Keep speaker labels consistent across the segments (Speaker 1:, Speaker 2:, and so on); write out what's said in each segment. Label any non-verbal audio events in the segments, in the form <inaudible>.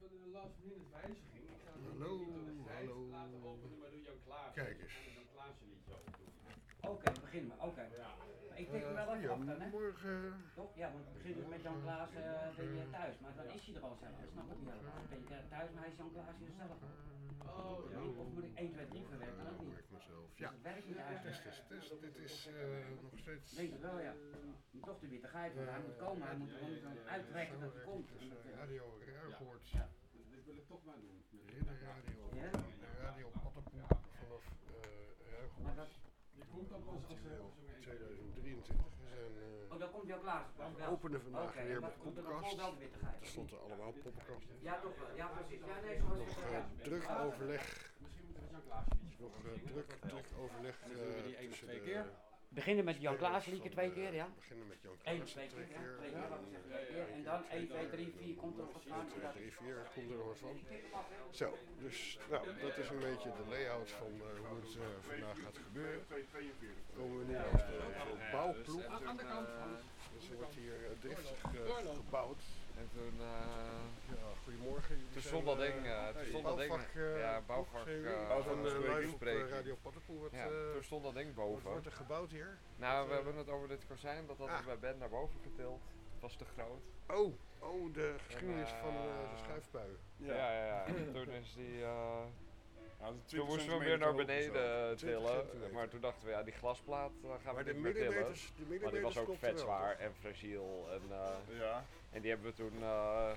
Speaker 1: wel een last minute wijziging. Ik ga het
Speaker 2: Hallo,
Speaker 1: niet tot de
Speaker 2: hallo.
Speaker 1: laten openen, maar doe Jan Klaas.
Speaker 2: Kijk eens.
Speaker 1: Klaas een liedje over doen.
Speaker 3: Oké, beginnen we. Oké.
Speaker 1: Ja.
Speaker 3: Maar Ik denk hem wel even af dan, hè? Toch? Ja, want we beginnen met Jan Klaas eh, ben je thuis. Maar dan is hij er al zelf. Dat snap ik niet helemaal. Ben je thuis, maar hij is Jan Klaas hier zelf.
Speaker 1: Oh, ja.
Speaker 3: Of moet ik 1, 2, 3 verwerken? Dat niet.
Speaker 2: Ik mezelf.
Speaker 3: Dus
Speaker 2: Ja,
Speaker 3: het werkt niet
Speaker 2: test,
Speaker 3: eigenlijk.
Speaker 2: test, test. Dit is eh, nog steeds...
Speaker 3: Denk het wel, ja. Mijn dochter weer te grijpen. Hij moet komen, hij moet gewoon gewoon uitrekken dat hij komt.
Speaker 2: Dus, eh, Radio Ruigoort.
Speaker 3: Ja.
Speaker 1: Dit wil ik toch maar doen.
Speaker 2: Ridder Radio.
Speaker 3: Ja?
Speaker 2: Radio Pattenpoel vanaf eh
Speaker 3: Maar
Speaker 2: Ruigoort.
Speaker 3: dat,
Speaker 1: Je komt dan pas als-
Speaker 2: 2023. We zijn
Speaker 3: oh,
Speaker 2: eh
Speaker 3: daar komt Jan Klaas.
Speaker 2: we openen vandaag
Speaker 3: Oké,
Speaker 2: weer
Speaker 3: en
Speaker 2: met
Speaker 3: er dan
Speaker 2: poppenkast. Er stond er allemaal poppenkasten.
Speaker 3: Ja, toch wel. Ja, precies. Ja, nee, zoals
Speaker 2: Nog
Speaker 3: het ja.
Speaker 2: druk overleg.
Speaker 1: Misschien moeten we Jan Klaas een liedje
Speaker 2: Nog eh, druk, druk overleg
Speaker 1: En dan
Speaker 2: eh, tussen
Speaker 1: twee
Speaker 2: de
Speaker 1: keer.
Speaker 3: Beginnen met Jan Klaas liedje
Speaker 2: van,
Speaker 3: twee
Speaker 2: eh,
Speaker 3: keer, ja?
Speaker 2: We beginnen met Jan
Speaker 3: 1,
Speaker 2: Klaas
Speaker 3: 2
Speaker 2: twee
Speaker 3: keer. Twee
Speaker 2: En
Speaker 3: keer,
Speaker 2: dan
Speaker 3: laten we zeggen. Ja, En dan 1, 2, 3, 4 komt er nog wat
Speaker 2: 2,
Speaker 3: van.
Speaker 2: 3, 4 komt er nog van. Zo, dus nou, dat is een beetje de layout van eh, hoe het eh, vandaag gaat gebeuren. Komen we nu op de, bouwploeg.
Speaker 1: Aan de kant van.
Speaker 2: Dus er wordt hier eh, driftig eh, gebouwd.
Speaker 4: En toen, eh,
Speaker 2: Ja, goedemorgen. Jullie
Speaker 4: toen stond dat
Speaker 2: eh,
Speaker 4: ding, eh, toen stond dat ding,
Speaker 2: eh,
Speaker 4: ja, bouwvak, eh,
Speaker 2: van eh, eh,
Speaker 4: bespreking.
Speaker 2: Radio Paddenpoel. Wat,
Speaker 4: ja,
Speaker 2: eh,
Speaker 4: toen stond dat ding
Speaker 2: wat
Speaker 4: boven.
Speaker 2: wordt er gebouwd hier?
Speaker 4: Nou, we hebben het over dit kozijn, dat hadden we
Speaker 2: Ah.
Speaker 4: bij Ben naar boven getild. Het was te groot.
Speaker 2: Oh, oh de geschiedenis van eh, de
Speaker 4: eh,
Speaker 2: schuifbui.
Speaker 4: Ja, ja, ja. En <clears throat> toen is die, eh,
Speaker 5: Nou,
Speaker 4: toen
Speaker 5: 20
Speaker 4: moesten we weer naar beneden
Speaker 2: 20
Speaker 4: tillen. Maar toen dachten we, ja, die glasplaat eh, gaan we
Speaker 2: Maar
Speaker 4: niet meer tillen.
Speaker 2: de
Speaker 4: Maar die was ook vet zwaar en fragiel. En, eh,
Speaker 5: Ja,
Speaker 4: en die hebben we toen eh,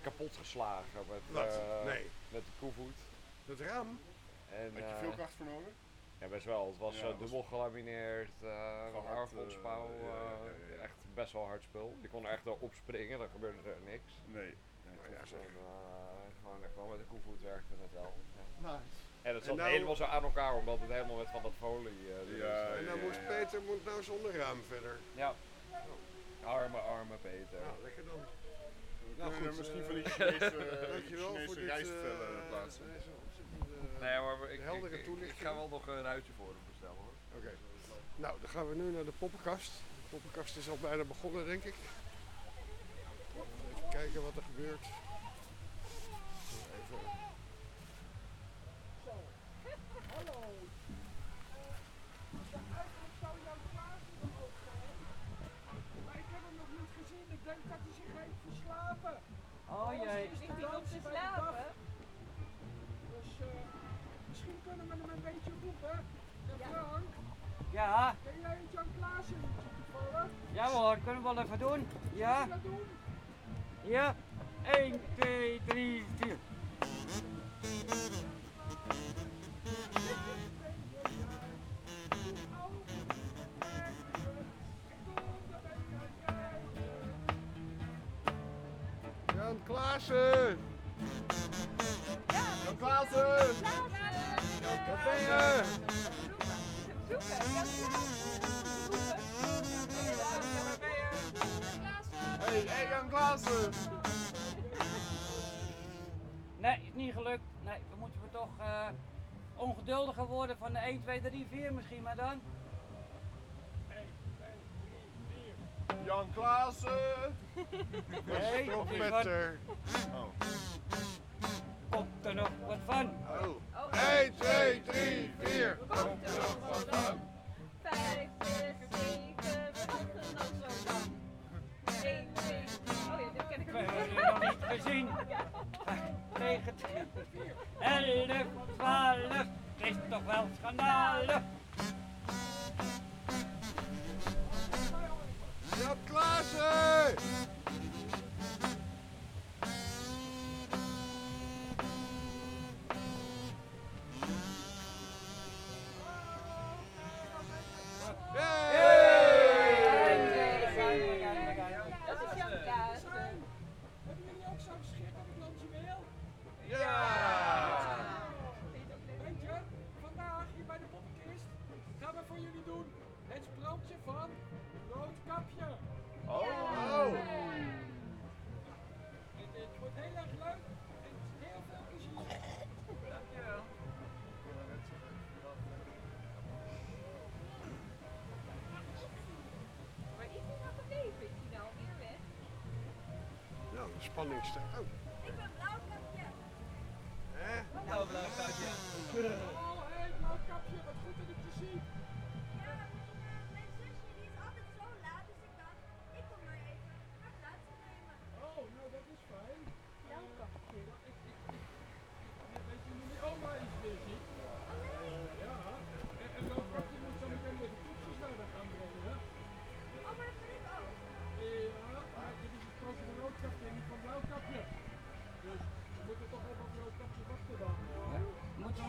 Speaker 4: kapot geslagen met, eh,
Speaker 2: Nee,
Speaker 4: met de koevoet.
Speaker 2: het raam?
Speaker 4: En,
Speaker 5: had je
Speaker 4: eh,
Speaker 5: veel kracht voor nodig?
Speaker 4: Ja, best wel. Het was
Speaker 5: Ja,
Speaker 4: eh,
Speaker 5: was-
Speaker 4: dubbel gelamineerd, eh
Speaker 5: eh, ja, ja, ja,
Speaker 4: eh,
Speaker 5: ja.
Speaker 4: Echt best wel hard spul. Die kon er echt wel opspringen, dan gebeurde er niks.
Speaker 5: Nee. nee
Speaker 2: ja,
Speaker 4: Dus
Speaker 2: zeg.
Speaker 4: eh, gewoon met de koevoet werkte het wel. Ja.
Speaker 5: Nice.
Speaker 4: En het
Speaker 2: En
Speaker 4: zat
Speaker 2: nou-
Speaker 4: helemaal zo aan elkaar, omdat het helemaal met van dat folie. eh,
Speaker 5: Ja,
Speaker 4: zat.
Speaker 2: En dan
Speaker 5: ja,
Speaker 2: moest
Speaker 5: ja.
Speaker 2: Peter moet nou zonder raam verder.
Speaker 4: ja. Arme, arme Peter.
Speaker 2: Nou, lekker dan.
Speaker 5: We
Speaker 2: Nou, goed,
Speaker 5: misschien
Speaker 2: eh,
Speaker 5: van die <laughs> Chinese,
Speaker 2: Dankjewel voor
Speaker 5: Chinese
Speaker 2: dit
Speaker 5: rijstvellen
Speaker 2: eh,
Speaker 5: plaatsen.
Speaker 4: Nee, maar ik,
Speaker 2: heldere
Speaker 4: ik, ik, ga wel nog een ruitje voor hem bestellen hoor.
Speaker 2: Oké. Nou, dan gaan we nu naar de poppenkast. De poppenkast is al bijna begonnen, denk ik. Even kijken wat er gebeurt. Even.
Speaker 3: Hoor, kunnen we wel even doen? Ja, ja. 1, 2, 3, 4.
Speaker 2: Jan Klaassen!
Speaker 5: Jan Klaassen!
Speaker 2: Wat ben je?
Speaker 5: Hey, hey Jan Klaassen!
Speaker 3: Nee, is niet gelukt. Nee, dan moeten we toch eh, ongeduldiger worden van de 1, 2, 3, 4 misschien maar dan.
Speaker 5: Jan Klaassen!
Speaker 3: Nee,
Speaker 2: Toch
Speaker 3: het is
Speaker 2: met
Speaker 3: wat-
Speaker 2: er.
Speaker 5: Oh.
Speaker 3: komt er nog wat van.
Speaker 2: Oh. 1, 2, 3, 4.
Speaker 6: Komt er nog wat van? Vijf, zes, zeven, we wachten nog zo lang. Oh ja, ken ik
Speaker 3: We hebben nog niet gezien. 9, 11, 12. Het is toch wel schandalig.
Speaker 2: Jan Klaassen!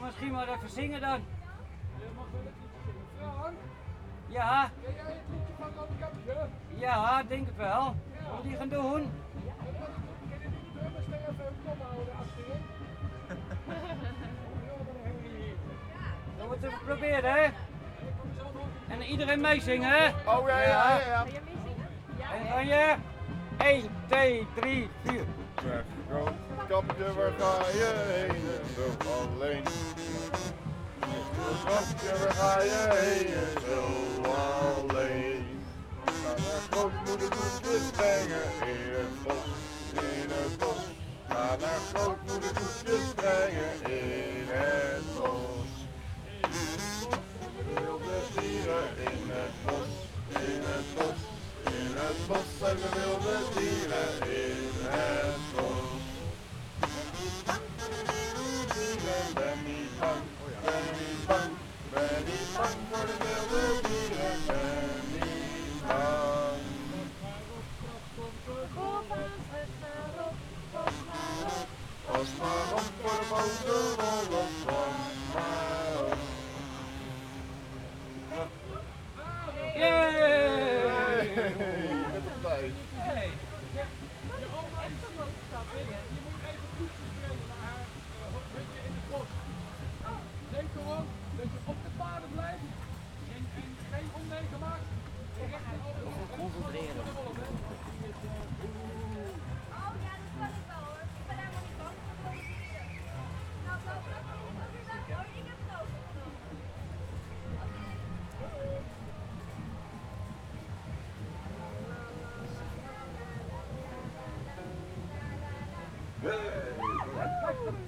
Speaker 7: misschien maar even zingen dan.
Speaker 3: Je mag wel een liedje zingen. Frank?
Speaker 7: Ja?
Speaker 3: Ken jij het liedje van Landkampje?
Speaker 7: Ja, denk ik wel. Wat ja. Moet die gaan doen? Ja.
Speaker 3: Ken je die drummers tegen even kop houden achterin?
Speaker 7: Dan moeten we het proberen, hè? En iedereen meezingen, hè?
Speaker 5: Oh ja, ja, ja. ja.
Speaker 1: Ga ja. meezingen? Ja.
Speaker 7: En dan je? 1, 2, 3, 4.
Speaker 5: stapje, waar ga je heen? Zo alleen. Een stapje, waar ga je? Zo alleen. Ga naar grootmoeder koekjes brengen in het bos, in het bos. Grootmoeder brengen in het bos.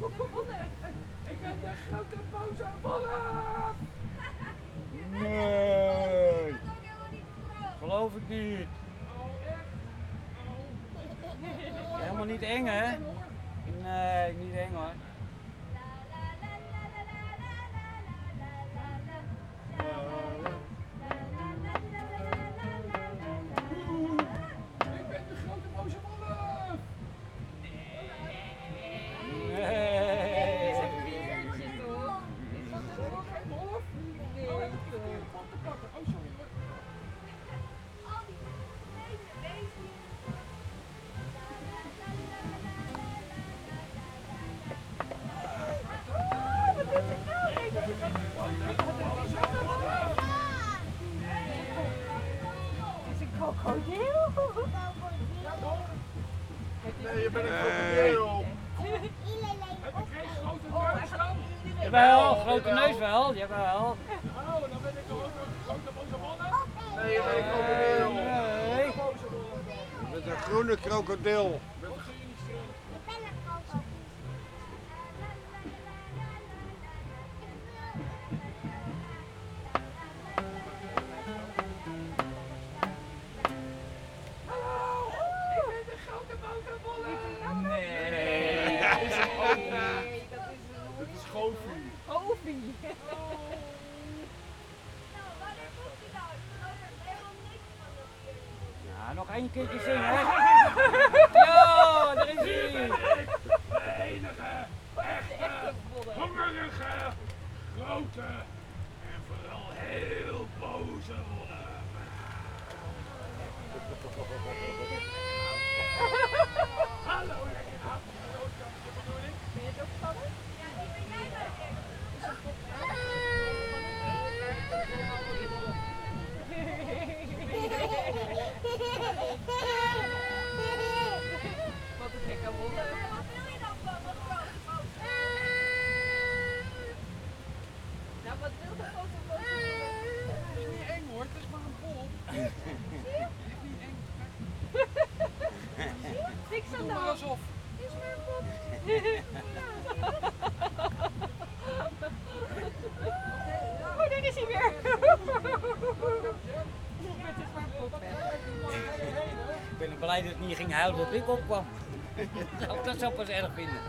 Speaker 5: Ik
Speaker 1: heb
Speaker 3: de grote boze wolf!
Speaker 5: Nee!
Speaker 7: Geloof ik niet. Helemaal niet eng, hè?
Speaker 3: good to see
Speaker 1: you. Die
Speaker 7: ging huilen dat ik opkwam. <laughs> Nou, dat zou pas erg vinden.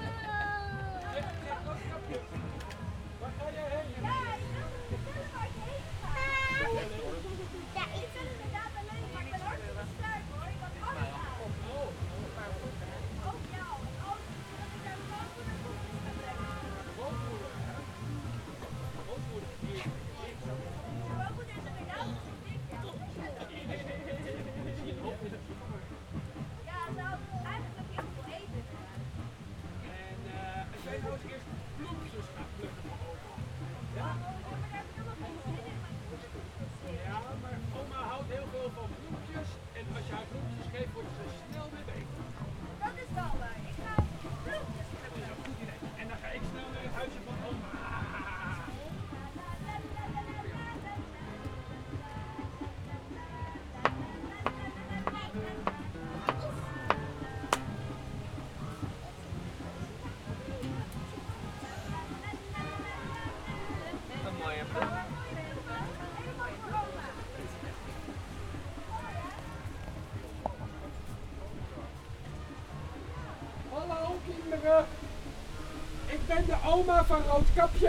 Speaker 1: Van Roodkapje.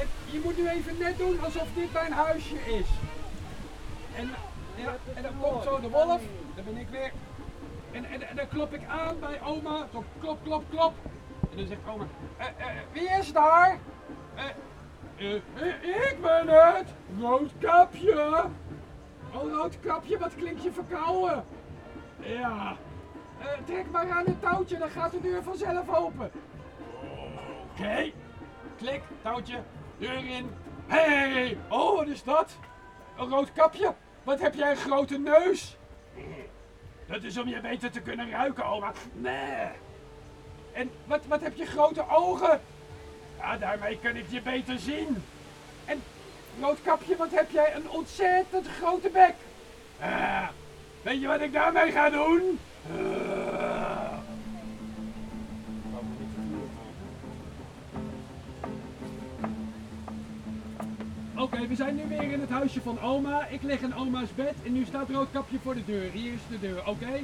Speaker 1: En je moet nu even net doen alsof dit mijn huisje is. En, en dan komt zo de wolf. Dan ben ik weer. En, en, dan klop ik aan bij oma. Zo klop, klop, klop. En dan zegt oma, eh, eh, wie is daar? Eh, eh, eh, ik ben het, Roodkapje. Oh, Roodkapje, wat klinkt je verkouden? Ja. Eh, trek maar aan het touwtje, dan gaat de deur vanzelf open. Touwtje, deur in. Hey, oh, wat is dat? Een rood kapje? Wat heb jij een grote neus? Dat is om je beter te kunnen ruiken, oma. Nee. En wat, wat heb je grote ogen? Ja, daarmee kan ik je beter zien. En roodkapje, wat heb jij een ontzettend grote bek? Ah, weet je wat ik daarmee ga doen? Huisje van oma. Ik lig in oma's bed en nu staat roodkapje voor de deur. Hier is de deur, oké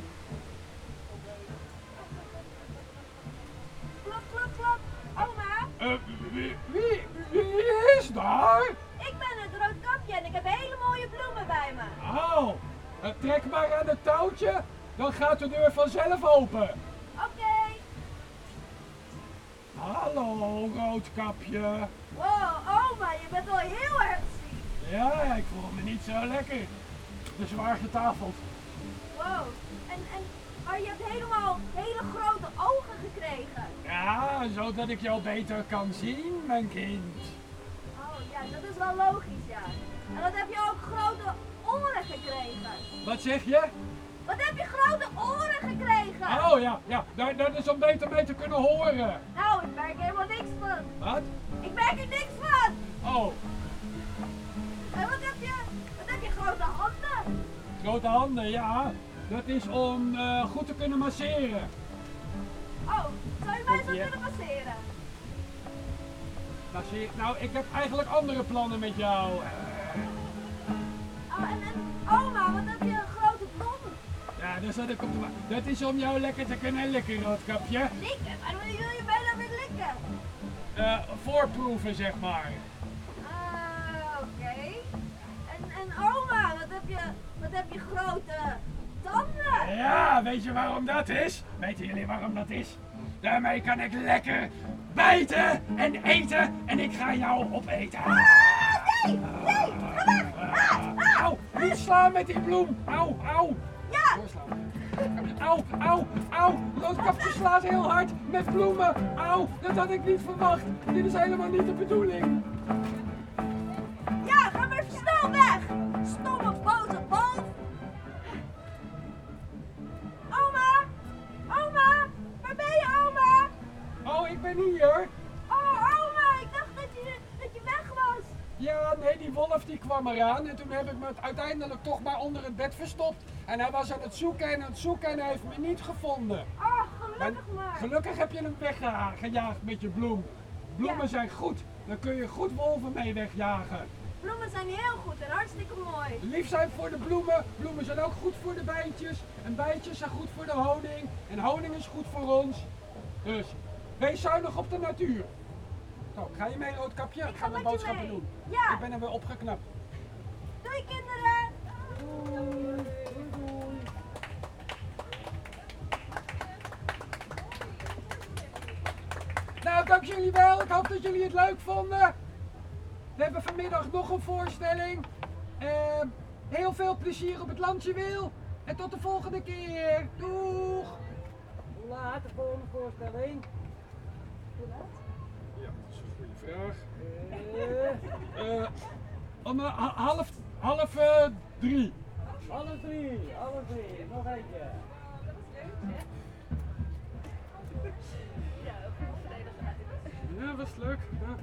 Speaker 7: klop, klop. Oma,
Speaker 1: Eh, wie, wie, wie is daar?
Speaker 7: ik ben het roodkapje en ik heb hele mooie bloemen bij me.
Speaker 1: Oh, eh, trek maar aan het touwtje, dan gaat de deur vanzelf open.
Speaker 7: Oké.
Speaker 1: Hallo, roodkapje.
Speaker 7: Wow, oma, je bent wel heel erg ziek.
Speaker 1: Ja, ik voel me niet zo lekker. Te zwaar getafeld.
Speaker 7: Wow. En, en, maar je hebt helemaal hele grote ogen gekregen.
Speaker 1: Ja, zodat ik jou beter kan zien, mijn kind.
Speaker 7: Oh ja, dat is wel logisch, ja. En wat heb je ook grote oren gekregen?
Speaker 1: Wat zeg je?
Speaker 7: Wat heb je grote oren gekregen?
Speaker 1: Oh ja, ja, dat, dat is om beter mee te kunnen horen.
Speaker 7: Nou, ik merk helemaal niks van.
Speaker 1: Wat?
Speaker 7: Ik merk er niks van.
Speaker 1: Oh,
Speaker 7: En wat heb je, wat heb je grote handen?
Speaker 1: grote handen, ja. Dat is om eh, goed te kunnen masseren.
Speaker 7: Oh, zou je mij zo
Speaker 1: Ja.
Speaker 7: Passeren?
Speaker 1: Masseer- Nou, ik heb eigenlijk andere plannen met jou.
Speaker 7: Oh, en, en oma, wat heb je een grote blom?
Speaker 1: Ja, ik op te wachten. Dat is om jou lekker te kunnen likken, roodkapje.
Speaker 7: Likken? Waarom wil je mij dan weer likken?
Speaker 1: Eh, voorproeven, zeg maar.
Speaker 7: Ah, oké. En, en oma, wat heb je, wat heb je grote tanden?
Speaker 1: Ja, weet je waarom dat is? Weten jullie waarom dat is? Daarmee kan ik lekker bijten en eten en ik ga jou opeten.
Speaker 7: Ah, nee, nee, ga weg.
Speaker 1: Ah, Auw, niet slaan met die bloem. Auw, auw.
Speaker 7: Ja.
Speaker 1: Auw, auw, auw. Roodkapje slaat heel hard met bloemen. Auw, dat had ik niet verwacht. Dit is helemaal niet de bedoeling. En toen heb ik me het uiteindelijk toch maar onder het bed verstopt. En hij was aan het zoeken en aan het zoeken en hij heeft me niet gevonden.
Speaker 7: Oh, gelukkig maar.
Speaker 1: gelukkig heb je hem weggejaagd met je bloem. Bloemen
Speaker 7: Ja.
Speaker 1: zijn goed, daar kun je goed wolven mee wegjagen.
Speaker 7: Bloemen zijn heel goed en hartstikke mooi.
Speaker 1: Lief zijn voor de bloemen, bloemen zijn ook goed voor de bijtjes. En bijtjes zijn goed voor de honing. En honing is goed voor ons. Dus, wees zuinig op de natuur. Zo, ga je mee, roodkapje?
Speaker 7: Ik ga met je
Speaker 1: boodschappen
Speaker 7: mee.
Speaker 1: doen.
Speaker 7: Ja.
Speaker 1: Ik ben er weer opgeknapt.
Speaker 7: Doei kinderen.
Speaker 1: Nou, dank jullie wel. Ik hoop dat jullie het leuk vonden. We hebben vanmiddag nog een voorstelling. Ehm, heel veel plezier op het landje wil. En tot de volgende keer. Doeg!
Speaker 3: Hoe laat de volgende voorstelling?
Speaker 1: Ja, dat is een goede vraag. Eh, om eh, ha- half, half eh, drie.
Speaker 3: Alle drie, alle drie. Nog eentje.
Speaker 1: Ja, was leuk. Ja.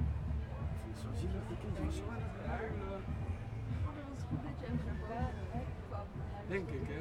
Speaker 1: Ik vond het zo zielig, die kinderen was zo aan het huilen. Denk ik, hè,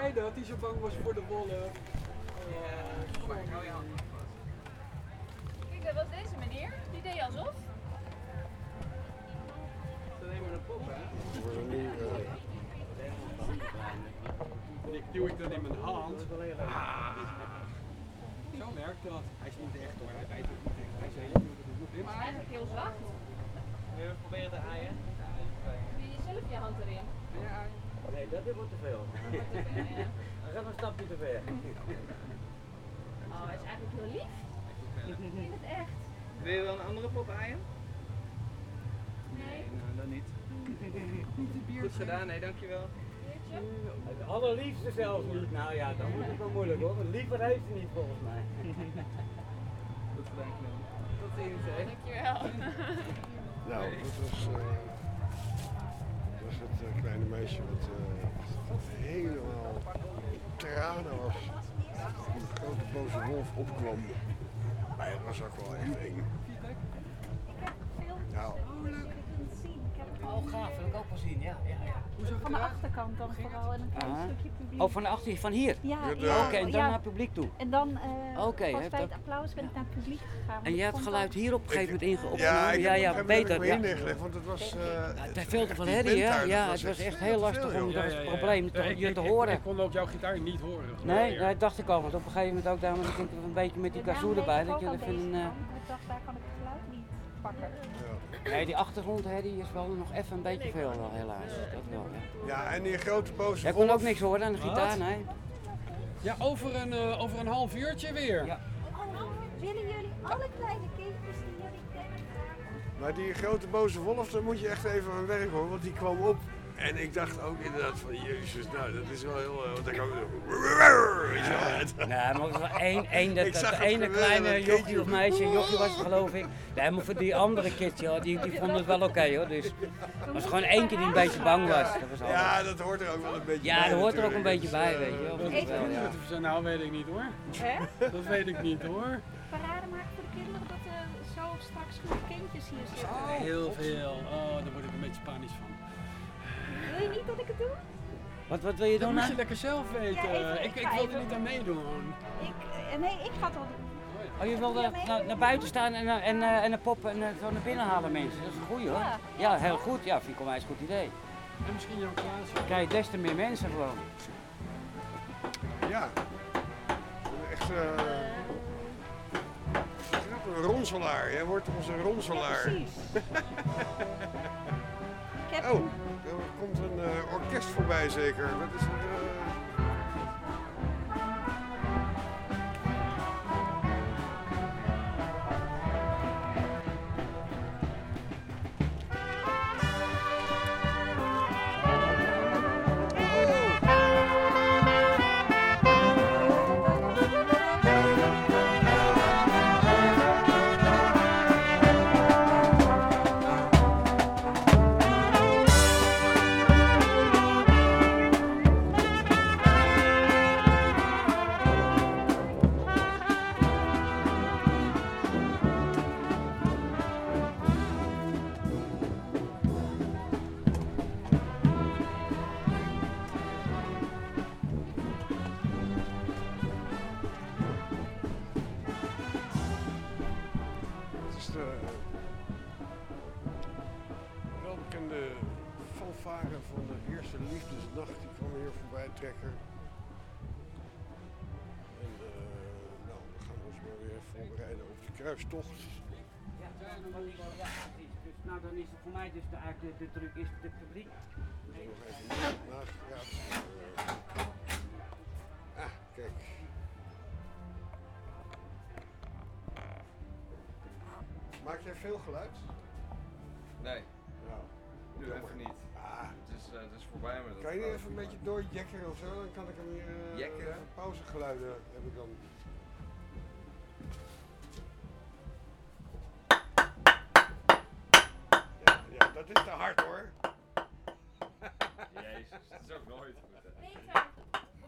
Speaker 8: jij dat die zo bang was voor de wollen?
Speaker 6: Kijk, dat was deze meneer. Die deed alsof.
Speaker 8: Dat is maar een pop, hè?
Speaker 1: En ik duw ik dan in mijn hand. Ah. Zo werkt dat. Hij is niet echt hoor, hij bijt ook niet echt. Hij is heel goed.
Speaker 6: Maar eigenlijk heel zacht.
Speaker 3: Wil je proberen te aaien?
Speaker 6: Doe je zelf je hand erin.
Speaker 3: Nee, dat wordt te veel.
Speaker 6: Ja.
Speaker 3: Dan gaat een stapje te ver.
Speaker 6: Oh, hij is eigenlijk heel lief. Ik vind het echt.
Speaker 3: Wil je wel een andere pop aaien?
Speaker 6: Nee,
Speaker 3: Nou, dan niet. Goed gedaan, nee, dankjewel. Het allerliefste zelfs niet. Nou ja, dan wordt het wel moeilijk hoor. Want liever heeft hij niet volgens mij. Goed gedaan, Knel. Tot ziens, hè.
Speaker 6: Dankjewel.
Speaker 2: nou, dat was, eh, dat eh, kleine meisje wat, eh, wat helemaal tranen was. Toen de grote boze wolf opkwam. Maar het was ook wel echt eng. Nou,
Speaker 3: Oh, gaaf, wil ik ook wel zien. Ja, ja, ja.
Speaker 9: Van de achterkant dan vooral en een klein
Speaker 3: Aha.
Speaker 9: stukje publiek.
Speaker 3: Oh, van de achter, van hier?
Speaker 9: Ja,
Speaker 2: Ja,
Speaker 9: ja,
Speaker 3: Oké, en dan
Speaker 9: ja.
Speaker 3: naar het publiek toe.
Speaker 9: En dan, eh
Speaker 3: Oké,
Speaker 9: pas
Speaker 3: heeft
Speaker 9: bij het applaus ben ik naar het publiek gegaan.
Speaker 3: En jij hebt
Speaker 9: vond
Speaker 3: geluid hier op een gegeven moment inge-
Speaker 2: ja, ik
Speaker 3: Ja,
Speaker 2: heb
Speaker 3: ja, beter. Ja.
Speaker 2: neergelegd, want het was... eh,
Speaker 3: Het heeft veel te veel herrie, hè? Ja, het was echt heel lastig om dat was het probleem, toch, je te horen.
Speaker 1: Ik kon ook jouw gitaar niet horen.
Speaker 3: Nee, nee, dat dacht ik al, want op een gegeven moment ook daar, want ik denk een beetje met die
Speaker 9: Ja,
Speaker 3: kazoo erbij, dat eh,
Speaker 9: Ik dacht, daar kan ik het geluid niet pakken.
Speaker 3: Nee, die achtergrondherrie is wel nog even een beetje veel wel, helaas. Dat wel, ja.
Speaker 2: Ja, en die grote boze
Speaker 3: Jij kon
Speaker 2: wolf.
Speaker 3: ook niks horen aan de gitaar, nee?
Speaker 1: Ja, over een, eh, over een half uurtje weer.
Speaker 3: Ja.
Speaker 9: Willen jullie alle kleine kindjes die jullie kennen?
Speaker 2: Maar die grote boze wolf, daar moet je echt even aan werken hoor, want die kwam op. En ik dacht ook inderdaad van, jezus, nou dat is wel heel... eh, Want ik ook Weet je wel, het-
Speaker 3: Nee, maar het was één, één, dat, <laughs> ene kleine jochie
Speaker 2: kindje.
Speaker 3: of meisje, jochie was het geloof ik. Nee, maar voor die andere kids, joh, die, die vonden het wel oké hoor. Dus het was gewoon eentje die een beetje bang was. Dat was.
Speaker 2: Ja, dat hoort er ook wel een beetje
Speaker 3: Ja,
Speaker 2: bij
Speaker 3: dat hoort er ook een beetje bij,
Speaker 2: eh,
Speaker 3: weet je wel.
Speaker 1: Dat
Speaker 3: ja.
Speaker 1: Nou, weet ik niet hoor.
Speaker 9: Hè?
Speaker 1: Dat weet ik niet hoor.
Speaker 9: Parade maken voor de kinderen dat er zo straks goede kindjes hier zitten.
Speaker 1: Heel veel. Oh, daar word ik een beetje panisch van.
Speaker 9: Wil je niet dat ik het doe?
Speaker 3: Wat, wat wil je
Speaker 1: Dat
Speaker 3: doen
Speaker 1: moet
Speaker 3: nou?
Speaker 1: je lekker zelf weten.
Speaker 9: Ja, even-
Speaker 1: ik,
Speaker 9: ik
Speaker 1: wil er niet aan meedoen.
Speaker 9: Ik, eh, nee, ik ga het wel doen.
Speaker 3: Oh, je wilde naar, naar buiten staan en, eh, en, eh, en een pop en zo naar binnen halen mensen. Dat is een goeie hoor.
Speaker 9: Ja.
Speaker 3: Ja, heel goed. Ja, vind ik een goed idee.
Speaker 1: En misschien.
Speaker 3: Dan krijg je des te meer mensen gewoon.
Speaker 2: Ja. Echt... eh een ronselaar. Jij wordt onze ronselaar.
Speaker 9: Precies. <laughs> ik heb
Speaker 2: Oh, komt een eh, orkest voorbij zeker. Is er, nou,
Speaker 3: dan is het voor mij dus de, eigenlijk de, de druk is het publiek.
Speaker 2: Nog even na- nagepraat. Eh, ah, kijk. Maak jij veel geluid?
Speaker 4: Nee,
Speaker 2: Nou,
Speaker 4: nu
Speaker 2: jammer.
Speaker 4: even niet.
Speaker 2: Ah,
Speaker 4: Het is, eh, het is voorbij met dat
Speaker 2: kan je even een beetje doorjekkeren of zo? Dan kan ik hem weer... eh, even pauzegeluiden heb ik dan. Dat is te hard hoor. <laughs>
Speaker 4: Jezus, dat is ook nooit goed. hè.
Speaker 6: Peter,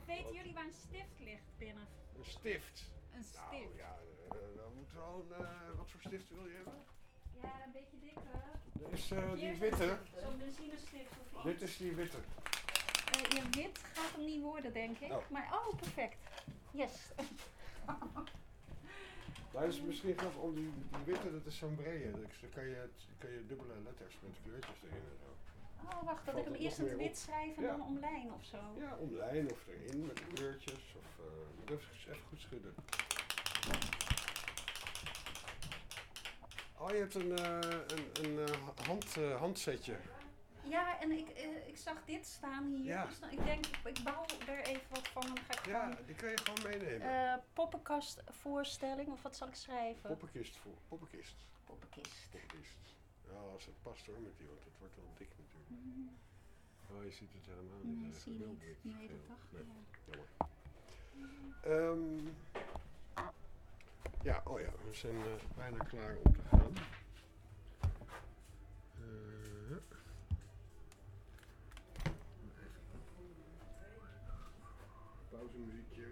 Speaker 9: Weten jullie waar een stift ligt binnen?
Speaker 2: Een stift.
Speaker 9: Een stift.
Speaker 2: Nou ja, eh, dan moet wel een, eh, wat voor stift wil je hebben?
Speaker 9: Ja, een beetje dikker.
Speaker 2: Dat is eh, die witte.
Speaker 9: Zo'n benzinestift of iets.
Speaker 2: Dit is die witte.
Speaker 9: Eh, ja, wit gaat hem niet worden, denk ik.
Speaker 2: Oh.
Speaker 9: Maar, oh, perfect. Yes. <laughs>
Speaker 2: Dat is misschien grappig om die, die witte, dat is zo'n brede. Dus dan kan je, kan je dubbele letters met kleurtjes erin en zo.
Speaker 9: Oh, wacht, dat
Speaker 2: Valt
Speaker 9: ik hem eerst in het wit
Speaker 2: op?
Speaker 9: schrijf en
Speaker 2: Ja.
Speaker 9: dan omlijn of zo.
Speaker 2: Ja, om de lijn of erin met kleurtjes. Of, je moet even, even goed schudden. Oh, je hebt een, eh, een, een eh, hand, handsetje.
Speaker 9: Ja, en ik, eh, ik zag dit staan hier.
Speaker 2: Ja.
Speaker 9: Dus dan, ik denk, ik, bouw er even wat van en dan ga ik
Speaker 2: Ja,
Speaker 9: gewoon...
Speaker 2: die kan je gewoon meenemen.
Speaker 9: eh poppenkastvoorstelling, of wat zal ik schrijven?
Speaker 2: Poppenkist voor. Poppenkist.
Speaker 9: Poppenkist.
Speaker 2: Poppenkist. Ja, als het past hoor met die, want het wordt wel dik natuurlijk.
Speaker 9: Mhm.
Speaker 2: Oh, je ziet het helemaal
Speaker 9: Nee,
Speaker 2: niet.
Speaker 9: zie je niet. Nee, dat dacht ik.
Speaker 2: jammer. Ehm, ja, oh ja, we zijn eh, bijna klaar om te gaan. Pauzemuziekje.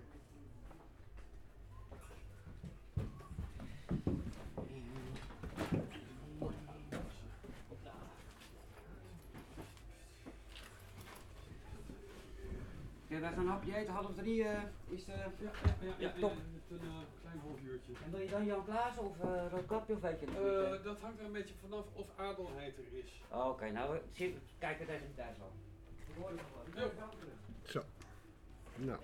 Speaker 3: Oké, wij gaan een hapje eten. Half drie eh, is de...
Speaker 10: Ja, ja, ja,
Speaker 3: Ja,
Speaker 10: ja,
Speaker 3: top.
Speaker 10: met een eh, klein half uurtje.
Speaker 3: En wil je dan Jan Klaas of uh, Roodkapje of weet je het niet?
Speaker 10: Eh,
Speaker 3: eh?
Speaker 10: dat hangt er een beetje vanaf of adelheid er is.
Speaker 3: Oh, Oké, nou, we zien- kijken het nog wel.
Speaker 10: Ja.
Speaker 2: Zo. Nou.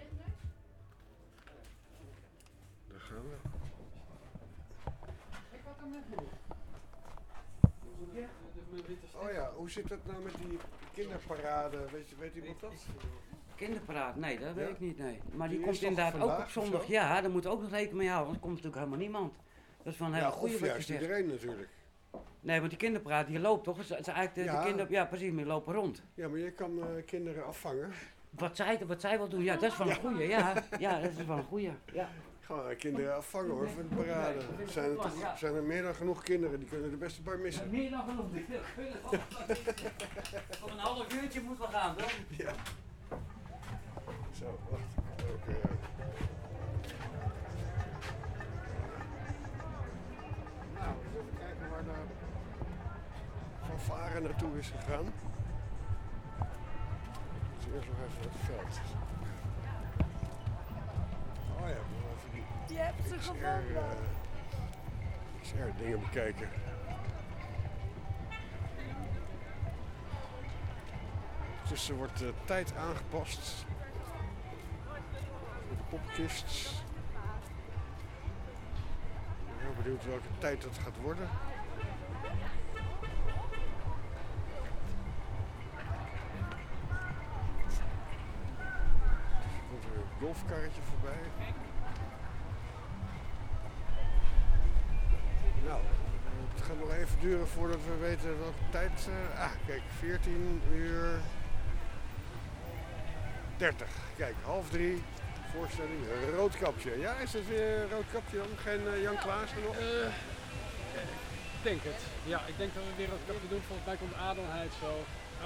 Speaker 10: Ik had hem net nog.
Speaker 2: Oh ja, hoe zit het nou met die kinderparade? Weet, je- weet iemand dat?
Speaker 3: Kinderpraat, nee, dat weet
Speaker 2: Ja.
Speaker 3: ik niet, nee. Maar die,
Speaker 2: Die
Speaker 3: komt inderdaad ook op zondag.
Speaker 2: zo?
Speaker 3: Ja, daar moeten we ook nog rekening mee houden, want er komt natuurlijk helemaal niemand. Dat is wel een hele
Speaker 2: Ja,
Speaker 3: goede
Speaker 2: of juist iedereen natuurlijk.
Speaker 3: Nee, want die kinderpraat die loopt toch? Het is eigenlijk de, de
Speaker 2: Ja.
Speaker 3: kinder, ja precies, maar die lopen rond.
Speaker 2: Ja, maar je kan eh, kinderen afvangen.
Speaker 3: Wat zij, wat zij wil doen, ja, dat is wel een goeie, ja. Ja, dat is wel een goeie, ja.
Speaker 2: Gaan kinderen afvangen hoor, voor de parade. Zijn er, toch-
Speaker 3: ja.
Speaker 2: zijn er meer dan genoeg kinderen, die kunnen er best een paar missen.
Speaker 3: Meer dan genoeg, die <laughs> kunnen Voor <laughs> een half uurtje moet wel gaan, toch?
Speaker 2: Ja. Zo, wacht. Eh, Nou, eens even kijken waar de fanfare naartoe is gegaan. Dus eerst nog even het veld. Oh ja,
Speaker 9: Je hebt ze gevonden.
Speaker 2: eh, XR dingen bekijken. Tussen wordt de tijd aangepast. Voor de popkist. Ik ben heel benieuwd welke tijd dat gaat worden. Er komt een golfkarretje voorbij. Nou, het gaat nog even duren voordat we weten welke tijd. eh, ah, kijk, 14 uur 30. Kijk, half drie. Voorstelling, roodkapje. Ja, is het weer roodkapje dan? Geen eh, Jan Klaassen nog?
Speaker 10: Eh, ik denk het. Ja, ik denk dat we weer wat kapje doen. Volgens mij komt adelheid zo.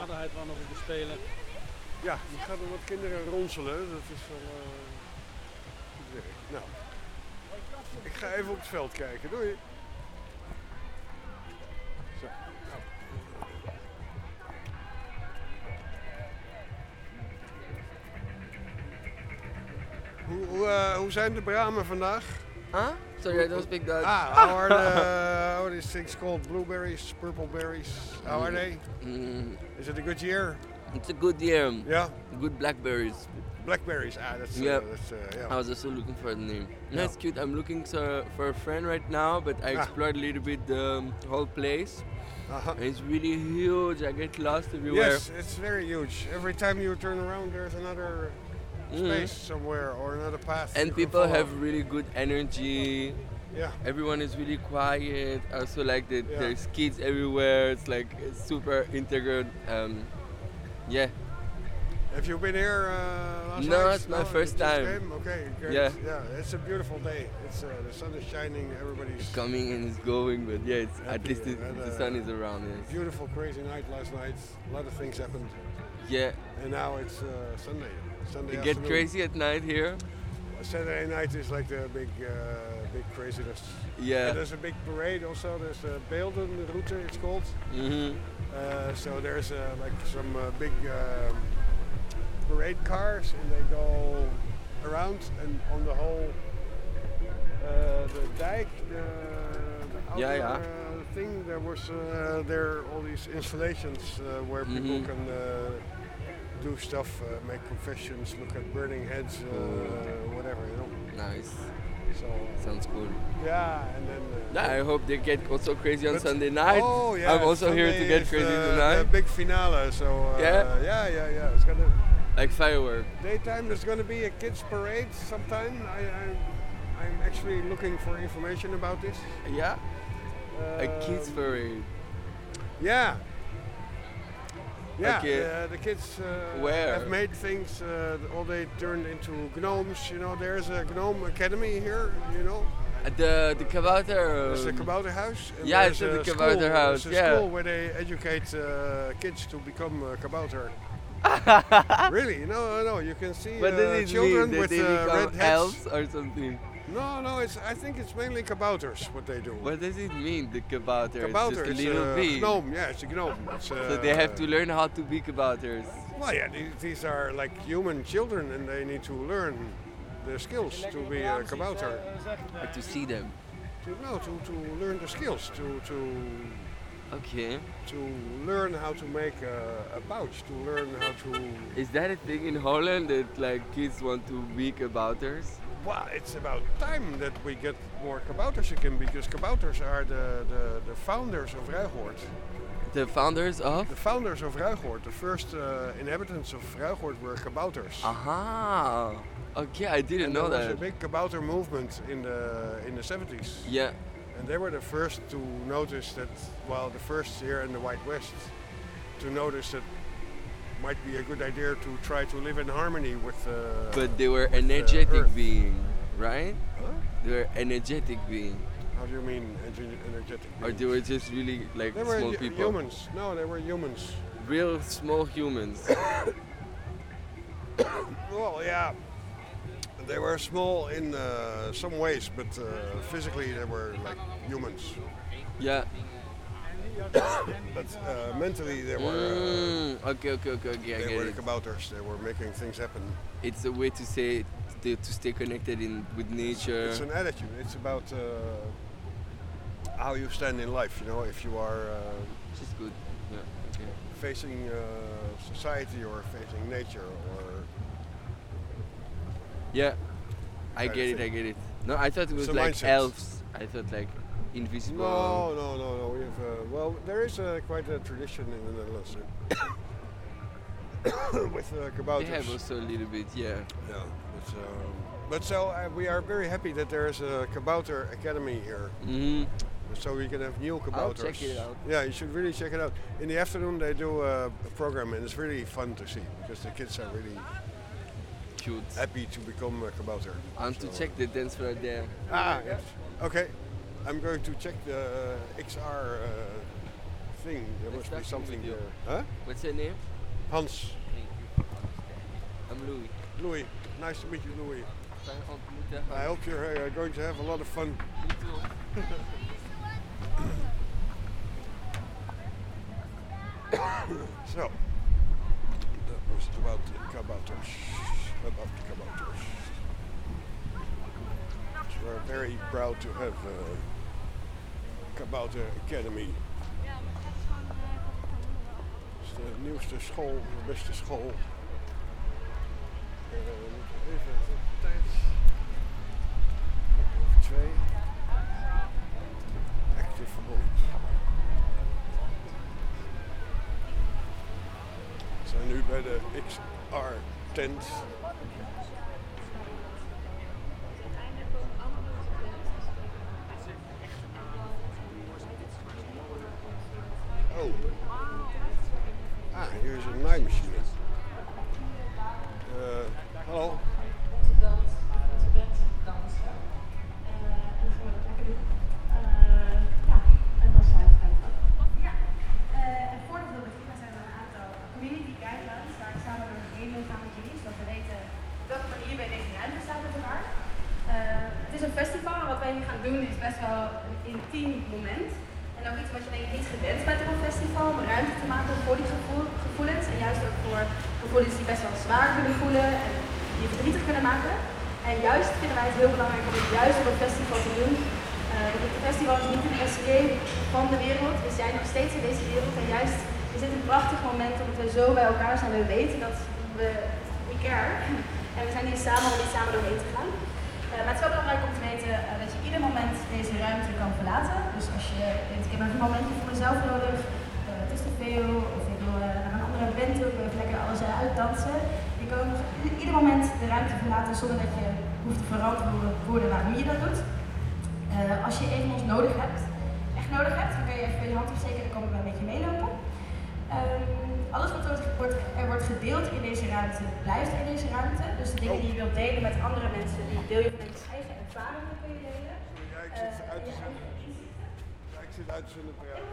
Speaker 10: Adelheid wel nog even spelen.
Speaker 2: Ja, die gaat er wat kinderen ronselen. Dat is wel goed werk. Nou, ik ga even op het veld kijken. Doei. Hoe, hoe, eh, hoe zijn de bramen vandaag?
Speaker 11: Huh? Sorry, I don't speak Dutch.
Speaker 2: Ah, how are the how are these things called? Blueberries, purple berries. How are they?
Speaker 11: Mm,
Speaker 2: Is it a good year?
Speaker 11: it's a good year.
Speaker 2: Yeah,
Speaker 11: Good blackberries.
Speaker 2: blackberries. Ah, that's uh,
Speaker 11: Yeah.
Speaker 2: that's uh,
Speaker 11: I was also looking for the name.
Speaker 2: Yeah.
Speaker 11: That's cute. I'm looking so, for a friend right now, but I
Speaker 2: Ah.
Speaker 11: explored a little bit the um, whole place.
Speaker 2: Uh-huh.
Speaker 11: It's really huge. I get lost everywhere.
Speaker 2: Yes, it's very huge. Every time you turn around, there's another
Speaker 11: Mhm.
Speaker 2: space somewhere or another path.
Speaker 11: And people have really good energy.
Speaker 2: Yeah.
Speaker 11: Everyone is really quiet. Also like that
Speaker 2: Yeah.
Speaker 11: there's kids everywhere. It's like it's super integral. Um, yeah.
Speaker 2: Have you been here uh, last
Speaker 11: No,
Speaker 2: night?
Speaker 11: it's my
Speaker 2: you
Speaker 11: first time.
Speaker 2: came? Okay, great.
Speaker 11: Yeah.
Speaker 2: yeah. It's a beautiful day. It's uh, the sun is shining. Everybody's
Speaker 11: coming and it's going, but yeah, it's, at least it, the
Speaker 2: uh,
Speaker 11: sun is around. Yes.
Speaker 2: beautiful, crazy night last night. A lot of things happened,
Speaker 11: Yeah,
Speaker 2: and now it's uh, Sunday. Sunday
Speaker 11: You get crazy at night here?
Speaker 2: Saturday night is like the big, uh, big craziness.
Speaker 11: Yeah.
Speaker 2: And there's a big parade also. There's a Beelden route, it's called.
Speaker 11: Mm-hmm.
Speaker 2: Uh, so there's uh, like some uh, big um, parade cars, and they go around and on the whole uh, the dike, the, the
Speaker 11: Yeah, yeah.
Speaker 2: Uh, thing. There was uh, there all these installations uh, where people
Speaker 11: Mhm.
Speaker 2: can uh, do stuff, uh, make confessions, look at burning heads, uh, whatever, you know.
Speaker 11: Nice.
Speaker 2: So
Speaker 11: Sounds cool.
Speaker 2: yeah, and then. Uh,
Speaker 11: Yeah, I hope they get also crazy on Sunday night.
Speaker 2: Oh yeah.
Speaker 11: I'm also here to get crazy
Speaker 2: the,
Speaker 11: tonight.
Speaker 2: The big finale. So uh,
Speaker 11: Yeah?
Speaker 2: yeah, yeah, yeah. It's gonna
Speaker 11: Like firework.
Speaker 2: daytime. There's gonna be a kids parade sometime. I, I I'm actually looking for information about this.
Speaker 11: Yeah. A kids
Speaker 2: Um,
Speaker 11: parade.
Speaker 2: Yeah. Yeah,
Speaker 11: Okay.
Speaker 2: uh, the kids uh,
Speaker 11: Where?
Speaker 2: have made things. Uh, all they turned into gnomes. You know, there's a gnome academy here. You know,
Speaker 11: the the kabouter.
Speaker 2: there's a
Speaker 11: um,
Speaker 2: kabouter house.
Speaker 11: Yeah, it's
Speaker 2: a
Speaker 11: the kabouter
Speaker 2: school-
Speaker 11: house,
Speaker 2: there's a
Speaker 11: yeah.
Speaker 2: school where they educate uh, kids to become a kabouter. <laughs> really? No, no, no. You can see uh, children? With uh, red hats.
Speaker 11: elves or something?
Speaker 2: No, no. It's. I think it's mainly kabouters what they do.
Speaker 11: What does it mean, the kabouter?
Speaker 2: Kabouter,
Speaker 11: it's just a little
Speaker 2: a
Speaker 11: bee.
Speaker 2: gnome. Yeah, it's a gnome. It's, uh,
Speaker 11: So they have to learn how to be kabouters.
Speaker 2: Well, yeah, these, these are like human children, and they need to learn the skills to be a kabouter.
Speaker 11: Or to see them.
Speaker 2: To no, to, to learn the skills, to to
Speaker 11: Okay.
Speaker 2: to learn how to make a, a pouch, to learn how to.
Speaker 11: Is that a thing in Holland that like kids want to be kabouters?
Speaker 2: Well, it's about time that we get more kabouters again, because kabouters are the, the, the founders of Ruigoord.
Speaker 11: The founders of?
Speaker 2: The founders of Ruigoord, the first uh, inhabitants of Ruigoord were kabouters.
Speaker 11: Aha. Okay, I didn't
Speaker 2: And
Speaker 11: know that.
Speaker 2: there was a big kabouter movement in the in the 70s.
Speaker 11: Yeah.
Speaker 2: And they were the first to notice that, well, the first here in the White West, to notice that might be a good idea to try to live in harmony with. Uh,
Speaker 11: But they were
Speaker 2: uh,
Speaker 11: energetic being, right?
Speaker 2: Huh?
Speaker 11: They were energetic being.
Speaker 2: How do you mean ener- energetic?
Speaker 11: Or they were just really like
Speaker 2: They were
Speaker 11: small people.
Speaker 2: humans. No, they were humans.
Speaker 11: Real small humans. <coughs>
Speaker 2: Well, yeah. They were small in uh, some ways, but uh, physically they were like humans.
Speaker 11: yeah.
Speaker 2: But uh, mentally they were.
Speaker 11: Mm, okay, okay, okay, okay, I
Speaker 2: they
Speaker 11: get
Speaker 2: were the kabouters. They were making things happen.
Speaker 11: It's a way to say to, to stay connected in with nature.
Speaker 2: It's an attitude. It's about uh, how you stand in life. You know, if you are uh,
Speaker 11: Which good. Yeah. Okay.
Speaker 2: facing uh, society or facing nature or
Speaker 11: Yeah. I get it.
Speaker 2: thing.
Speaker 11: I get it. No, I thought it was like
Speaker 2: mindset.
Speaker 11: elves. I thought like invisible.
Speaker 2: no, no, no, no. We have uh, well, there is uh, quite a tradition in the Netherlands uh, <coughs> with uh,
Speaker 11: They have also a little bit. Yeah.
Speaker 2: Yeah, but, um, but so uh, we are very happy that there is a kabouter academy here.
Speaker 11: hmm
Speaker 2: So we can have new
Speaker 11: I'll check it out.
Speaker 2: Yeah, you should really check it out. In the afternoon they do a, a program and it's really fun to see because the kids are really
Speaker 11: Cute.
Speaker 2: happy to become a kabouter.
Speaker 11: And want to check the dance floor there.
Speaker 2: Ah, yes. Okay. I'm going to check the XR uh, thing. There
Speaker 11: Let's
Speaker 2: must be something there. Huh?
Speaker 11: What's your name?
Speaker 2: Hans.
Speaker 11: Thank you. I'm Louis.
Speaker 2: Louis. Nice to meet you, Louis. I hope you're uh, going to have a lot of fun.
Speaker 11: You too. <coughs>
Speaker 2: So, that was about the kabouters. About the kabouters. So we're very proud to have uh, Kabouter Academy. Het is de nieuwste school, de beste school. Eh, we moeten even de tijd. Over twee. Active verbond. We zijn nu bij de XR tent.
Speaker 12: We weten deze ruimte staat met elkaar. Eh, het is een festival en wat wij nu gaan doen is best wel een intiem moment. Wat je denk ik niet gewend bent een festival, om ruimte te maken voor die gevoel- gevoelens. En juist ook voor gevoelens die best wel zwaar kunnen voelen en die verdrietig kunnen maken. En juist vinden wij het heel belangrijk om het juist op een festival te doen. Want het festival is niet een escape van de wereld. We zijn nog steeds in deze wereld. En juist is dit een prachtig moment omdat we zo bij elkaar zijn. We weten dat we, we care. En we zijn hier samen om hier samen doorheen te gaan. Eh, maar het is wel belangrijk om te weten eh, dat je ieder moment deze ruimte kan verlaten. Dus als je denkt, ik heb een momentje voor mezelf nodig, eh, het is te veel, of ik wil naar een andere band toe, ik wil lekker alles uitdansen. Je kan ieder moment de ruimte verlaten zonder dat je hoeft te verantwoorden worden waarom je dat doet. Als je even ons nodig hebt, echt nodig hebt, dan kun je even je hand opsteken en dan komen we een beetje meelopen. Alles wat er wordt gedeeld in deze ruimte, blijft in deze ruimte. Dus de dingen die je wilt delen met andere mensen, die deel je met je eigen ervaringen kun je delen.
Speaker 2: Ja, ik zit
Speaker 12: Eh,
Speaker 2: uit te zenden. Ja, ik zit uit te zenden per jaar.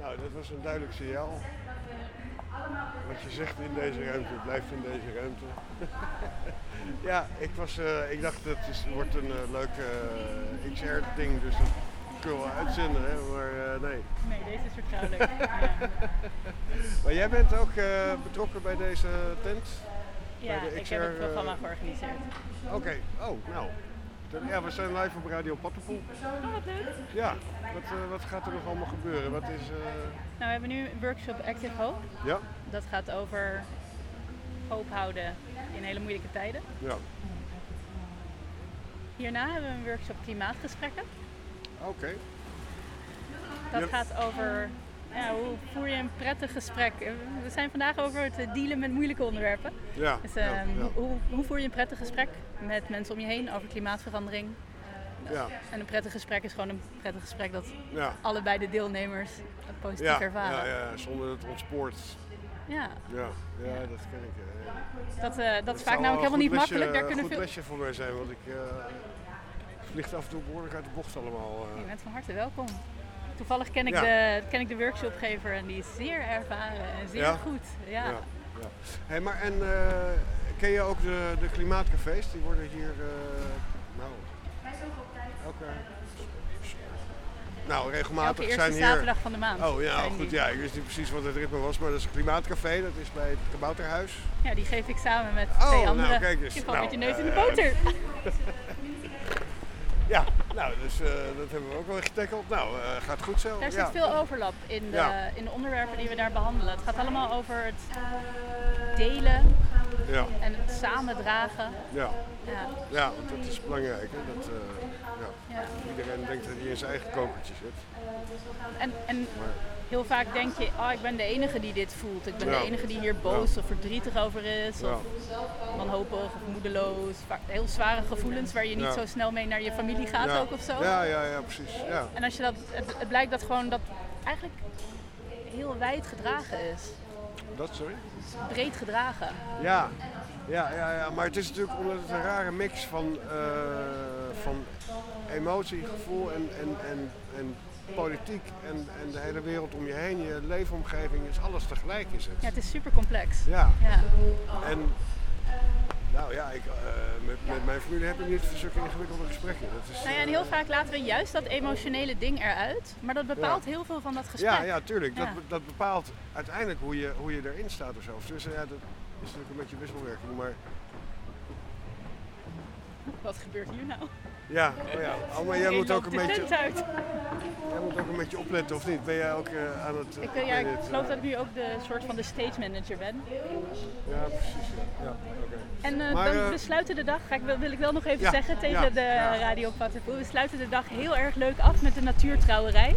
Speaker 2: Nou, dat was een duidelijk signaal. Wat je zegt in deze ruimte, blijft in deze ruimte. <laughs> ja, ik, was, eh, ik dacht dat het wordt een eh, leuk eh, XR-ding, dus dat kunnen we wel uitzenden, hè? maar eh, nee.
Speaker 13: Nee, deze is vertrouwelijk. <laughs> Ja.
Speaker 2: Maar jij bent ook eh, betrokken bij deze tent?
Speaker 13: Ja,
Speaker 2: bij de
Speaker 13: ik heb het programma
Speaker 2: eh,
Speaker 13: georganiseerd.
Speaker 2: Oké, oh, nou. Ja, we zijn live op Radio Pattenpoel.
Speaker 13: Oh, wat leuk.
Speaker 2: Ja, wat, wat gaat er nog allemaal gebeuren? Wat is,
Speaker 13: Nou, we hebben nu een workshop Active Hope.
Speaker 2: Ja.
Speaker 13: Dat gaat over hoop houden in hele moeilijke tijden.
Speaker 2: ja,
Speaker 13: Hierna hebben we een workshop klimaatgesprekken.
Speaker 2: Oké.
Speaker 13: Dat
Speaker 2: Ja.
Speaker 13: gaat over ja, hoe voer je een prettig gesprek. Eh, We zijn vandaag over het eh, dealen met moeilijke onderwerpen.
Speaker 2: Ja,
Speaker 13: Dus
Speaker 2: ja,
Speaker 13: ehm,
Speaker 2: ja.
Speaker 13: Hoe, hoe voer je een prettig gesprek met mensen om je heen over klimaatverandering?
Speaker 2: Ja.
Speaker 13: En een prettig gesprek is gewoon een prettig gesprek dat allebei de deelnemers het positief ervaren.
Speaker 2: ja, ja, zonder dat het ontspoort.
Speaker 13: Ja.
Speaker 2: Ja, ja, dat ken ik. eh.
Speaker 13: Dat, eh, dat is vaak namelijk helemaal
Speaker 2: een
Speaker 13: niet makkelijk. Daar
Speaker 2: lesje-
Speaker 13: kunnen
Speaker 2: een
Speaker 13: veel...
Speaker 2: goed lesje voor mij zijn, want ik eh vliegt af en toe behoorlijk uit de bocht allemaal. eh.
Speaker 13: Je bent van harte welkom. Toevallig ken ik,
Speaker 2: Ja.
Speaker 13: de, ken ik de workshopgever en die is zeer ervaren en zeer
Speaker 2: Ja?
Speaker 13: goed. Ja.
Speaker 2: Ja, ja. Hey, maar en eh, ken je ook de, de klimaatcafés? Die worden hier, eh, nou, elke, nou regelmatig
Speaker 13: Elke eerste
Speaker 2: zijn hier...
Speaker 13: zaterdag van de maand
Speaker 2: Oh ja, goed,
Speaker 13: die.
Speaker 2: ja, ik wist niet precies wat het ritme was, maar dat is een klimaatcafé, dat is bij het Kabouterhuis.
Speaker 13: Ja, die geef ik samen met
Speaker 2: Oh,
Speaker 13: twee
Speaker 2: nou,
Speaker 13: anderen.
Speaker 2: kijk eens.
Speaker 13: Je valt
Speaker 2: Nou,
Speaker 13: met je neus in de boter. <laughs>
Speaker 2: Ja, nou, dus eh, dat hebben we ook wel getackled. Nou, eh, gaat goed zo.
Speaker 13: Daar zit
Speaker 2: ja.
Speaker 13: veel overlap in de,
Speaker 2: Ja.
Speaker 13: in de onderwerpen die we daar behandelen. Het gaat allemaal over het delen
Speaker 2: Ja.
Speaker 13: en het samen dragen.
Speaker 2: Ja.
Speaker 13: Ja.
Speaker 2: ja, want dat is belangrijk. Hè? Dat, eh, ja.
Speaker 13: Ja.
Speaker 2: Iedereen denkt dat hij in zijn eigen kokertje zit.
Speaker 13: En, en heel vaak denk je, oh, ik ben de enige die dit voelt. Ik ben
Speaker 2: Ja.
Speaker 13: de enige die hier boos of verdrietig over is.
Speaker 2: Ja.
Speaker 13: Of wanhopig of moedeloos. Vaak heel zware gevoelens waar je niet zo snel mee naar je familie gaat ook of zo.
Speaker 2: Ja, ja, ja, precies. Ja.
Speaker 13: En als je dat, het, het blijkt dat gewoon dat eigenlijk heel wijd gedragen is.
Speaker 2: Dat, sorry?
Speaker 13: Breed gedragen.
Speaker 2: Ja. Ja, ja, ja, maar het is natuurlijk omdat het een rare mix van, eh, van emotie, gevoel en, en, en, en politiek en, en de hele wereld om je heen, je leefomgeving, is alles tegelijk is het.
Speaker 13: Ja, het is super complex.
Speaker 2: Ja.
Speaker 13: ja.
Speaker 2: En nou ja, ik, eh, met, met mijn familie heb ik niet zulke ingewikkelde gesprekken. Dat is,
Speaker 13: Nou ja, en heel vaak laten we juist dat emotionele ding eruit, maar dat bepaalt
Speaker 2: Ja.
Speaker 13: heel veel van dat gesprek.
Speaker 2: Ja, ja, tuurlijk. Dat, dat bepaalt uiteindelijk hoe je, hoe je erin staat of zo. Dus ja, dat is natuurlijk een beetje wisselwerking. Maar
Speaker 13: Wat gebeurt hier nou?
Speaker 2: Ja, oh ja. Oh, maar jij moet ook een beetje,
Speaker 13: uit.
Speaker 2: jij moet ook een beetje opletten, of niet? Ben jij ook eh, aan het...
Speaker 13: Ik,
Speaker 2: eh,
Speaker 13: ja, ik
Speaker 2: dit,
Speaker 13: geloof dat ik nu ook de soort van de stage manager ben.
Speaker 2: Ja, precies. Ja, oké.
Speaker 13: En
Speaker 2: Maar,
Speaker 13: dan we sluiten de dag, ga ik, wil, ik wel nog even
Speaker 2: Ja,
Speaker 13: zeggen tegen de. Radio Pattenpoel. We sluiten de dag heel erg leuk af met de natuurtrouwerij.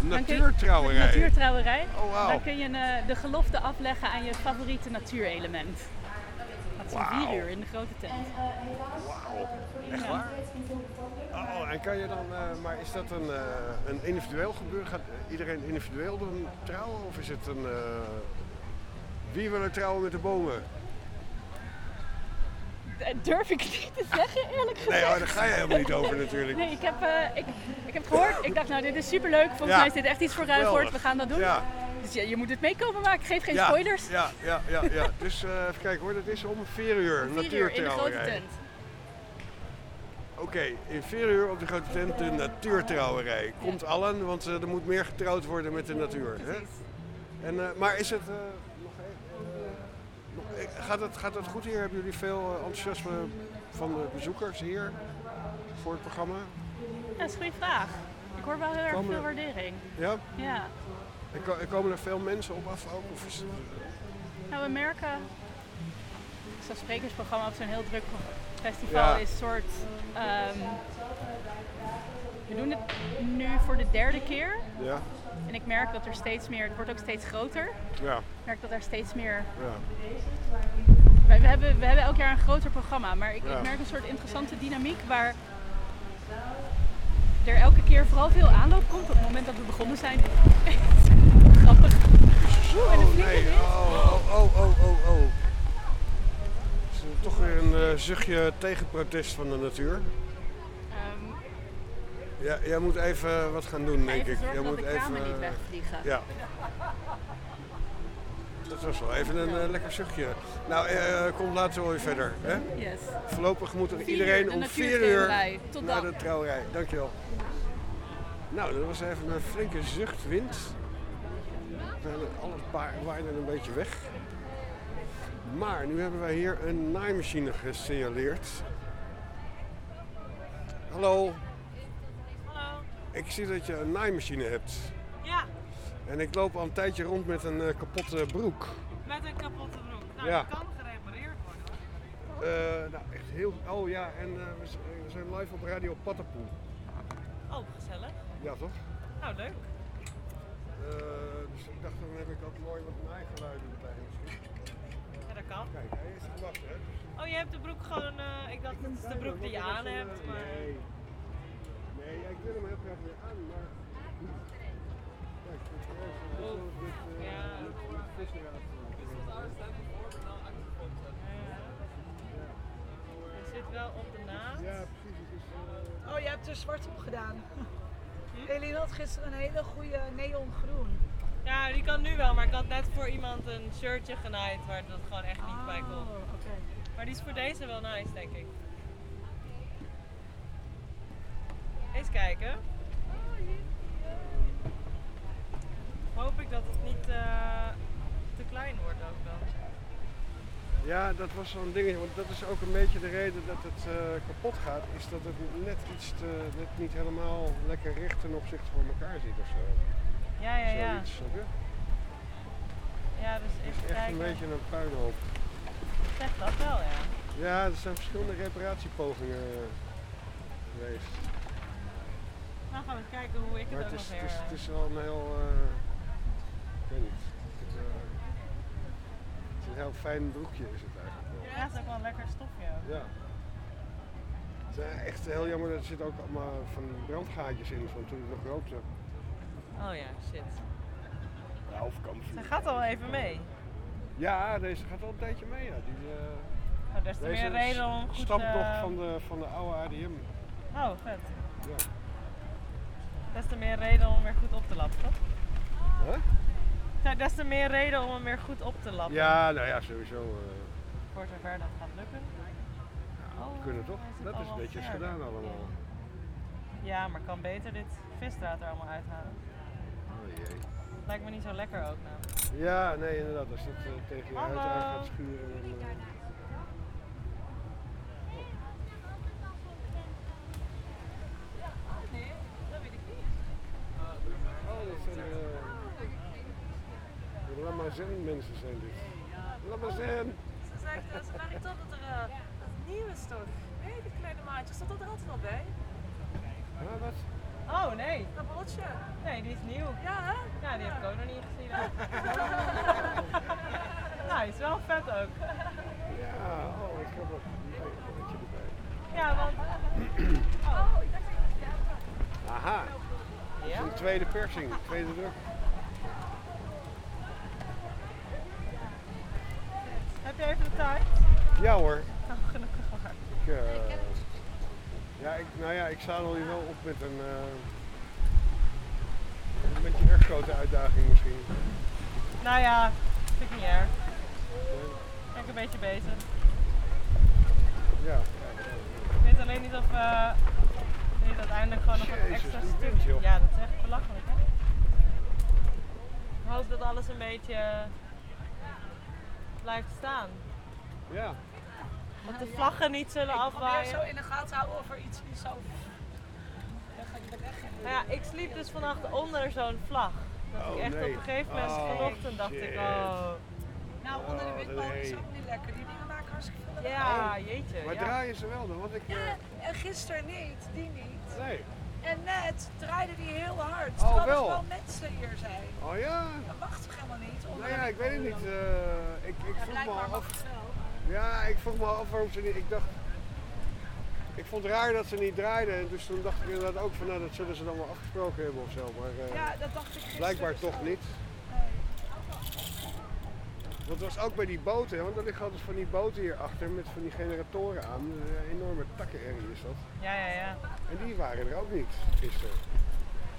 Speaker 13: Kun je-
Speaker 2: Natuurtrouwerij?
Speaker 13: Natuurtrouwerij.
Speaker 2: Oh, wauw.
Speaker 13: Dan kun je de gelofte afleggen aan je favoriete natuurelement. Dat is om
Speaker 2: Wauw.
Speaker 13: vier uur in de grote tent.
Speaker 2: Wauw. Echt waar? Oh, en kan je dan, eh, maar is dat een, eh, een individueel gebeuren? Gaat iedereen individueel dan trouwen? Of is het een, eh, wie wil er trouwen met de bomen?
Speaker 13: Dat durf ik niet te zeggen, eerlijk gezegd.
Speaker 2: Nee, oh, daar ga je helemaal niet over natuurlijk.
Speaker 13: Nee, ik heb, eh, ik, ik heb gehoord. Ik dacht, nou, dit is superleuk. Volgens
Speaker 2: Ja.
Speaker 13: mij is dit echt iets voor.
Speaker 2: Geweldig.
Speaker 13: We gaan dat doen.
Speaker 2: Ja.
Speaker 13: Dus ja, je moet het meekomen maken, geef geen
Speaker 2: ja,
Speaker 13: spoilers.
Speaker 2: Ja, ja, ja. ja. Dus eh, even kijken hoor, dat is om 4 uur.
Speaker 13: Vier uur in de grote tent.
Speaker 2: Oké, in 4 uur op de grote tent de natuurtrouwerij. Komt allen, want eh, er moet meer getrouwd worden met de natuur. Hè? En, eh, maar is het. eh, nog nog- eh, gaat, het, gaat het goed hier? Hebben jullie veel enthousiasme van de bezoekers hier voor het programma?
Speaker 13: Ja, dat is een goede vraag. Ik hoor wel heel erg veel waardering.
Speaker 2: Ja?
Speaker 13: Ja.
Speaker 2: En ko- en komen er veel mensen op af ook? Of is het,
Speaker 13: Nou, we merken, zo'n sprekersprogramma op zo'n heel druk festival
Speaker 2: Ja.
Speaker 13: is een soort. ehm, we doen het nu voor de derde keer.
Speaker 2: ja?
Speaker 13: En ik merk dat er steeds meer, het wordt ook steeds groter.
Speaker 2: Ja.
Speaker 13: Ik merk dat er steeds meer.
Speaker 2: Ja.
Speaker 13: Wij, we, hebben, we hebben elk jaar een groter programma, maar ik, ik merk een soort interessante dynamiek waar er elke keer vooral veel aanloop komt op het moment dat we begonnen zijn. <laughs> Grappig. Oeh, en een
Speaker 2: Oh nee, oh, oh, oh, oh, oh, toch weer een eh, zuchtje tegenprotest van de natuur.
Speaker 13: Ehm,
Speaker 2: Ja, jij moet even wat gaan doen, denk ik. Jij moet
Speaker 13: de
Speaker 2: even,
Speaker 13: niet wegvliegen.
Speaker 2: Ja. Dat was wel even een eh, lekker zuchtje. Nou, eh, kom later wel weer verder. Hè?
Speaker 13: Yes.
Speaker 2: Voorlopig moet er iedereen om vier uur
Speaker 13: natuurtrouwerij. Tot
Speaker 2: naar
Speaker 13: dan.
Speaker 2: de trouwerij. Dankjewel. Nou, dat was even een flinke zuchtwind. Alle paarden waaiden een beetje weg. Maar nu hebben wij hier een naaimachine gesignaleerd. Hallo.
Speaker 14: Hallo.
Speaker 2: Ik zie dat je een naaimachine hebt.
Speaker 14: Ja,
Speaker 2: En ik loop al een tijdje rond met een eh, kapotte broek.
Speaker 14: met een kapotte broek. Nou,
Speaker 2: Ja.
Speaker 14: die kan gerepareerd worden. hoor.
Speaker 2: Eh, nou, echt heel... Oh ja, en eh, we, zijn live op Radio Pattenpoel.
Speaker 14: Oh, gezellig.
Speaker 2: Ja, toch?
Speaker 14: Nou, leuk.
Speaker 2: Dus ik dacht, dan heb ik ook mooi wat naaigeluiden erbij misschien.
Speaker 14: Ja, dat kan.
Speaker 2: Kijk, hij is gewassen, hè? Dus-
Speaker 14: Oh, je hebt de broek gewoon... eh, ik dacht, dat is de broek die je aan hebt. Maar...
Speaker 2: Nee. Nee, ik wil hem heel graag weer aan, maar... Kijk, is erg, dit dit, eh, eh,
Speaker 14: Je zit wel op de naad.
Speaker 2: Ja, precies. Het is, eh,
Speaker 15: Oh, je hebt er zwart op gedaan. Eline had gisteren een hele goede neongroen.
Speaker 14: Ja, die kan nu wel, maar ik had net voor iemand een shirtje genaaid waar dat gewoon echt niet bij kon.
Speaker 15: Oh, oké.
Speaker 14: Maar die is voor deze wel nice, denk ik. Eens kijken. Hoop ik dat het niet eh, te klein wordt ook dan.
Speaker 2: Ja, dat was zo'n dingetje, want dat is ook een beetje de reden dat het eh, kapot gaat, is dat het net iets te, net niet helemaal lekker recht ten opzichte van elkaar zit of zo.
Speaker 14: Ja, ja, ja.
Speaker 2: Zoiets, snap je?
Speaker 14: Ja, dus
Speaker 2: Het
Speaker 14: even
Speaker 2: is echt
Speaker 14: kijken.
Speaker 2: een beetje een puinhoop.
Speaker 14: Zeg dat wel, ja.
Speaker 2: Ja, er zijn verschillende reparatiepogingen eh, geweest.
Speaker 14: Nou gaan we eens kijken hoe ik
Speaker 2: Maar
Speaker 14: het
Speaker 2: het
Speaker 14: ook
Speaker 2: is,
Speaker 14: nog
Speaker 2: het, is,
Speaker 14: eh,
Speaker 2: het is wel een heel, eh, ik weet niet, het, eh, het is een heel fijn broekje is het eigenlijk wel.
Speaker 14: Ja, het is ook wel een lekker stofje. ook.
Speaker 2: Ja. Het is eh, echt heel jammer, er zitten ook allemaal van brandgaatjes in van toen ik nog rookte.
Speaker 14: Oh ja, shit.
Speaker 2: Ja, of kampvuur.
Speaker 14: Ze gaat al even mee.
Speaker 2: Ja, deze gaat al een tijdje mee. Ja. Die, eh,
Speaker 14: Oh,
Speaker 2: deze
Speaker 14: meer reden om goed...
Speaker 2: stamt
Speaker 14: eh,
Speaker 2: nog van de, van de oude ADM.
Speaker 14: Oh, vet.
Speaker 2: Ja.
Speaker 14: Des te meer reden om weer goed op te lappen, toch?
Speaker 2: Huh?
Speaker 14: Nou, Des te meer reden om hem weer goed op te lappen.
Speaker 2: Ja, nou ja, sowieso. eh,
Speaker 14: Voor zover dat gaat lukken. Oh,
Speaker 2: we kunnen toch?
Speaker 14: hij zit
Speaker 2: Dat is netjes gedaan allemaal.
Speaker 14: Ja, maar kan beter dit visdraad er allemaal uithalen. Lijkt me niet zo lekker ook nou.
Speaker 2: Ja, nee, inderdaad. Als dat eh, tegen je huid aan gaat schuren. Dan, eh,
Speaker 14: Nee, dat weet ik niet.
Speaker 2: Oh, dat zijn eh, de Lamazen mensen zijn dit. Lamazen!
Speaker 6: Ze zegt, ze merkt toch dat er eh, dat het nieuw is toch? Die kleine maatjes, stond dat er altijd al bij?
Speaker 2: Ja, wat?
Speaker 14: Oh nee.
Speaker 6: Dat botje.
Speaker 14: Nee, die is nieuw.
Speaker 6: Ja, hè?
Speaker 14: Ja, die heb ik ook nog niet gezien. <laughs> nou, die is wel vet ook.
Speaker 2: Ja, oh, ik heb wat een beetje erbij.
Speaker 14: Ja, want...
Speaker 6: Oh, ik dacht dat je het
Speaker 2: Aha! Dat is
Speaker 14: Ja?
Speaker 2: een tweede persing, tweede druk.
Speaker 14: Heb je even de tijd?
Speaker 2: Ja hoor.
Speaker 14: Oh, gelukkig maar.
Speaker 2: Ik, ja, ik, nou ja, ik zadel hier wel op met een, eh, een beetje erg grote uitdaging misschien.
Speaker 14: Nou ja, vind ik niet erg. Ben ik een beetje bezig.
Speaker 2: Ja.
Speaker 14: Ik weet alleen niet of eh niet uiteindelijk gewoon nog een extra stuk.
Speaker 2: wind.
Speaker 14: Ja, dat is echt belachelijk hè. Ik hoop dat alles een beetje blijft staan.
Speaker 2: Ja.
Speaker 14: Dat de vlaggen niet zullen
Speaker 15: Ik probeer
Speaker 14: afwaaien.
Speaker 15: zo in de gaten houden of er iets niet zo... Ik
Speaker 14: Nou ja, ik sliep dus vannacht onder zo'n vlag. Dat ik
Speaker 2: Oh,
Speaker 14: echt
Speaker 2: nee.
Speaker 14: op een gegeven moment
Speaker 2: Oh,
Speaker 14: vanochtend dacht ik, oh.
Speaker 15: Nou, onder de
Speaker 2: Oh,
Speaker 15: windmolen is ook niet lekker. Die dingen maken hartstikke veel
Speaker 14: Ja,
Speaker 15: lawaai.
Speaker 14: jeetje.
Speaker 2: Maar
Speaker 14: ja.
Speaker 2: draaien ze wel dan? Want ik... eh,
Speaker 15: Ja, en gisteren niet, die niet.
Speaker 2: Nee.
Speaker 15: En net draaide die heel hard.
Speaker 2: Oh,
Speaker 15: terwijl
Speaker 2: wel?
Speaker 15: er gewoon mensen hier zijn.
Speaker 2: Oh ja.
Speaker 15: Dat wacht toch helemaal niet? Onder
Speaker 2: Nou ja, ik weet het niet. eh, ik, ik
Speaker 15: Ja,
Speaker 2: vroeg me
Speaker 15: mag het wel.
Speaker 2: Ja, ik vroeg me af waarom ze niet. Ik dacht. Ik vond het raar dat ze niet draaiden. En dus toen dacht ik inderdaad ook van nou, dat zullen ze dan wel afgesproken hebben of zo. Maar eh,
Speaker 15: Ja, dat dacht ik
Speaker 2: blijkbaar
Speaker 15: dus
Speaker 2: toch niet. Want het was ook bij die boten, want er liggen altijd van die boten hier achter met van die generatoren aan. Een enorme takkenherrie is dat.
Speaker 14: Ja, ja, ja.
Speaker 2: En die waren er ook niet gisteren.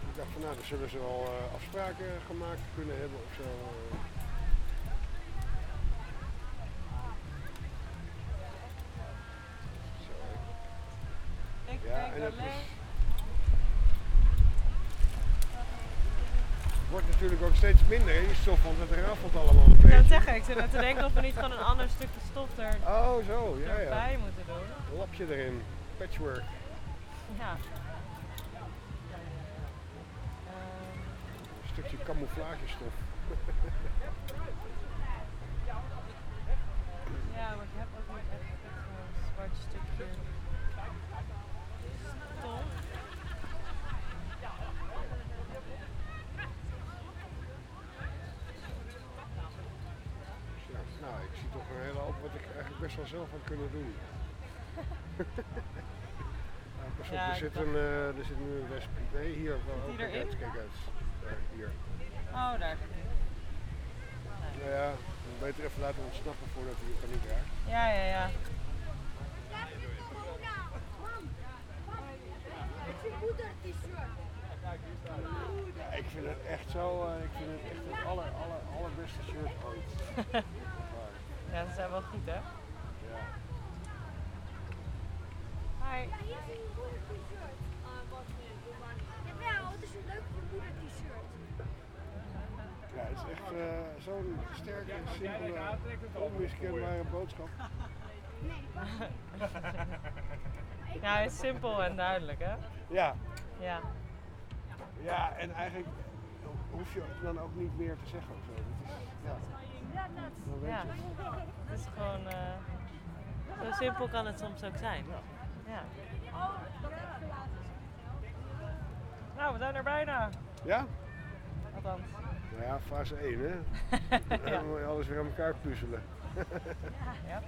Speaker 2: Ik dacht van nou, dan zullen ze wel eh, afspraken gemaakt kunnen hebben of eh. Zo.
Speaker 14: Ik
Speaker 2: Ja, en is... wordt natuurlijk ook steeds minder. hè, Je stof, want het rafelt allemaal een beetje.
Speaker 14: het zeggen, ik zit net te denken of we niet gewoon een ander stukje stof er,
Speaker 2: Oh, zo, ja, ja.
Speaker 14: moeten doen.
Speaker 2: Lapje erin. Patchwork.
Speaker 14: Ja.
Speaker 2: Een stukje camouflagestof. <laughs>
Speaker 14: Ja, maar ik heb ook niet echt zo'n zwart stukje stof.
Speaker 2: Ja, nou, ik zie toch een hele hoop wat ik eigenlijk best wel zelf had kunnen doen. nou, <laughs>
Speaker 14: Ja,
Speaker 2: er, zit een, eh, er zit nu een wesp. Nee, hier.
Speaker 14: Die
Speaker 2: kijk
Speaker 14: erin?
Speaker 2: uit, kijk uit. Daar, hier.
Speaker 14: Oh, daar.
Speaker 2: Nou ja, beter even laten ontsnappen voordat hij in paniek raakt.
Speaker 14: Ja, ja, ja.
Speaker 2: Ja, ik vind het echt zo, eh, ik vind het echt het aller, aller, allerbeste shirt ooit. <laughs>
Speaker 14: Ja, ze zijn wel goed, hè?
Speaker 2: Ja.
Speaker 14: Hi.
Speaker 9: Ja, hier is je moeder t-shirt. Jawel, het is een leuk je moeder t-shirt.
Speaker 2: Ja, het is echt eh, zo'n sterke, simpele, onmiskenbare boodschap. <laughs>
Speaker 14: Ja, hij is simpel en duidelijk, hè?
Speaker 2: Ja.
Speaker 14: Ja.
Speaker 2: Ja, en eigenlijk hoef je dan ook niet meer te zeggen of zo. Het is, ja. Dan weet
Speaker 14: Ja.
Speaker 2: je.
Speaker 14: Het is gewoon... eh, zo simpel kan het soms ook zijn. Ja. Nou, we zijn er bijna.
Speaker 2: Ja?
Speaker 14: Althans.
Speaker 2: Nou ja, fase 1 hè. <laughs> Dan moet je alles weer aan elkaar puzzelen.
Speaker 14: Ja.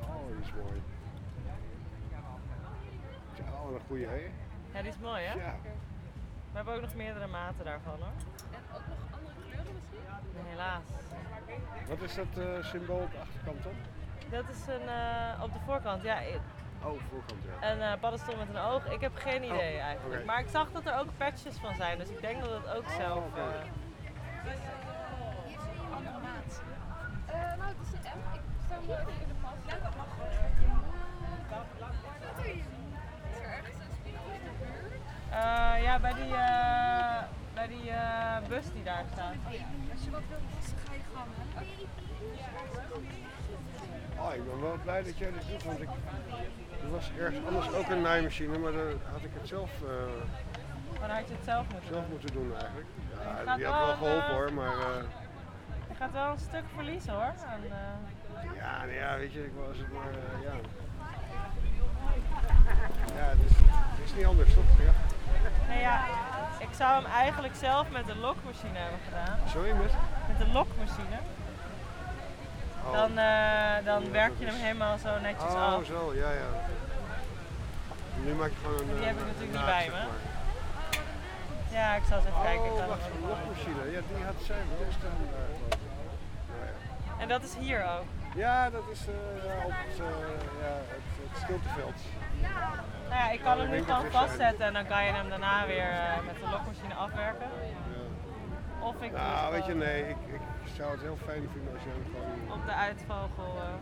Speaker 2: Oh, die is mooi. Ja, een goeie hè.
Speaker 14: Ja, die is mooi, hè?
Speaker 2: Ja.
Speaker 14: We hebben ook nog meerdere maten daarvan, hoor.
Speaker 6: En ook nog andere kleuren misschien?
Speaker 14: Helaas.
Speaker 2: Wat is dat eh, symbool op de achterkant dan?
Speaker 14: Dat is een, eh, op de voorkant, ja,
Speaker 2: Oh, voorkant ja.
Speaker 14: een eh paddenstoel met een oog. Ik heb geen idee
Speaker 2: Oh,
Speaker 14: eigenlijk.
Speaker 2: oké.
Speaker 14: Maar ik zag dat er ook patches van zijn, dus ik denk dat het ook zelf...
Speaker 2: oké.
Speaker 14: eh,
Speaker 15: Andere maat.
Speaker 6: Eh, nou, het is een M. Ik stel me even in de pas. Ja, dat mag gewoon. Is er ergens een spiegel in de buurt?
Speaker 14: eh, ja, bij die, eh, bij die eh, bus die daar staat.
Speaker 15: Als je wat wilt passen, ga je gang. hè?
Speaker 2: Oh, ik ben wel blij dat jij dit doet, want ik, er was ergens anders ook een naaimachine, maar dan had ik het zelf, eh,
Speaker 14: Dan had je het zelf moeten
Speaker 2: zelf
Speaker 14: doen.
Speaker 2: moeten doen eigenlijk. Ja, die had
Speaker 14: wel
Speaker 2: geholpen
Speaker 14: eh,
Speaker 2: hoor, maar uh,
Speaker 14: Je gaat wel een stuk verliezen hoor. En, eh,
Speaker 2: ja, nou ja, weet je, ik was het maar, eh, ja. Ja, het is, het is niet anders toch? Ja.
Speaker 14: nee, ja, ik zou hem eigenlijk zelf met de lokmachine hebben gedaan.
Speaker 2: Sorry, met?
Speaker 14: Met de lokmachine.
Speaker 2: Oh.
Speaker 14: Dan, eh, dan werk je hem helemaal zo netjes
Speaker 2: Oh,
Speaker 14: af.
Speaker 2: zo, ja, ja. Nu maak je gewoon een.
Speaker 14: Die
Speaker 2: eh,
Speaker 14: heb ik natuurlijk niet bij me. Ja, ik zal eens even kijken.
Speaker 2: Oh, wacht, een lokmachine. Ja, die had zij wel staan daar. geloof ik. Nou ja.
Speaker 14: En dat is hier ook.
Speaker 2: Ja, dat is eh, op het, eh, ja, het, het stilteveld.
Speaker 14: Nou ja, ik kan
Speaker 2: Ja,
Speaker 14: hem nu gewoon
Speaker 2: zijn-
Speaker 14: vastzetten en dan kan je hem daarna weer eh, met de lokmachine afwerken. Of ik
Speaker 2: Nou, weet je, nee, ik, ik zou het heel fijn vinden als je hem gewoon...
Speaker 14: op de uitvogel. eh.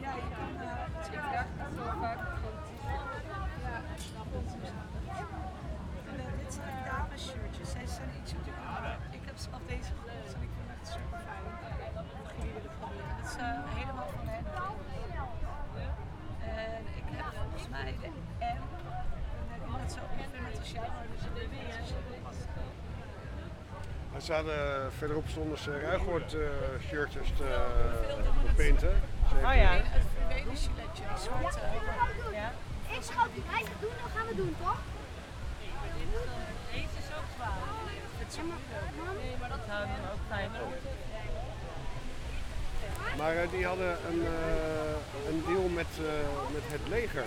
Speaker 15: Ja, je kan eh, ik draag het wel vaak gewoon En eh, dit zijn dames shirtjes. Zij zijn iets Ik heb zelf deze gekocht en ik vind het echt super fijn. Mocht jullie willen proberen. Het is eh, helemaal van hen. En ik heb volgens mij de M. En ik net zo ongeveer met de shower. Dus ik weet niet of het past.
Speaker 2: Maar ze hadden, verderop stonden ze ruigoord eh shirtjes te, painten. Ze
Speaker 14: Oh
Speaker 2: heeft-
Speaker 14: ja.
Speaker 15: Het fluwelen giletje, die zwarte.
Speaker 9: Ja. Ik schat, hij zegt doen, dan gaan we doen, toch?
Speaker 6: Deze is ook zwaar.
Speaker 14: Nee, maar dat zou hem ook fijn.
Speaker 2: Maar eh, die hadden een, eh, een deal met, eh, met het leger.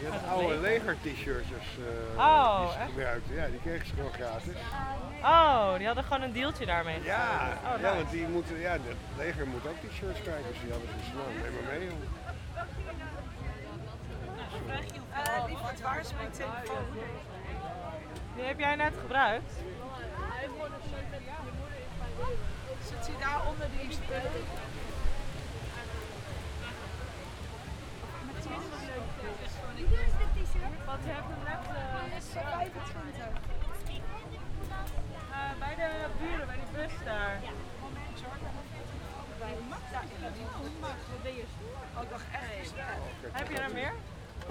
Speaker 2: Die hadden
Speaker 14: het
Speaker 2: oude
Speaker 14: leger?
Speaker 2: leger t-shirtjes eh,
Speaker 14: Oh,
Speaker 2: die ze
Speaker 14: echt?
Speaker 2: gebruikten. Ja, die kregen ze gewoon gratis.
Speaker 14: Oh, die hadden gewoon een dealtje daarmee.
Speaker 2: Ja,
Speaker 14: oh,
Speaker 2: ja want die moeten, ja, het leger moet ook t-shirts krijgen. Dus die hadden ze nou, neem maar mee.
Speaker 15: Eh, lieverd, waar is mijn telefoon?
Speaker 14: Die heb jij net gebruikt.
Speaker 15: Zit hij daar onder die spullen?
Speaker 9: Hoe duur is dit t-shirt?
Speaker 14: Want je hebt hem net eh,
Speaker 15: is 25.
Speaker 14: eh, bij de buren, bij die bus daar.
Speaker 15: Moment, Jordan. Ja, ik heb die goed, maar wat ben je stoer? Oh, ik dacht echt.
Speaker 14: Heb je er meer?
Speaker 2: Oh,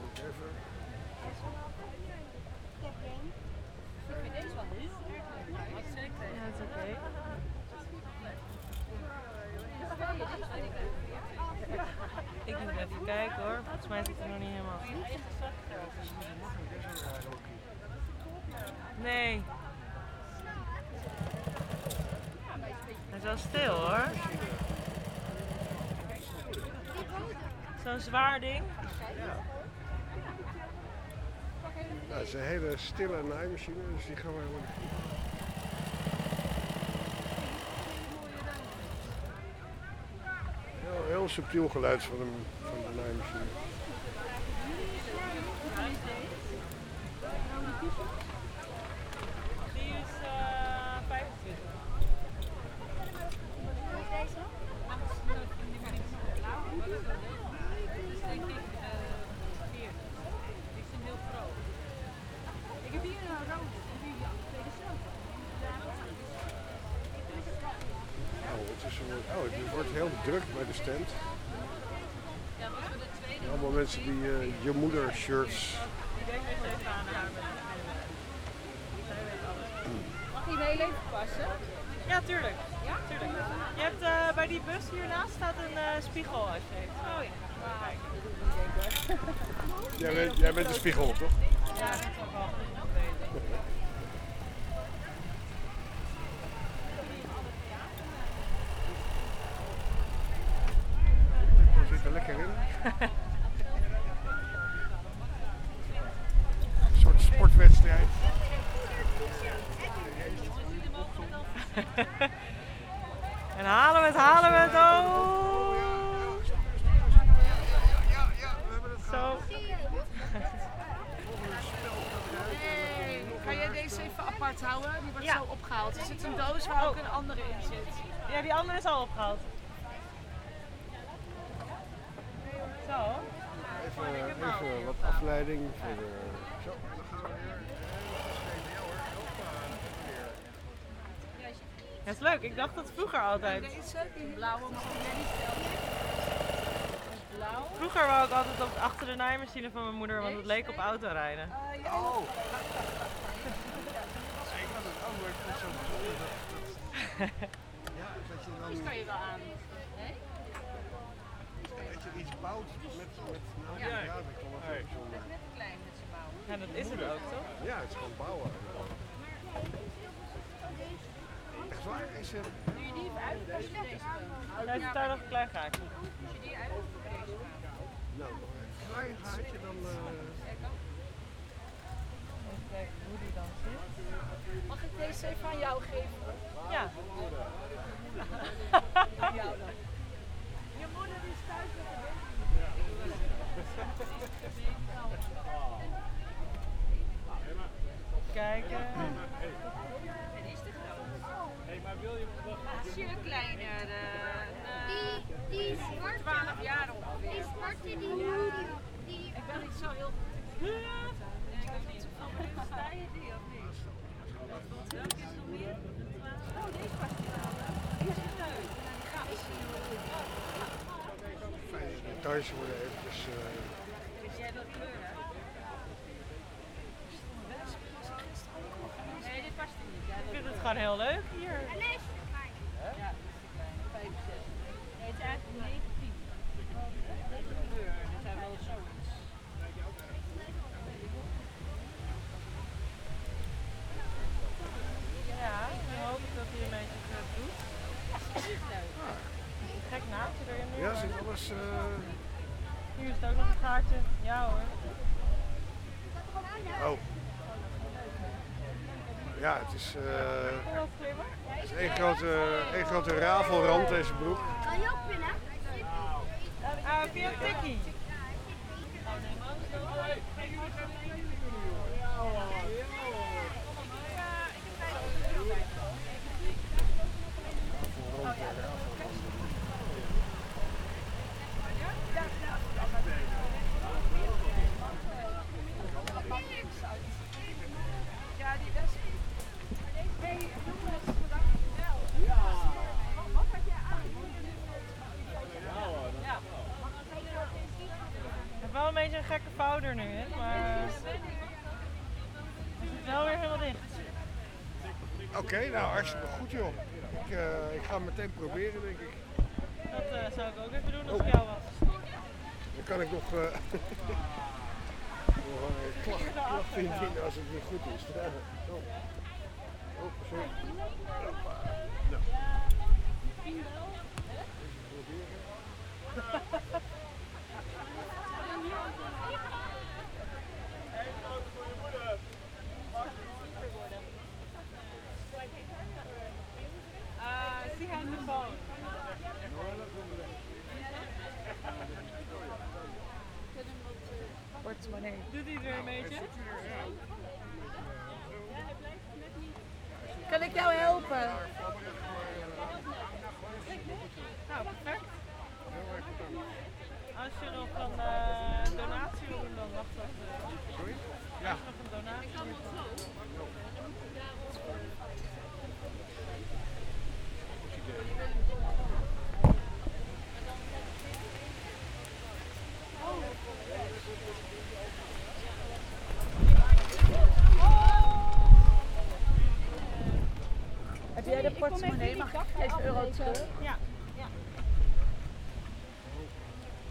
Speaker 2: moet ik even.
Speaker 9: Ik heb één.
Speaker 6: Ik vind deze wel heel erg leuk. Zeker.
Speaker 14: Ja, dat is oké. Ik moet even kijken hoor. Volgens mij zit hij nog niet helemaal goed. Nee. Hoor. Zo'n zwaar ding.
Speaker 2: Nou, het is een hele stille naaimachine, dus die gaan we helemaal. Heel, heel subtiel geluid van van de naaimachine.
Speaker 14: Die is eh 25.
Speaker 9: Deze?
Speaker 6: Ik heb hier een rode.
Speaker 2: Oh, het, is een, oh, het wordt heel druk bij de stand.
Speaker 6: Ja, wat we de tweede.
Speaker 2: Allemaal mensen die eh, je moeder shirts.
Speaker 14: Ik denk dat je even aan haar bent.
Speaker 6: Mag die heel even passen?
Speaker 14: Ja, tuurlijk. Ja? tuurlijk. Je hebt eh, bij die bus hiernaast staat een eh, spiegel als je heeft. Oh ja. Kijk.
Speaker 2: Jij bent, jij bent de spiegel, toch?
Speaker 14: Ja, dat is ook wel goed om te weten.
Speaker 2: We zitten lekker in. Een soort sportwedstrijd.
Speaker 14: en halen we het, halen we het. Oh. Zo.
Speaker 15: Hey, kan jij deze even apart houden? Die wordt
Speaker 14: Ja.
Speaker 15: zo opgehaald. Er zit een doos waar ook een andere in zit.
Speaker 14: Ja, die andere is al opgehaald. Zo.
Speaker 2: Even, even wat afleiding voor de... Zo.
Speaker 14: Dat is leuk. Ik dacht dat vroeger altijd.
Speaker 15: Deze, die blauwe mag jij niet
Speaker 6: Blauw.
Speaker 14: Vroeger wou ik altijd op, achter de naaimachine van mijn moeder, want het leek op autorijden.
Speaker 2: Oh! Ik had het ook, maar ik vond het zo bijzonder dat... dat ja, dat je dan...
Speaker 6: Die kan je wel aan. Nee?
Speaker 2: Dat je iets bouwt met... met nou,
Speaker 6: Ja.
Speaker 2: ja. dat kan wel heel bijzonder.
Speaker 6: Net te klein met zijn bouw.
Speaker 14: Ja, dat is het ook, toch?
Speaker 2: Ja, het is gewoon bouwen. Echt waar? Is het...
Speaker 14: Hij heeft daar nog een klein gaatje.
Speaker 6: Als je die uit voor deze kan.
Speaker 2: Nou, nog een klein gaatje dan... eh,
Speaker 14: kijken hoe die dan zit.
Speaker 15: Mag ik deze even aan jou geven?
Speaker 14: Ja.
Speaker 15: jou dan.
Speaker 14: Je moeder is thuis met de Kijken.
Speaker 6: Die is te groot.
Speaker 16: Hey, maar wil je
Speaker 6: Ietsje kleiner. eh,
Speaker 7: Die, die zwarte,
Speaker 6: 12 jaar ongeveer.
Speaker 7: die zwarte, die, die, die,
Speaker 6: Ik ben niet zo heel goed in de Nee, ik weet niet zo van. Sta je die of niet? Welke is nog meer? Oh, deze past hier wel. Die is leuk. Die gaat
Speaker 2: Fijne details worden eventjes... eh,
Speaker 6: Is jij dat kleuren? Nee, dit past er niet. Ja,
Speaker 14: Ik vind het gewoon heel leuk hier.
Speaker 7: En deze is klein.
Speaker 6: Ja, 65. Nee, het is eigenlijk 19. Deze kleur, dit zijn wel zoiets.
Speaker 14: Ja, ik hoop dat hij een beetje het doet. Gek naadje erin. nu,
Speaker 2: ja,
Speaker 14: maar-
Speaker 2: zit alles... eh,
Speaker 14: Hier is het ook nog een gaatje. Ja hoor.
Speaker 2: Oh. Ja, het is, eh,
Speaker 14: slimmer?
Speaker 2: het is één grote, één grote rafelrand deze broek.
Speaker 7: Kan je ook pinnen?
Speaker 14: Ah, via tikkie.
Speaker 15: Ja, die wesp.
Speaker 6: Hey, jongens, bedankt wel. Ja. Wat had jij aan? Ja.
Speaker 14: Ik heb wel een beetje een gekke vouw er nu in, maar het zit wel weer helemaal dicht.
Speaker 2: Oké, nou hartstikke goed joh. Ik, eh, ik ga het meteen proberen denk ik.
Speaker 14: Dat eh, zou ik ook even doen als
Speaker 2: Oh.
Speaker 14: ik jou was.
Speaker 2: Dan kan ik nog, eh <laughs> nog een klacht, klacht indienen als het niet goed is. <laughs> Oh. Oh, sorry. Nou.
Speaker 14: Ah, <laughs> zie hij de phone.
Speaker 15: Portemonnee.
Speaker 14: Doet hij er een beetje?
Speaker 15: Kan ik jou helpen?
Speaker 14: Nou, perfect. Als je nog een eh, donatie wil doen, dan wacht dat.
Speaker 2: Sorry?
Speaker 14: Ja. Als je nog een donatie wil doen.
Speaker 15: Heb jij de portemonnee? Mag ik deze euro terug?
Speaker 14: Ja. ja.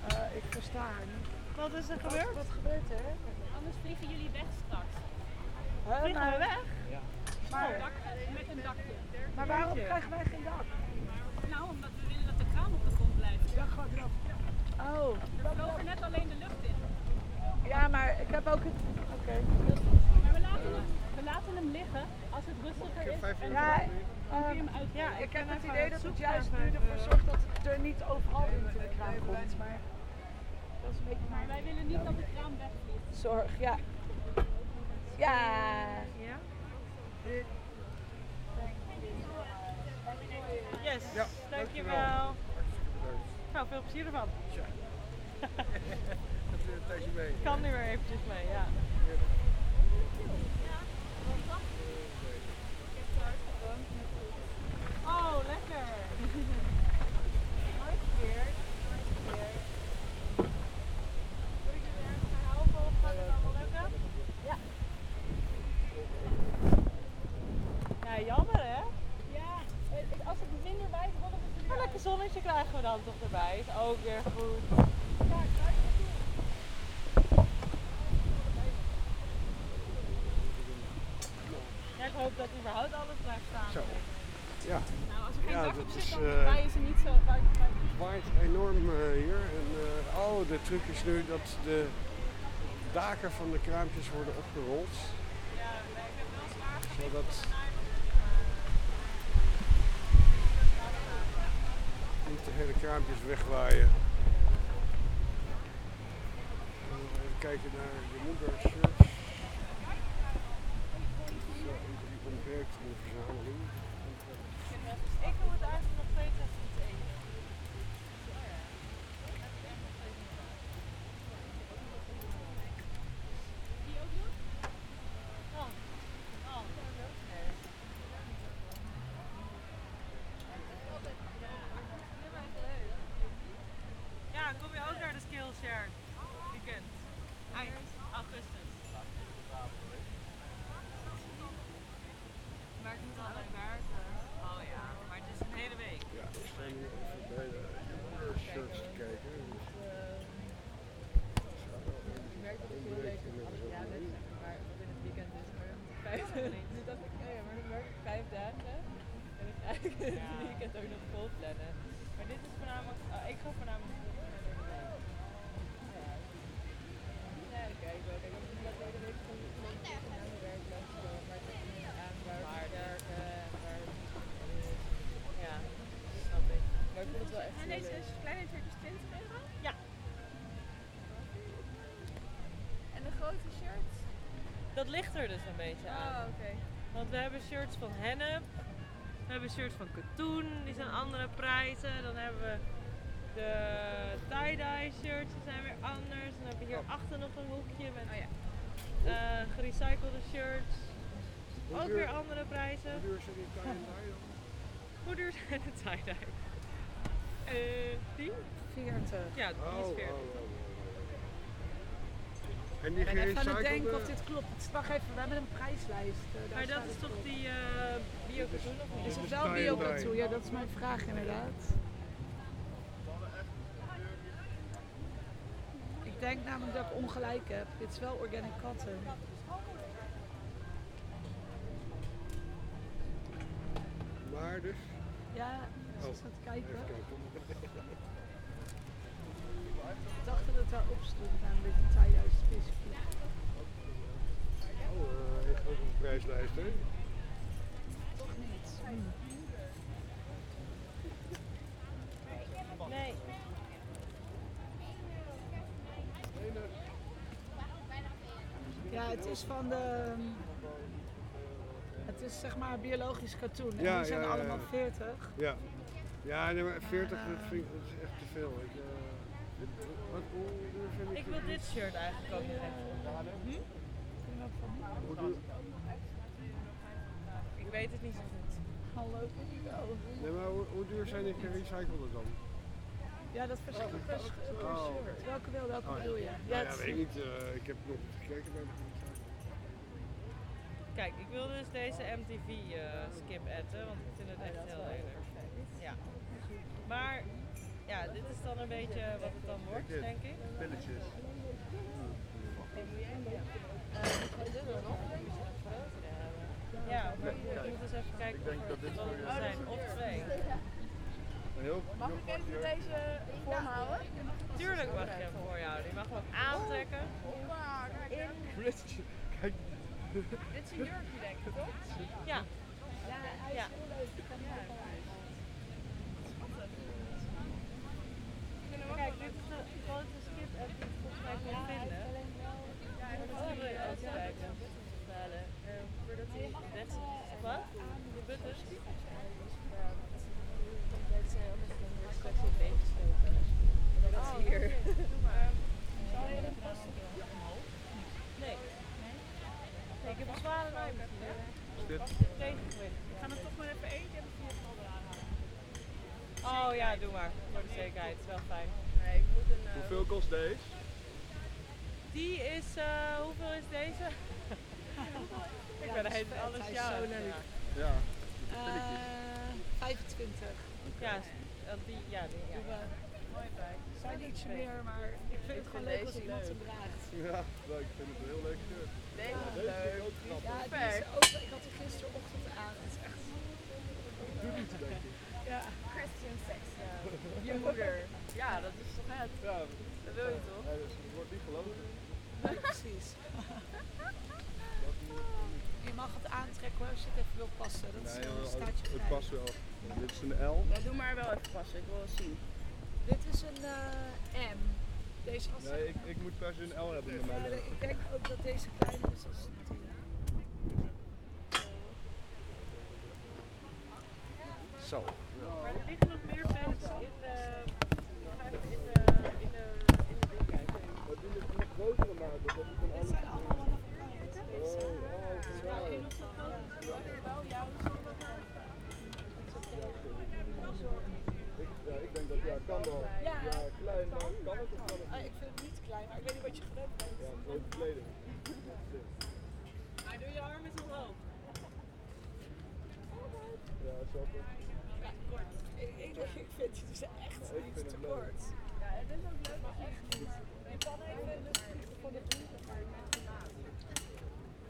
Speaker 15: Eh, ik versta haar niet.
Speaker 14: Wat is er gebeurd?
Speaker 15: Wat gebeurt er?
Speaker 6: Anders vliegen jullie weg straks.
Speaker 15: Huh,
Speaker 14: Vliegen
Speaker 15: maar-
Speaker 14: we weg?
Speaker 6: Ja.
Speaker 15: Maar,
Speaker 6: met een dakje.
Speaker 15: maar waarom krijgen wij geen dak?
Speaker 6: Nou, omdat we willen dat de kraan op de grond blijft. Ja,
Speaker 15: gaat eraf. Oh,
Speaker 6: We vlogen net alleen de lucht in.
Speaker 15: ja, maar ik heb ook het. Oké.
Speaker 6: Maar we laten, hem, we laten hem liggen als het rustiger is.
Speaker 15: Ja, ehm, ja, ik heb het idee dat het juist nu ervoor zorgt dat het er niet overal in de kraan komt. Maar dat is een beetje
Speaker 6: Maar wij willen niet dat de kraan wegvliegt.
Speaker 15: zorg, ja. Ja.
Speaker 14: Ja? Yes,
Speaker 2: Ja,
Speaker 14: dankjewel. Nou, veel plezier ervan.
Speaker 2: Tja. <laughs> Dat is een tijdje mee.
Speaker 14: Ik kan nu weer eventjes mee, ja. Oh, lekker. Mooi weer. Mooi weer. Moet ik er ergens gaan helpen of gaat het allemaal lukken? Ja. Ja, jammer hè?
Speaker 6: Ja, eh, als het minder wijd wordt, dan is het
Speaker 14: Maar lekker zonnetje krijgen we dan toch erbij. Is ook weer goed. Ja, ik hoop dat überhaupt alles blijft staan.
Speaker 2: Zo. Ja.
Speaker 6: Nou, als er geen
Speaker 2: Ja,
Speaker 6: dak
Speaker 2: dat
Speaker 6: op
Speaker 2: is,
Speaker 6: zit, dan
Speaker 2: eh,
Speaker 6: waaien ze niet zo buiten.
Speaker 2: Het waait enorm eh, hier. En, eh, oh, de truc is nu dat de daken van de kraampjes worden opgerold.
Speaker 14: Ja.
Speaker 2: Zal dat... Niet de hele kraampjes wegwaaien. Even kijken naar de moedershirts. Zo, die ontbreekt in de verzameling.
Speaker 14: Ik wil het eigenlijk nog steeds even iets eten. Ja, kom je ook naar de Skillshare weekend? Eind augustus. Maar ik moet alleen werken. Oh ja, maar het is een hele week.
Speaker 2: Ja, we staan hier even bij de shirts te kijken. Dus,
Speaker 6: Ik merk dat ik heel leuk
Speaker 2: in de
Speaker 6: ja, net
Speaker 2: verzameling.
Speaker 6: zeg maar wat in het weekend is, maar dan vijf Nu dacht ik, oh ja, maar dan werk ik vijf dagen en dan ga ik het weekend ook nog vol plannen.
Speaker 14: Maar dit is voornamelijk, oh, ik ga voornamelijk voor de week.
Speaker 6: Ja. Ja, dan kijk ik wel. Kijk, ik dat hele week gewoon gewoon naar mijn werk langskomen, maar het ligt niet aan waar ik moet werken en waar het niet is. Ja, snap ik. Maar ik vond het wel echt
Speaker 17: En deze
Speaker 6: leuk.
Speaker 17: kleine shirtjes 20 euro?
Speaker 14: Ja.
Speaker 17: En de grote shirts?
Speaker 14: Dat ligt er dus een beetje aan.
Speaker 17: Oh, oké.
Speaker 14: Want we hebben shirts van hennep, we hebben shirts van katoen, die zijn andere prijzen. Dan hebben we de tie-dye shirts, die zijn weer anders. Dan hebben we hier achter nog een hoekje met eh, gerecyclede shirts. Ook weer andere prijzen.
Speaker 2: Hoe duur zijn die tie en dye dan?
Speaker 14: Hoe duur zijn de tie-dye? Eh, die?
Speaker 15: 40.
Speaker 14: Ja, die is
Speaker 2: oh,
Speaker 14: 40.
Speaker 2: oh, oh. En die
Speaker 15: Ik ben even aan het denken of dit klopt. Wacht even, we hebben een prijslijst. eh,
Speaker 14: Maar dat is
Speaker 15: het
Speaker 14: toch
Speaker 15: op.
Speaker 14: die eh bio-katoen of niet?
Speaker 15: Is het wel
Speaker 2: tie and
Speaker 15: bio
Speaker 2: dye.
Speaker 15: Ja, dat is mijn vraag inderdaad. Ik denk namelijk dat ik ongelijk heb. Dit is wel organic cotton. Kijken. Ik dacht dat het daarop stond, namelijk die tie-dye specifiek.
Speaker 2: Oh, eh, echt ook een prijslijst, hè?
Speaker 15: Toch niet.
Speaker 14: Nee.
Speaker 15: Ja, het is van de. Het is zeg maar biologisch katoen. En
Speaker 2: Ja,
Speaker 15: die zijn
Speaker 2: ja, ja.
Speaker 15: allemaal 40.
Speaker 2: Ja. Ja, nee, maar 40 dat vind ik, dat is echt te veel. Ik, eh, wat, hoe vind ik
Speaker 14: Ik wil dit shirt eigenlijk ook nog even. Hm?
Speaker 2: Hoe?
Speaker 14: Ik weet het niet zo goed.
Speaker 15: Hallo.
Speaker 2: Nee, maar hoe, hoe duur zijn die gerecyclede dan?
Speaker 15: Ja, dat verschilt per sch- per
Speaker 2: Oh.
Speaker 15: shirt. Welke wil, welke
Speaker 2: Oh,
Speaker 15: bedoel je?
Speaker 2: Ja, ja,
Speaker 15: het-
Speaker 2: weet ik niet. eh, ik heb nog gekeken bij de.
Speaker 14: Kijk, ik wil dus deze MTV eh, skip etten, want ik vind het echt heel lelijk. Ja. Maar ja, dit is dan een beetje wat het dan wordt, denk ik.
Speaker 18: Pilletjes.
Speaker 14: Ja, maar ik moet eens even kijken
Speaker 18: Ik denk
Speaker 14: of
Speaker 18: dat dit
Speaker 14: er
Speaker 18: voor je-
Speaker 14: wat zijn, of twee.
Speaker 17: Mag ik even deze voor me houden?
Speaker 14: Tuurlijk mag je hem voor jou, die mag hem ook aantrekken.
Speaker 17: In.
Speaker 18: Kijk.
Speaker 17: Dit is een jurkje, denk ik, toch?
Speaker 14: Ja.
Speaker 17: Ja, hij is
Speaker 14: Ja.
Speaker 17: heel leuk. Ik kan hem ook
Speaker 14: Kijk, dit is de grote skip app die ik volgens mij kon vinden. Ja, en dat wil je ook kijken. Halen. Eh, Voordat hij weg is. Wat? De buttons?
Speaker 6: Dat is hier.
Speaker 14: Doe maar. Zal je dat passen? Nee. Nee, ik heb een zware naam.
Speaker 18: dit?
Speaker 14: Tegengewicht. Ik ga er toch maar even eentje en vier Oh ja, doe maar. Voor de zekerheid. Het is wel fijn.
Speaker 17: Nee, ik moet een.
Speaker 14: Die is, eh, hoeveel is deze? <laughs> ik ben helemaal
Speaker 15: vet.
Speaker 14: alles
Speaker 15: Hij is
Speaker 14: jou.
Speaker 15: zo leuk.
Speaker 18: Ja.
Speaker 15: Eh 25.
Speaker 14: Ja, die, ja, die, ja. Mooi bij.
Speaker 15: Zijn ietsje meer, maar ik vind het gewoon leuk als iemand hem draagt.
Speaker 18: Ja, ik vind het een heel leuk shirt.
Speaker 17: Deze
Speaker 18: Ja,
Speaker 17: is leuk.
Speaker 15: Ja, die is ook, ik had die gisterochtend aan. Het is echt...
Speaker 18: Doe iets, denk ik.
Speaker 15: Ja.
Speaker 17: Christian sex. Je moeder. Ja, dat is toch net.
Speaker 18: Ja,
Speaker 17: Dat wil je toch?
Speaker 18: Ja, dus het wordt niet gelogen.
Speaker 15: Precies. als je het even wil passen. Dat
Speaker 19: Nee,
Speaker 15: is,
Speaker 19: joh,
Speaker 15: eh, staat je
Speaker 19: het past wel. Dit is een L.
Speaker 13: Ja, doe maar wel even passen, ik wil het zien.
Speaker 15: Dit is een eh, M. Deze was
Speaker 19: Nee, ik, ik moet per se een L hebben bij
Speaker 15: Ja,
Speaker 19: mij.
Speaker 15: ik denk ook dat deze kleiner is als die.
Speaker 2: Zo.
Speaker 14: Maar er liggen nog meer fans in de. nog even in de. in de. in de ding kijken.
Speaker 19: Wat doen we met grotere maken? Dat is een
Speaker 15: Dit zijn allemaal wel
Speaker 19: Oh, oh,
Speaker 14: Is dat nog zo groot? Wel, ja,
Speaker 19: Ik, ja, ik denk dat ja, kan wel.
Speaker 15: Ja,
Speaker 19: klein, maar kan het of kan het
Speaker 15: Ah, ik vind het niet klein, maar ik weet niet wat je gewend bent.
Speaker 19: Ja, grote kleding.
Speaker 14: Maar doe je arm eens omhoog.
Speaker 19: Ja, zo toch.
Speaker 15: Ja, kort. Ik, ik, ik vind het dus echt
Speaker 19: Ik
Speaker 15: iets
Speaker 19: vind
Speaker 15: te
Speaker 19: het leuk.
Speaker 15: kort. Ja, het is ook leuk, maar echt niet. Je kan even de vliegen van de vliegen, maar met de maat.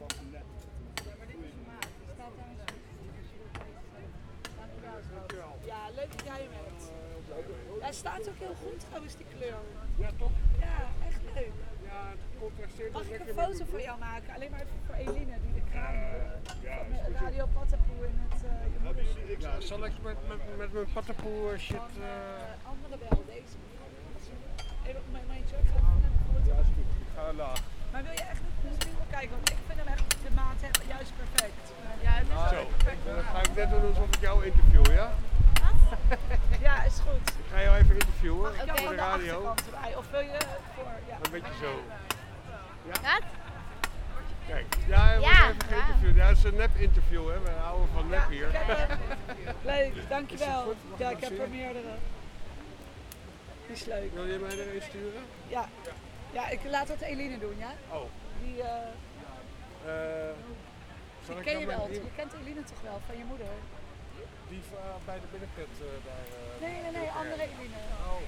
Speaker 19: Pas net.
Speaker 15: Ja, maar dit is de maat. Die staat daar eens. Ja, leuk dat jij hem hebt. Hij goed trouwens, die kleur.
Speaker 2: Ja, toch?
Speaker 15: Ja, echt leuk.
Speaker 2: Ja, het contrasteert
Speaker 15: Mag ik een foto van jou maken? Alleen maar even voor Eline, die de kraan
Speaker 2: ja,
Speaker 15: van
Speaker 2: is
Speaker 15: de. Radio Patapoe in het uh.
Speaker 2: Ja, zal ik met, met, met mijn patapoe eh, shit...
Speaker 15: Van
Speaker 2: eh,
Speaker 15: uh, andere wel, deze. Even op mijn mandje, ik ga even naar de
Speaker 2: Ja, is goed. Ik ga laag.
Speaker 15: Maar wil je echt niet misschien wel kijken? Want ik vind hem echt de maat juist perfect. Ja, het
Speaker 2: Nou, Zo, dan ga ik net doen alsof ik jou interview, ja? <laughs>
Speaker 15: Ja, is goed.
Speaker 2: Ik ga jou even interviewen
Speaker 15: Mag ik jou
Speaker 2: voor de radio.
Speaker 15: Of wil je voor... Ja.
Speaker 2: Een beetje zo. Ja?
Speaker 20: Wat?
Speaker 2: Kijk, ja, wordt
Speaker 20: Ja,
Speaker 2: even geïnterviewd. Ja, het is een nep-interview, hè. We houden van nep hier.
Speaker 15: Hem. Leuk, dankjewel. Ja,
Speaker 2: ik
Speaker 15: heb er meerdere. Die is leuk.
Speaker 2: Wil je mij er een sturen?
Speaker 15: Ja. ja, ik laat dat Eline doen, ja?
Speaker 2: Oh.
Speaker 15: Die, eh
Speaker 2: Eh, zal
Speaker 15: die ken je wel. Je kent Eline toch wel, van je moeder?
Speaker 2: Die eh, bij de binnenpret eh, daar. eh,
Speaker 15: Nee, nee, nee, andere Eline.
Speaker 2: Oh.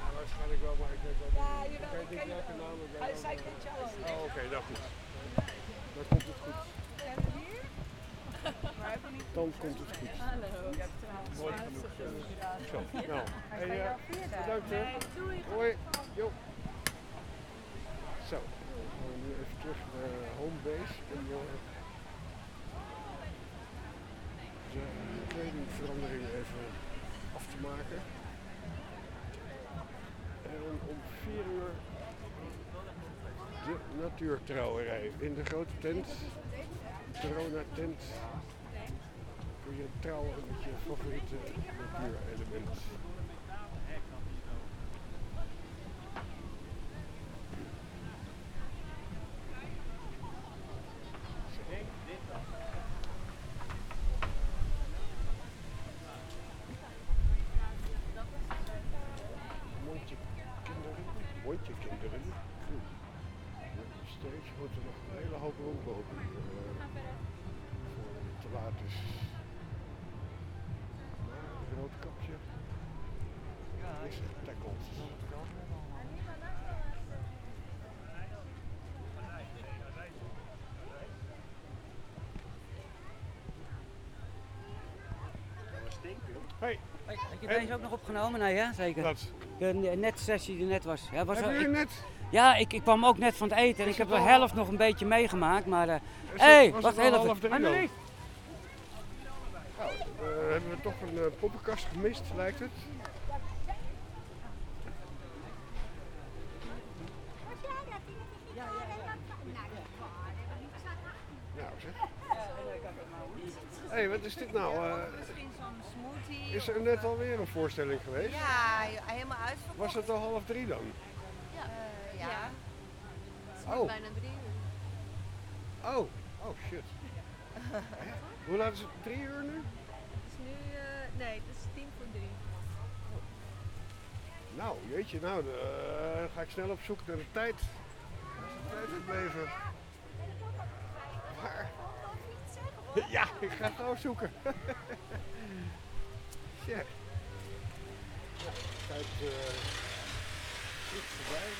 Speaker 2: Ja, waarschijnlijk wel, maar ik weet wel
Speaker 15: Ja,
Speaker 2: niet.
Speaker 15: jawel,
Speaker 2: ik
Speaker 15: je
Speaker 2: welke
Speaker 15: wel.
Speaker 2: namen bij
Speaker 15: Hij
Speaker 2: jou-
Speaker 15: zij kent jou ook.
Speaker 2: Oh, oké, nou goed. Dan komt het goed.
Speaker 15: En hier? <laughs> Maar heb je niet...
Speaker 2: Dan komt het goed.
Speaker 15: Hallo. Je
Speaker 2: Mooi genoeg. Zo, nou. Hey, eh, bedankt. Hoi. Jo. Zo, dan gaan we nu even terug naar homebase om eh, de kledingverandering even af te maken. En om 4 uur de natuurtrouwerij in de grote tent. Corona tent. Kun je trouwen met je favoriete natuurelement.
Speaker 3: Heb je deze ook nog opgenomen? Nee, ja, zeker.
Speaker 2: Wat?
Speaker 3: De netsessie die net was. Ja, was
Speaker 2: Heb je
Speaker 3: ik-
Speaker 2: net?
Speaker 3: Ja, ik, ik kwam ook net van het eten en ik heb de helft nog een beetje meegemaakt, maar... eh Hé,
Speaker 2: het-
Speaker 3: hey,
Speaker 2: was
Speaker 3: wacht heel even. Annelies!
Speaker 2: Nou, eh, hebben we toch een eh, poppenkast gemist, lijkt het. Nou zeg. Hé, hey, wat is dit nou? eh? Is er net alweer een voorstelling geweest?
Speaker 21: Ja, helemaal uitverkocht.
Speaker 2: Was het al half drie dan?
Speaker 21: Ja. Eh, ja. Het is
Speaker 2: Oh.
Speaker 21: bijna drie uur.
Speaker 2: Oh, oh shit. <laughs> Hoe laat is het? Drie uur nu?
Speaker 21: Het is nu, eh, nee, het is tien voor drie.
Speaker 2: Nou, jeetje, nou, dan ga ik snel op zoek naar de tijd. Is de tijd gebleven? Waar? <laughs> Ja, ik ga gauw zoeken. <laughs> Shit. Ja, tijd eh is voorbij.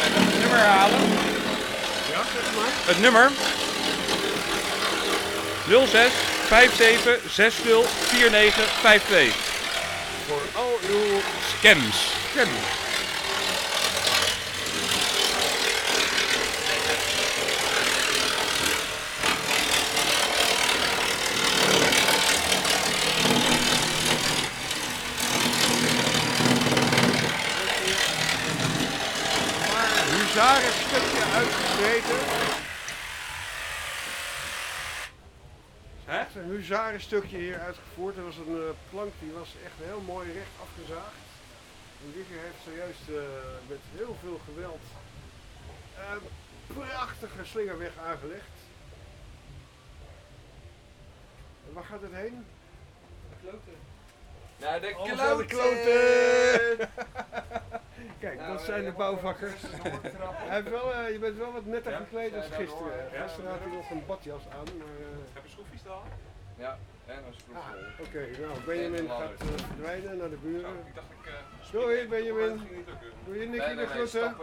Speaker 22: Het nummer herhalen.
Speaker 2: Ja, zeg maar.
Speaker 22: Het nummer 06 57 60 49 52.
Speaker 2: Voor al uw
Speaker 22: scams.
Speaker 2: Scams. Stukje uitgevreten.
Speaker 22: Hè?
Speaker 2: Een huzarenstukje hier uitgevoerd. Er was een eh, plank die was echt heel mooi recht afgezaagd. En Wigger heeft zojuist eh, met heel veel geweld een prachtige slingerweg aangelegd. En waar gaat het heen?
Speaker 11: Kloten. Naar de
Speaker 2: Oh,
Speaker 11: kloten.
Speaker 2: naar de kloten. <laughs> Kijk,
Speaker 11: Nou,
Speaker 2: dat zijn de
Speaker 11: eh,
Speaker 2: bouwvakkers. <laughs> Hij heeft wel, eh, je bent wel wat netter
Speaker 11: Ja,
Speaker 2: gekleed als gisteren.
Speaker 11: ja.
Speaker 2: Gisteren had hij nog een badjas aan. Maar, eh,
Speaker 22: Heb je schroefjes dan?
Speaker 11: Ja, en een schroef.
Speaker 2: ah, Oké, nou Benjamin
Speaker 11: En
Speaker 2: gaat eh, verdwijnen naar de buren.
Speaker 22: Ik dacht ik... eh,
Speaker 2: Doei Benjamin.
Speaker 22: lukken.
Speaker 2: Doe je Nicky de groeten?
Speaker 11: eh.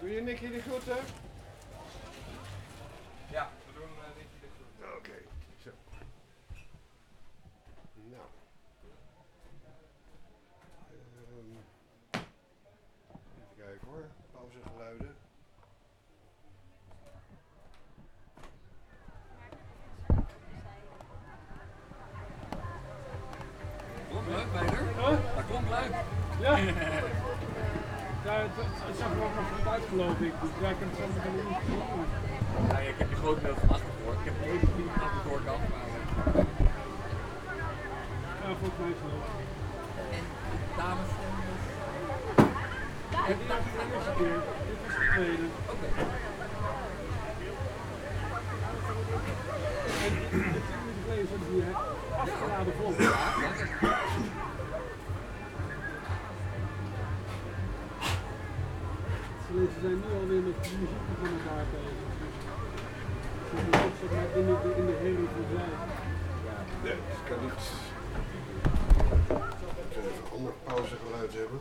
Speaker 2: Doe je Nicky de groeten?
Speaker 11: Ja,
Speaker 1: geloof ik. Dus het zo niet zien.
Speaker 10: Ja, ik heb je groot deel van achter gehoord. Ik heb het even niet maar... eh,
Speaker 1: Ja, volgens mij is het leuk.
Speaker 10: En dames en
Speaker 1: En die was de eerste keer. Dit was de tweede.
Speaker 10: Oké.
Speaker 1: En de tien minuten geleden zat die vol. Ze zijn nu alweer met muziek van elkaar. Ze moeten ook zeg maar in de, in de herrie van zijn.
Speaker 2: Nee, dat kan niet. Een ander pauzegeluid hebben.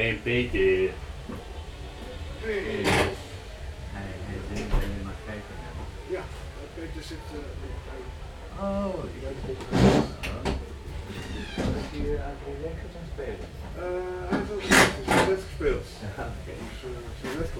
Speaker 20: geen beetje.
Speaker 4: Hey,
Speaker 20: hij zit alleen maar kijken.
Speaker 4: Ja, Peter zit. Uh,
Speaker 20: oh,
Speaker 4: die
Speaker 20: is hier eigenlijk lekker aan spelen.
Speaker 4: Hij ook <laughs> net gespeeld.
Speaker 20: Oké.
Speaker 4: Net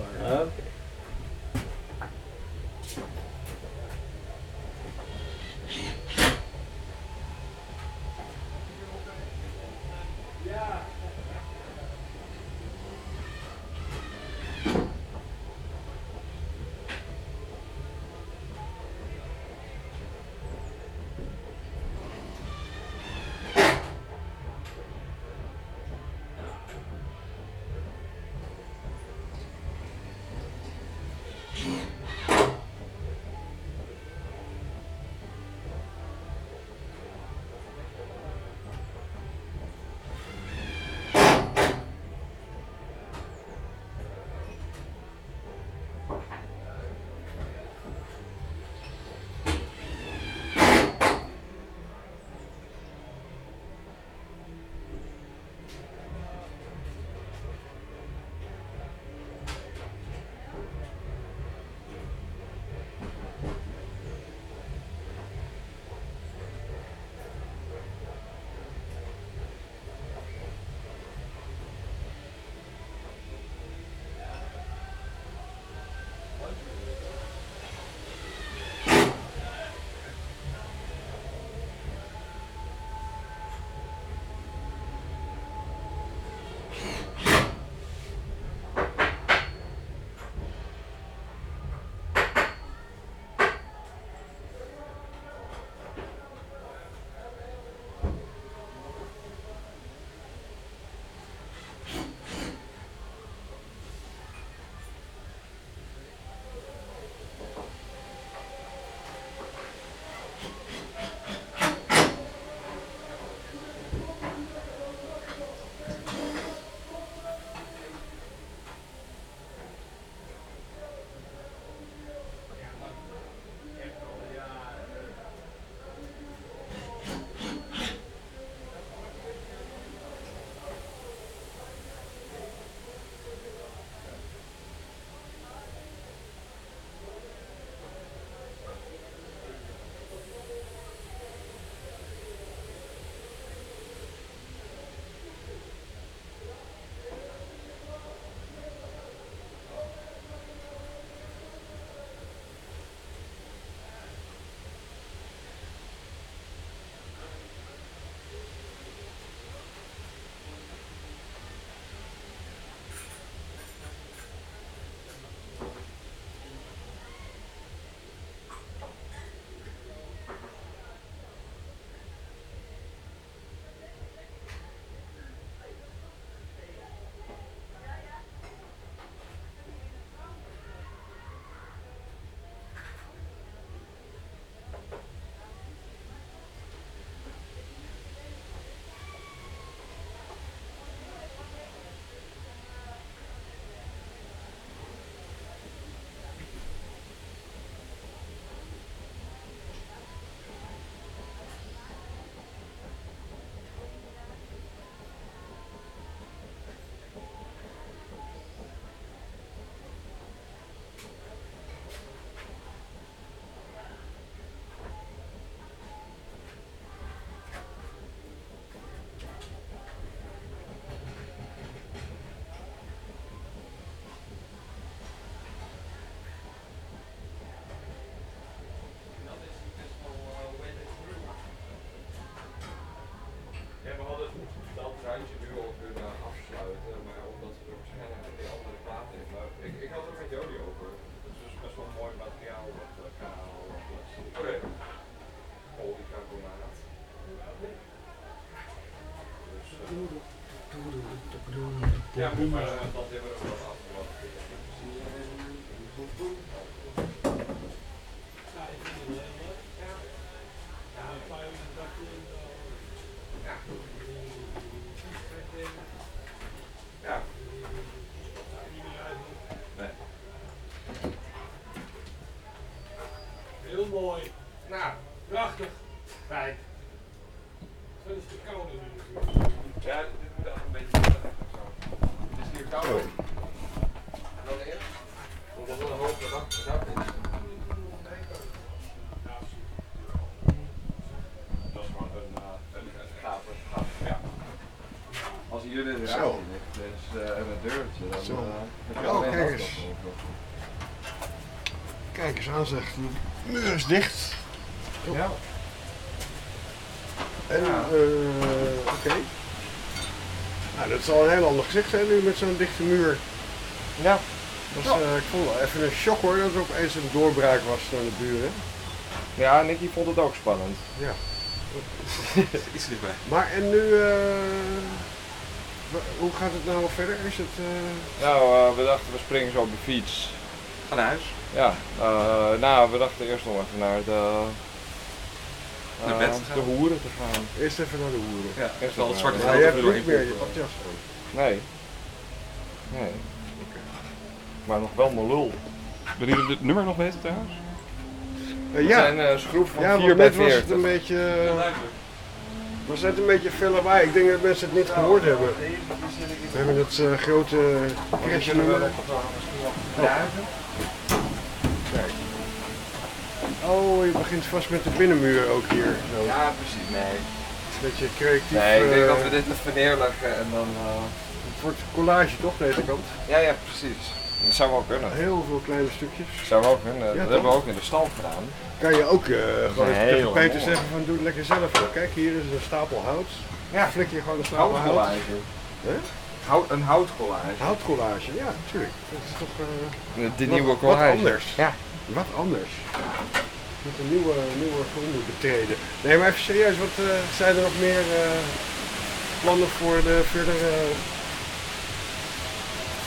Speaker 2: Tem
Speaker 4: alguma
Speaker 2: Kijk eens aan zeg, de muur is dicht.
Speaker 4: Ja.
Speaker 2: En, eh, oké. Nou, dat is al een heel ander gezicht zijn nu met zo'n dichte muur.
Speaker 4: Ja.
Speaker 2: Dat was, eh, ik vond wel even een shock hoor, dat er opeens een doorbraak was naar de buren.
Speaker 4: Ja, Nicky vond het ook spannend.
Speaker 2: Ja. <laughs>
Speaker 4: Iets niet bij.
Speaker 2: Maar en nu, eh, wa- hoe gaat het nou verder? Is het, eh,
Speaker 4: Nou, we dachten we springen zo op de fiets.
Speaker 22: Ga naar huis.
Speaker 4: Ja, eh, nou, we dachten eerst nog even naar de,
Speaker 22: Naar
Speaker 4: eh,
Speaker 22: bed te gaan.
Speaker 4: de hoeren te gaan.
Speaker 2: Eerst even naar de hoeren.
Speaker 22: Ja,
Speaker 4: Eerst
Speaker 22: wel het zwarte geld
Speaker 2: je hebt niet meer.
Speaker 4: Nee. Nee. Maar nog wel mijn lul.
Speaker 22: Willen jullie het nummer nog weten trouwens?
Speaker 2: Eh,
Speaker 4: Het
Speaker 2: ja.
Speaker 4: zijn eh, schroef van
Speaker 2: ja,
Speaker 4: 4
Speaker 2: want
Speaker 4: bij
Speaker 2: net was het
Speaker 4: 40.
Speaker 2: een beetje... was net een beetje veel lawaai. Ik denk dat mensen het niet gehoord hebben. We hebben het eh, grote crashnummer. Kijk. Je begint vast met de binnenmuur ook hier. Zo.
Speaker 4: Ja, precies. Nee.
Speaker 2: Een beetje creatief.
Speaker 4: Nee, ik denk
Speaker 2: eh,
Speaker 4: dat we dit even neerleggen en dan... eh,
Speaker 2: Het wordt collage toch, deze kant?
Speaker 4: Ja, ja, precies. Dat zou wel kunnen.
Speaker 2: Heel veel kleine stukjes.
Speaker 4: Zou wel kunnen.
Speaker 2: Ja,
Speaker 4: dat
Speaker 2: toch?
Speaker 4: hebben we ook in de stal gedaan.
Speaker 2: Kan je ook eh, gewoon even tegen Peter zeggen van doe het lekker zelf. hoor. Kijk, hier is een stapel hout.
Speaker 4: Ja.
Speaker 2: Flik je gewoon een stapel hout.
Speaker 4: Houtcollage.
Speaker 2: Hè?
Speaker 4: Hout, een houtcollage.
Speaker 2: Houtcollage, ja, natuurlijk. Dat is toch... eh,
Speaker 4: De, de
Speaker 2: wat-
Speaker 4: nieuwe
Speaker 2: Wat
Speaker 4: collage.
Speaker 2: anders.
Speaker 4: Ja.
Speaker 2: Wat anders. Met een nieuwe, nieuwe gronden betreden. Nee, maar even serieus, wat eh, zijn er nog meer eh, plannen voor de verdere,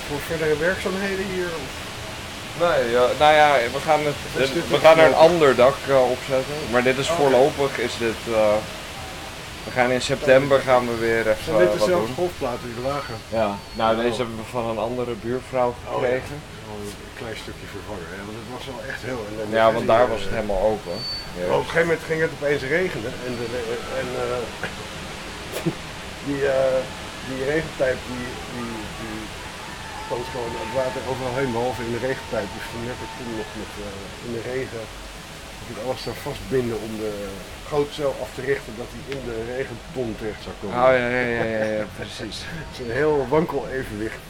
Speaker 2: voor verdere werkzaamheden hier?
Speaker 4: Nee, ja, nou ja, we gaan, het,
Speaker 2: dit
Speaker 4: we gaan er een ander dak eh, opzetten. Maar dit is
Speaker 2: Oké.
Speaker 4: voorlopig, is dit... we gaan in september gaan we weer even wat
Speaker 2: dezelfde golfplaten die lagen?
Speaker 4: Ja, nou
Speaker 2: Oh.
Speaker 4: deze hebben we van een andere buurvrouw gekregen.
Speaker 2: Oh, een klein stukje vervangen, hè? want het was wel echt heel ellendig,
Speaker 4: Ja, want daar was het helemaal open. Ja.
Speaker 2: Op een gegeven moment ging het opeens regenen en, de, en eh, die, eh, die regenpijp die, die, die gewoon het water overal heen, behalve in de regenpijp. Dus toen heb ik toen nog met, in de regen ik alles daar vastbinden om de goot zo af te richten dat hij in de regenton terecht zou komen.
Speaker 4: Oh ja, ja, ja, ja, ja, <laughs> precies.
Speaker 2: Het is een heel wankel evenwicht.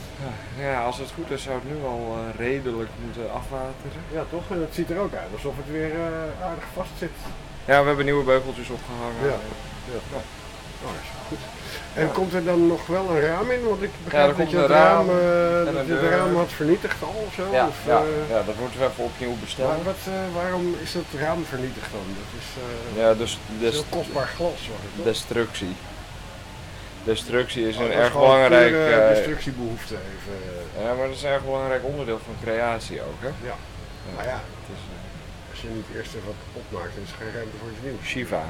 Speaker 4: Ja, als het goed is zou het nu al eh, redelijk moeten afwateren.
Speaker 2: Ja toch? En het ziet er ook uit alsof het weer eh, aardig vast zit.
Speaker 4: Ja, we hebben nieuwe beugeltjes opgehangen.
Speaker 2: Ja. ja. Oh, is goed. En komt er dan nog wel een raam in? Want ik
Speaker 4: Ja,
Speaker 2: begrijp
Speaker 4: er
Speaker 2: dat je het raam, eh, dat je het raam had vernietigd al of zo?
Speaker 4: Ja,
Speaker 2: of,
Speaker 4: ja,
Speaker 2: eh,
Speaker 4: ja, dat moeten we even opnieuw bestellen.
Speaker 2: Maar wat, eh, waarom is dat raam vernietigd dan? Dat is, eh,
Speaker 4: Ja, dus,
Speaker 2: dat is
Speaker 4: dus
Speaker 2: heel kostbaar glas. Het, toch?
Speaker 4: destructie. Destructie is
Speaker 2: Oh,
Speaker 4: een
Speaker 2: is
Speaker 4: erg belangrijk.
Speaker 2: eh,
Speaker 4: eh,
Speaker 2: destructiebehoefte even. eh.
Speaker 4: ja, maar dat is een erg belangrijk onderdeel van creatie ook, hè?
Speaker 2: Ja. Maar ja,
Speaker 4: Het is, eh,
Speaker 2: als je niet eerst even wat opmaakt, dan is er geen ruimte voor iets nieuws.
Speaker 4: Shiva.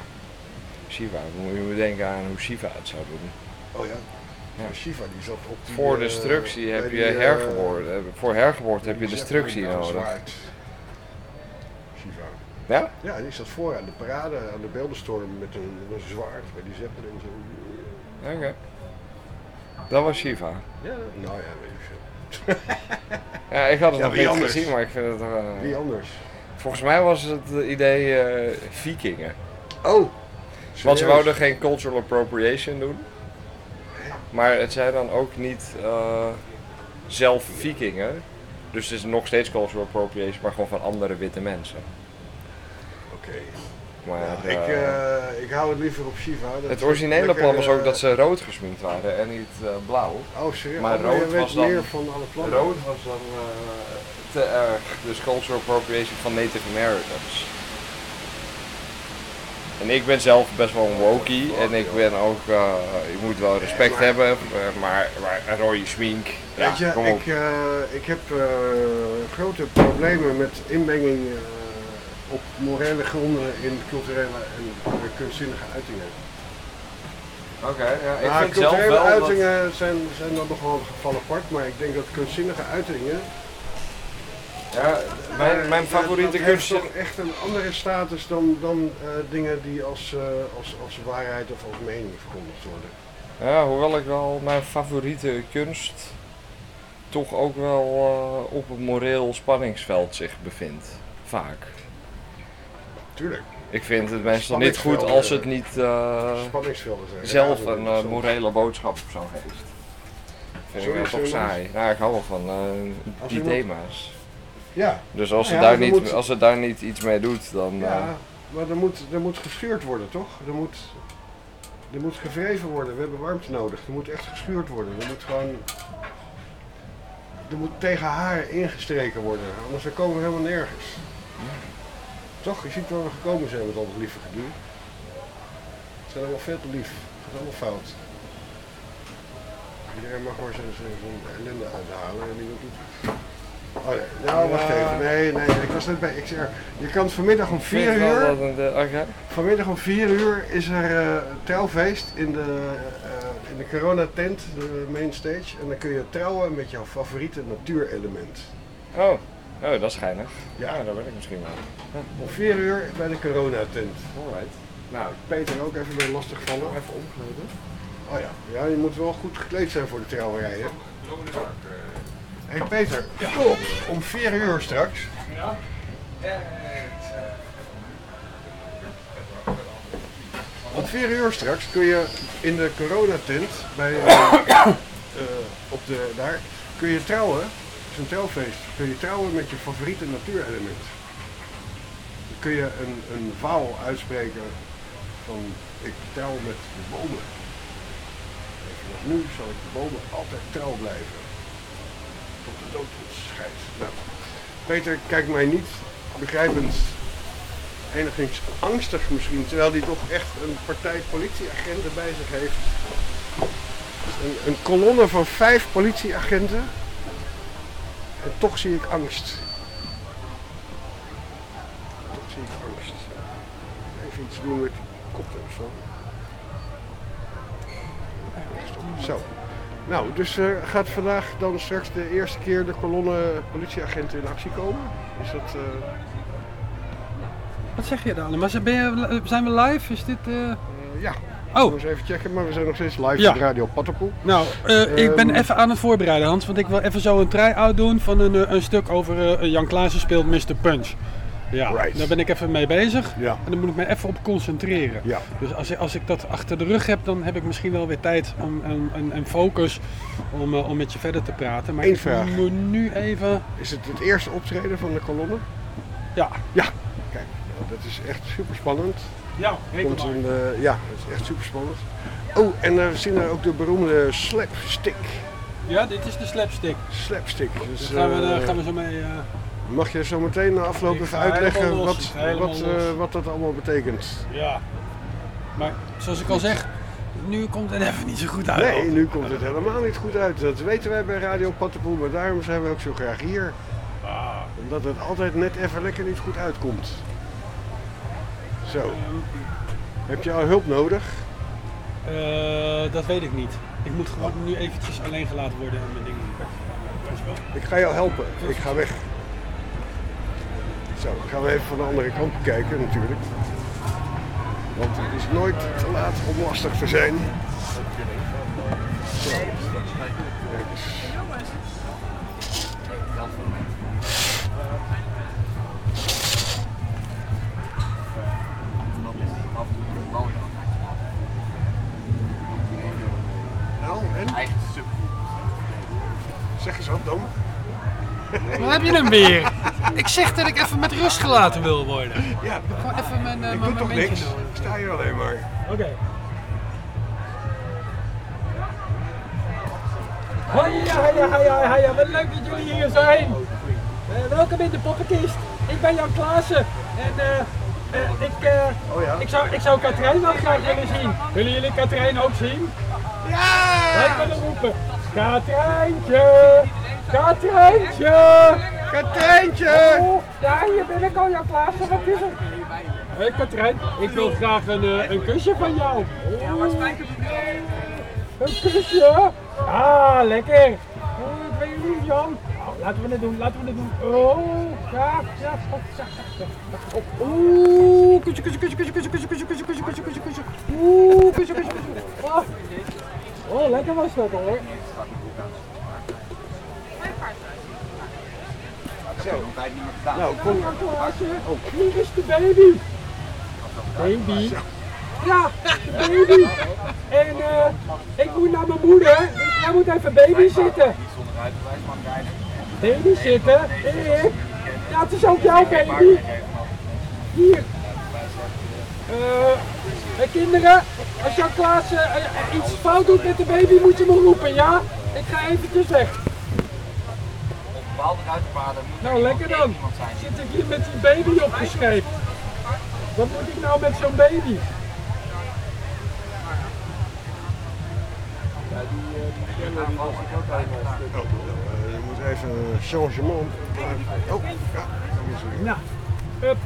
Speaker 4: Shiva, dan moet je denken aan hoe Shiva het zou doen.
Speaker 2: Oh ja.
Speaker 4: Ja.
Speaker 2: Shiva die zat op die,
Speaker 4: Voor
Speaker 2: eh,
Speaker 4: destructie heb
Speaker 2: bij
Speaker 4: je
Speaker 2: eh,
Speaker 4: hergeboorte. eh, Voor hergeboorte heb je destructie nodig.
Speaker 2: zwaard. Shiva.
Speaker 4: Ja?
Speaker 2: Ja, die zat voor aan de parade, aan de beeldenstorm met een, met een zwaard bij die Zeppelin. Zo.
Speaker 4: Oké. Dat was Shiva.
Speaker 2: Ja, nou ja, weet ik veel.
Speaker 4: Ja, ik had het
Speaker 2: Ja,
Speaker 4: nog niet
Speaker 2: anders?
Speaker 4: gezien, maar ik vind het... eh,
Speaker 2: Wie anders?
Speaker 4: Volgens mij was het idee eh, vikingen.
Speaker 2: Oh!
Speaker 4: Want ze wouden geen cultural appropriation doen. Maar het zijn dan ook niet eh, zelf vikingen. Dus het is nog steeds cultural appropriation, maar gewoon van andere witte mensen.
Speaker 2: Oké.
Speaker 4: Maar
Speaker 2: Ja, ik,
Speaker 4: eh,
Speaker 2: eh, ik hou het liever op Shiva. Dat
Speaker 4: het originele
Speaker 2: lekker,
Speaker 4: plan was ook dat ze rood gesminkt waren en niet blauw.
Speaker 2: Oh, serieus?
Speaker 4: Maar
Speaker 2: Oh,
Speaker 4: rood was dan,
Speaker 2: meer van alle plannen.
Speaker 4: rood was dan te erg. Dus cultural appropriation van Native Americans. En ik ben zelf best wel een wokie en ik ben ook, eh, je moet wel respect hebben, eh, maar, maar een rode smink, ja,
Speaker 2: Weet je,
Speaker 4: kom op.
Speaker 2: ik, eh, ik heb eh, grote problemen met inmenging eh, op morele gronden in culturele en kunstzinnige uitingen.
Speaker 4: Oké, ja, ik
Speaker 2: Maar
Speaker 4: vind zelf
Speaker 2: culturele
Speaker 4: wel dat...
Speaker 2: uitingen zijn, zijn dan nog wel een geval apart, maar ik denk dat kunstzinnige uitingen.
Speaker 4: Ja, mijn, mijn favoriete
Speaker 2: dat heeft
Speaker 4: kunst...
Speaker 2: toch echt een andere status dan, dan eh, dingen die als, eh, als, als waarheid of als mening verkondigd worden.
Speaker 4: Ja, hoewel ik wel mijn favoriete kunst toch ook wel eh, op een moreel spanningsveld zich bevindt. Vaak.
Speaker 2: Tuurlijk.
Speaker 4: Ik vind het meestal niet goed als het niet zelf een morele boodschap of zo heeft. Vind ik wel toch saai. Ja, ik hou wel van die thema's.
Speaker 2: Ja.
Speaker 4: Dus als,
Speaker 2: Nou
Speaker 4: het daar niet,
Speaker 2: moet-
Speaker 4: als het daar niet iets mee doet, dan...
Speaker 2: Ja,
Speaker 4: eh,
Speaker 2: maar er moet, er moet geschuurd worden, toch? Er moet, er moet gewreven worden. We hebben warmte nodig. Er moet echt geschuurd worden. Er moet gewoon... Er moet tegen haar ingestreken worden. Anders dan komen we helemaal nergens. Toch? Je ziet waar we gekomen zijn met al dat lieve gedoe. Het zijn allemaal veel te lief. Het gaat allemaal fout. Iedereen mag maar zijn, zijn, zijn ellende uithalen en niemand doet het. Oh nee, nou wacht
Speaker 4: Ja.
Speaker 2: even. Nee, nee, ik was net bij. Ik zeg, je kan vanmiddag om
Speaker 4: ik vind
Speaker 2: 4
Speaker 4: wel
Speaker 2: uur.
Speaker 4: dat een, eh.
Speaker 2: Vanmiddag om 4 uur is er eh, een trouwfeest in de, eh, in de coronatent, de main stage. En dan kun je trouwen met jouw favoriete natuurelement.
Speaker 4: Oh, oh, dat is geinig.
Speaker 2: Ja.
Speaker 4: Ja, daar ben ik misschien wel.
Speaker 2: Om 4 uur bij de coronatent.
Speaker 4: Alright.
Speaker 2: Nou, Peter ook even mee lastigvallen. Even omkleden. Oh ja. ja, je moet wel goed gekleed zijn voor de trouwerij, hè? Hé hey Peter. Om 4 uur straks.
Speaker 23: Ja.
Speaker 2: Om 4 uur straks kun je in de coronatent bij, <coughs> eh, op de, daar kun je trouwen. Het is een trouwfeest. Kun je trouwen met je favoriete natuurelement. Dan kun je een, een vow uitspreken van ik trouw met de bomen. Nu zal ik de bomen altijd trouw blijven. Nou, Peter kijkt mij niet begrijpend enigszins angstig misschien, terwijl hij toch echt een partij politieagenten bij zich heeft. Een, een kolonne van vijf politieagenten. En toch zie ik angst. Toch zie ik angst. Even iets doen met die koptelefoon. Zo. Nou, dus eh, gaat vandaag dan straks de eerste keer de kolonne politieagenten in actie komen? Is dat... eh,
Speaker 1: Wat zeg je dan? Maar zijn- we live? Is dit... eh,
Speaker 2: ja.
Speaker 1: Oh.
Speaker 2: eens even checken, maar we zijn nog steeds live
Speaker 1: Ja.
Speaker 2: op Radio Pattenpoel.
Speaker 1: Nou, ik ben
Speaker 2: Ehm,
Speaker 1: even aan het voorbereiden, Hans. Want ik wil even zo een try-out doen van een, een stuk over eh, Jan Klaassen speelt Mr. Punch. Ja, daar ben ik even mee bezig.
Speaker 2: Ja.
Speaker 1: En dan moet ik me even op concentreren.
Speaker 2: Ja.
Speaker 1: Dus als ik, als ik dat achter de rug heb, dan heb ik misschien wel weer tijd om, en, focus om, eh, om met je verder te praten. Maar
Speaker 2: Eén
Speaker 1: ik
Speaker 2: vraag.
Speaker 1: moet nu even...
Speaker 2: Is het het eerste optreden van de kolonne?
Speaker 1: Ja.
Speaker 2: Ja. Kijk, nou, dat is echt super spannend.
Speaker 1: Ja,
Speaker 2: Komt een, eh, ja, dat is echt super spannend. Oh, en we zien daar ook de beroemde slapstick.
Speaker 1: Ja, dit is de slapstick.
Speaker 2: Slapstick. Dus,
Speaker 1: Daar gaan we,
Speaker 2: eh,
Speaker 1: gaan we zo mee...
Speaker 2: Mag je zo meteen na afloop even uitleggen wat, wat, eh, wat dat allemaal betekent?
Speaker 1: Ja. Maar zoals ik al zeg, nu komt het even niet zo goed uit.
Speaker 2: Nee, nu komt het helemaal niet goed uit. Dat weten wij bij Radio Pattenpoel, maar daarom zijn we ook zo graag hier. Omdat het altijd net even lekker niet goed uitkomt. Zo. Heb je al hulp nodig?
Speaker 1: Eh, dat weet ik niet. Ik moet gewoon nu eventjes alleen gelaten worden en mijn dingen.
Speaker 2: Ik ga jou helpen. Ik ga weg. Zo, dan gaan we even van de andere kant bekijken natuurlijk. Want het is nooit te laat om lastig te zijn. Zo. Kijk eens. Nou, en? Zeg eens wat dan.
Speaker 1: Waar heb je hem weer? Ik zeg dat ik even met rust gelaten wil worden.
Speaker 2: Ja,
Speaker 1: Gewoon even mijn, eh,
Speaker 2: ik
Speaker 1: mijn
Speaker 2: doe toch
Speaker 1: momentje
Speaker 2: niks? Ik sta hier alleen maar.
Speaker 1: Oké. Hiya, hiya, hiya, hiya. Wat leuk dat jullie hier zijn. Eh, welkom in de poppenkist. Ik ben Jan Klaassen. En eh, eh, ik, eh, ik, zou, ik zou Katrijn wel graag willen zien. Willen jullie Katrijn ook zien? Ja! Wij kunnen roepen. Katrijntje! Katrijntje!
Speaker 2: Katrijntje!
Speaker 1: Oh, ja, hier ben ik al, Jan Klaassen. Wat is er? Hé Katrijn, ik wil graag een, eh, een kusje van jou. Ja, waar spijker Een kusje? Ah, lekker. Oh, ik ben je lief, Jan. Oh, laten we het doen, laten we het doen. Oh, ja, ja, ja, ja. Oh, Oeh, kusje, kusje, kusje, kusje, kusje, kusje, kusje, kusje, kusje, kusje, kusje, kusje. Oeh, kusje, kusje, kusje. Oh, oh lekker was dat hoor.
Speaker 2: Zo. Nou, kom.
Speaker 1: Klaassen, hier is de baby. Baby? Ja, de baby. En ik moet naar mijn moeder, dus jij moet even baby zitten. Baby zitten? Ik? Ja, het is ook jouw baby. Hier. Eh, kinderen, als eh, eh, iets fout doet met de baby, moet je me roepen, ja? Ik ga eventjes weg.
Speaker 20: Bepaalde ruitenpaden moet
Speaker 1: Nou, lekker dan. Zit ik hier met die baby opgescheept. Wat moet ik nou met zo'n baby?
Speaker 2: Oh, je moet even een changement. Oh, ja.
Speaker 1: Nou, hup.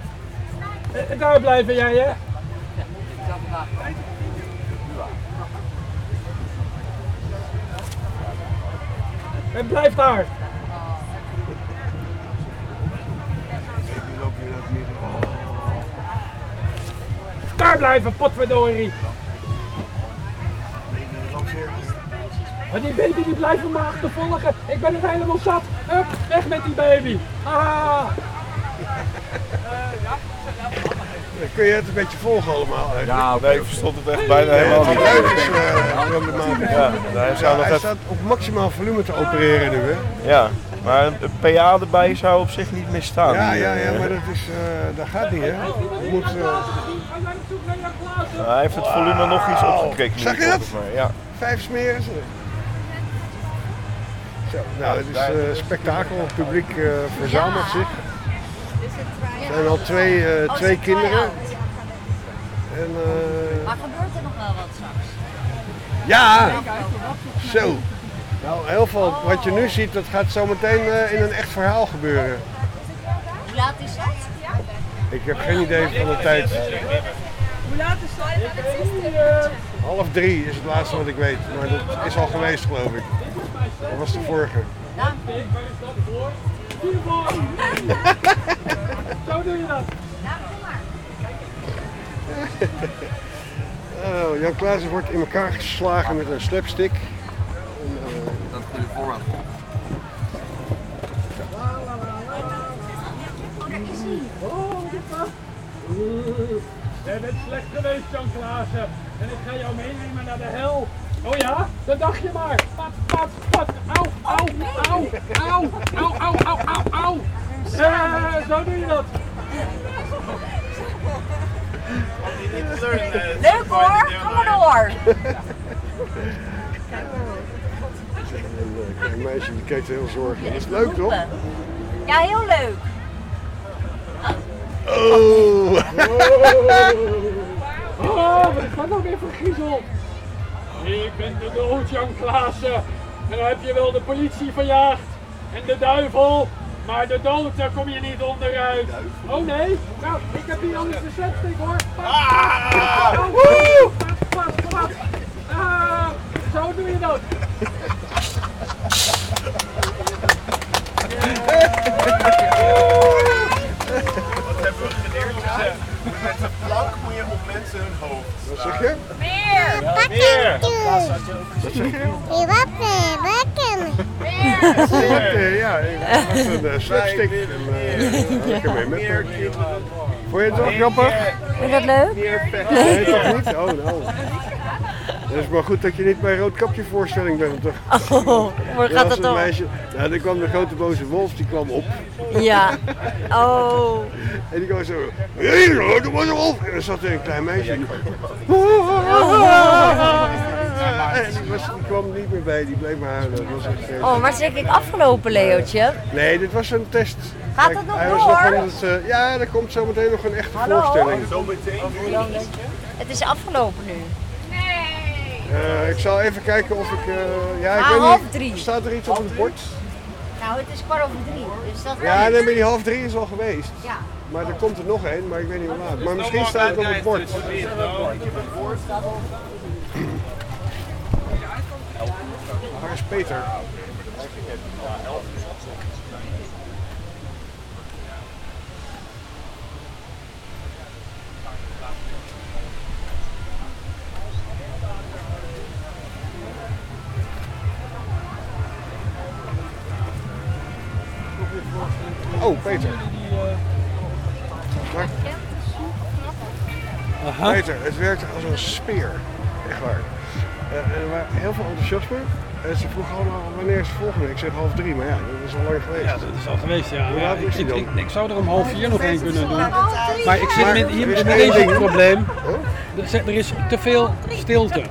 Speaker 1: Eh, Daar blijven jij, hè? En blijf daar. Daar blijven, potverdorie. Maar die baby die blijft me achtervolgen. Ik ben er helemaal zat. Hup, weg met die baby. Ah.
Speaker 2: Kun je het een beetje volgen allemaal? eigenlijk?
Speaker 19: Ja, nee, ik verstond het echt bijna helemaal niet.
Speaker 2: eh.
Speaker 19: Ja, hij
Speaker 2: staat op maximaal volume te opereren nu, hè?
Speaker 19: Ja, maar een PA erbij zou op zich niet misstaan.
Speaker 2: Ja, ja, ja, maar dat, is, eh, dat gaat niet, hè? Je moet, eh,
Speaker 19: hij heeft het volume nog iets opgekrikt nu,
Speaker 2: Zag je dat?
Speaker 19: Ja.
Speaker 2: Vijf smeren ze. Zo, nou, het is eh, spektakel. Het publiek eh, verzamelt zich. Er zijn al twee, eh, twee kinderen. En, eh,
Speaker 24: Maar gebeurt er nog wel wat straks?
Speaker 2: ja, zo. Nou, heel veel wat je nu ziet, dat gaat zo meteen eh, in een echt verhaal gebeuren.
Speaker 24: Hoe laat is dat?
Speaker 2: Ik heb geen idee van de tijd.
Speaker 15: Hoe laat is dat?
Speaker 2: Half drie is het laatste wat ik weet, maar dat is al geweest geloof ik. Dat was de vorige. <laughs>
Speaker 1: Zo doe je dat. <laughs>
Speaker 2: Oh, Jan Klaassen wordt in elkaar geslagen met een slapstick.
Speaker 20: Dat goede voorraad.
Speaker 1: Oh, dit was. Oeh, Jij bent slecht geweest, Jan Klaassen. En ik ga jou meenemen naar de hel. Oh ja? Dat dacht je maar. Pat, pat, pat. Au, au, au, au, au, au, au, au, au. Eh, zo doe je dat.
Speaker 24: Leuk hoor, kom maar door. <laughs>
Speaker 2: Een meisje die kijkt heel zorgelijk. Dat is leuk toch?
Speaker 24: Ja, heel leuk.
Speaker 2: Oh!
Speaker 1: Oh, wat is dat nou weer voor? Ik ben de dood, Jan Klaassen. En dan heb je wel de politie verjaagd. En de duivel. Maar de dood, daar kom je niet onderuit. Oh nee? Nou, ik heb hier anders de slapstick hoor. Ah, zo doe je dat.
Speaker 19: Wat hebben we geleerd? Met een plank moet je op mensen hun hoofd
Speaker 2: Wat zeg je?
Speaker 24: Meer.
Speaker 19: meer.
Speaker 2: Wat zeg je?
Speaker 24: Meer.
Speaker 2: Ja, ik een eh, eh, heb mee met je het
Speaker 24: dat leuk?
Speaker 2: Nee, toch niet? Oh, nou. Het is maar goed dat je niet bij Roodkapje voorstelling bent, toch? <laughs>
Speaker 24: Oh, waar gaat dat
Speaker 2: een
Speaker 24: om?
Speaker 2: meisje, nou, er kwam de grote boze wolf, die kwam op.
Speaker 24: Ja. Oh. <laughs>
Speaker 2: En die kwam zo, hé, de grote boze wolf! En er zat er een klein meisje. <laughs> En die, was, die kwam niet meer bij, die bleef maar huilen. Dat was echt.
Speaker 24: Oh, maar zeg ik afgelopen, Leootje?
Speaker 2: Nee, dit was een test.
Speaker 24: Gaat het nog door?
Speaker 2: nog het, eh, ja, er komt zometeen nog een echte
Speaker 24: Hallo?
Speaker 2: voorstelling.
Speaker 24: Denk je? Het is afgelopen nu.
Speaker 2: Eh, ik zal even kijken of ik. eh, ja, ik
Speaker 24: Ah, half
Speaker 2: niet.
Speaker 24: drie.
Speaker 2: Staat er iets op het bord?
Speaker 24: Nou, het is kwart over drie. Dus dat
Speaker 2: Ja, nee, maar die half drie is al geweest.
Speaker 24: Ja.
Speaker 2: Maar er komt er nog één, maar ik weet niet hoe laat. Maar misschien staat het op het bord. Waar is Peter? Oh, Peter. Maar,
Speaker 1: Aha.
Speaker 2: Peter, het werkte als een speer. Echt waar. Eh, en er waren heel veel enthousiasme. En ze vroegen allemaal wanneer is de volgende. Ik zeg half drie, maar ja, dat is al lang geweest.
Speaker 1: Ja, dat is al geweest, ja.
Speaker 2: Hoe
Speaker 1: ja
Speaker 2: laat
Speaker 1: ik, ik,
Speaker 2: dan?
Speaker 1: ik, ik zou er om half vier nog heen kunnen doen.
Speaker 2: Maar-
Speaker 1: ik zit
Speaker 2: Maar
Speaker 1: met, hier
Speaker 2: er
Speaker 1: met
Speaker 2: één ding.
Speaker 1: probleem. Er is- Er is te veel stilte.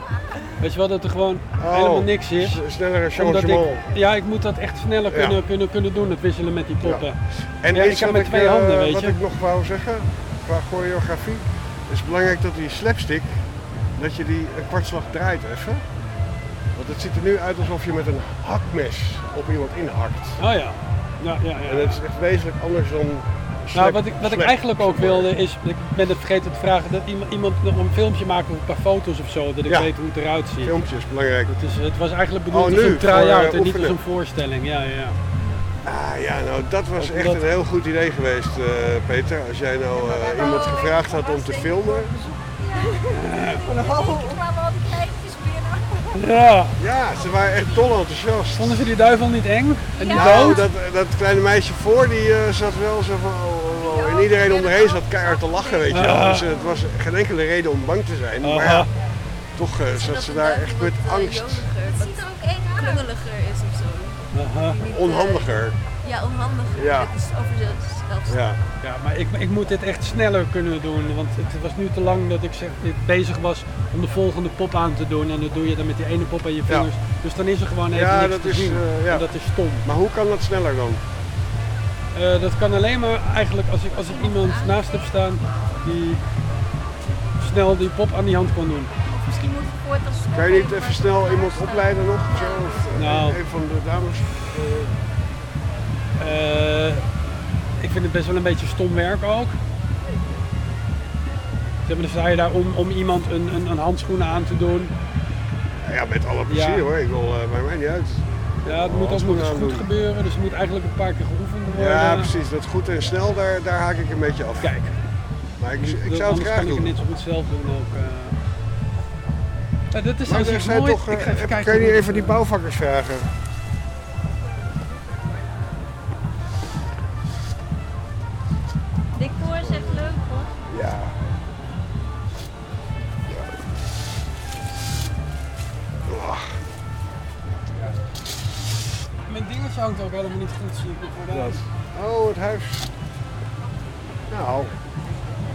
Speaker 1: Weet je wel, dat er gewoon
Speaker 2: Oh,
Speaker 1: helemaal niks is.
Speaker 2: sneller Jamal.
Speaker 1: ja, ik moet dat echt sneller
Speaker 2: Ja.
Speaker 1: kunnen, kunnen, kunnen doen, het wisselen met die poppen.
Speaker 2: En
Speaker 1: ja, ik
Speaker 2: wat
Speaker 1: met twee
Speaker 2: eh,
Speaker 1: handen, weet
Speaker 2: wat
Speaker 1: je.
Speaker 2: ik nog wou zeggen, qua choreografie, is belangrijk dat die slapstick, dat je die een kwartslag draait even. Want het ziet er nu uit alsof je met een hakmes op iemand inhakt.
Speaker 1: Oh ja. Ja, ja, ja.
Speaker 2: En het is echt wezenlijk anders dan
Speaker 1: Nou, wat ik, wat ik eigenlijk ook wilde is, ik ben het vergeten te vragen, dat iemand, iemand nog een filmpje maakt of een paar foto's of zo, dat ik
Speaker 2: Ja.
Speaker 1: weet hoe het eruit ziet.
Speaker 2: Filmpjes, belangrijk.
Speaker 1: Het, is, het was eigenlijk bedoeld
Speaker 2: Oh,
Speaker 1: als
Speaker 2: nu,
Speaker 1: een try-out
Speaker 2: eh,
Speaker 1: en niet als een voorstelling. Ja, ja, ja.
Speaker 2: Ah ja, nou dat was echt een heel goed idee geweest, eh, Peter. Als jij nou eh, iemand gevraagd had om te filmen.
Speaker 24: kwamen
Speaker 1: Ja.
Speaker 2: Ja, ze waren echt dol enthousiast.
Speaker 1: Vonden ze die duivel niet eng? En niet
Speaker 2: Nou,
Speaker 1: dood?
Speaker 2: dat, dat kleine meisje voor, die eh, zat wel zo van, oh, oh, oh. En iedereen om haar heen zat keihard te lachen, weet je wel. Dus het was geen enkele reden om bang te zijn. Maar ja, toch eh, zat ze daar echt met angst.
Speaker 21: Het ziet er ook eng klungeliger is of zo. Eh,
Speaker 2: Onhandiger.
Speaker 21: Ja, onhandiger.
Speaker 2: Ja.
Speaker 21: Dat is over zichzelf.
Speaker 2: Ja.
Speaker 1: Ja, maar ik, ik moet dit echt sneller kunnen doen, want het was nu te lang dat ik zeg, dit bezig was om de volgende pop aan te doen en dat doe je dan met die ene pop aan je vingers. Dus dan is er gewoon even
Speaker 2: Ja,
Speaker 1: niks
Speaker 2: dat
Speaker 1: te
Speaker 2: is,
Speaker 1: zien.
Speaker 2: eh, ja.
Speaker 1: En dat is stom.
Speaker 2: Maar hoe kan dat sneller dan?
Speaker 1: Eh, dat kan alleen maar eigenlijk als ik, als ik iemand naast heb staan die snel die pop aan die hand kan doen.
Speaker 21: Of misschien moet je voor het als
Speaker 2: Kan je niet even snel iemand opleiden nog? of Zo? Of, eh,
Speaker 1: Nou.
Speaker 2: Een van de dames? eh,
Speaker 1: Eh, ik vind het best wel een beetje stom werk ook. Zeg maar, dan sta je daar om, om iemand een, een, een handschoenen aan te doen.
Speaker 2: ja, met alle plezier
Speaker 1: Ja.
Speaker 2: hoor. Ik wil, eh bij mij niet uit.
Speaker 1: Ja, het moet ook nog eens goed gebeuren, dus het moet eigenlijk een paar keer geoefend worden.
Speaker 2: Ja, precies. Dat goed en snel, daar, daar haak ik een beetje af.
Speaker 1: Kijk.
Speaker 2: Maar ik, ik zou het graag
Speaker 1: kan ik
Speaker 2: doen.
Speaker 1: het net zo goed zelf doen ook. eh. Ja, dat is
Speaker 2: Maar
Speaker 1: als
Speaker 2: er
Speaker 1: ik
Speaker 2: zijn
Speaker 1: mooi.
Speaker 2: toch,
Speaker 1: ik ga
Speaker 2: eh,
Speaker 1: even kijken.
Speaker 2: kan je niet
Speaker 1: hoe-
Speaker 2: even die bouwvakkers vragen?
Speaker 1: Dingetje hangt ook helemaal niet goed, zie ik voor de
Speaker 2: dat. Oh, het huis. Nou.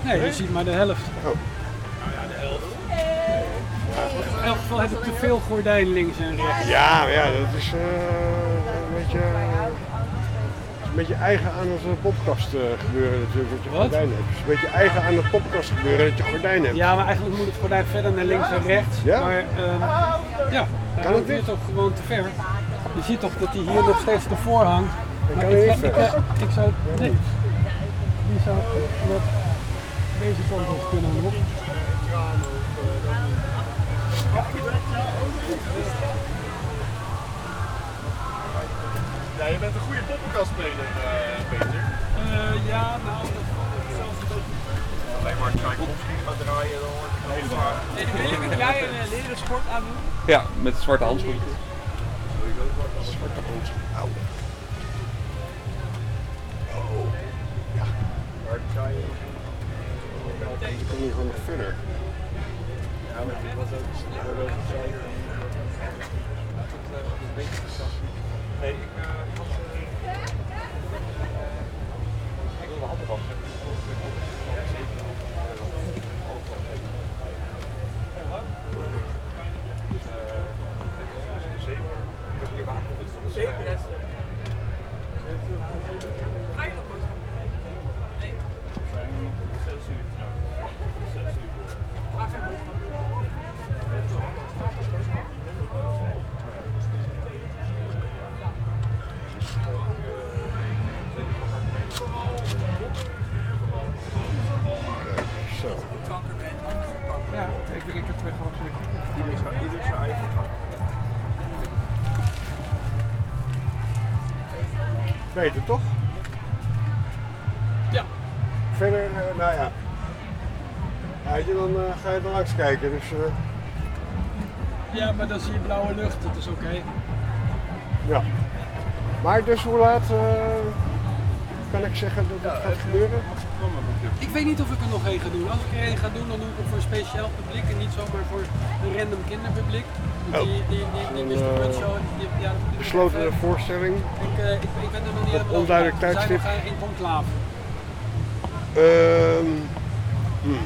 Speaker 1: Nee, je ziet maar de helft.
Speaker 2: Oh.
Speaker 1: Nou ja, de helft. In elk geval heb ik te veel gordijn links en rechts.
Speaker 2: Ja, ja, dat is eh, een beetje, is een beetje eigen aan het popkast eh, gebeuren natuurlijk, dat je gordijn hebt. Het is een beetje eigen aan het popkast gebeuren dat je gordijn hebt.
Speaker 1: Ja, maar eigenlijk moet het gordijn verder naar links en rechts.
Speaker 2: Ja?
Speaker 1: Maar ehm, ja,
Speaker 2: Kan het
Speaker 1: weer toch gewoon te ver. Je ziet toch dat hij hier nog steeds ervoor hangt. Maar ik, ik, ik, ik zou, nee, die zou wat deze kant op kunnen nog.
Speaker 19: Ja, je bent een goede poppenkastspeler, eh Peter.
Speaker 1: Eh, ja, nou, dat zelfs een beetje.
Speaker 19: Alleen maar gaat draaien, dan wordt het hele waar.
Speaker 3: Wil je met jij een leren sport aan doen?
Speaker 22: Ja, met zwarte
Speaker 2: Zwarte. Oh. Ja.
Speaker 19: Maar ga je...
Speaker 2: Je kan hier gewoon verder.
Speaker 19: Ja, maar dit was ook een beetje Nee, ik
Speaker 2: Zo.
Speaker 1: Ja, ik, ik heb twee gehad.
Speaker 19: Ieder zijn- ieder zijn eigen gang.
Speaker 2: Beter toch?
Speaker 1: Ja.
Speaker 2: Verder, eh, nou ja. Ja, weet je, dan eh, ga je er langs kijken. Dus eh,
Speaker 1: Ja, maar dan zie je blauwe lucht, dat is oké.
Speaker 2: ja. Maar dus hoe laat? eh, kan ik zeggen dat het gaat gebeuren?
Speaker 1: Ik weet niet of ik er nog één ga doen. Als ik er één ga doen, dan doe ik het voor een speciaal publiek en niet zomaar voor een random kinderpubliek.
Speaker 2: Oh.
Speaker 1: Die, die, die, die
Speaker 2: Een,
Speaker 1: Mr.
Speaker 2: eh,
Speaker 1: Punch Show, die, ja, dat moet ik
Speaker 2: Besloten
Speaker 1: even-
Speaker 2: voorstelling.
Speaker 1: Ik, eh, ik, ik ben er nog niet helemaal
Speaker 2: onduidelijk
Speaker 1: zijn
Speaker 2: tijdstip.
Speaker 1: eh, in conclave.
Speaker 2: Ehm, hmm.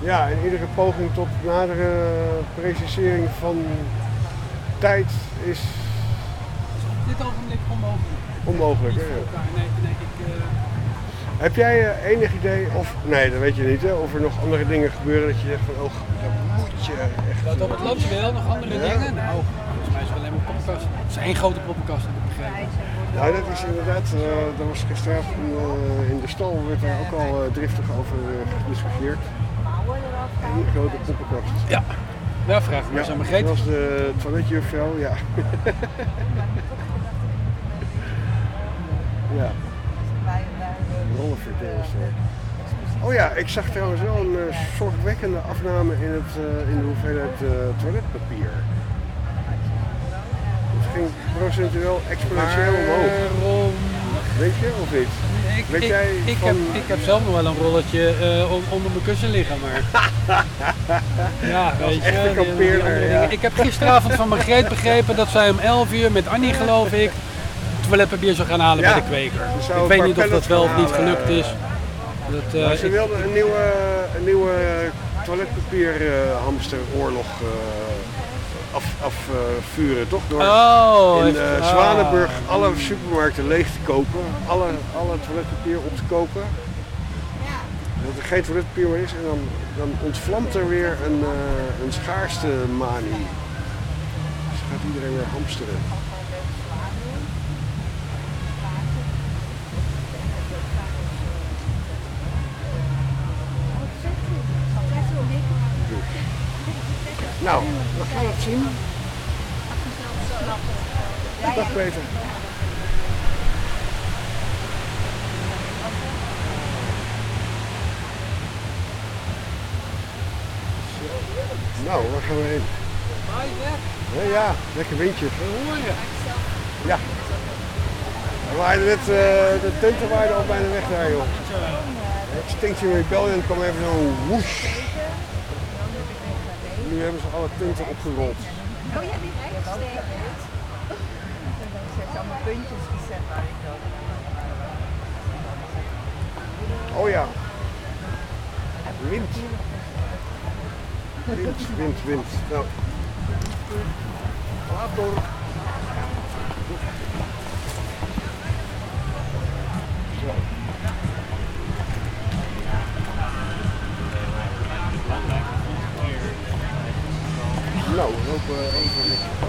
Speaker 2: Ja, en iedere poging tot nadere precisering van tijd is
Speaker 1: Op dit ogenblik onmogelijk.
Speaker 2: Onmogelijk.
Speaker 1: Niet
Speaker 2: Hè?
Speaker 1: voor elkaar. Nee, nee, ik, eh,
Speaker 2: Heb jij eh, enig idee, of nee, dat weet je niet, hè, of er nog andere dingen gebeuren dat je zegt van, oh, dat moet je echt...
Speaker 1: dat op het landje wel nog andere
Speaker 2: Ja?
Speaker 1: dingen? Nou, volgens mij is het alleen maar poppenkast. Het is één grote poppenkast, heb ik begrepen.
Speaker 2: Nou, dat is inderdaad, eh dat was gisteravond in de stal, werd daar ook al driftig over gediscussieerd. Een grote poppenkast.
Speaker 1: Ja, daar vraag ik me eens aan Margreet.
Speaker 2: Dat was de toiletjuffrouw, ja. <laughs> ja. Oh ja, ik zag trouwens wel een eh, zorgwekkende afname in, het, eh, in de hoeveelheid eh, toiletpapier. Het ging procentueel exponentieel omhoog.
Speaker 1: Waarom?
Speaker 2: Weet je of niet?
Speaker 1: Ik,
Speaker 2: Weet
Speaker 1: ik,
Speaker 2: jij
Speaker 1: ik,
Speaker 2: van...
Speaker 1: heb, ik heb zelf nog wel een rolletje eh, on- onder mijn kussen liggen, maar... <laughs> ja, weet je.
Speaker 2: ja.
Speaker 1: Ik heb gisteravond van Margreet begrepen dat zij om 11 uur met Annie, geloof ik, <laughs> toiletpapier zou gaan halen
Speaker 2: Ja,
Speaker 1: bij de kweker. Ik weet niet of dat wel of niet gelukt is. Dat, eh,
Speaker 2: Maar ze
Speaker 1: ik-
Speaker 2: wilden een nieuwe, een nieuwe toiletpapierhamsteroorlog eh, af, afvuren, toch? Door
Speaker 1: Oh,
Speaker 2: in eh,
Speaker 1: ah.
Speaker 2: Zwanenburg alle supermarkten leeg te kopen, alle, alle toiletpapier op te kopen. Dat er geen toiletpapier meer is en dan, dan ontvlamt er weer een, eh, een schaarste manie. Dus gaat iedereen weer hamsteren. Nou, we gaan het zien. Dag Peter. Nou, waar gaan we heen? Ja, ja lekker windje. Ja. We waaiden net, eh, de tenten waaiden al bijna weg daar, joh. Extinction Rebellion kwam even zo'n woes. Nu hebben ze alle tenten opgerold.
Speaker 9: Oh ja, die rijststeek. Er zijn allemaal puntjes gezet waar ik dan.
Speaker 2: Oh ja. Wind. Wind, wind, wind. Nou. Laat door. Nou, we lopen even.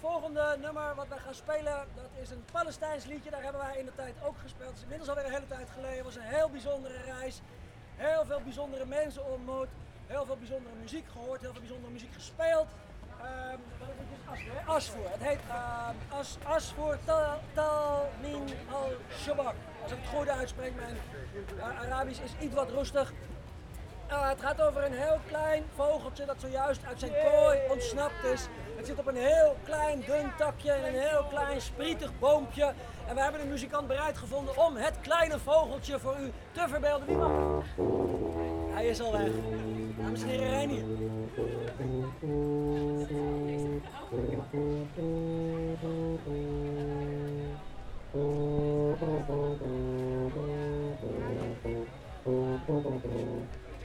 Speaker 25: Volgende nummer wat wij gaan spelen, dat is een Palestijns liedje. Daar hebben wij in de tijd ook gespeeld. Het is inmiddels alweer een hele tijd geleden. Het was een heel bijzondere reis. Heel veel bijzondere mensen ontmoet. Heel veel bijzondere muziek gehoord. Heel veel bijzondere muziek gespeeld. Ehm, wat is het? Asvoer. Het heet ehm, As, Asvoer Tal, Al Shabak. Als ik het goed uitspreek, mijn eh, Arabisch is iets wat rustig. Nou, het gaat over een heel klein vogeltje dat zojuist uit zijn kooi ontsnapt is. Het zit op een heel klein dun takje in een heel klein sprietig boompje. En we hebben een muzikant bereid gevonden om het kleine vogeltje voor u te verbeelden. Wie mag? Hij is al weg. Dames en heren, Reinier.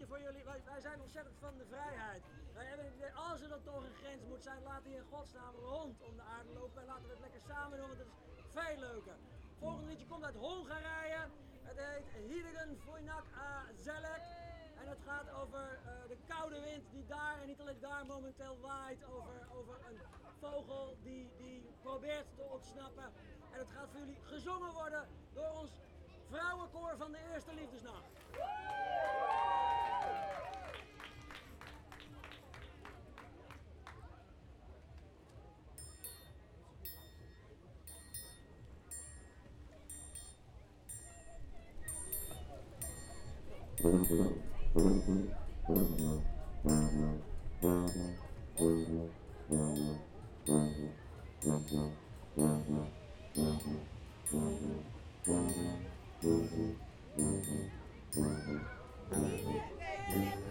Speaker 25: voor jullie. Wij, wij zijn ontzettend van de vrijheid. Wij hebben als er dan toch een grens moet zijn, laten we in godsnaam rond om de aarde lopen en laten we het lekker samen doen, want het is veel leuker. Volgende liedje komt uit Hongarije. Het heet Hidegen Fujnak a Zelek. En het gaat over eh, de koude wind die daar en niet alleen daar momenteel waait. Over, over een vogel die, die probeert te ontsnappen. En het gaat voor jullie gezongen worden door ons vrouwenkoor van de Eerste Liefdesnacht.
Speaker 9: Thank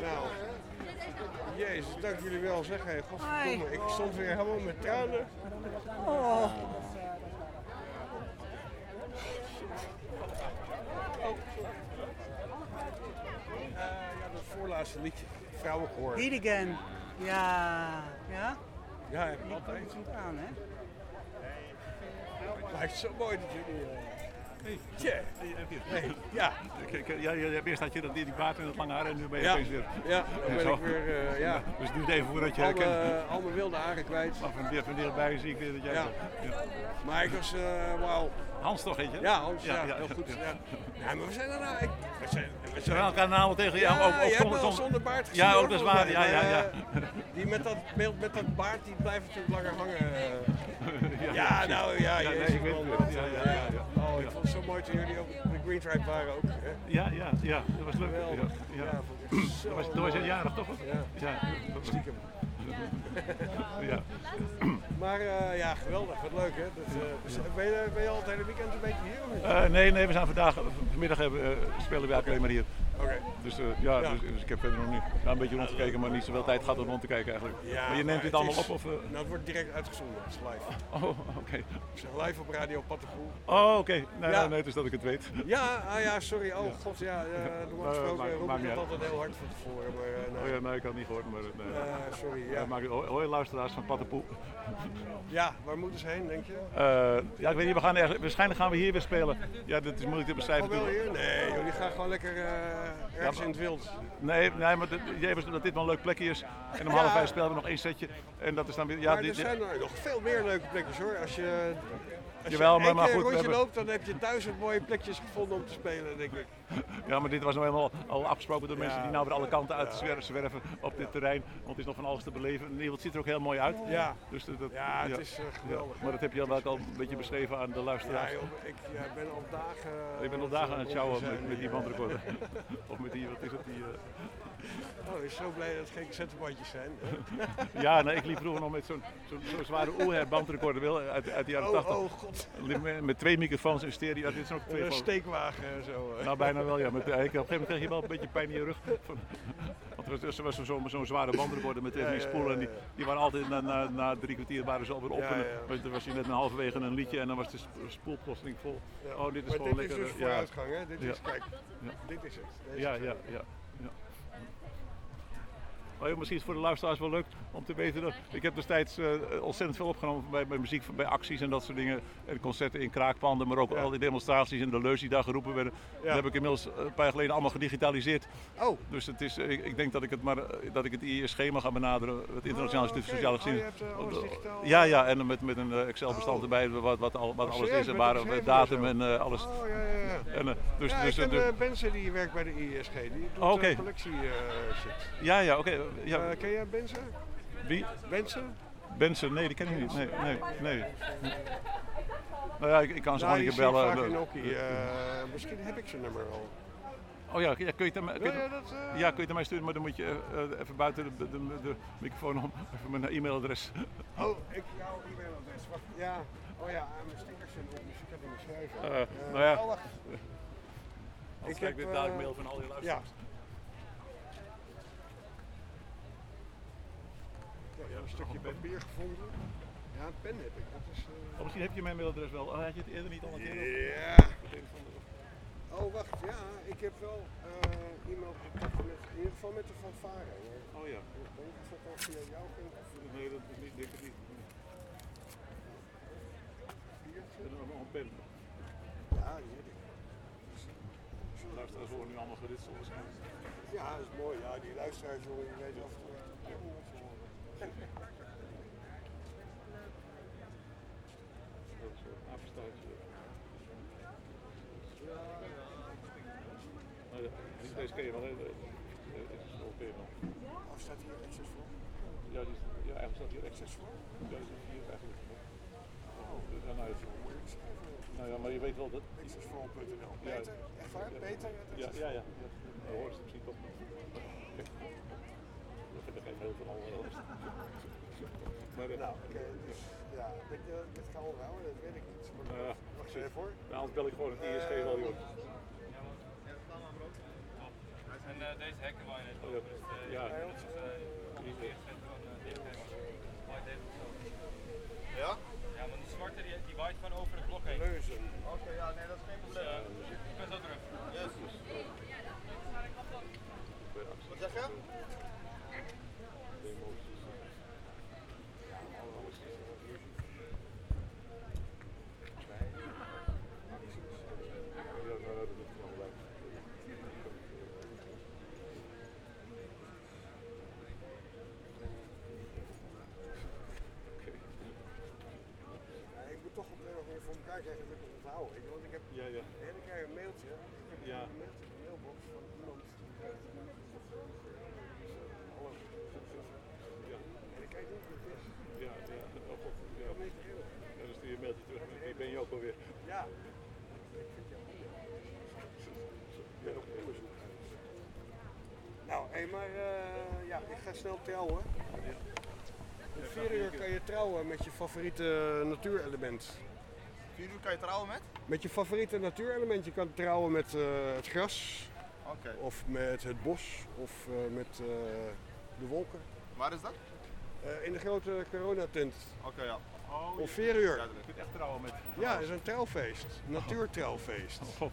Speaker 2: nou. Jezus, dank jullie wel zeg. Hey, godverdomme, ik stond weer helemaal met tranen. Oh. Oh. Eh, ja, dat voorlaatste liedje, Vrouwenkoor.
Speaker 3: Heat again. Ja. Ja?
Speaker 2: Ja, heb ik altijd.
Speaker 3: aan, hè?
Speaker 2: Maar het is zo mooi dat jullie... eh,
Speaker 19: Hey.
Speaker 2: Tje. Hey, ja.
Speaker 19: Ja, hebt eerst had je dat, die baard en dat lange haar en nu ben je
Speaker 2: Ja.
Speaker 19: weer...
Speaker 2: Ja, dan ben ik weer, eh, ja.
Speaker 19: Dus het duurt even voordat je
Speaker 2: Alle,
Speaker 19: herkent.
Speaker 2: al mijn wilde haren kwijt.
Speaker 19: Maar van, van dichtbij zie ik weer dat jij...
Speaker 2: Ja. Maar ik was, eh wauw.
Speaker 19: Hans toch, heet je?
Speaker 2: Ja, Hans, ja,
Speaker 19: Ja, ja,
Speaker 2: heel goed.
Speaker 19: ja.
Speaker 2: Ja. Ja, maar we zijn er nou... Ik, we zijn, we
Speaker 19: Ze gaan elkaar namen tegen jou,
Speaker 2: Ja,
Speaker 19: ook, ook zonder, zonder,
Speaker 2: zonder baard gezien,
Speaker 19: Ja,
Speaker 2: hoor,
Speaker 19: ook dat is waar. Ja, ja, ja.
Speaker 2: Die met dat met dat baard, die blijft natuurlijk langer hangen. <laughs>
Speaker 19: Ja,
Speaker 2: Ja, nou ja,
Speaker 19: Ja, ik weet het. Ja, ja,
Speaker 2: Oh, ik vond het zo mooi toen jullie op de Green Tribe waren ook. Hè?
Speaker 19: Ja, ja, ja, dat was leuk. Ja, ja.
Speaker 2: Ja, <clears throat>
Speaker 19: Dat was, je
Speaker 2: mooi.
Speaker 19: jarig toch?
Speaker 2: Ja.
Speaker 19: ja.
Speaker 2: Stiekem. <clears throat>
Speaker 19: Ja.
Speaker 2: Maar eh, ja, geweldig. Wat leuk hè. Dat, eh, dus, ben, je, ben je al het hele weekend een beetje hier? of niet?
Speaker 19: Eh, nee, nee, we zijn vandaag, vanmiddag hebben, eh, spelen we eigenlijk alleen maar hier.
Speaker 2: Oké.
Speaker 19: Dus, eh, ja,
Speaker 2: Ja.
Speaker 19: Dus, dus ik heb verder nog niet een beetje rondgekeken, maar niet zoveel tijd gehad om rond te kijken eigenlijk.
Speaker 2: Ja,
Speaker 19: maar je neemt dit
Speaker 2: het
Speaker 19: allemaal
Speaker 2: is-
Speaker 19: op? Of, eh?
Speaker 2: Nou, het wordt direct uitgezonden. Het is live.
Speaker 19: Oh, <laughs> oké.
Speaker 2: Zeg live op Radio Pattenpoel.
Speaker 19: Oh, oké. Nee,
Speaker 2: Ja.
Speaker 19: nee, nee, dus dat ik het weet.
Speaker 2: Ja, ah, ja, sorry. Oh god, ja. eh normaal gesproken roep ik
Speaker 19: uit.
Speaker 2: altijd heel hard van tevoren. Maar, nee.
Speaker 19: Oh ja, nee, ik had het niet gehoord, maar... Nee.
Speaker 2: Sorry, ja.
Speaker 19: Het- hoi, luisteraars van Pattenpoel.
Speaker 2: Ja, waar moeten ze heen, denk je?
Speaker 19: Ja, ik weet niet, we gaan ergens, waarschijnlijk gaan we hier weer spelen. Ja, dat is moeilijk te beschrijven.
Speaker 2: Oh, wel hier? Nee, jullie gaan gewoon lekker ergens in het wild.
Speaker 19: Nee, nee maar jij wist dat dit wel een leuk plekje is. En om half vijf spelen we nog één setje. En dat is dan weer... Ja,
Speaker 2: maar
Speaker 19: dit,
Speaker 2: er zijn nog veel meer leuke plekjes hoor. Als je, als
Speaker 19: Jawel,
Speaker 2: je
Speaker 19: maar- maar goed,
Speaker 2: een rondje loopt, dan heb je duizend mooie plekjes gevonden om te spelen, denk ik.
Speaker 19: ja, maar dit was nou helemaal al afgesproken door mensen die nou weer alle kanten uit
Speaker 2: Ja.
Speaker 19: zwer- zwerven op dit terrein. Want het is nog van alles te beleven. Geval, het ziet er ook heel mooi uit.
Speaker 2: Ja.
Speaker 19: Dus dat, dat-
Speaker 2: Ja, het is, eh, geweldig.
Speaker 19: Maar dat heb je al wel al een beetje beschreven aan de
Speaker 2: Ja,
Speaker 19: luisteraars.
Speaker 2: joh, ik ja, ik ben al dagen...
Speaker 19: Ik ben al dagen aan het sjouwen
Speaker 2: zijn
Speaker 19: met, met die bandrecorder. <laughs> of met die, wat is het, die... eh,
Speaker 2: Oh, ik ben zo blij dat het geen cassettebandjes zijn.
Speaker 19: Ja, nee, ik liep vroeger nog met zo'n zo'n zo'n zware Oerher bandrecorder uit, uit de jaren
Speaker 2: Oh,
Speaker 19: 80.
Speaker 2: oh, god.
Speaker 19: Met, met twee microfoons en stereo. Dit zijn ook twee
Speaker 2: Een steekwagen en zo. eh.
Speaker 19: Nou, bijna wel, ja. Met, eh, ik, op een gegeven moment kreeg je wel een beetje pijn in je rug. Van, want er was, er was zo'n zo'n zware bandrecorder met
Speaker 2: ja,
Speaker 19: spoelen. En die, die waren altijd na, na, na drie kwartier waren ze alweer op. En dan- Dan was je net een halverwege een liedje en dan was de sp- spoelplotseling vol. Oh, dit is
Speaker 2: maar
Speaker 19: gewoon
Speaker 2: dit
Speaker 19: lekker.
Speaker 2: is dus
Speaker 19: eh,
Speaker 2: vooruitgang, hè? Dit is, kijk, dit is het. Deze
Speaker 19: Ja,
Speaker 2: twee.
Speaker 19: ja, ja. Ja. Oh, misschien is het voor de luisteraars wel leuk om te weten dat ik heb destijds eh, ontzettend veel opgenomen bij, bij muziek, bij acties en dat soort dingen. En concerten in kraakpanden, maar ook al die demonstraties en de leus die daar geroepen werden. Dat heb ik inmiddels eh, een paar jaar geleden allemaal gedigitaliseerd.
Speaker 2: Oh.
Speaker 19: Dus het is, eh, ik, ik denk dat ik het maar dat ik het IES-schema ga benaderen, het Internationaal
Speaker 2: Oh,
Speaker 19: Instituut. Sociale
Speaker 2: Oh,
Speaker 19: Gezien. Ja, ja, en met, met een Excel-bestand erbij, wat, wat, al, wat
Speaker 2: Oh,
Speaker 19: alles is en waar, datum
Speaker 2: en
Speaker 19: alles.
Speaker 2: Oh, ja, ja, ja.
Speaker 19: En, dus, dus,
Speaker 2: ik ken Benze die werkt bij de ISG. Die
Speaker 19: Oh, oké.
Speaker 2: eh, collectie shit.
Speaker 19: ja, ja, oké. Ja.
Speaker 2: Eh, ken jij Benze?
Speaker 19: Wie?
Speaker 2: Benze?
Speaker 19: Benson, nee, die ken ik niet. Nee, nee, nee. Nou ja, ik, ik kan ze
Speaker 2: Nou,
Speaker 19: gewoon
Speaker 2: vaak
Speaker 19: bellen.
Speaker 2: in hockey. eh, misschien heb ik zijn nummer al.
Speaker 19: Oh ja, ja, kun je het aan kun je
Speaker 2: dat,
Speaker 19: ja, kun je het aan mij sturen, maar dan moet je eh, even buiten de, de, de, de microfoon om, even mijn e-mailadres.
Speaker 2: Oh, ik jouw e-mailadres. Wacht, ja. Oh ja, en mijn stickers zijn op, dus ik heb hem geschreven.
Speaker 19: Eh,
Speaker 2: Eh,
Speaker 19: nou ja. Anders krijg ik weer dadelijk mail van al die luisteraars.
Speaker 2: Ja, ik heb een stukje papier gevonden. Ja, een pen heb ik. Dat is, eh,
Speaker 19: Oh, misschien heb je mijn mailadres wel. Oh, had je het eerder niet al een keer?
Speaker 2: Ja. Oh, wacht, ja, ik heb wel eh e-mailcontact met, in ieder geval met de fanfare.
Speaker 19: Oh ja.
Speaker 2: Ik denk dat dat al via jou ging.
Speaker 19: Nee, dat is niet, denk ik niet. En dan nog een pen.
Speaker 2: Ja, die heb ik.
Speaker 19: Luisteraars horen nu allemaal geritsel waarschijnlijk.
Speaker 2: Ja, dat is mooi. Ja, die luisteraars horen, die weten af en toe
Speaker 19: Niet deze ken je wel, hè? Wel.
Speaker 2: Of staat hier Access voor?
Speaker 19: Ja, die, ja, eigenlijk staat hier Access voor. Ja, die is hier eigenlijk. Oh, ja, nou, nou ja, maar je weet wel dat...
Speaker 2: Accessforall.nl.
Speaker 19: Ja.
Speaker 2: Peter, echt waar? Peter?
Speaker 19: Ja, ja, ja. ja. Ze misschien toch nog. Ik vind er geen heel veel al. Maar, eh,
Speaker 2: Nou, oké, dus ja, denk je dat ik het ga onderhouden? Dat weet ik niet. Maar,
Speaker 19: Ja.
Speaker 2: Wacht even hoor.
Speaker 19: Nou, anders bel ik gewoon het ISG wel, joh.
Speaker 10: En eh, deze hekken waar je net
Speaker 19: Oh, ja.
Speaker 10: over, eh,
Speaker 19: Ja.
Speaker 10: je moet dus, eh, ongeveer zet gewoon eh, dicht hebben. Waait even zo.
Speaker 26: Ja?
Speaker 10: Ja, maar die zwarte die, die waait gewoon over de klok heen.
Speaker 2: Leuzen.
Speaker 26: Oké, ja, nee, dat is geen probleem.
Speaker 10: Dus, eh, ik ben zo terug.
Speaker 26: Yes. Wat zeg je?
Speaker 19: Ja, nou, dat doet gewoon wel.
Speaker 2: Ja, ik moet toch op een of andere voor elkaar krijgen dat ik het onthouden. weet je, Want ik heb
Speaker 19: Ja, ja.
Speaker 2: en ik krijg een mailtje. Ik heb
Speaker 19: Ja.
Speaker 2: een mailtje in de mailbox van iemand. Hallo.
Speaker 19: Ja.
Speaker 2: En ik kijk niet hoe het is.
Speaker 19: Ja, ja. Oh, god. Ja. Ja, dan stuur je een mailtje terug. Wie ben je ook alweer?
Speaker 2: Ja. Ik vind jou Ik ben op onderzoek. Nou, hé, maar eh, ja, ik ga snel trouwen. Om vier uur kan je trouwen met je favoriete natuurelement.
Speaker 26: Uur kan je trouwen met?
Speaker 2: Met je favoriete natuurelement. Je kan trouwen met eh, het gras.
Speaker 26: Oké.
Speaker 2: Of met het bos. Of eh, met eh, de wolken.
Speaker 26: Waar is dat?
Speaker 2: Eh, in de grote coronatent.
Speaker 26: Oké, ja.
Speaker 19: Oh,
Speaker 2: Om vier uur.
Speaker 19: Je kunt echt trouwen met...
Speaker 2: Ja, het is een trouwfeest. Natuurtrouwfeest.
Speaker 19: Oh, god.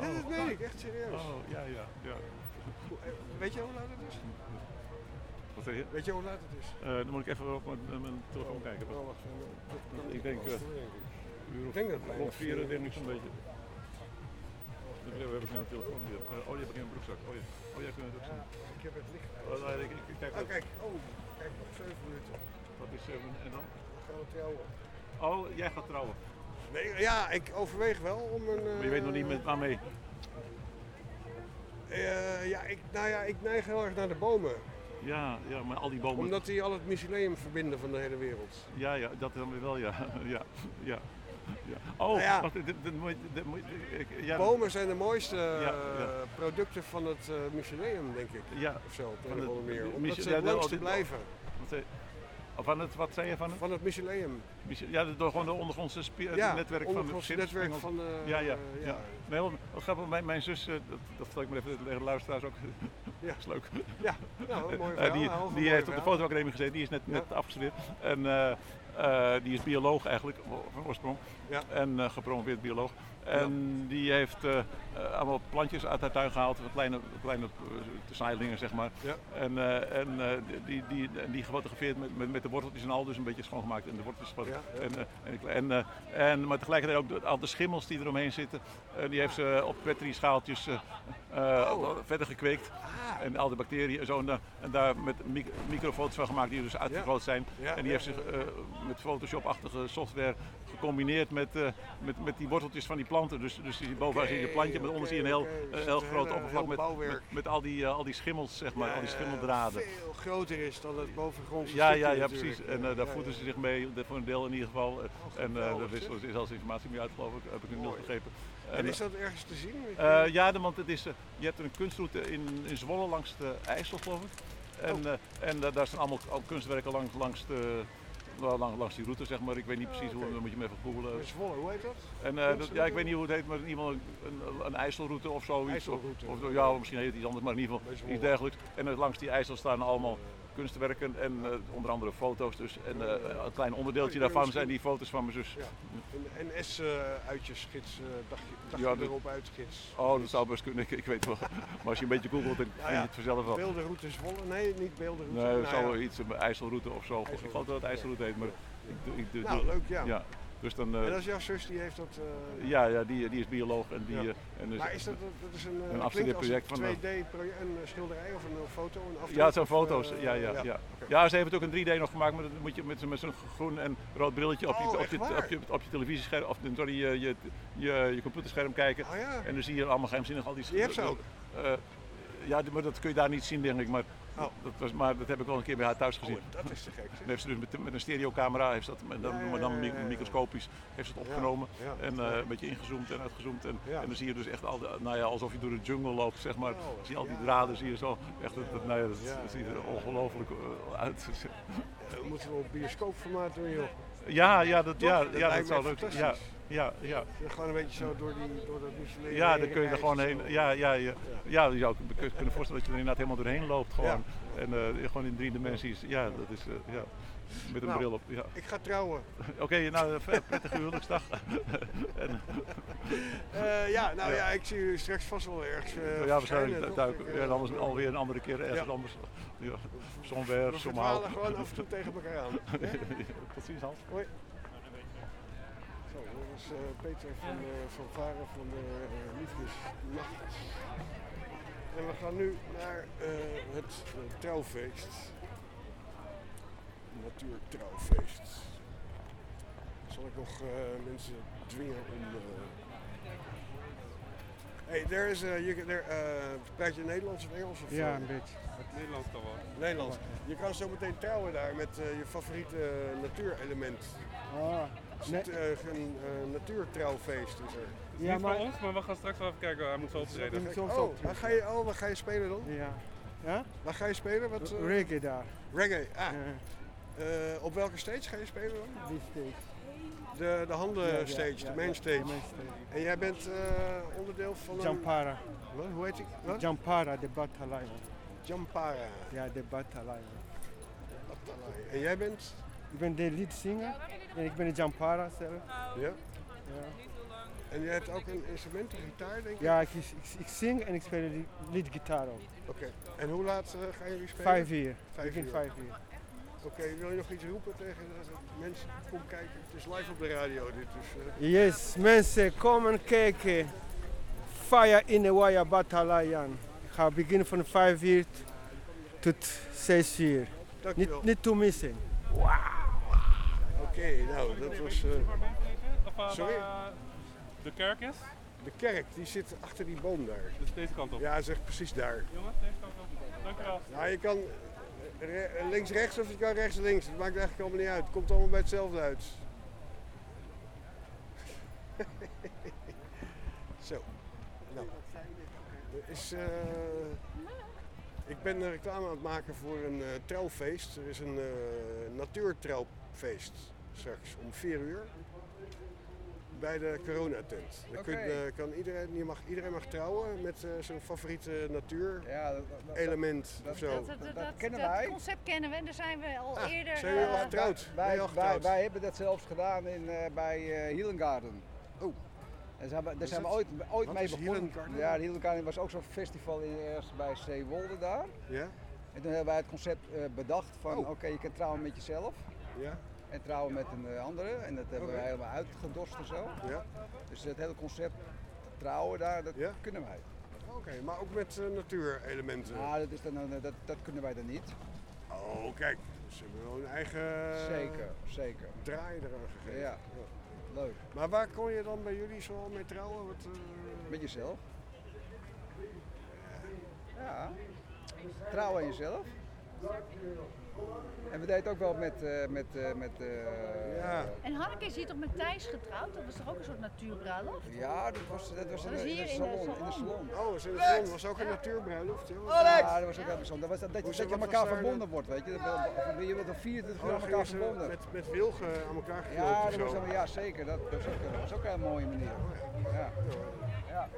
Speaker 2: Ja, dat
Speaker 19: Oh.
Speaker 2: meen ik, echt serieus.
Speaker 19: Oh, ja, ja, ja.
Speaker 2: Weet je hoe laat het is?
Speaker 19: Wat zeg je?
Speaker 2: Weet je hoe laat het is?
Speaker 19: Eh, dan moet ik even op mijn, mijn telefoon kijken.
Speaker 2: Oh, wacht even.
Speaker 19: Ik denk, eh, uur
Speaker 2: Ik denk dat
Speaker 19: rond vier
Speaker 2: vier
Speaker 19: denk
Speaker 2: uur
Speaker 19: ik zo'n beetje. Dan hebben we nou een telefoon. Eh, oh, die heb ik in mijn broekzak. Oh ja, oh, jij kunt het ook zien.
Speaker 2: Ik heb het licht uit.
Speaker 19: Oh, nee, ik, ik, ik kijk
Speaker 2: Oh, kijk, oh, kijk, nog zeven minuten.
Speaker 19: Wat is zeven en dan?
Speaker 2: Dan gaan we trouwen.
Speaker 19: Oh, jij gaat trouwen.
Speaker 2: Nee, ja, ik overweeg wel om een...
Speaker 19: Maar je weet nog niet met waarmee.
Speaker 2: eh, ja, ik, nou ja, ik neig heel erg naar de bomen.
Speaker 19: Ja, ja, maar al die bomen.
Speaker 2: Omdat die al het mycelium verbinden van de hele wereld.
Speaker 19: Ja, ja, dat dan weer wel, ja. <laughs> ja, ja. ja. Oh,
Speaker 2: Nou ja.
Speaker 19: wacht, dit, dit, dit ja,
Speaker 2: Bomen zijn de mooiste
Speaker 19: Ja,
Speaker 2: eh, producten van het eh mycelium, denk ik.
Speaker 19: Ja.
Speaker 2: Of zo, op een of andere manier. Omdat ze het langste
Speaker 19: dit-
Speaker 2: blijven.
Speaker 19: Oh, van het, wat zei je van het?
Speaker 2: Van het mycelium.
Speaker 19: Myce- Ja, door gewoon de ondergrondse
Speaker 2: Ja,
Speaker 19: netwerk van de
Speaker 2: netwerk
Speaker 19: Engels.
Speaker 2: van de-
Speaker 19: Ja, ja.
Speaker 2: ja.
Speaker 19: ja. Nee, wat grappig, mijn, mijn zus, eh, dat, dat vertel ik maar even tegen de luisteraars ook.
Speaker 2: Ja.
Speaker 19: is leuk.
Speaker 2: Ja, nou, mooi
Speaker 19: Eh,
Speaker 2: verhaal,
Speaker 19: die die heeft op de fotoacademie gezeten, die is net,
Speaker 2: Ja.
Speaker 19: net afgestudeerd. En eh, eh, die is bioloog eigenlijk, van oorsprong.
Speaker 2: Ja.
Speaker 19: En eh, gepromoveerd bioloog. En die heeft eh, eh, allemaal plantjes uit haar tuin gehaald, kleine, kleine uh, snijdelingen zeg maar.
Speaker 2: Ja.
Speaker 19: En, eh, en eh, die, die, die, gefotografeerd met, met, met de worteltjes en al, dus een beetje schoongemaakt en de worteltjes.
Speaker 2: Ja, ja.
Speaker 19: En, eh, en, en, eh, en, maar tegelijkertijd ook de, al de schimmels die eromheen zitten, eh, die heeft ze op petri schaaltjes eh, eh,
Speaker 2: Oh.
Speaker 19: verder gekweekt.
Speaker 2: Ah.
Speaker 19: En al de bacteriën en zo. En, daar- en daar met mic- microfoto's van gemaakt die dus uitvergroot zijn.
Speaker 2: Ja,
Speaker 19: en die heeft zich eh, met Photoshop-achtige software gecombineerd met, eh, met, met die worteltjes van die planten. Dus, dus bovenaan zie je de plantje, maar onder zie je een heel, eh, heel groot
Speaker 2: hele-
Speaker 19: oppervlak met, met, met al, die, eh, al die schimmels, zeg maar, al die schimmeldraden.
Speaker 2: Veel groter is dan het bovengrondse
Speaker 19: Ja, ja, ja, precies. En eh, daar voeden ze zich mee, voor een deel in ieder geval. en eh er is, is zelfs informatie mee uit, geloof ik, heb ik inmiddels begrepen.
Speaker 2: En is dat ergens te zien?
Speaker 19: Eh, ja, want het is, eh, je hebt een kunstroute in, in Zwolle langs de IJssel, geloof ik. En,
Speaker 2: Oh.
Speaker 19: eh, en da- daar staan allemaal al kunstwerken langs, langs, de, lang- langs die route, zeg maar. Ik weet niet precies hoe, dan moet je hem even googlen.
Speaker 2: In Zwolle, hoe heet dat?
Speaker 19: En, dat, ja, ik weet niet hoe het heet, maar geval een, een, een IJsselroute of zoiets.
Speaker 2: IJsselroute.
Speaker 19: Of, of- ja, misschien heet het iets anders, maar in ieder geval iets dergelijks. En langs die IJssel staan allemaal kunstwerken en eh, onder andere foto's. Dus, en eh, een klein onderdeeltje daarvan zijn die foto's van mijn zus.
Speaker 2: Ja. Een NS-uitjesgids, uh, dagje, dagje
Speaker 19: Ja, de-
Speaker 2: erop uitgids.
Speaker 19: Oh, dat zou best kunnen, ik, ik weet wel. <laughs> Maar als je een beetje googelt, dan
Speaker 2: Ja,
Speaker 19: vind je het vanzelf wel.
Speaker 2: Beeldenroute Zwolle? Nee, niet beeldenroute.
Speaker 19: Nee,
Speaker 2: Nou
Speaker 19: zou
Speaker 2: ja.
Speaker 19: wel iets, een IJsselroute of zo. Ik geloof dat het IJsselroute heet, maar ik doe... Ik doe
Speaker 2: Nou, leuk, ja.
Speaker 19: Dus dan, eh,
Speaker 2: En dat is jouw zus, die heeft dat... eh,
Speaker 19: ja, ja die, die is bioloog en die...
Speaker 2: Ja.
Speaker 19: eh, en dus-
Speaker 2: maar is dat, dat is een, eh,
Speaker 19: een afstudeerproject van...
Speaker 2: een
Speaker 19: eh,
Speaker 2: 2D-project, een eh, schilderij of een eh, foto, een afdruk?
Speaker 19: Ja, het zijn foto's.
Speaker 2: eh,
Speaker 19: ja, ja, ja. Ja, ze heeft het ook in 3D nog gemaakt, maar dan moet je met, met zo'n groen en rood brilletje op je,
Speaker 2: Oh,
Speaker 19: op je, op je, op je televisiescherm, of sorry, je, je, je, je computerscherm kijken.
Speaker 2: Oh, ja.
Speaker 19: En dan zie je allemaal geheimzinnig al die...
Speaker 2: Je hebt ze ook?
Speaker 19: Eh, ja, maar dat kun je daar niet zien, denk ik. Maar, dat, was, maar dat heb ik wel een keer bij haar thuis gezien.
Speaker 2: Oh, dat is te gek.
Speaker 19: Dan heeft ze dus met, met een stereocamera, heeft dat, dan,
Speaker 2: Ja, ja,
Speaker 19: maar dan microscopisch, heeft ze het opgenomen. En eh, een beetje ingezoomd en uitgezoomd. En, en dan zie je dus echt al, de- nou ja, alsof je door de jungle loopt, zeg maar. zie je al die draden, zie je zo. Echt, dat, dat, nou ja, dat, dat ziet er ongelooflijk eh, uit.
Speaker 2: Dat moeten we op bioscoopformaat doen, joh.
Speaker 19: Ja, ja, dat,
Speaker 2: Toch?
Speaker 19: ja,
Speaker 2: Dat
Speaker 19: ja, dat
Speaker 2: me
Speaker 19: zou leuk zijn. Ja, ja.
Speaker 2: Gewoon een beetje zo door, die, door dat Michelin.
Speaker 19: Ja, dan kun je er gewoon
Speaker 2: en
Speaker 19: heen. Ja, ja, ja. ja je zou je kunnen voorstellen dat je er inderdaad helemaal doorheen loopt. Gewoon. En eh, gewoon in drie dimensies. Ja, dat is. eh, ja. Met een
Speaker 2: Nou,
Speaker 19: bril op. Ja.
Speaker 2: Ik ga trouwen. <laughs>
Speaker 19: Oké, nou, eh, prettige huwelijksdag. <laughs> en,
Speaker 2: ja, nou ja. ik zie u straks vast wel ergens.
Speaker 19: ja, waarschijnlijk
Speaker 2: verschijnen,
Speaker 19: duik
Speaker 2: toch?
Speaker 19: ik ja, anders alweer een andere keer ergens
Speaker 2: Ja.
Speaker 19: anders. Ja, somewhere,
Speaker 2: We
Speaker 19: somehow.
Speaker 2: verdwalen gewoon af en toe tegen elkaar aan. <laughs> Ja?
Speaker 19: Precies, Hans.
Speaker 2: Hoi. Was eh, Peter van, eh, van Varen van de eh, Liefdesnacht. En we gaan nu naar eh, het trouwfeest. Natuurtrouwfeest. Zal ik nog eh, mensen dwingen om. eh, Hey, there is a, you, can- there, eh, praat je Nederlands of Engels? Of,
Speaker 10: Ja, een beetje. Nederlands toch wel.
Speaker 2: Nederlands. Je kan zo meteen trouwen daar met eh, je favoriete eh, natuurelement.
Speaker 10: Ah,
Speaker 2: Het
Speaker 10: nee.
Speaker 2: eh, een eh, natuurtrouwfeest is er.
Speaker 10: Ja, maar... Niet van ons, maar we gaan straks wel even kijken. Hij moet zo optreden.
Speaker 2: Oh, waar ga je, oh, waar ga je spelen dan?
Speaker 10: Ja. Ja?
Speaker 2: Waar ga je spelen? Wat, eh,
Speaker 10: Reggae daar.
Speaker 2: Reggae, ah. Eh, op welke stage ga je spelen dan?
Speaker 10: Die stage.
Speaker 2: De, de handen
Speaker 10: Ja, ja,
Speaker 2: stage,
Speaker 10: ja,
Speaker 2: de main
Speaker 10: ja,
Speaker 2: stage.
Speaker 10: de main stage.
Speaker 2: En jij bent eh, onderdeel van een...
Speaker 10: Jampara.
Speaker 2: Wat? Hoe heet die? Wat?
Speaker 10: Jampara, de Batalai.
Speaker 2: Jampara.
Speaker 10: Ja, de Batalai.
Speaker 2: Batalai. En jij bent?
Speaker 10: Ik ben de lead singer en ik ben de Jampara zelf.
Speaker 2: Ja? En jij hebt ook een instrument, een gitaar denk ik?
Speaker 10: Ja, ik, ik, ik zing en ik speel de lead gitaar ook.
Speaker 2: Oké. En hoe laat eh, gaan jullie spelen?
Speaker 10: Vijf uur.
Speaker 2: Vijf
Speaker 10: Begin
Speaker 2: uur.
Speaker 10: vijf uur.
Speaker 2: Oké, wil je nog iets roepen tegen de mensen? Kom kijken. Het is live op de radio dit. Dus, eh,
Speaker 10: Yes, mensen, kom en kijken. Fire in the Wire Battalion. Ik ga beginnen van 5 uur tot 6 uur. Niet, niet te missen.
Speaker 2: Oké, nou, dat was...
Speaker 10: Of, eh,
Speaker 2: sorry?
Speaker 27: De kerk is?
Speaker 2: De kerk, die zit achter die boom daar.
Speaker 27: Dus deze kant op.
Speaker 2: Ja, zeg precies daar.
Speaker 27: Jongens, deze kant op. Dankjewel.
Speaker 2: Nou, je kan eh, re- links-rechts of je kan rechts-links. Het maakt eigenlijk allemaal niet uit. Het komt allemaal bij hetzelfde uit. <laughs> Zo. Nou. Er is, eh, ik ben een reclame aan het maken voor een trouwfeest. Er is een natuurtrouwfeest straks om 4 uur. Bij de coronatent. Dan kun, eh, kan iedereen, je mag, iedereen mag trouwen met eh, zijn favoriete natuurelement of zo.
Speaker 28: Dat, dat, dat, kennen wij.
Speaker 29: concept kennen we en daar zijn we al
Speaker 2: Ah,
Speaker 29: eerder.
Speaker 2: zijn jullie al
Speaker 29: eh,
Speaker 2: getrouwd?
Speaker 28: Wij,
Speaker 2: al getrouwd?
Speaker 28: wij hebben dat zelfs gedaan in, eh, bij eh Healing Garden.
Speaker 2: Oh.
Speaker 28: En daar zijn we, daar
Speaker 2: Is
Speaker 28: zijn we
Speaker 2: dat-
Speaker 28: ooit, ooit mee begonnen. Ja, de Healing Garden was ook zo'n festival in, eerst bij Zeewolde daar.
Speaker 2: Ja?
Speaker 28: En toen hebben wij het concept bedacht van
Speaker 2: Oh.
Speaker 28: oké, je kan trouwen met jezelf.
Speaker 2: Ja.
Speaker 28: En trouwen met een eh, andere. En dat hebben wij helemaal uitgedost en zo.
Speaker 2: Ja.
Speaker 28: Dus het hele concept trouwen daar, dat kunnen wij.
Speaker 2: Oké, maar ook met eh, natuurelementen.
Speaker 28: Nou, dat, is dan, eh, dat, dat kunnen wij dan niet.
Speaker 2: Oh, kijk. Ze hebben wel hun eigen
Speaker 28: Zeker, zeker.
Speaker 2: draai eraan gegeven.
Speaker 28: Ja. Leuk.
Speaker 2: Maar waar kon je dan bij jullie zo al mee trouwen? Wat,
Speaker 28: Met jezelf. Ja. Trouwen aan jezelf. En we deden het ook wel met. eh, met, eh, met eh,
Speaker 2: Ja.
Speaker 29: En Hanneke is hier toch met Thijs getrouwd? Dat was toch ook een soort natuurbruiloft?
Speaker 28: Ja, dat was, dat was in,
Speaker 29: Dat hier in de
Speaker 28: salon, in de
Speaker 29: salon.
Speaker 2: Oh, was in de salon. was ook een natuurbruiloft. joh.
Speaker 28: Ja, dat was ook heel bijzonder. Dat, was, dat, dat, je- dat elkaar verbonden wordt, weet je. Dat, dat, je wordt al 24
Speaker 2: Oh,
Speaker 28: uur aan elkaar verbonden.
Speaker 2: met, met wilgen aan elkaar geknoopt
Speaker 28: Ja, dat was, ja, zeker. Dat, dat, was ook, dat was ook een mooie manier. Ja. Ja.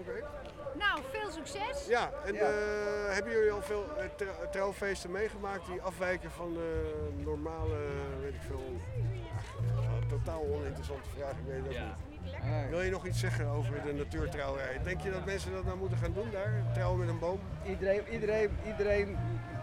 Speaker 2: Oké.
Speaker 29: Nou, veel succes.
Speaker 2: Ja, en
Speaker 28: Ja.
Speaker 2: eh, hebben jullie al veel eh, tr- trouwfeesten meegemaakt die afwijken van de normale, weet ik veel, ach, totaal oninteressante vraag, ik weet niet.
Speaker 28: Nee.
Speaker 2: Wil je nog iets zeggen over de natuurtrouwerij? Denk je dat mensen dat nou moeten gaan doen daar? Trouwen met een boom?
Speaker 28: Iedereen, iedereen, iedereen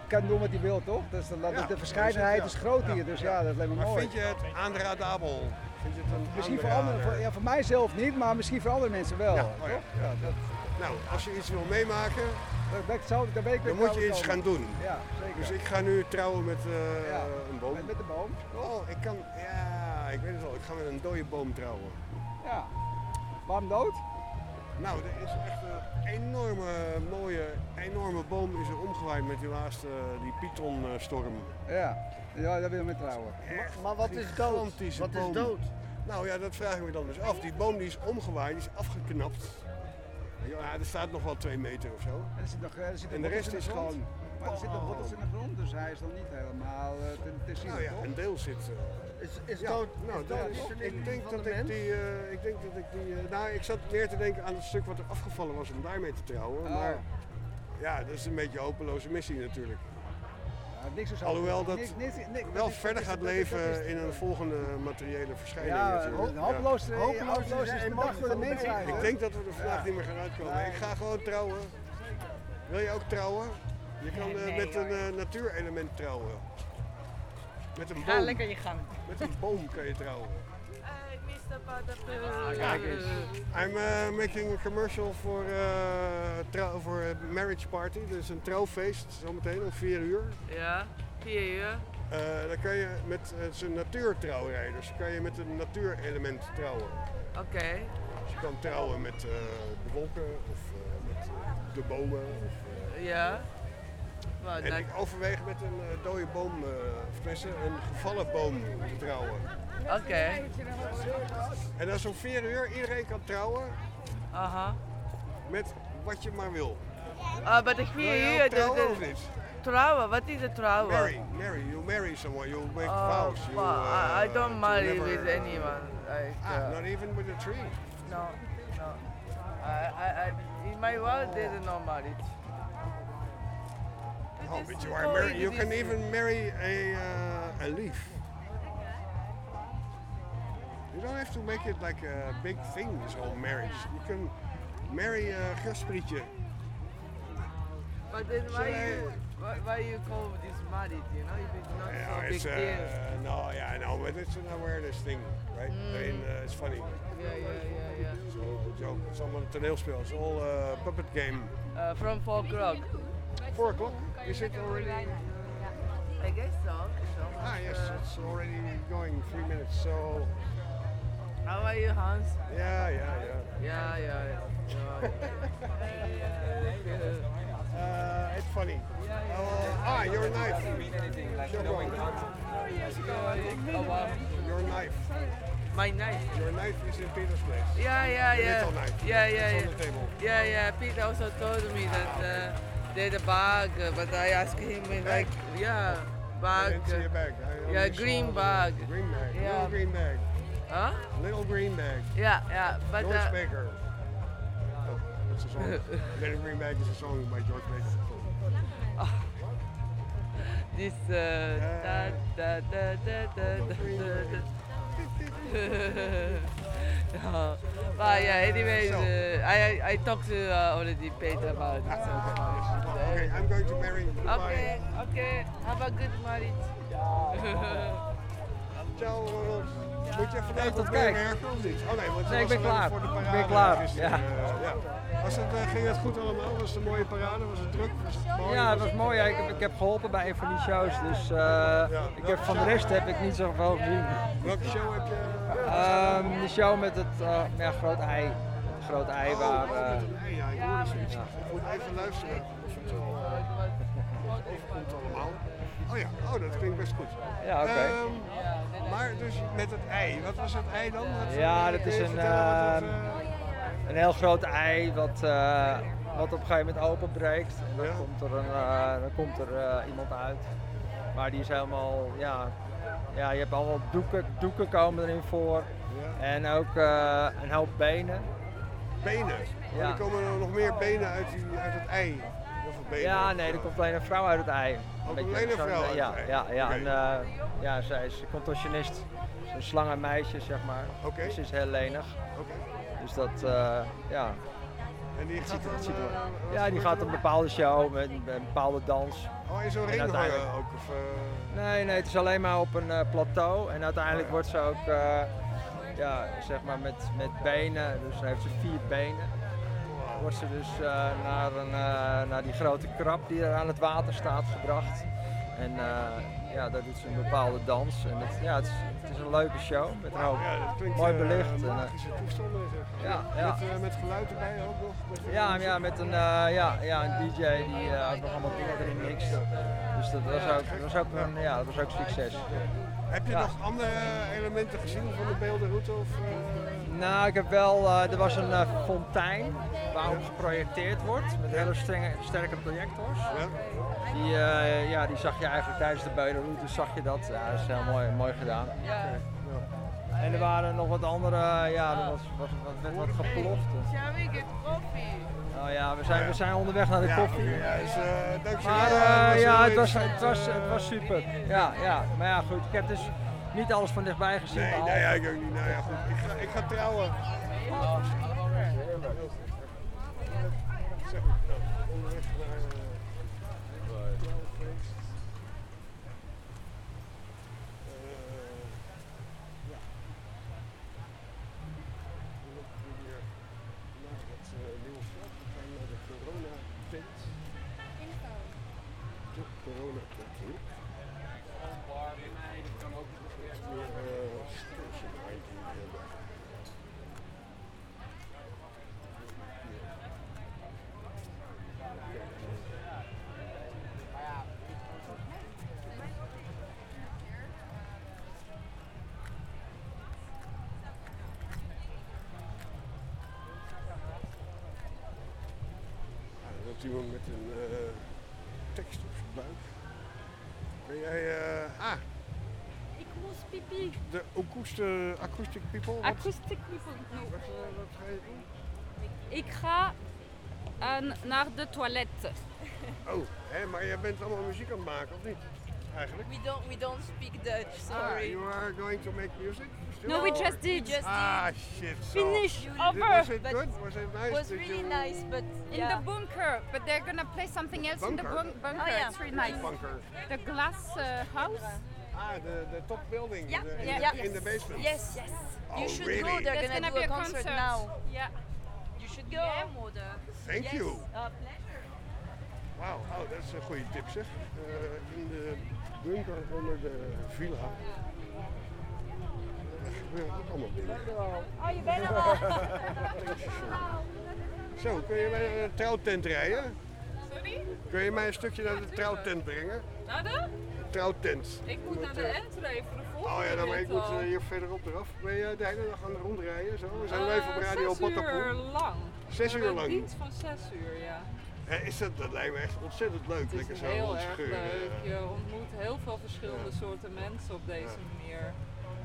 Speaker 28: kan doen wat hij wil, toch? Dus de,
Speaker 2: Ja,
Speaker 28: de verscheidenheid
Speaker 2: ja.
Speaker 28: is groot
Speaker 2: Ja.
Speaker 28: hier, dus ja, dat is alleen maar
Speaker 2: Maar
Speaker 28: mooi.
Speaker 2: vind je het aanraadabel? Vind je het een
Speaker 30: Misschien voor, anderen, voor, ja, voor mijzelf niet, maar misschien voor andere mensen wel.
Speaker 2: Ja,
Speaker 30: toch?
Speaker 2: oh ja,
Speaker 30: Ja, dat,
Speaker 2: Nou, als je iets wil meemaken,
Speaker 30: daar ben ik zo, daar ben ik
Speaker 2: dan moet je iets gaan doen.
Speaker 30: Ja, zeker.
Speaker 2: Dus ik ga nu trouwen met eh,
Speaker 30: Ja,
Speaker 2: een boom.
Speaker 30: Met, met de boom.
Speaker 2: Oh, ik kan, ja, ik weet het al. Ik ga met een dode boom trouwen.
Speaker 30: Ja. Waarom dood?
Speaker 2: Nou, er is echt een enorme mooie, enorme boom is er omgewaaid met die laatste, eh, die Python-storm.
Speaker 30: Ja, ja daar wil ik mee trouwen.
Speaker 2: Maar,
Speaker 30: maar wat is dood? Wat is dood?
Speaker 2: Nou ja, dat vraag ik me dan dus af. Die boom die is omgewaaid, die is afgeknapt. Ja, er staat nog wel twee meter of zo.
Speaker 30: En, er zit nog, er zit
Speaker 2: En de rest is gewoon...
Speaker 30: Maar er zitten wortels in de grond, dus hij is nog niet helemaal eh, te, te zien.
Speaker 2: Nou ja, een deel zit... eh,
Speaker 30: Is, is
Speaker 2: ja,
Speaker 30: dood,
Speaker 2: nou,
Speaker 30: is
Speaker 2: dat
Speaker 30: dood
Speaker 2: is-
Speaker 30: niet een
Speaker 2: ik denk dat
Speaker 30: de
Speaker 2: ik die, eh, ik denk dat ik die, eh, nou, ik zat meer te denken aan het stuk wat er afgevallen was om daarmee te trouwen,
Speaker 30: Oh.
Speaker 2: maar ja, dat is een beetje een hopeloze missie natuurlijk.
Speaker 30: Ja, niks is
Speaker 2: Alhoewel dat
Speaker 30: niks- niks- niks-
Speaker 2: wel verder gaat leven in een volgende materiële verschijning
Speaker 30: Ja, hopeloos, eh,
Speaker 2: Hopeloos
Speaker 30: is bedacht voor de mensheid,
Speaker 2: Ik denk dat we er vandaag
Speaker 30: Ja.
Speaker 2: niet meer gaan uitkomen.
Speaker 30: Nee.
Speaker 2: Ik ga gewoon trouwen. Wil je ook trouwen? Je kan eh,
Speaker 31: nee,
Speaker 2: met een eh, natuurelement trouwen. Met een
Speaker 31: Ga
Speaker 2: boom.
Speaker 31: lekker je gang.
Speaker 2: Met een boom kan je trouwen.
Speaker 32: Ik mis de
Speaker 2: Kijk eens. I'm uh, making a commercial voor uh, voor een marriage party. Dus een trouwfeest zometeen om 4 uur.
Speaker 32: Ja, vier uur.
Speaker 2: Eh, dan kan je met het is een natuurtrouwerij, dus kan je met een natuurelement trouwen.
Speaker 32: Oké.
Speaker 2: Dus je kan trouwen met eh, de wolken of eh, met eh, de bomen. Of, eh,
Speaker 32: Ja.
Speaker 2: En
Speaker 32: dat-
Speaker 2: ik overweeg met een eh, dode boom, eh, of tenminste een gevallen boom te trouwen.
Speaker 32: Oké.
Speaker 2: En dat is om 4 uur, iedereen kan trouwen.
Speaker 32: Aha.
Speaker 2: Met wat je maar wil.
Speaker 32: Ah, maar de vier uur.
Speaker 2: trouwen of niet?
Speaker 32: Trouwen, wat is het trouwen?
Speaker 2: Marry, marry, you marry someone, you make
Speaker 32: Oh,
Speaker 2: vows. You,
Speaker 32: well, I,
Speaker 2: uh,
Speaker 32: don't marry
Speaker 2: never-
Speaker 32: with anyone. Like,
Speaker 2: Ah,
Speaker 32: uh,
Speaker 2: not even with a tree.
Speaker 32: no, no. I, I, I, in my world, there's no marriage.
Speaker 2: Oh, but you are married. You can even marry a, uh, a leaf. You don't have to make it like a big thing, this whole marriage. You can marry a grasprietje.
Speaker 32: But then
Speaker 2: So
Speaker 32: why you, why, why you call this marriage, you know, if it's not
Speaker 2: Yeah,
Speaker 32: so big
Speaker 2: it's, uh,
Speaker 32: deal?
Speaker 2: no, yeah, I know, but it's an awareness thing, right? I mean, uh, it's funny.
Speaker 32: Yeah, yeah, yeah, yeah.
Speaker 2: It's all a joke. It's allemaal een toneelspel. It's all a puppet game.
Speaker 32: Uh, from 4 o'clock.
Speaker 2: Four o'clock? Is it already?
Speaker 32: I guess so. so
Speaker 2: Ah, yes,
Speaker 32: uh,
Speaker 2: it's already going three minutes. So,
Speaker 32: How are you, Hans?
Speaker 2: yeah, yeah, yeah.
Speaker 32: Yeah, yeah, yeah. yeah.
Speaker 2: Uh, it's funny. Oh, ah, your knife. Show me.
Speaker 32: Oh, wow.
Speaker 2: Your knife.
Speaker 32: My knife.
Speaker 2: Your knife is in Peter's place.
Speaker 32: Yeah, yeah,
Speaker 2: The
Speaker 32: yeah.
Speaker 2: little knife.
Speaker 32: Yeah, yeah,
Speaker 2: It's
Speaker 32: yeah.
Speaker 2: on the table.
Speaker 32: Yeah, yeah. Pete also told me that uh, there's a bag, uh, but I asked him uh, like, yeah,
Speaker 2: I
Speaker 32: bag.
Speaker 2: didn't see a bag. I
Speaker 32: yeah, green bag.
Speaker 2: Green bag.
Speaker 32: Yeah.
Speaker 2: Green bag.
Speaker 32: Huh?
Speaker 2: Little green bag.
Speaker 32: Yeah, yeah, but
Speaker 2: George
Speaker 32: uh,
Speaker 2: Baker. Oh, that's a song. <laughs> Little green bag is a song by George Baker. <laughs>
Speaker 32: this uh, da, da, da, da, <laughs> no. But yeah, anyways, uh, I, I I talked to uh, already Peter about it. So
Speaker 2: Okay, I'm going to marry.
Speaker 32: Okay, okay. Have a good marriage.
Speaker 2: Ciao. Moet je vandaag
Speaker 30: tot
Speaker 2: nog meer
Speaker 30: kijk.
Speaker 2: werken of niet? Oh nee, want
Speaker 30: Nee, ik ben klaar.
Speaker 2: voor de
Speaker 30: Ik ben klaar,
Speaker 2: gisteren,
Speaker 30: ja.
Speaker 2: ja. Was het, eh, ging het goed allemaal? Was het een mooie parade? Was het druk? Was het mooi?
Speaker 30: Ja, het was mooi. Ik, heb, ik heb geholpen bij een van die shows, dus eh, ik heb, van de rest heb ik niet zoveel gezien.
Speaker 2: Welke show heb je?
Speaker 30: Ehm, de show met het ja, groot ei. Het groot ei
Speaker 2: Oh,
Speaker 30: waar...
Speaker 2: ei, ja, ik hoorde zoiets. Ik moet even luisteren of het overkomt allemaal. Oh ja, oh, dat klinkt best goed.
Speaker 30: Ja, oké.
Speaker 2: Ehm, maar dus met het ei, wat was het ei dan? Wat,
Speaker 30: Ja, dat is een,
Speaker 2: wat
Speaker 30: ehm,
Speaker 2: eh,
Speaker 30: een heel groot ei wat, eh, wat op een gegeven moment openbreekt. En dan komt er, een, eh, dan komt er iemand uit. Maar die is helemaal, ja, ja je hebt allemaal doeken, doeken komen erin voor. En ook een hoop benen.
Speaker 2: Benen?
Speaker 30: Ja.
Speaker 2: Ja. Er komen er nog meer benen uit, die, uit het ei. Benen.
Speaker 30: Ja, nee, er komt alleen een vrouw uit het ei.
Speaker 2: Ook
Speaker 30: beetje
Speaker 2: een vrouw
Speaker 30: eh, ja? Ja, ja,
Speaker 2: Oké.
Speaker 30: en, eh, ja zij is contorsionist. Zo'n slangenmeisje, zeg maar.
Speaker 2: Oké.
Speaker 30: Dus ze is heel lenig.
Speaker 2: Oké.
Speaker 30: Dus dat, eh, ja.
Speaker 2: En die gaat
Speaker 30: ziet er- ja, die gaat een bepaalde show met een, een bepaalde dans.
Speaker 2: Oh, in zo'n ring
Speaker 30: uiteindelijk-
Speaker 2: hangen ook? Of,
Speaker 30: Nee, nee, het is alleen maar op een plateau. En uiteindelijk wordt ze ook, ja, zeg maar met, met benen, dus dan heeft ze vier benen. Wordt ze dus eh, naar, een, eh, naar die grote krab die er aan het water staat gebracht. En eh, ja, daar doet ze een bepaalde dans. En het, ja, het, is, het is een leuke show met een hoop
Speaker 2: Ja, dat klinkt
Speaker 30: mooi belicht. en,
Speaker 2: magische toestanden. Zeg.
Speaker 30: Ja, ja.
Speaker 2: Met, met geluid erbij ook nog. Met,
Speaker 30: Ja, ja, met een, ja, ja, een DJ die ook nog allemaal dingen erin mixt. Dus dat was ook, dat was ook, een, ja, dat was ook succes.
Speaker 2: Heb je nog andere elementen gezien van de beeldenroute? Of,
Speaker 30: Nou, ik heb wel, eh, er was een eh, fontein waarop geprojecteerd wordt met hele strenge, sterke projectors. Die, eh, ja, die zag je eigenlijk tijdens de beeldenroute, zag je dat. Ja, dat is heel mooi, mooi gedaan. En er waren nog wat andere, ja, er was wat, wat, werd wat geploft.
Speaker 27: Ja, weet ik, koffie.
Speaker 30: Oh ja, we zijn, we zijn onderweg naar de
Speaker 2: Ja,
Speaker 30: koffie.
Speaker 2: ja, dus, eh, dankjewel.
Speaker 30: Maar
Speaker 2: was
Speaker 30: ja, het was, het, was, het was super. Ja, ja, maar ja, goed. Ik heb dus niet alles van dichtbij gezien.
Speaker 2: Nee, nee, ja, ik ook niet. Nou ja, goed. Ik ga, ik ga trouwen. Zo, nou, onderweg naar eh, het trouwfeest. Eh, ja. We lopen hier naar het eh, nieuwe veld. We gaan naar de corona-tent. De corona-tent. hier. Echt meer eh, station lighting hebben. Met een eh, tekst op zijn buik. Ben jij, eh, ah,
Speaker 17: Ik moest pipi.
Speaker 2: de acoustic, acoustic people? Wat-
Speaker 17: Acoustic people.
Speaker 2: Wat, eh, wat ga je doen?
Speaker 17: Ik ga eh, naar de toilet.
Speaker 2: Oh, hè, maar jij bent allemaal muziek aan het maken, of niet? Eigenlijk.
Speaker 27: We don't, we don't speak Dutch,
Speaker 2: Ah,
Speaker 27: sorry.
Speaker 2: you are going to make music? Still?
Speaker 17: No, we just did.
Speaker 27: just
Speaker 2: Ah, shit. So.
Speaker 17: Finish,
Speaker 2: Did-
Speaker 17: over.
Speaker 2: Was it
Speaker 17: But
Speaker 2: good? Was it nice?
Speaker 27: was
Speaker 2: Did
Speaker 27: really
Speaker 2: you-
Speaker 27: nice, but
Speaker 17: In the bunker, but they're gonna play something else in the
Speaker 2: Bunker?
Speaker 17: bun- bunker.
Speaker 27: Oh, yeah.
Speaker 17: It's really nice.
Speaker 2: Bunker.
Speaker 17: The glass uh, house.
Speaker 2: Ah, the, the top building
Speaker 17: Yeah,
Speaker 2: in, the, in,
Speaker 17: yeah,
Speaker 2: the,
Speaker 17: yes.
Speaker 2: in the basement.
Speaker 27: Yes, yes.
Speaker 2: Oh,
Speaker 27: you should
Speaker 2: really?
Speaker 27: go. They're
Speaker 17: There's
Speaker 27: gonna,
Speaker 17: gonna
Speaker 27: do
Speaker 17: be
Speaker 27: a
Speaker 17: a
Speaker 27: concert,
Speaker 17: concert.
Speaker 27: now.
Speaker 17: Yeah.
Speaker 27: You should go.
Speaker 17: Yeah, mother.
Speaker 2: Thank
Speaker 27: yes.
Speaker 2: you.
Speaker 27: A pleasure.
Speaker 2: Wauw, oh, dat is een goede tip zeg. Eh, in de bunker onder de villa. Allemaal dingen.
Speaker 27: Oh, je bent er al. <laughs>
Speaker 2: Zo, kun je mij naar de trouwtent rijden?
Speaker 27: Sorry?
Speaker 2: Kun je mij een stukje naar de trouwtent brengen?
Speaker 27: Naar de?
Speaker 2: Trouwtent.
Speaker 27: Ik moet naar de
Speaker 2: eh,
Speaker 27: entree voor de volgende
Speaker 2: Oh ja, dan, maar ik moet eh, hier verderop eraf. Ben je de hele dag aan de rondrijden? Zo? We zijn nu
Speaker 27: Eh,
Speaker 2: even op Radio
Speaker 27: Zes uur lang.
Speaker 2: Zes uur lang.
Speaker 27: dienst van zes uur, ja.
Speaker 2: Eh, is dat, dat lijkt me echt ontzettend leuk.
Speaker 27: Het
Speaker 2: Lekker
Speaker 27: is
Speaker 2: zo
Speaker 27: heel erg leuk. Je ontmoet heel veel verschillende soorten mensen op deze
Speaker 2: Ja.
Speaker 27: manier.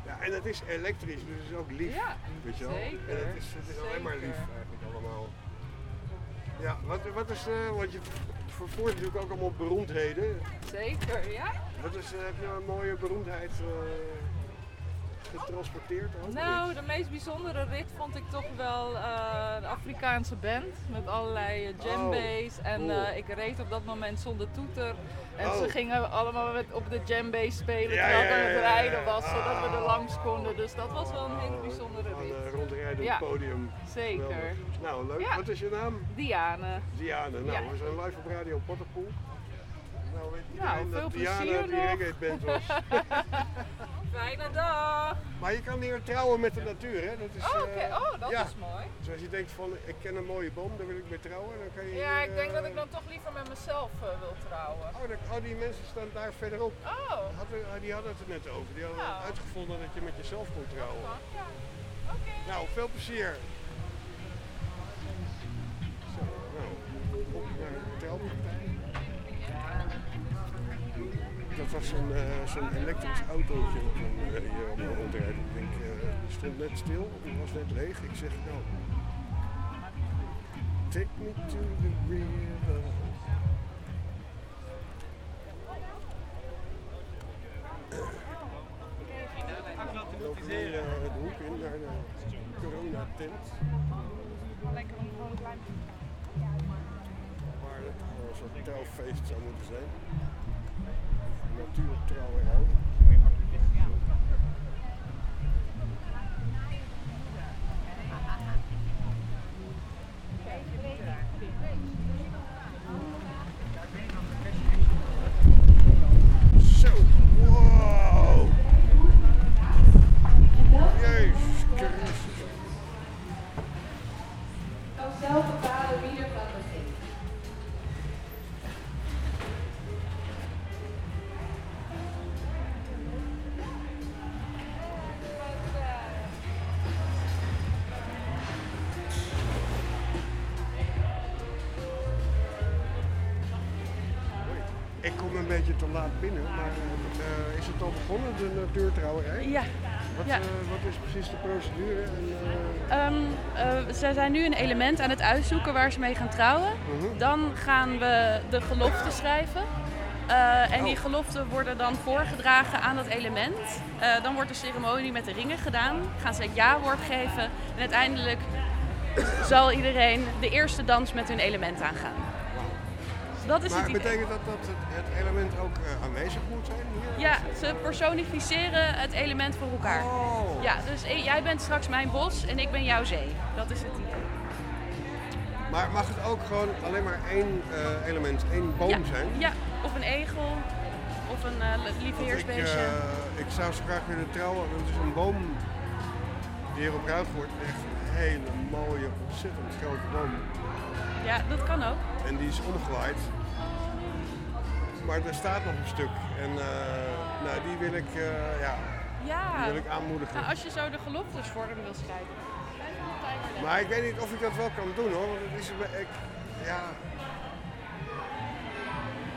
Speaker 2: Ja, en het is elektrisch, dus het is ook lief.
Speaker 27: Ja,
Speaker 2: weet je wel?
Speaker 27: zeker,
Speaker 2: En het is, het is alleen maar lief eigenlijk allemaal. Ja, wat, wat is, eh, want je vervoert natuurlijk ook allemaal beroemdheden.
Speaker 27: Zeker, ja.
Speaker 2: Wat is, eh, heb je een mooie beroemdheid eh, getransporteerd ook?
Speaker 27: Nou, de meest bijzondere rit vond ik toch wel eh, de Afrikaanse band met allerlei uh, djembe's. en
Speaker 2: cool.
Speaker 27: eh, ik reed op dat moment zonder toeter. En
Speaker 2: Oh.
Speaker 27: ze gingen allemaal met, op de djembe spelen
Speaker 2: Ja,
Speaker 27: terwijl ik
Speaker 2: ja,
Speaker 27: aan het rijden was, zodat we er
Speaker 2: Ah.
Speaker 27: langs konden. Dus dat was wel een hele bijzondere
Speaker 2: Een
Speaker 27: rit.
Speaker 2: eh, rondrijdend
Speaker 27: Ja,
Speaker 2: podium.
Speaker 27: zeker.
Speaker 2: Geweldig. Nou, leuk. Wat is je naam?
Speaker 27: Diane.
Speaker 2: Diane. Nou, we zijn live op Radio Potterpoel. Nou, weet
Speaker 27: Nou, veel
Speaker 2: dat
Speaker 27: plezier
Speaker 2: die
Speaker 27: nog.
Speaker 2: reggae band was. <laughs> <laughs>
Speaker 27: Fijne dag.
Speaker 2: Maar je kan hier trouwen met de natuur, hè? Dat is,
Speaker 27: Oh, oké.
Speaker 2: eh,
Speaker 27: Oh, dat
Speaker 2: ja.
Speaker 27: is mooi.
Speaker 2: Dus als je denkt van, ik ken een mooie boom, daar wil ik mee trouwen, dan kan je
Speaker 27: Ja,
Speaker 2: hier,
Speaker 27: ik denk
Speaker 2: eh,
Speaker 27: dat ik dan toch liever met mezelf eh, wil trouwen.
Speaker 2: Oh, de- oh, die mensen staan daar verderop.
Speaker 27: Oh.
Speaker 2: Hadden, oh, die hadden het er net over. Die hadden
Speaker 27: Nou.
Speaker 2: uitgevonden dat je met jezelf kon trouwen.
Speaker 27: Ja. Oké.
Speaker 2: Nou, veel plezier. Zo, nou, op naar de trouwpartij. Was zo'n eh, zo'n elektrisch autootje dat toen eh, hier allemaal rondrijdt. Ik denk, eh, die stond net stil, die was net leeg. Ik zeg, nou, take me to the river. Lopen nu de hoek in naar de corona-tent.
Speaker 27: Lekker om gewoon klein
Speaker 2: Waar het gewoon een trouwfeest zou moeten zijn. Natuurtrouwerij. Natuurtrouwerij?
Speaker 17: Ja.
Speaker 2: Wat,
Speaker 17: Ja.
Speaker 2: eh, wat is precies de procedure? En, eh,
Speaker 17: Ehm, eh, ze zijn nu een element aan het uitzoeken waar ze mee gaan trouwen.
Speaker 2: Mhm.
Speaker 17: Dan gaan we de geloften schrijven. En die
Speaker 2: Oh.
Speaker 17: geloften worden dan voorgedragen aan dat element. Dan wordt de ceremonie met de ringen gedaan. Gaan ze het ja-woord geven. En uiteindelijk zal iedereen de eerste dans met hun element aangaan. Dat is
Speaker 2: maar
Speaker 17: het
Speaker 2: betekent dat dat het, element ook eh, aanwezig moet zijn hier?
Speaker 17: Ja, ze personificeren het element voor elkaar.
Speaker 2: Oh.
Speaker 17: Ja, dus jij bent straks mijn bos en ik ben jouw zee. Dat is het idee.
Speaker 2: Maar mag het ook gewoon alleen maar één eh, element, één boom
Speaker 17: ja.
Speaker 2: zijn?
Speaker 17: Ja, of een egel, of een eh, lief
Speaker 2: Want ik, eh, zou zo graag willen trouwen. Het is een boom die erop ruikt wordt. Echt een hele mooie, ontzettend grote boom.
Speaker 17: Ja, dat kan ook.
Speaker 2: En die is omgewaaid. Maar er staat nog een stuk. En eh, nou, die wil ik, eh, ja,
Speaker 17: Ja.
Speaker 2: die wil ik aanmoedigen.
Speaker 17: Nou, als je zo de geloftes voor hem wil schrijven.
Speaker 2: Maar ik weet niet of ik dat wel kan doen hoor. Want het is, ik, ja,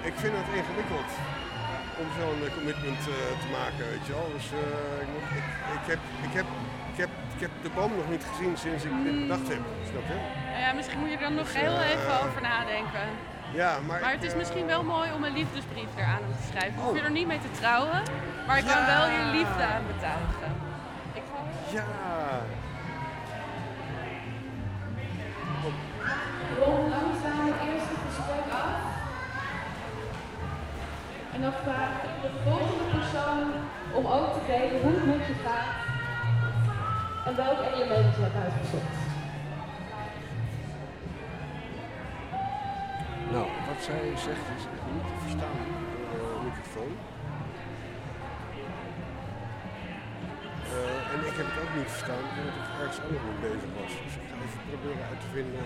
Speaker 2: ik vind het ingewikkeld om zo'n commitment eh, te maken, weet je wel. Dus ik, moet, ik, ik, heb, ik, heb, ik, heb, ik heb de boom nog niet gezien sinds ik dit bedacht heb. Snap je?
Speaker 17: Nou ja, misschien moet je er dan nog
Speaker 2: Dus,
Speaker 17: heel
Speaker 2: eh,
Speaker 17: even over nadenken.
Speaker 2: Ja, maar,
Speaker 17: Maar
Speaker 2: ik,
Speaker 17: het is
Speaker 2: eh,
Speaker 17: misschien wel mooi om een liefdesbrief er aan hem te schrijven. Hoef je
Speaker 2: Oh.
Speaker 17: er niet mee te trouwen, maar je kan wel je liefde aan betuigen. Ik ga...
Speaker 2: Ja.
Speaker 17: Rond langzaam het eerste gesprek af. En dan vraag ik de volgende persoon om ook te delen hoe het met je gaat en welk element je hebt uitgezocht.
Speaker 2: Nou, wat zij zegt is niet te verstaan microfoon. Eh, en ik heb het ook niet verstaan omdat ik ergens anders mee bezig was. Dus ik ga even proberen uit te vinden.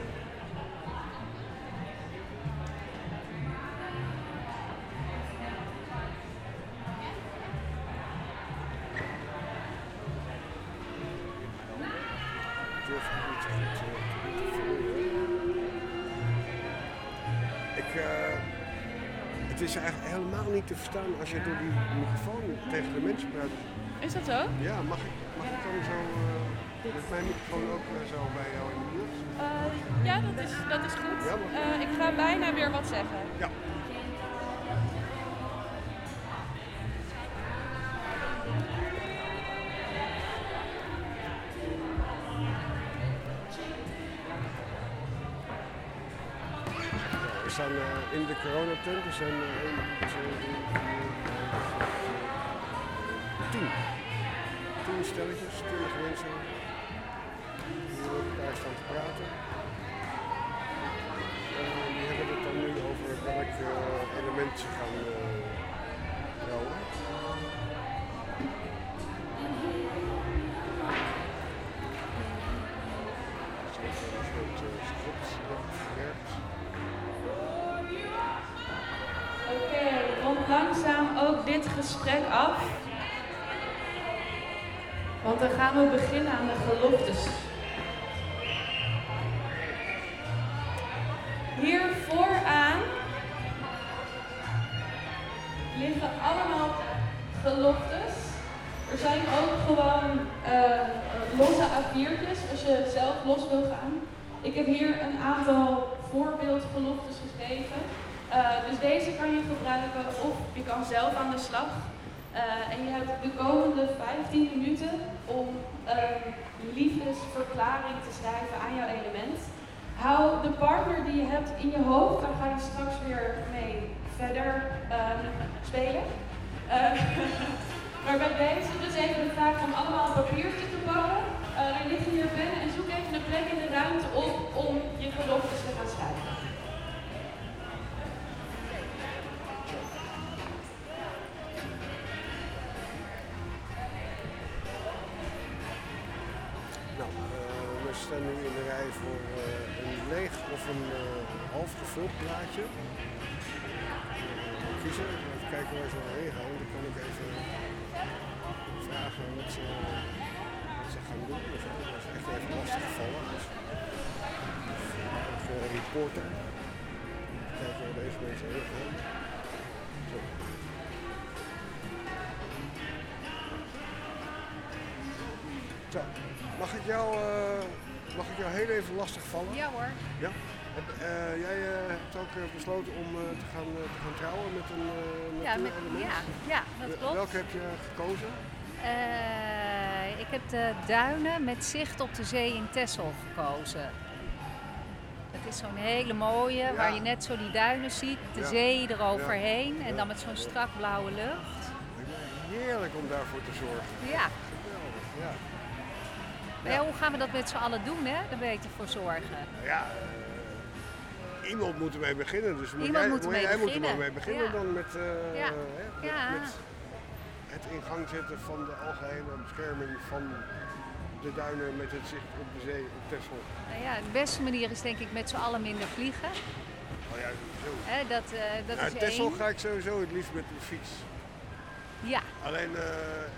Speaker 2: Is eigenlijk helemaal niet te verstaan als je door die microfoon tegen de mensen praat.
Speaker 17: Is dat zo?
Speaker 2: Ja, mag ik, mag ik dan zo eh, met mijn microfoon ook eh, zo bij jou in de buurt?
Speaker 17: Eh, ja, dat is, dat is goed.
Speaker 2: Ja,
Speaker 17: ik ga bijna weer wat zeggen.
Speaker 2: Ja. Eh, in de coronatent. Er zijn eh, één, twee, drie, vier, vijf, zes, zeven, tien. Tien stelletjes, twintig mensen die met elkaar staan te praten. En die hebben het dan nu over welk eh, element ze gaan eh
Speaker 17: langzaam ook dit gesprek af. Want dan gaan we beginnen aan de geloftes. Of je kan zelf aan de slag. Eh, en je hebt de komende 15 minuten om een liefdesverklaring te schrijven aan jouw element. Hou de partner die je hebt in je hoofd, daar ga je straks weer mee verder eh, spelen. Eh, <laughs> maar bij deze dus even de vraag om allemaal papiertje te pakken. Eh, er liggen hier pennen en zoek even een plek in de ruimte op om je geloftes te gaan schrijven.
Speaker 2: Voor eh, een leeg of een eh, half gevuld plaatje. Eh, kiezen, even kijken waar ze heen gaan. Dan kan ik even vragen wat ze, gaan doen. zo. Dat is echt even lastig gevallen. Dus, dus, eh, reporter. Kijken waar deze mensen heen gaan. Zo. Zo, mag ik jou, mag ik jou heel even lastig vallen?
Speaker 29: Ja hoor.
Speaker 2: Ja? Heb, eh, jij eh, hebt ook eh, besloten om te, gaan, te gaan trouwen met een uh,
Speaker 29: Ja, met- ja, ja, dat klopt.
Speaker 2: Welke heb je gekozen?
Speaker 29: Ik heb de duinen met zicht op de zee in Texel gekozen. Het is zo'n hele mooie, waar je net zo die duinen ziet, de
Speaker 2: Ja.
Speaker 29: zee eroverheen
Speaker 2: Ja.
Speaker 29: en dan met zo'n strak blauwe lucht.
Speaker 2: Heerlijk om daarvoor te zorgen.
Speaker 29: Ja.
Speaker 2: Geweldig, ja.
Speaker 29: Maar ja, hoe gaan we dat met z'n allen doen, hè? Daar beter voor zorgen.
Speaker 2: Nou ja, eh, iemand moet ermee beginnen. Dus moet
Speaker 29: Iemand
Speaker 2: jij,
Speaker 29: moet
Speaker 2: jij moet er maar mee beginnen
Speaker 29: Ja.
Speaker 2: dan met, eh,
Speaker 29: Ja.
Speaker 2: hè, met,
Speaker 29: Ja.
Speaker 2: met het in gang zetten van de algehele bescherming van de duinen met het zicht op de zee op Texel.
Speaker 29: Nou ja, de beste manier is denk ik met z'n allen minder vliegen.
Speaker 2: Oh ja.
Speaker 29: Hè, dat eh, dat
Speaker 2: Naar
Speaker 29: is
Speaker 2: Texel
Speaker 29: één.
Speaker 2: ga ik sowieso het liefst met de fiets.
Speaker 29: Ja,
Speaker 2: Alleen,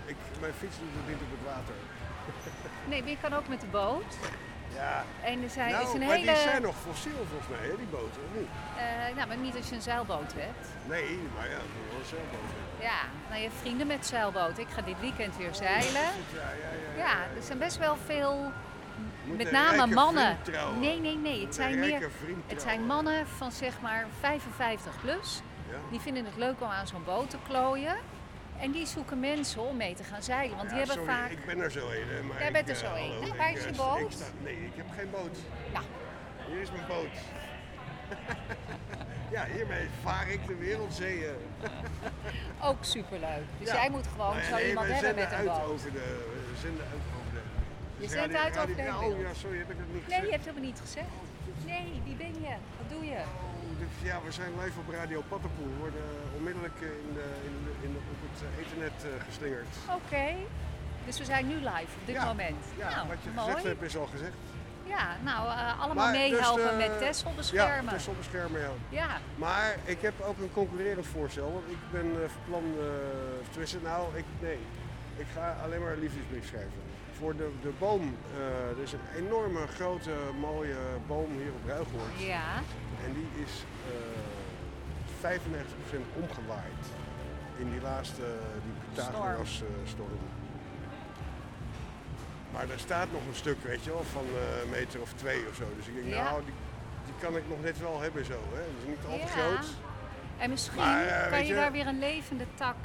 Speaker 2: ik, mijn fiets doet het niet op het water. <laughs>
Speaker 29: nee, maar je kan ook met de boot.
Speaker 2: Ja.
Speaker 29: En er zijn,
Speaker 2: nou,
Speaker 29: is een
Speaker 2: maar
Speaker 29: hele...
Speaker 2: die zijn nog fossiel volgens mij, hè, die boten, of niet?
Speaker 29: eh, nou, maar niet als je een zeilboot hebt.
Speaker 2: Nee, maar ja, is wel een zeilboot. hè.
Speaker 29: Ja, nou je hebt vrienden met zeilboot. Ik ga dit weekend weer zeilen.
Speaker 2: Ja, ja, ja.
Speaker 29: Ja, er zijn best wel veel,
Speaker 2: Moet
Speaker 29: met name mannen. Nee, nee, nee. Het
Speaker 2: Moet
Speaker 29: zijn, meer, het zijn mannen van zeg maar 55 plus.
Speaker 2: Ja.
Speaker 29: Die vinden het leuk om aan zo'n boot te klooien. En die zoeken mensen om mee te gaan zeilen. Want die
Speaker 2: Ja,
Speaker 29: hebben
Speaker 2: sorry,
Speaker 29: vaak...
Speaker 2: ik ben er zo een. Maar
Speaker 29: Jij
Speaker 2: ik,
Speaker 29: bent er
Speaker 2: eh,
Speaker 29: zo een.
Speaker 2: hallo,
Speaker 29: Nou, waar is
Speaker 2: eh,
Speaker 29: je boot?
Speaker 2: ik sta- nee, ik heb geen boot.
Speaker 29: Ja.
Speaker 2: Hier is mijn boot. <laughs> ja, hiermee vaar ik de wereldzeeën. <laughs>
Speaker 29: Ook superleuk. Dus
Speaker 2: Ja.
Speaker 29: jij moet gewoon
Speaker 2: Nou ja,
Speaker 29: zo
Speaker 2: nee,
Speaker 29: iemand hebben met een
Speaker 2: uit
Speaker 29: boot.
Speaker 2: Over de, we zenden uit over de...
Speaker 29: Je
Speaker 2: dus
Speaker 29: zendt uit over de hele
Speaker 2: Oh ja, sorry, heb ik het niet
Speaker 29: Nee,
Speaker 2: gezegd?
Speaker 29: je hebt helemaal niet gezegd. Nee, wie ben je? Wat doe je?
Speaker 2: Dit- Ja, we zijn live op Radio Pattenpoel. We worden onmiddellijk eh, in de, in de, het eh, internet eh, geslingerd.
Speaker 29: Oké. Dus we zijn nu live op dit
Speaker 2: Ja,
Speaker 29: moment.
Speaker 2: Ja,
Speaker 29: nou,
Speaker 2: wat je
Speaker 29: mooi.
Speaker 2: gezegd hebt is al gezegd.
Speaker 29: Ja, nou, eh, allemaal
Speaker 2: Maar dus,
Speaker 29: meehelpen
Speaker 2: eh,
Speaker 29: met Tessel beschermen.
Speaker 2: Ja, Tessel beschermen, ja.
Speaker 29: Ja.
Speaker 2: Maar ik heb ook een concurrerend voorstel. Want ik ben eh, van plan, nou, ik, nee. Ik ga alleen maar een liefdesbrief schrijven. Voor de, de boom, er is een enorme grote mooie boom hier op Ruigoord.
Speaker 29: Ja.
Speaker 2: En die is eh 95% omgewaaid in die laatste, die Pythagoras eh, storm. Maar er staat nog een stuk, weet je wel, van eh, een meter of twee of zo. Dus ik denk,
Speaker 29: Ja.
Speaker 2: nou, die, die kan ik nog net wel hebben zo. Hè. Dat is niet al te
Speaker 29: Ja.
Speaker 2: groot.
Speaker 29: En misschien
Speaker 2: Maar, eh,
Speaker 29: kan je
Speaker 2: je-
Speaker 29: daar weer een levende tak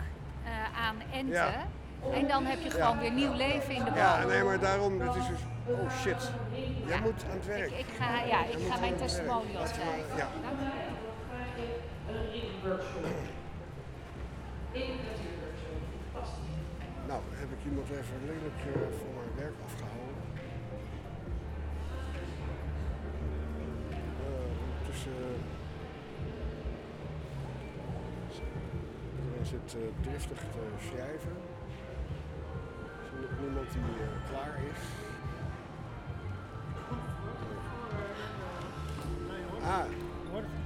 Speaker 29: eh, aan enten.
Speaker 2: Ja.
Speaker 29: En dan heb je gewoon
Speaker 2: Ja.
Speaker 29: weer nieuw leven in de boom.
Speaker 2: Ja, nee, maar daarom, het is dus, oh shit. Jij
Speaker 29: Ja.
Speaker 2: moet aan het werk.
Speaker 29: Ik, ik ga, ja, ik ga mijn
Speaker 2: aan het werk.
Speaker 29: testimonial
Speaker 2: Laten we-
Speaker 29: schrijven.
Speaker 2: Ja.
Speaker 29: Dank je
Speaker 2: Nou, heb ik iemand even lelijk eh, voor mijn werk afgehouden. Eh, tussen. Iedereen zit eh, driftig te schrijven. Er nog niemand die eh, klaar is? Ah,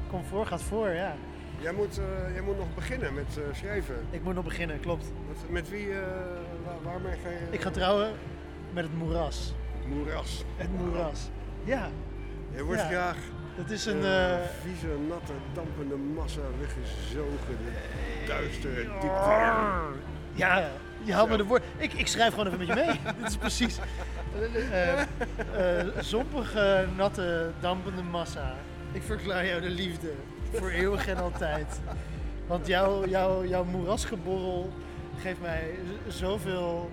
Speaker 33: Comfort gaat voor, ja.
Speaker 2: Jij moet, eh, jij moet nog beginnen met eh, schrijven.
Speaker 33: Ik moet nog beginnen, klopt.
Speaker 2: Met, met wie, eh, waar, waarmee ga je?
Speaker 33: Ik ga trouwen met het moeras.
Speaker 2: Moeras.
Speaker 33: Het moeras. Ja.
Speaker 2: Je wordt
Speaker 33: Ja.
Speaker 2: graag
Speaker 33: Dat is een...
Speaker 2: vieze, natte, dampende massa weggezogen. De duistere diepte.
Speaker 33: Ja, je haalt me de woord. Ik, ik schrijf gewoon even met je mee. <laughs> Dit is precies. Zompige, natte, dampende massa. Ik verklaar jou de liefde. Voor eeuwig en altijd. Want jouw, jouw, jouw moerasgeborrel geeft mij zoveel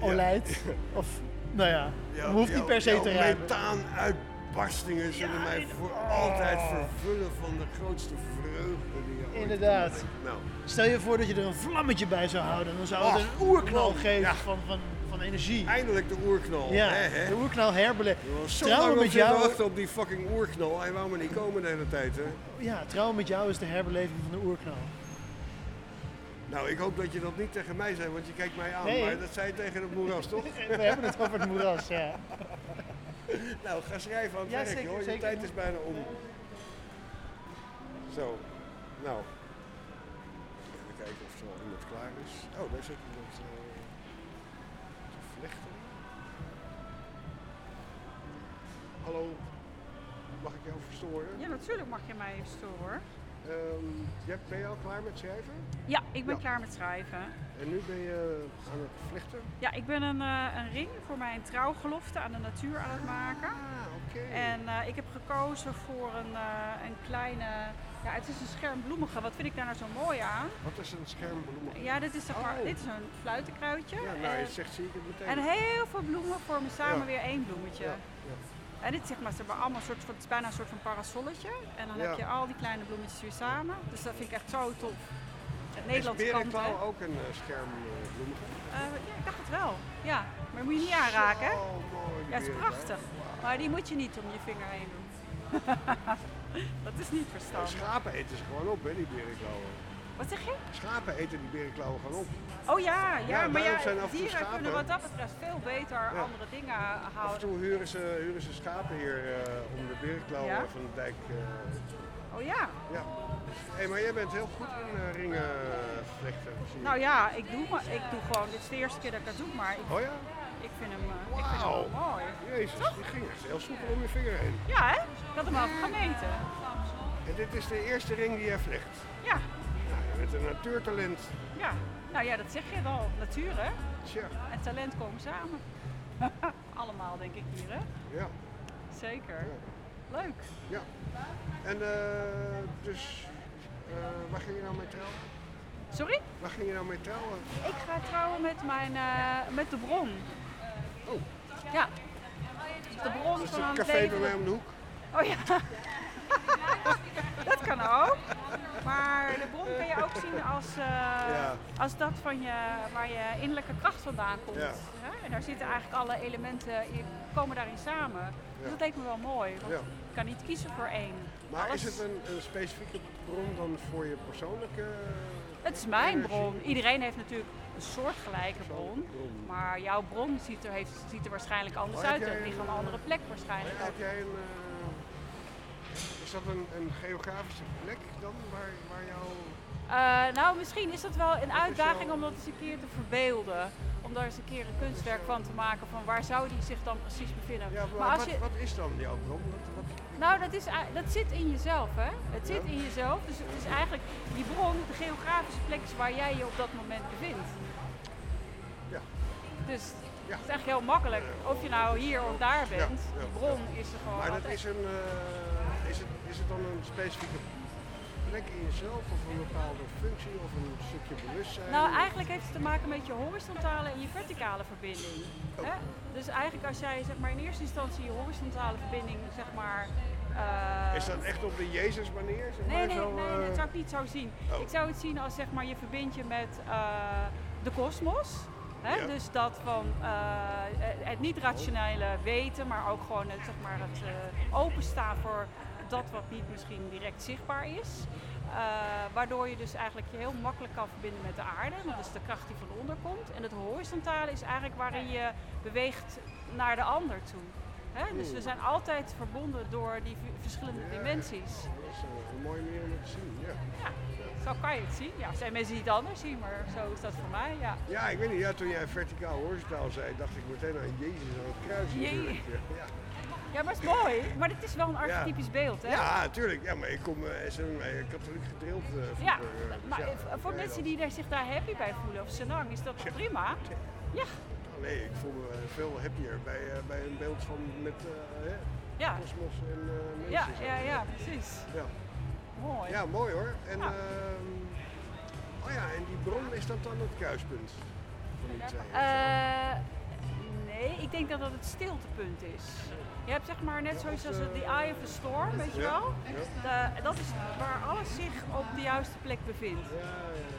Speaker 33: olijt. Of, nou ja,
Speaker 2: Jouw-
Speaker 33: hoeft niet per se te rijmen.
Speaker 2: methaanuitbarstingen zullen mij voor altijd vervullen van de grootste vreugde die je
Speaker 33: Inderdaad.
Speaker 2: Nou,
Speaker 33: Stel je voor dat je er een vlammetje bij zou houden. Dan zou het een oerknal geven
Speaker 2: Ja.
Speaker 33: van, van, van energie.
Speaker 2: eindelijk de oerknal.
Speaker 33: Ja,
Speaker 2: hè, hè?
Speaker 33: de oerknal herbeleven.
Speaker 2: Zo
Speaker 33: Trouwen met jou,
Speaker 2: wachten op die fucking oerknal. Hij wou me niet komen de hele tijd, hè?
Speaker 33: ja, trouwen met jou is de herbeleving van de oerknal.
Speaker 2: Nou, ik hoop dat je dat niet tegen mij zei, want je kijkt mij aan.
Speaker 33: Nee.
Speaker 2: Maar dat zei je tegen het moeras, toch? <laughs>
Speaker 33: We hebben het over het moeras, ja. <laughs>
Speaker 2: Nou, ga schrijven aan het
Speaker 33: Ja,
Speaker 2: werk,
Speaker 33: zeker,
Speaker 2: hoor. Je
Speaker 33: zeker.
Speaker 2: tijd is bijna om. Zo, nou. Even kijken of er al iemand klaar is. Oh, daar zit Hallo, mag ik jou verstoren?
Speaker 34: Ja, natuurlijk mag je mij storen.
Speaker 2: ehm, jij, ben je al klaar met schrijven?
Speaker 35: Ja, ik ben
Speaker 2: Ja.
Speaker 35: klaar met schrijven.
Speaker 2: En nu ben je aan het vlechten?
Speaker 35: Ja, ik ben een, eh, een ring voor mijn trouwgelofte aan de natuur aan het maken. En eh, ik heb gekozen voor een, eh, een kleine, ja het is een schermbloemige. Wat vind ik daar nou zo mooi aan?
Speaker 2: Wat is een schermbloem?
Speaker 35: Ja, dit is, zeg maar, dit is een fluitenkruidje.
Speaker 2: Ja, nou, je zegt zie ik het meteen.
Speaker 35: En heel veel bloemen vormen samen
Speaker 2: Ja.
Speaker 35: weer één bloemetje.
Speaker 2: Ja.
Speaker 35: En dit zeg maar, ze hebben allemaal soort van, het is bijna een soort van parasolletje. En dan
Speaker 2: Ja.
Speaker 35: heb je al die kleine bloemetjes weer samen. Dus dat vind ik echt zo tof. Het
Speaker 2: Is
Speaker 35: Nederlandse kant, hè?
Speaker 2: berenklauw ook een uh, schermbloemige?
Speaker 35: Eh, ja, ik dacht het wel. Ja, maar moet je niet aanraken. hè?
Speaker 2: Mooi,
Speaker 35: Ja, is
Speaker 2: berenklauw.
Speaker 35: prachtig. Maar die moet je niet om je vinger heen doen. <laughs> dat is niet
Speaker 2: Ja,
Speaker 35: verstandig.
Speaker 2: schapen eten ze gewoon op, hè, die berenklauwen.
Speaker 35: Wat zeg je?
Speaker 2: Schapen eten die berenklauwen gewoon op.
Speaker 35: Oh ja, ja,
Speaker 2: Ja,
Speaker 35: maar ja, dieren
Speaker 2: schapen-
Speaker 35: kunnen wat dat betreft veel beter
Speaker 2: Ja.
Speaker 35: andere dingen
Speaker 2: Af en
Speaker 35: houden.
Speaker 2: toe huren ze, huren ze schapen hier eh, om de berenklauwen
Speaker 35: Ja?
Speaker 2: van de dijk. eh,
Speaker 35: Oh ja.
Speaker 2: ja. Hey, maar jij bent heel goed in eh, ringen vlechten.
Speaker 35: Nou ja, ik doe, maar, ik doe gewoon, dit is de eerste keer dat ik dat doe, maar ik,
Speaker 2: Oh ja?
Speaker 35: ik vind hem, eh, ik vind hem wel mooi.
Speaker 2: Jezus, die ging echt heel soepel om je vinger heen.
Speaker 35: Ja hè? Ik had hem al gemeten.
Speaker 2: En dit is de eerste ring die jij vlecht.
Speaker 35: Ja.
Speaker 2: Je bent een natuurtalent.
Speaker 35: Ja, nou ja, dat zeg je al. Natuur hè?
Speaker 2: Tja.
Speaker 35: En talent komen samen. <laughs> Allemaal denk ik hier hè?
Speaker 2: Ja.
Speaker 35: Zeker. Leuk.
Speaker 2: Ja. En eh, dus, eh, waar ging je nou mee trouwen?
Speaker 35: Sorry?
Speaker 2: Waar ging je nou mee trouwen?
Speaker 35: Ik ga trouwen met, mijn, eh, met de bron.
Speaker 2: Oh.
Speaker 35: Ja. De bron van
Speaker 2: het café bij mij om de hoek.
Speaker 35: Oh ja. <laughs> dat kan ook. Maar de bron kan je ook zien als, eh,
Speaker 2: Ja.
Speaker 35: als dat van je, waar je innerlijke kracht vandaan komt.
Speaker 2: Ja.
Speaker 35: Hè? En daar zitten eigenlijk alle elementen in, komen daarin samen. Dus dat leek me wel mooi. Want je kan niet kiezen voor één.
Speaker 2: Maar
Speaker 35: Alles-
Speaker 2: is het een, een specifieke bron dan voor je persoonlijke...
Speaker 35: Het is mijn
Speaker 2: energie?
Speaker 35: bron. Iedereen heeft natuurlijk een soortgelijke bron. Maar jouw bron ziet er, heeft, ziet er waarschijnlijk anders
Speaker 2: Maar
Speaker 35: uit. Het ligt
Speaker 2: een,
Speaker 35: een andere plek waarschijnlijk.
Speaker 2: Heb jij een... is dat een, een geografische plek dan waar, waar jouw...
Speaker 35: Eh, nou, misschien is dat wel een uitdaging om dat eens een keer te verbeelden. Om daar eens een keer een kunstwerk van te maken van waar zou die zich dan precies bevinden.
Speaker 2: Ja, maar,
Speaker 35: maar als
Speaker 2: wat,
Speaker 35: je,
Speaker 2: wat is dan jouw bron? Wat, wat,
Speaker 35: nou, dat, is, dat zit in jezelf, hè? Het zit
Speaker 2: Ja.
Speaker 35: in jezelf. Dus het is eigenlijk die bron, de geografische plek is waar jij je op dat moment bevindt.
Speaker 2: Ja.
Speaker 35: Dus het is eigenlijk heel makkelijk. Of je nou hier of daar bent,
Speaker 2: ja,
Speaker 35: die bron is er gewoon
Speaker 2: maar dat
Speaker 35: altijd.
Speaker 2: is een... eh, is, het, is het dan een specifieke plek in jezelf of een bepaalde functie of een stukje bewustzijn?
Speaker 35: Nou, eigenlijk heeft het te maken met je horizontale en je verticale verbinding.
Speaker 2: Oh.
Speaker 35: Hè? Dus eigenlijk als jij zeg maar, in eerste instantie je horizontale verbinding, zeg maar... eh,
Speaker 2: Is dat echt op de Jezus manier? Zeg
Speaker 35: Nee,
Speaker 2: maar,
Speaker 35: nee,
Speaker 2: zo,
Speaker 35: nee,
Speaker 2: eh,
Speaker 35: dat zou ik niet zo zien.
Speaker 2: Oh.
Speaker 35: Ik zou het zien als zeg maar, je verbindt je met de kosmos. Hè?
Speaker 2: Ja.
Speaker 35: Dus dat van eh, het niet-rationele weten, maar ook gewoon het, zeg maar, het eh, openstaan voor dat wat niet misschien direct zichtbaar is. Eh, waardoor je dus eigenlijk je heel makkelijk kan verbinden met de aarde. want Dat is de kracht die van onder komt. En het horizontale is eigenlijk waarin je beweegt naar de ander toe. Hè? Dus we zijn altijd verbonden door die verschillende dimensies.
Speaker 2: Dat is een, een mooie manier om het te zien, ja.
Speaker 35: Ja, zo kan je het zien. Ja, er zijn mensen die het anders zien, maar zo is dat voor mij. Ja.
Speaker 2: Ja, ik weet niet. Ja, toen jij verticaal horizontaal zei, dacht ik meteen aan Jezus aan het kruis. Natuurlijk. Ja, ja.
Speaker 35: maar het is mooi. Maar dit is wel een archetypisch beeld, hè?
Speaker 2: Ja, natuurlijk. Ja, maar ik kom eh, is een eh, katholiek gedrild eh, vroeger.
Speaker 35: Ja,
Speaker 2: eh,
Speaker 35: maar
Speaker 2: ja,
Speaker 35: eh, voor mensen die daar zich daar happy bij voelen, of senang, is dat prima. Ja,
Speaker 2: nee, ik voel me eh, veel happier bij, eh, bij een beeld van met eh,
Speaker 35: Ja.
Speaker 2: kosmos en eh mensen.
Speaker 35: ja, ja, ja, precies.
Speaker 2: Ja.
Speaker 35: Mooi.
Speaker 2: Ja, mooi hoor. En,
Speaker 35: Ja.
Speaker 2: ehm, oh ja, en die bron is dat dan het kruispunt? Van die twee?
Speaker 35: Eh, nee, ik denk dat dat het stiltepunt is. Je hebt zeg maar net zoiets als het the eye of the storm, weet je
Speaker 2: Ja,
Speaker 35: wel?
Speaker 2: ja.
Speaker 35: De- dat is waar alles zich op de juiste plek bevindt.
Speaker 2: Ja, ja, ja.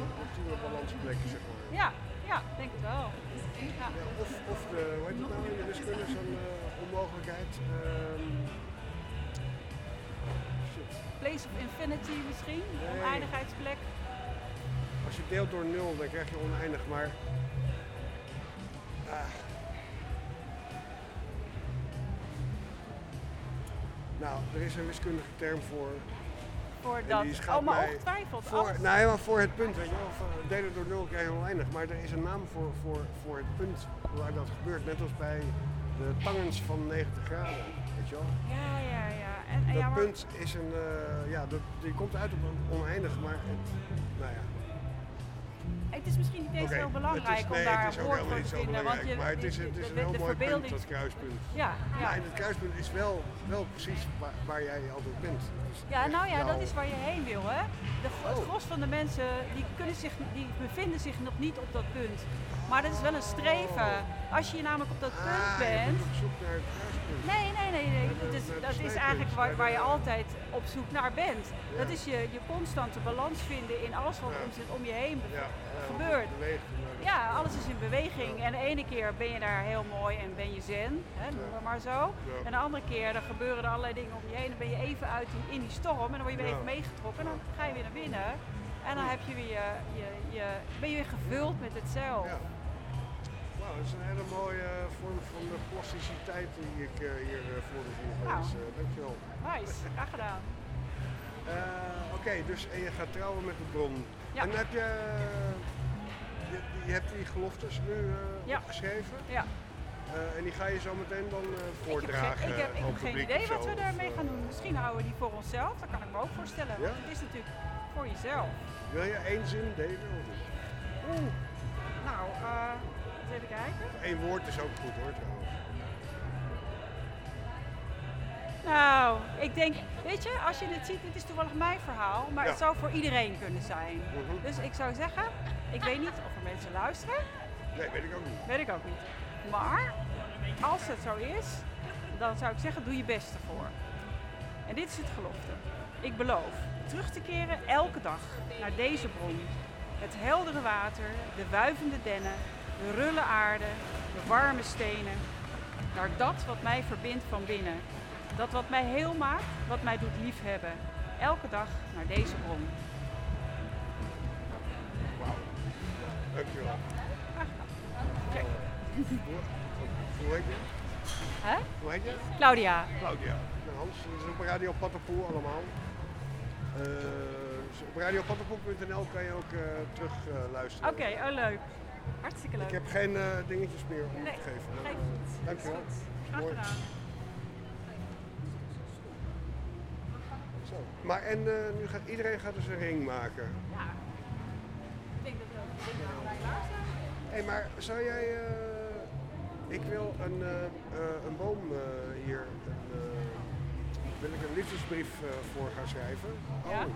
Speaker 2: Een ultieme balansplek, zeg maar.
Speaker 35: Ja, ja, denk het wel. Ja.
Speaker 2: Ja, of, of de, hoe heet het nou in de wiskunde, zo'n eh, onmogelijkheid. ehm.
Speaker 35: Place of infinity misschien,
Speaker 2: Nee.
Speaker 35: oneindigheidsplek.
Speaker 2: Als je deelt door nul, dan krijg je oneindig, maar... Ah. Nou, er is een wiskundige term voor.
Speaker 35: Voor dat. Oh, maar
Speaker 2: mij
Speaker 35: ongetwijfeld.
Speaker 2: Voor,
Speaker 35: alles.
Speaker 2: nou maar voor het punt, weet je wel. Delen door nul krijg je oneindig. Maar er is een naam voor, voor, voor het punt waar dat gebeurt. Net als bij de tangens van 90 graden. Weet weet je wel.
Speaker 35: Ja, ja, ja. En, en
Speaker 2: Dat
Speaker 35: ja, maar-
Speaker 2: punt is een, eh, ja, dat, die komt uit op een oneindig, maar het, nou ja.
Speaker 35: Het is misschien niet eens heel belangrijk
Speaker 2: is-
Speaker 35: om daar woord voor te vinden. Want je,
Speaker 2: maar het is, het is
Speaker 35: de-
Speaker 2: een heel
Speaker 35: de
Speaker 2: mooi punt, dat kruispunt.
Speaker 35: Ja, ja.
Speaker 2: Maar en het kruispunt is wel, wel precies waar, waar jij altijd bent. Dus
Speaker 35: Ja, nou ja, dat is waar je heen wil, hè. De, het gros van de mensen, die, kunnen zich, die bevinden zich nog niet op dat punt. Maar dat is wel een streven. Als je namelijk op dat punt
Speaker 2: Ah, je
Speaker 35: bent...
Speaker 2: op zoek naar het.
Speaker 35: Nee, nee, nee, nee.
Speaker 2: De-
Speaker 35: Dat is, dat is eigenlijk waar, waar je altijd op zoek naar bent. Dat is je, je constante balans vinden in alles wat om, om je heen gebeurt. Ja, alles is in beweging. En de ene keer ben je daar heel mooi en ben je zen, hè, noem maar, maar zo. En de andere keer dan gebeuren er allerlei dingen om je heen. Dan ben je even uit in, in die storm en dan word je weer even meegetrokken. En dan ga je weer naar binnen. En dan heb je weer je, je, je, ben je weer gevuld met het zelf.
Speaker 2: Dat is een hele mooie vorm van de plasticiteit die ik eh, hier eh, voor me zie.
Speaker 35: Nou.
Speaker 2: Dus, eh, dankjewel.
Speaker 35: Nice, graag gedaan.
Speaker 2: Eh, Oké, dus en je gaat trouwen met de bron.
Speaker 35: Ja.
Speaker 2: En heb je, je, je hebt die geloftes nu eh,
Speaker 35: Ja.
Speaker 2: opgeschreven?
Speaker 35: Ja.
Speaker 2: Eh, en die ga je zo meteen dan eh,
Speaker 35: Ik heb,
Speaker 2: voordragen
Speaker 35: geen, ik heb, ik geen idee wat we daarmee
Speaker 2: eh,
Speaker 35: gaan doen. Misschien houden we die voor onszelf, dat kan ik me ook voorstellen.
Speaker 2: Ja?
Speaker 35: Want het is natuurlijk voor jezelf.
Speaker 2: Wil je één zin delen of niet?
Speaker 35: Oeh. Nou, eh, eens even kijken.
Speaker 2: Eén woord is ook goed hoor trouwens.
Speaker 35: Nou, ik denk, weet je, als je dit ziet, dit is toevallig mijn verhaal, maar
Speaker 2: Ja.
Speaker 35: het zou voor iedereen kunnen zijn.
Speaker 2: Mhm.
Speaker 35: Dus ik zou zeggen, ik weet niet of er mensen luisteren,
Speaker 2: Nee, weet ik ook niet.
Speaker 35: weet ik ook niet. Maar als het zo is, dan zou ik zeggen, doe je best ervoor. En dit is het gelofte. Ik beloof terug te keren elke dag naar deze bron. Het heldere water, de wuivende dennen, de rulle aarde, de warme stenen. Naar dat wat mij verbindt van binnen. Dat wat mij heel maakt, wat mij doet liefhebben. Elke dag naar deze bron.
Speaker 2: Dankjewel.
Speaker 35: Check.
Speaker 2: Hoe, heet je?
Speaker 35: Hè?
Speaker 2: Hoe heet je?
Speaker 35: Claudia.
Speaker 2: Claudia. Hans, dit is op Radio Pattenpoel allemaal. Eh, dus op radiopattenpoel.nl kan je ook eh, terug luisteren.
Speaker 35: Oké, oh leuk. Hartstikke leuk.
Speaker 2: Ik heb geen eh, dingetjes meer om
Speaker 35: Nee,
Speaker 2: te geven.
Speaker 35: geef.
Speaker 2: Dankjewel.
Speaker 35: Is goed. Graag
Speaker 2: Mooi.
Speaker 35: gedaan.
Speaker 2: Zo. Maar en eh, nu gaat iedereen gaat dus een ring maken.
Speaker 35: Ja. Ik denk dat we dat wij klaar zijn.
Speaker 2: Hé, maar zou jij... eh, ik wil een, een boom hier... Wil ik een liefdesbrief voor gaan schrijven.
Speaker 35: Ja?
Speaker 2: Oh.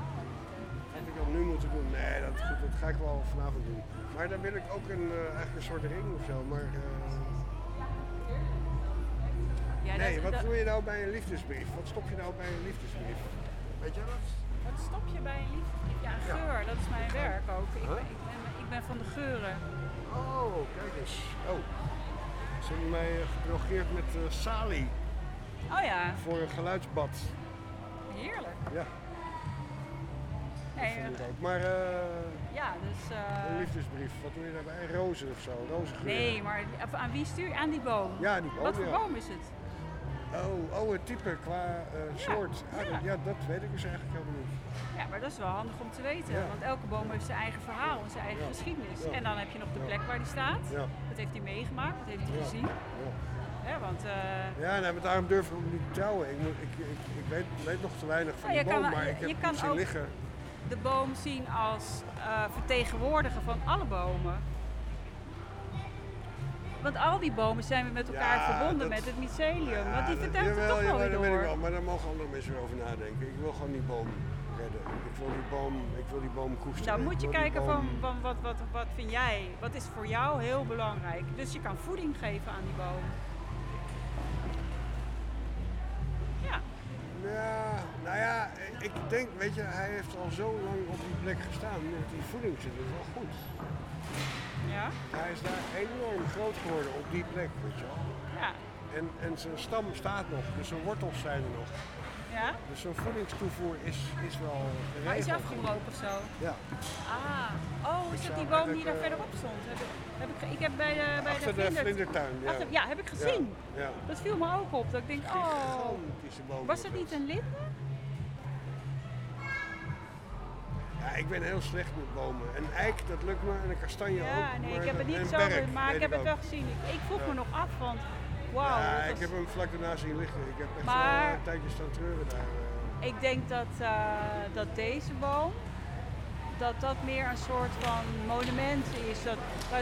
Speaker 2: Had ik dat nu moeten doen? Nee, dat, dat ga ik wel vanavond doen. Maar dan wil ik ook een, eigenlijk een soort ring of zo. Maar, eh,
Speaker 35: Ja,
Speaker 2: nee,
Speaker 35: dat-
Speaker 2: wat
Speaker 35: dat-
Speaker 2: doe je nou bij een liefdesbrief? Wat stop je nou bij een liefdesbrief? Weet je dat?
Speaker 35: Wat stop je bij een liefde? Ja,
Speaker 2: Ja.
Speaker 35: geur, dat is mijn werk ook. Ik, ben, ik, ben, ik ben van de geuren.
Speaker 2: Oh, kijk eens. Oh. Ze hebben mij eh, gedrogeerd met salie
Speaker 35: Oh ja,
Speaker 2: voor een geluidsbad.
Speaker 35: heerlijk.
Speaker 2: Ja,
Speaker 35: Nee,
Speaker 2: vind
Speaker 35: eh,
Speaker 2: ook. Maar eh,
Speaker 35: ja, dus... eh,
Speaker 2: een liefdesbrief, wat doe je daarbij? Rozen of zo? Rozengeur?
Speaker 35: nee, maar aan wie stuur je? Aan die boom.
Speaker 2: Ja, die boom,
Speaker 35: Wat voor
Speaker 2: ja.
Speaker 35: boom is het?
Speaker 2: Oh, oh, het type qua soort. Ah,
Speaker 35: ja.
Speaker 2: dat- ja, dat weet ik dus eigenlijk helemaal niet.
Speaker 35: Ja, maar dat is wel handig om te weten.
Speaker 2: Ja.
Speaker 35: Want elke boom heeft zijn eigen verhaal en zijn eigen
Speaker 2: Ja.
Speaker 35: geschiedenis.
Speaker 2: Ja.
Speaker 35: En dan heb je nog de
Speaker 2: Ja.
Speaker 35: plek waar die staat.
Speaker 2: Ja.
Speaker 35: Dat heeft hij meegemaakt, dat heeft hij
Speaker 2: Ja.
Speaker 35: gezien.
Speaker 2: Ja.
Speaker 35: Want eh,
Speaker 2: Ja, nee, maar daarom durf ik ook niet te trouwen. Ik, ik, ik, ik weet, weet nog te weinig van
Speaker 35: Nou,
Speaker 2: die
Speaker 35: kan-
Speaker 2: boom, maar ik heb
Speaker 35: je kan
Speaker 2: zien
Speaker 35: ook-
Speaker 2: liggen.
Speaker 35: De boom zien als eh, vertegenwoordiger van alle bomen. Want al die bomen zijn weer met elkaar
Speaker 2: Ja,
Speaker 35: verbonden
Speaker 2: dat-
Speaker 35: met het mycelium. want die vertelt
Speaker 2: jawel,
Speaker 35: toch wel weer
Speaker 2: dat weet ik
Speaker 35: door.
Speaker 2: wel, maar daar mogen andere mensen weer over nadenken. Ik wil gewoon die boom redden. Ik wil die boom, ik wil die boom koesteren.
Speaker 35: Nou
Speaker 2: Ik
Speaker 35: moet je kijken
Speaker 2: boom-
Speaker 35: van, van wat, wat, wat vind jij, wat is voor jou heel belangrijk. Dus je kan voeding geven aan die boom. Ja,
Speaker 2: nou ja, ik denk, weet je, hij heeft al zo lang op die plek gestaan. Met die voeding zit het wel goed.
Speaker 35: ja,
Speaker 2: Hij is daar enorm groot geworden op die plek, weet je wel.
Speaker 35: ja,
Speaker 2: En, en zijn stam staat nog, dus zijn wortels zijn er nog.
Speaker 35: Ja.
Speaker 2: Dus zijn voedingstoevoer is, is wel geregeld.
Speaker 35: Maar is hij afgebroken of zo?
Speaker 2: Ja.
Speaker 35: Ah, oh, is dat die boom die daar
Speaker 2: eh,
Speaker 35: verderop stond? Heb ik, heb ik, ik heb bij de, bij
Speaker 2: Achter de
Speaker 35: vlinder-
Speaker 2: vlindertuin, ja.
Speaker 35: Achter- ja, heb ik gezien.
Speaker 2: Ja, ja.
Speaker 35: Dat viel me ook op. Dat ik denk, oh,
Speaker 2: boom.
Speaker 35: was het niet een linde?
Speaker 2: Ja, ik ben heel slecht met bomen. Een eik, dat lukt me, en een kastanje ook.
Speaker 35: Ja, nee, ik heb het niet zo,
Speaker 2: berk,
Speaker 35: maar ik heb het wel gezien. Ik, ik vroeg
Speaker 2: Ja.
Speaker 35: me nog af van, wauw,
Speaker 2: Ja, ik heb hem vlak daarna zien liggen. Ik heb echt
Speaker 35: Maar-
Speaker 2: wel een tijdje staan treuren daar. eh.
Speaker 35: Ik denk dat, eh, dat deze boom, dat dat meer een soort van monument is. Dat,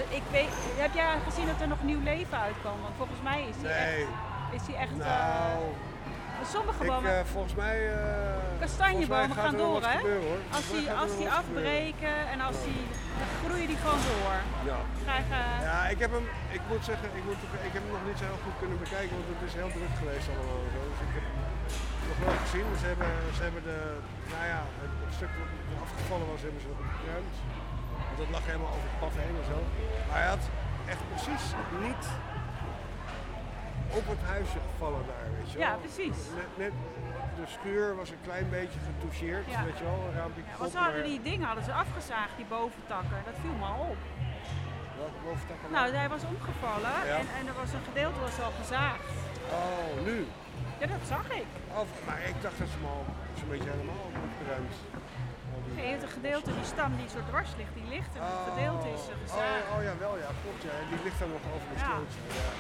Speaker 35: ik weet, heb jij gezien dat er nog nieuw leven uitkwam? Want volgens mij is die
Speaker 2: Nee.
Speaker 35: echt... Is die echt
Speaker 2: Nou,
Speaker 35: eh, sommige
Speaker 2: ik,
Speaker 35: bomen...
Speaker 2: eh, volgens mij... eh,
Speaker 35: Kastanjebomen gaan door, hè?
Speaker 2: gebeuren.
Speaker 35: Als die, als die
Speaker 2: gebeuren.
Speaker 35: afbreken en als die... Dan groeien die gewoon door.
Speaker 2: Ja.
Speaker 35: Krijgen...
Speaker 2: Ja, ik heb hem, ik moet zeggen, ik, moet, ik heb hem nog niet zo heel goed kunnen bekijken, want het is heel druk geweest allemaal. Zo. Dus ik heb hem nog wel gezien. Ze hebben, ze hebben de, nou ja, het, het stuk wat afgevallen was, hebben ze gekruimd. Want dat lag helemaal over het pad heen en zo. Maar hij had echt precies niet op het huisje gevallen daar, weet je wel.
Speaker 35: Ja, precies.
Speaker 2: Net, net, de schuur was een klein beetje getoucheerd,
Speaker 35: Ja.
Speaker 2: weet je wel, een raampje
Speaker 35: Want
Speaker 2: kapot,
Speaker 35: ze hadden die dingen hadden ze afgezaagd, die boventakken. Dat viel me al op.
Speaker 2: Welke boventak dan?
Speaker 35: Nou, hij was omgevallen
Speaker 2: Ja.
Speaker 35: en, en er was een gedeelte was al gezaagd.
Speaker 2: Oh, nu?
Speaker 35: Ja, dat zag ik.
Speaker 2: Of, maar ik dacht dat ze hem al zo'n beetje helemaal opgeruimd.
Speaker 35: Hebt een gedeelte, die stam die zo dwars ligt, die ligt en het gedeelte is eh, gezaagd.
Speaker 2: Oh, oh ja, wel ja, klopt ja. Die ligt dan nog over de
Speaker 35: Ja.
Speaker 2: sloot. Ja.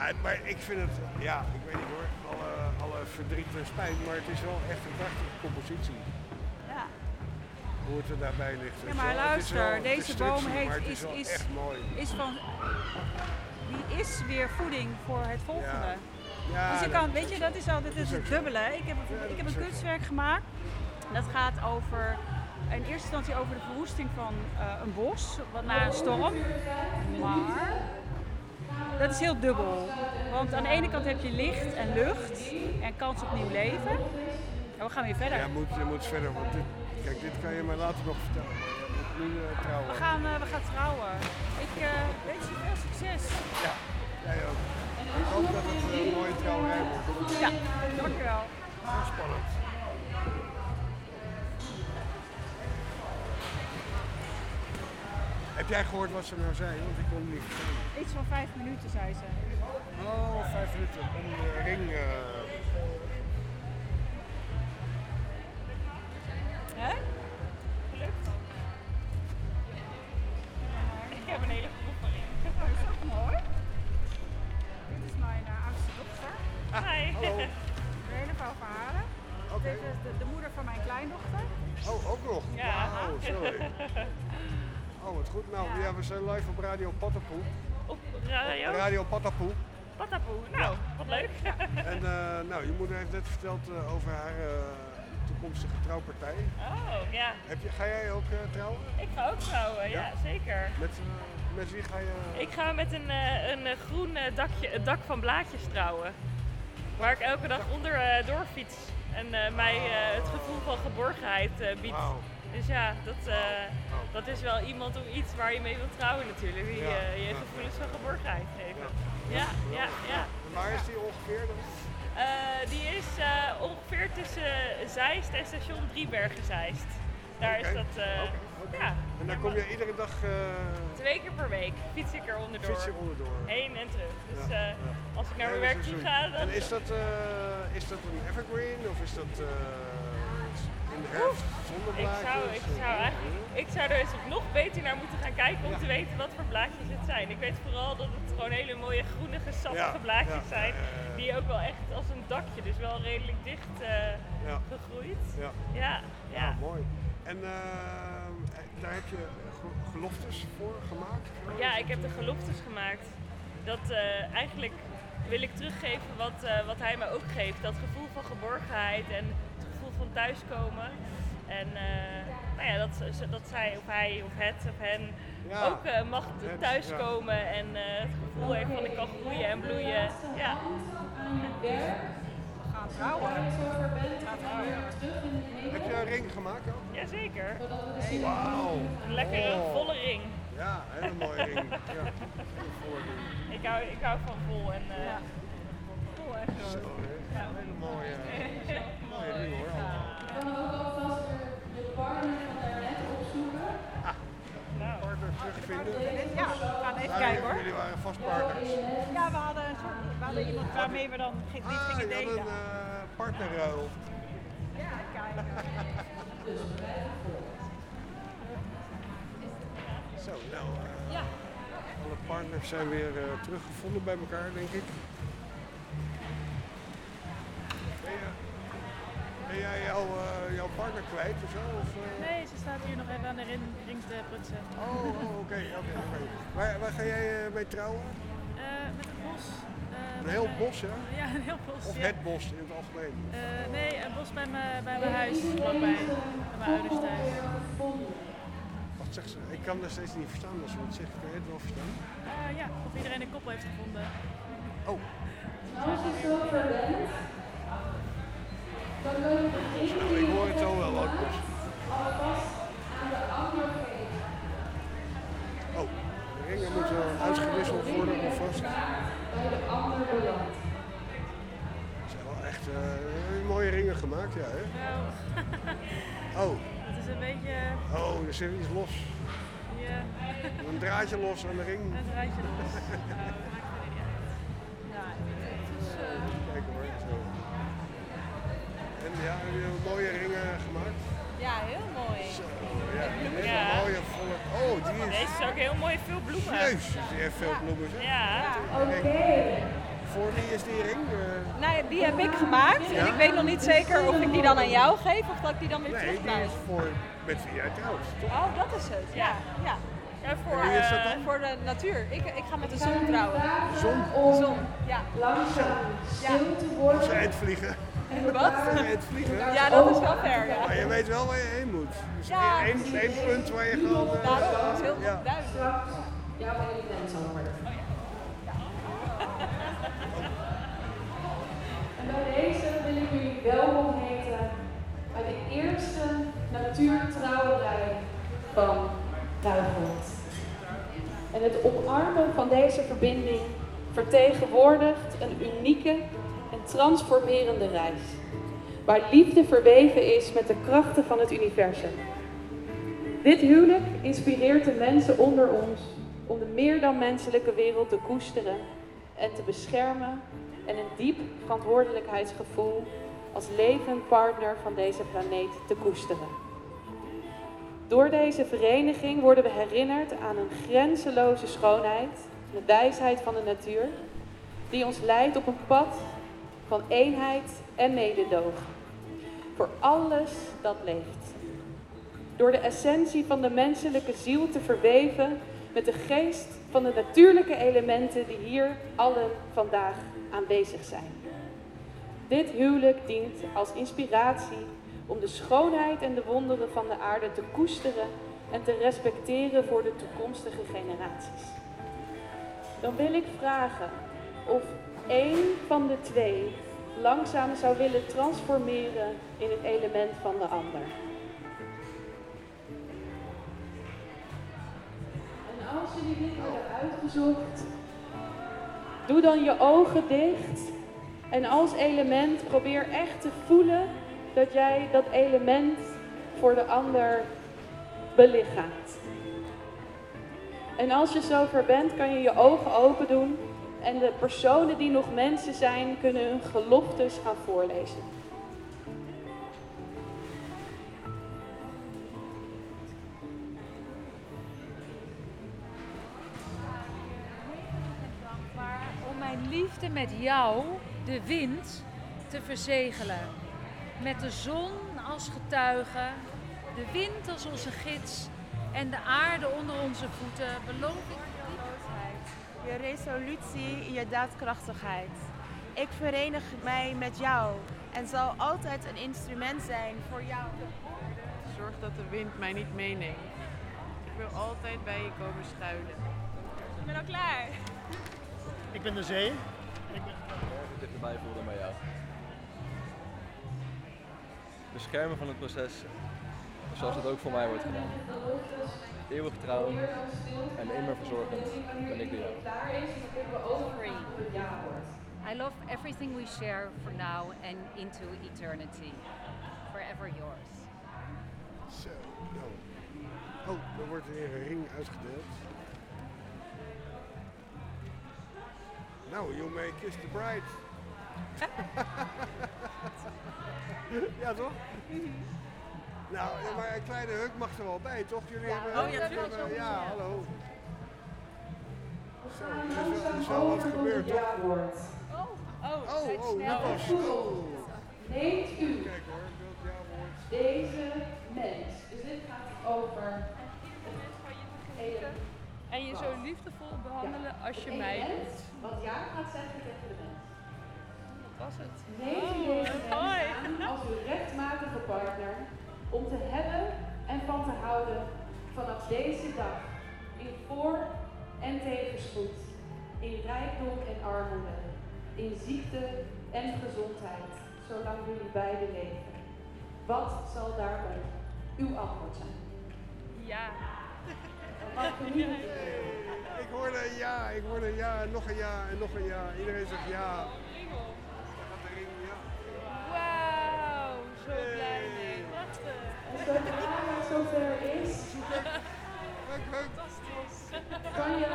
Speaker 2: Ja, maar ik vind het, ja, ik weet niet hoor, alle, alle verdriet en spijt, maar het is wel echt een prachtige compositie.
Speaker 35: Ja.
Speaker 2: Hoe het er daarbij ligt.
Speaker 35: Ja, maar
Speaker 2: wel. Wel
Speaker 35: luister, deze boom heeft, is, is,
Speaker 2: echt mooi.
Speaker 35: is van, die is weer voeding voor het volgende.
Speaker 2: Ja,
Speaker 35: dus je kan, weet je, dat is altijd
Speaker 2: Dat is
Speaker 35: het dubbele. Ik heb, een- ik heb een kunstwerk gemaakt. Dat gaat over, in eerste instantie over de verwoesting van eh, een bos, wat na een storm. Maar dat is heel dubbel. Want aan de ene kant heb je licht en lucht en kans op nieuw leven. En we gaan weer verder.
Speaker 2: Ja, moet, je moet verder, want dit, kijk, dit kan je mij later nog vertellen. Je moet nu eh, trouwen.
Speaker 35: We gaan, eh, we gaan trouwen. Ik eh, wens je veel succes.
Speaker 2: Ja, jij ook. Ik hoop dat het een mooie trouwerij wordt.
Speaker 35: Ja, dankjewel.
Speaker 2: Heel spannend. Heb jij gehoord wat ze nou zei? Want ik kon niet verstaan.
Speaker 35: Iets van vijf minuten, zei ze.
Speaker 2: Oh, vijf minuten. Een eh, ring.
Speaker 35: Hè? Gelukt? Ik heb een hele groep erin. Dat is ook mooi. Dit is mijn eh, oudste dochter.
Speaker 14: Hi.
Speaker 2: hallo.
Speaker 35: Een hele vouw verhalen. Dit is de, de moeder van mijn kleindochter.
Speaker 2: Oh, ook nog?
Speaker 35: Ja.
Speaker 2: Sorry. <laughs> Oh, wat goed. Nou, ja. we zijn live op Radio Patapoe.
Speaker 14: Op radio?
Speaker 2: Op Radio Patapoe.
Speaker 14: Patapoe. Nou, wat leuk.
Speaker 2: En eh, nou, je moeder heeft net verteld eh, over haar eh, toekomstige trouwpartij.
Speaker 14: Oh, ja.
Speaker 2: Heb je, ga jij ook trouwen?
Speaker 14: Ik ga ook trouwen, ja,
Speaker 2: Ja?
Speaker 14: zeker.
Speaker 2: Met, met wie ga je?
Speaker 14: Ik ga met een, een groen dakje, een dak van blaadjes trouwen. Waar ik elke dag onder doorfiets. En mij het gevoel van geborgenheid biedt. Dus ja, dat, eh, dat is wel iemand of iets waar je mee wilt trouwen natuurlijk. Die eh, je gevoelens van geborgenheid geven. Ja, ja, ja.
Speaker 2: En waar is die ongeveer dan?
Speaker 14: Eh, die is ongeveer tussen Zeist en station Driebergen-Zeist. Daar is dat, ja,
Speaker 2: En dan kom je iedere dag
Speaker 14: twee keer per week fiets ik er onderdoor.
Speaker 2: fiets je onderdoor.
Speaker 14: Heen en terug. Dus als ik naar mijn werk toe ga, dan...
Speaker 2: En is dat, is dat een evergreen of is dat
Speaker 14: Ik zou, ik, zou eigenlijk, ik zou er eens nog beter naar moeten gaan kijken om te weten wat voor blaadjes het zijn. Ik weet vooral dat het gewoon hele mooie groenige, sappige
Speaker 2: Ja,
Speaker 14: blaadjes
Speaker 2: ja,
Speaker 14: zijn. Die ook wel echt als een dakje, dus wel redelijk dicht eh, gegroeid.
Speaker 2: Ja.
Speaker 14: Ja, ja.
Speaker 2: Mooi. En eh, daar heb je ge- geloftes voor gemaakt?
Speaker 14: Ja, ik heb de geloftes gemaakt. Dat eh, eigenlijk wil ik teruggeven wat, wat hij me ook geeft. Dat gevoel van geborgenheid en van thuiskomen. En eh, nou ja, dat, dat zij of hij of het of hen
Speaker 2: Ja,
Speaker 14: ook eh, mag thuiskomen en eh, het gevoel heeft van ik kan groeien en bloeien. Ja.
Speaker 35: We gaan trouwen. We gaan trouwen.
Speaker 2: Heb je een ring gemaakt ook?
Speaker 14: Jazeker.
Speaker 2: Wauw.
Speaker 14: Een lekkere
Speaker 2: Oh.
Speaker 14: volle ring.
Speaker 2: Ja, een hele mooie ring. Ja, hele volle ring.
Speaker 14: Ik hou, ik hou van vol en eh,
Speaker 35: Vol en
Speaker 2: Zo,
Speaker 35: groot.
Speaker 2: hè. Een hele mooie, ring hoor.
Speaker 17: Ik kan ook alvast de partner van daarnet opzoeken.
Speaker 2: Partner terugvinden.
Speaker 35: Ja, we gaan even
Speaker 2: Ah,
Speaker 35: kijken hoor.
Speaker 2: Jullie waren vast partners.
Speaker 35: Ja, we hadden, een soort, we hadden iemand waarmee we dan dit
Speaker 2: Ah,
Speaker 35: gingen
Speaker 2: je had
Speaker 35: delen.
Speaker 2: een eh, partnerruil.
Speaker 35: Ja, kijk.
Speaker 2: Zo, nou, eh,
Speaker 35: Ja.
Speaker 2: alle partners zijn weer eh, teruggevonden bij elkaar, denk ik. Nou eh, jouw partner kwijt of zo? Of, eh?
Speaker 13: Nee, ze staat hier nog even aan de ring, ring te prutsen.
Speaker 2: Oh, oh, oké, oké, oké. Waar, waar ga jij eh, mee trouwen?
Speaker 13: Eh, met het bos.
Speaker 2: Een heel bos, ja?
Speaker 13: Ja, een heel bos.
Speaker 2: Of
Speaker 13: ja.
Speaker 2: het bos in het algemeen?
Speaker 13: Eh, nee, een bos bij mijn, bij mijn huis, vlakbij. Bij mijn ouders thuis.
Speaker 2: Wat zegt ze? Ik kan er steeds niet verstaan als ze wat zegt. Kan je het wel verstaan?
Speaker 13: Eh, ja, of iedereen een koppel heeft gevonden.
Speaker 2: Oh.
Speaker 36: Als je zover bent,
Speaker 2: Ik hoor het zo wel,
Speaker 36: geven.
Speaker 2: Oh, de ringen moeten uitgewisseld worden alvast.
Speaker 36: Bij de ander belandt.
Speaker 2: Ze zijn wel echt eh, mooie ringen gemaakt, ja hè? Oh,
Speaker 13: het is een beetje...
Speaker 2: oh, er zit iets los.
Speaker 13: Ja,
Speaker 2: Een draadje los aan de ring.
Speaker 13: een draadje los. <laughs>
Speaker 2: Kijk En ja, heb je mooie ringen gemaakt?
Speaker 35: Ja, heel mooi.
Speaker 2: Zo, ja, een hele
Speaker 35: Ja.
Speaker 2: mooie volle. Oh, die is.
Speaker 35: Deze is ook heel mooi, veel bloemen.
Speaker 2: Jezus, die heeft veel bloemen. zeg.
Speaker 35: Ja.
Speaker 36: Oké.
Speaker 2: Voor wie is die ring? Eh,
Speaker 37: Nou, die heb ik gemaakt en ik weet nog niet zeker of ik die dan aan jou geef of dat ik die dan weer
Speaker 2: nee, die
Speaker 37: terugkrijg.
Speaker 2: is voor met wie jij trouwt, toch?
Speaker 37: Oh, dat is het. Ja, ja. ja voor,
Speaker 2: En wie is dat
Speaker 37: eh,
Speaker 2: dan?
Speaker 37: voor de natuur. Ik, ik ga met de zon trouwen.
Speaker 2: Zon?
Speaker 37: Zon, ja.
Speaker 36: Langzaam stil te worden.
Speaker 2: Ze eind-vliegen. <laughs>
Speaker 37: Wat?
Speaker 2: Ze eind-vliegen.
Speaker 37: Ja, dat is wel fair, ja.
Speaker 2: Maar je weet wel waar je heen moet. Dus
Speaker 37: Ja,
Speaker 2: één, één punt waar je gewoon...
Speaker 37: Daarom, dat is heel
Speaker 2: ja.
Speaker 37: duidelijk.
Speaker 36: Straks jouw element zal worden. En bij deze wil ik jullie welkom heten bij de eerste natuurtrouwerij van Ruigold. En het omarmen van deze verbinding vertegenwoordigt een unieke transformerende reis. Waar liefde verweven is met de krachten van het universum. Dit huwelijk inspireert de mensen onder ons om de meer dan menselijke wereld te koesteren en te beschermen en een diep verantwoordelijkheidsgevoel als levend partner van deze planeet te koesteren. Door deze vereniging worden we herinnerd aan een grenzeloze schoonheid, de wijsheid van de natuur, die ons leidt op een pad van eenheid en mededogen voor alles dat leeft. Door de essentie van de menselijke ziel te verweven met de geest van de natuurlijke elementen die hier allen vandaag aanwezig zijn. Dit huwelijk dient als inspiratie om de schoonheid en de wonderen van de aarde te koesteren en te respecteren voor de toekomstige generaties. Dan wil ik vragen of één van de twee langzaam zou willen transformeren in het element van de ander. En als jullie dit hebben uitgezocht, doe dan je ogen dicht en als element probeer echt te voelen dat jij dat element voor de ander belichaamt. En als je zover bent, kan je je ogen open doen en de personen die nog mensen zijn, kunnen hun geloftes gaan voorlezen.
Speaker 29: om mijn liefde met jou, de wind, te verzegelen. Met de zon als getuige, de wind als onze gids en de aarde onder onze voeten beloof ik
Speaker 34: je resolutie, je daadkrachtigheid. Ik verenig mij met jou en zal altijd een instrument zijn voor jou.
Speaker 17: Zorg dat de wind mij niet meeneemt. Ik wil altijd bij je komen schuilen.
Speaker 34: Ik ben al klaar.
Speaker 33: Ik ben de zee. Ik ben...
Speaker 38: dichterbij voelde bij jou. Beschermen van het proces, zoals het ook voor mij wordt gedaan. Eeuwig trouw en immer verzorgend ben ik door jou.
Speaker 29: free. I love everything we share for now and into eternity. Forever yours.
Speaker 2: Zo, nou. Oh, er wordt weer een ring uitgedeeld. Nou, you may kiss the bride. <laughs> ja, toch? <laughs> Nou, ja, maar een kleine huk mag er wel bij, toch? Jullie hebben...
Speaker 34: oh ja,
Speaker 2: hebben- ja, hallo. Zo, er is wel- er
Speaker 36: Langzaam
Speaker 2: is wel wat gebeurd,
Speaker 36: het
Speaker 2: toch?
Speaker 34: Oh,
Speaker 2: Oh, oh,
Speaker 36: snel.
Speaker 2: Lucas. Oh.
Speaker 36: Neemt u
Speaker 2: Kijk hoor, ik wil het ja
Speaker 36: deze mens. Dus dit gaat over.
Speaker 35: En je zo liefdevol behandelen als je mij doet.
Speaker 36: Wat ja gaat zeggen tegen de mens.
Speaker 35: Wat was het?
Speaker 36: Neem
Speaker 35: Oh,
Speaker 36: deze mens
Speaker 35: hoi.
Speaker 36: aan als uw rechtmatige partner om te hebben en van te houden vanaf deze dag in voor- en tegenspoed, in rijkdom en armoede, in ziekte en gezondheid, zolang jullie beiden leven. Wat zal daarop uw antwoord zijn?
Speaker 35: Ja.
Speaker 36: Wat?
Speaker 2: Ik hoorde een ja, ik hoorde een ja, en nog een ja en nog een ja. Iedereen zegt ja.
Speaker 35: Wauw, zo blij
Speaker 36: En zodra het zover is, kan je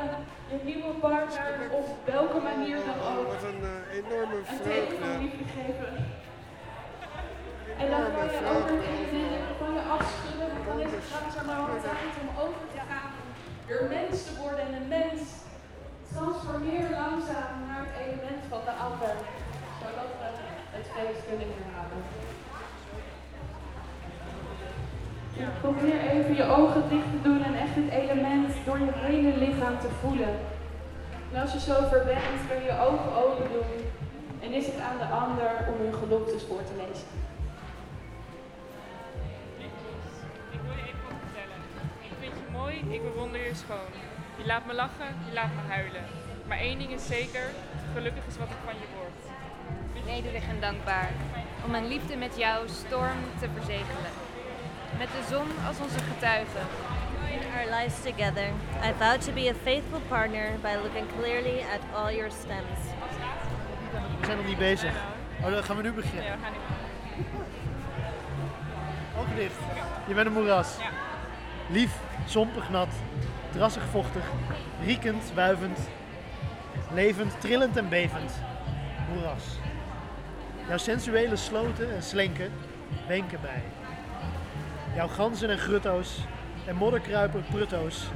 Speaker 36: je nieuwe partner op welke manier dan ook
Speaker 2: Wat een eh, enorme vreugde.
Speaker 36: liefde geven. En dan kan je ook een van je afschudden, want dan is het langzamerhand tijd om over te gaan, weer mens te worden en een mens. Transformeer langzaam naar het element van de ander, zodat we het feest kunnen herhalen. Probeer even je ogen dicht te doen en echt het element door je hele lichaam te voelen. En als je zover bent, kun je je ogen open doen en is het aan de ander om hun geloftes voor te lezen.
Speaker 35: Ik wil je even wat vertellen. Ik vind je mooi, ik bewonder je schoon. Je laat me lachen, je laat me huilen. Maar één ding is zeker, gelukkig is wat ik van je word.
Speaker 39: Nederig en dankbaar om mijn liefde met jou storm te verzegelen. Met de zon als onze getuige.
Speaker 40: In our lives together, I vow to be a faithful partner by looking clearly at all your stems.
Speaker 33: We zijn nog niet bezig. Oh, dan gaan we nu beginnen.
Speaker 35: Ja, we gaan nu.
Speaker 33: Ogen dicht. Je bent een moeras. Lief, zompig nat, drassig vochtig, riekend, wuivend, levend, trillend en bevend. Moeras. Jouw sensuele sloten en slenken wenken bij. Jouw ganzen en grutto's en modderkruiper prutto's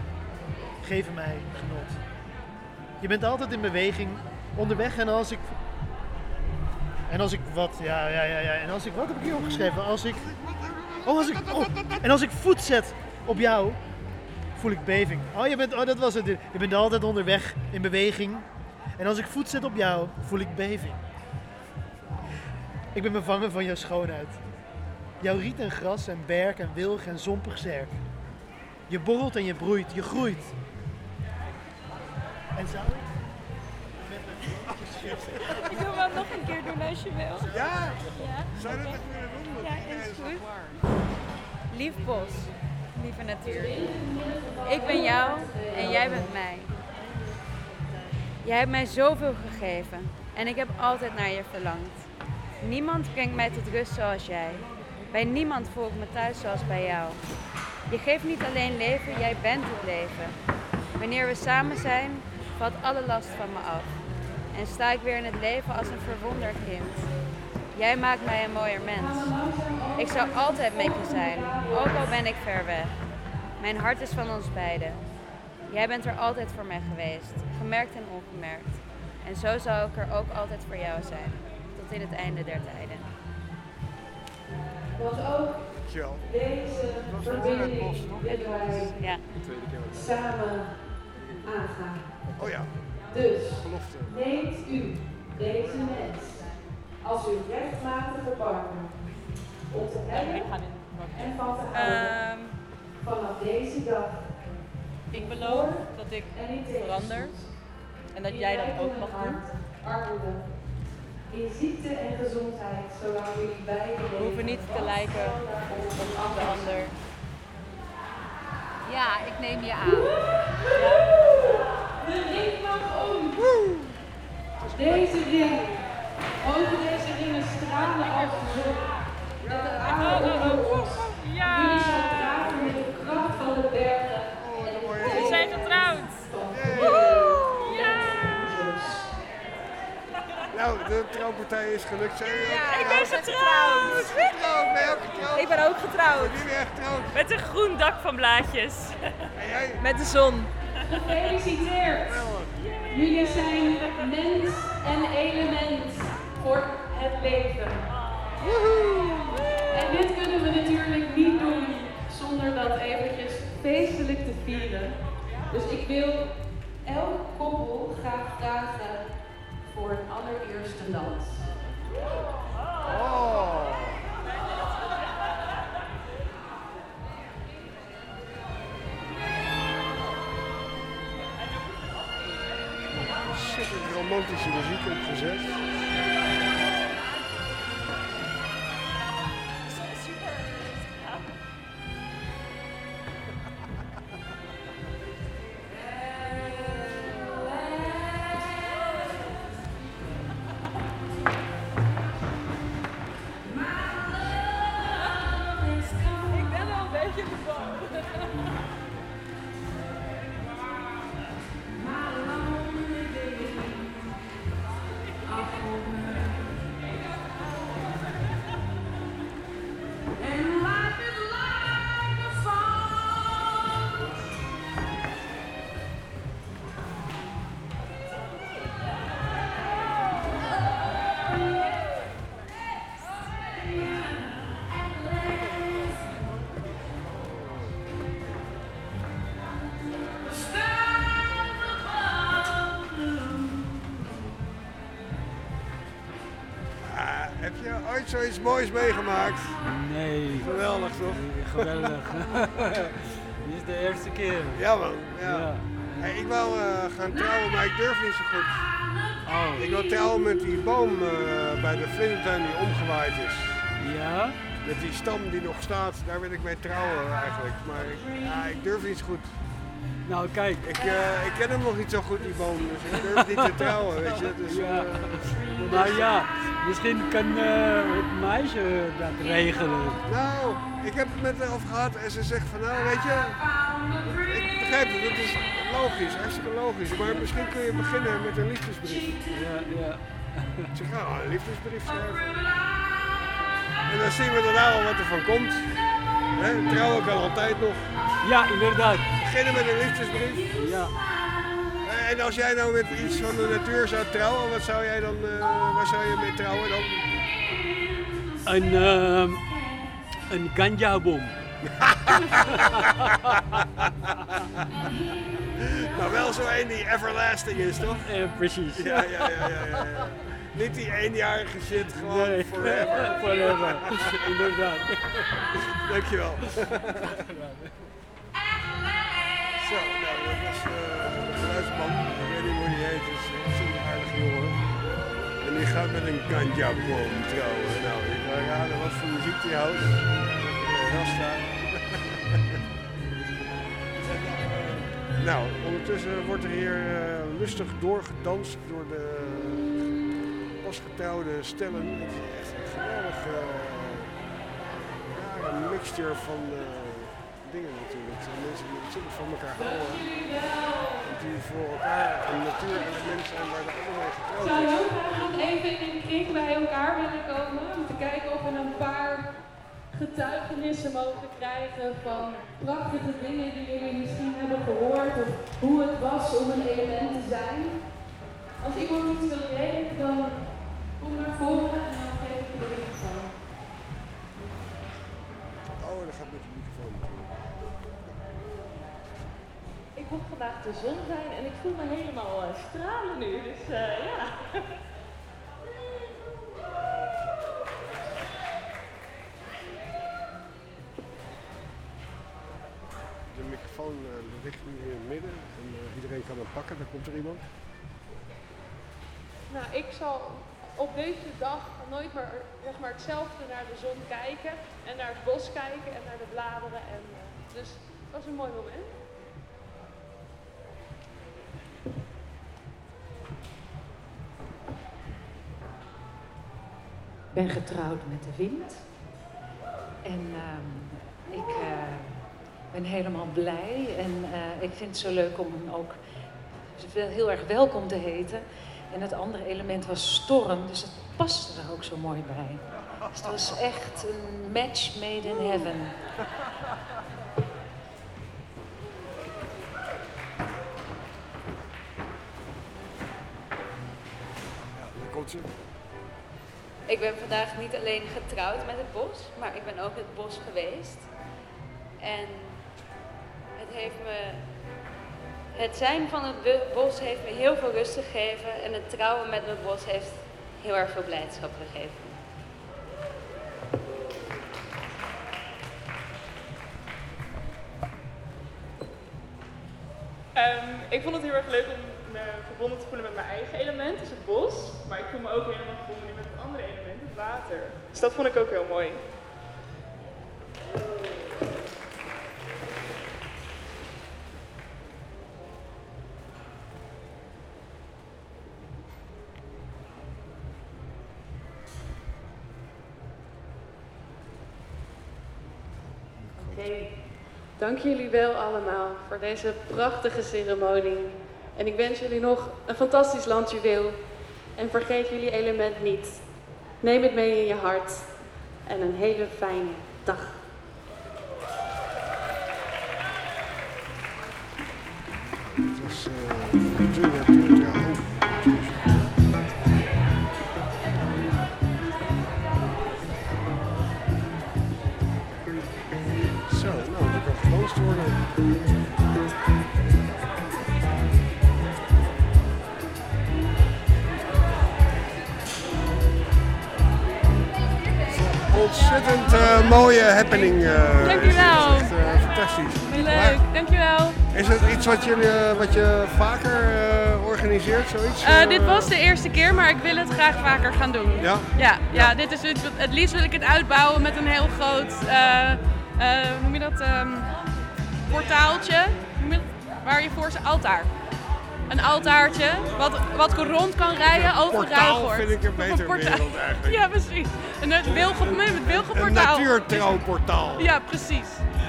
Speaker 33: geven mij genot. Je bent altijd in beweging, onderweg en als ik... En als ik wat, ja, ja, ja, ja. En als ik, wat heb ik hier opgeschreven? Als ik... Oh, als ik, oh, en als ik voet zet op jou, voel ik beving. Oh, je bent, oh, dat was het. Je bent altijd onderweg, in beweging. En als ik voet zet op jou, voel ik beving. Ik ben bevangen van jouw schoonheid. Jouw riet en gras en berk en wilg en zompig zerk. Je borrelt en je broeit, je groeit. En zou ik? met een
Speaker 39: Ik wil wel nog een keer doen als je wil.
Speaker 2: Ja?
Speaker 39: Ja.
Speaker 2: Zou je dat willen doen?
Speaker 39: Ja, is goed. Lief bos, lieve natuur. Ik ben jou en jij bent mij. Jij hebt mij zoveel gegeven en ik heb altijd naar je verlangd. Niemand brengt mij tot rust zoals jij. Bij niemand voel ik me thuis zoals bij jou. Je geeft niet alleen leven, jij bent het leven. Wanneer we samen zijn, valt alle last van me af. En sta ik weer in het leven als een verwonderd kind. Jij maakt mij een mooier mens. Ik zou altijd met je zijn, ook al ben ik ver weg. Mijn hart is van ons beiden. Jij bent er altijd voor mij geweest, gemerkt en ongemerkt. En zo zal ik er ook altijd voor jou zijn, tot in het einde der tijden.
Speaker 36: Want ook
Speaker 2: Dankjewel.
Speaker 36: deze verbinding willen wij
Speaker 39: Ja.
Speaker 36: samen aangaan.
Speaker 2: Oh ja.
Speaker 36: Dus
Speaker 2: Belofte.
Speaker 36: neemt u deze mens als uw rechtmatige partner om te hebben en van te houden
Speaker 35: Ehm,
Speaker 36: vanaf deze dag.
Speaker 17: Ik beloof dat ik verander en dat jij dat ook mag doen.
Speaker 36: In ziekte en gezondheid, zolang jullie beiden
Speaker 17: We hoeven niet te lijken op de ander.
Speaker 39: Ja, ik neem je aan.
Speaker 36: De ring mag om. Deze ring. Over deze ringen stralen zon. Dat de aarde ons. Jullie zijn dragen met de kracht van de bergen.
Speaker 35: We zijn getrouwd.
Speaker 2: Nou, de trouwpartij is gelukt. Zijn ook
Speaker 35: ik ben getrouwd.
Speaker 2: Getrouwd, ben je ook getrouwd?
Speaker 35: Ik ben ook getrouwd.
Speaker 2: Jullie echt getrouwd?
Speaker 35: Met een groen dak van blaadjes.
Speaker 2: En jij?
Speaker 35: Met de zon.
Speaker 36: Gefeliciteerd! Jullie zijn mens en element voor het leven. En dit kunnen we natuurlijk zonder dat eventjes feestelijk te vieren. Dus ik wil elk koppel graag vragen voor een allereerste dans.
Speaker 2: Ontzettend romantische muziek opgezet. Je ooit zoiets moois meegemaakt?
Speaker 38: Nee.
Speaker 2: Geweldig toch?
Speaker 38: Geweldig. <laughs> Dit is de eerste keer.
Speaker 2: Ja man, ja.
Speaker 38: Ja.
Speaker 2: Hey, ik wou eh, gaan trouwen, maar ik durf niet zo goed.
Speaker 38: Oh.
Speaker 2: Ik wil trouwen met die boom eh, bij de vlindertuin die omgewaaid is.
Speaker 38: Ja?
Speaker 2: Met die stam die nog staat, daar wil ik mee trouwen eigenlijk. Maar ik, ja, ik durf niet zo goed.
Speaker 38: Nou kijk.
Speaker 2: Ik, eh, ik ken hem nog niet zo goed, die boom, dus ik durf niet te trouwen, weet je. Dus,
Speaker 38: Ja. Maar ja, misschien kan eh, het meisje dat regelen.
Speaker 2: Nou, ik heb het met haar over gehad en ze zegt van nou weet je, ik begrijp het, dat is logisch, hartstikke logisch. Maar misschien kun je beginnen met een liefdesbrief.
Speaker 38: Ja, ja.
Speaker 2: Ik zeg nou, een liefdesbrief schrijven. En dan zien we daarna al wat er van komt. Hè, trouwen kan altijd nog.
Speaker 38: Ja, inderdaad.
Speaker 2: Beginnen met een liefdesbrief.
Speaker 38: Ja.
Speaker 2: En als jij nou met iets van de natuur zou trouwen, wat zou jij dan, eh, waar zou je mee trouwen dan?
Speaker 38: Een, ehm een ganjaboom.
Speaker 2: Maar <laughs> wel zo één die everlasting is, toch?
Speaker 38: Ja, precies.
Speaker 2: Ja, ja, ja, ja, ja, ja. Niet die eenjarige shit, gewoon
Speaker 38: Nee. <laughs>
Speaker 2: forever.
Speaker 38: Forever. <laughs> Inderdaad.
Speaker 2: Dankjewel. Gaat met een ganja-boom trouwen. Nou, ik ga raden wat voor muziek die houdt. Eh, <laughs> Rasta. nou, ondertussen wordt er hier eh, lustig doorgedanst door de pasgetrouwde stellen. Het is echt een geweldige rare mixture van eh, dingen natuurlijk. Mensen die ontzettend van elkaar houden. Die voor elkaar een natuurelement zijn waar de mee getrouwd
Speaker 36: Zou je ook graag even in een kring bij elkaar willen komen om te kijken of we een paar getuigenissen mogen krijgen van prachtige dingen die jullie misschien hebben gehoord of hoe het was om een element te zijn? Als iemand iets wil delen, dan kom naar voren en dan geef ik de microfoon.
Speaker 2: Oh, dat gaat met
Speaker 35: mocht vandaag de zon zijn en ik voel me helemaal eh, stralen nu. Dus eh, ja.
Speaker 2: De microfoon eh, ligt nu in het midden en eh, iedereen kan hem pakken. Dan komt er iemand.
Speaker 36: Nou, ik zal op deze dag nooit maar, zeg maar hetzelfde naar de zon kijken en naar het bos kijken en naar de bladeren. En, eh, dus het was een mooi moment.
Speaker 29: Ben getrouwd met de wind. En ehm, ik eh, ben helemaal blij. En eh, ik vind het zo leuk om hem ook heel erg welkom te heten. En het andere element was storm, dus het paste er ook zo mooi bij. Dus het was echt een match made in heaven.
Speaker 2: Ja, ze.
Speaker 39: Ik ben vandaag niet alleen getrouwd met het bos, maar ik ben ook het bos geweest. En het heeft me. Het zijn van het bos heeft me heel veel rust gegeven. En het trouwen met het bos heeft heel erg veel blijdschap gegeven.
Speaker 41: Ehm, ik vond het heel erg leuk om me verbonden te voelen met mijn eigen element, dus het bos. Maar ik voel me ook helemaal verbonden met het andere element, water. Dus dat vond ik ook heel mooi.
Speaker 17: Oké, dank jullie wel allemaal voor deze prachtige ceremonie. En ik wens jullie nog een fantastisch landjuweel. En vergeet jullie element niet. Neem het mee in je hart. En een hele fijne dag.
Speaker 2: Zo, nou, dat kan gedanst worden. Ontzettend eh, mooie happening. eh,
Speaker 17: Dankjewel.
Speaker 2: is het echt, eh, fantastisch. Maar
Speaker 17: leuk, dankjewel.
Speaker 2: is het iets wat, jullie, wat je vaker organiseert, zoiets?
Speaker 17: Dit was de eerste keer, maar ik wil het graag vaker gaan doen.
Speaker 2: Ja?
Speaker 17: Ja, ja dit is het, het liefst wil ik het uitbouwen met een heel groot, hoe noem je dat, ehm, portaaltje, Hoe noem je dat? waar je voor zijn altaar. Een altaartje, wat, wat rond kan rijden over
Speaker 2: portaal
Speaker 17: Ruigoord.
Speaker 2: vind ik een
Speaker 17: portaal.
Speaker 2: wereld eigenlijk.
Speaker 17: Ja, precies. Een, het wilge, met het
Speaker 2: Een
Speaker 17: wilgenportaal.
Speaker 2: natuurtrouwportaal.
Speaker 17: Ja, precies.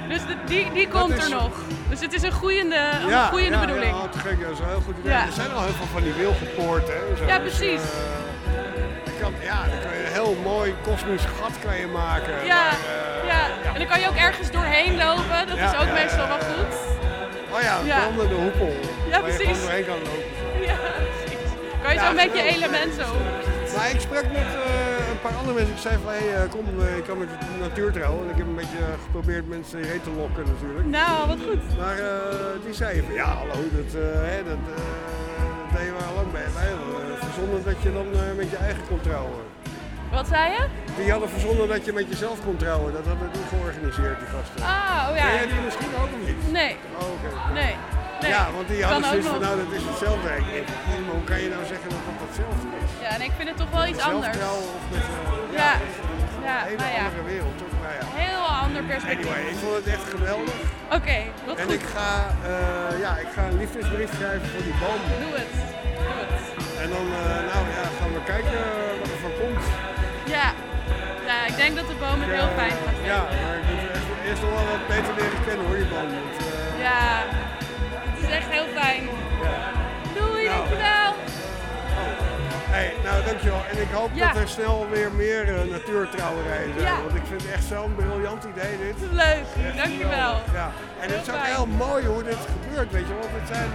Speaker 17: Dus de- die, die komt
Speaker 2: is-
Speaker 17: er nog. Dus het is een groeiende, een
Speaker 2: Ja, ja,
Speaker 17: bedoeling.
Speaker 2: Ja, dat is een heel goed idee.
Speaker 17: Ja.
Speaker 2: Er zijn al heel veel van die wilgenpoorten. Hè, zo.
Speaker 17: Ja,
Speaker 2: Dus,
Speaker 17: precies.
Speaker 2: eh, kan, ja, dan kan je een heel mooi kosmisch gat kan je maken.
Speaker 17: Ja,
Speaker 2: eh,
Speaker 17: ja. En dan kan je ook ergens doorheen lopen. Dat is ook meestal wel goed.
Speaker 2: Oh ja,
Speaker 17: Ja.
Speaker 2: onder de hoepel.
Speaker 17: Ja,
Speaker 2: Waar je
Speaker 17: precies.
Speaker 2: gewoon doorheen kan lopen.
Speaker 17: Ja, precies. Kan je
Speaker 2: Ja,
Speaker 17: zo met je
Speaker 2: geweldig.
Speaker 17: element zo.
Speaker 2: Maar ik sprak met eh, een paar andere mensen. Ik zei van, hé, hey, kom, eh, ik kan met de natuurtrouw. En ik heb een beetje geprobeerd mensen hierheen te lokken natuurlijk.
Speaker 17: Nou, wat goed.
Speaker 2: Maar eh, die zeiden van, ja, hallo, dat, eh, hè, dat, eh, dat deden we al lang bij. Wij eh, verzonnen dat je dan eh, met je eigen kon trouwen.
Speaker 17: Wat zei je?
Speaker 2: Die hadden verzonnen dat je met jezelf kon trouwen. Dat hadden die georganiseerd, die gasten.
Speaker 17: Ah, oh ja.
Speaker 2: Ken jij die misschien ook of niet?
Speaker 17: Nee.
Speaker 2: Oh, oké.
Speaker 17: Nee. nee.
Speaker 2: Ja, want die hadden zoiets van, nou, dat is hetzelfde. Ik denk, maar hoe kan je nou zeggen dat dat hetzelfde is?
Speaker 17: Ja, en ik vind het toch wel iets anders.
Speaker 2: of met eh,
Speaker 17: Ja. Ja,
Speaker 2: een hele
Speaker 17: nou ja.
Speaker 2: andere wereld, toch? Nou ja.
Speaker 17: Heel ander perspectief.
Speaker 2: Anyway, ik vond het echt geweldig.
Speaker 17: Oké, wat
Speaker 2: En
Speaker 17: goed.
Speaker 2: ik ga, eh, ja, ik ga een liefdesbrief schrijven voor die boom.
Speaker 17: Doe het. Doe het.
Speaker 2: En dan eh, nou, ja, gaan we kijken
Speaker 17: denk dat de boom het heel fijn gaat vinden.
Speaker 2: Ja, maar ik moet eerst nog wel wat beter leren kennen hoor, die boom. Want, eh,
Speaker 17: Ja, het is echt heel fijn. Doei,
Speaker 2: Nou.
Speaker 17: dankjewel.
Speaker 2: Hey, nou dankjewel. En ik hoop
Speaker 17: Ja.
Speaker 2: dat er snel weer meer eh, natuurtrouwerijen zijn.
Speaker 17: Ja.
Speaker 2: Want ik vind het echt zo'n briljant idee dit.
Speaker 17: Leuk,
Speaker 2: Echt
Speaker 17: dankjewel.
Speaker 2: geweldig. Ja. En het is ook
Speaker 17: fijn.
Speaker 2: heel mooi hoe dit gebeurt, weet je. Want het zijn...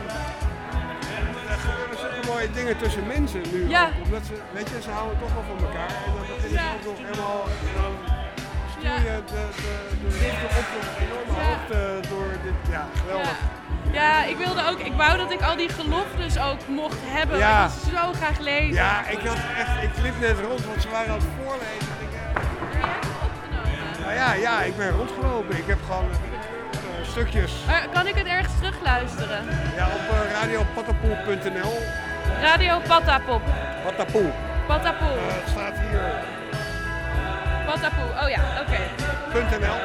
Speaker 2: Er gebeuren zulke mooie dingen tussen mensen nu.
Speaker 17: Ja.
Speaker 2: ook. Omdat ze, weet je, ze houden toch wel van elkaar. En dan beginnen ze
Speaker 17: Ja.
Speaker 2: ook nog helemaal... Dan stuur je de, de, de liefde op een enorme hoogte door dit... Ja, geweldig.
Speaker 17: Ja, ik wilde ook, ik wou dat ik al die geloftes ook mocht hebben.
Speaker 2: Ja.
Speaker 17: Ik zo graag lezen.
Speaker 2: Ja, ik had echt, ik liep net rond, want ze waren aan het voorlezen. En ik, eh, nou ja, ja, ik ben rondgelopen. Ik heb gewoon eh, stukjes
Speaker 17: Maar kan ik het ergens terugluisteren?
Speaker 2: ja, op uh, radiopatapoel.nl.
Speaker 17: Radio Patapop.
Speaker 2: Patapoel.
Speaker 17: Patapoel.
Speaker 2: Eh, het staat hier.
Speaker 17: Patapoel, oh ja, oké.
Speaker 2: .nl.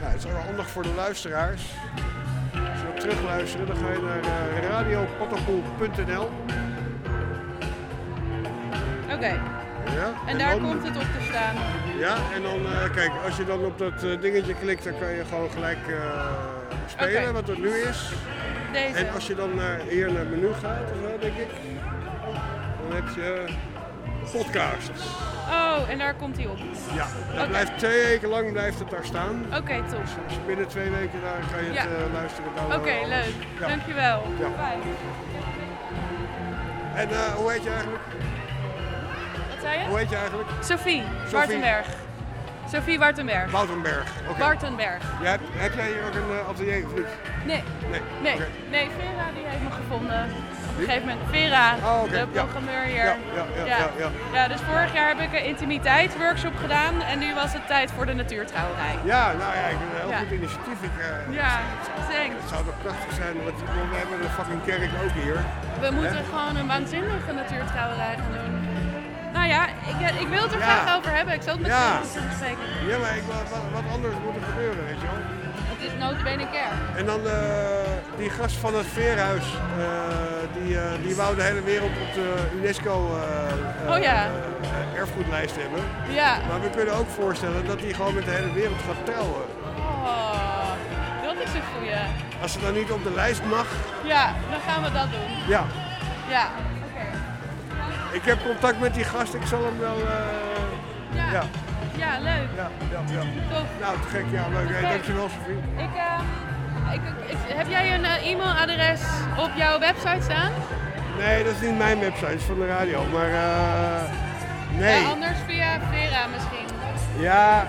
Speaker 2: Ja, het is wel handig voor de luisteraars. Als je wilt terugluisteren, dan ga je naar uh.
Speaker 17: Oké. En daar komt het op te staan.
Speaker 2: Ja, en dan, eh, kijk, als je dan op dat eh, dingetje klikt, dan kan je gewoon gelijk eh, spelen, wat er nu is.
Speaker 17: Deze.
Speaker 2: En als je dan naar, hier naar het menu gaat, of zo, denk ik, dan heb je podcast.
Speaker 17: Oh, en daar komt hij op.
Speaker 2: Ja, dat blijft twee weken lang blijft het daar staan.
Speaker 17: Oké, top.
Speaker 2: Dus binnen twee weken daar kan je het
Speaker 17: Ja.
Speaker 2: eh, luisteren.
Speaker 17: Oké, leuk.
Speaker 2: Ja.
Speaker 17: Dankjewel.
Speaker 2: Ja.
Speaker 17: Fijn.
Speaker 2: En hoe heet je eigenlijk?
Speaker 42: Wat zei je?
Speaker 2: Hoe heet je eigenlijk?
Speaker 42: Sophie,
Speaker 2: Sophie.
Speaker 42: Wartenberg. Sophie Wartenberg.
Speaker 2: Oké.
Speaker 42: Wartenberg.
Speaker 2: Hebt- heb jij hier ook een eh, atelier of niet?
Speaker 42: Nee.
Speaker 2: Nee.
Speaker 42: Nee, nee, Vera die heeft me gevonden. Op een gegeven moment, Vera,
Speaker 2: Oh,
Speaker 42: de programmeur hier.
Speaker 2: Ja, ja, ja, ja, ja.
Speaker 42: Ja, dus vorig jaar heb ik een intimiteitsworkshop gedaan en nu was het tijd voor de natuurtrouwerij.
Speaker 2: Ja, nou ja, ik vind het een heel goed initiatief. Ik, eh,
Speaker 42: Ja, thanks.
Speaker 2: Het zou toch prachtig zijn, want we hebben een fucking kerk ook hier.
Speaker 42: We moeten gewoon een waanzinnige natuurtrouwerij gaan doen. Nou ja, ik, ik wil het er
Speaker 2: Ja.
Speaker 42: graag over hebben. Ik zal het met
Speaker 2: Ja.
Speaker 42: bespreken.
Speaker 2: Ja, maar ik, wat, wat- anders moet er gebeuren, weet je wel.
Speaker 42: Het is notabene een kerk.
Speaker 2: En dan eh, die gast van het Veerhuis, eh, die, eh, die wou de hele wereld op de UNESCO eh,
Speaker 42: Oh ja.
Speaker 2: eh, erfgoedlijst hebben.
Speaker 42: Ja.
Speaker 2: Maar we kunnen ook voorstellen dat hij gewoon met de hele wereld gaat trouwen.
Speaker 42: Oh, dat is een goeie.
Speaker 2: Als ze dan niet op de lijst mag,
Speaker 42: Ja, dan gaan we dat doen.
Speaker 2: ja.
Speaker 42: Ja.
Speaker 2: Ik heb contact met die gast, ik zal hem wel... eh,
Speaker 42: Ja.
Speaker 2: ja.
Speaker 42: Ja, leuk.
Speaker 2: Ja, ja, ja.
Speaker 42: Tof.
Speaker 2: Nou, te gek, ja, leuk. Hey, dankjewel, Sofie.
Speaker 42: Ik, eh, ik, ik- heb jij een eh, e-mailadres op jouw website staan?
Speaker 2: Nee, dat is niet mijn website, is van de radio. Maar eh, nee.
Speaker 42: Ja, anders via Vera misschien.
Speaker 2: Ja.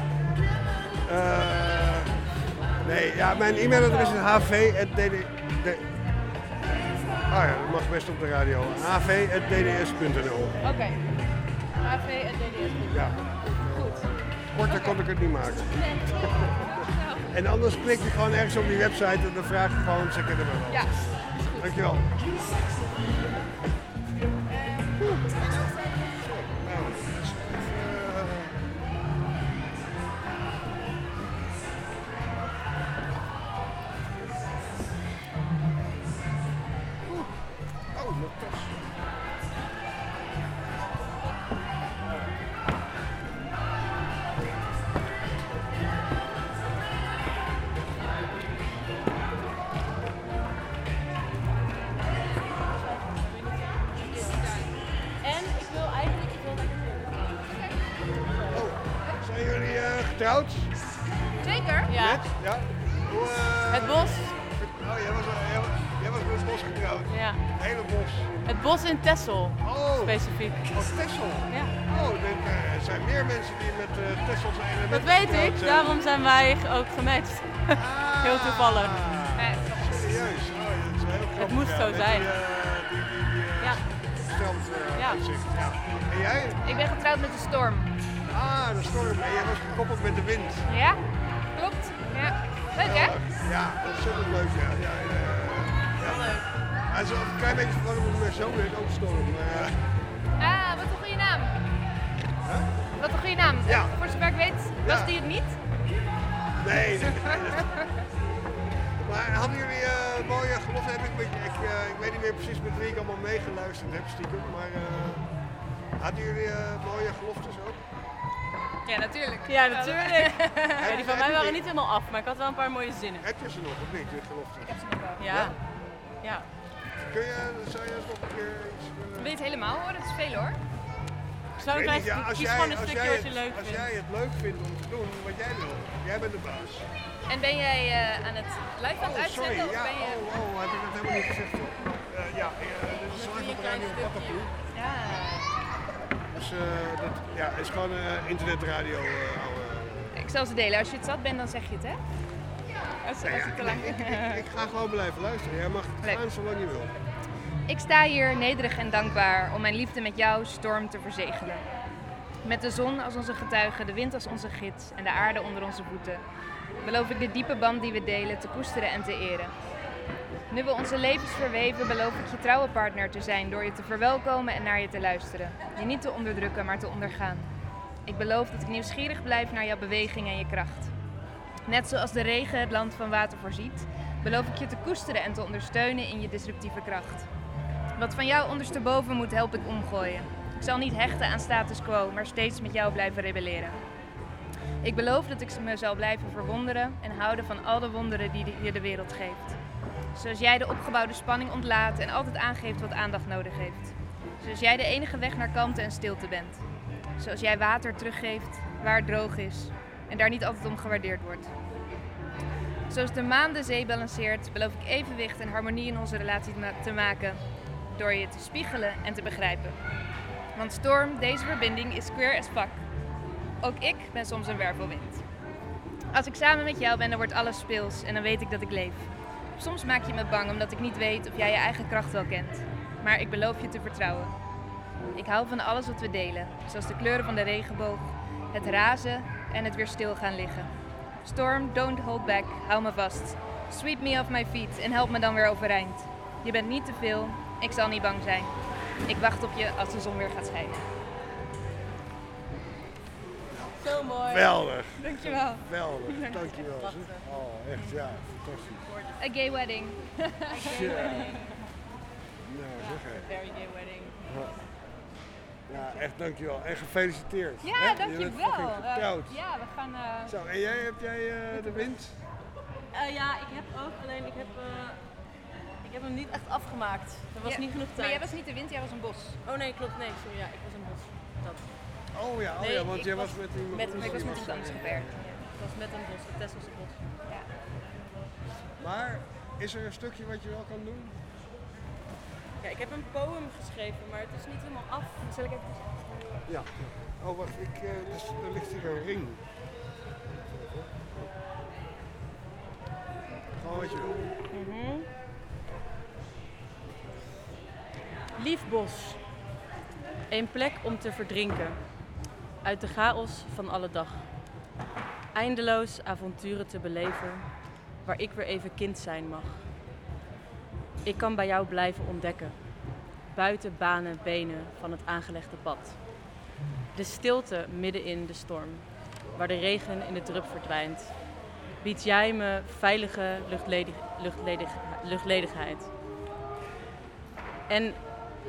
Speaker 2: nee, ja, mijn e-mailadres is hv.dd. Ah ja, dat mag best op de radio. hv.dds.nl.
Speaker 42: Oké. DDS.
Speaker 2: Ja.
Speaker 42: Goed.
Speaker 2: Korter kon ik het niet maken. En anders klik je gewoon ergens op die website en dan vraag je gewoon, ze kennen me wel.
Speaker 42: Ja.
Speaker 2: Dankjewel.
Speaker 42: Gematcht. <laughs> Heel toevallig.
Speaker 2: Serieus? Oh, ja, dat is heel grappig.
Speaker 42: Het moest
Speaker 2: ja,
Speaker 42: zo
Speaker 2: met
Speaker 42: zijn.
Speaker 2: Die, eh, die, die, die, eh,
Speaker 42: Ja.
Speaker 2: eh,
Speaker 42: Ja.
Speaker 2: En jij?
Speaker 42: Ik ben getrouwd met de storm.
Speaker 2: Ah, de storm. En jij was gekoppeld met de wind.
Speaker 42: Ja, klopt. Ja. Leuk hè?
Speaker 2: Ja, ontzettend leuk. Ja, ja, ja, ja.
Speaker 42: leuk.
Speaker 2: Hij is een klein beetje verwarrend, want mijn zoon heet ook storm.
Speaker 42: Ah, wat een goede naam. Wat een goede naam.
Speaker 2: Ja.
Speaker 42: Voor zover ik weet, was die het niet?
Speaker 2: Nee, <laughs> Maar hadden jullie eh, mooie geloften? Heb ik, ik, eh, ik weet niet meer precies met wie ik allemaal meegeluisterd heb, stiekem. Maar eh, hadden jullie eh, mooie geloftes ook?
Speaker 42: Ja, natuurlijk.
Speaker 34: Ja, natuurlijk.
Speaker 2: Ja, <laughs>
Speaker 34: die van mij waren niet helemaal af, maar ik had wel een paar mooie zinnen.
Speaker 2: Heb je ze nog of niet, die geloften? Ik heb ze nog wel.
Speaker 34: Ja. Ja.
Speaker 2: Kun je, zou je eens nog een keer iets willen...
Speaker 42: Wil je het helemaal horen? Dat is veel hoor.
Speaker 34: Zo
Speaker 2: ja,
Speaker 34: kies gewoon een stukje wat je
Speaker 2: het-
Speaker 34: leuk
Speaker 2: Als
Speaker 34: vindt.
Speaker 2: jij het leuk vindt om te doen wat jij wil, jij bent de baas.
Speaker 42: En ben jij eh, aan het live aan het
Speaker 2: Oh,
Speaker 42: uitzenden?
Speaker 2: sorry,
Speaker 42: of
Speaker 2: ja,
Speaker 42: ben je...
Speaker 2: oh, oh, heb ik dat helemaal niet gezegd. Eh, ja, eh, dit is live op Radio.
Speaker 42: Ja.
Speaker 2: Dus eh, dat ja, is gewoon eh, internetradio. eh.
Speaker 42: Ik zal ze delen. Als je het zat bent, dan zeg je het hè? Als, als
Speaker 2: ja,
Speaker 42: het te lang
Speaker 2: ik, ik, ik ga gewoon blijven luisteren. Jij mag gaan zolang je wil.
Speaker 42: Ik sta hier nederig en dankbaar om mijn liefde met jou, storm, te verzegelen. Met de zon als onze getuige, de wind als onze gids en de aarde onder onze voeten, beloof ik de diepe band die we delen te koesteren en te eren. Nu we onze levens verweven, beloof ik je trouwe partner te zijn door je te verwelkomen en naar je te luisteren. Je niet te onderdrukken, maar te ondergaan. Ik beloof dat ik nieuwsgierig blijf naar jouw beweging en je kracht. Net zoals de regen het land van water voorziet, beloof ik je te koesteren en te ondersteunen in je disruptieve kracht. Wat van jou ondersteboven moet, help ik omgooien. Ik zal niet hechten aan status quo, maar steeds met jou blijven rebelleren. Ik beloof dat ik me zal blijven verwonderen en houden van al de wonderen die je de wereld geeft. Zoals jij de opgebouwde spanning ontlaat en altijd aangeeft wat aandacht nodig heeft. Zoals jij de enige weg naar kalmte en stilte bent. Zoals jij water teruggeeft waar het droog is en daar niet altijd om gewaardeerd wordt. Zoals de maan de zee balanceert, beloof ik evenwicht en harmonie in onze relatie te maken. Door je te spiegelen en te begrijpen. Want Storm, deze verbinding is queer as fuck. Ook ik ben soms een wervelwind. Als ik samen met jou ben, dan wordt alles speels en dan weet ik dat ik leef. Soms maak je me bang omdat ik niet weet of jij je eigen kracht wel kent. Maar ik beloof je te vertrouwen. Ik hou van alles wat we delen, zoals de kleuren van de regenboog, het razen en het weer stil gaan liggen. Storm, don't hold back, hou me vast. Sweep me off my feet en help me dan weer overeind. Je bent niet te veel, ik zal niet bang zijn. Ik wacht op je als de zon weer gaat schijnen.
Speaker 17: Zo mooi.
Speaker 2: Geweldig.
Speaker 42: Dankjewel.
Speaker 2: Geweldig. Dankjewel. Oh, echt ja, fantastisch.
Speaker 42: A gay wedding.
Speaker 2: Ja. <laughs> Nou, zeg hé.
Speaker 17: Very gay wedding.
Speaker 2: Ja. Ja, echt dankjewel. En gefeliciteerd.
Speaker 42: Ja,
Speaker 2: hè? Je
Speaker 42: dankjewel. Eh,
Speaker 2: getrouwd.
Speaker 42: ja, we gaan... eh,
Speaker 2: Zo, en jij, heb jij eh, de wind?
Speaker 17: Eh, ja, ik heb ook, alleen ik heb, eh, ik heb hem niet echt afgemaakt. Er was
Speaker 42: Ja,
Speaker 17: niet genoeg tijd.
Speaker 42: Maar jij was niet de wind, jij was een bos.
Speaker 17: Oh nee, klopt, nee, sorry, ja, ik was een bos. Dat.
Speaker 2: Oh ja, oh
Speaker 17: Nee,
Speaker 2: ja want
Speaker 17: ik
Speaker 2: jij
Speaker 17: was
Speaker 2: was met iemand
Speaker 17: met- ik was met iemand anders gewerkt. Ik was met een bos, het Tesselse bos.
Speaker 42: Ja.
Speaker 2: Maar is er een stukje wat je wel kan doen?
Speaker 17: Ja, ik heb een poem geschreven, maar het is niet helemaal af. Zal ik even...
Speaker 2: Ja. Oh, wacht, ik, eh, dus, er ligt hier een ring. Gewoon wat je wil.
Speaker 17: Mhm. Lief bos, een plek om te verdrinken uit de chaos van alle dag. Eindeloos avonturen te beleven waar ik weer even kind zijn mag. Ik kan bij jou blijven ontdekken, buiten banen, benen van het aangelegde pad. De stilte midden in de storm, waar de regen in de drup verdwijnt, bied jij me veilige luchtledig, luchtledigheid. En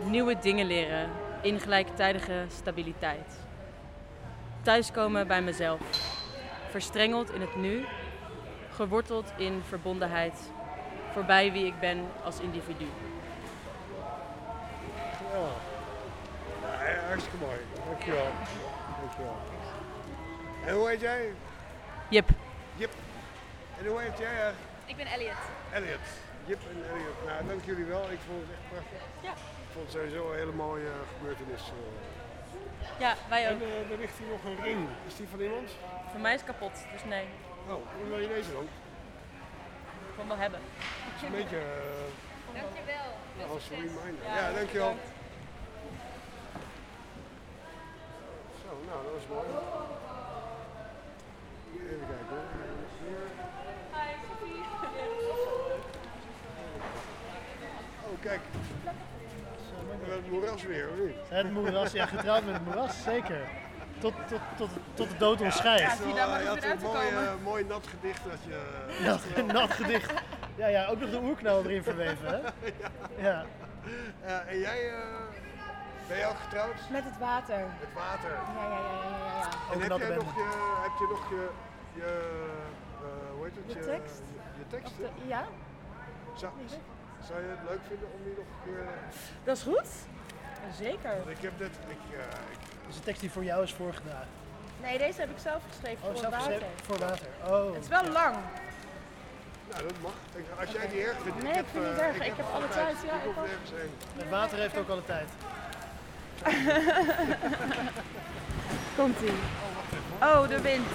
Speaker 17: nieuwe dingen leren in gelijktijdige stabiliteit. Thuiskomen bij mezelf, verstrengeld in het nu, geworteld in verbondenheid, voorbij wie ik ben als individu.
Speaker 2: Ja. ja hartstikke mooi. Dankjewel. Dankjewel. En hoe heet jij?
Speaker 17: Jip.
Speaker 2: Jip. En hoe heet jij eigenlijk?
Speaker 42: Ik ben Elliot.
Speaker 2: Elliot. Jip en Elliot. Nou, dank jullie wel. Ik vond het echt prachtig.
Speaker 17: Ja.
Speaker 2: Vond het sowieso een hele mooie gebeurtenis. eh.
Speaker 17: Ja, wij ook.
Speaker 2: En eh, er ligt hier nog een ring. Is die van iemand?
Speaker 17: Voor mij is het kapot, dus nee.
Speaker 2: Oh, hoe wil je deze dan?
Speaker 17: Gewoon wel hebben.
Speaker 2: Het is een beetje eh,
Speaker 42: Dankjewel.
Speaker 2: als een reminder. Ja, dankjewel. Zo, nou, dat was mooi. Even kijken hoor. Hier. Oh, kijk. We hebben het moeras weer, of niet?
Speaker 33: Het moeras, ja, getrouwd met het moeras, zeker. Tot, tot, tot, tot de dood ons scheidt.
Speaker 2: Ja, je had een mooi, eh, mooi nat gedicht dat je... <laughs>
Speaker 33: Nat, nat gedicht. Ja, ja, ook nog de oerknal erin verweven, hè? <laughs> Ja.
Speaker 2: Ja, en jij, eh, ben je al getrouwd?
Speaker 34: Met het water.
Speaker 2: Met water.
Speaker 34: Ja, ja, ja, ja, ja. ja.
Speaker 2: En
Speaker 33: Ook
Speaker 2: heb jij nog je, heb je nog je, je eh, hoe heet het?
Speaker 34: Je tekst?
Speaker 2: Je, je tekst?
Speaker 34: De- ja?
Speaker 2: Zou, zou je het leuk vinden om die nog een keer...
Speaker 34: Dat is goed. Zeker.
Speaker 2: Want Ik heb net, ik, eh, ik,
Speaker 33: Dat is een tekst die voor jou is voorgedragen.
Speaker 34: Nee, deze heb ik zelf geschreven
Speaker 33: Oh,
Speaker 34: voor
Speaker 33: zelf
Speaker 34: water.
Speaker 33: geschreven voor water. Oh.
Speaker 34: Het is wel lang.
Speaker 2: nou, dat mag. Ik, als jij niet erg vindt,
Speaker 34: Nee,
Speaker 2: ik
Speaker 34: vind het niet
Speaker 2: eh,
Speaker 34: erg. Ik heb alle
Speaker 2: altijd-
Speaker 34: tijd, ja,
Speaker 2: Ik.
Speaker 33: Het water heeft ook alle tijd. <laughs>
Speaker 34: Komt ie. Oh, de wind.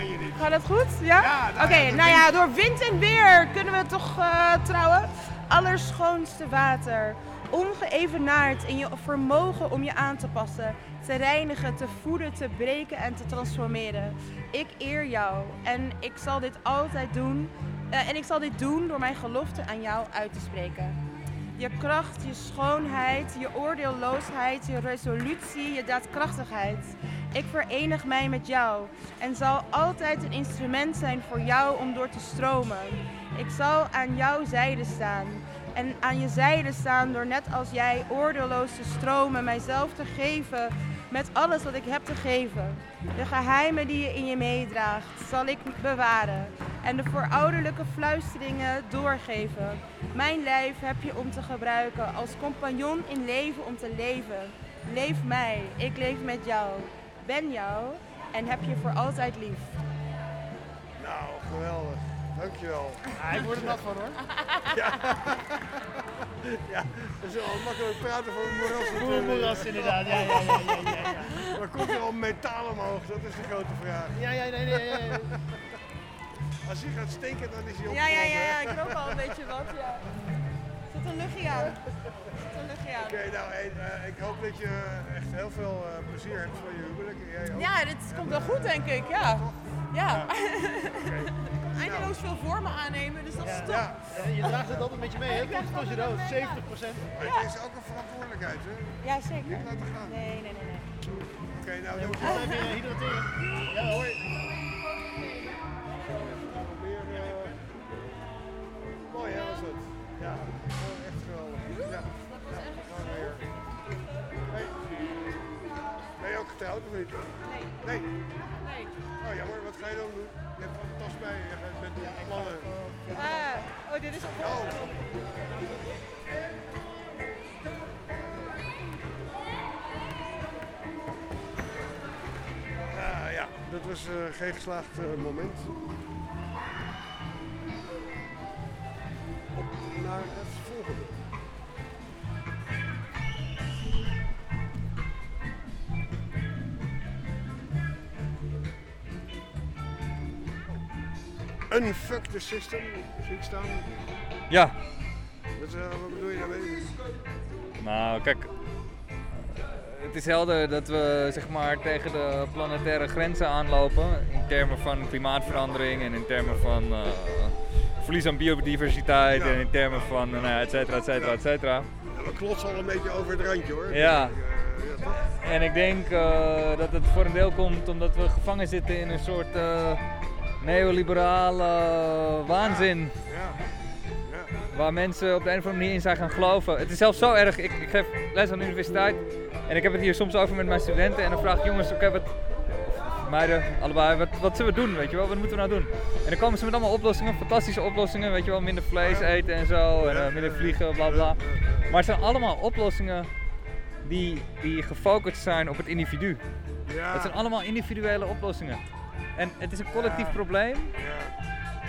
Speaker 2: Je niet.
Speaker 34: Gaat het goed? Ja?
Speaker 2: Ja, nou
Speaker 34: Oké, nou ja, door wind en weer kunnen we toch eh, trouwen. Allerschoonste water. Ongeëvenaard in je vermogen om je aan te passen, te reinigen, te voeden, te breken en te transformeren. Ik eer jou en ik zal dit altijd doen. eh, en ik zal dit doen door mijn gelofte aan jou uit te spreken. Je kracht, je schoonheid, je oordeelloosheid, je resolutie, je daadkrachtigheid. Ik verenig mij met jou en zal altijd een instrument zijn voor jou om door te stromen. Ik zal aan jouw zijde staan en aan je zijde staan door net als jij oordeelloos te stromen, mijzelf te geven met alles wat ik heb te geven. De geheimen die je in je meedraagt, zal ik bewaren en de voorouderlijke fluisteringen doorgeven. Mijn lijf heb je om te gebruiken als compagnon in leven om te leven. Leef mij, ik leef met jou, ben jou en heb je voor altijd lief.
Speaker 2: Nou, geweldig. Dankjewel.
Speaker 33: Ah, ik word er nat van hoor. <laughs>
Speaker 2: Ja. ja, dat is wel makkelijk praten voor een moeras.
Speaker 33: Voor een moeras, inderdaad. Ja, ja, ja, ja, ja, ja.
Speaker 2: Maar komt er al metaal omhoog? Dat is de grote vraag.
Speaker 33: Ja, ja, nee, nee, ja, ja.
Speaker 2: Als hij gaat stinken, dan is hij op.
Speaker 34: Ja, ja, ja, ja, ik rook al een beetje wat, ja. Zit een luchtje aan. Er zit een luchtje aan.
Speaker 2: Oké, nou, hey, eh, ik hoop dat je echt heel veel eh, plezier hebt van je huwelijk. En jij ook.
Speaker 34: Ja, dit komt wel goed, denk ik, ja. Ja. <laughs> Eindeloos veel vormen aannemen, dus dat is top.
Speaker 2: Ja.
Speaker 33: Je draagt het altijd met je mee, hè? Tot tot je dood, 70 procent.
Speaker 2: Maar het is ook een verantwoordelijkheid, hè?
Speaker 34: Ja, zeker.
Speaker 2: Niet laten gaan.
Speaker 34: Nee, nee, nee. nee.
Speaker 2: Oké, nou, dan
Speaker 33: we moeten even hydrateren.
Speaker 2: Ja, hoi. Eh, mooi hè, was het? Ja, echt geweldig. Ja, ja gewoon weer. Hey. Ben je ook getrouwd of niet? Nee. Nee? Oh jammer, wat ga je dan doen? Je hebt een tas bij je, gaat met plannen.
Speaker 34: Ah, oh, dit is al
Speaker 2: Oh. Ah, ja, dat was eh, geen geslaagd eh, moment. Op naar Unfuck the system, zie ik staan.
Speaker 43: Ja.
Speaker 2: Wat, eh, wat bedoel je daarmee?
Speaker 43: Nou, kijk. eh, Het is helder dat we zeg maar, tegen de planetaire grenzen aanlopen. In termen van klimaatverandering en in termen van eh, verlies aan biodiversiteit en in termen van nou ja, et cetera, et cetera, et cetera.
Speaker 2: Ja, we klotsen al een beetje over het randje hoor.
Speaker 43: Ja.
Speaker 2: Dus?
Speaker 43: En ik denk dat het voor een deel komt omdat we gevangen zitten in een soort neoliberale waanzin.
Speaker 2: Ja. Ja.
Speaker 43: Waar mensen op de een of andere manier in zijn gaan geloven. Het is zelfs zo erg. Ik, ik geef les aan de universiteit. En ik heb het hier soms over met mijn studenten. En dan vraag ik jongens, oké, wat. Meiden, allebei, wat, wat zullen we doen? Weet je wel, wat moeten we nou doen? En dan komen ze met allemaal oplossingen, fantastische oplossingen. Weet je wel, minder vlees eten en zo. En eh, minder vliegen, bla bla. Maar het zijn allemaal oplossingen die, die gefocust zijn op het individu.
Speaker 2: Ja.
Speaker 43: Het zijn allemaal individuele oplossingen. En het is een collectief probleem.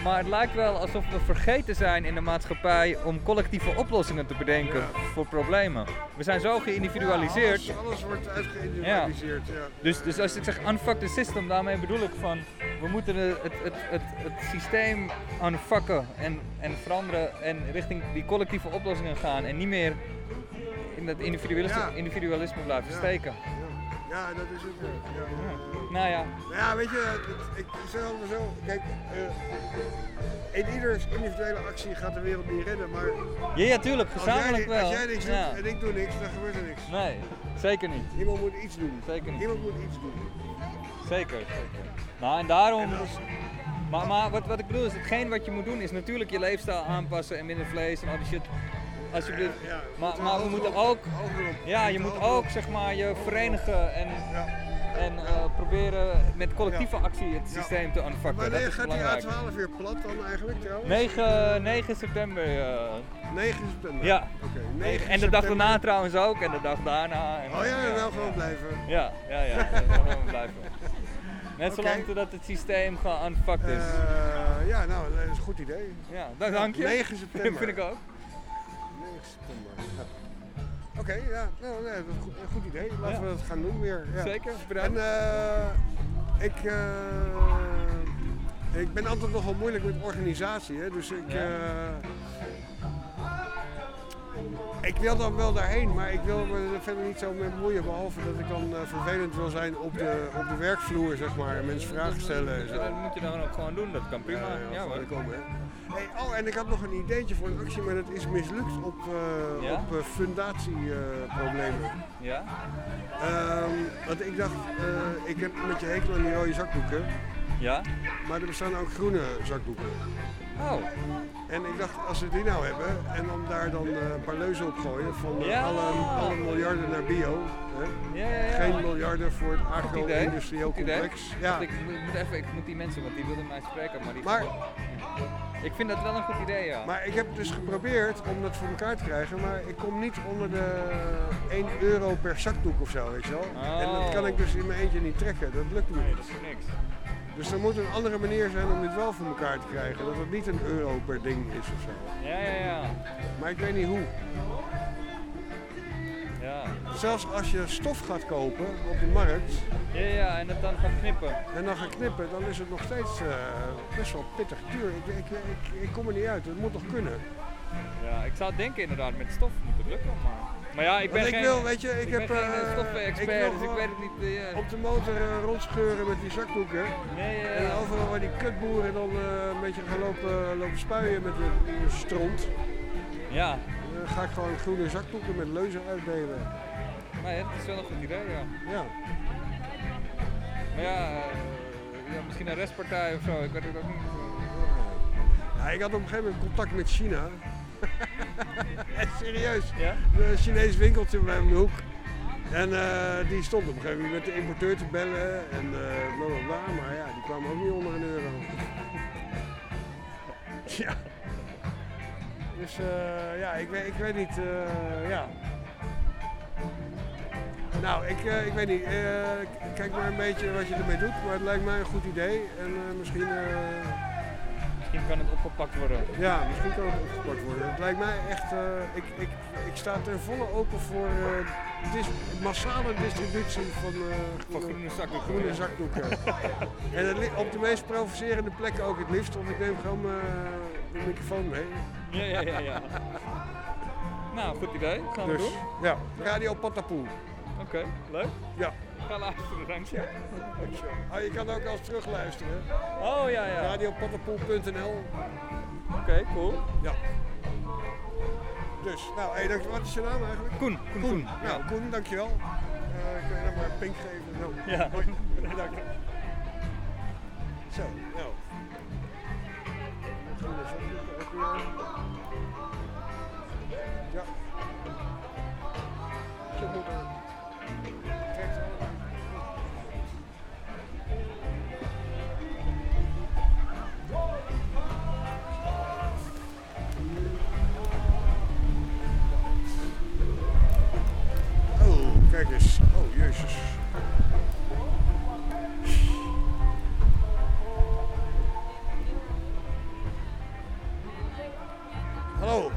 Speaker 43: Maar het lijkt wel alsof we vergeten zijn in de maatschappij om collectieve oplossingen te bedenken voor problemen. We zijn zo geïndividualiseerd.
Speaker 2: Alles, alles wordt uitgeïndividualiseerd. Ja.
Speaker 43: Dus, dus als ik zeg unfuck the system, daarmee bedoel ik van we moeten de- het, het, het, het systeem unfucken en, en veranderen en richting die collectieve oplossingen gaan en niet meer in dat individualisme,
Speaker 2: Ja.
Speaker 43: individualisme blijven
Speaker 2: Ja.
Speaker 43: steken.
Speaker 2: Ja, dat is het. Ja.
Speaker 43: Nou ja.
Speaker 2: Nou ja, weet je, het- ik zeg altijd zo, kijk, eh, in ieders individuele actie gaat de wereld niet redden, maar
Speaker 43: Ja, ja, tuurlijk,
Speaker 2: als jij,
Speaker 43: gezamenlijk wel.
Speaker 2: als jij niks
Speaker 43: Ja.
Speaker 2: doet en ik doe niks, dan gebeurt er niks.
Speaker 43: Nee, zeker niet.
Speaker 2: Iemand moet iets doen.
Speaker 43: Zeker niet.
Speaker 2: Iemand moet iets doen.
Speaker 43: Zeker, zeker. Nou, en daarom. Maar, maar wat, wat ik bedoel is, hetgeen wat je moet doen is natuurlijk je leefstijl aanpassen en minder vlees en al die shit. Alsjeblieft. Maar, maar we moeten ook. Ja, je moet ook zeg maar je verenigen en, en eh, proberen met collectieve actie het systeem te. Dat
Speaker 2: Wanneer gaat die
Speaker 43: belangrijk.
Speaker 2: A12 weer plat dan eigenlijk trouwens?
Speaker 43: 9, 9 september. eh.
Speaker 2: 9 september?
Speaker 43: Ja.
Speaker 2: Oké, 9
Speaker 43: en de dag daarna trouwens ook en de dag daarna. En,
Speaker 2: Oh ja, wel gewoon blijven.
Speaker 43: Ja, ja, ja. dat gewoon blijven. Net zolang totdat het systeem geunfucked is.
Speaker 2: Eh, ja, nou, dat is een goed idee.
Speaker 43: Ja, dat dank je.
Speaker 2: 9 september. <laughs>
Speaker 43: Vind ik ook.
Speaker 2: 9 september. Ja. Oké, ja, nou, nee, dat is een goed, een goed idee. Laten
Speaker 43: Ja.
Speaker 2: we dat gaan doen weer. Ja.
Speaker 43: Zeker, bedankt.
Speaker 2: En eh, ik, eh, ik ben altijd nogal moeilijk met organisatie, hè, dus ik,
Speaker 43: Ja.
Speaker 2: eh, ik wil dan wel daarheen, maar ik wil me er verder niet zo mee bemoeien, behalve dat ik dan vervelend wil zijn op de, op de werkvloer, zeg maar, en mensen vragen stellen en zo.
Speaker 43: Dat moet je dan ook gewoon doen, dat kan prima.
Speaker 2: Ja, ja,
Speaker 43: Ja,
Speaker 2: gewoon
Speaker 43: hoor.
Speaker 2: komen, hè. Hey, oh, en ik had nog een ideetje voor een actie, maar dat is mislukt op, eh
Speaker 43: Ja?
Speaker 2: op eh, fundatieproblemen.
Speaker 43: Ja?
Speaker 2: Ehm, want ik dacht, eh, ik heb met je hekel aan die rode zakdoeken.
Speaker 43: Ja?
Speaker 2: Maar er bestaan ook groene zakdoeken.
Speaker 43: Oh.
Speaker 2: En ik dacht, als we die nou hebben en dan daar dan een paar leuzen op gooien van
Speaker 43: Ja.
Speaker 2: alle, alle miljarden naar bio. Hè?
Speaker 43: Ja, ja, ja.
Speaker 2: Geen miljarden voor het agro-industrieel complex. Ja.
Speaker 43: Ik moet, moet even, ik moet die mensen, want die wilden mij spreken, maar die...
Speaker 2: Maar-
Speaker 43: Ik vind dat wel een goed idee, ja.
Speaker 2: Maar ik heb dus geprobeerd om dat voor elkaar te krijgen, maar ik kom niet onder de 1 euro per zakdoek of zo, weet je wel. En dat
Speaker 43: Oh.
Speaker 2: kan ik dus in mijn eentje niet trekken, dat lukt me
Speaker 43: Nee,
Speaker 2: niet.
Speaker 43: dat is voor niks.
Speaker 2: Dus er moet een andere manier zijn om dit wel voor elkaar te krijgen. Dat het niet een euro per ding is of zo.
Speaker 43: Ja, ja, ja.
Speaker 2: Maar ik weet niet hoe.
Speaker 43: Ja.
Speaker 2: Zelfs als je stof gaat kopen op de markt
Speaker 43: Ja, ja, en het dan gaan knippen.
Speaker 2: en dan gaat knippen, dan is het nog steeds eh, best wel pittig duur. Ik, ik, ik, ik kom er niet uit, het moet toch kunnen?
Speaker 43: Ja, ik zou denken inderdaad met stof moet het lukken, maar... Maar ja, ik ben
Speaker 2: Want ik
Speaker 43: geen,
Speaker 2: wil, weet je, ik,
Speaker 43: ben
Speaker 2: heb
Speaker 43: geen
Speaker 2: eh,
Speaker 43: eh, stoffen-expert,
Speaker 2: wil
Speaker 43: dus ik weet het niet.
Speaker 2: Op de motor eh, rondscheuren met die zakdoeken.
Speaker 43: Nee,
Speaker 2: En overal waar die kutboeren dan een beetje gaan lopen, lopen spuien met de, stront.
Speaker 43: Ja.
Speaker 2: Dan ga ik gewoon groene zakdoeken met leuzen uitdelen.
Speaker 43: Nee, dat is wel een goed idee, ja.
Speaker 2: Ja.
Speaker 43: Maar ja, eh, ja, misschien een restpartij of zo, ik weet het ook niet.
Speaker 2: Ja, ik had op een gegeven moment contact met China. <laughs> Serieus.
Speaker 43: Ja?
Speaker 2: Een Chinees winkeltje bij mijn hoek. En eh, die stond op een gegeven moment met de importeur te bellen en eh bla bla bla. Maar ja, die kwam ook niet onder een euro. <laughs> ja. Dus eh, ja, ik weet, ik weet niet. eh, ja. Nou, ik, eh, ik weet niet. kijk maar een beetje wat je ermee doet. Maar het lijkt mij een goed idee. En misschien.
Speaker 43: kan het opgepakt worden.
Speaker 2: ja, misschien kan het opgepakt worden. Het lijkt mij echt, ik, ik, ik sta ten volle open voor dis- massale distributie van,
Speaker 43: Van groene zakdoeken.
Speaker 2: groene zakdoeken. <laughs> en op de meest provocerende plekken ook het liefst, want ik neem gewoon mijn microfoon mee.
Speaker 43: Ja, ja, ja, ja. nou, goed idee. Gaan we
Speaker 2: Dus,
Speaker 43: doen.
Speaker 2: ja, Radio Patapoe.
Speaker 43: Oké, leuk.
Speaker 2: Ja.
Speaker 43: Ga luisteren, dankje.
Speaker 2: Oh, je kan ook als terugluisteren.
Speaker 43: Oh, ja, ja.
Speaker 2: Radiopatapoe.nl
Speaker 43: Oké, cool.
Speaker 2: Ja. Dus, nou, hey, dank, wat is je naam eigenlijk?
Speaker 43: Koen. Koen, Koen.
Speaker 2: Nou, Koen, dankjewel. Eh kun je nog maar een pink geven? Zo.
Speaker 43: Ja.
Speaker 2: Hoi. Dank je. Zo, nou. Jezus. Hallo.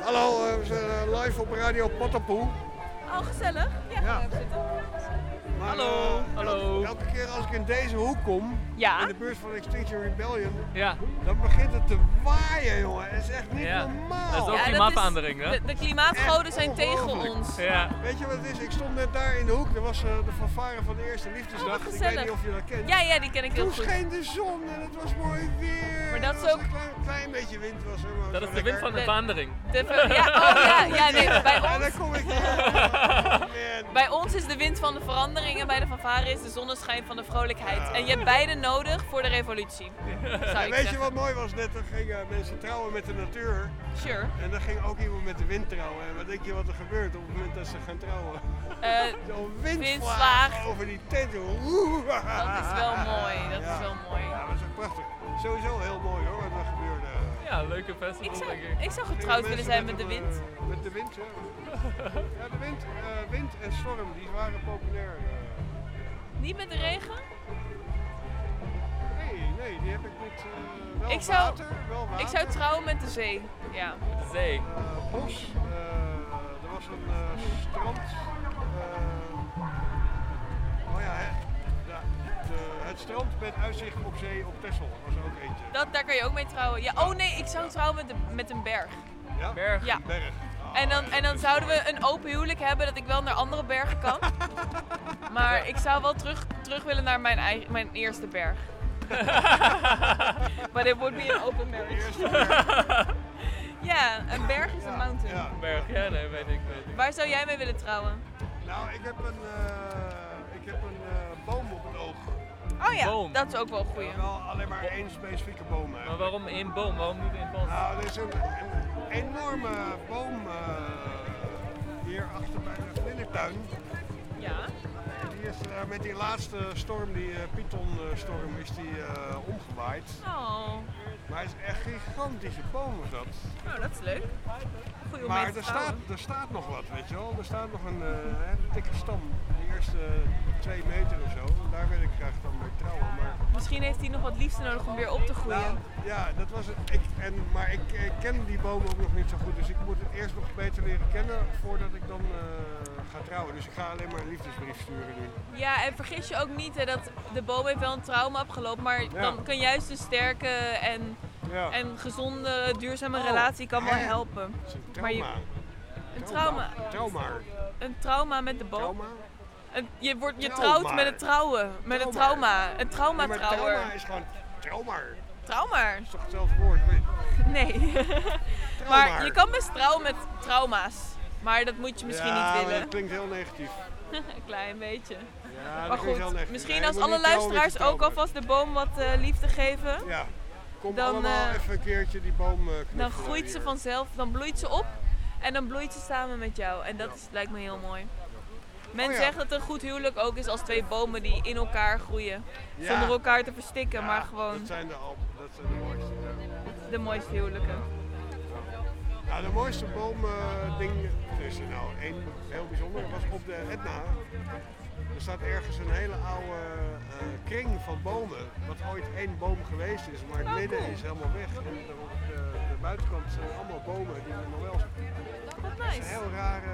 Speaker 2: Hallo, eh, we zijn eh, live op Radio Patapoe. Ik in deze hoek kom,
Speaker 44: Ja.
Speaker 2: in de buurt van Extinction Rebellion,
Speaker 45: Ja.
Speaker 2: dan begint het te waaien, jongen. Het is echt niet
Speaker 45: Ja.
Speaker 2: normaal.
Speaker 45: Dat is ook
Speaker 44: Ja, dat
Speaker 45: klimaatverandering, hè?
Speaker 44: De, de klimaatgoden zijn tegen ons.
Speaker 45: Ja.
Speaker 2: Weet je wat het is? Ik stond net daar in de hoek. Er was eh, de fanfare van de eerste liefdesdag.
Speaker 44: Oh,
Speaker 2: ik weet niet of je dat kent.
Speaker 44: Ja, ja, die ken ik heel
Speaker 2: Toen
Speaker 44: goed.
Speaker 2: scheen de zon en het was mooi weer.
Speaker 44: Maar dat is ook-
Speaker 2: Een klein, klein beetje wind was er. maar
Speaker 45: Dat is de wind van de verandering.
Speaker 44: De ver- ja, oh ja, ja, nee, bij <laughs>
Speaker 2: En dan
Speaker 44: ons,
Speaker 2: kom ik hier. <laughs>
Speaker 44: bij ons is de wind van de verandering en bij de fanfare is de zonneschijn van de vrolijkheid. En je hebt beide nodig voor de revolutie.
Speaker 2: En weet je wat mooi was net? Dan gingen mensen trouwen met de natuur.
Speaker 44: Sure.
Speaker 2: En dan ging ook iemand met de wind trouwen. En wat denk je wat er gebeurt op het moment dat ze gaan trouwen?
Speaker 44: Eh, <laughs>
Speaker 2: Zo'n
Speaker 44: windvlaag.
Speaker 2: over die tent. <laughs>
Speaker 44: Dat is wel mooi, dat
Speaker 2: Ja.
Speaker 44: is wel mooi.
Speaker 2: Ja, dat is ook prachtig. Sowieso heel mooi hoor, wat er gebeurde.
Speaker 45: Ja, leuke festival,
Speaker 44: Ik zou,
Speaker 45: denk ik.
Speaker 44: ik zou getrouwd willen zijn met de wind.
Speaker 2: met de wind, ja. Ja, de wind, eh, wind en storm, die waren populair. eh.
Speaker 44: Niet met de regen?
Speaker 2: Nee, nee, die heb ik niet. eh, wel
Speaker 44: Ik zou,
Speaker 2: water, wel water.
Speaker 44: ik zou trouwen met de zee. Ja.
Speaker 45: De zee.
Speaker 2: Bos, eh, er was een eh, strand. eh, oh ja, hè, ja, de- het strand met uitzicht op zee op Texel was er ook eentje.
Speaker 44: Dat, daar kan je ook mee trouwen. Ja, oh nee, ik zou trouwen met, de, met een berg.
Speaker 2: Ja?
Speaker 45: Berg.
Speaker 44: Ja.
Speaker 2: Berg.
Speaker 44: En dan, en dan zouden we een open huwelijk hebben dat ik wel naar andere bergen kan. <laughs> Maar ik zou wel terug, terug willen naar mijn, eigen, mijn eerste berg. But it would be an open marriage. <laughs> Ja, een berg is een mountain.
Speaker 2: Ja.
Speaker 45: Berg, ja, nee, weet ik, weet ik.
Speaker 44: Waar zou jij mee willen trouwen?
Speaker 2: Nou, ik heb een, eh, ik heb een eh, boom op het oog.
Speaker 44: Oh ja,
Speaker 45: Boom.
Speaker 44: dat is ook wel een goeie.
Speaker 2: Wel alleen maar één specifieke boom
Speaker 45: Maar
Speaker 2: eigenlijk.
Speaker 45: waarom één boom? Waarom niet één bos?
Speaker 2: Nou, er is een, een enorme boom eh, hier achter bij de vlindertuin.
Speaker 44: Ja.
Speaker 2: Die is eh, met die laatste storm, die eh, Python-storm, is die eh, omgewaaid.
Speaker 44: Oh.
Speaker 2: Maar het is echt gigantische boom was dat.
Speaker 44: Nou, dat is leuk. Goeie om
Speaker 2: maar er staat, er staat nog wat, weet je wel. Er staat nog een eh, hele dikke stam. De eerste twee meter of zo. En daar wil ik graag dan mee trouwen. Maar
Speaker 44: Misschien heeft hij nog wat liefde nodig om weer op te groeien.
Speaker 2: Nou, ja, dat was het. Ik, en, maar ik, ken die bomen ook nog niet zo goed. Dus ik moet het eerst nog beter leren kennen voordat ik dan eh, ga trouwen. Dus ik ga alleen maar een liefdesbrief sturen nu.
Speaker 44: Ja, en vergis je ook niet hè, dat de boom heeft wel een trauma opgelopen, maar dan kan juist een sterke en,
Speaker 2: Ja.
Speaker 44: en gezonde, duurzame
Speaker 2: Oh,
Speaker 44: relatie kan wel helpen.
Speaker 2: Is een
Speaker 44: Maar je-
Speaker 2: trauma.
Speaker 44: een trauma.
Speaker 2: Trauma.
Speaker 44: Een trauma met de boom. Een, je wordt, je
Speaker 2: Trauma.
Speaker 44: trouwt met het trouwen, met een trauma. Een trauma
Speaker 2: Nee, maar
Speaker 44: trouwer.
Speaker 2: trauma is gewoon trauma.
Speaker 44: Trauma.
Speaker 2: Dat is toch hetzelfde woord? Nee.
Speaker 44: Nee. <laughs> maar je kan best trouwen met trauma's. Maar dat moet je misschien
Speaker 2: ja,
Speaker 44: niet
Speaker 2: maar
Speaker 44: willen.
Speaker 2: dat klinkt heel negatief.
Speaker 44: Een <laughs> klein beetje.
Speaker 2: Ja,
Speaker 44: maar goed, misschien
Speaker 2: Nee,
Speaker 44: als alle luisteraars ook alvast de boom wat eh, liefde geven.
Speaker 2: Ja. Kom
Speaker 44: Dan,
Speaker 2: allemaal
Speaker 44: eh,
Speaker 2: even een keertje die boom eh,
Speaker 44: Dan
Speaker 2: knuffelen
Speaker 44: groeit ze vanzelf, dan bloeit ze op en dan bloeit ze samen met jou. En dat is, lijkt me heel mooi. Men
Speaker 2: Oh ja.
Speaker 44: zegt dat een goed huwelijk ook is als twee bomen die in elkaar groeien.
Speaker 2: Ja.
Speaker 44: Zonder elkaar te verstikken,
Speaker 2: Ja,
Speaker 44: maar gewoon
Speaker 2: Dat zijn de, al- dat zijn de mooiste.
Speaker 44: de mooiste huwelijken.
Speaker 2: Nou, de mooiste boomding, er is er nou één heel bijzonder, was op de Etna. Er staat ergens een hele oude eh, kring van bomen, wat ooit één boom geweest is, maar het
Speaker 44: Oh,
Speaker 2: midden is helemaal weg. En de, de buitenkant zijn allemaal bomen die er nog wel.
Speaker 44: Wat
Speaker 2: Dat is
Speaker 44: nice.
Speaker 2: een heel rare...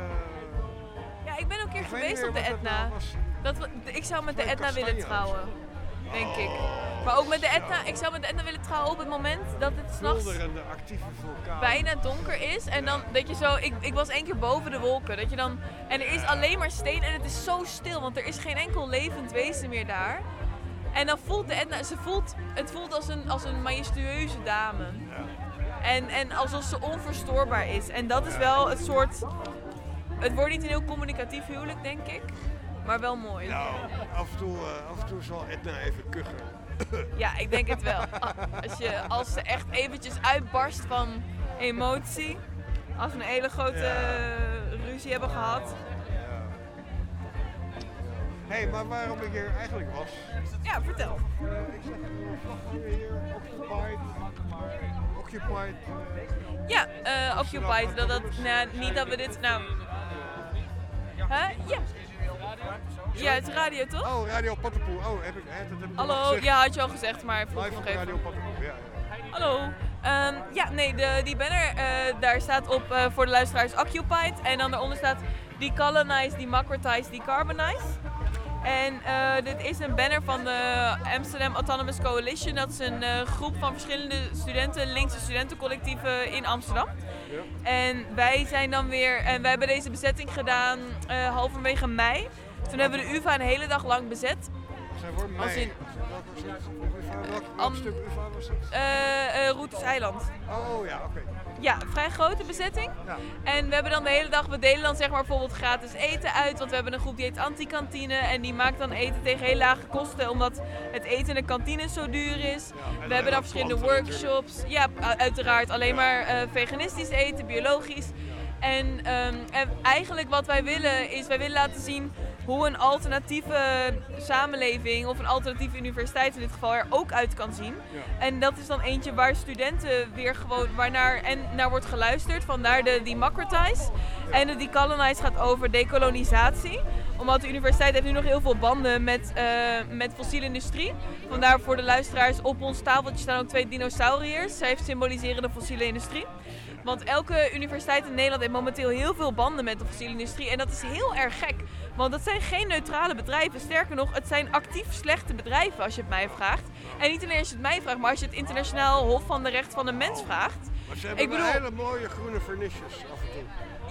Speaker 44: Ja, ik ben ook een keer geweest op de
Speaker 2: dat
Speaker 44: Etna.
Speaker 2: nou.
Speaker 44: Dat, ik zou met de Etna willen trouwen, denk ik. Maar ook met de Etna, ik zou met de Etna willen trouwen op het moment dat het s'nachts bijna donker is. En dan dat je zo, ik, ik was één keer boven de wolken. Dat je dan, en er is alleen maar steen en het is zo stil, want er is geen enkel levend wezen meer daar. En dan voelt de Etna, ze voelt, het voelt als een, als een majestueuze dame. En, en alsof ze onverstoorbaar is. En dat is wel het soort, het wordt niet een heel communicatief huwelijk, denk ik. Maar wel mooi.
Speaker 2: Nou, af en toe, eh, af en toe zal Etna even kuchen. <laughs>
Speaker 44: Ja, ik denk het wel. Als, je, als ze echt eventjes uitbarst van emotie. Als we een hele grote
Speaker 2: Ja.
Speaker 44: eh, ruzie hebben gehad.
Speaker 2: Hé, hey, maar waarom ik hier eigenlijk was?
Speaker 44: Ja, vertel.
Speaker 2: Eh, ik zag een hier, occupied. Occupied. eh,
Speaker 44: Ja, Occupied. Dat, dat, nou, niet dat we dit... Nou... Huh? Ja. Ja, het is radio toch?
Speaker 2: Oh, Radio Pattenpoel. Oh, heb ik, hè, dat heb ik
Speaker 44: Hallo,
Speaker 2: gezegd.
Speaker 44: ja, had je al gezegd, maar vroeg
Speaker 2: Live
Speaker 44: nog
Speaker 2: op Radio. Pattenpoel, ja. ja.
Speaker 44: Hallo. Ehm, ja, nee, de, die banner, eh, daar staat op eh, voor de luisteraars Occupied. En dan daaronder staat Decolonize, Democratize, Decarbonize. En eh, dit is een banner van de Amsterdam Autonomous Coalition. Dat is een eh, groep van verschillende studenten, linkse studentencollectieven in Amsterdam. En wij zijn dan weer, en wij hebben deze bezetting gedaan eh, halverwege mei. Toen hebben we de UvA een hele dag lang bezet.
Speaker 2: Zij voor mij.
Speaker 44: Als in-
Speaker 2: Welk, stuk UvA was het?
Speaker 44: Routes Eiland.
Speaker 2: Oh ja, oké.
Speaker 44: Ja, vrij grote bezetting. En we hebben dan de hele dag, we delen dan zeg maar bijvoorbeeld gratis eten uit. Want we hebben een groep die heet Antikantine. En die maakt dan eten tegen heel lage kosten. Omdat het eten in de kantine zo duur is. we hebben dan verschillende workshops. Ja, uiteraard. Alleen maar eh, veganistisch eten, biologisch. En, ehm, en eigenlijk wat wij willen is, wij willen laten zien hoe een alternatieve samenleving of een alternatieve universiteit in dit geval er ook uit kan zien. En dat is dan eentje waar studenten weer gewoon waarnaar en naar wordt geluisterd. Vandaar de Democratize. En de Decolonize gaat over dekolonisatie. Omdat de universiteit heeft nu nog heel veel banden met, eh, met fossiele industrie. Vandaar voor de luisteraars op ons tafeltje staan ook twee dinosauriërs. Zij symboliseren de fossiele industrie. Want elke universiteit in Nederland heeft momenteel heel veel banden met de fossiele industrie. En dat is heel erg gek. Want dat zijn geen neutrale bedrijven. Sterker nog, het zijn actief slechte bedrijven als je het mij vraagt. En niet alleen als je het mij vraagt, maar als je het internationaal Hof van de Recht van de Mens vraagt.
Speaker 2: Maar ze hebben
Speaker 44: Ik bedoel-
Speaker 2: hele mooie groene vernisjes af en toe.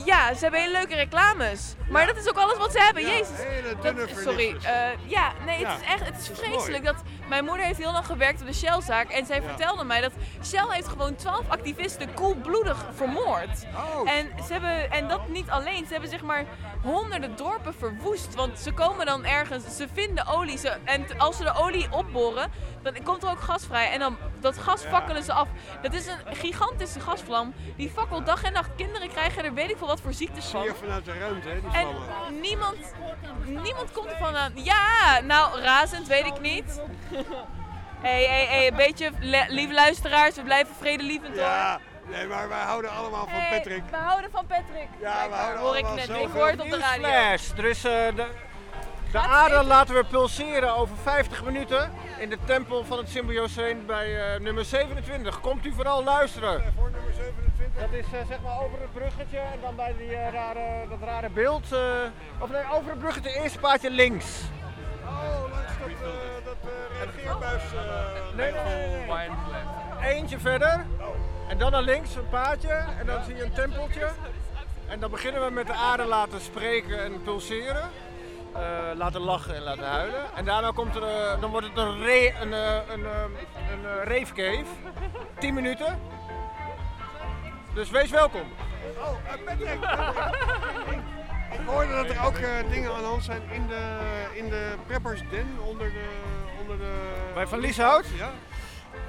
Speaker 44: Ja, ze hebben hele leuke reclames. Maar dat is ook alles wat ze hebben.
Speaker 2: Ja,
Speaker 44: Jezus. Dat, sorry. eh, ja, nee,
Speaker 2: Ja,
Speaker 44: het is echt het is vreselijk. Dat, mijn moeder heeft heel lang gewerkt op de Shell-zaak. En zij vertelde mij dat Shell heeft gewoon 12 activisten koelbloedig vermoord.
Speaker 2: Oh.
Speaker 44: En, ze hebben, en dat niet alleen. Ze hebben zeg maar honderden dorpen verwoest. Want ze komen dan ergens, ze vinden olie. Ze, en als ze de olie opboren, dan komt er ook gas vrij. En dan dat gas fakkelen ze af. Dat is een gigantische gasvlam. Die fakkelt dag en nacht. Kinderen krijgen er weet ik veel wat voor ziektes
Speaker 2: Zie
Speaker 44: van.
Speaker 2: je vanuit de ruimte, hè, die
Speaker 44: En niemand, niemand komt ervan aan. Ja, nou, razend weet ik niet. Hé, hé, hé, een beetje, lieve luisteraars, we blijven vredelievend hoor.
Speaker 2: Ja, nee, maar wij houden allemaal van
Speaker 44: Hey,
Speaker 2: Patrick.
Speaker 44: We houden van Patrick.
Speaker 2: Ja, we houden
Speaker 44: hoor ik
Speaker 2: allemaal
Speaker 44: net. Ik hoor het op de radio.
Speaker 46: Flash. Er is, eh, de de aarde laten we pulseren over 50 minuten in de tempel van het Symbioseen bij eh, nummer 27. Komt u vooral luisteren.
Speaker 2: Voor nummer 27.
Speaker 46: Dat is eh, zeg maar over het bruggetje en dan bij die, eh, rare, dat rare beeld. eh, of nee, over het bruggetje, eerste paardje links.
Speaker 2: Oh, langs dat, eh, dat reageerbuis. eh,
Speaker 46: Nee, nee, nee, nee. Eentje verder. En dan naar links een paardje. En dan zie je een tempeltje. En dan beginnen we met de aarde laten spreken en pulseren. Eh, laten lachen en laten huilen. En daarna komt er, eh, dan wordt het een, re, een, eh, een, een eh, rave cave. 10 minuten. Dus wees welkom.
Speaker 2: Oh, Patrick. Ik hoorde dat er ook dingen aan de hand zijn in de, in de preppers den onder de, onder de...
Speaker 46: Bij Van Lieshout?
Speaker 2: Ja.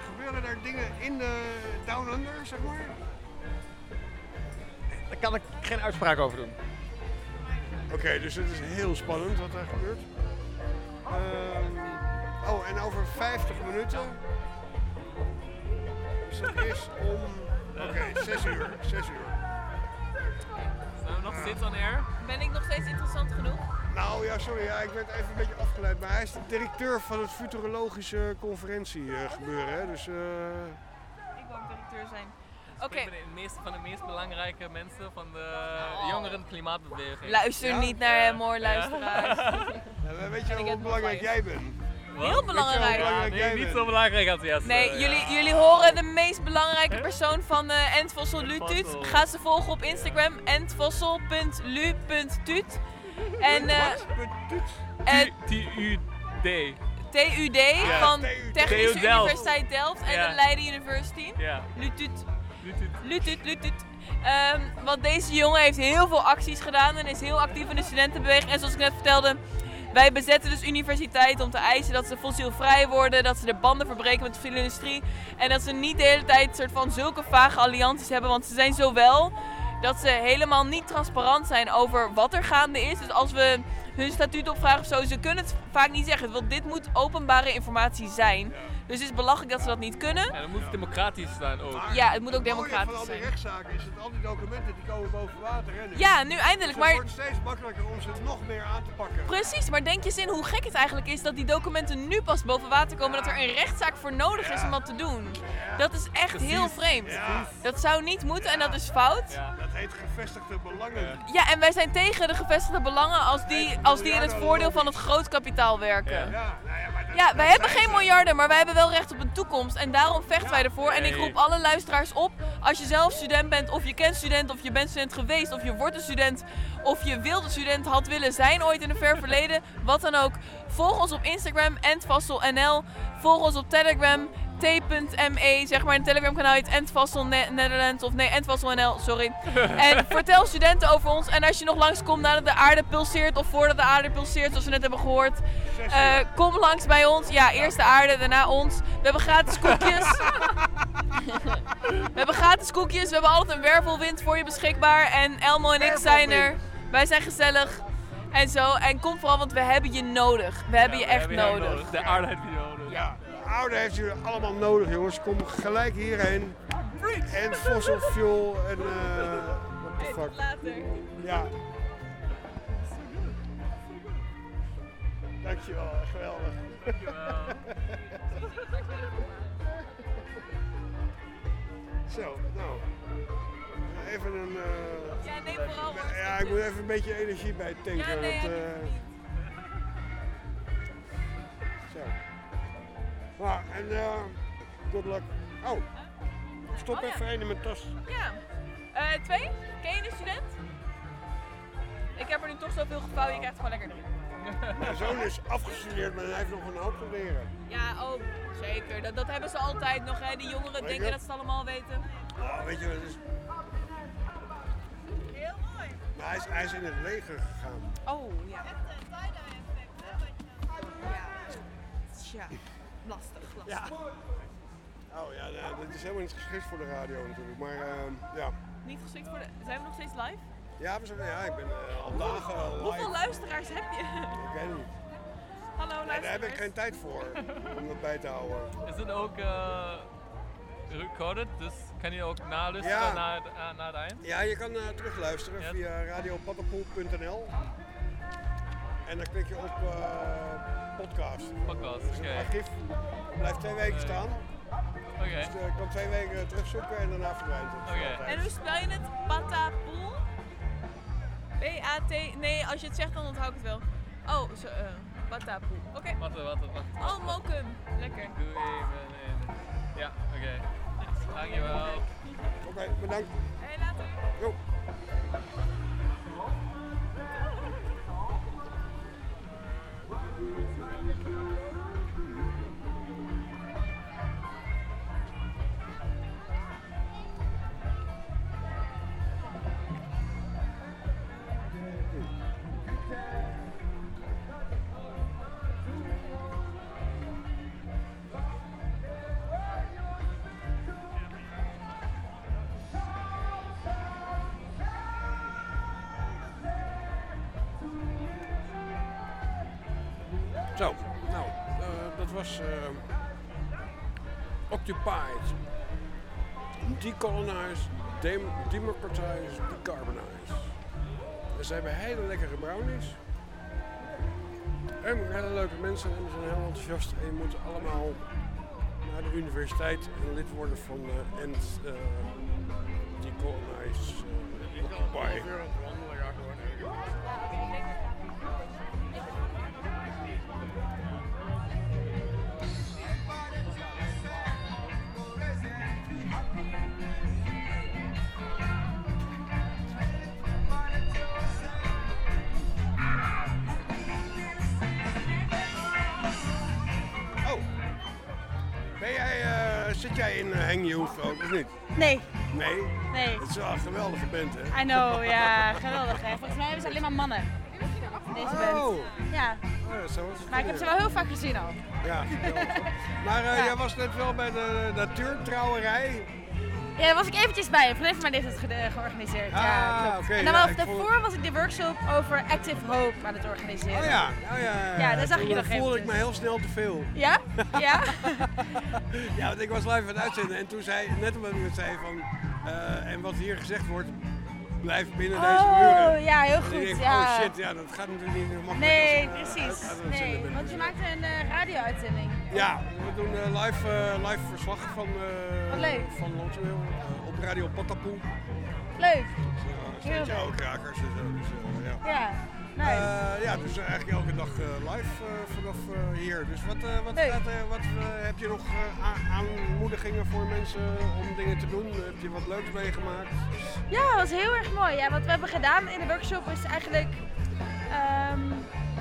Speaker 2: Gebeuren er dingen in de Down Under, zeg maar?
Speaker 46: Daar kan ik geen uitspraak over doen.
Speaker 2: Oké, dus het is heel spannend wat er gebeurt. Ehm, oh, en over 50 minuten. Dus dat is om. Oké, 6 uur. 6 uur.
Speaker 45: Zijn we nog steeds on air?
Speaker 44: Ben ik nog steeds interessant genoeg?
Speaker 2: Nou ja, sorry, ja, ik werd even een beetje afgeleid. Maar hij is de directeur van het futurologische conferentie eh, gebeuren. Hè? Dus, eh,
Speaker 44: Ik wil ook directeur zijn.
Speaker 45: Oké.
Speaker 44: Oké.
Speaker 45: Ik ben de meest, van de meest belangrijke mensen van de jongeren klimaatbeweging.
Speaker 44: Luister
Speaker 45: Ja?
Speaker 44: niet naar hem hoor, luisteraars.
Speaker 2: Ja, <laughs> weet je hoe belangrijk jij bent?
Speaker 44: Heel belangrijk.
Speaker 45: Ja, nee, niet zo belangrijk als Jesse.
Speaker 44: Nee,
Speaker 45: ja.
Speaker 44: jullie, jullie horen de meest belangrijke persoon van uh, Entfossel Lutut.
Speaker 45: Entfossel.
Speaker 44: Ga ze volgen op Instagram, entfossel.lu.tut. En, eh en
Speaker 45: T-U-D.
Speaker 44: TUD
Speaker 45: Ja.
Speaker 44: van Technische. Universiteit Delft en
Speaker 45: Ja.
Speaker 44: de Leiden University.
Speaker 45: Ja.
Speaker 44: Lutut.
Speaker 45: Lutut.
Speaker 44: Lutut, Lutut. Ehm, want deze jongen heeft heel veel acties gedaan en is heel actief in de studentenbeweging. En zoals ik net vertelde, wij bezetten dus universiteiten om te eisen dat ze fossielvrij worden, dat ze de banden verbreken met de fossiele industrie. En dat ze niet de hele tijd soort van zulke vage allianties hebben, want ze zijn zowel dat ze helemaal niet transparant zijn over wat er gaande is. Dus als we hun statuut opvragen of zo, ze kunnen het vaak niet zeggen. Want dit moet openbare informatie zijn. Dus het is belachelijk dat ze dat niet kunnen.
Speaker 45: En dan moet het democratisch staan ook.
Speaker 44: Ja, het moet ook
Speaker 2: Het mooie
Speaker 44: democratisch
Speaker 2: van al die
Speaker 44: zijn.
Speaker 2: rechtszaken is dat al die documenten die komen boven water. Hè.
Speaker 44: Ja, nu eindelijk,
Speaker 2: Dus
Speaker 44: maar-
Speaker 2: Het wordt steeds makkelijker om ze nog meer aan te pakken.
Speaker 44: Precies, maar denk je eens in hoe gek het eigenlijk is dat die documenten nu pas boven water komen, dat er een rechtszaak voor nodig is om dat te doen. Dat is echt heel vreemd. Dat zou niet moeten en dat is fout.
Speaker 2: Dat heet gevestigde belangen.
Speaker 44: Ja, en wij zijn tegen de gevestigde belangen als die, als die in het voordeel van het grootkapitaal werken.
Speaker 2: Ja,
Speaker 44: Ja, wij hebben geen miljarden, maar wij hebben wel recht op een toekomst. En daarom vechten wij ervoor. En ik roep alle luisteraars op, als je zelf student bent, of je kent student, of je bent student geweest, of je wordt een student, of je wilde student had willen zijn ooit in een ver verleden, wat dan ook. Volg ons op Instagram, NL. Volg ons op Telegram, t.me, zeg maar een Telegram kanaal uit Entvassel Ne- Netherlands, of nee, Entvassel NL, sorry. <laughs> En vertel studenten over ons. En als je nog langskomt nadat de aarde pulseert, of voordat de aarde pulseert, zoals we net hebben gehoord, eh, kom langs bij ons. Ja, eerst de aarde, daarna ons. We hebben gratis koekjes. we hebben gratis koekjes. We hebben altijd een wervelwind voor je beschikbaar. En Elmo en ik zijn er. Wij zijn gezellig. En zo. En kom vooral, want we hebben je nodig. We hebben je
Speaker 45: we
Speaker 44: echt
Speaker 45: hebben
Speaker 44: nodig.
Speaker 45: nodig. De aarde heeft je nodig.
Speaker 2: Ja, de aarde heeft jullie allemaal nodig, jongens. Kom gelijk hierheen. En fossil fuel en eh what the fuck.
Speaker 44: Later.
Speaker 2: Ja. Dankjewel, geweldig. Zo, nou. Even een. eh,
Speaker 44: Ja, neem vooral
Speaker 2: Ja, ik moet even een beetje energie bij tanken.
Speaker 44: Ja, nee,
Speaker 2: want,
Speaker 44: ja,
Speaker 2: Nou, en eh good luck. Oh, stop
Speaker 44: Oh, ja.
Speaker 2: even één in mijn tas.
Speaker 44: Ja. Eh, twee? Ken je een student? Ik heb er nu toch zoveel gevouwen, je krijgt gewoon lekker drie.
Speaker 2: Mijn zoon is afgestudeerd, maar hij heeft nog een hoop te leren.
Speaker 44: Ja, oh, zeker. Dat, dat hebben ze altijd nog, hè. Die jongeren
Speaker 2: Weet
Speaker 44: denken
Speaker 2: je?
Speaker 44: dat ze het allemaal weten.
Speaker 2: Ah, weet je wat het is?
Speaker 44: Heel mooi.
Speaker 2: Maar hij is, hij is in het leger gegaan.
Speaker 44: Oh, ja. Ja. Tja, lastig.
Speaker 2: Oh ja, nee, dit is helemaal niet geschikt voor de radio natuurlijk. Maar ehm, ja.
Speaker 44: Niet geschikt voor de... Zijn we nog steeds live?
Speaker 2: Ja, we zijn, ja, ik ben eh, al dagen live.
Speaker 44: Hoeveel luisteraars heb je?
Speaker 2: Ik weet het niet.
Speaker 44: Hallo
Speaker 2: Nee, daar heb ik
Speaker 44: luisteraars.
Speaker 2: geen tijd voor om dat bij te houden.
Speaker 45: Is het ook eh recorded? Dus kan je ook naluisteren
Speaker 2: Ja.
Speaker 45: naar, het- eh, naar het eind?
Speaker 2: Ja, je kan eh, terugluisteren via radiopattenpoel.nl. En dan klik je op eh, podcast.
Speaker 45: Podcast,
Speaker 2: Dus
Speaker 45: oké.
Speaker 2: het archief blijft twee weken staan.
Speaker 45: Oké.
Speaker 2: Dus eh, ik kan twee weken terugzoeken en daarna verdwijnt het.
Speaker 45: Oké.
Speaker 44: En hoe spel je het? Patapoel? B-A-T... Nee, als je het zegt dan onthoud ik het wel. Oh, zo, eh Patapoel. Oké.
Speaker 45: Wacht, wacht, wacht.
Speaker 44: Oh, mokum. Lekker.
Speaker 45: Doe even in. Ja, oké. Dankjewel.
Speaker 2: Oké, bedankt.
Speaker 44: Hey, later.
Speaker 2: Jo. Occupied, Decolonize, Dem Democratize, Decarbonize. En ze hebben hele lekkere brownies. En hele leuke mensen en ze zijn heel enthousiast. En je moet allemaal naar de universiteit en lid worden van uh, End eh, Decolonize uh, Occupy. Zit jij in uh, Hang Youth ook, of niet?
Speaker 12: Nee.
Speaker 2: Nee?
Speaker 12: Nee.
Speaker 2: Het is wel een geweldige band, hè?
Speaker 12: I know, ja, geweldig hè. Volgens mij hebben ze alleen maar mannen. in Deze band.
Speaker 2: Oh.
Speaker 12: Ja.
Speaker 2: Oh, ja, zo
Speaker 12: Maar ik heb ze wel heel vaak gezien al.
Speaker 2: Ja. Maar eh, jij was net wel bij de natuurtrouwerij.
Speaker 12: Ja, daar was ik eventjes bij. Een vriendin van mij heeft het ge- georganiseerd. ja,
Speaker 2: Ah,
Speaker 12: klopt.
Speaker 2: oké,
Speaker 12: en dan
Speaker 2: ja,
Speaker 12: was,
Speaker 2: ik
Speaker 12: daarvoor was ik de workshop over Active Hope aan het organiseren.
Speaker 2: Oh ja, oh ja.
Speaker 12: Ja, daar zag
Speaker 2: Toen
Speaker 12: je nog
Speaker 2: voelde ik me heel snel te veel.
Speaker 12: Ja? <laughs> Ja?
Speaker 2: ja, want ik was live aan het uitzenden en toen zei, net omdat ik het zei van, eh, en wat hier gezegd wordt, blijf binnen deze
Speaker 12: Oh,
Speaker 2: muren.
Speaker 12: ja, heel goed,
Speaker 2: denk,
Speaker 12: ja.
Speaker 2: Oh shit, ja, dat gaat natuurlijk niet makkelijk
Speaker 12: Nee,
Speaker 2: als ik, eh,
Speaker 12: precies. Nee, want je maakte een eh, radio-uitzending.
Speaker 2: Ja, we doen eh, live, live verslag van,
Speaker 12: leuk.
Speaker 2: van op Radio Patapoe.
Speaker 12: Leuk.
Speaker 2: Steeds jouw krakers en zo. Dus, ja.
Speaker 12: Ja, nice.
Speaker 2: Eh, ja, dus eigenlijk elke dag eh, live eh, vanaf eh, hier. Dus wat, eh, wat, eh, wat eh, heb je nog eh, aanmoedigingen voor mensen om dingen te doen? Heb je wat leuks meegemaakt?
Speaker 12: Ja, dat was heel erg mooi. Ja, wat we hebben gedaan in de workshop is eigenlijk ehm,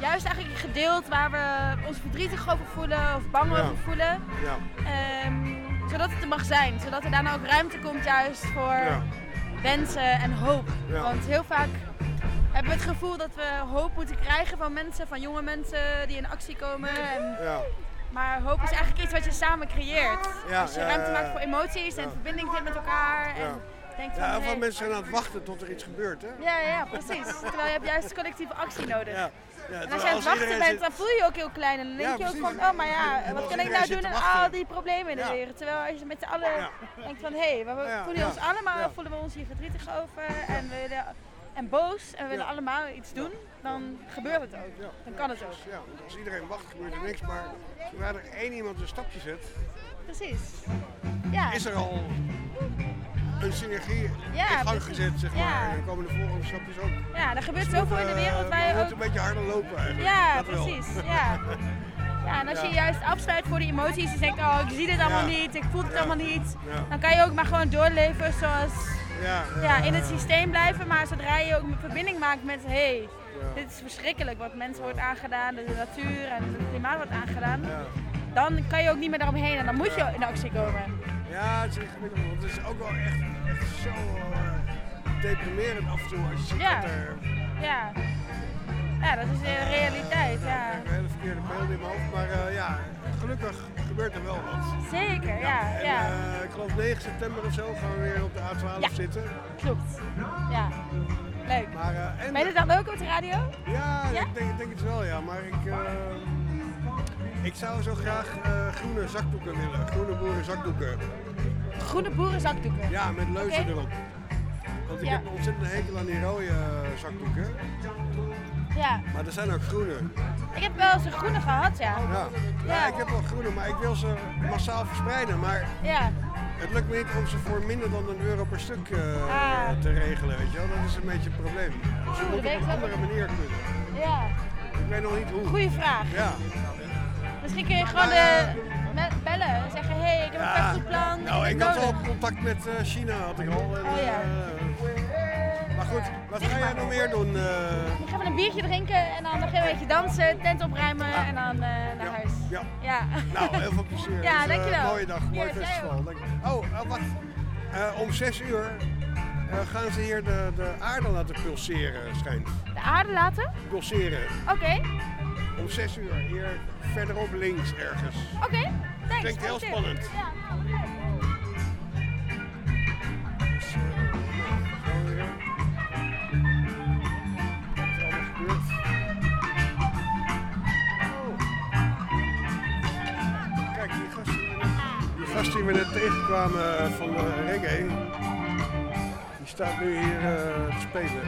Speaker 12: juist eigenlijk gedeeld waar we ons verdrietig over voelen of bang
Speaker 2: Ja.
Speaker 12: over voelen.
Speaker 2: Ja.
Speaker 12: Ehm, zodat het er mag zijn. Zodat er daarna ook ruimte komt juist voor
Speaker 2: Ja.
Speaker 12: wensen en hoop.
Speaker 2: Ja.
Speaker 12: Want heel vaak hebben we het gevoel dat we hoop moeten krijgen van mensen, van jonge mensen die in actie komen. En,
Speaker 2: Ja.
Speaker 12: Maar hoop is eigenlijk iets wat je samen creëert.
Speaker 2: Ja,
Speaker 12: Als je
Speaker 2: ja,
Speaker 12: ruimte maakt voor emoties en verbinding vindt met elkaar. En
Speaker 2: Ja. heel veel mensen zijn aan het wachten tot er iets gebeurt, hè?
Speaker 12: ja, ja, precies. Terwijl je hebt juist collectieve actie nodig.
Speaker 2: Ja. Ja,
Speaker 12: en als je aan het wachten bent,
Speaker 2: zit-
Speaker 12: dan voel je je ook heel klein. En dan denk
Speaker 2: Ja,
Speaker 12: je ook
Speaker 2: precies.
Speaker 12: van, oh maar ja, wat kan ik nou doen aan al die problemen in de wereld. Terwijl als je met z'n allen denkt van, hé, hey, we voelen ons allemaal, voelen we ons hier verdrietig over en, we willen, en boos en we willen allemaal iets doen, dan gebeurt het ook. Dan kan het ook.
Speaker 2: Ja, als iedereen wacht, gebeurt er niks. Maar zodra er één iemand een stapje zet,
Speaker 12: Precies. Ja.
Speaker 2: is er al een synergie
Speaker 12: Ja,
Speaker 2: in gang gezet, zeg
Speaker 12: Ja.
Speaker 2: maar. En dan komen de volgende stapjes ook.
Speaker 12: Ja, er gebeurt
Speaker 2: Dus
Speaker 12: zoveel in de wereld waar je ook...
Speaker 2: een beetje harder lopen eigenlijk.
Speaker 12: Ja,
Speaker 2: Dat
Speaker 12: precies. Ja. <laughs> Ja, en als je juist afsluit voor die emoties en denkt, oh, ik zie dit allemaal niet, ik voel het allemaal niet, dan kan je ook maar gewoon doorleven zoals
Speaker 2: Ja,
Speaker 12: ja, in het systeem blijven. Maar zodra je ook een verbinding maakt met, hé, hey, dit is verschrikkelijk wat mensen wordt aangedaan, de natuur en het klimaat wordt aangedaan, dan kan je ook niet meer daaromheen en dan moet je in actie komen.
Speaker 2: Ja, het is ingewikkeld. Het is ook wel echt, echt zo eh, deprimerend af en toe als je ziet
Speaker 12: Ja.
Speaker 2: dat er...
Speaker 12: Ja. Ja, dat is de realiteit, ja.
Speaker 2: Ik heb hele verkeerde beelden in mijn hoofd. Maar eh, ja, gelukkig, gebeurt er wel wat.
Speaker 12: Zeker, ja.
Speaker 2: En,
Speaker 12: ja.
Speaker 2: eh, ik geloof 9 september of zo gaan we weer op de A12
Speaker 12: Ja.
Speaker 2: zitten.
Speaker 12: Klopt. Ja. Leuk.
Speaker 2: Maar, en,
Speaker 12: ben je er dan ook op de radio?
Speaker 2: Ja, Ik, denk, ik denk het wel, ja. Maar ik, ik zou zo graag groene zakdoeken willen. Groene boeren zakdoeken.
Speaker 12: Groene boerenzakdoeken?
Speaker 2: Ja, met leuzen erop. Want ik
Speaker 12: Ja.
Speaker 2: heb een ontzettend hekel aan die rode zakdoeken.
Speaker 12: Ja.
Speaker 2: Maar er zijn ook groene.
Speaker 12: Ik heb wel eens een groene gehad, ja.
Speaker 2: Ja. ja, ik heb wel groene, maar ik wil ze massaal verspreiden. Maar
Speaker 12: Ja.
Speaker 2: het lukt me niet om ze voor minder dan een euro per stuk eh,
Speaker 12: Ah.
Speaker 2: te regelen, weet je wel. Dat is een beetje het probleem. Dus ze
Speaker 12: Oeh,
Speaker 2: moet
Speaker 12: dat
Speaker 2: op een andere manier kunnen.
Speaker 12: Ja.
Speaker 2: Ik weet nog niet hoe.
Speaker 12: Goeie vraag.
Speaker 2: Ja.
Speaker 12: Misschien kun je gewoon
Speaker 2: Maar,
Speaker 12: de, me- bellen en zeggen, hé, hey, ik heb een goed plan.
Speaker 2: Nou, ik had al contact met eh, China, had ik al. En,
Speaker 12: Oh ja.
Speaker 2: eh, maar goed, wat ga jij nog meer doen? eh?
Speaker 12: Dan gaan we een biertje drinken en dan nog een beetje dansen, tent opruimen en dan eh, naar huis.
Speaker 2: Ja.
Speaker 12: Ja.
Speaker 2: Nou, heel veel plezier. <laughs>
Speaker 12: Ja,
Speaker 2: is, eh,
Speaker 12: dankjewel.
Speaker 2: mooie dag, mooi
Speaker 12: Yes,
Speaker 2: festival. Oh, eh, wacht. Eh, om 6 uur eh, gaan ze hier de, de aarde laten pulseren, schijnt.
Speaker 12: De aarde laten?
Speaker 2: Pulseren.
Speaker 12: Oké,
Speaker 2: Om 6 uur, hier verderop links ergens.
Speaker 12: oké. Thanks.
Speaker 2: Klinkt heel spannend.
Speaker 12: Ja.
Speaker 2: Dus, gast die we net tegenkwamen eh, van de reggae, die staat nu hier eh, te spelen.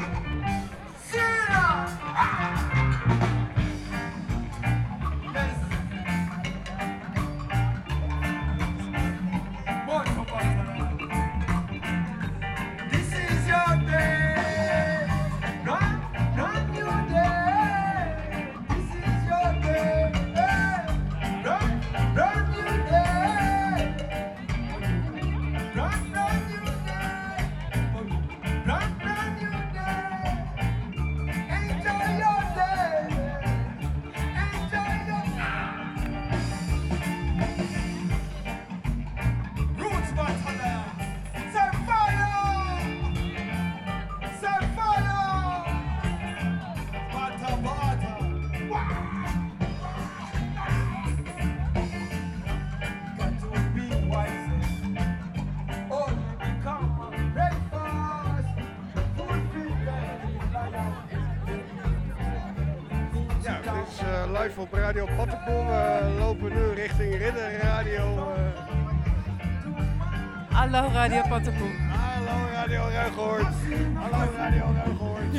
Speaker 47: Hallo Radio Pattenpoel.
Speaker 2: Hallo Radio Ruigoord. Hallo Radio Ruigoord.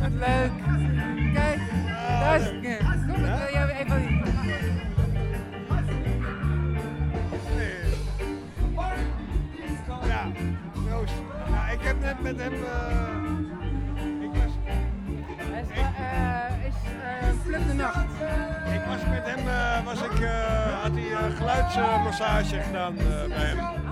Speaker 47: Wat leuk. Kijk, daar is het. Kom, ik wil jou even...
Speaker 2: Ja, proost. Ja, ik heb net met hem. eh, ik was,
Speaker 47: Hij is, eh, is eh, Pluk de Nacht.
Speaker 2: ik was met hem, was ik, had hij geluidsmassage gedaan bij hem.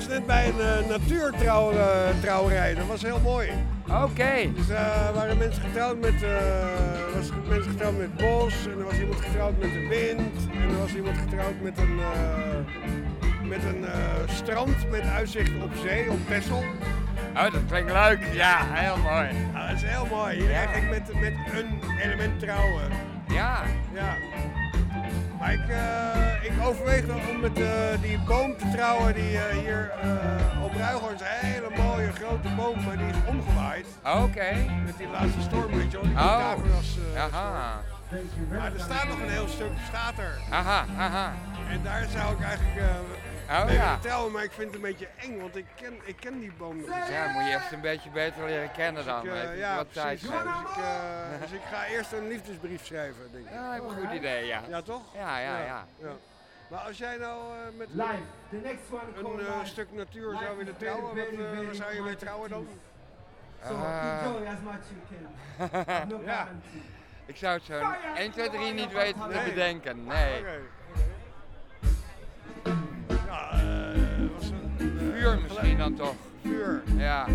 Speaker 2: Was net bij een uh, natuurtrouwerij, dat was heel mooi.
Speaker 48: Oké.
Speaker 2: Dus eh waren mensen getrouwd met, eh, was mensen getrouwd met bos, en er was iemand getrouwd met de wind, en er was iemand getrouwd met een, eh, met een eh, strand met uitzicht op zee, op Texel.
Speaker 48: Oh, dat klinkt leuk. Ja, heel mooi.
Speaker 2: Ja, dat is heel mooi. Hier eigenlijk met, met een element trouwen.
Speaker 48: Ja.
Speaker 2: Ja. Maar ik, eh, ik overweeg dan om met eh, die boom te trouwen die eh, hier op Ruigoord is. Een hele mooie grote boom, maar die is omgewaaid.
Speaker 48: Oké.
Speaker 2: Met die laatste storm, weet je wel. Die
Speaker 48: Oh. Aha.
Speaker 2: storm. Maar er staat nog een heel stuk, staat er.
Speaker 48: Aha, aha.
Speaker 2: En daar zou ik eigenlijk
Speaker 48: Oh, ja.
Speaker 2: trouwen, maar ik vind het een beetje eng, want ik ken, ik ken die boom nog niet.
Speaker 48: Ja, moet je echt een beetje beter leren kennen dan.
Speaker 2: Ik, eh, ja,
Speaker 48: wat tijd.
Speaker 2: Dus ik, eh, dus ik ga eerst een liefdesbrief schrijven, denk ik.
Speaker 48: Ja, een goed idee, ja.
Speaker 2: Ja, toch?
Speaker 48: Ja, ja, ja.
Speaker 2: Maar als jij nou eh, met
Speaker 49: Live. The next one
Speaker 2: een stuk natuur
Speaker 49: Live
Speaker 2: zou willen trouwen, wat, eh, waar zou je mee trouwen dan?
Speaker 49: So enjoy as much you can. <laughs> No
Speaker 2: Ja.
Speaker 49: guarantee.
Speaker 48: Ik zou het zo 1, 2, 3 niet weten te bedenken. Nee.
Speaker 2: Ja, eh, was een,
Speaker 48: Vuur misschien dan toch?
Speaker 2: Vuur.
Speaker 48: Ja.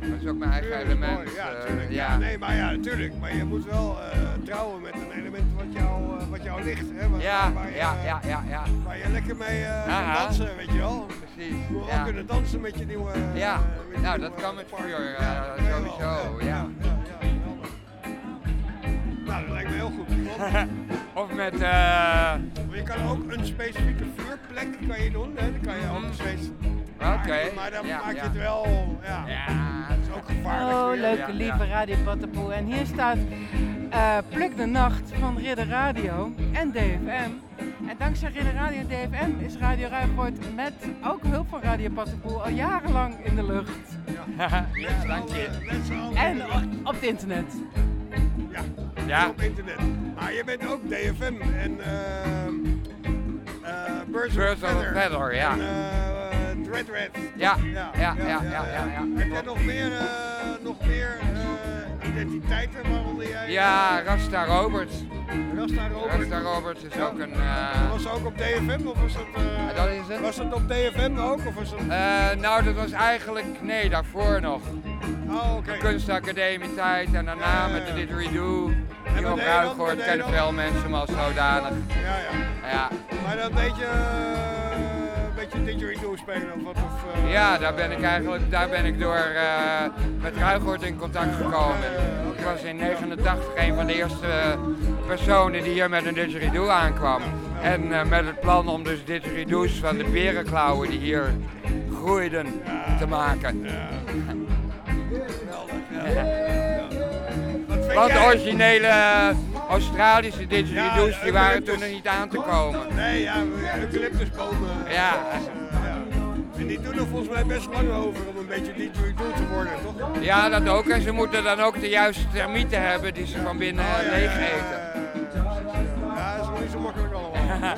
Speaker 48: Dat is ook mijn eigen element.
Speaker 2: mooi. Ja,
Speaker 48: eh,
Speaker 2: ja.
Speaker 48: ja.
Speaker 2: nee, maar ja, natuurlijk. Maar je moet wel eh, trouwen met een element wat jou, eh, wat jou ligt. Hè? Waar,
Speaker 48: Ja,
Speaker 2: waar je,
Speaker 48: ja,
Speaker 2: eh,
Speaker 48: ja, ja, ja.
Speaker 2: Waar je lekker mee eh, kan dansen, weet je wel.
Speaker 48: Precies.
Speaker 2: Je moet
Speaker 48: ja.
Speaker 2: ook kunnen dansen met je nieuwe... eh,
Speaker 48: Ja,
Speaker 2: je
Speaker 48: nou
Speaker 2: nieuwe
Speaker 48: dat kan met vuur, eh, sowieso,
Speaker 2: ja. Nou, dat lijkt me heel goed. <laughs>
Speaker 48: Of met... eh,
Speaker 2: Maar je kan ook een specifieke vuurplek kan je doen. Hè? Dan kan je ook steeds...
Speaker 48: Mhm. Oké,
Speaker 2: Maar dan
Speaker 48: ja,
Speaker 2: maak je
Speaker 48: ja.
Speaker 2: het wel... Ja, het is ook gevaarlijk.
Speaker 50: Oh,
Speaker 2: weer.
Speaker 50: leuke lieve Radio Pattenpoel. En hier staat eh Pluk de Nacht van Ridder Radio en DFM. En dankzij Ridder Radio en DFM is Radio Ruigoord met ook hulp van Radio Pattenpoel al jarenlang in de lucht.
Speaker 48: ja, <laughs> dank je.
Speaker 50: En op het internet.
Speaker 2: Ja,
Speaker 48: Ja.
Speaker 2: op internet. Maar je bent ook DFM en ehm eh Birds,
Speaker 48: Birds
Speaker 2: of Feather.
Speaker 48: Feather, ja.
Speaker 2: En eh Dread Red.
Speaker 48: Ja, ja, ja, ja, ja, ja.
Speaker 2: Heb jij nog meer, eh, nog meer eh, identiteiten waaronder jij...
Speaker 48: Ja, Rasta Roberts.
Speaker 2: Rasta Roberts.
Speaker 48: Rasta Roberts is ook een... eh,
Speaker 2: Was dat ook op DFM of was dat... eh,
Speaker 48: dat is het.
Speaker 2: Was dat op DFM ook of was dat...
Speaker 48: Eh, nou, dat was eigenlijk, nee, daarvoor nog.
Speaker 2: Oh, oké.
Speaker 48: De kunstacademie tijd en daarna met de Didgeridoo. Hier
Speaker 2: wat
Speaker 48: op
Speaker 2: deed je dan? Wat
Speaker 48: Ruigoord
Speaker 2: deed je
Speaker 48: kennen veel mensen hem als zodanig.
Speaker 2: Ja, ja.
Speaker 48: Ja.
Speaker 2: Maar eh, een beetje didgeridoo spelen of wat? Of, eh,
Speaker 48: Ja, daar ben ik eigenlijk daar ben ik door eh, met Ruigoord in contact gekomen. Ik was in 89 een van de eerste eh, personen die hier met een didgeridoo aankwam. En eh, met het plan om dus didgeridoos van de berenklauwen die hier groeiden te maken. <laughs> Want de originele eh, Australische didgeridoos die waren toen er niet aan te komen.
Speaker 2: Nee, ja, eucalyptusbomen.
Speaker 48: Ja.
Speaker 2: En die doen er volgens mij best lang over om een beetje didgeridoo te worden, toch?
Speaker 48: Ja, dat ook. En ze moeten dan ook de juiste termieten hebben die ze van binnen leeg eten.
Speaker 2: Ja, dat is nog niet zo makkelijk allemaal. <laughs> ja.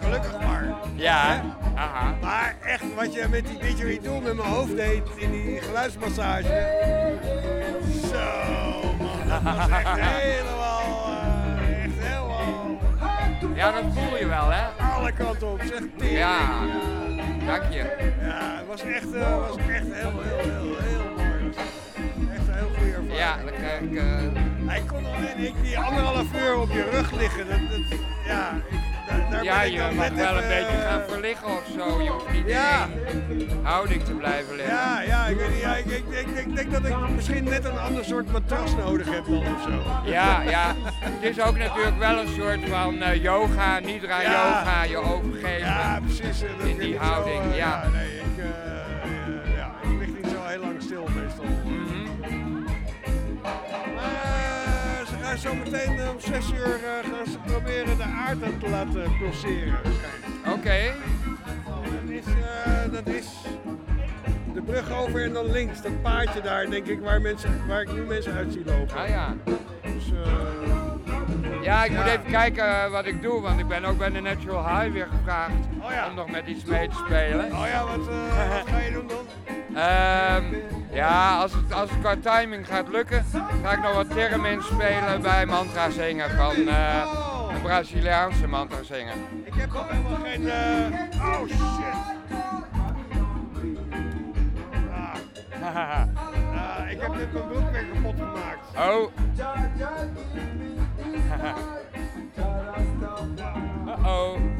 Speaker 2: Gelukkig maar.
Speaker 48: Ja, aha.
Speaker 2: Maar echt, wat je met die didgeridoo met mijn hoofd deed in die geluidsmassage. Zo. Dat echt helemaal, echt helemaal...
Speaker 48: Ja, dat voel je wel, hè?
Speaker 2: Alle kanten op, zeg tering.
Speaker 48: Ja, dank je.
Speaker 2: Ja, het was echt, eh, was echt heel, heel, heel, heel mooi. Echt een heel goede ervaring.
Speaker 48: Ja, dan krijg ik... eh,
Speaker 2: Hij kon al in ik die anderhalf uur op je rug liggen. Dat, dat, ja, ik, daar,
Speaker 48: ja, je mag wel een beetje
Speaker 2: eh,
Speaker 48: gaan verliggen of zo. Je hoeft niet
Speaker 2: Ja.
Speaker 48: in één houding te blijven liggen.
Speaker 2: Ja, ja, ik, weet niet, ja ik, ik, ik, ik denk dat ik misschien net een ander soort matras nodig heb dan of zo.
Speaker 48: Ja, ja. Het is ook natuurlijk wel een soort van eh, yoga, nidra yoga, je overgeven.
Speaker 2: Ja, precies. eh,
Speaker 48: In die houding,
Speaker 2: zo,
Speaker 48: ja.
Speaker 2: nee, Maar ze gaan zo meteen eh, om 6 uur eh, gaan ze proberen de aarde te laten pulseren.
Speaker 48: Oké.
Speaker 2: Dat is, eh, dat is de brug over en dan links, dat paadje daar, denk ik, waar, mensen, waar ik nu mensen uit zie lopen.
Speaker 48: Ah ja.
Speaker 2: Dus,
Speaker 48: Ja, ik moet even kijken wat ik doe, want ik ben ook bij de Natural High weer gevraagd om nog met iets mee te spelen.
Speaker 2: oh ja, wat, eh, wat ga je doen dan?
Speaker 48: Ehm, ja, als het, als het qua timing gaat lukken, ga ik nog wat theremin spelen bij mantra zingen van eh, een Braziliaanse mantra zingen.
Speaker 2: Ik heb nog helemaal geen... eh, Oh shit! Ah. <laughs> Ah, ik heb net mijn broek weer kapot gemaakt.
Speaker 48: Oh. <laughs> Uh-oh.
Speaker 2: Ja,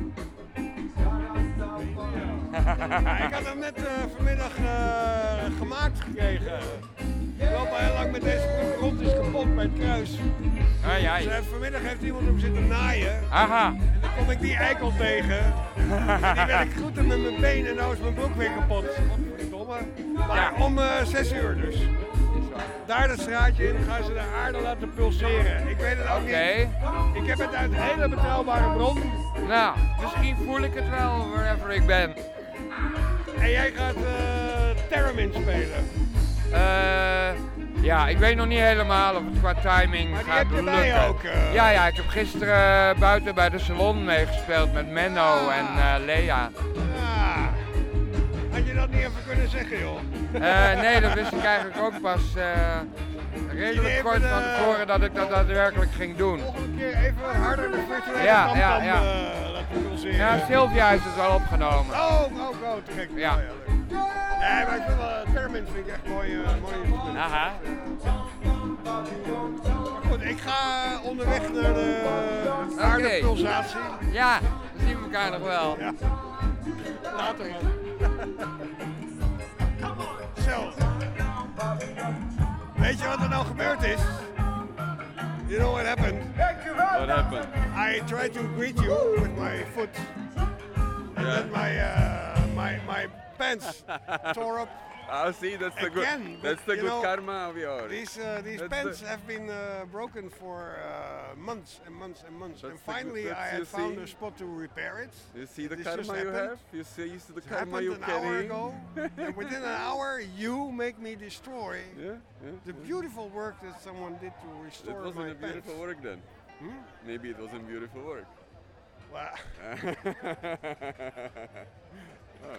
Speaker 2: <laughs> ik had hem net eh, vanmiddag eh, gemaakt gekregen. Ik loop al heel lang met deze broek rond, die is kapot bij het kruis.
Speaker 48: Ai, ai.
Speaker 2: Dus, eh, vanmiddag heeft iemand hem zitten naaien.
Speaker 48: Aha.
Speaker 2: En dan kom ik die eikel tegen. en die wil ik groeten met mijn been en nou is mijn broek weer kapot. Godverdomme. Maar om eh 6 uur dus. Daar het straatje in gaan ze de aarde laten pulseren. Ik weet het ook niet. Ik heb het uit een hele betrouwbare bron.
Speaker 48: Nou, misschien voel ik het wel wherever ik ben.
Speaker 2: En jij gaat eh Terramin spelen.
Speaker 48: Eh, ja, ik weet nog niet helemaal of het qua timing
Speaker 2: Maar
Speaker 48: gaat lukken.
Speaker 2: ook, eh.
Speaker 48: Ja, ja, ik heb gisteren buiten bij de salon meegespeeld met Menno en eh, Lea.
Speaker 2: Ah, had je dat niet even kunnen zeggen, joh?
Speaker 48: Eh, nee, dat wist ik eigenlijk ook pas eh, redelijk kort van tevoren dat ik dat daadwerkelijk ging doen.
Speaker 2: Een keer even wat harder de virtuele
Speaker 48: Ja,
Speaker 2: tamtam
Speaker 48: ja, ja.
Speaker 2: eh, laten pulseren.
Speaker 48: Ja, Sylvia heeft het wel opgenomen.
Speaker 2: Oh, oh, oh, te gek.
Speaker 48: Ja.
Speaker 2: Oh, ja, leuk. Nee, maar ik vind wel, uh, Termins vind ik echt mooi, uh, mooi instrument.
Speaker 51: Aha.
Speaker 2: Maar goed, ik ga onderweg naar de aardepulsatie.
Speaker 48: Ja, dan zien we elkaar nog wel.
Speaker 2: Ja. Later man. Zo. Weet je wat er nou gebeurd is? You know what happened?
Speaker 51: What happened?
Speaker 2: I tried to greet you with my foot. And
Speaker 51: Yeah.
Speaker 2: then my, uh, my, my pants tore up.
Speaker 51: Oh, see, that's the good.
Speaker 2: Again, but,
Speaker 51: That's the good
Speaker 2: know,
Speaker 51: karma of yours.
Speaker 2: These, uh, these
Speaker 51: That's
Speaker 2: pants
Speaker 51: the-
Speaker 2: have been uh, broken for uh, months and months and months. and finally, I had found
Speaker 51: see?
Speaker 2: a spot to repair it.
Speaker 51: You see the karma you
Speaker 2: happened.
Speaker 51: have? You see, you see the
Speaker 2: It
Speaker 51: karma
Speaker 2: happened
Speaker 51: you
Speaker 2: an hour
Speaker 51: carry?
Speaker 2: ago. <laughs> and within an hour, you make me destroy
Speaker 51: Yeah, yeah.
Speaker 2: the beautiful work that someone did to restore It
Speaker 51: wasn't
Speaker 2: my
Speaker 51: a beautiful
Speaker 2: pants.
Speaker 51: work then.
Speaker 2: Hmm?
Speaker 51: Maybe it wasn't beautiful work.
Speaker 2: Wow. <laughs>
Speaker 51: oh,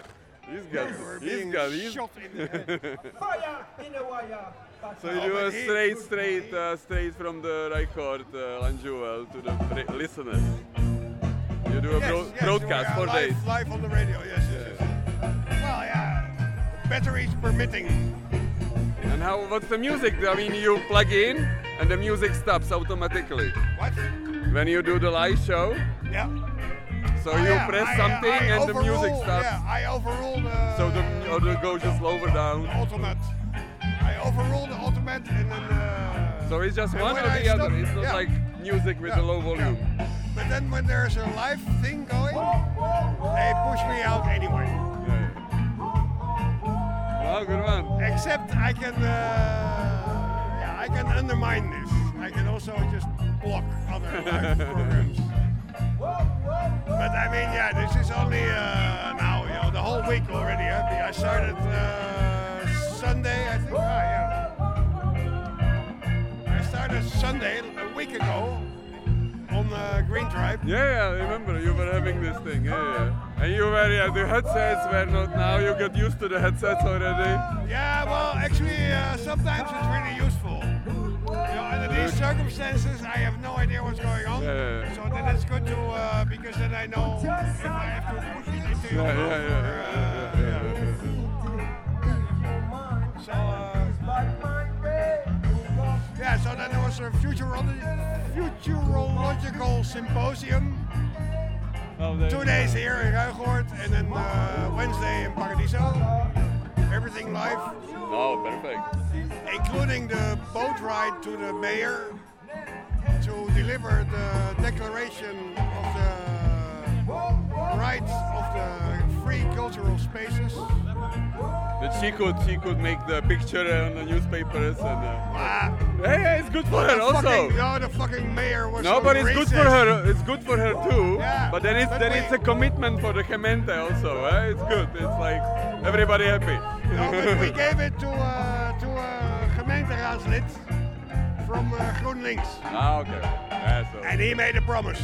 Speaker 51: he's got, he's got, he's
Speaker 2: shot in the head.
Speaker 52: Fire in the wire.
Speaker 51: So you do a straight, straight, uh, straight from the record, uh, Lanjuel, to the listeners. You do a
Speaker 2: Yes,
Speaker 51: bro-
Speaker 2: yes,
Speaker 51: broadcast for days.
Speaker 2: live, live on the radio, yes, yes, yes. Well, yeah, batteries permitting.
Speaker 51: And how? What's the music? I mean, you plug in, and the music stops automatically.
Speaker 2: What?
Speaker 51: When you do the live show.
Speaker 2: Yeah.
Speaker 51: So
Speaker 2: Oh,
Speaker 51: you
Speaker 2: yeah,
Speaker 51: press
Speaker 2: I,
Speaker 51: something,
Speaker 2: I
Speaker 51: and the music
Speaker 2: overrule-
Speaker 51: stops.
Speaker 2: Yeah, I overrule the.
Speaker 51: So the or the goes just lower down.
Speaker 2: ultimate. I overrule the ultimate and then. Uh,
Speaker 51: So it's just one
Speaker 2: when
Speaker 51: or
Speaker 2: I
Speaker 51: the other. It's not
Speaker 2: yeah.
Speaker 51: like music with
Speaker 2: Yeah,
Speaker 51: a low volume.
Speaker 2: But then when there's a live thing going, they push me out anyway.
Speaker 51: Oh, good one.
Speaker 2: Except I can, uh, yeah, I can undermine this. I can also just block other <laughs> live programs. But I mean, yeah, this is only uh, now, you know, the whole week already. Huh? I started uh, Sunday, I think. Ah, yeah. I started Sunday a week ago on uh, Green Tribe.
Speaker 51: Yeah, yeah, I remember you were having this thing. Yeah, yeah. And you were, yeah, the headsets were not now. You got used to the headsets already.
Speaker 2: Yeah, well, actually, uh, sometimes it's really useful. You know, under these circumstances, I have no idea what's going on.
Speaker 51: Yeah.
Speaker 2: So then it's good to, uh, because then I know if I have to push it into your
Speaker 51: Yeah, yeah,
Speaker 2: mouth
Speaker 51: yeah,
Speaker 2: or,
Speaker 51: yeah, yeah,
Speaker 2: uh, So, uh, yeah, so then there was a futurolo- futurological symposium. Two days here in Ruigoord and then uh, Wednesday in Paradiso. Everything live,
Speaker 51: Oh, perfect.
Speaker 2: including the boat ride to the mayor to deliver the declaration of the rights of the free cultural spaces.
Speaker 51: That she could, she could make the picture on the newspapers and. Uh,
Speaker 2: Ah.
Speaker 51: Hey, hey, it's good for her also.
Speaker 2: fucking- no, the fucking mayor was
Speaker 51: No,
Speaker 2: so
Speaker 51: but it's good for her. It's good for her too.
Speaker 2: Yeah,
Speaker 51: but then it's then
Speaker 2: we-
Speaker 51: it's a commitment for the gemeente also. Eh? It's good. It's like everybody happy. <laughs>
Speaker 2: No, but we gave it to uh, to a gemeenteraadslid from uh, GroenLinks.
Speaker 51: ah, okay. Yeah, so.
Speaker 2: And he made a promise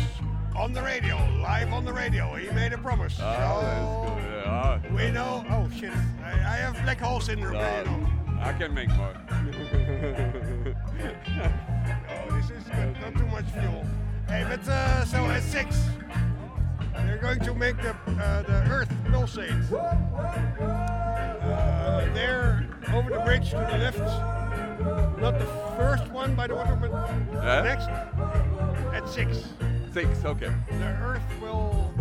Speaker 2: on the radio, live on the radio. He made a promise.
Speaker 51: Oh, that's good. Yeah. Ah.
Speaker 2: We know. Oh shit! I, I have black hole syndrome.
Speaker 51: No,
Speaker 2: you know.
Speaker 51: I can make more. <laughs>
Speaker 2: Oh, this is good. Not too much fuel. Hey, but uh, so at six, they're going to make the uh, the Earth pulsate. Uh, there, over the bridge to the left. Not the first one by the water, but
Speaker 51: Yeah?
Speaker 2: the next at six.
Speaker 51: Six. Okay.
Speaker 2: The Earth will.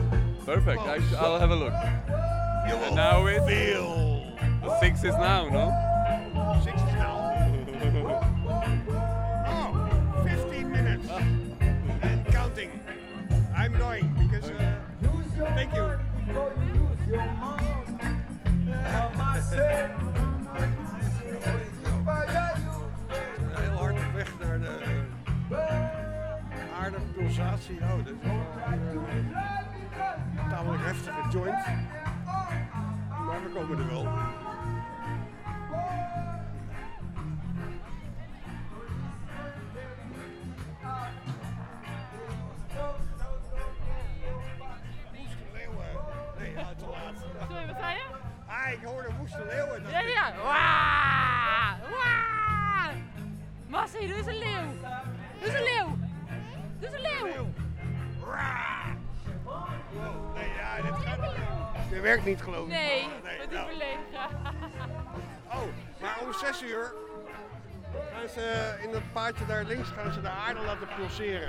Speaker 51: Perfect. I sh- I'll have a look.
Speaker 2: You
Speaker 51: And now it's
Speaker 2: feel.
Speaker 51: the six is now, no?
Speaker 2: Six is now. Oh, 15 minutes <laughs> and counting. I'm going thank you. Heel hard op weg naar de aardepulsatie. Oh, dit is een eh, tamelijk heftige joint. Maar we komen er wel.
Speaker 53: Sorry, wat zei je?
Speaker 2: Ah, ik hoorde woeste leeuwen.
Speaker 53: Ja, ja. Waaah! Waaah! Massie, doe eens een leeuw. Doe eens een leeuw. Doe eens een leeuw.
Speaker 2: Wow, nee, ja, dit gaat, Je werkt niet geloof ik.
Speaker 53: Nee,
Speaker 2: nee
Speaker 53: die
Speaker 2: nou.
Speaker 53: verlegen. <laughs>
Speaker 2: Oh, maar om 6 uur gaan ze in dat paadje daar links gaan ze de aarde laten pulseren.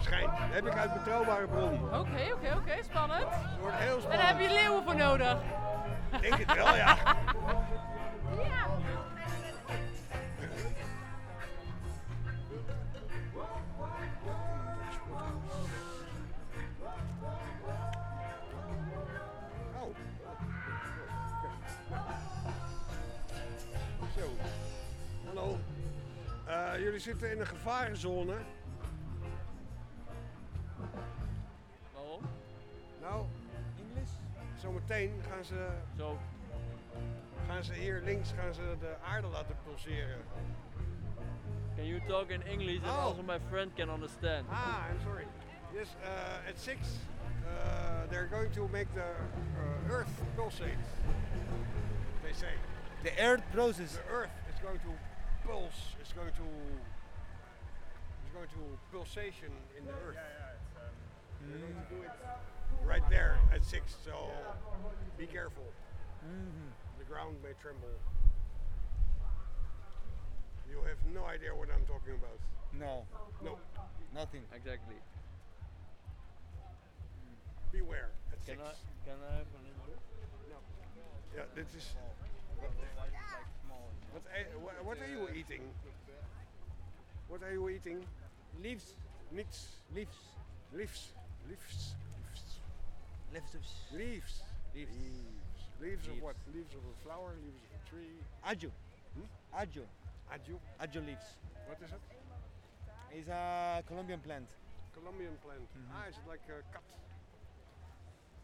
Speaker 2: Schijnt. Heb ik uit betrouwbare bron.
Speaker 53: Oké, oké, oké, spannend.
Speaker 2: Het wordt heel
Speaker 53: En
Speaker 2: spannend.
Speaker 53: daar heb je leeuwen voor nodig.
Speaker 2: Ik denk het wel, ja. <laughs>
Speaker 53: Ja.
Speaker 2: Oh. Zo. Hallo. Eh, jullie zitten in een gevarenzone. Nou, Engels? Zometeen gaan ze,
Speaker 45: Zo.
Speaker 2: gaan ze hier links gaan ze de aarde laten pulseren.
Speaker 45: Can you talk in English and
Speaker 2: Oh.
Speaker 45: also my friend can understand?
Speaker 2: Ah, I'm sorry. Yes, uh, at six, uh, they're going to make the uh, Earth pulsate. They say
Speaker 54: The earth process.
Speaker 2: the Earth is going to pulse. It's going to. It's going to pulsation in the Earth. They're going to do it right there at six. So be careful. Mm-hmm. The ground may tremble. You have no idea what I'm talking about.
Speaker 54: No.
Speaker 2: No.
Speaker 54: Nothing.
Speaker 45: Exactly.
Speaker 2: Beware at
Speaker 45: Can
Speaker 2: six.
Speaker 45: I, can I have a little?
Speaker 2: No. Yeah, this is. What, eh, a- wha- what are you eating? What are you eating? Leaves. Niets. Leaves. Leaves. Leaves. Leaves.
Speaker 54: Leaves.
Speaker 2: Leaves.
Speaker 54: Leaves.
Speaker 2: Leaves of what? Leaves of a flower. Leaves of a tree.
Speaker 54: Ajo. Ajo.
Speaker 2: Ajo.
Speaker 54: Ajo leaves.
Speaker 2: What is it?
Speaker 54: It's a Colombian plant.
Speaker 2: Colombian plant.
Speaker 54: Mm-hmm.
Speaker 2: Ah, is it like a cut?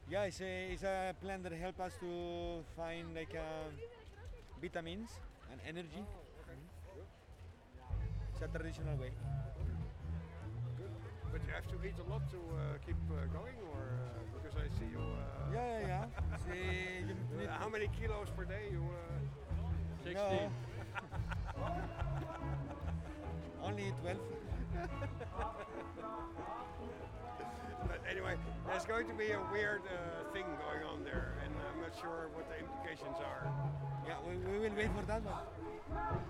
Speaker 54: Yeah, it's a, it's a plant that helps us to find like uh, vitamins and energy. It's a traditional way.
Speaker 2: Good. But you have to eat a lot to uh, keep uh, going, or uh, I see you. Uh,
Speaker 54: Yeah, yeah, yeah. <laughs> See,
Speaker 2: Uh, how many kilos per day you? Uh,
Speaker 54: No. <laughs> Only 12. <laughs>
Speaker 2: but anyway, there's going to be a weird uh, thing going on there, and I'm not sure what the implications are.
Speaker 54: Yeah, we, we will wait for that one.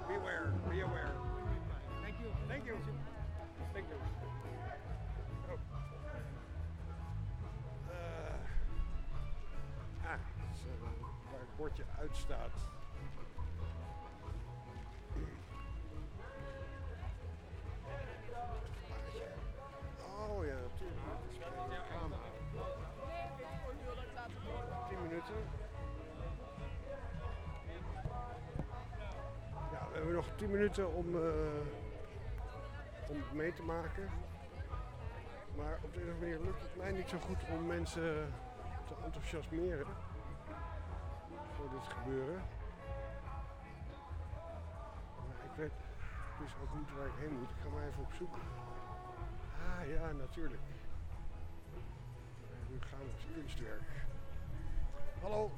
Speaker 2: Beware, be aware.
Speaker 54: Thank you.
Speaker 2: Thank you. Thank you. Bordje uitstaat. Oh ja, natuurlijk. 10 minuten. Ja, we hebben nog 10 minuten om, eh, om het mee te maken. Maar op de een andere manier lukt het mij niet zo goed om mensen te enthousiasmeren voor dit gebeuren. Maar ik weet dus ook niet waar ik heen moet. Ik ga maar even op zoek. Ah ja, natuurlijk. Nu gaan we kunstwerk. Hallo,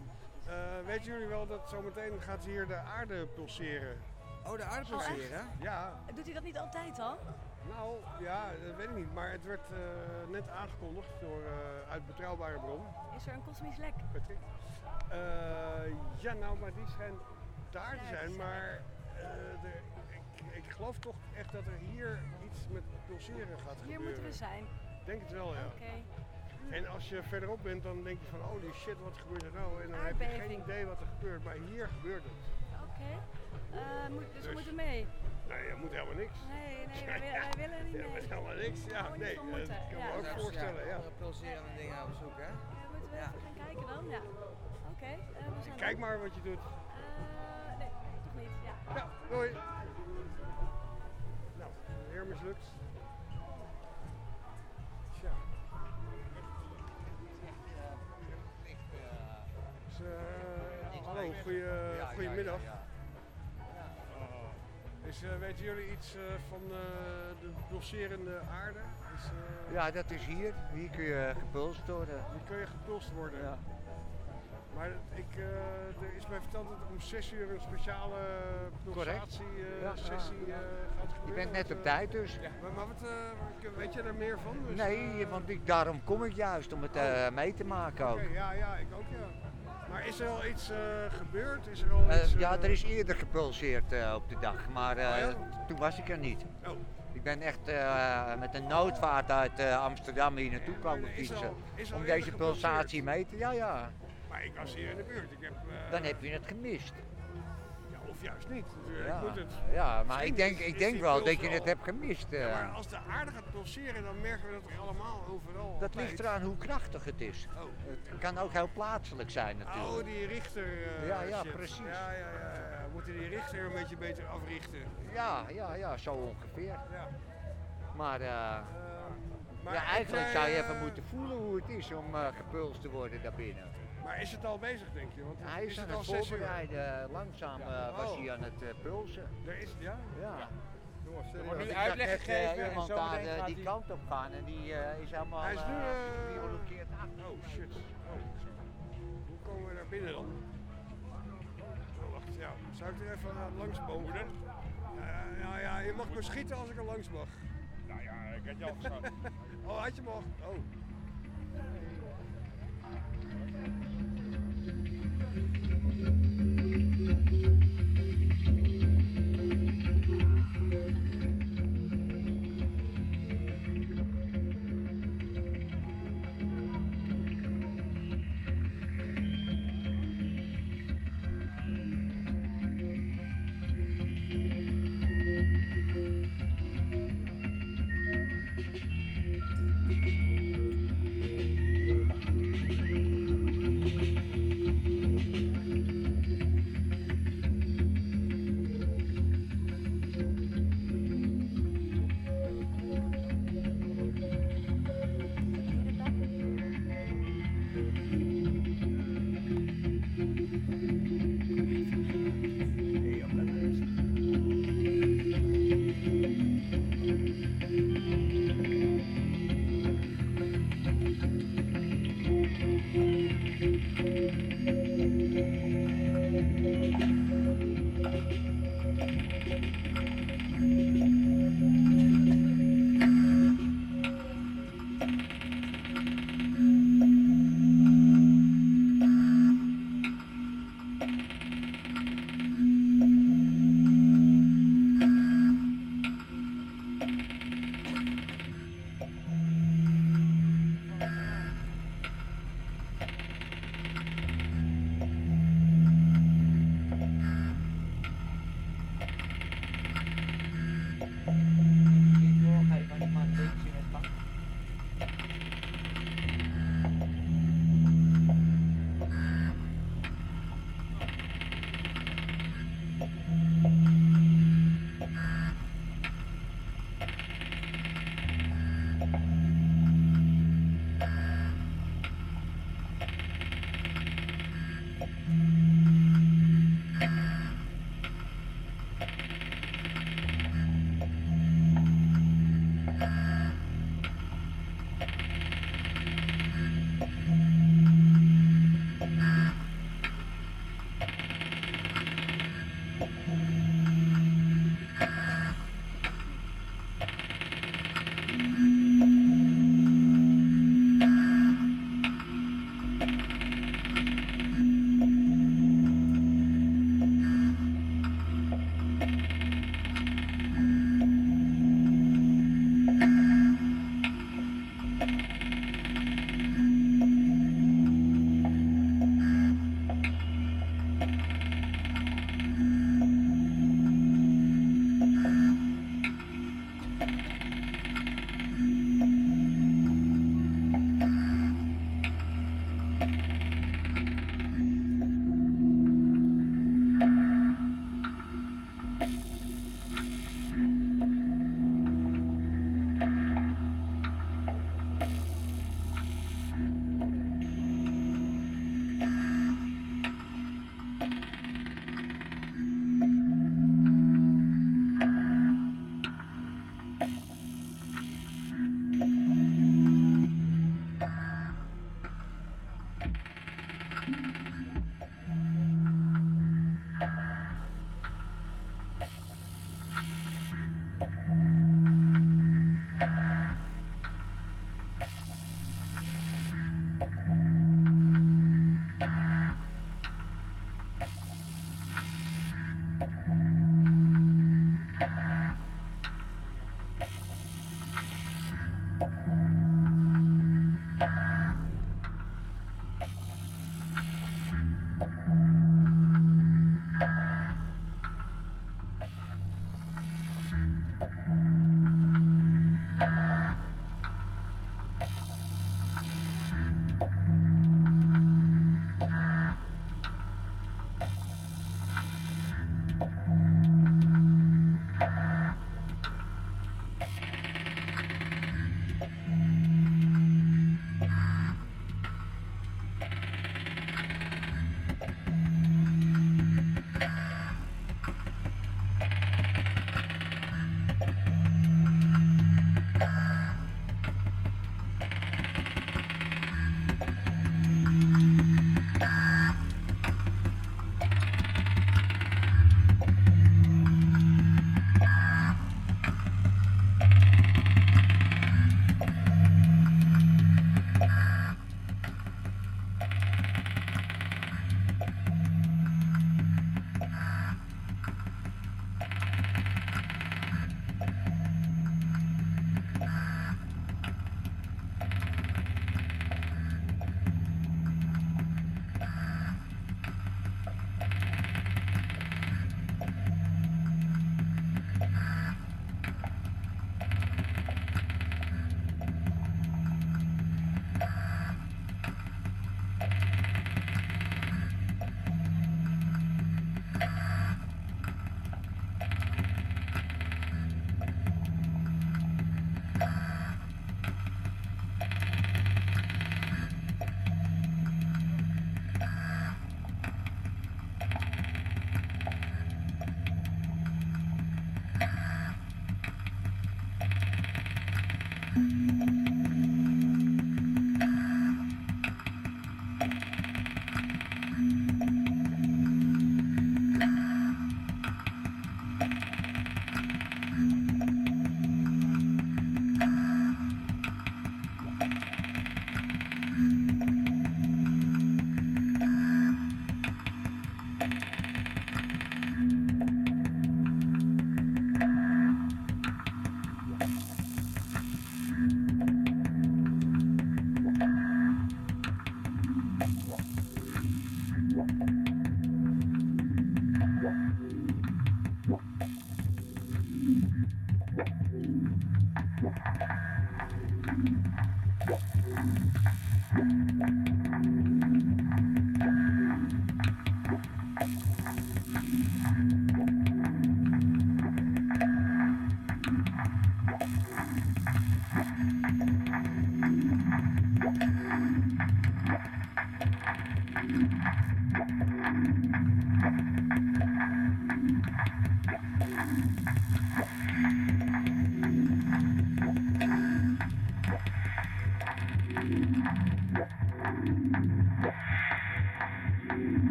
Speaker 2: eh, weten jullie wel dat zometeen gaat hier de aarde pulseren?
Speaker 54: Oh, de aarde
Speaker 2: pulseren? Ja,
Speaker 55: Doet hij dat niet altijd al?
Speaker 2: nou ja, dat weet ik niet. Maar het werd eh, net aangekondigd door, eh, uit betrouwbare bron.
Speaker 55: Is er een kosmisch lek?
Speaker 2: Patrick. Eh, ja, nou, maar die schijnt daar te zijn. Maar eh, de- ik, ik geloof toch echt dat er hier iets met pulseren gaat gebeuren.
Speaker 55: Hier moeten we zijn.
Speaker 2: Ik denk het wel, ja.
Speaker 55: Oké.
Speaker 2: En als je verderop bent, dan denk je van, holy shit, wat gebeurt er nou? En dan heb je geen idee wat er gebeurt. Maar hier gebeurt het.
Speaker 55: Oké. Eh, moet- dus we
Speaker 2: Dus-
Speaker 55: moeten mee.
Speaker 2: Nee, je moet helemaal niks.
Speaker 55: Nee, nee, wij, <laughs> willen- wij willen niet
Speaker 2: Ja,
Speaker 55: mee.
Speaker 2: met helemaal niks. Ja,
Speaker 55: Oh,
Speaker 2: nee, dat kan
Speaker 55: Ja.
Speaker 2: me ook
Speaker 55: Ja,
Speaker 2: voorstellen. Ja.
Speaker 54: pulserende dingen opzoeken, hè?
Speaker 55: Ja, moeten we even gaan kijken dan? Ja. Oké. eh,
Speaker 2: Kijk maar wat je doet.
Speaker 55: Eh, nee, toch niet. Ja.
Speaker 2: Ja, doei. Nou, weer mislukt. Tja. Dus, eh, hallo, goeie, goedemiddag. Oh. Is, eh, weten jullie iets eh, van eh, de pulserende aarde? Is, eh,
Speaker 56: Ja, dat is hier. Hier kun je gepulst worden.
Speaker 2: Hier kun je gepulst worden.
Speaker 56: Ja.
Speaker 2: Maar ik, eh, er is mij verteld dat er om 6 uur een speciale eh,
Speaker 57: Ja,
Speaker 2: sessie
Speaker 57: ja, ja.
Speaker 2: eh, gaat gebeuren.
Speaker 57: Je bent net op tijd dus.
Speaker 2: Maar, maar wat, weet je daar meer van? Dus,
Speaker 57: Nee, want ik, daarom kom ik juist om het eh, mee te maken ook.
Speaker 2: Oké, ja, ja, ik ook ja. Maar is er al iets gebeurd? Is er al iets,
Speaker 57: ja, er is eerder gepulseerd op de dag, maar
Speaker 2: Oh ja?
Speaker 57: toen was ik er niet.
Speaker 2: Oh.
Speaker 57: Ik ben echt met een noodvaart uit Amsterdam hier naartoe komen fietsen.
Speaker 2: al-
Speaker 57: om deze pulsatie mee te... Ja, ja.
Speaker 2: Maar ik was hier in de buurt. Ik heb, eh,
Speaker 57: Dan heb je het gemist.
Speaker 2: ja, of juist niet.
Speaker 57: Ja,
Speaker 2: Ik moet het,
Speaker 57: ja maar
Speaker 2: Misschien
Speaker 57: ik denk, ik denk wel dat je het hebt gemist.
Speaker 2: Ja,
Speaker 57: eh.
Speaker 2: maar als de aarde gaat pulseren, dan merken we dat toch allemaal overal.
Speaker 57: dat
Speaker 2: altijd.
Speaker 57: ligt eraan hoe krachtig het is.
Speaker 2: Oh.
Speaker 57: Het kan ook heel plaatselijk zijn natuurlijk.
Speaker 2: Oh, die richter. eh,
Speaker 57: Ja, ja,
Speaker 2: shit.
Speaker 57: precies.
Speaker 2: Ja, ja, ja, moeten die richter een beetje beter africhten.
Speaker 57: Ja, ja, ja, zo ongeveer.
Speaker 2: Ja.
Speaker 57: Maar,
Speaker 2: maar
Speaker 57: ja, eigenlijk zou je even moeten voelen hoe het is om eh, gepulst te worden daarbinnen.
Speaker 2: Maar is het al bezig, denk je? Want
Speaker 57: Hij is,
Speaker 2: is
Speaker 57: aan
Speaker 2: het al
Speaker 57: het voorbereiden. Langzaam eh, was
Speaker 2: Oh.
Speaker 57: hij aan het eh, pulsen.
Speaker 2: Er is, ja?
Speaker 57: Ja.
Speaker 2: Jongens,
Speaker 57: Er wordt nu
Speaker 2: Ik
Speaker 57: uitleg gegeven
Speaker 2: eh,
Speaker 57: en
Speaker 2: iemand eh,
Speaker 57: gaat
Speaker 2: die
Speaker 57: die kant op gaan en die eh, is helemaal
Speaker 2: Hij is nu...
Speaker 57: eh,
Speaker 2: eh,
Speaker 57: gebiologeerd
Speaker 2: Oh, shit. Oh. Hoe komen we daar binnen dan? Oh, wacht. Ja, zou ik er even uh, langs bomen? Ja, ja, ja, je mag me schieten als ik er langs mag. Nou ja, ik had je al geschoten. <laughs> oh, had je mag? Oh.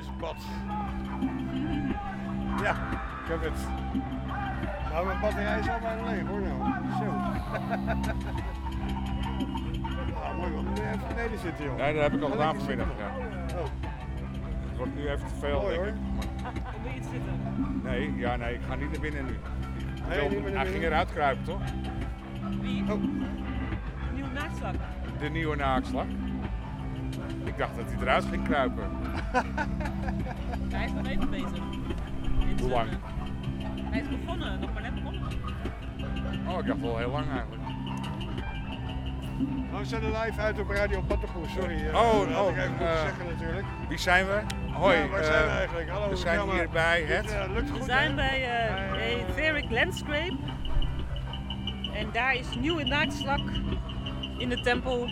Speaker 2: Luizenbad. Ja, ik heb het. Maar mijn batterij is al bijna leeg hoor nou. Zo. <laughs> ah, mooi. Moet je even beneden zitten joh.
Speaker 58: Ja, dat heb ik al gedaan vanmiddag. Ja.
Speaker 2: Oh.
Speaker 58: Het wordt nu even te veel,
Speaker 2: Mooi,
Speaker 58: denk
Speaker 2: hoor.
Speaker 58: ik. Maar
Speaker 40: wil je iets zitten?
Speaker 58: Nee, ja, nee, ik ga niet naar binnen nu.
Speaker 2: Nee, niet meer
Speaker 58: hij ging eruit kruipen, toch?
Speaker 40: Wie? Nieuwe naakslag.
Speaker 58: De nieuwe naakslag. Ik dacht dat hij eruit ging kruipen. <laughs>
Speaker 40: Bezig. Dit,
Speaker 58: Hoe
Speaker 40: eh,
Speaker 58: lang?
Speaker 40: Hij is begonnen, nog maar net begonnen.
Speaker 58: Oh, ik dacht wel heel lang eigenlijk.
Speaker 2: Oh, we zijn er live uit op Radio Pattenpoel, sorry. eh,
Speaker 58: Oh,
Speaker 2: dat had
Speaker 58: oh,
Speaker 2: ik even moeten
Speaker 58: eh,
Speaker 2: zeggen natuurlijk.
Speaker 58: Wie zijn we? Hoi.
Speaker 2: Ja, waar zijn we
Speaker 58: eh,
Speaker 2: eigenlijk? Hallo,
Speaker 58: we zijn hier bij
Speaker 2: Dit,
Speaker 58: het...
Speaker 2: eh, lukt
Speaker 40: We
Speaker 2: goed,
Speaker 40: zijn
Speaker 2: hè?
Speaker 40: bij eh Etheric Landscape. En daar is nieuwe naaktslak in de tempel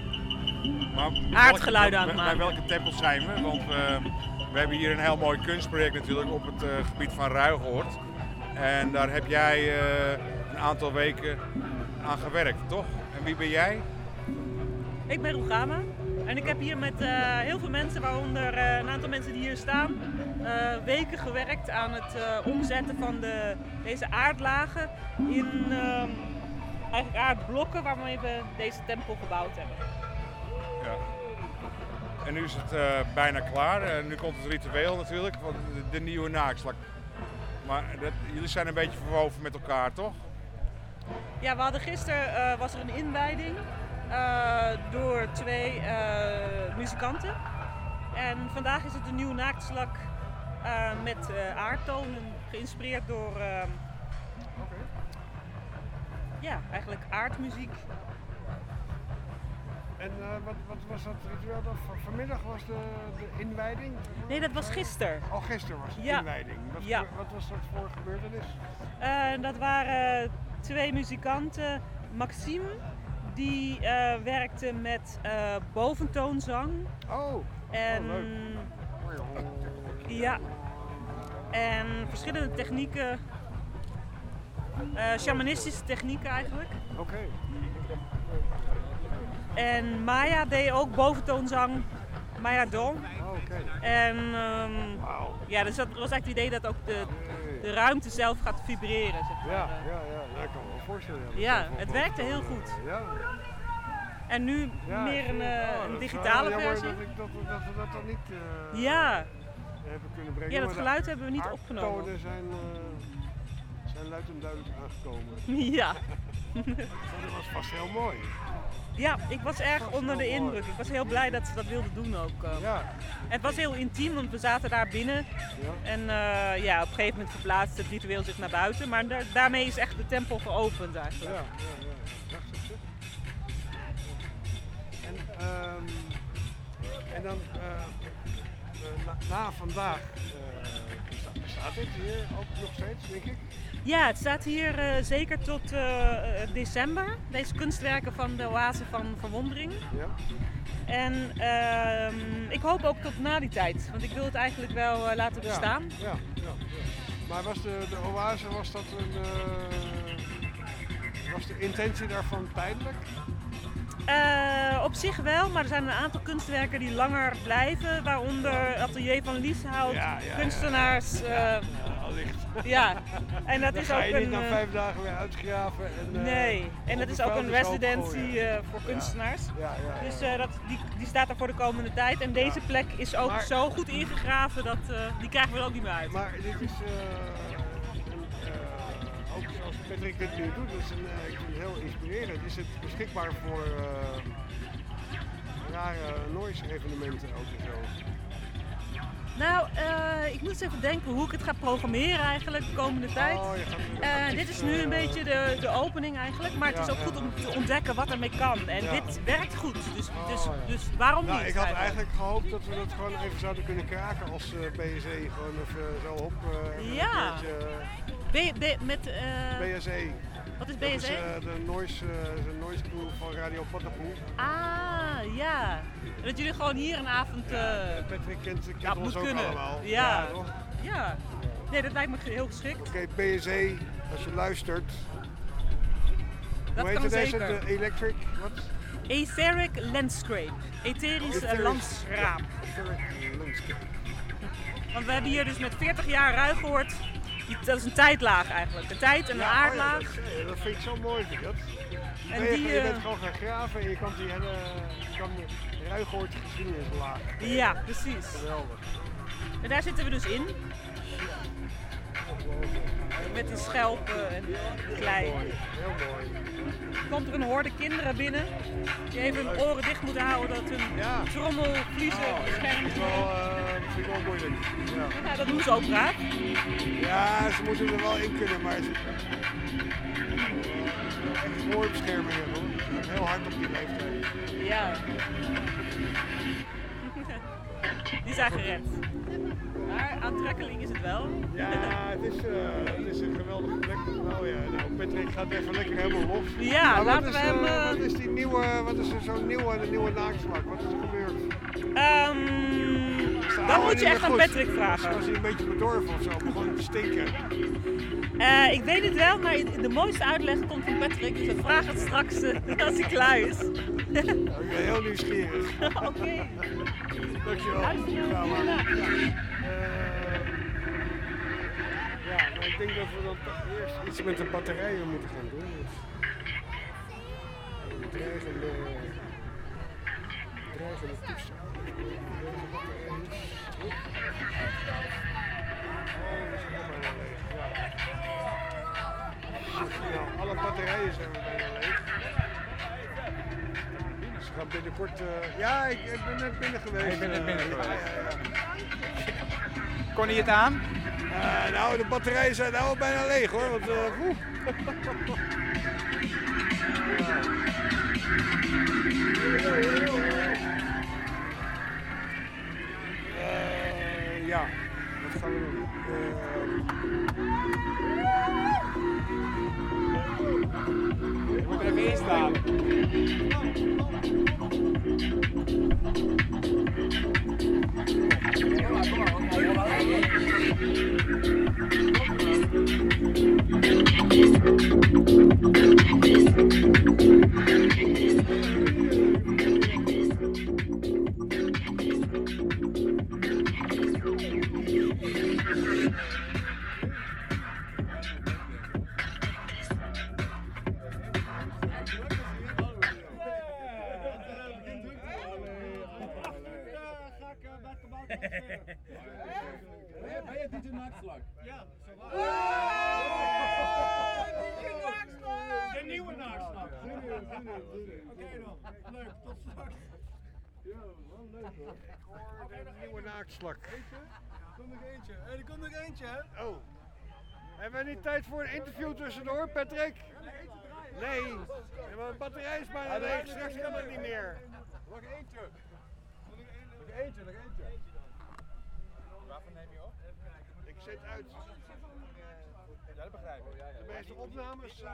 Speaker 58: Maar bij
Speaker 40: aardgeluiden aan het maken.
Speaker 58: Bij welke tempel zijn we? Want eh, we hebben hier een heel mooi kunstproject natuurlijk op het eh, gebied van Ruigoord. En daar heb jij eh, een aantal weken aan gewerkt, toch? En wie ben jij?
Speaker 40: Ik ben Rugama en ik heb hier met eh, heel veel mensen, waaronder een aantal mensen die hier staan, weken gewerkt aan het omzetten van de, deze aardlagen in ehm, eigenlijk aardblokken waarmee we deze tempel gebouwd hebben.
Speaker 58: En nu is het eh, bijna klaar. En nu komt het ritueel natuurlijk van de, de nieuwe naakslak. Maar dat, jullie zijn een beetje verwoven met elkaar, toch?
Speaker 40: Ja, we hadden gisteren eh, was er een inwijding eh, door twee muzikanten. En vandaag is het een nieuwe naaktslak met aardtonen, geïnspireerd door ehm, ja, eigenlijk aardmuziek.
Speaker 2: En eh, wat, wat was dat ritueel dan? Van- Vanmiddag was de, de inwijding?
Speaker 40: Nee, dat was gisteren.
Speaker 2: Oh, gisteren was de
Speaker 40: Ja.
Speaker 2: inwijding. Wat,
Speaker 40: Ja.
Speaker 2: wat was dat voor gebeurtenis?
Speaker 40: Eh, dat waren twee muzikanten. Maxime, die eh, werkte met boventoonzang.
Speaker 2: Oh,
Speaker 40: en,
Speaker 2: leuk.
Speaker 40: Ja. En verschillende technieken. shamanistische technieken eigenlijk.
Speaker 2: Oké.
Speaker 40: En Maya deed ook boventoonzang. Maya Don.
Speaker 2: Oh, oké.
Speaker 40: En ehm, ja, dus dat was eigenlijk het idee dat ook de, de ruimte zelf gaat vibreren. Zeg maar.
Speaker 2: Ja, ja, ja, ik kan me wel voorstellen. dat
Speaker 40: Ja,
Speaker 2: dat
Speaker 40: het werkte heel goed.
Speaker 2: Ja.
Speaker 40: En nu
Speaker 2: Ja,
Speaker 40: meer een, eh,
Speaker 2: oh,
Speaker 40: een
Speaker 2: dat
Speaker 40: digitale versie.
Speaker 2: Dat, ik, dat, dat we dat dan niet eh,
Speaker 40: Ja.
Speaker 2: hebben kunnen brengen.
Speaker 40: Ja, dat
Speaker 2: de
Speaker 40: geluid hebben we niet opgenomen.
Speaker 2: aardtonen zijn, eh, zijn luid en duidelijk aangekomen. <laughs>
Speaker 40: Ja. <laughs>
Speaker 2: dat was vast heel mooi.
Speaker 40: Ja, ik was erg onder de indruk. Ik was heel blij dat ze dat wilden doen ook. eh.
Speaker 2: Ja.
Speaker 40: Het was heel intiem, want we zaten daar binnen. En eh, ja, op een gegeven moment verplaatste het ritueel zich naar buiten. Maar daar- daarmee is echt de tempel geopend eigenlijk.
Speaker 2: Ja, ja, ja. Prachtig zeg. En, ehm, en dan eh, na, na vandaag sta- staat dit hier ook nog steeds, denk ik.
Speaker 40: Ja, het staat hier eh, zeker tot eh, eh, december. Deze kunstwerken van de Oase van Verwondering.
Speaker 2: Ja.
Speaker 40: En ehm, ik hoop ook tot na die tijd, want ik wil het eigenlijk wel laten bestaan.
Speaker 2: Ja, ja, ja. Maar was de, de oase, was dat een... was de intentie daarvan tijdelijk?
Speaker 40: Eh, op zich wel, maar er zijn een aantal kunstwerken die langer blijven, waaronder Atelier van Lieshout,
Speaker 2: Ja, ja,
Speaker 40: kunstenaars. eh,
Speaker 2: Allicht.
Speaker 40: ja, en dat
Speaker 2: Dan
Speaker 40: is ook
Speaker 2: je niet
Speaker 40: een.
Speaker 2: na
Speaker 40: eh,
Speaker 2: vijf dagen weer uitgraven. En,
Speaker 40: Nee, en dat is ook een residentie voor kunstenaars.
Speaker 2: Ja, ja, ja.
Speaker 40: Dus dat, die, die staat er voor de komende tijd. En deze plek is ook
Speaker 2: Maar-
Speaker 40: zo goed ingegraven dat die krijgen we er ook niet meer uit.
Speaker 2: Maar dit is Patrick dit nu doet, dat is een, eh, heel inspirerend. Is het beschikbaar voor eh, rare noise evenementen ook zo?
Speaker 40: Nou, eh, ik moet eens even denken hoe ik het ga programmeren eigenlijk de komende tijd.
Speaker 2: Oh,
Speaker 40: Eh, dit is nu een beetje de, de opening eigenlijk, maar het is ook goed om te ontdekken wat ermee kan. En dit werkt goed, dus, dus,
Speaker 2: Oh, ja.
Speaker 40: dus waarom
Speaker 2: Nou,
Speaker 40: niet?
Speaker 2: ik had eigenlijk gehoopt dat we dat gewoon even zouden kunnen kraken als BSE. Gewoon even zo even
Speaker 40: Ja.
Speaker 2: een keertje,
Speaker 40: B- B- met,
Speaker 2: BSE.
Speaker 40: Wat is
Speaker 2: Dat is
Speaker 40: BSE?
Speaker 2: eh, de noise, eh, de noise crew van Radio Pattenpoel.
Speaker 40: Ah, ja. Dat jullie gewoon hier een avond... eh
Speaker 2: Patrick kent, kent
Speaker 40: ja,
Speaker 2: ons
Speaker 40: moet
Speaker 2: ook
Speaker 40: kunnen.
Speaker 2: allemaal.
Speaker 40: Ja.
Speaker 2: toch?
Speaker 40: ja. Nee, dat lijkt me heel geschikt.
Speaker 2: Oké, BSE, als je luistert.
Speaker 40: Dat
Speaker 2: Hoe heet deze? De Electric, wat?
Speaker 40: Etheric Landscape. Etherisch
Speaker 2: Etheric-
Speaker 40: landsraap.
Speaker 2: Ja, Etheric Landscape.
Speaker 40: Want we hebben hier dus met 40 jaar ruigoord. die- Dat is een tijdlaag eigenlijk. Een tijd en een
Speaker 2: Ja, oh ja,
Speaker 40: aardlaag.
Speaker 2: dat, eh, dat vind ik zo mooi, vind je dat?
Speaker 40: En
Speaker 2: Nee,
Speaker 40: die,
Speaker 2: je bent
Speaker 40: eh,
Speaker 2: gewoon gaan graven en je kan die hele je kan de geschiedenislaag.
Speaker 40: Ja, precies.
Speaker 2: Geweldig.
Speaker 40: En daar zitten we dus in. Met de schelpen en klei.
Speaker 2: Heel mooi.
Speaker 40: Komt er een horde kinderen binnen die even hun oren dicht moeten houden dat hun trommelvliezen
Speaker 2: Oh,
Speaker 40: beschermd
Speaker 2: dat is wel, eh, misschien wel moeilijk. Ja.
Speaker 40: Ja, dat doen ze ook braaf.
Speaker 2: Ja, ze moeten er wel in kunnen, maar ze echt oorbescherming hebben hoor. Heel hard op die leeftijd.
Speaker 40: Ja. <laughs> Die zijn gered. Maar aantrekkelijk is het wel.
Speaker 2: Ja, het is, eh, het is een geweldige plek. Oh ja, nou Patrick gaat even lekker helemaal los.
Speaker 40: Ja,
Speaker 2: Maar
Speaker 40: laten
Speaker 2: is,
Speaker 40: we hem,
Speaker 2: eh,
Speaker 40: eh,
Speaker 2: Wat is die nieuwe, wat is er zo'n nieuwe, de nieuwe naaktslak? Wat is er gebeurd?
Speaker 40: Dan
Speaker 2: oude
Speaker 40: moet je echt aan? Patrick vragen.
Speaker 2: Was hij een beetje bedorven of zo? Begon te stinken.
Speaker 40: Ik weet het wel, maar de mooiste uitleg komt van Patrick. Dus we vragen het straks <laughs> als hij klaar is.
Speaker 2: ik ben heel nieuwsgierig. <laughs>
Speaker 40: Oké.
Speaker 2: Dankjewel.
Speaker 40: Luister je ook
Speaker 2: Ja, maar-
Speaker 40: hierna?
Speaker 2: ja. Eh, ja, maar ik denk dat we dan toch eerst iets met de batterijen moeten gaan doen. Dus. Een dreigende, dreigende toestand. Ja. Nou, alle batterijen zijn bijna leeg. Ze gaan binnenkort. eh, ja, ik, ik ben net binnen geweest.
Speaker 43: Je bent net binnen
Speaker 2: eh,
Speaker 43: geweest.
Speaker 2: Ja, ja.
Speaker 43: Kon hij het aan?
Speaker 2: Eh, nou, de batterijen zijn nou al bijna leeg hoor. Want, woe. Eh, ja, wat gaan we doen?
Speaker 43: Je staan. Thank you.
Speaker 52: Ben je DJ Naakslag? Ja.
Speaker 46: De nieuwe naakslag. Oké dan. Leuk, tot straks.
Speaker 2: Ja, wel leuk hoor. Ik hoor de nieuwe naaktslak.
Speaker 46: Er komt nog eentje. Hé, er komt nog eentje, hè?
Speaker 2: Oh. Hebben we niet tijd voor een interview tussendoor, Patrick? Nee. Maar de batterij is bijna leeg. Straks kan het niet meer.
Speaker 46: Nog eentje. Nog eentje, nog eentje.
Speaker 43: Waarvan neem je op?
Speaker 2: Ik zet uit.
Speaker 43: Ja, dat begrijp ik.
Speaker 2: De meeste opnames, uh,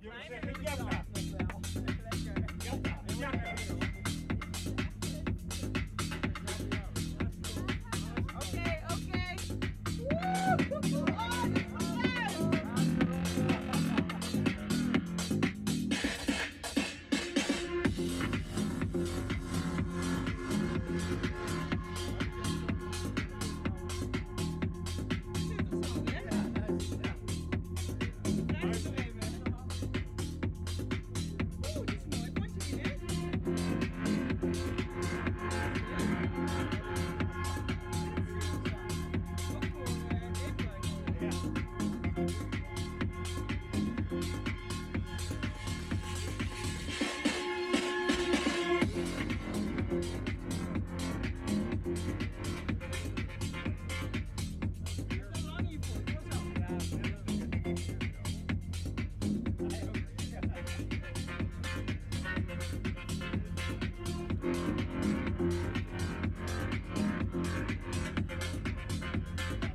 Speaker 6: Je moet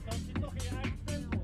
Speaker 52: Dan zit toch in je eigen tempel.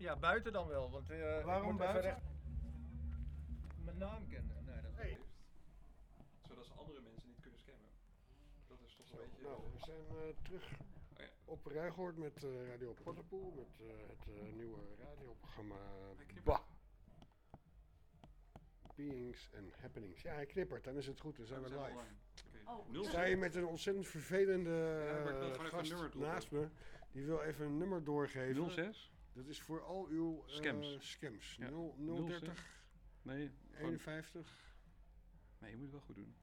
Speaker 59: Ja,
Speaker 52: buiten dan wel, want eh, ik
Speaker 2: Waarom buiten?
Speaker 52: recht- Mijn naam kennen. Nee, dat is
Speaker 60: Zodat ze andere mensen niet kunnen scammen. Dat is toch
Speaker 2: Zo,
Speaker 60: een beetje...
Speaker 2: nou, we zijn eh, terug
Speaker 60: Oh ja.
Speaker 2: op Ruigoord met eh, Radio Potterpoel, met eh, het eh, nieuwe radioprogramma Bah. Beings and Happenings. Ja, hij knippert, dan is het goed, dan zijn
Speaker 60: Oh,
Speaker 2: we
Speaker 60: we zijn
Speaker 2: live.
Speaker 60: Oké. Oh.
Speaker 2: Sta je met een ontzettend vervelende
Speaker 60: Ja,
Speaker 2: gast naast me, die wil even een nummer doorgeven.
Speaker 60: 06?
Speaker 2: Dat is voor al uw eh,
Speaker 60: Scams.
Speaker 2: scams.
Speaker 60: Ja.
Speaker 2: 0, 030
Speaker 60: Nee. gewoon-
Speaker 2: 51.
Speaker 60: Nee, je moet het wel goed doen.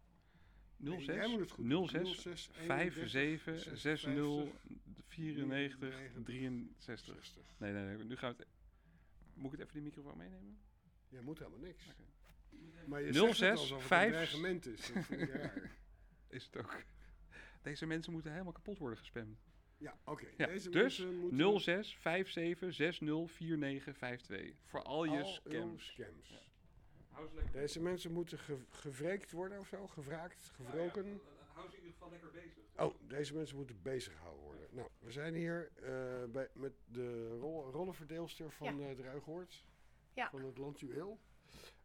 Speaker 2: Nee,
Speaker 60: 06
Speaker 2: jij moet het goed doen.
Speaker 60: 06
Speaker 2: 06
Speaker 60: 57 60
Speaker 2: 56,
Speaker 60: 94 63. Nee, nee, nee. Nu gaan we het. Moet ik het even die microfoon meenemen?
Speaker 2: Je moet helemaal niks. Maar je zegt het alsof het een dreigement is. Dat. <laughs>
Speaker 60: Is het ook. Deze mensen moeten helemaal kapot worden gespamd.
Speaker 2: Ja, oké.
Speaker 60: Ja,
Speaker 2: Deze
Speaker 60: dus
Speaker 2: moeten-
Speaker 60: 06 57 60 49 52. Voor al je
Speaker 2: Al
Speaker 60: scams. Hou ze
Speaker 2: Deze mensen moeten ge gewreekt worden of zo, gevraagd, gewroken.
Speaker 60: Hou ze in ieder geval lekker bezig.
Speaker 2: Oh, deze mensen moeten bezig gehouden worden. Nou, we zijn hier eh, bij, met de rol, rollenverdeelster van
Speaker 61: Ja.
Speaker 2: eh.
Speaker 61: Ja.
Speaker 2: Van het Landjuweel.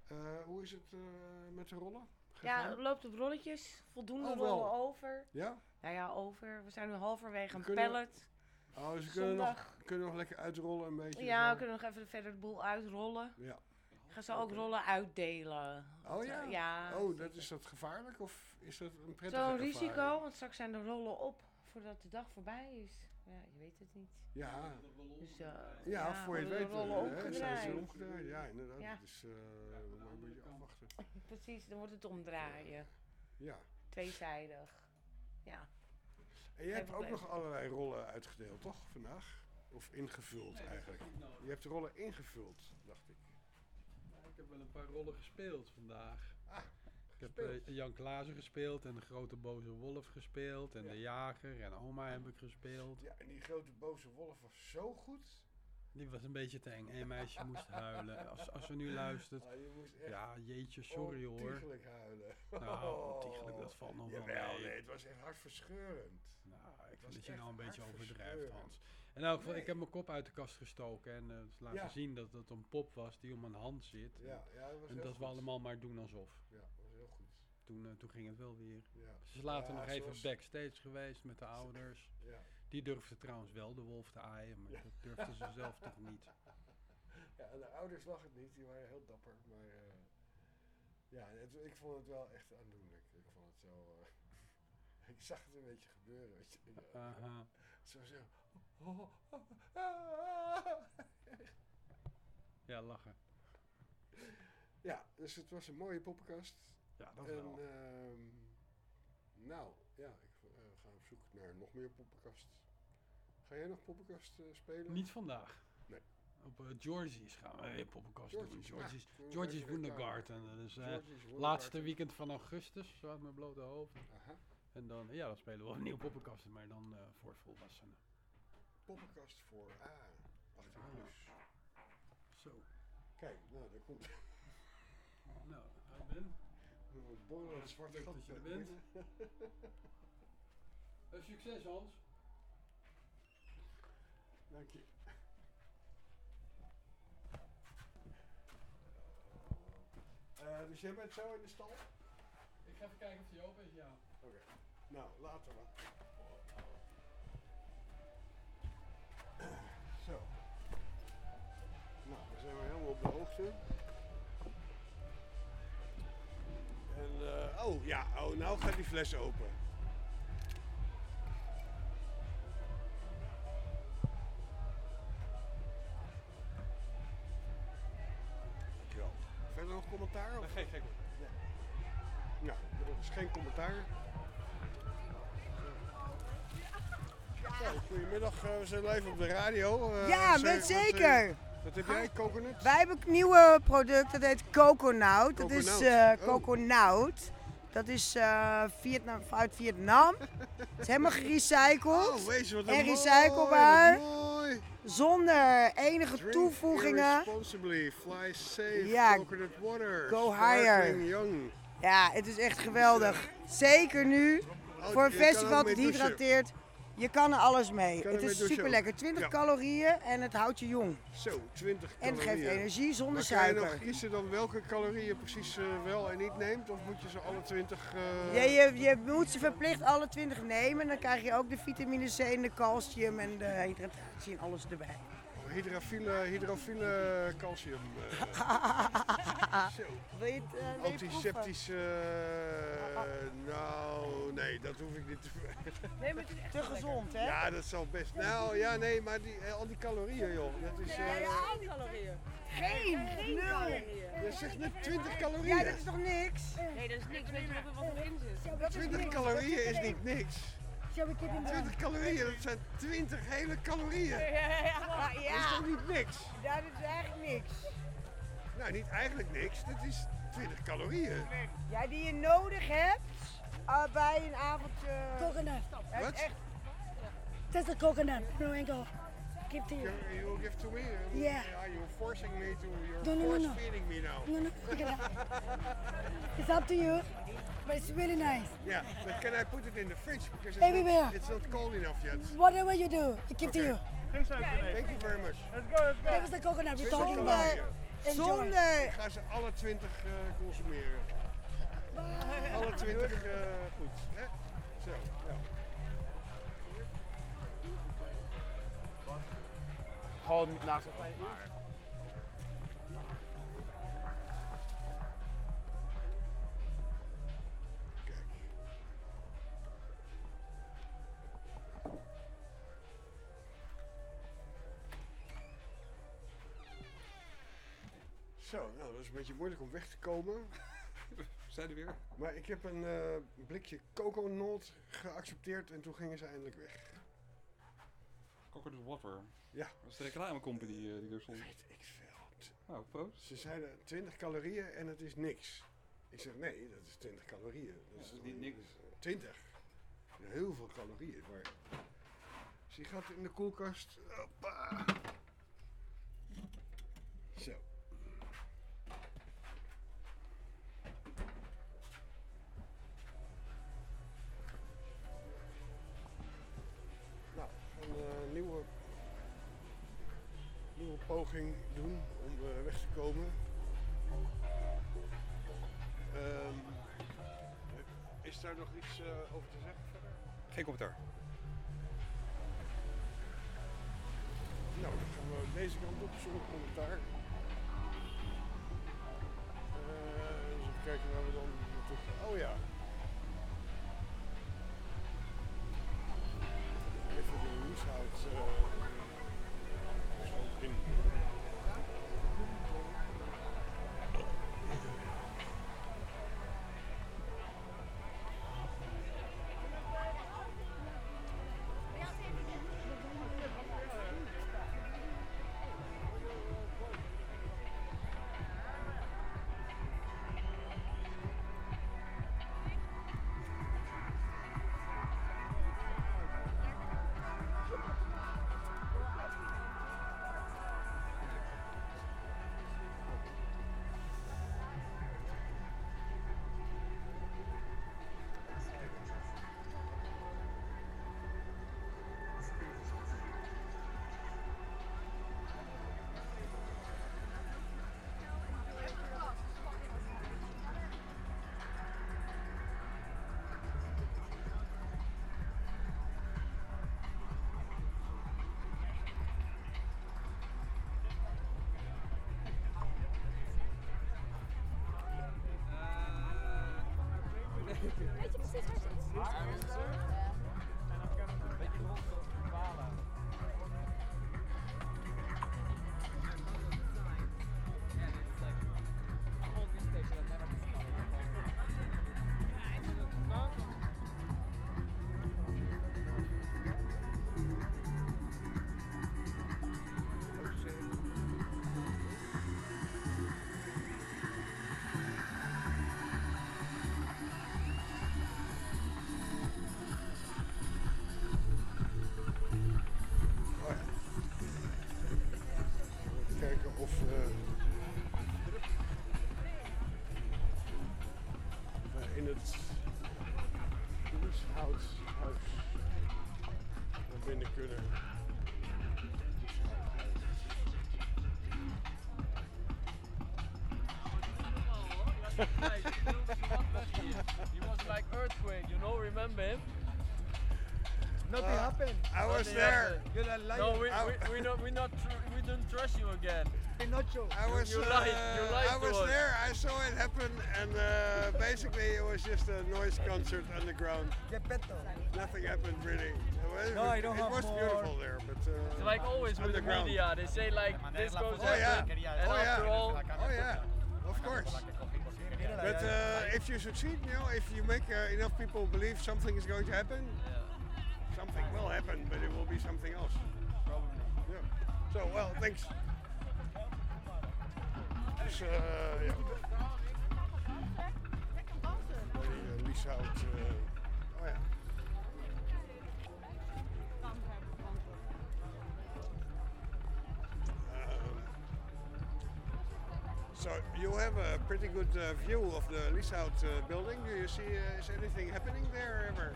Speaker 2: Eh hoe is het eh, met de rollen?
Speaker 61: Ja,
Speaker 2: gegaan?
Speaker 61: het loopt op rolletjes. Voldoende
Speaker 2: Oh,
Speaker 61: rollen over.
Speaker 2: Ja?
Speaker 61: Nou ja, over. We zijn nu halverwege een
Speaker 2: kunnen-
Speaker 61: pallet.
Speaker 2: Oh, dus we kunnen nog, kunnen nog lekker uitrollen een beetje.
Speaker 61: Ja,
Speaker 2: zo.
Speaker 61: we kunnen nog even verder de boel uitrollen.
Speaker 2: Ja.
Speaker 61: Ik ga zo ook rollen uitdelen.
Speaker 2: Oh ja?
Speaker 61: Ja.
Speaker 2: Oh, dat, is dat gevaarlijk of is dat een prettige
Speaker 61: Zo'n risico, want straks zijn de rollen op voordat de dag voorbij is. Ja, je weet het niet.
Speaker 2: Ja.
Speaker 61: Dus, eh,
Speaker 2: Ja, voor je weet eh,
Speaker 61: rollen
Speaker 2: zijn ze omgedraaid. Ja, inderdaad.
Speaker 61: Ja.
Speaker 2: Dus eh maar een beetje afwachten. <laughs>
Speaker 61: Precies, dan wordt het omdraaien.
Speaker 2: Ja.
Speaker 61: Tweezijdig. Ja.
Speaker 2: En je
Speaker 61: Geen
Speaker 2: hebt ook nog allerlei rollen uitgedeeld, toch, vandaag? Of ingevuld eigenlijk? Je hebt de rollen ingevuld, dacht ik.
Speaker 1: Ik heb wel een paar rollen gespeeld vandaag.
Speaker 2: Ah,
Speaker 1: ik heb
Speaker 2: gespeeld.
Speaker 1: eh, Jan Klaassen gespeeld en de grote boze wolf gespeeld en de jager en oma heb ik gespeeld.
Speaker 2: Ja, en die grote boze wolf was zo goed.
Speaker 1: Die was een beetje te eng. Eén meisje moest huilen. Als, als ze nu luistert.
Speaker 2: Ah, je moest echt
Speaker 1: Ja, jeetje, sorry hoor.
Speaker 2: ontiegelijk huilen.
Speaker 1: Nou, ontiegelijk, dat valt nog wel mee.
Speaker 2: nee, het was echt hartverscheurend.
Speaker 1: Nou, ik vind dat je nou een beetje overdrijft. Hans. In elk geval,
Speaker 2: Nee.
Speaker 1: ik heb mijn kop uit de kast gestoken en eh, laten
Speaker 2: Ja.
Speaker 1: zien dat het een pop was die om mijn hand zit.
Speaker 2: Ja, ja, dat was
Speaker 1: en dat we allemaal maar doen alsof.
Speaker 2: Ja, dat was heel goed.
Speaker 1: Toen
Speaker 62: toen, eh, toen ging het wel weer.
Speaker 2: Ja.
Speaker 62: Ze is later nog even backstage geweest met de ouders.
Speaker 2: Ja.
Speaker 62: Die durfden trouwens wel de wolf te aaien, maar dat durfden ze zelf toch niet. <laughs>
Speaker 2: Ja, en de ouders lag het niet, die waren heel dapper. Maar eh, ja, het, ik vond het wel echt aandoenlijk. Ik vond het zo. eh, <laughs> ik zag het een beetje gebeuren, weet je.
Speaker 62: Aha. <laughs>
Speaker 2: Zo zo. Oh, oh, ah.
Speaker 62: Ja, lachen.
Speaker 2: Ja, dus het was een mooie poppenkast.
Speaker 62: Ja, dat
Speaker 2: en,
Speaker 62: wel.
Speaker 2: ehm, nou, ja, ik eh, ga op zoek naar nog meer poppenkast. Ga jij nog poppenkast eh, spelen?
Speaker 62: Niet vandaag.
Speaker 2: Nee.
Speaker 62: Op eh, Georgie's gaan we weer poppenkast doen.
Speaker 2: Georgie's, ja.
Speaker 62: Georgie's,
Speaker 2: Doen
Speaker 62: Georgie's
Speaker 2: even reclame.
Speaker 62: Wundergarten. Dat is eh
Speaker 2: Georgie's
Speaker 62: laatste weekend van augustus, zo uit mijn blote hoofd.
Speaker 2: Aha.
Speaker 62: En dan, ja, dan spelen we opnieuw poppenkasten, maar dan eh, voor volwassenen.
Speaker 2: Poppenkast voor A. 18 plus.
Speaker 62: Zo.
Speaker 2: Kijk, nou, daar komt. <laughs>
Speaker 62: Nou, ik ben.
Speaker 2: Een borrelend zwart
Speaker 62: Leuk
Speaker 2: gat
Speaker 62: dat je er bent. <laughs> Eh, succes Hans.
Speaker 2: Dank je. Eh, dus jij bent zo in de stal?
Speaker 62: Ik ga even kijken of die open is, ja.
Speaker 2: Oké. Nou, later maar. Zo. Nou, we zijn weer helemaal op de hoogte. En, eh, oh ja, oh, nou gaat die fles open. Verder nog commentaar? Of?
Speaker 58: Geen gek.
Speaker 2: Nou, er is geen commentaar. Nou, goedemiddag, eh, we zijn live op de radio. Eh,
Speaker 61: Ja, met zeker.
Speaker 2: Wat heb jij, coconut?
Speaker 61: Wij hebben een nieuwe product, dat heet Coconaut. Dat is
Speaker 2: Coconaut.
Speaker 61: eh
Speaker 2: Oh.
Speaker 61: Coconaut. Dat is eh, Vietnam, uit Vietnam. <laughs> Het is helemaal gerecycled
Speaker 2: Oh, wees wat een
Speaker 61: en
Speaker 2: mooi,
Speaker 61: recyclebaar.
Speaker 2: mooi.
Speaker 61: Zonder enige
Speaker 2: Drink
Speaker 61: toevoegingen.
Speaker 2: Fly safe,
Speaker 61: Ja,
Speaker 2: coconut water.
Speaker 61: go higher.
Speaker 2: young.
Speaker 61: Ja, het is echt geweldig. Zeker nu.
Speaker 2: Oh,
Speaker 61: voor een festival dat hydrateert. Je kan er alles mee.
Speaker 2: Kan
Speaker 61: Het is super lekker. 20
Speaker 2: Ja.
Speaker 61: calorieën en het houdt je jong.
Speaker 2: Zo, 20
Speaker 61: En het
Speaker 2: calorieën.
Speaker 61: geeft energie zonder
Speaker 2: maar kan je
Speaker 61: suiker.
Speaker 2: nog kiezen dan welke calorieën je precies eh, wel en niet neemt? Of moet je ze alle 20... eh,
Speaker 61: Ja, je, je moet ze verplicht alle 20 nemen. Dan krijg je ook de vitamine C en de calcium en de hydratatie en alles erbij.
Speaker 2: Hydrofiele, hydrofiele calcium. eh. <laughs> Zo.
Speaker 61: Wil je het, eh, wil je het
Speaker 2: Antiseptisch. eh, nou, nee, dat hoef ik niet te.
Speaker 61: Nee, maar het is echt te gezond, hè?
Speaker 2: Ja, dat zal best. Nou ja, nee, maar die, eh, al die calorieën, joh. Dat is. eh,
Speaker 14: calorieën.
Speaker 61: Geen,
Speaker 14: Geen
Speaker 61: nul.
Speaker 14: calorieën.
Speaker 2: Je zegt net 20 calorieën.
Speaker 61: Ja, dat is toch niks?
Speaker 14: Nee, dat is niks. Weet je wat er- wat erin zit?
Speaker 2: 20 calorieën is niet niks. 20 calorieën, dat zijn 20 hele calorieën.
Speaker 61: Ja,
Speaker 2: Dat is toch niet niks?
Speaker 61: Ja, dat is eigenlijk niks.
Speaker 2: Nou, niet eigenlijk niks. Dat is 20 calorieën.
Speaker 61: Ja, die je nodig hebt uh, bij een avondje.
Speaker 63: Coconut.
Speaker 61: Het
Speaker 2: Wat?
Speaker 61: is echt.
Speaker 63: That's coconut. No, I go. Give to you.
Speaker 2: You, you give to me?
Speaker 63: Yeah.
Speaker 2: You're forcing me to. You're
Speaker 63: No, no, no,
Speaker 2: force
Speaker 63: no.
Speaker 2: feeding me now.
Speaker 63: No, no, look at that. It's up to you, but it's really nice.
Speaker 2: Yeah, but can I put it in the fridge because it's,
Speaker 63: Everywhere.
Speaker 2: not, it's not cold enough yet?
Speaker 63: Whatever you do, I give to you.
Speaker 2: Thank you very much.
Speaker 63: That was the coconut we're talking about. Enjoy.
Speaker 61: Zonder.
Speaker 2: Ik ga ze alle 20 eh, consumeren. Alle 20 eh, goed. Hè? Zo, ja.
Speaker 46: Gewoon naast elkaar.
Speaker 2: Zo, nou, dat is een beetje moeilijk om weg te komen. <laughs>
Speaker 58: Zijn er weer?
Speaker 2: Maar ik heb een eh, blikje coconut geaccepteerd en toen gingen ze eindelijk weg.
Speaker 58: Coconut water.
Speaker 2: Ja.
Speaker 58: Dat is de reclamecompany eh, die er stond.
Speaker 2: Weet ik veel.
Speaker 58: Nou, proost.
Speaker 2: Ze zeiden 20 calorieën en het is niks. Ik zeg nee, dat is 20 calorieën. Dat
Speaker 58: dat is niet niks.
Speaker 2: 20. Heel veel calorieën. Maar... Dus die gaat in de koelkast. Hoppa. Poging doen om eh, weg te komen. Ehm, daar nog iets eh, over te zeggen verder?
Speaker 60: Geen commentaar.
Speaker 2: Nou, dan gaan we deze kant op zonder commentaar. Eh, eens even kijken waar we dan naartoe gaan. Oh ja. Even de Lieshout eh zo
Speaker 53: Weet je precies waar ze is?
Speaker 2: Even Lieshouthuis naar binnen kunnen.
Speaker 45: He was like earthquake, you know, remember him?
Speaker 54: Nothing
Speaker 45: Uh,
Speaker 54: happened.
Speaker 45: I was
Speaker 54: Nothing
Speaker 45: there.
Speaker 54: happened. You're a liar.
Speaker 45: No, we, we, we, don't, we, not tr- we don't trust you again.
Speaker 54: Pinocho.
Speaker 2: I was,
Speaker 45: you
Speaker 2: uh,
Speaker 45: lied, you lied
Speaker 2: I was
Speaker 45: us.
Speaker 2: there, I saw it happen, and uh, basically it was just a noise concert underground. Nothing happened really. It was,
Speaker 54: No, I don't
Speaker 2: it
Speaker 54: have
Speaker 2: was
Speaker 54: more-
Speaker 2: beautiful there, but uh,
Speaker 45: It's like always with the media, they say like this goes
Speaker 2: Oh yeah,
Speaker 45: happen, and
Speaker 2: oh
Speaker 45: after
Speaker 2: yeah,
Speaker 45: all,
Speaker 2: oh yeah, of course. But uh, if you succeed, you know, if you make uh, enough people believe something is going to happen, something will happen, but it will be something else. Probably. Yeah. So, well, thanks. Dus, uh, ja. Have a pretty good uh, view of the Lieshout uh, building. Do you see uh, is anything happening there ever?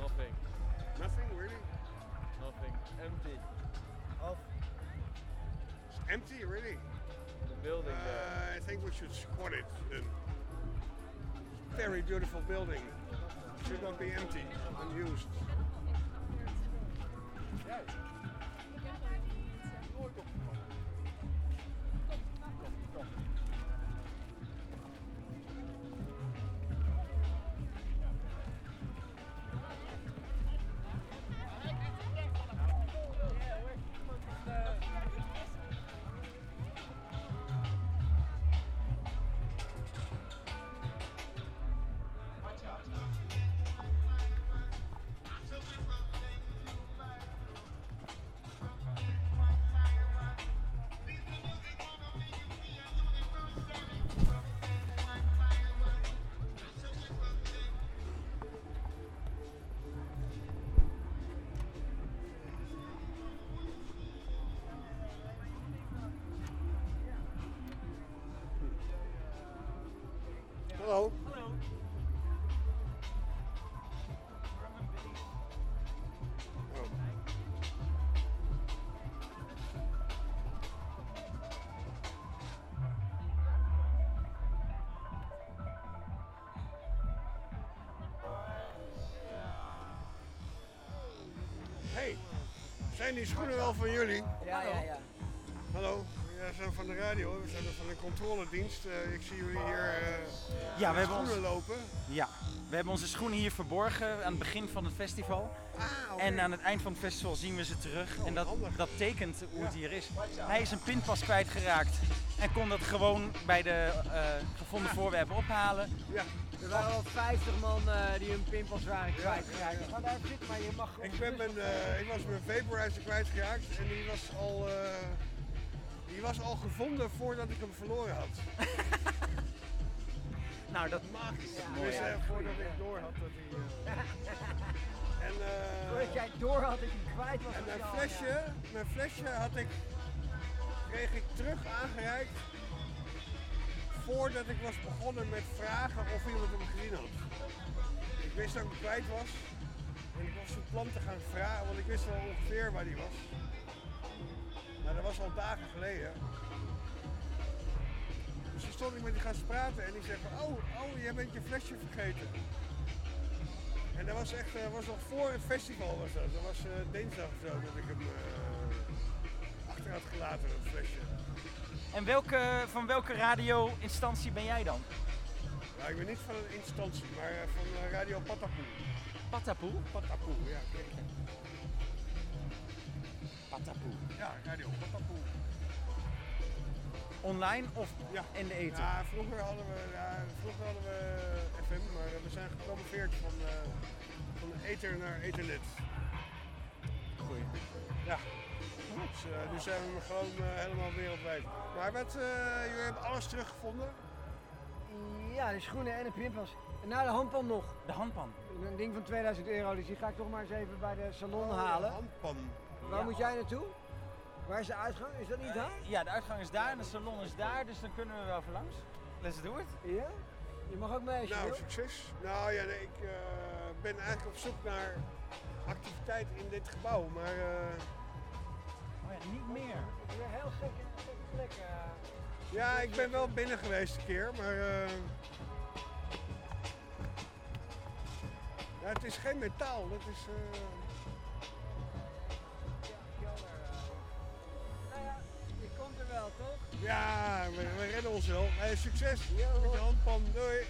Speaker 45: nothing,
Speaker 2: Nothing really.
Speaker 45: nothing, empty.
Speaker 2: It's empty, really.
Speaker 45: The building there.
Speaker 2: Uh, I think we should squat it then. Very beautiful building. Should not be empty, unused. Hallo. Hallo. Hey, zijn die schoenen wel van jullie?
Speaker 64: Ja, ja, ja.
Speaker 2: Hallo zijn van de radio, we zijn van de controledienst. Eh, ik zie jullie hier eh
Speaker 64: Ja, we
Speaker 2: met
Speaker 64: hebben ons-
Speaker 2: schoenen lopen.
Speaker 64: Ja, we hebben onze schoenen hier verborgen aan het begin van het festival. En aan het eind van het festival zien we ze terug. en dat, dat tekent hoe het hier is. Hij is een pinpas kwijtgeraakt en kon dat gewoon bij de eh, gevonden voorwerpen ophalen.
Speaker 2: Ja.
Speaker 64: Er
Speaker 25: waren wel 50 man eh, die hun pinpas waren kwijtgeraakt. Ga daar even zitten, maar je mag gewoon
Speaker 2: Ik, ben mijn, eh, ik was mijn vaporizer kwijtgeraakt en die was al, eh, die was al gevonden voordat ik hem verloren had. <laughs>
Speaker 64: Nou, dat
Speaker 2: magisch.
Speaker 25: mooi,
Speaker 2: dus
Speaker 25: ja.
Speaker 2: eh, voordat ik door had dat hij. eh, en, eh,
Speaker 25: Voordat jij door had dat je hem kwijt was.
Speaker 2: En mijn
Speaker 25: al,
Speaker 2: flesje, mijn flesje had ik, kreeg ik terug aangereikt voordat ik was begonnen met vragen of iemand hem gezien had. Ik wist dat ik hem kwijt was en ik was van plan te gaan vragen, want ik wist wel ongeveer waar die was. Dat was al dagen geleden. Dus toen stond ik met die gast praten en die zei van, oh, oh, jij bent je flesje vergeten. En dat was echt, eh, was nog voor het festival was dat. Dat was eh, dinsdag of zo dat ik hem eh, achter had gelaten, dat flesje.
Speaker 64: En welke, van welke radio-instantie ben jij dan?
Speaker 2: Nou, ik ben niet van een instantie, maar van Radio Patapoe.
Speaker 64: Patapoe?
Speaker 2: Patapoe, ja. kijk.
Speaker 64: Patapoe.
Speaker 2: Ja, Radio Patapoe.
Speaker 64: Online of
Speaker 2: ja.
Speaker 64: in de eten?
Speaker 2: Ja, vroeger hadden we, ja, vroeger hadden we FM, maar we zijn gepromoveerd van, eh, van de ether naar ethernet.
Speaker 64: Goeie.
Speaker 2: Ja. Dus, eh, nu zijn we gewoon eh, helemaal wereldwijd. Maar wat, eh, jullie hebben alles teruggevonden?
Speaker 25: Ja, de schoenen en de pinpas. En nou, de handpan nog.
Speaker 64: De handpan?
Speaker 25: Een ding van 2000 euro, dus die ga ik toch maar eens even bij de salon
Speaker 2: Oh, de
Speaker 25: halen.
Speaker 2: handpan.
Speaker 25: Waar
Speaker 64: Ja.
Speaker 25: moet jij naartoe? Waar is de uitgang? Is dat niet daar?
Speaker 64: Ja, de uitgang is daar en de salon is daar, dus dan kunnen we wel even langs. Let's do it.
Speaker 25: Ja? Je mag ook mee als je
Speaker 2: Nou,
Speaker 25: wil.
Speaker 2: succes. Nou ja, nee, ik eh, ben eigenlijk op zoek naar activiteit in dit gebouw, maar eh,
Speaker 64: Oh ja, niet meer.
Speaker 25: Ik ben heel gek in een gekke plek. eh.
Speaker 2: ja, ik ben wel binnen geweest een keer, maar eh, ja, het is geen metaal, dat is
Speaker 25: wel, toch?
Speaker 2: ja, we, we redden ons wel. Hey, succes met je handpan, doei.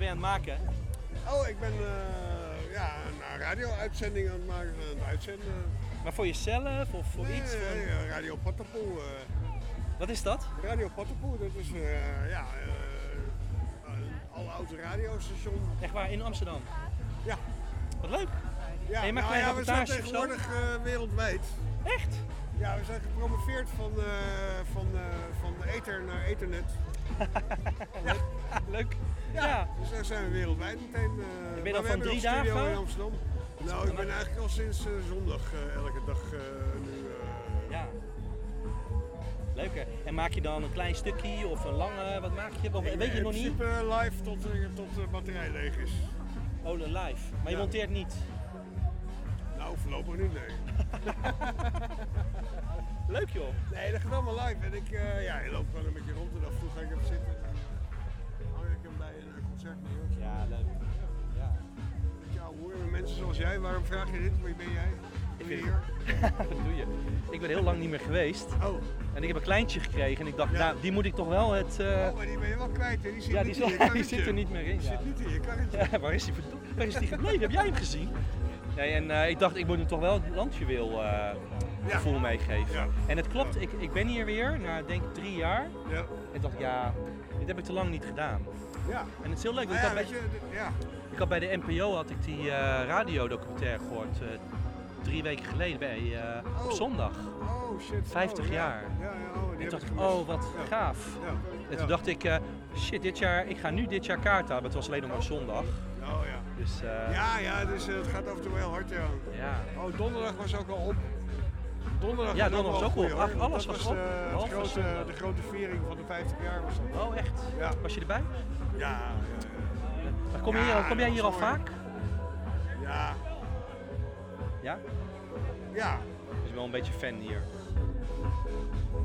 Speaker 64: Ben je, aan het maken?
Speaker 2: Oh, ik ben eh, ja, een radio-uitzending aan het maken, aan het uitzenden.
Speaker 64: Maar voor jezelf of voor
Speaker 2: Nee,
Speaker 64: iets?
Speaker 2: nee,
Speaker 64: Voor-
Speaker 2: nee, eh, Radio Patapoe. eh.
Speaker 64: Wat is dat?
Speaker 2: Radio Patapoe, dat is eh, ja, een aloude radiostation.
Speaker 64: Echt waar, in Amsterdam?
Speaker 2: Ja.
Speaker 64: Wat leuk.
Speaker 2: Ja,
Speaker 64: En je maakt
Speaker 2: nou ja, we zijn tegenwoordig wereldwijd.
Speaker 64: Echt?
Speaker 2: Ja, we zijn gepromoveerd van, van, van ether naar ethernet.
Speaker 64: Ja. Leuk. Ja.
Speaker 2: Dus daar zijn we wereldwijd meteen. eh,
Speaker 64: je dan
Speaker 2: we
Speaker 64: van drie dagen?
Speaker 2: in Amsterdam. Nou, ik ben eigenlijk al sinds eh, zondag eh, elke dag nu.
Speaker 64: Ja. Leuk hè. En maak je dan een klein stukje of een lange, wat maak je? Of,
Speaker 2: in-
Speaker 64: weet je
Speaker 2: in
Speaker 64: nog niet?
Speaker 2: principe live tot, tot de batterij leeg is.
Speaker 64: Oh, live. Maar je monteert niet?
Speaker 2: Nou, voorlopig niet, nee. <laughs>
Speaker 64: Leuk joh.
Speaker 2: Nee, dat gaat allemaal live. En ik, eh, ja, je loopt gewoon een beetje rond en af en toe ga ik even zitten. Hang ik hem bij een concert mee.
Speaker 64: Ja, leuk. Ja.
Speaker 2: Ja, hoor, mensen zoals jij, waarom vraag je dit? Wie ben jij?
Speaker 64: Ik
Speaker 2: je
Speaker 64: vind Wat <laughs> doe je? Ik ben heel lang niet meer geweest.
Speaker 2: Oh.
Speaker 64: En ik heb een kleintje gekregen en ik dacht,
Speaker 2: Ja.
Speaker 64: nou, die moet ik toch wel het... eh,
Speaker 2: Oh, maar die ben je wel kwijt, hè? Die zit
Speaker 64: ja,
Speaker 2: niet
Speaker 64: die,
Speaker 2: in je
Speaker 64: zit- <laughs> die
Speaker 2: karretje.
Speaker 64: zit er niet meer in.
Speaker 2: Die
Speaker 64: ja.
Speaker 2: zit niet in je karretje. <laughs>
Speaker 64: Ja, waar is die, waar is die gebleven? Heb jij hem gezien? Nee, en eh, ik dacht, ik moet hem toch wel het landjuweel eh gevoel meegeven.
Speaker 2: Ja.
Speaker 64: En het klopt, ik, ik ben hier weer na denk drie jaar.
Speaker 2: Ja.
Speaker 64: En ik dacht, ja, dit heb ik te lang niet gedaan.
Speaker 2: Ja.
Speaker 64: En het is heel leuk, want
Speaker 2: Nou
Speaker 64: ik,
Speaker 2: ja,
Speaker 64: had bij,
Speaker 2: je, ja.
Speaker 64: ik had bij de NPO had ik die eh, radiodocumentaire gehoord. eh, drie weken geleden bij, op
Speaker 2: Oh.
Speaker 64: zondag.
Speaker 2: Oh shit.
Speaker 64: 50
Speaker 2: oh, ja.
Speaker 64: jaar.
Speaker 2: Ja, ja, oh,
Speaker 64: En toen
Speaker 2: ik
Speaker 64: dacht ik, oh wat gaaf. En toen dacht ik, shit, dit jaar, ik ga nu dit jaar kaart halen. Het was alleen nog maar zondag.
Speaker 2: Oh ja.
Speaker 64: Dus, eh,
Speaker 2: Ja, ja, dus het gaat af en toe heel hard, ja.
Speaker 64: Ja.
Speaker 2: Oh, donderdag was ook al op. Donderdag
Speaker 64: Ja,
Speaker 2: was
Speaker 64: donderdag was ook op. Ach, alles was
Speaker 2: was
Speaker 64: op.
Speaker 2: het
Speaker 64: Behalve
Speaker 2: grote, de grote viering van de 50 jaar was dat.
Speaker 64: Oh echt?
Speaker 2: Ja.
Speaker 64: Was je erbij?
Speaker 2: Ja, ja, ja.
Speaker 64: Kom, je kom jij hier al
Speaker 2: mooi.
Speaker 64: vaak?
Speaker 2: Ja.
Speaker 64: Ja?
Speaker 2: Ja.
Speaker 64: Dus je wel een beetje fan hier.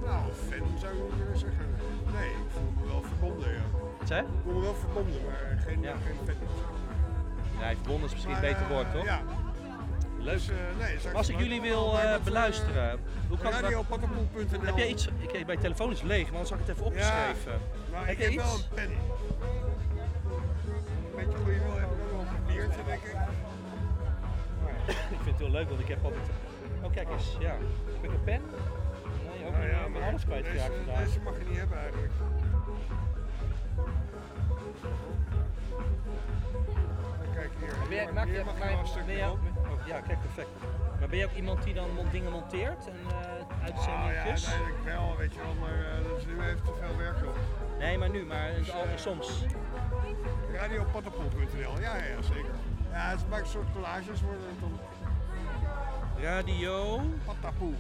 Speaker 2: Nou, fan zou ik niet willen zeggen. Nee, ik voel me wel verbonden, ja.
Speaker 64: Wat zei?
Speaker 2: Ik voel me wel verbonden, maar geen, geen fan.
Speaker 64: Nee, verbonden is misschien
Speaker 2: Maar,
Speaker 64: een beter
Speaker 2: eh,
Speaker 64: woord, toch?
Speaker 2: Ja.
Speaker 64: Leuk.
Speaker 2: Dus, eh, nee,
Speaker 64: Maar als ik jullie wil
Speaker 2: Maar
Speaker 64: eh, beluisteren, hoe kan
Speaker 2: radiopattenpoel.nl.
Speaker 64: Heb jij iets? Ik, mijn telefoon is leeg, maar anders had ik het even opgeschreven. Heb
Speaker 2: ik heb wel een pen. Een beetje goede wil heb ik ook wel een papiertje, denk ik.
Speaker 64: ik vind het heel leuk, want ik heb altijd... Oh, kijk eens, ja. Heb ik een pen? Nee, ook
Speaker 2: Nou ja, maar
Speaker 64: alles kwijtgeraakt
Speaker 2: deze,
Speaker 64: vandaag.
Speaker 2: deze mag je niet hebben eigenlijk.
Speaker 64: Ben maak je,
Speaker 2: mag je
Speaker 64: maar-
Speaker 2: wel een stukje
Speaker 64: ben
Speaker 2: op.
Speaker 64: oh, ja, kijk, perfect. Maar ben je ook iemand die dan dingen monteert en uh,
Speaker 2: Ah, ja,
Speaker 64: uitzendingjes?
Speaker 2: uiteindelijk wel, weet je wel, maar eh, dat is nu even te veel werk op.
Speaker 64: nee, maar nu, maar
Speaker 2: Dus,
Speaker 64: al-
Speaker 2: eh,
Speaker 64: soms.
Speaker 2: Radiopattenpoel.nl, ja, ja, zeker. Ja, het maakt een soort collages worden het dan.
Speaker 64: Radio...
Speaker 2: Patapoe.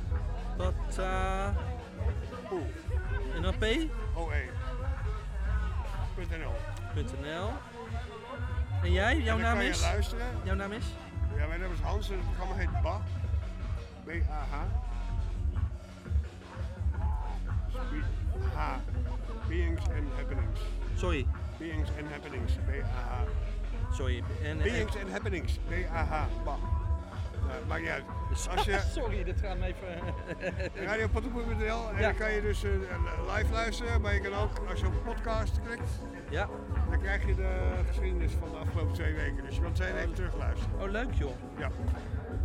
Speaker 64: Pata...
Speaker 2: Poel.
Speaker 64: En dan P?
Speaker 2: OE. .nl.
Speaker 64: .nl. En jij? Jouw
Speaker 2: En
Speaker 64: naam is?
Speaker 2: luisteren.
Speaker 64: Jouw naam is?
Speaker 2: Ja, mijn naam is Hans en het programma heet BA. B-A-H. Dus. Beings and Happenings.
Speaker 64: Sorry.
Speaker 2: Beings and Happenings. B-A-H.
Speaker 64: Sorry. En,
Speaker 2: Beings and Happenings. B-A-H. BA. Nou, maakt niet uit. Als je <laughs>
Speaker 64: Sorry, dit gaat me even... <laughs>
Speaker 2: radiopattenpoel.nl en
Speaker 64: Ja.
Speaker 2: dan kan je dus eh, live luisteren, maar je kan ook, als je op podcast klikt,
Speaker 64: Ja.
Speaker 2: dan krijg je de geschiedenis van de afgelopen twee weken. Dus je kan twee weken terug luisteren.
Speaker 64: Oh, leuk joh.
Speaker 2: Ja.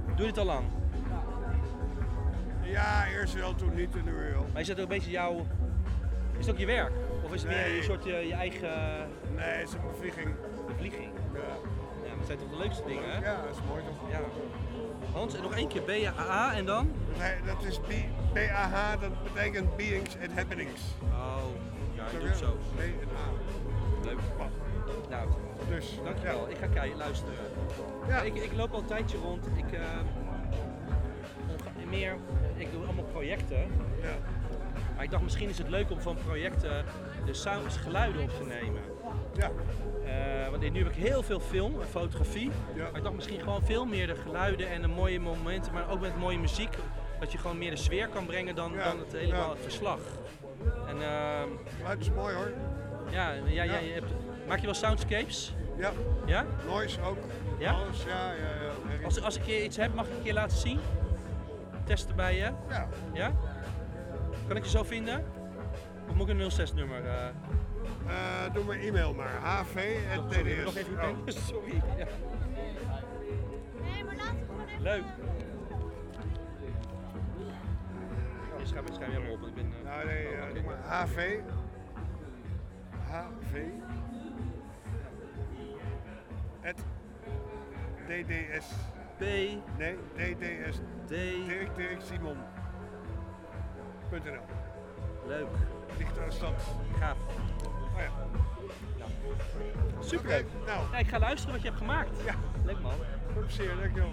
Speaker 64: Doe je dit al lang?
Speaker 2: Ja, eerst wel, toen niet en nu weer wel.
Speaker 64: Maar is dat ook een beetje jouw... Is het ook je werk? Of is het meer een soort je, je eigen...
Speaker 2: Nee, het is een bevlieging.
Speaker 64: Bevlieging?
Speaker 2: Ja.
Speaker 64: Ja, maar dat zijn toch de leukste dingen, hè?
Speaker 2: Ja, dat is mooi toch?
Speaker 64: Ja. Hans, en nog één keer B-A-A en dan?
Speaker 2: Nee, dat is B- B-A-H, dat betekent Beings and Happenings.
Speaker 64: Oh, ja, ik doe zo.
Speaker 2: B en A.
Speaker 64: Leuk. Nou,
Speaker 2: Dus,
Speaker 64: dankjewel. Ik ga kijken, luisteren.
Speaker 2: Ja.
Speaker 64: Ik, ik loop al een tijdje rond. Ik, eh, meer, ik doe allemaal projecten.
Speaker 2: Ja.
Speaker 64: Maar ik dacht misschien is het leuk om van projecten de sounds, geluiden op te nemen.
Speaker 2: Ja.
Speaker 64: Eh, want nu heb ik heel veel film en fotografie.
Speaker 2: Ja.
Speaker 64: Maar ik dacht misschien gewoon veel meer de geluiden en de mooie momenten, maar ook met mooie muziek. Dat je gewoon meer de sfeer kan brengen dan,
Speaker 2: Ja.
Speaker 64: dan het helemaal
Speaker 2: Ja.
Speaker 64: het verslag. En, ehm,
Speaker 2: Geluid is mooi hoor.
Speaker 64: Ja, je hebt, maak je wel soundscapes?
Speaker 2: Ja.
Speaker 64: Ja?
Speaker 2: Noise ook.
Speaker 64: Ja?
Speaker 2: Alles, ja, ja, ja.
Speaker 64: Als, als ik je iets heb, mag ik een keer laten zien? Testen bij je?
Speaker 2: Ja.
Speaker 64: Ja? Kan ik je zo vinden? Of moet ik een 06 nummer? eh?
Speaker 2: Eh, doe maar e-mail maar. HV en
Speaker 64: Sorry,
Speaker 2: TDS.
Speaker 64: nog even
Speaker 2: Oh.
Speaker 64: denken. <laughs> Sorry. Ja.
Speaker 55: Nee, maar laten we gewoon even...
Speaker 64: Leuk. Je schrijft het schrijf helemaal op. want Ik ben, eh,
Speaker 2: Nou nee, doe maar HV. HV. Het DDS.
Speaker 64: B.
Speaker 2: Nee, DDS.
Speaker 64: D.
Speaker 2: Dirk Dirk Simon. .nl.
Speaker 64: Leuk.
Speaker 2: Digitale stad.
Speaker 64: Gaaf.
Speaker 2: Oh ja.
Speaker 64: Super.
Speaker 2: Oké, nou.
Speaker 64: Ja, ik ga luisteren wat je hebt gemaakt.
Speaker 2: Ja.
Speaker 64: Leuk man.
Speaker 2: Veel plezier, dankjewel.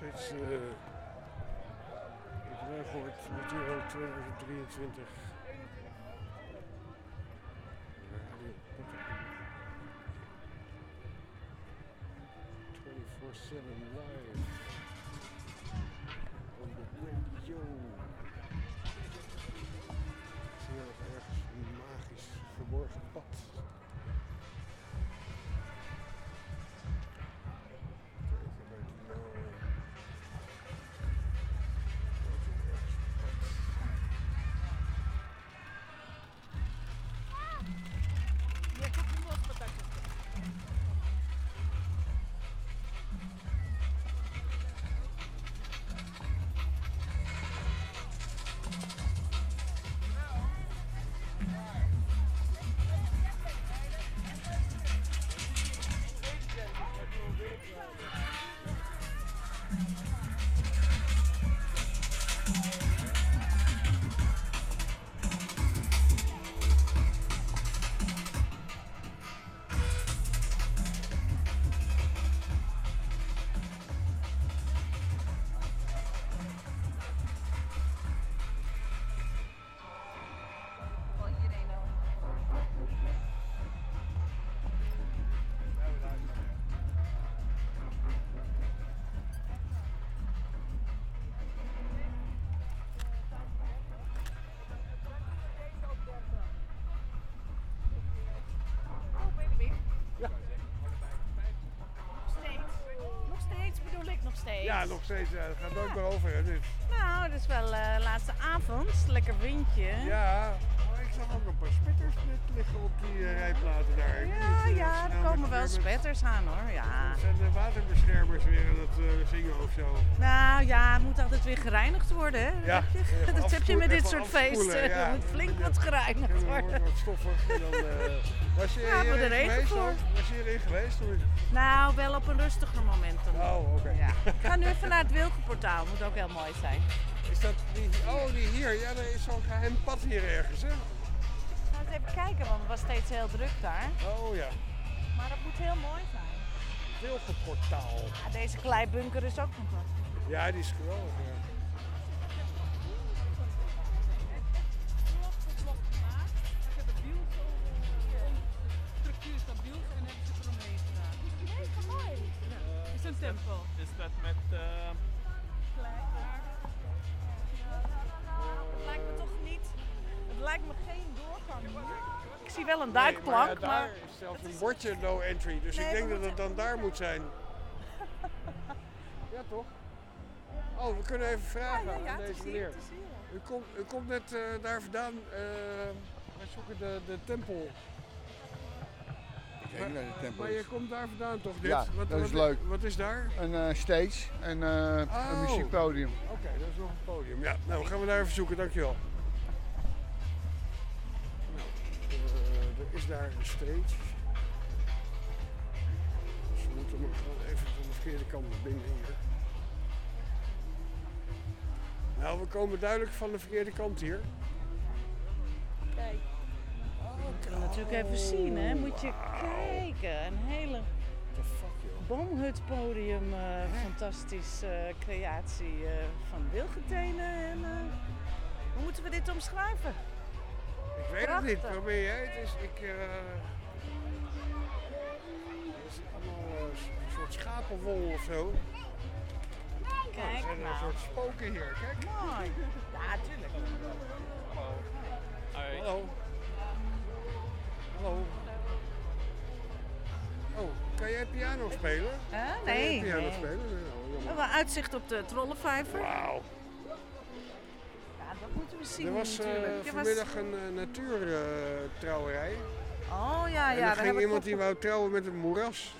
Speaker 2: steeds eh op Ruigoord Naturo 2023. Radio Potter. 24-7 Ja, nog steeds. Ja, het gaat nooit meer over. Hè, dit.
Speaker 65: Nou, het is wel eh laatste avond. Lekker windje.
Speaker 2: Ja, maar ik zag ook een paar spitters net liggen op die eh, rijplaten daar.
Speaker 65: Ja,
Speaker 2: eh,
Speaker 65: ja, er komen wel spetters aan hoor. Ja.
Speaker 2: Zijn de waterbeschermers weer aan het eh, zingen of zo?
Speaker 65: Nou ja, het moet altijd weer gereinigd worden. Hè?
Speaker 2: Ja, <laughs>
Speaker 65: Dat heb je, met dit soort feesten.
Speaker 2: ja.
Speaker 65: Moet flink wat gereinigd worden.
Speaker 2: wat stoffig. Dan, eh, was je
Speaker 65: Ja,
Speaker 2: hierin geweest? Was je hierin geweest?
Speaker 65: Nou, wel op een dan.
Speaker 2: Oh, oké.
Speaker 65: Ja. Ik ga nu even naar het Wilgenportaal. Moet ook heel mooi zijn.
Speaker 2: Is dat die, oh, die hier? Ja, er is zo'n geheim pad hier ergens, hè?
Speaker 65: Ga eens even kijken, want het was steeds heel druk daar.
Speaker 2: Oh ja.
Speaker 65: Maar dat moet heel mooi zijn.
Speaker 2: Wilgenportaal.
Speaker 65: Ja, deze kleibunker is ook fantastisch.
Speaker 2: Ja, die is geweldig. Ja. Maar,
Speaker 65: maar.
Speaker 2: daar is zelfs een bordje no entry, dus
Speaker 65: Nee,
Speaker 2: ik denk dat
Speaker 65: moeten-
Speaker 2: het dan daar moet zijn. <laughs> Ja, toch? Oh, we kunnen even vragen
Speaker 65: Ja, ja, ja,
Speaker 2: aan deze meneer. U komt, u komt net eh, daar vandaan. eh wij zoeken de, de tempel.
Speaker 66: Ik weet niet waar de tempel
Speaker 2: Maar je komt daar vandaan toch dit?
Speaker 66: Ja,
Speaker 2: wat,
Speaker 66: dat
Speaker 2: wat,
Speaker 66: is leuk.
Speaker 2: Wat is daar?
Speaker 66: Een eh, stage en eh,
Speaker 2: Oh.
Speaker 66: een muziekpodium.
Speaker 2: Oké, dat is nog een podium. Ja, nou gaan we daar even zoeken, dankjewel. Is daar een stage. Dus we moeten nog even van de verkeerde kant naar binnen hier. Nou, we komen duidelijk van de verkeerde kant hier.
Speaker 65: Kijk. Moeten we natuurlijk even zien, hè? Moet je kijken. Een hele boomhutpodium. eh fantastisch eh, creatie eh, van Wilgetenen. En, hoe moeten we dit omschrijven?
Speaker 2: Ik weet het niet, probeer jij het eens. Ik, eh het is allemaal eh, een soort schapenwol of zo. Oh, er
Speaker 65: Kijk
Speaker 2: zijn er
Speaker 65: nou.
Speaker 2: een soort spoken hier, kijk.
Speaker 65: Mooi. Ja, tuurlijk.
Speaker 2: Hallo. Hallo. Oh, kan jij piano spelen?
Speaker 65: Hè?
Speaker 2: Kan jij
Speaker 65: Nee,
Speaker 2: piano
Speaker 65: nee.
Speaker 2: spelen? Nee, oh,
Speaker 65: We
Speaker 2: jammer.
Speaker 65: hebben uitzicht op de Trollenvijver.
Speaker 2: Wauw.
Speaker 65: Ja, zien
Speaker 2: Er was eh.
Speaker 65: Er was-
Speaker 2: vanmiddag een uh, natuurtrouwerij.
Speaker 65: Oh ja,
Speaker 2: en
Speaker 65: ja.
Speaker 2: er
Speaker 65: daar
Speaker 2: ging iemand
Speaker 65: op-
Speaker 2: die wou trouwen met een moeras.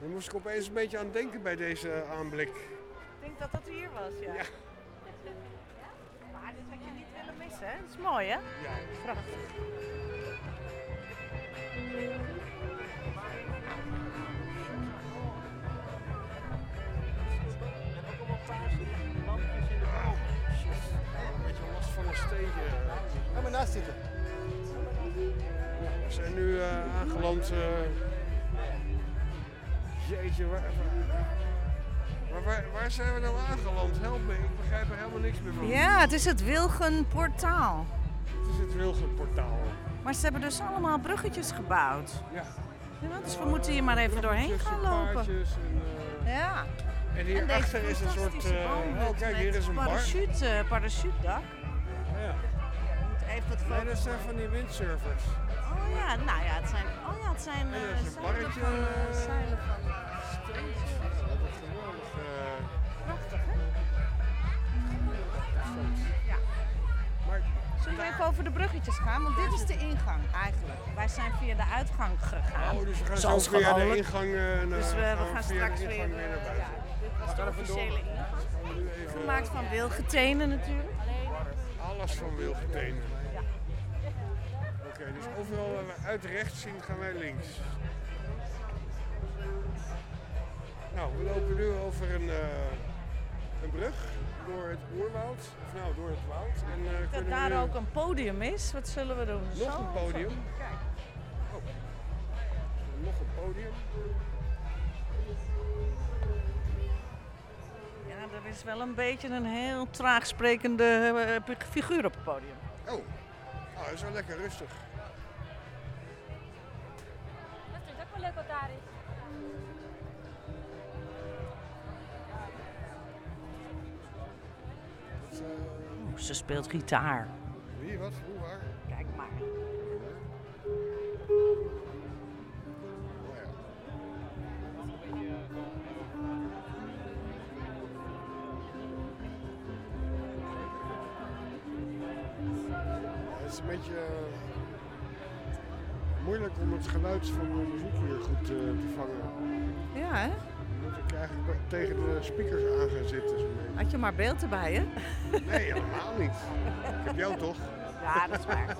Speaker 2: Daar moest ik opeens een beetje aan denken bij deze aanblik.
Speaker 65: Ik denk dat dat hier was, ja. Maar dit had je niet willen missen, hè? Dat is mooi, hè?
Speaker 2: Ja.
Speaker 65: Prachtig.
Speaker 2: Van een steentje.
Speaker 54: Ga maar naast zitten.
Speaker 2: We zijn nu eh, aangeland. eh, Jeetje, waar, waar, waar, waar zijn we nou aangeland? Help me, ik begrijp er helemaal niks meer van.
Speaker 65: Ja, het is het Wilgenportaal.
Speaker 2: Het is het Wilgenportaal.
Speaker 65: Maar ze hebben dus allemaal bruggetjes gebouwd.
Speaker 2: Ja.
Speaker 65: Ja, dus we moeten hier maar even doorheen gaan lopen.
Speaker 2: En, eh,
Speaker 65: Ja.
Speaker 2: En hier
Speaker 65: deze
Speaker 2: achter is een soort, eh, oh, kijk, hier is een bar.
Speaker 65: parachute, eh, parachutedak.
Speaker 2: Ja.
Speaker 65: Moet even wat
Speaker 2: Nee, dat zijn van die windsurfers.
Speaker 65: Oh ja, nou ja, het zijn, oh ja, het zijn eh,
Speaker 2: is een
Speaker 65: zeilen
Speaker 2: barretje.
Speaker 65: van, eh, zeilen van
Speaker 2: Wat een geweldig. eh,
Speaker 65: Prachtig, hè? Ja.
Speaker 2: Maar
Speaker 65: Zullen we even over de bruggetjes gaan? Want dit is de ingang eigenlijk. Wij zijn via de uitgang gegaan.
Speaker 2: Oh, dus we gaan zo
Speaker 65: Zoals
Speaker 2: via de ingang eh, naar
Speaker 65: Dus we, we
Speaker 2: gaan
Speaker 65: straks weer,
Speaker 2: weer naar
Speaker 65: eh,
Speaker 2: buiten.
Speaker 65: ja, dit was de officiële ingang. Gemaakt van wilgetenen natuurlijk.
Speaker 2: Alles van wilgetenen. Oké, dus overal waar we uit rechts zien, gaan wij links. Nou, we lopen nu over een, eh, een brug door het oerwoud. Of nou, door het woud. En, eh,
Speaker 65: Dat daar
Speaker 2: we
Speaker 65: ook een podium is. Wat zullen we doen?
Speaker 2: Nog
Speaker 65: Zo,
Speaker 2: een podium.
Speaker 65: Kijk.
Speaker 2: Oh. Nog een podium.
Speaker 65: Er is wel een beetje een heel traag sprekende eh, figuur op het podium.
Speaker 2: Oh, oh dat is wel lekker rustig.
Speaker 53: Dat is ook wel leuk wat daar is.
Speaker 2: Eh,
Speaker 65: ze speelt gitaar.
Speaker 2: wie, wat, hoe, waar?
Speaker 65: Kijk maar.
Speaker 2: Is een beetje eh, moeilijk om het geluid van de muziek hier goed eh, te vangen.
Speaker 65: Ja, hè?
Speaker 2: Dan moet ik eigenlijk tegen de speakers aan gaan zitten.
Speaker 65: Had je maar beeld erbij, hè?
Speaker 2: Nee, helemaal niet. Ik heb jou toch?
Speaker 65: Ja, dat is waar.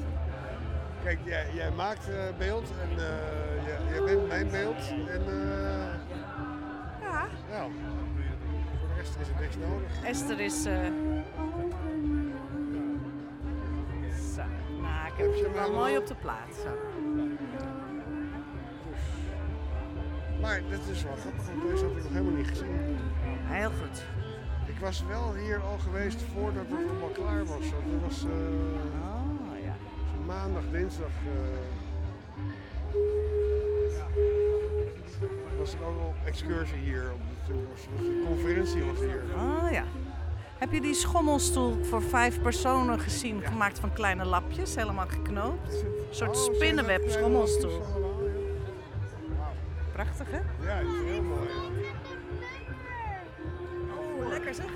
Speaker 65: <laughs>
Speaker 2: Kijk, jij, jij maakt eh, beeld en eh, jij, jij bent mijn beeld. En
Speaker 65: Ja.
Speaker 2: ja, voor de rest is er niks nodig.
Speaker 65: Esther is. Wel
Speaker 2: hem
Speaker 65: mooi op de plaats. Zo.
Speaker 2: Maar dat is wel grappig, want deze had ik nog helemaal niet gezien.
Speaker 65: Heel goed.
Speaker 2: Ik was wel hier al geweest voordat het allemaal klaar was. Want dat was
Speaker 65: Oh, ja.
Speaker 2: maandag, dinsdag. eh, was er ook al excursie hier. Op de, toen was, was de conferentie was hier.
Speaker 65: Oh ja. Heb je die schommelstoel voor vijf personen gezien, gemaakt van kleine lapjes, helemaal geknoopt? Een soort
Speaker 2: Oh,
Speaker 65: spinnenweb schommelstoel. Prachtig, hè?
Speaker 2: Ja, die is heel mooi.
Speaker 65: Oh, lekker zeg.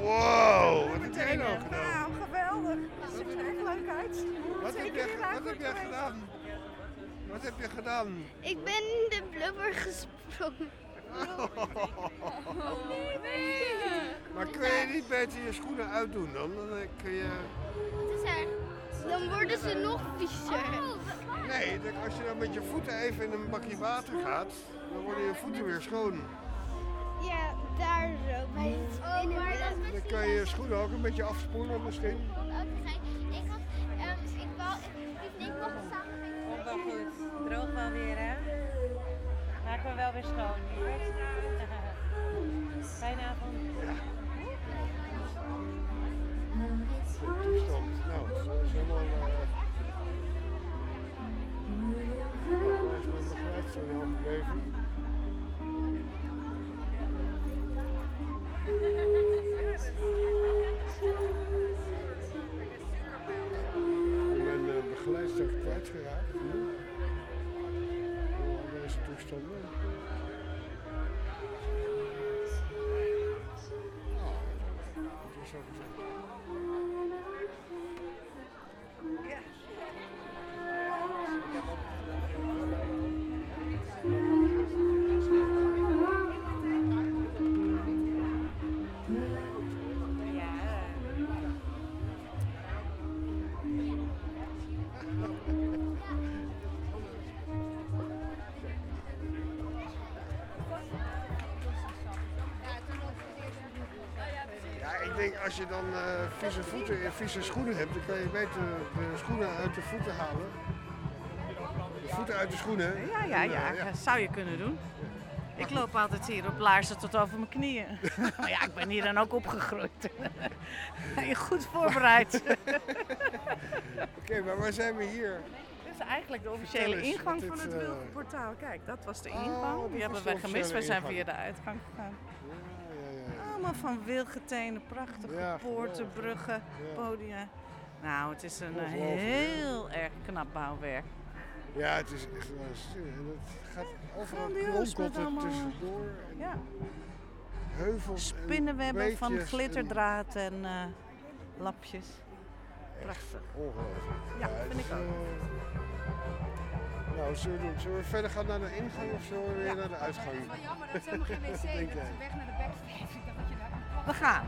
Speaker 2: Wow, wat heb jij nou gedaan?
Speaker 65: Nou, geweldig. Dat ziet er echt leuk uit.
Speaker 2: Wat heb jij, wat heb jij gedaan? Wat heb je gedaan?
Speaker 67: Ik ben de blubber gesprongen.
Speaker 2: Maar kun je niet beter je schoenen uitdoen dan? Dan eh, kun je...
Speaker 67: Het is. Dan worden ze nog viezer.
Speaker 2: Nee, dan- als je dan met je voeten even in een bakje water gaat, dan worden je voeten weer schoon.
Speaker 67: Ja, daar zo. Bij het spinnenweb.
Speaker 2: Dan kan je je schoenen ook een beetje afspoelen misschien.
Speaker 67: Ik had, ehm, ik wou, ik, ik mocht samen
Speaker 14: wel weer, hè? Maken we wel weer schoon. Fijne avond.
Speaker 2: Toestand. Nou, dat is helemaal... eh Oh, waar is mijn begeleidster vieze schoenen hebt, dan kan je beter de schoenen uit de voeten halen. De voeten uit de schoenen.
Speaker 65: Ja, ja, ja, zou je kunnen doen. Ik loop altijd hier op laarzen tot over mijn knieën. <laughs> maar ja, ik ben hier dan ook opgegroeid. <laughs> Ben je goed voorbereid. <laughs>
Speaker 2: Oké, maar waar zijn we hier?
Speaker 65: Dit is eigenlijk de officiële ingang van het
Speaker 2: eh,
Speaker 65: Wilgenportaal. Kijk, dat was de
Speaker 2: Oh,
Speaker 65: ingang. Die hebben wij gemist. Wij zijn via de uitgang gegaan.
Speaker 2: Ja, ja, ja.
Speaker 65: Allemaal van wielgetenen, prachtige
Speaker 2: Ja,
Speaker 65: poorten, bruggen,
Speaker 2: Ja.
Speaker 65: podia. Nou, het is een eh, heel erg knap bouwwerk.
Speaker 2: Ja, het is echt. En het gaat overal kronkelt het
Speaker 65: allemaal-
Speaker 2: tussendoor. En
Speaker 65: Ja.
Speaker 2: Heuvels en
Speaker 65: Spinnenwebben van
Speaker 2: beetjes en-
Speaker 65: glitterdraad en eh, lapjes. Prachtig.
Speaker 2: Ongelooflijk.
Speaker 65: Ja,
Speaker 2: het
Speaker 65: vind ik ook.
Speaker 2: eh, nou, zullen we, doen? zullen we verder gaan naar de ingang of zullen we weer naar de uitgang?
Speaker 55: Het is wel jammer, dat is helemaal geen <laughs> wc. Dat
Speaker 2: denk
Speaker 55: is de weg naar de backstage.
Speaker 65: We gaan.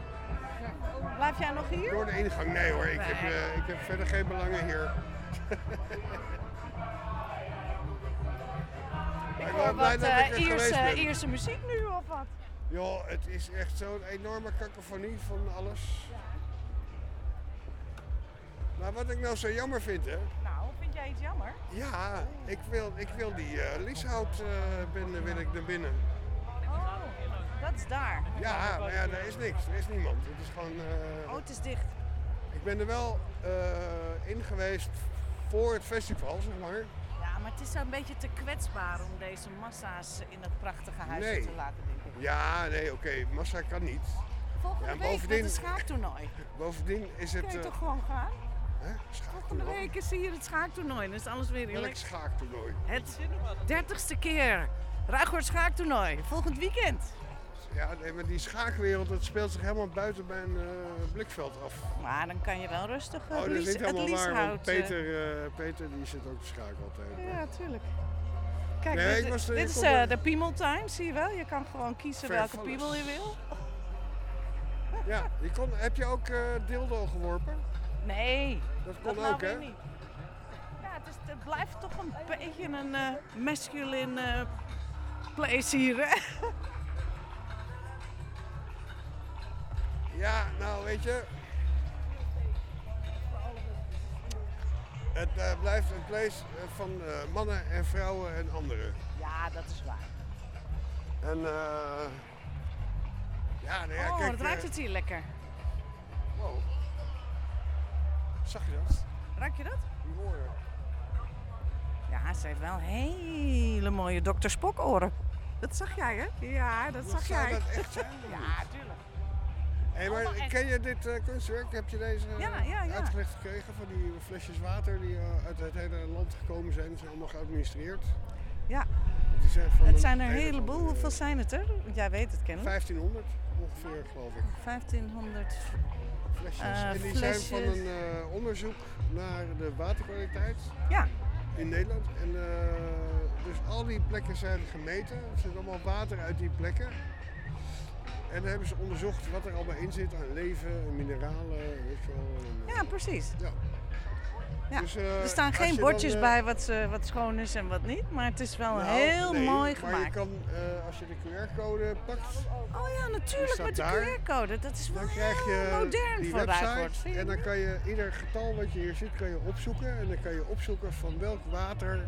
Speaker 65: Blijf jij nog hier?
Speaker 2: Door de ingang? Nee hoor, ik, heb, eh, ik heb verder geen belangen hier. <laughs>
Speaker 65: Ik hoor wat
Speaker 2: dat ik er
Speaker 65: Ierse. Ierse muziek nu of wat?
Speaker 2: Joh, het is echt zo'n enorme cacophonie van alles. Maar wat ik nou zo jammer vind, hè?
Speaker 65: Nou, vind jij iets jammer?
Speaker 2: Ja, ik wil, ik wil die eh Lieshout eh binnen, wil ik naar binnen.
Speaker 65: Dat is daar.
Speaker 2: Ja, maar ja, er is niks. Er is niemand. Het is gewoon... eh,
Speaker 65: Oh, het is dicht.
Speaker 2: Ik ben er wel eh, in geweest voor het festival, zeg maar.
Speaker 65: Ja, maar het is een beetje te kwetsbaar om deze massa's in dat prachtige huis
Speaker 2: Nee.
Speaker 65: te laten, denk ik.
Speaker 2: Ja, nee, oké, massa kan niet.
Speaker 65: Volgende
Speaker 2: Ja,
Speaker 65: week
Speaker 2: bovendien-
Speaker 65: met het schaaktoernooi. <laughs>
Speaker 2: Bovendien is het...
Speaker 65: Kun je
Speaker 2: eh,
Speaker 65: toch gewoon gaan?
Speaker 2: hè,
Speaker 65: Volgende week is hier het schaaktoernooi. Dan is alles weer
Speaker 2: Welk
Speaker 65: relaxed.
Speaker 2: schaaktoernooi?
Speaker 65: Het dertigste keer. Ruigoord schaaktoernooi. Volgend weekend.
Speaker 2: Ja, nee, maar die schaakwereld, dat speelt zich helemaal buiten mijn eh, blikveld af.
Speaker 65: Maar dan kan je wel rustig eh,
Speaker 2: Oh, dat is niet helemaal waar, want
Speaker 65: eh,
Speaker 2: Peter, Peter die zit ook te schaken altijd.
Speaker 65: Ja, tuurlijk. Kijk,
Speaker 2: Nee,
Speaker 65: dit,
Speaker 2: ik was
Speaker 65: dit
Speaker 2: ik
Speaker 65: is de piemeltuin, zie je wel. Je kan gewoon kiezen welke piemel je wil. <laughs>
Speaker 2: Ja, je kon, heb je ook dildo geworpen?
Speaker 65: Nee,
Speaker 2: Dat kon
Speaker 65: nou
Speaker 2: ook, hè?
Speaker 65: niet. Ja, het, is, het blijft toch een beetje een masculine place hier, hè? <laughs>
Speaker 2: Ja, nou weet je. Het eh, blijft een place eh, van eh, mannen en vrouwen en anderen.
Speaker 65: Ja, dat is waar.
Speaker 2: En eh ja, nou ja,
Speaker 65: oh,
Speaker 2: kijk.
Speaker 65: wat ruikt het hier lekker.
Speaker 2: wow. Zag je dat?
Speaker 65: Ruik je dat?
Speaker 2: Die oren.
Speaker 65: Ja, ze heeft wel hele mooie Dr. Spock oren. Dat zag jij, hè? Ja, dat zag jij.
Speaker 2: dat echt zijn? <laughs>
Speaker 65: Ja, tuurlijk.
Speaker 2: Hé, maar
Speaker 65: echt.
Speaker 2: ken je dit eh, kunstwerk? Heb je deze eh,
Speaker 65: Ja, ja, ja.
Speaker 2: uitgelegd gekregen van die flesjes water die eh, uit het hele land gekomen zijn? Die zijn allemaal geadministreerd.
Speaker 65: Ja. Het zijn er een
Speaker 2: hele
Speaker 65: heleboel. Hoeveel zijn het er? Jij weet het kennelijk.
Speaker 2: 1500 ongeveer, geloof ik.
Speaker 65: 1500
Speaker 2: Flesjes. en die
Speaker 65: flesjes.
Speaker 2: zijn van een onderzoek naar de waterkwaliteit
Speaker 65: Ja.
Speaker 2: in Nederland. En dus al die plekken zijn gemeten. Er zit allemaal water uit die plekken. En dan hebben ze onderzocht wat er allemaal in zit aan leven, en mineralen, weet je wel. en, eh,
Speaker 65: Ja, precies.
Speaker 2: Ja.
Speaker 65: Ja.
Speaker 2: Dus, eh,
Speaker 65: er staan geen
Speaker 2: dan,
Speaker 65: bordjes
Speaker 2: eh,
Speaker 65: bij wat, ze- wat schoon is en wat niet. Maar het is wel
Speaker 2: nou,
Speaker 65: heel
Speaker 2: nee,
Speaker 65: mooi
Speaker 2: Maar
Speaker 65: gemaakt.
Speaker 2: je kan, als je de QR-code pakt,
Speaker 65: Oh ja, natuurlijk met de QR-code. Dat is wel
Speaker 2: dan krijg je
Speaker 65: heel modern
Speaker 2: die website. En dan kan je ieder getal wat je hier ziet, kan je opzoeken. En dan kan je opzoeken van welk water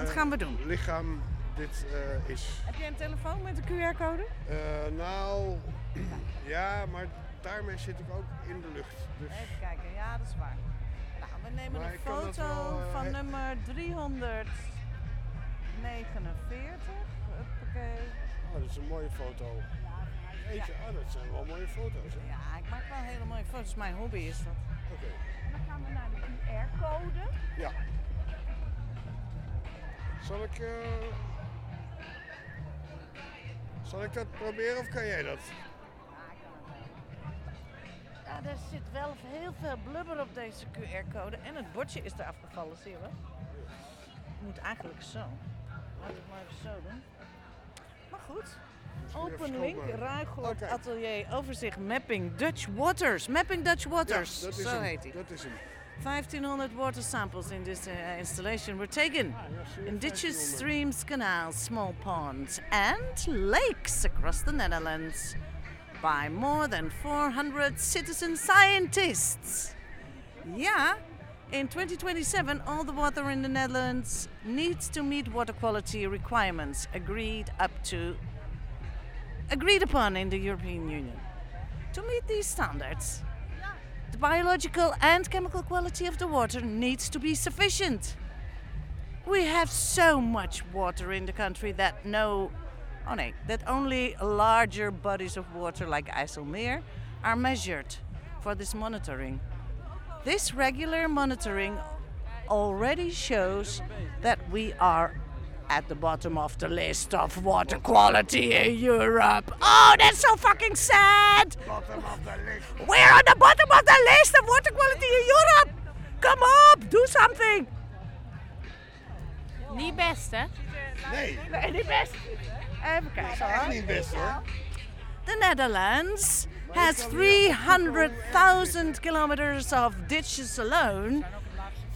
Speaker 65: Wat gaan we doen?
Speaker 2: lichaam dit eh, is.
Speaker 65: Heb jij een telefoon met de QR-code?
Speaker 2: Eh, nou, <clears throat> ja, maar daarmee zit ik ook in de lucht. Dus
Speaker 65: Even kijken, ja, dat is waar. Nou, we nemen
Speaker 2: Maar
Speaker 65: een foto
Speaker 2: wel, eh,
Speaker 65: van
Speaker 2: he-
Speaker 65: nummer 349. Huppakee.
Speaker 2: oh, dat is een mooie foto. Eentje, oh, dat zijn wel mooie foto's. Hè?
Speaker 65: Ja, ik maak wel hele mooie foto's. Mijn hobby is dat.
Speaker 2: Oké.
Speaker 65: Dan gaan we naar de QR-code.
Speaker 2: Ja. Zal ik, eh, zal ik dat proberen of kan jij dat?
Speaker 65: Ja, er zit wel heel veel blubber op deze QR-code. En het bordje is eraf gevallen, zie je wel? Het moet eigenlijk zo. Laten we het maar even zo doen. Maar goed. Open link. Ruigoord. Atelier, overzicht, mapping Dutch Waters. Mapping Dutch Waters,
Speaker 2: Ja, dat is
Speaker 65: zo
Speaker 2: hem.
Speaker 65: heet hij.
Speaker 2: Dat is hem.
Speaker 65: 1500 water samples in this uh, installation were taken in ditches, streams, canals, small ponds, and lakes across the Netherlands. by more than 400 citizen scientists. Yeah, in 2027, all the water in the Netherlands needs to meet water quality requirements agreed up to agreed upon in the European Union. To meet these standards, the biological and chemical quality of the water needs to be sufficient. We have so much water in the country that no, oh no, that only larger bodies of water like IJsselmeer are measured for this monitoring. This regular monitoring already shows that we are at the bottom of the list of water quality in Europe. Oh, that's so fucking sad!
Speaker 2: Bottom of the list.
Speaker 65: We're on the bottom of the list of water quality in Europe! Come up, do something!
Speaker 53: Niet best, hè?
Speaker 2: Nee.
Speaker 65: Nee, niet best. Even eh, kijken.
Speaker 2: Echt niet best hoor.
Speaker 65: The Netherlands has 300,000 kilometers of ditches alone.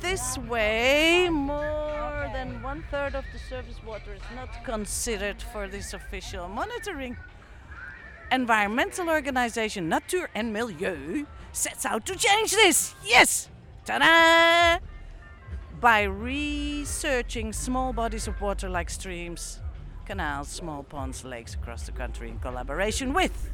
Speaker 65: This way, more than one third of the surface water is not considered for this official monitoring. Environmental organization Natuur en Milieu sets out to change this. Yes! Ta-da! By researching small bodies of water like streams, canals, small ponds, lakes across the country in collaboration with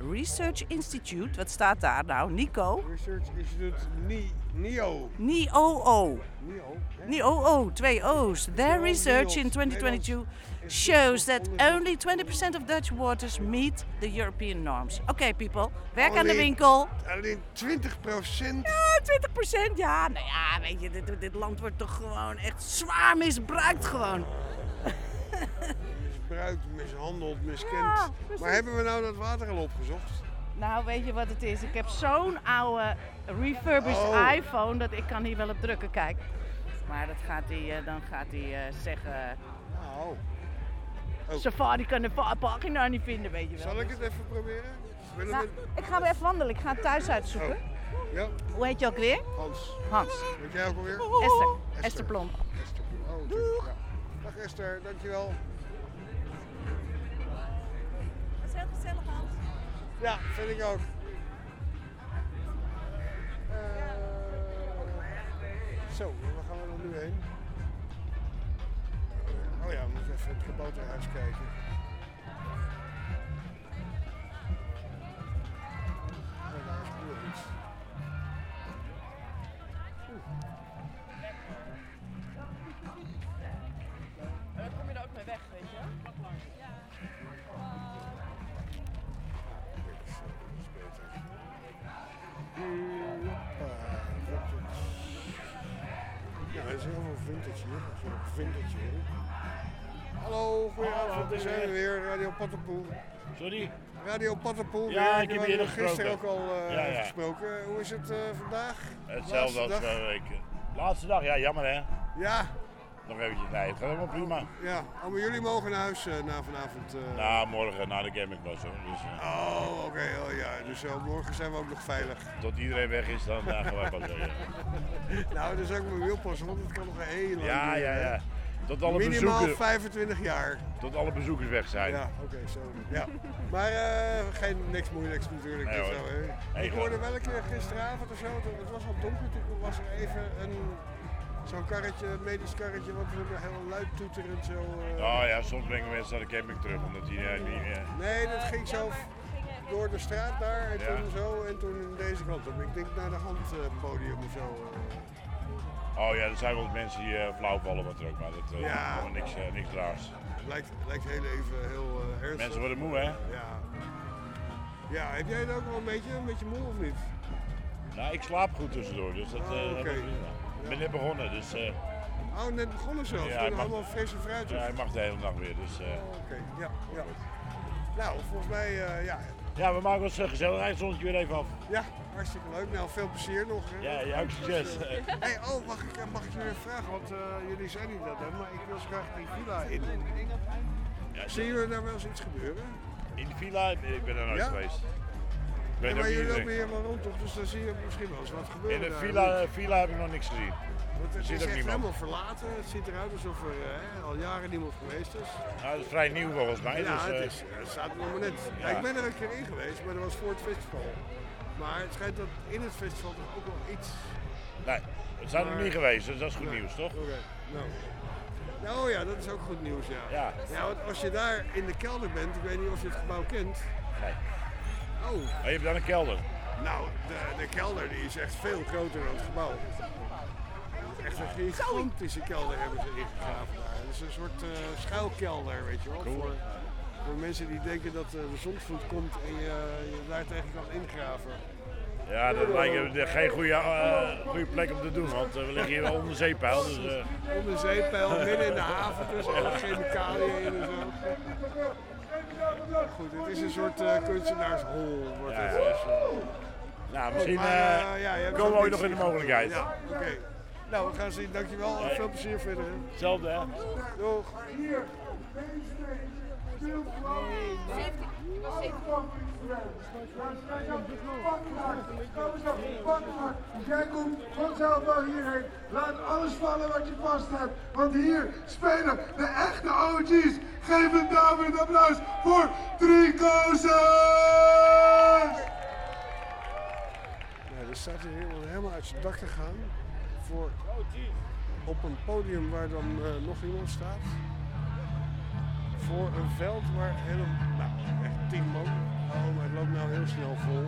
Speaker 65: Research Institute, wat staat daar nou? Nico?
Speaker 2: Research Institute Ni- NIO.
Speaker 65: NIOO.
Speaker 2: NIO.
Speaker 65: NIOO, twee O's. Their research in 2022 shows that only 20% of Dutch waters meet the European norms. Oké, people, werk aan de winkel.
Speaker 2: Alleen 20 procent.
Speaker 65: Ja, 20%, ja. Nou ja, weet je, dit, dit land wordt toch gewoon echt zwaar misbruikt gewoon. <laughs>
Speaker 2: Misbruikt, mishandeld, miskend.
Speaker 65: Ja,
Speaker 2: maar hebben we nou dat water al opgezocht?
Speaker 65: Nou, weet je wat het is? Ik heb zo'n oude refurbished
Speaker 2: Oh.
Speaker 65: iPhone dat ik kan hier wel op drukken, kijk. Maar dat gaat hij, eh, dan gaat hij eh, zeggen...
Speaker 2: Oh. Oh.
Speaker 65: Safari kan de pa- pagina niet vinden, weet je wel.
Speaker 2: Zal ik het even proberen? Willen
Speaker 65: Nou, ik ga weer even wandelen. Ik ga het thuis uitzoeken.
Speaker 2: Oh. Ja,
Speaker 65: Hoe heet je ook weer?
Speaker 2: Hans.
Speaker 65: Hans.
Speaker 2: Weet jij ook alweer?
Speaker 65: Esther. Esther Plom.
Speaker 2: Esther Plom. Oh, Doeg. Ja. Dag Esther, dankjewel. Ja, vind ik ook. Eh, zo, waar gaan we dan nu heen? Oh ja, we moeten even het kabouterhuis kijken. Hier. Zo'n hier. Hallo, goedenavond. We zijn er weer. Radio Pattenpoel.
Speaker 68: Sorry?
Speaker 2: Radio Pattenpoel.
Speaker 68: Ja,
Speaker 2: weer.
Speaker 68: ik heb gesproken.
Speaker 2: gisteren ook al eh,
Speaker 68: Ja, ja.
Speaker 2: gesproken. Hoe is het eh, vandaag?
Speaker 68: Hetzelfde als vorige week. Laatste dag, ja, jammer hè?
Speaker 2: Ja.
Speaker 68: Nog eventjes, nee, het gaat helemaal prima.
Speaker 2: Ja, allemaal jullie mogen naar huis eh, na vanavond. eh.
Speaker 68: Nou, morgen na de gaming was hoor. Dus, eh,
Speaker 2: Oh, oké. oh, ja. Dus morgen zijn we ook nog veilig.
Speaker 68: tot iedereen weg is, dan uh, gaan wij pas weer. <laughs>
Speaker 2: nou, dat is ook mijn wielpas, want het kan nog heel lang
Speaker 68: Ja, ja,
Speaker 2: hè.
Speaker 68: ja. Tot alle
Speaker 2: Minimaal
Speaker 68: bezoekers.
Speaker 2: 25 jaar.
Speaker 68: Tot alle bezoekers weg zijn.
Speaker 2: Ja, oké, zo. Ja. Maar geen, niks moeilijks natuurlijk.
Speaker 68: Nee, hoor.
Speaker 2: zo, hè.
Speaker 68: Nee,
Speaker 2: ik hoorde wel een keer gisteravond of zo, het was al donker, toen was er even een, zo'n karretje, medisch karretje, wat we heel luid toeterend zo... eh.
Speaker 68: Oh ja, soms brengen mensen naar de camping terug, omdat die eh, niet meer...
Speaker 2: Nee, dat ging zo door de straat daar en toen zo en toen deze kant op. Ik denk naar de handpodium of zo. eh.
Speaker 68: Oh ja, er zijn wel mensen die eh, flauw vallen, wat er ook, maar dat is
Speaker 2: Ja.
Speaker 68: gewoon niks, eh, niks raars.
Speaker 2: Het lijkt, lijkt heel even heel eh, ernstig.
Speaker 68: Mensen worden moe, hè?
Speaker 2: Ja. Ja, heb jij het ook wel een beetje, een beetje moe of niet?
Speaker 68: Nou, ik slaap goed tussendoor, dus dat, eh
Speaker 2: Oh,
Speaker 68: dat
Speaker 2: oké.
Speaker 68: is prima. Ik ben net begonnen, dus... eh,
Speaker 2: Oh, net begonnen zelfs.
Speaker 68: Ja, ik mag-
Speaker 2: allemaal fris en fruitig.
Speaker 68: ja, ik mag de hele dag weer, dus... eh,
Speaker 2: Oké, ja, ja. Nou, volgens mij, eh, ja.
Speaker 68: Ja, we maken ons uh, gezelligheidszonnetje weer even af.
Speaker 2: Ja, hartstikke leuk. Nou, veel plezier nog. hè.
Speaker 68: Ja, jij ook succes.
Speaker 2: Dus, hey, oh, mag ik, mag ik jullie even vragen? Want jullie zijn niet dat, hè, maar ik wil graag die villa in.
Speaker 68: Ja,
Speaker 2: Zien jullie daar wel eens iets gebeuren?
Speaker 68: In de villa? Ik ben er nooit
Speaker 2: Ja?
Speaker 68: geweest. Weet
Speaker 2: maar
Speaker 68: iedereen-
Speaker 2: lopen hier wel rond, toch? Dus dan zie je misschien wel eens wat gebeuren.
Speaker 68: In de villa, villa heb ik nog niks gezien.
Speaker 2: Want het is echt helemaal verlaten. Het ziet eruit alsof er eh, al jaren niemand geweest is.
Speaker 68: Nou, dat is vrij nieuw volgens mij.
Speaker 2: Ja,
Speaker 68: dus,
Speaker 2: het,
Speaker 68: eh,
Speaker 2: is, het staat nog maar net.
Speaker 68: Ja.
Speaker 2: Ik ben er een keer in geweest, maar dat was voor het festival. Maar het schijnt dat in het festival toch ook wel iets...
Speaker 68: Nee, het zijn er niet geweest, dus dat is goed nieuws, toch?
Speaker 2: Oké, nou. Nou ja, dat is ook goed nieuws, ja.
Speaker 68: Ja.
Speaker 2: ja. want als je daar in de kelder bent, ik weet niet of je het gebouw kent.
Speaker 68: Nee.
Speaker 2: Oh.
Speaker 68: Je hebt dan een kelder.
Speaker 2: Nou, de, de kelder die is echt veel groter dan het gebouw. Echt een gigantische kelder hebben ze ingegraven daar. Het is een soort eh, schuilkelder, weet je wel.
Speaker 68: Cool.
Speaker 2: Voor, voor mensen die denken dat eh, de zonsvloed komt en je, je daar tegen kan ingraven.
Speaker 68: Ja, dat lijkt me geen goede, eh, goede plek om te doen, want we liggen hier onder de zeepeil. Dus,
Speaker 2: Onder de zeepeil, midden in de haven, tussen alle chemicaliën en zo. Goed, het is een soort eh kunstenaarshol. Wordt
Speaker 68: Ja,
Speaker 2: het
Speaker 68: ja.
Speaker 2: dus, eh.
Speaker 68: Nou, misschien,
Speaker 2: maar,
Speaker 68: eh,
Speaker 2: eh, ja, je hebt
Speaker 68: komen we ooit nog in de mogelijkheid.
Speaker 2: Ja, oké. Nou, we gaan zien. Dankjewel. Veel plezier verder. hè.
Speaker 68: Hetzelfde, hè?
Speaker 2: Doeg.
Speaker 5: Jij komt vanzelf wel hierheen. Laat alles vallen wat je vast hebt. Want hier spelen de echte OG's. Geef een dame een applaus voor Tricosis!
Speaker 2: Ja, er staat hier iemand helemaal uit zijn dak te gaan. Voor, op een podium waar dan eh, nog iemand staat. Voor een veld waar helemaal, nou echt tien man. Oh, maar het loopt nou heel snel vol.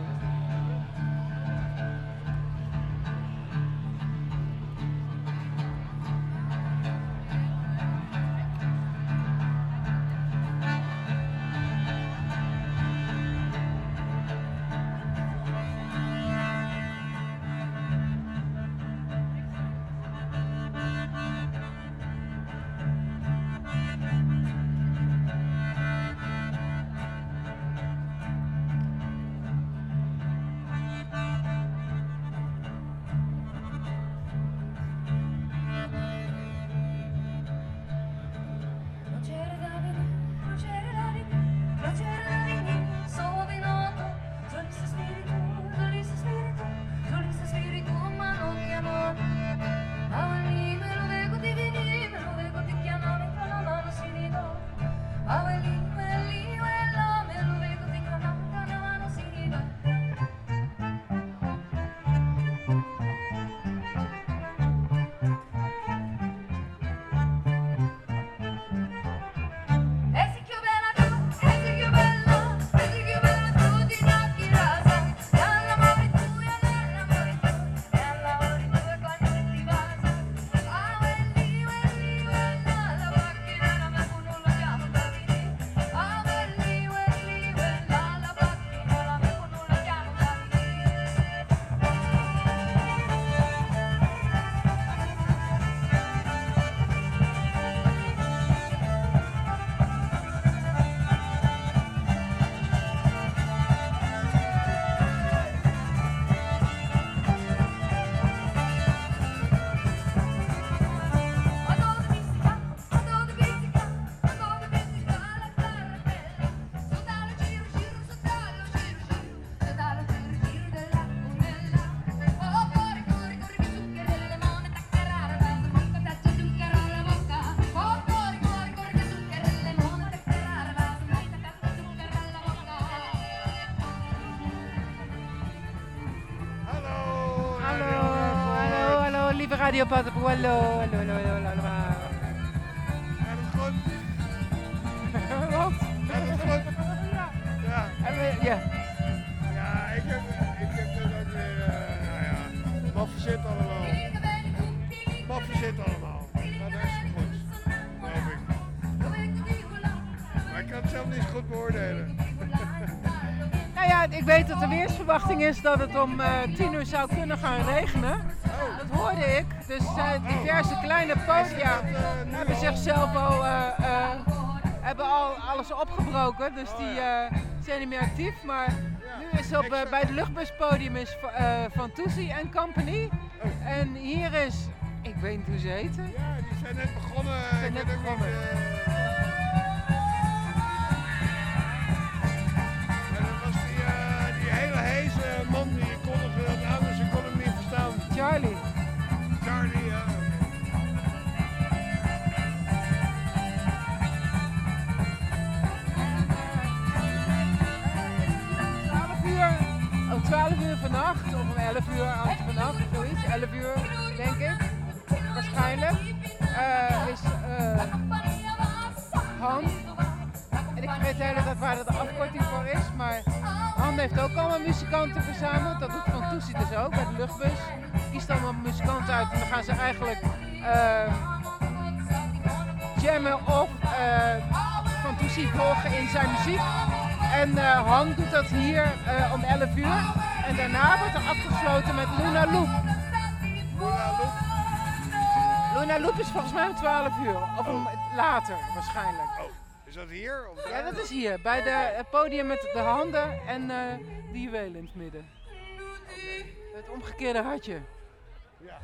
Speaker 47: Radio Patroe. Hallo, hallo, allemaal. Wat?
Speaker 2: Gaat het goed? Ja.
Speaker 47: En we- ja.
Speaker 2: Ja, ik heb, dat ook weer, eh, nou ja, maffe shit allemaal. Allemaal. Gaat hartstikke goed, geloof ik. Maar ik kan het zelf niet goed beoordelen.
Speaker 47: Nou ja, ik weet dat de weersverwachting is dat het om eh, tien uur zou kunnen gaan regenen. Dus zijn diverse kleine podia hebben zichzelf al, eh, eh, hebben al alles opgebroken. Dus die eh, zijn niet meer actief. Maar nu is op, eh, bij het luchtbuspodium is va- eh, van Toesie en Company. En hier is, ik weet niet hoe ze heten.
Speaker 2: Ja, die zijn net begonnen.
Speaker 47: zijn net begonnen. 12 uur vannacht, of om 11 uur aan vannacht, zoiets, 11 uur denk ik, waarschijnlijk, eh, is eh Han. En ik weet de hele tijd waar dat de afkorting voor is, maar Han heeft ook allemaal muzikanten verzameld. Dat doet Van dus ook bij de luchtbus. Kiest allemaal muzikanten uit en dan gaan ze eigenlijk eh, jammen of Van Toesie volgen in zijn muziek. En eh, Han doet dat hier eh, om 11 uur. En daarna wordt er afgesloten met Luna Loop.
Speaker 2: Luna Loop?
Speaker 47: Luna Loop is volgens mij om 12 uur. Of om, later waarschijnlijk.
Speaker 2: Is dat hier? Of
Speaker 47: Ja, dat is hier. Bij de, het podium met de handen en eh de juwelen in het midden. Het omgekeerde hartje.
Speaker 2: Ja.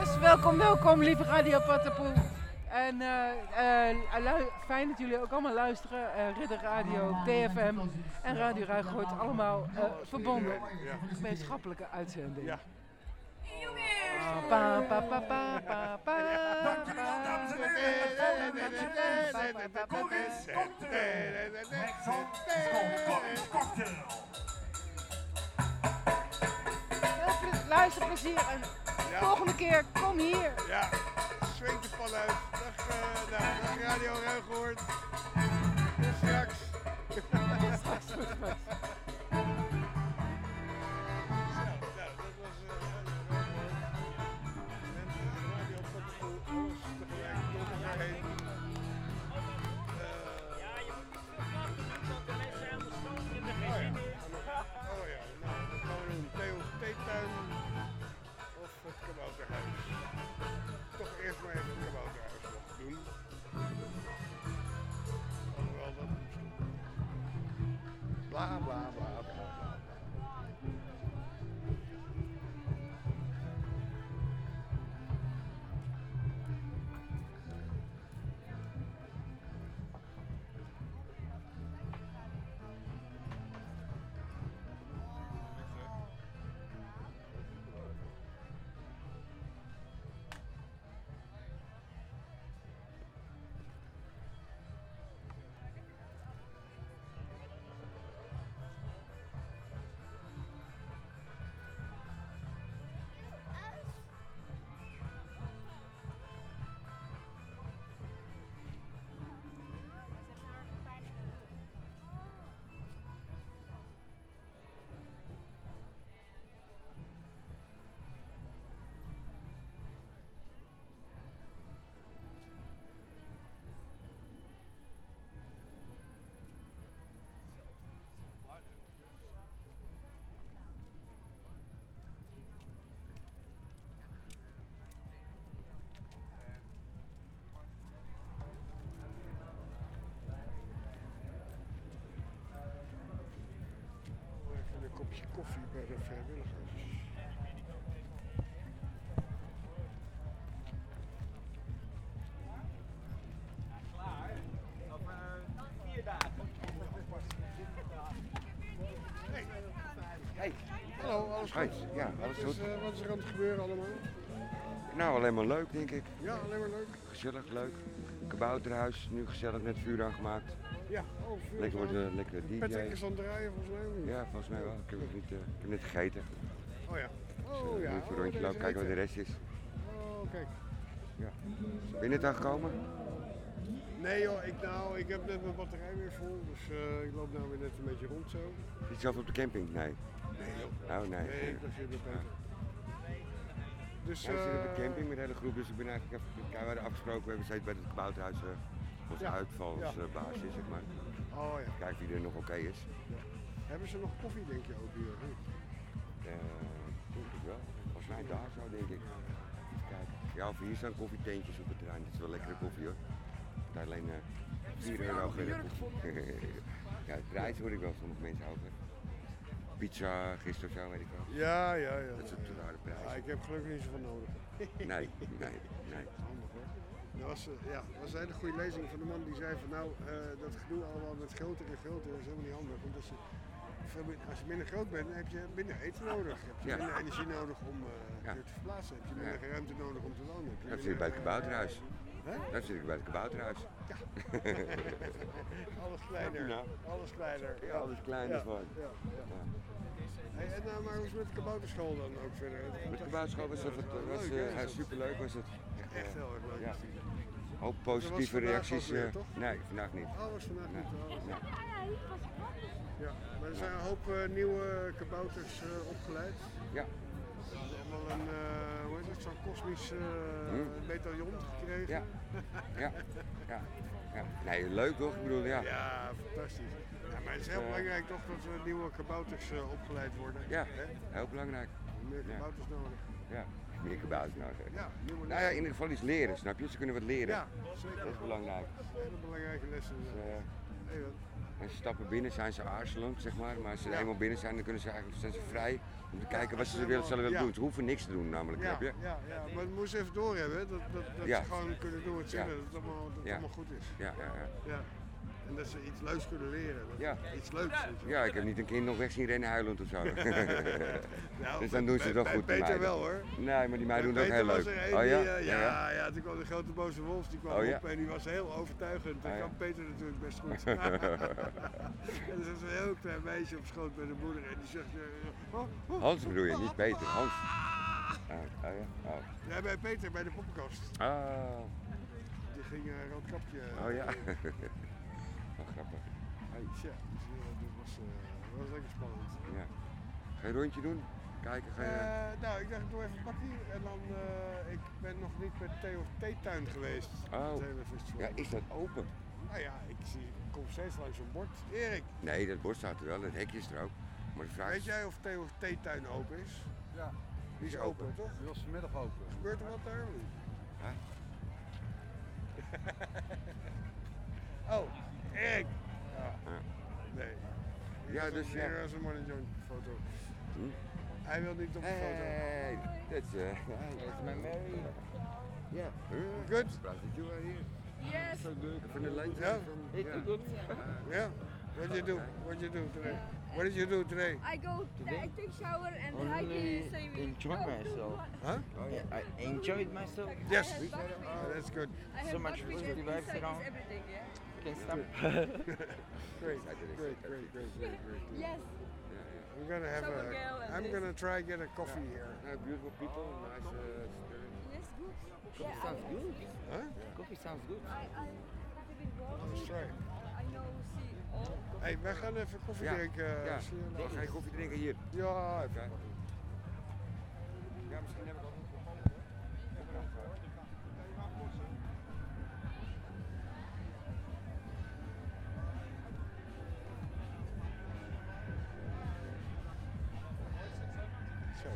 Speaker 47: Dus welkom, welkom, lieve Radio Patapoe. En eh, eh, fijn dat jullie ook allemaal luisteren. Eh Ridder Radio, DFM en Radio Ruigoort, allemaal verbonden. Gemeenschappelijke uitzending. Ja. Pa, pa, pa, pa, pa, pa, ple- Luisterplezier en volgende keer kom hier.
Speaker 2: Ja, swingt de pan uit. Dag, eh nou, dag Radio Ruigoord. Tot straks.
Speaker 47: Straks, tot straks.
Speaker 2: Kopje koffie bij de vrijwilligers.
Speaker 69: Hey.
Speaker 2: Hallo, alles goed?
Speaker 69: ja, alles
Speaker 2: wat
Speaker 69: goed.
Speaker 2: Is, eh, wat is er aan het gebeuren allemaal?
Speaker 69: Nou, alleen maar leuk, denk ik.
Speaker 2: Ja, alleen maar leuk.
Speaker 69: Gezellig, leuk. Kabouterhuis, nu gezellig met vuur aangemaakt.
Speaker 2: Ja, oh,
Speaker 69: Lekker wordt een lekkere DJ.
Speaker 2: Patrick is aan het draaien volgens mij. niet?
Speaker 69: Ja, volgens mij wel. Ik heb, het niet, eh, ik heb net gegeten.
Speaker 2: Oh ja.
Speaker 69: Dus,
Speaker 2: Oh
Speaker 69: eh,
Speaker 2: ja.
Speaker 69: even een
Speaker 2: Oh,
Speaker 69: rondje lopen, kijken wat de rest is.
Speaker 2: Oh, kijk.
Speaker 69: Ja. Ben je net aangekomen?
Speaker 2: Nee joh, ik, nou, ik heb net mijn batterij weer vol, dus eh, ik loop nou weer net een beetje rond zo.
Speaker 69: Zit je zelf op de camping? Nee.
Speaker 2: Nee joh.
Speaker 69: Oh, nee.
Speaker 2: Nee, ik was hier Peter. Dus,
Speaker 69: ja, we zitten op de camping met de hele groep, dus ik ben eigenlijk even, we hadden afgesproken, we hebben steeds bij het kabouterhuis uh,
Speaker 2: Ja.
Speaker 69: uitvalsbasis, zeg maar.
Speaker 2: Oh ja.
Speaker 69: Kijken wie er nog oké is.
Speaker 2: Hebben ze nog koffie denk je ook hier?
Speaker 69: Eh, denk ik wel. Volgens mij daar zo, denk ik. Kijken. Ja, of hier staan koffietentjes op het terrein. Dat is wel lekkere koffie hoor. Daar alleen eh 4
Speaker 2: voor jou
Speaker 69: euro
Speaker 2: jurk
Speaker 69: Ja, het prijs hoor ik wel sommige mensen over. Pizza gisteren of zo, weet ik wel.
Speaker 2: Ja, ja, ja.
Speaker 69: Dat is een te prijs.
Speaker 2: Ja, ik heb gelukkig niet zoveel nodig.
Speaker 69: Nee, nee, nee. <laughs>
Speaker 2: Dat was, eh, ja, dat was een hele goede lezing van de man die zei van nou, eh, dat gedoe allemaal met groter en groter is helemaal niet handig. Want als je, als je minder groot bent, heb je minder eten nodig. Heb je
Speaker 69: Ja.
Speaker 2: minder energie nodig om eh,
Speaker 69: Ja.
Speaker 2: te verplaatsen. Heb je minder ruimte nodig om te wonen. Heb je
Speaker 69: Dat zit bij het kabouterhuis. Dan zit ik bij het kabouterhuis.
Speaker 2: Ja. <laughs> alles kleiner.
Speaker 69: Nou.
Speaker 2: Alles kleiner.
Speaker 69: Ja, alles kleiner
Speaker 2: ja. Hey, en nou, maar hoe is het met de kabouterschool dan ook verder?
Speaker 69: Met de kabouterschool was het was,
Speaker 2: leuk,
Speaker 69: eh, ja, superleuk was het.
Speaker 2: Echt heel erg leuk.
Speaker 69: Ja. Hoop positieve reacties.
Speaker 2: weer,
Speaker 69: eh,
Speaker 2: toch?
Speaker 69: nee, vandaag niet.
Speaker 2: Oh, was vandaag niet. Oh,
Speaker 69: Nee.
Speaker 2: Ja, maar er zijn een hoop nieuwe kabouters eh, opgeleid.
Speaker 69: Ja.
Speaker 2: Ze hebben allemaal een, eh, hoe heet het, zo'n kosmisch
Speaker 69: Hm.
Speaker 2: medaillon gekregen.
Speaker 69: Ja. Ja. Ja. <laughs> ja. Nee, leuk toch? Ik bedoel, ja.
Speaker 2: Ja, fantastisch. Ja, maar het is heel
Speaker 69: Eh,
Speaker 2: belangrijk toch dat er nieuwe kabouters eh, opgeleid worden.
Speaker 69: Ja,
Speaker 2: Hè?
Speaker 69: heel belangrijk.
Speaker 2: Meer kabouters nodig.
Speaker 69: Ja, meer kabouters nodig.
Speaker 2: Ja,
Speaker 69: Nou ja, in ieder geval iets leren, snap je? Ze kunnen wat leren.
Speaker 2: Ja, zeker.
Speaker 69: Dat is belangrijk.
Speaker 2: Hele belangrijke lessen.
Speaker 69: Dus,
Speaker 2: Hey,
Speaker 69: als ze stappen binnen zijn ze aarzelend, zeg maar. Maar als ze
Speaker 2: Ja.
Speaker 69: eenmaal binnen zijn, dan kunnen ze eigenlijk, zijn ze vrij om te kijken wat ze willen, zullen willen doen. Ze hoeven niks te doen namelijk,
Speaker 2: Ja,
Speaker 69: heb je?
Speaker 2: ja, ja, maar het moest even doorhebben, dat, dat, dat ze gewoon kunnen doen wat ze willen, dat het allemaal, dat allemaal goed is.
Speaker 69: Ja, ja, ja.
Speaker 2: En dat ze iets leuks kunnen leren. Dat
Speaker 69: Ja.
Speaker 2: Iets leuks.
Speaker 69: Ja, ik heb niet een kind nog weg zien rennen huilend of zo. <laughs> <laughs>
Speaker 2: Nou,
Speaker 69: dus dan doen ze het goed.
Speaker 2: Peter wel, hoor.
Speaker 69: Nee, maar die meiden doen het ook heel leuk. Oh ja?
Speaker 2: die, eh,
Speaker 69: Ja,
Speaker 2: ja,
Speaker 69: ja.
Speaker 2: ja, toen kwam de grote boze wolf, die kwam
Speaker 69: Oh, ja?
Speaker 2: op en die was heel overtuigend.
Speaker 69: Ah, ja.
Speaker 2: kwam Peter natuurlijk best goed. <laughs> en er zat een heel klein meisje op schoot bij de moeder en die zegt... eh, oh, oh,
Speaker 69: Hans bedoel je, niet Peter. Hans. Ah, oh ja? Oh.
Speaker 2: Ja, bij Peter, bij de poppenkast.
Speaker 69: Ah.
Speaker 2: Die ging een rood kapje.
Speaker 69: Oh ja. Wat grappig. Hey.
Speaker 2: Tja, dus, eh, dat was, eh, dat was lekker spannend.
Speaker 69: Ja. Ga je een rondje doen? Kijken, ga je...
Speaker 2: Eh, nou, ik dacht, ik doe even een bakkie. En dan, eh, ik ben nog niet bij Theo Theetuin geweest.
Speaker 69: Oh.
Speaker 2: Het hele festival.
Speaker 69: Ja, is dat open?
Speaker 2: Nou ja, ik, zie, ik kom steeds langs zo'n bord. Erik,
Speaker 69: Nee, dat bord staat er wel, het hekje is er ook. Maar de vraag
Speaker 2: weet
Speaker 69: is...
Speaker 2: jij of Theo Theetuin open is?
Speaker 66: Ja.
Speaker 2: Die is open, toch?
Speaker 66: Die was vanmiddag open.
Speaker 2: Gebeurt er wat daar?
Speaker 69: Hè? <laughs>
Speaker 2: oh, Erik! Ja.
Speaker 69: Ja.
Speaker 2: Nee.
Speaker 69: Ja, dus ja.
Speaker 2: Hier is een Money Joint foto.
Speaker 69: Hm?
Speaker 2: Hij wil niet op de foto.
Speaker 69: Hey, that's, uh, <laughs> that's my Mary. Yeah.
Speaker 2: Good?
Speaker 69: Surprised that you are here.
Speaker 55: Yes.
Speaker 69: So good. From the lunch?
Speaker 2: Yeah.
Speaker 69: From,
Speaker 55: It's
Speaker 69: yeah.
Speaker 55: good.
Speaker 2: Yeah. What did you do? What did you do today? What did you do today?
Speaker 55: I go, Today? I take shower and I
Speaker 70: Only
Speaker 55: can say we
Speaker 70: enjoy myself.
Speaker 55: one-
Speaker 2: Huh?
Speaker 70: Yeah, I enjoyed myself.
Speaker 2: Yes.
Speaker 55: I.
Speaker 2: Oh, that's good.
Speaker 55: I have
Speaker 70: So much
Speaker 55: buckwheat
Speaker 70: positive vibes around.
Speaker 55: everything, yeah?
Speaker 70: Can't stop. <laughs>
Speaker 2: Great, great, great, great, great, great. <laughs>
Speaker 55: Yes.
Speaker 2: I'm gonna have a. I'm gonna try get a coffee here.
Speaker 69: Beautiful people, nice uh, spirit.
Speaker 55: Yes, good.
Speaker 70: Coffee
Speaker 55: Yeah,
Speaker 70: sounds
Speaker 55: I-
Speaker 70: good.
Speaker 2: Huh?
Speaker 70: Coffee sounds good.
Speaker 55: I, I have been walking.
Speaker 2: Let's try.
Speaker 55: I know, see all.
Speaker 2: Hey, wij gaan even koffie
Speaker 69: Ja,
Speaker 2: drinken.
Speaker 69: ja.
Speaker 2: Nou?
Speaker 69: ga je koffie drinken hier.
Speaker 2: Ja, even.
Speaker 69: Ja, misschien heb ik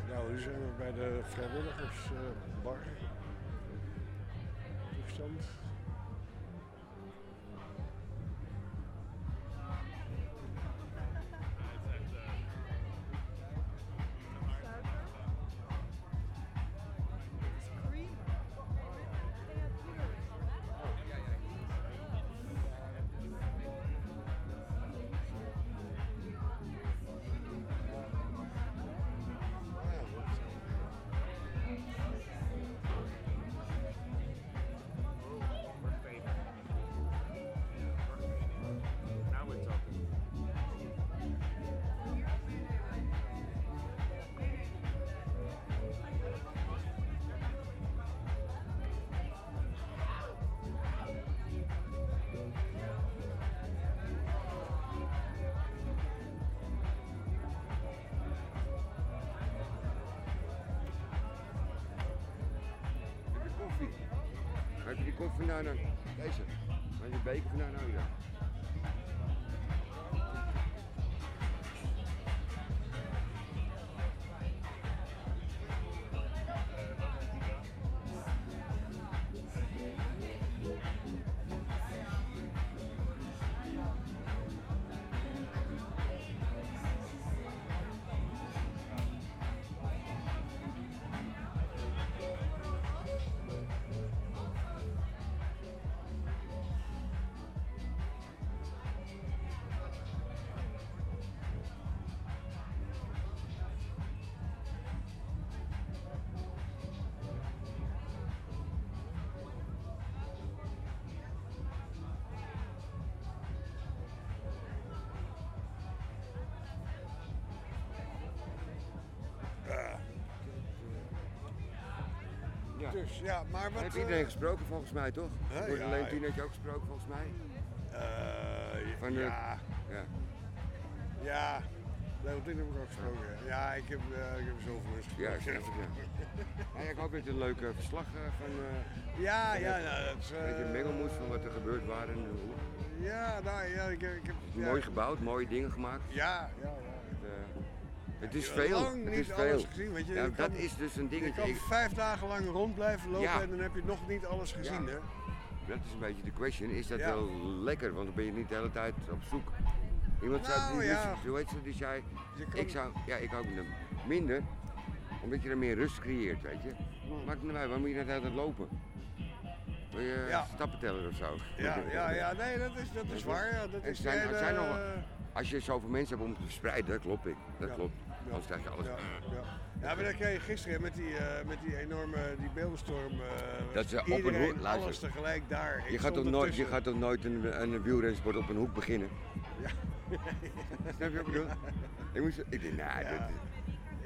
Speaker 2: nou, nu zijn we bij de vrijwilligersbar. Toestand.
Speaker 69: Je die koffie vandaan dan? Deze. Waar is je beker vandaan nou?
Speaker 2: Dus. Ja, maar wat...
Speaker 69: Heb
Speaker 2: eh,
Speaker 69: iedereen gesproken volgens mij, toch?
Speaker 2: Hè,
Speaker 69: Door de
Speaker 2: ja,
Speaker 69: Leontien
Speaker 2: ja.
Speaker 69: had je ook gesproken volgens mij?
Speaker 2: eh,
Speaker 69: Van de-
Speaker 2: ja.
Speaker 69: ja.
Speaker 2: Ja, Leontien heb ik ook gesproken. Ja, ik heb, eh, ik heb zoveel mensen
Speaker 69: Ja, ik snap het, ja. Ja, ik hoop dat je een leuk eh, verslag van... eh,
Speaker 2: Ja,
Speaker 69: van
Speaker 2: ja, nou, dat is,
Speaker 69: Een
Speaker 2: eh,
Speaker 69: mengelmoes van wat er gebeurd waren. En hoe.
Speaker 2: Ja, nou ja, ik heb... Ik heb ja.
Speaker 69: Mooi gebouwd, mooie dingen gemaakt.
Speaker 2: Ja,
Speaker 69: het is veel.
Speaker 2: lang
Speaker 69: Het
Speaker 2: niet
Speaker 69: is
Speaker 2: alles
Speaker 69: veel.
Speaker 2: gezien, weet je.
Speaker 69: Ja,
Speaker 2: Je
Speaker 69: dat
Speaker 2: kan-
Speaker 69: is dus een
Speaker 2: Je
Speaker 69: dingetje.
Speaker 2: kan
Speaker 69: Ik-
Speaker 2: vijf dagen lang rond blijven lopen
Speaker 69: Ja.
Speaker 2: en dan heb je nog niet alles gezien,
Speaker 69: Ja.
Speaker 2: hè?
Speaker 69: Dat is een beetje de question. Is dat wel lekker? Want dan ben je niet de hele tijd op zoek. Iemand
Speaker 2: Nou,
Speaker 69: zei, die,
Speaker 2: ja.
Speaker 69: hoe heet ze, die zei,
Speaker 2: kan-
Speaker 69: ik zou, ja ik ook minder, omdat je er meer rust creëert, weet je. Maakt niet uit, waar moet je net altijd lopen? Wil je
Speaker 2: Ja.
Speaker 69: stappen tellen of zo?
Speaker 2: Ja, <laughs> ja, ja, nee, dat is, dat is waar. Ja, dat is
Speaker 69: zijn,
Speaker 2: de
Speaker 69: er zijn nog, als je zoveel mensen hebt om te verspreiden, dat klopt ik. Dat klopt. Anders krijg je alles.
Speaker 2: Ja, ja. ja, maar dat kreeg je gisteren met die, eh, met die enorme die beeldenstorm. eh,
Speaker 69: Dat ze op een hoek-
Speaker 2: alles tegelijk daar.
Speaker 69: Je gaat, toch nooit, je gaat toch nooit een, een wielrensport op een hoek beginnen?
Speaker 2: Ja. <laughs>
Speaker 69: Snap je wat ik bedoel? Ik, moest, ik denk, nou, dat,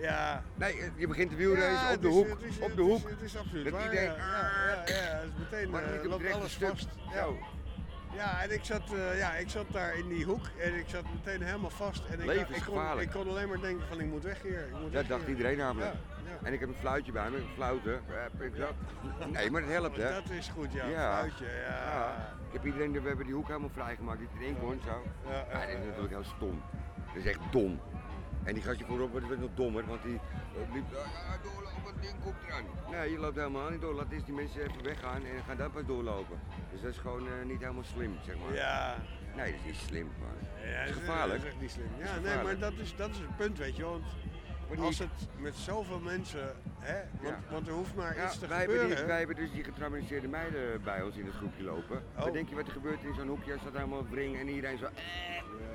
Speaker 2: Ja.
Speaker 69: Nee, je begint de wielrace
Speaker 2: Ja,
Speaker 69: op
Speaker 2: het
Speaker 69: de
Speaker 2: is-
Speaker 69: hoek.
Speaker 2: het is-
Speaker 69: op
Speaker 2: het
Speaker 69: de
Speaker 2: is-
Speaker 69: hoek.
Speaker 2: Het is absoluut
Speaker 69: Dat
Speaker 2: waar.
Speaker 69: iedereen-
Speaker 2: ja, ja, ja, ja, het is meteen
Speaker 69: Maar
Speaker 2: eh,
Speaker 69: het
Speaker 2: loopt alles
Speaker 69: stuk.
Speaker 2: vast. Ja. Ja, en ik zat, eh, ja, ik zat daar in die hoek en ik zat meteen helemaal vast. En ik, ik, kon, ik kon alleen maar denken van ik moet weg hier. Ik moet
Speaker 69: Dat
Speaker 2: weg
Speaker 69: dacht
Speaker 2: hier.
Speaker 69: iedereen namelijk.
Speaker 2: Ja, ja.
Speaker 69: En ik heb een fluitje bij me, een fluiten. Nee, maar dat helpt hè.
Speaker 2: Dat is goed, ja. Fluitje, ja.
Speaker 69: Ik heb iedereen, we hebben die hoek helemaal vrijgemaakt, je erin kon zo.
Speaker 2: Ja,
Speaker 69: dat is natuurlijk heel stom. Dat is echt dom. En die gastje voorop wordt werd nog dommer, want die eh, liep, ja, doorlopen, het ding komt eraan. Nee, je loopt helemaal niet door. Laat eens die mensen even weggaan en gaan dan pas doorlopen. Dus dat is gewoon eh, niet helemaal slim, zeg maar.
Speaker 2: Ja.
Speaker 69: Nee, dat is niet slim, maar
Speaker 2: Ja,
Speaker 69: het is
Speaker 2: dat
Speaker 69: gevaarlijk.
Speaker 2: Dat is echt niet slim. Ja, nee, maar
Speaker 69: gevaarlijk.
Speaker 2: dat is, dat is het punt, weet je. Want. Als het met zoveel mensen, hè, want,
Speaker 69: Ja.
Speaker 2: want er hoeft maar
Speaker 69: Ja,
Speaker 2: iets te
Speaker 69: wij, hebben
Speaker 2: gebeuren.
Speaker 69: die, wij hebben dus die getraumatiseerde meiden bij ons in het groepje lopen.
Speaker 2: Oh.
Speaker 69: Wat denk je wat er gebeurt in zo'n hoekje? Er staat helemaal wring en iedereen zo. eh,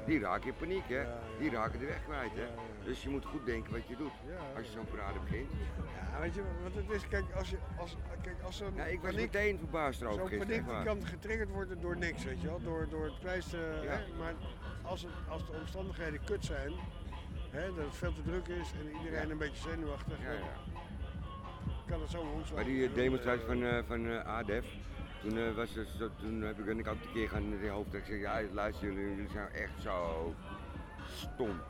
Speaker 69: Die raken in paniek, hè? Die raken de weg kwijt, hè? Dus je moet goed denken wat je doet als je zo'n parade begint.
Speaker 2: Ja, weet je wat het is? Kijk, als, je, als, kijk, als zo'n
Speaker 69: Ja, ik was
Speaker 2: paniek,
Speaker 69: meteen verbaasd erover
Speaker 2: zo'n paniek
Speaker 69: echt
Speaker 2: die kan getriggerd worden door niks, weet je wel? Door, door het kleinste, hè? Maar als, het, als de omstandigheden kut zijn, hè, dat het veel te druk is en iedereen een beetje zenuwachtig,
Speaker 69: Ja,
Speaker 2: kan het zomaar omslaan.
Speaker 69: Bij die eh, demonstratie van, eh, van eh, ADEF, toen, was er zo, toen heb ik, ik ook een keer gaan naar de hoofd. Ik zeg, ja, luister jullie, jullie zijn echt zo stom.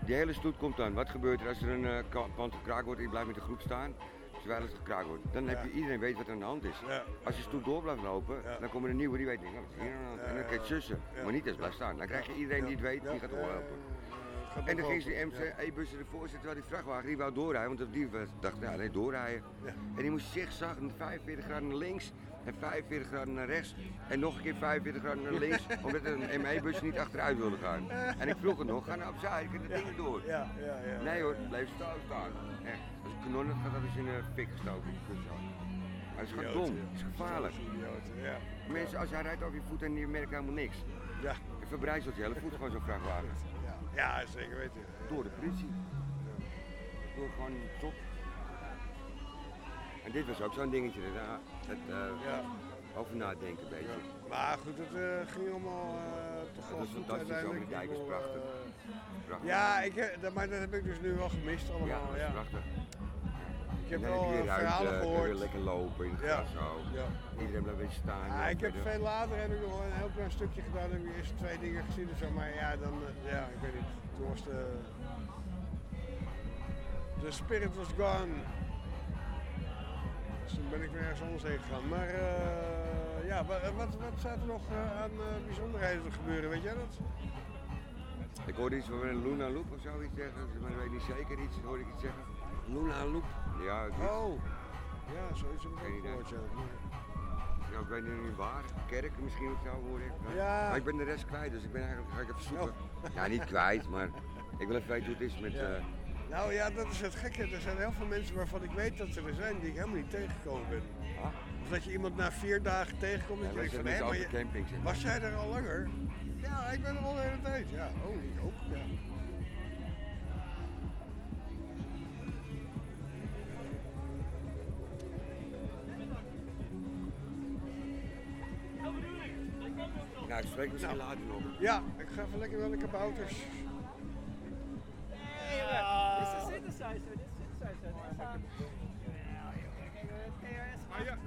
Speaker 69: Die hele stoet komt dan. Wat gebeurt er als er een uh, pand gekraakt wordt en je blijft met de groep staan? Terwijl het gekraakt wordt. Dan heb je, iedereen weet wat er aan de hand is. Als je stoet door blijft lopen, dan komt er een nieuwe die nou, wat is hier aan de hand? En dan krijg je zussen. Maar niet als blijft staan. Dan krijg je iedereen die het weet, die gaat doorlopen. En dan ging ze die MC-bussen ervoor zitten, terwijl die vrachtwagen die wou doorrijden, want die dacht, ja, nee, doorrijden. En die moest zigzag, 45 graden naar links en 45 graden naar rechts en nog een keer 45 graden naar links, <laughs> omdat een ME-bus niet achteruit wilde gaan. En ik vroeg het nog, ga nou opzij, ik de dingen door.
Speaker 2: Ja, ja, ja.
Speaker 69: Nee hoor, bleef staan staan. Echt. Als ik kanon gaat dat eens in een fik gestoken. Maar het is gewoon dom, het is gevaarlijk.
Speaker 2: Ja.
Speaker 69: Mensen, als hij rijdt over je voet en je merkt helemaal niks.
Speaker 2: Ja.
Speaker 69: Je verbrijzelt je hele voet gewoon zo'n vrachtwagen.
Speaker 2: Ja, zeker weten.
Speaker 69: Door de politie. Door gewoon top. En dit was ook zo'n dingetje, dat, dat eh, over nadenken een beetje.
Speaker 2: Maar goed, het eh, ging allemaal eh toch
Speaker 69: Het
Speaker 2: wel goed
Speaker 69: fantastisch,
Speaker 2: uiteindelijk.
Speaker 69: over de dijk is prachtig. Prachtig.
Speaker 2: Ja, ik, dat, maar dat heb ik dus nu wel gemist
Speaker 69: Ja,
Speaker 2: allemaal.
Speaker 69: dat is
Speaker 2: Ja,
Speaker 69: prachtig.
Speaker 2: Ik heb
Speaker 69: En
Speaker 2: wel
Speaker 69: heb
Speaker 2: eh, verhalen
Speaker 69: kun je
Speaker 2: gehoord.
Speaker 69: lekker lopen in het
Speaker 2: Ja,
Speaker 69: zo.
Speaker 2: ja.
Speaker 69: Iedereen blijft weer staan.
Speaker 2: Ja,
Speaker 69: ja,
Speaker 2: ik heb veel later heb ik nog een heel klein stukje gedaan. Heb ik eerst twee dingen gezien of zo. Maar ja, dan, eh, ja, ik weet niet. Toen was de. De spirit was gone. Dus toen ben ik weer ergens anders heen gegaan. Maar eh, ja, wa- wat, wat staat er nog eh, aan eh, bijzonderheden te gebeuren? Weet jij dat?
Speaker 69: Ik hoorde iets van een Luna Loop of zoiets zeggen, maar ik weet niet zeker iets, hoorde ik iets zeggen.
Speaker 2: Luna Loop?
Speaker 69: Ja, ik
Speaker 2: Oh, ja, heb ik
Speaker 69: Geen
Speaker 2: ook
Speaker 69: idee.
Speaker 2: gehoord. Ja.
Speaker 69: Ja, ik weet niet waar. Kerk misschien of zo hoor ik. Maar,
Speaker 2: Ja. Oh.
Speaker 69: maar ik ben de rest kwijt, dus ik ben eigenlijk ga ik even zoeken. Ja, niet kwijt, maar ik wil even weten hoe het is met.
Speaker 2: Ja.
Speaker 69: eh,
Speaker 2: Nou ja, dat is het gekke. Er zijn heel veel mensen waarvan ik weet dat ze er zijn die ik helemaal niet tegengekomen ben. Of dat je iemand na vier dagen tegenkomt en.
Speaker 69: Ja,
Speaker 2: je denkt
Speaker 69: is
Speaker 2: van, hé, maar je,
Speaker 69: camping, zeg.
Speaker 2: was jij er al langer? Ja, ik ben er al de hele tijd. Ja, oh, ik ook. Ja.
Speaker 69: Nou, ik spreek misschien
Speaker 2: Nou.
Speaker 69: later nog.
Speaker 2: Ja, ik ga even lekker naar de kabouters.
Speaker 8: Dit is een synthesizer, dit is een synthesizer.
Speaker 6: Ah ja, je mag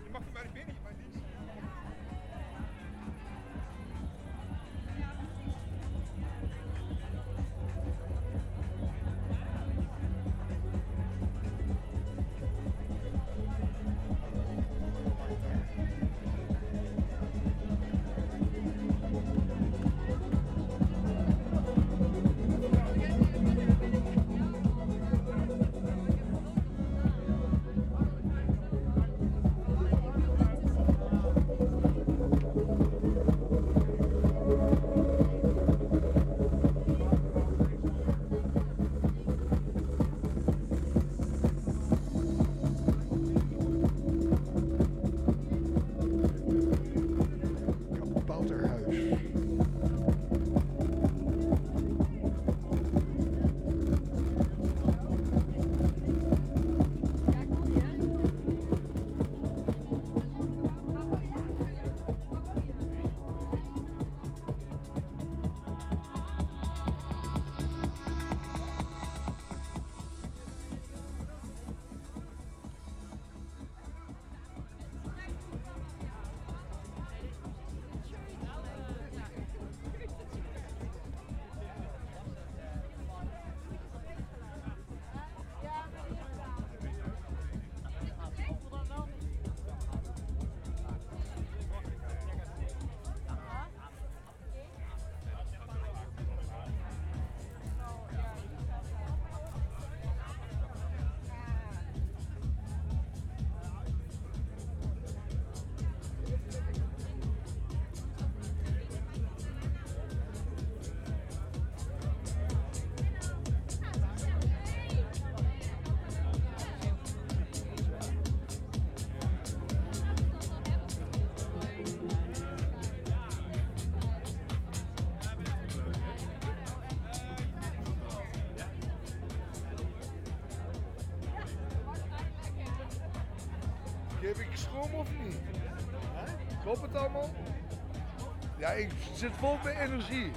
Speaker 6: zit vol met energie.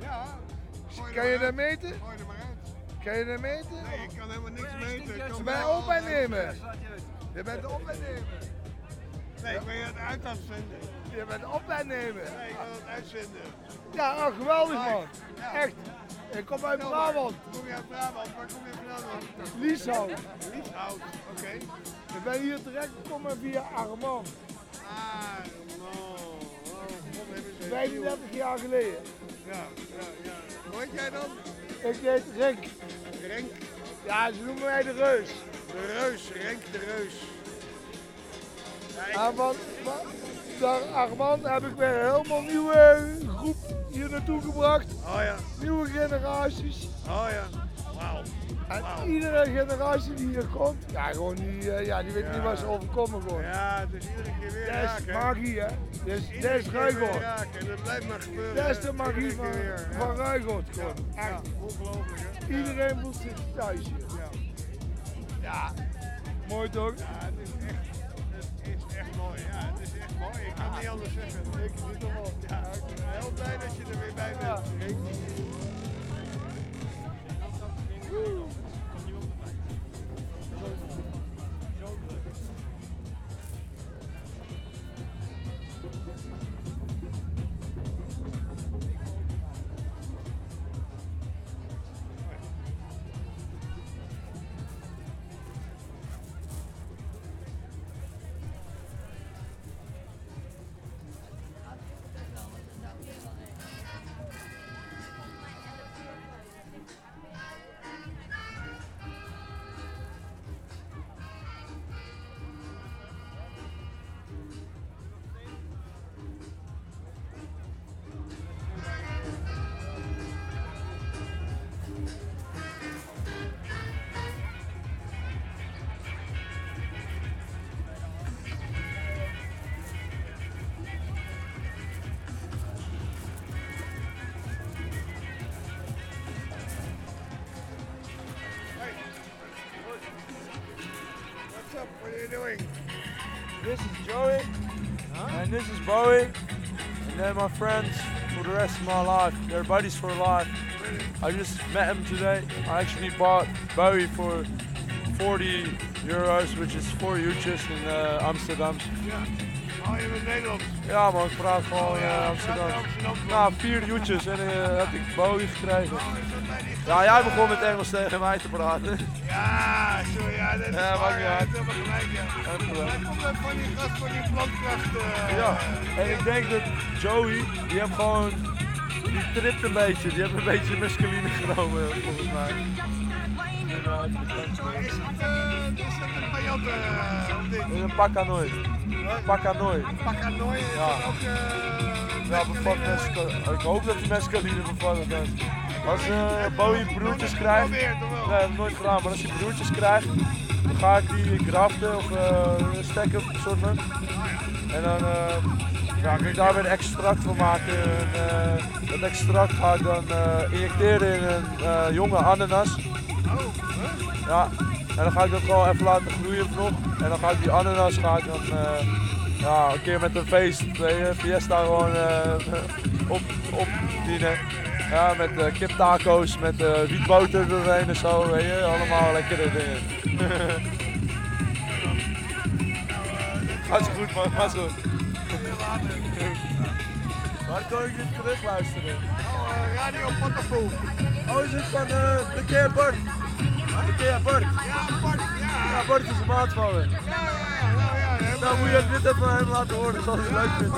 Speaker 2: Ja.
Speaker 6: Kan je dat meten?
Speaker 2: Gooi er maar uit.
Speaker 6: Kan je dat meten?
Speaker 2: Nee, ik kan helemaal niks meten. Ik
Speaker 6: Je
Speaker 2: kan
Speaker 6: bent
Speaker 2: wel
Speaker 6: op en nemen.
Speaker 2: uit-
Speaker 6: Je bent op en nemen.
Speaker 2: Nee, ik ben je het uit aan het vinden.
Speaker 6: Je bent op en nemen.
Speaker 2: Nee, ik wil het uitvinden.
Speaker 6: Ja, oh, geweldig man.
Speaker 2: Ja.
Speaker 6: Echt. Ik kom uit
Speaker 2: maar.
Speaker 6: Brabant.
Speaker 2: Kom je uit Brabant? Waar kom je vandaan?
Speaker 6: Lieshout.
Speaker 2: Lieshout, oké.
Speaker 6: Ik ben hier terecht gekomen via Armand. 35 jaar geleden.
Speaker 2: Ja, ja, ja. Hoe heet jij dan?
Speaker 6: Ik heet Rick.
Speaker 2: Renk.
Speaker 6: Ja, ze noemen mij de Reus.
Speaker 2: De Reus, Renk de Reus.
Speaker 6: Van, van daar Armand heb ik weer een helemaal nieuwe groep hier naartoe gebracht.
Speaker 2: Oh ja.
Speaker 6: Nieuwe generaties.
Speaker 2: Oh ja. Wauw.
Speaker 6: En iedere generatie die hier komt, ja, gewoon die, eh, ja, die weet
Speaker 2: Ja.
Speaker 6: niet wat ze overkomen gewoon.
Speaker 2: Ja, het is iedere keer weer
Speaker 6: Dat is
Speaker 2: hè?
Speaker 6: magie, hè? Is, dat is Ruigoord.
Speaker 2: En dat blijft maar gebeuren.
Speaker 6: Dat is de magie van,
Speaker 2: weer, ja.
Speaker 6: van Ruigoord gewoon.
Speaker 2: Ja,
Speaker 6: Echt.
Speaker 2: ongelooflijk, hè?
Speaker 6: Iedereen voelt zich thuis hier.
Speaker 2: Ja.
Speaker 6: Ja, mooi toch?
Speaker 2: Ja, het is echt, het is echt mooi. Ja, het is echt mooi. Ik kan niet anders zeggen. Ik niet allemaal. Ja, ik ben heel blij dat je er weer bij bent.
Speaker 71: Ooh. Bowie, and they're my friends for the rest of my life. They're buddies for life. I just met him today. I actually bought Bowie for 40 euros, which is 4 uurtjes in uh, Amsterdam.
Speaker 2: Oh, je bent Nederlands.
Speaker 71: Ja man, ik praat gewoon
Speaker 2: Oh,
Speaker 71: eh, Amsterdam. Nou, vier uurtjes en eh, heb ik Bowie gekregen. Ja, jij begon met Engels tegen mij te praten.
Speaker 2: Ja, sorry, ja, dat is
Speaker 71: Ja,
Speaker 2: waar, ja, helemaal gelijk, ja. Komt uit van die gast van die plantkracht. eh,
Speaker 71: Ja, en ik denk dat Joey, die heeft gewoon, die tript een beetje, die heeft een beetje mescaline genomen volgens mij.
Speaker 2: Eh, is een of dit?
Speaker 71: Pacanoi. Pacanoi.
Speaker 2: Pacanoi, is
Speaker 71: Ja.
Speaker 2: ook... eh,
Speaker 71: Ja, bevat. Ik hoop dat die mescaline bevat is. Als eh Bowie broertjes krijgt, nee, dat heb ik nooit gedaan, maar als hij broertjes krijgt, dan ga ik die graften of eh stekken soort van. En dan ja, kan ik daar weer een extract van maken. En, dat extract ga ik dan injecteren in een jonge ananas. Ja, en dan ga ik dat gewoon even laten groeien nog. En dan ga ik die ananas ga ik dan eh, ja, een keer met een feest, je, fiesta gewoon eh, op, opdienen. Ja, met uh, kiptaco's, met eh wietboter doorheen en zo, weet je, allemaal lekkere dingen. <laughs> Gaat zo goed man, gaat zo goed. Waar kan ik dit terug luisteren?
Speaker 2: Oh, eh, Radio Patapoe.
Speaker 71: Oh, is het van eh, de keer Bart? De keer Bart?
Speaker 2: Ja, Bart, ja.
Speaker 71: Ja, Bart is een maat van me.
Speaker 2: Ja, ja, ja, ja.
Speaker 71: Nou moet je dit even hem laten horen, dat zal hij leuk vinden.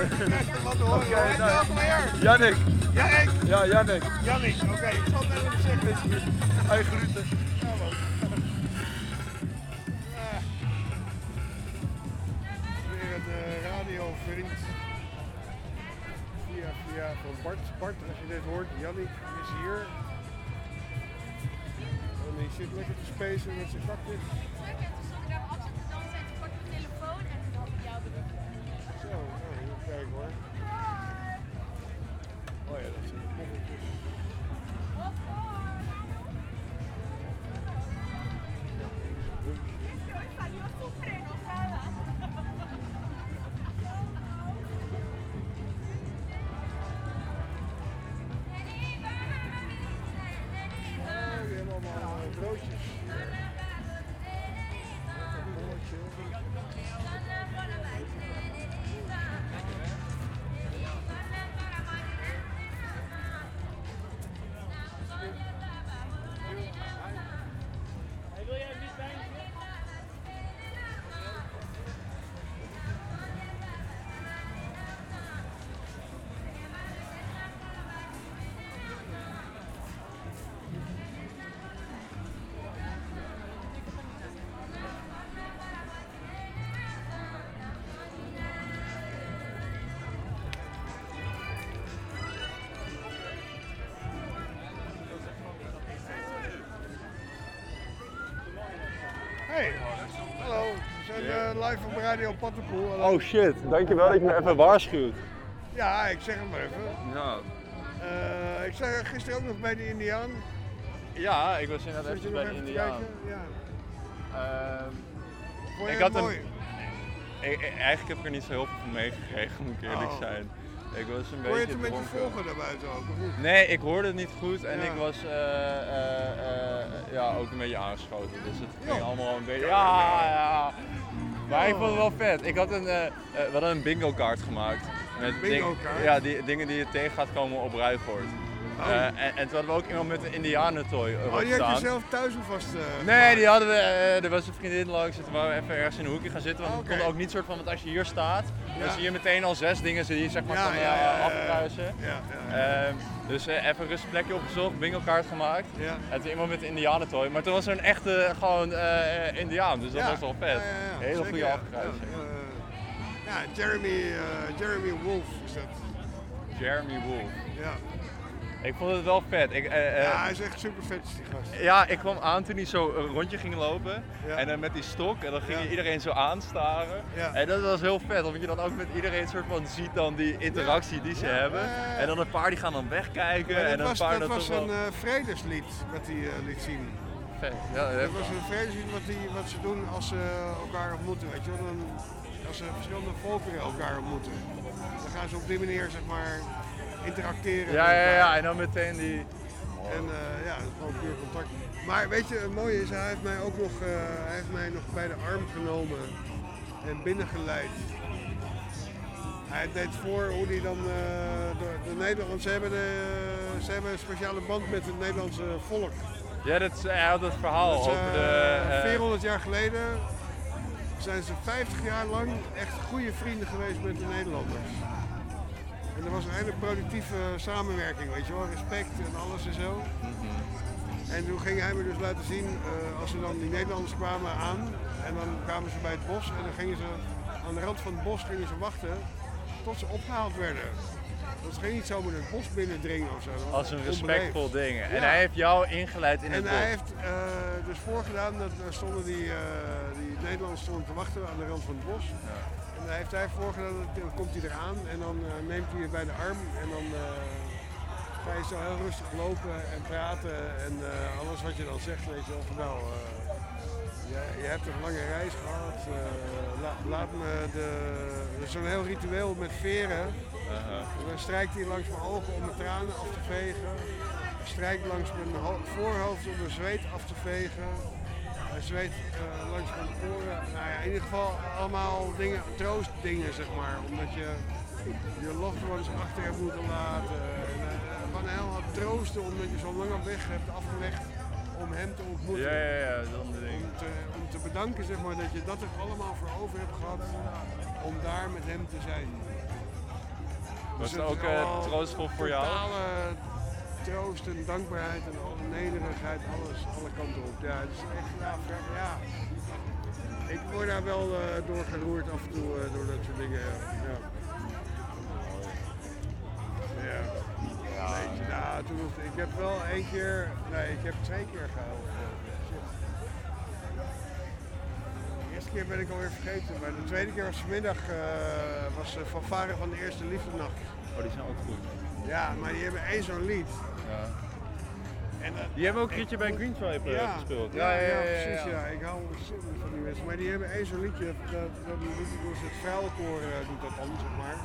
Speaker 2: Horen.
Speaker 71: Oké,
Speaker 2: heet
Speaker 71: nou.
Speaker 2: je?
Speaker 71: Jannik.
Speaker 2: Jannik?
Speaker 71: Ja, Jannik.
Speaker 2: Jannik, oké. Ik zal het even zeggen.
Speaker 71: Hij groeten.
Speaker 2: Ja. Ja. Weer een eh, radiovriend. Bart. Bart, als je dit hoort, Jannik is hier. En die zit lekker te spacen met zijn zakjes. Zo, nou, even kijken hoor. Oh ja, dat zijn live op Radio Pattenpoel.
Speaker 72: Oh shit, dankjewel dat je me even waarschuwt.
Speaker 2: Ja, ik zeg het maar even.
Speaker 72: Ja.
Speaker 2: Eh, ik zag gisteren ook nog bij de Indiaan.
Speaker 72: Ja, ik was inderdaad even bij de Indiaan.
Speaker 2: Ja.
Speaker 72: Ehm,
Speaker 2: Vond je
Speaker 72: ik had
Speaker 2: mooi?
Speaker 72: een, ik- eigenlijk heb ik er niet zo heel veel van meegekregen, moet ik eerlijk
Speaker 2: Oh.
Speaker 72: zijn. Ik was een
Speaker 2: Kon je
Speaker 72: beetje
Speaker 2: het een beetje volgen daarbuiten ook, of niet?
Speaker 72: Nee, ik hoorde het niet goed en
Speaker 2: Ja.
Speaker 72: ik was eh, eh, eh, ja, ook een beetje aangeschoten. Dus het ging
Speaker 2: Ja.
Speaker 72: allemaal een beetje. Ja, ja. Maar ik vond het wel vet. Ik had een, eh, eh, we hadden een bingo kaart gemaakt. Met
Speaker 2: Bingo kaart?
Speaker 72: ja, die, dingen die je tegen gaat komen op Ruigoord.
Speaker 2: Oh.
Speaker 72: Eh, en, en toen hadden we ook iemand met een indianentooi
Speaker 2: Oh, die had je zelf thuis alvast eh,
Speaker 72: Nee, die hadden we. eh, er was een vriendin langs. Toen waren we even ergens in een hoekje gaan zitten. Want we
Speaker 2: oké.
Speaker 72: konden ook niet soort van. Want als je hier staat,
Speaker 2: Ja.
Speaker 72: dan zie je meteen al zes dingen die je zeg maar
Speaker 2: Ja,
Speaker 72: kan
Speaker 2: ja,
Speaker 72: afkruisen.
Speaker 2: Ja, ja,
Speaker 72: Ehm, dus even een rustig plekje opgezocht, bingo kaart gemaakt.
Speaker 2: Ja.
Speaker 72: En toen iemand met een indianentooi. Maar toen was er een echte gewoon indiaan. Dus dat was wel vet.
Speaker 2: Ja, ja, ja.
Speaker 72: Hele goede afkruising.
Speaker 2: Ja, Jeremy, Jeremy Wolf is dat.
Speaker 72: Jeremy Wolf.
Speaker 2: Ja.
Speaker 72: Ik vond het wel vet. Ik, eh, eh,
Speaker 2: ja, hij is echt super vet, die gast.
Speaker 72: Ja, ik kwam aan toen hij zo een rondje ging lopen.
Speaker 2: Ja.
Speaker 72: En dan met die stok. En dan ging
Speaker 2: Ja.
Speaker 72: je iedereen zo aanstaren.
Speaker 2: Ja.
Speaker 72: En dat was heel vet. Omdat je dan ook met iedereen soort van ziet dan die interactie die ze hebben. En dan een paar die gaan dan wegkijken. En
Speaker 2: dat
Speaker 72: een
Speaker 2: was,
Speaker 72: paar
Speaker 2: dat
Speaker 72: dat
Speaker 2: was een eh, vredeslied wat hij liet zien.
Speaker 72: Vet. Ja,
Speaker 2: Dat was een vredeslied wat, die, wat ze doen als ze elkaar ontmoeten, weet je wel. Dan, als ze verschillende volkeren elkaar ontmoeten. Dan gaan ze op die manier, zeg maar, interacteren.
Speaker 72: Ja, ja, ja. En dan meteen die...
Speaker 2: En eh, ja, gewoon puur contact. Maar weet je, het mooie is, hij heeft mij ook nog, eh, hij heeft mij nog bij de arm genomen en binnengeleid. Hij deed voor hoe hij dan eh, de, de Nederlanders, ze hebben, de, ze hebben een speciale band met het Nederlandse volk.
Speaker 72: Ja, dat is, hij had verhaal
Speaker 2: Dat is,
Speaker 72: over de...
Speaker 2: eh,
Speaker 72: eh,
Speaker 2: 400 jaar geleden zijn ze 50 jaar lang echt goede vrienden geweest met de Nederlanders. En er was een hele productieve samenwerking, weet je wel, respect en alles en zo. En toen ging hij me dus laten zien, eh, als er dan die Nederlanders kwamen aan en dan kwamen ze bij het bos en dan gingen ze aan de rand van het bos gingen ze wachten tot ze opgehaald werden. Dat ging niet zomaar het bos binnendringen of zo.
Speaker 72: Als een
Speaker 2: onbeleefd.
Speaker 72: respectvol ding. En
Speaker 2: Ja.
Speaker 72: hij heeft jou ingeleid in
Speaker 2: En
Speaker 72: het bos.
Speaker 2: hij heeft eh, dus voorgedaan dat er stonden die, eh, die Nederlanders stonden te wachten aan de rand van het bos. En hij heeft hij voorgedaan, dat, dan komt hij eraan en dan eh, neemt hij je bij de arm en dan eh, ga je zo heel rustig lopen en praten en eh, alles wat je dan zegt, weet je wel, van nou, je, je hebt een lange reis gehad, eh, la- laat me de, is zo'n heel ritueel met veren. En dan strijkt hij langs mijn ogen om mijn tranen af te vegen. Strijkt langs mijn ho- voorhoofd om mijn zweet af te vegen. Zweet eh, langs mijn oren. Nou ja, in ieder geval allemaal dingen, troostdingen zeg maar. Omdat je je loved ones achter hebt moeten laten. En, eh, gewoon heel wat troosten omdat je zo lang op weg hebt afgelegd om hem te ontmoeten.
Speaker 72: Ja, ja, ja, dat ding.
Speaker 2: Om te, om te bedanken zeg maar, dat je dat er allemaal voor over hebt gehad om daar met hem te zijn.
Speaker 72: Was
Speaker 2: Dus
Speaker 72: het ook eh, troostvol voor jou?
Speaker 2: Totale troost en dankbaarheid en alle nederigheid, alles, alle kanten op. Ja, het is echt, ja, ver- ja. Ik word daar wel eh, door geroerd af en toe eh, door dat soort dingen. Ja. Ja. ja. Weet je, nou, toen, was- ik heb wel één keer, nee, ik heb twee keer gehuild. Shit. De eerste keer ben ik alweer vergeten, maar de tweede keer was vanmiddag, eh was uh, van Varen van de Eerste Liefdenacht.
Speaker 72: Oh, die zijn ook goed.
Speaker 2: Ja, maar die hebben één zo'n lied.
Speaker 72: Ja.
Speaker 2: En, dat-
Speaker 72: Die hebben ook een
Speaker 2: ik
Speaker 72: keertje bij Green Tribe eh,
Speaker 2: ja,
Speaker 72: gespeeld.
Speaker 2: Ja, ja, precies. Ja. Ik hou ontzettend van die mensen. Maar die hebben één zo'n liedje, dat, dat liedje het vrouwenkoor eh, doet dat dan, zeg maar.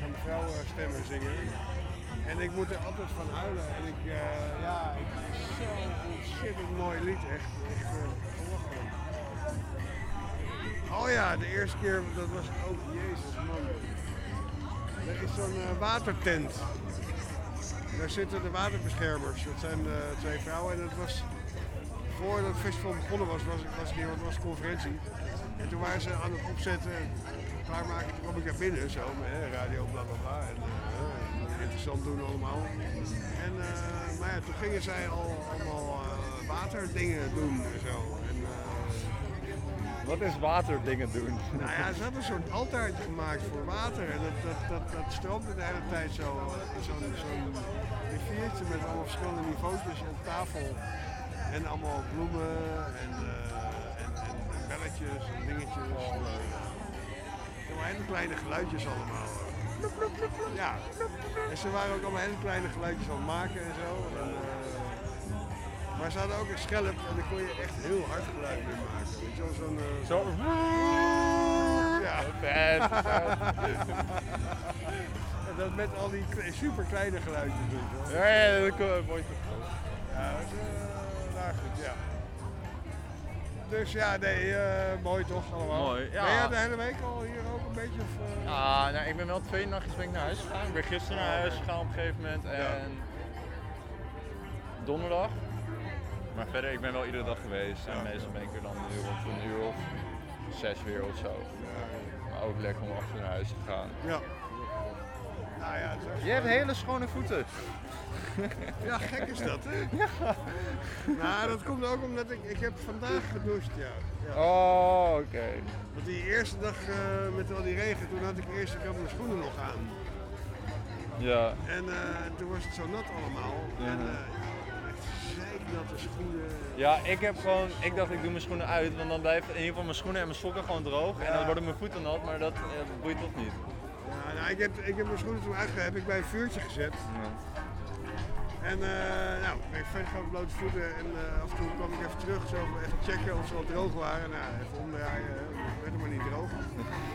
Speaker 2: Gaan de vrouwen stemmen zingen. En ik moet er altijd van huilen. En ik, eh, ja, het is zo'n ontzettend mooi lied, echt. echt eh, belachelijk. Oh ja, de eerste keer, dat was ook, jezus man. Er is zo'n eh, watertent. Daar zitten de waterbeschermers. Dat zijn eh, twee vrouwen. En het was, voordat het festival begonnen was, was, was, hier, was een conferentie. En toen waren ze aan het opzetten, klaarmaken. Toen kwam ik daar binnen, zo, hè, radio, bla bla bla. En, eh, interessant doen allemaal. En, maar ja, toen gingen zij al allemaal waterdingen doen en zo.
Speaker 72: Wat is waterdingen doen?
Speaker 2: nou ja, ze hadden een soort altaartje gemaakt voor water. En dat, dat, dat, dat stroomde de hele tijd zo. in Zo'n zo'n riviertje met allemaal verschillende niveautjes en tafel. En allemaal bloemen en, eh, en, en, en belletjes en dingetjes. En, eh, allemaal hele kleine geluidjes allemaal. Ja. En ze waren ook allemaal hele kleine geluidjes aan het maken en zo. En, eh, maar ze hadden ook een schelp en daar kon je echt heel hard geluid mee maken. Weet je wel, zo'n... eh,
Speaker 72: Zo.
Speaker 2: Ja.
Speaker 72: Vet,
Speaker 2: en dat met al die super kleine geluidjes. Weet je wel.
Speaker 72: Ja, ja, dat kon mooi
Speaker 2: Ja, dat is, eh, nou goed, ja. Dus ja, nee, eh, mooi toch allemaal.
Speaker 72: Mooi, ja.
Speaker 2: Ben jij de hele week al hier ook een beetje? Of?
Speaker 72: Ja, nou, ik ben wel twee nachtjes ben ik naar huis gegaan. Ik ben gisteren naar huis gegaan op een gegeven moment en donderdag. Maar verder, ik ben wel iedere dag geweest en meestal ben ik er dan een uur of een uur of zes weer of zo. Maar ook lekker om achter naar huis te gaan.
Speaker 2: Ja. Nou ja, het is echt-
Speaker 72: Je hebt hele schone voeten.
Speaker 2: Ja, gek is dat, hè? Nou, dat komt ook omdat ik, ik heb vandaag gedoucht, ja. ja.
Speaker 72: Oh, oké.
Speaker 2: Want die eerste dag eh, met al die regen, toen had ik eerst ik had mijn schoenen nog aan.
Speaker 72: Ja.
Speaker 2: En eh, toen was het zo nat allemaal. En eh, schoenen.
Speaker 72: Ja, ik heb gewoon, ik dacht ik doe mijn schoenen uit, want dan blijven in ieder geval mijn schoenen en mijn sokken gewoon droog. En dan worden mijn voeten nat, maar dat, dat boeit toch niet.
Speaker 2: Ja, nou, ik, heb, ik heb mijn schoenen toen uitge heb ik bij een vuurtje gezet. En eh, nou, ik verder met blote voeten en eh, af en toe kwam ik even terug, zo even checken of ze al droog waren. Nou, even omdraaien, het werd helemaal niet droog.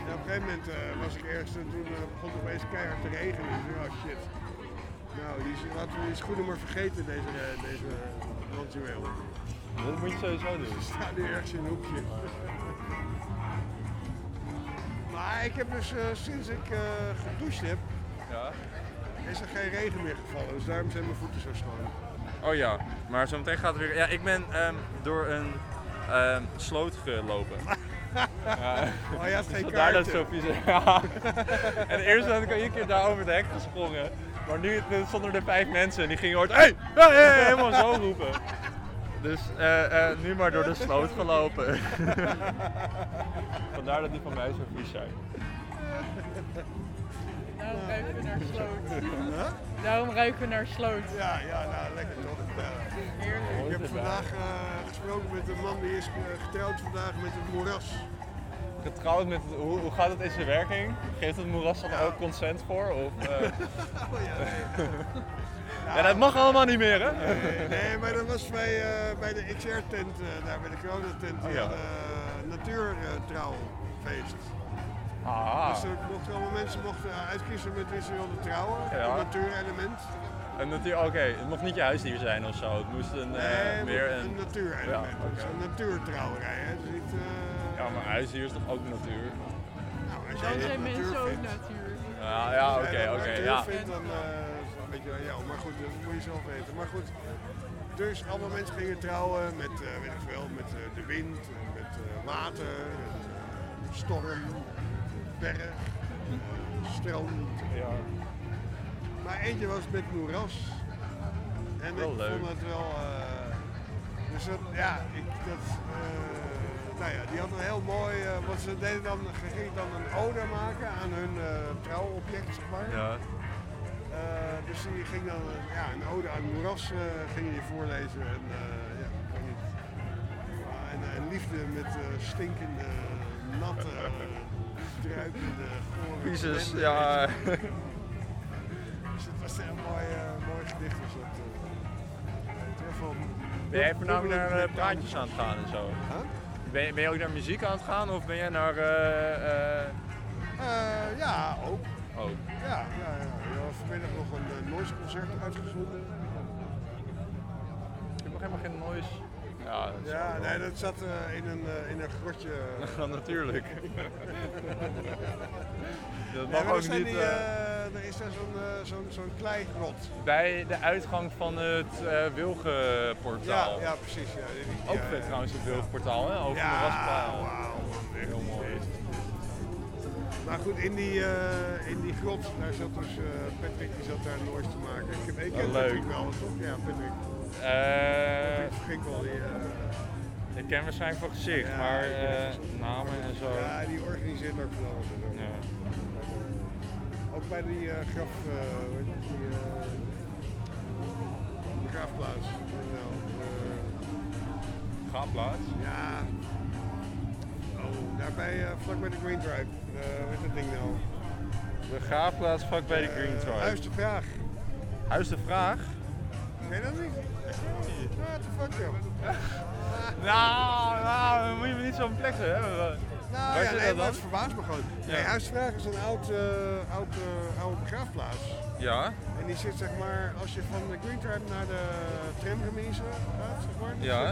Speaker 2: En op een gegeven moment was ik ergens en toen begon het opeens keihard te regenen. Dus, oh shit. Nou, die, laten we die schoenen maar vergeten, deze, deze randjuweel.
Speaker 72: Dat moet je sowieso doen.
Speaker 2: Ze staan nu ergens in een hoekje. Maar ik heb dus eh, sinds ik eh, gedoucht heb,
Speaker 72: Ja.
Speaker 2: is er geen regen meer gevallen. Dus daarom zijn mijn voeten zo schoon.
Speaker 72: Oh ja, maar zometeen gaat het weer. Ja, ik ben ehm, door een ehm, sloot gelopen. <laughs> ja.
Speaker 2: Oh, je had geen
Speaker 72: Dus Daar dat zo vies. Ja. <laughs> en eerst had ik al één keer daar over het hek gesprongen. Maar nu eh, stonden er vijf mensen en die gingen hard. Hey! Hey! hey!" helemaal zo roepen. Dus eh, eh, nu maar door de sloot gelopen. <laughs> Vandaar dat die van mij zo vies zijn.
Speaker 53: Daarom ruiken we naar sloot.
Speaker 2: Huh?
Speaker 53: Daarom ruiken we naar sloot.
Speaker 2: Ja, ja, nou lekker toch? Ja. Ik heb vandaag eh, gesproken met een man die is eh, getrouwd vandaag met het moeras.
Speaker 72: Getrouwd met. Hoe, hoe gaat het in zijn werking? Geeft het moeras dan ook consent voor? Of, eh? <laughs> ja, dat mag allemaal niet meer, hè?
Speaker 2: Nee, nee, maar dat was bij, eh, bij de XR-tent, eh, daar bij de corona-tent,
Speaker 72: Oh, ja.
Speaker 2: natuurtrouwfeest.
Speaker 72: Ah.
Speaker 2: Dus er mochten allemaal mensen mochten uitkiezen met wie ze wilden trouwen,
Speaker 72: Ja.
Speaker 2: een natuurelement.
Speaker 72: Een natuur, oké, het mocht niet je huisdier zijn of zo. Het moest een,
Speaker 2: Nee,
Speaker 72: meer
Speaker 2: een,
Speaker 72: een,
Speaker 2: natuurelement.
Speaker 72: Ja,
Speaker 2: Dus een natuurtrouwerij, hè. Dus niet,
Speaker 72: ja, maar huisdier is toch ook natuur?
Speaker 2: nou, als
Speaker 53: Dan zijn mensen ook
Speaker 2: vindt.
Speaker 53: natuur.
Speaker 72: Ja, ja oké, oké,
Speaker 2: natuur
Speaker 72: ja.
Speaker 2: vindt, dan eh, is het een beetje ja, maar goed, dat moet je zelf weten. Maar goed, dus allemaal mensen gingen trouwen met, eh, weet ik veel, met eh, de wind, met eh, water, eh, storm, berg, eh, strand.
Speaker 72: Ja.
Speaker 2: Maar eentje was met moeras. En
Speaker 72: Wel
Speaker 2: ik
Speaker 72: leuk.
Speaker 2: vond het wel. eh, dus dat, ja, ik, dat, eh, nou ja, die hadden een heel mooi. eh, want ze deden dan, gingen dan een ode maken aan hun eh, trouwobject, zeg maar.
Speaker 72: Ja.
Speaker 2: Eh, dus die ging dan ja, een ode aan het moeras eh ging je voorlezen. En, ja, het- en, en liefde met stinkende, natte, druipende, gore ellende,
Speaker 72: ja. <laughs>
Speaker 2: Dus het was een heel mooi, mooi gedicht. Was dat,
Speaker 72: Ben jij voornamelijk naar praatjes aan het gaan en zo? Ben, je, ben je ook naar muziek aan het gaan of ben jij naar... eh, eh,
Speaker 2: Eh, ja, ook.
Speaker 72: Oh.
Speaker 2: Ja, ja, ja. We vanmiddag nog een uh, noise concert uitgezonden.
Speaker 72: Ik heb nog helemaal geen noise. Ja, dat is
Speaker 2: Ja, nee, dat zat in, een, eh, in een grotje.
Speaker 72: Ja, <laughs> natuurlijk. <laughs> Dat
Speaker 2: Nee,
Speaker 72: mag
Speaker 2: maar
Speaker 72: ook niet,
Speaker 2: Die,
Speaker 72: eh,
Speaker 2: eh, er is daar zo'n eh, zo'n zo'n kleigrot.
Speaker 72: Bij de uitgang van het eh Wilgenportaal.
Speaker 2: Ja, ja, precies. Ja, die-
Speaker 72: Ook vet trouwens het Wilgenportaal, hè? Over de Rasplaan.
Speaker 2: wauw,
Speaker 72: Heel mooi.
Speaker 2: Maar goed, in die, eh, in die grot, daar zat dus eh, Patrick, die zat daar nooit te maken. Ik, ik ken. Patrick wel, toch? Ja, Patrick.
Speaker 72: Eh,
Speaker 2: Patrick wel die... eh,
Speaker 72: ik ken waarschijnlijk van gezicht,
Speaker 2: Ja,
Speaker 72: maar namen en zo.
Speaker 2: Ja, die organiseert ook van alles.
Speaker 72: Ja.
Speaker 2: Ook bij die eh, graf, het, die begraafplaats. Eh,
Speaker 72: Gaafplaats?
Speaker 2: ja. Oh, daarbij uh, vlak bij de Green Drive. Hoe heet dat ding nou?
Speaker 72: De graafplaats vlak bij de Green Drive.
Speaker 2: Huis de Vraag.
Speaker 72: Huis de Vraag?
Speaker 2: Ken je dat niet? What the fuck joh? <laughs>
Speaker 72: Nou, nou, dan moet je me niet zo'n plek zeggen.
Speaker 2: Nou
Speaker 72: Waar
Speaker 2: ja, nee,
Speaker 72: dat
Speaker 2: verbaast me gewoon.
Speaker 72: Ja.
Speaker 2: Nee, Huis de Vraag is een oud, eh, oud, eh, oude begraafplaats.
Speaker 72: Ja.
Speaker 2: En die zit zeg maar, als je van de Green naar de tramremise gaat, zeg maar.
Speaker 72: Ja.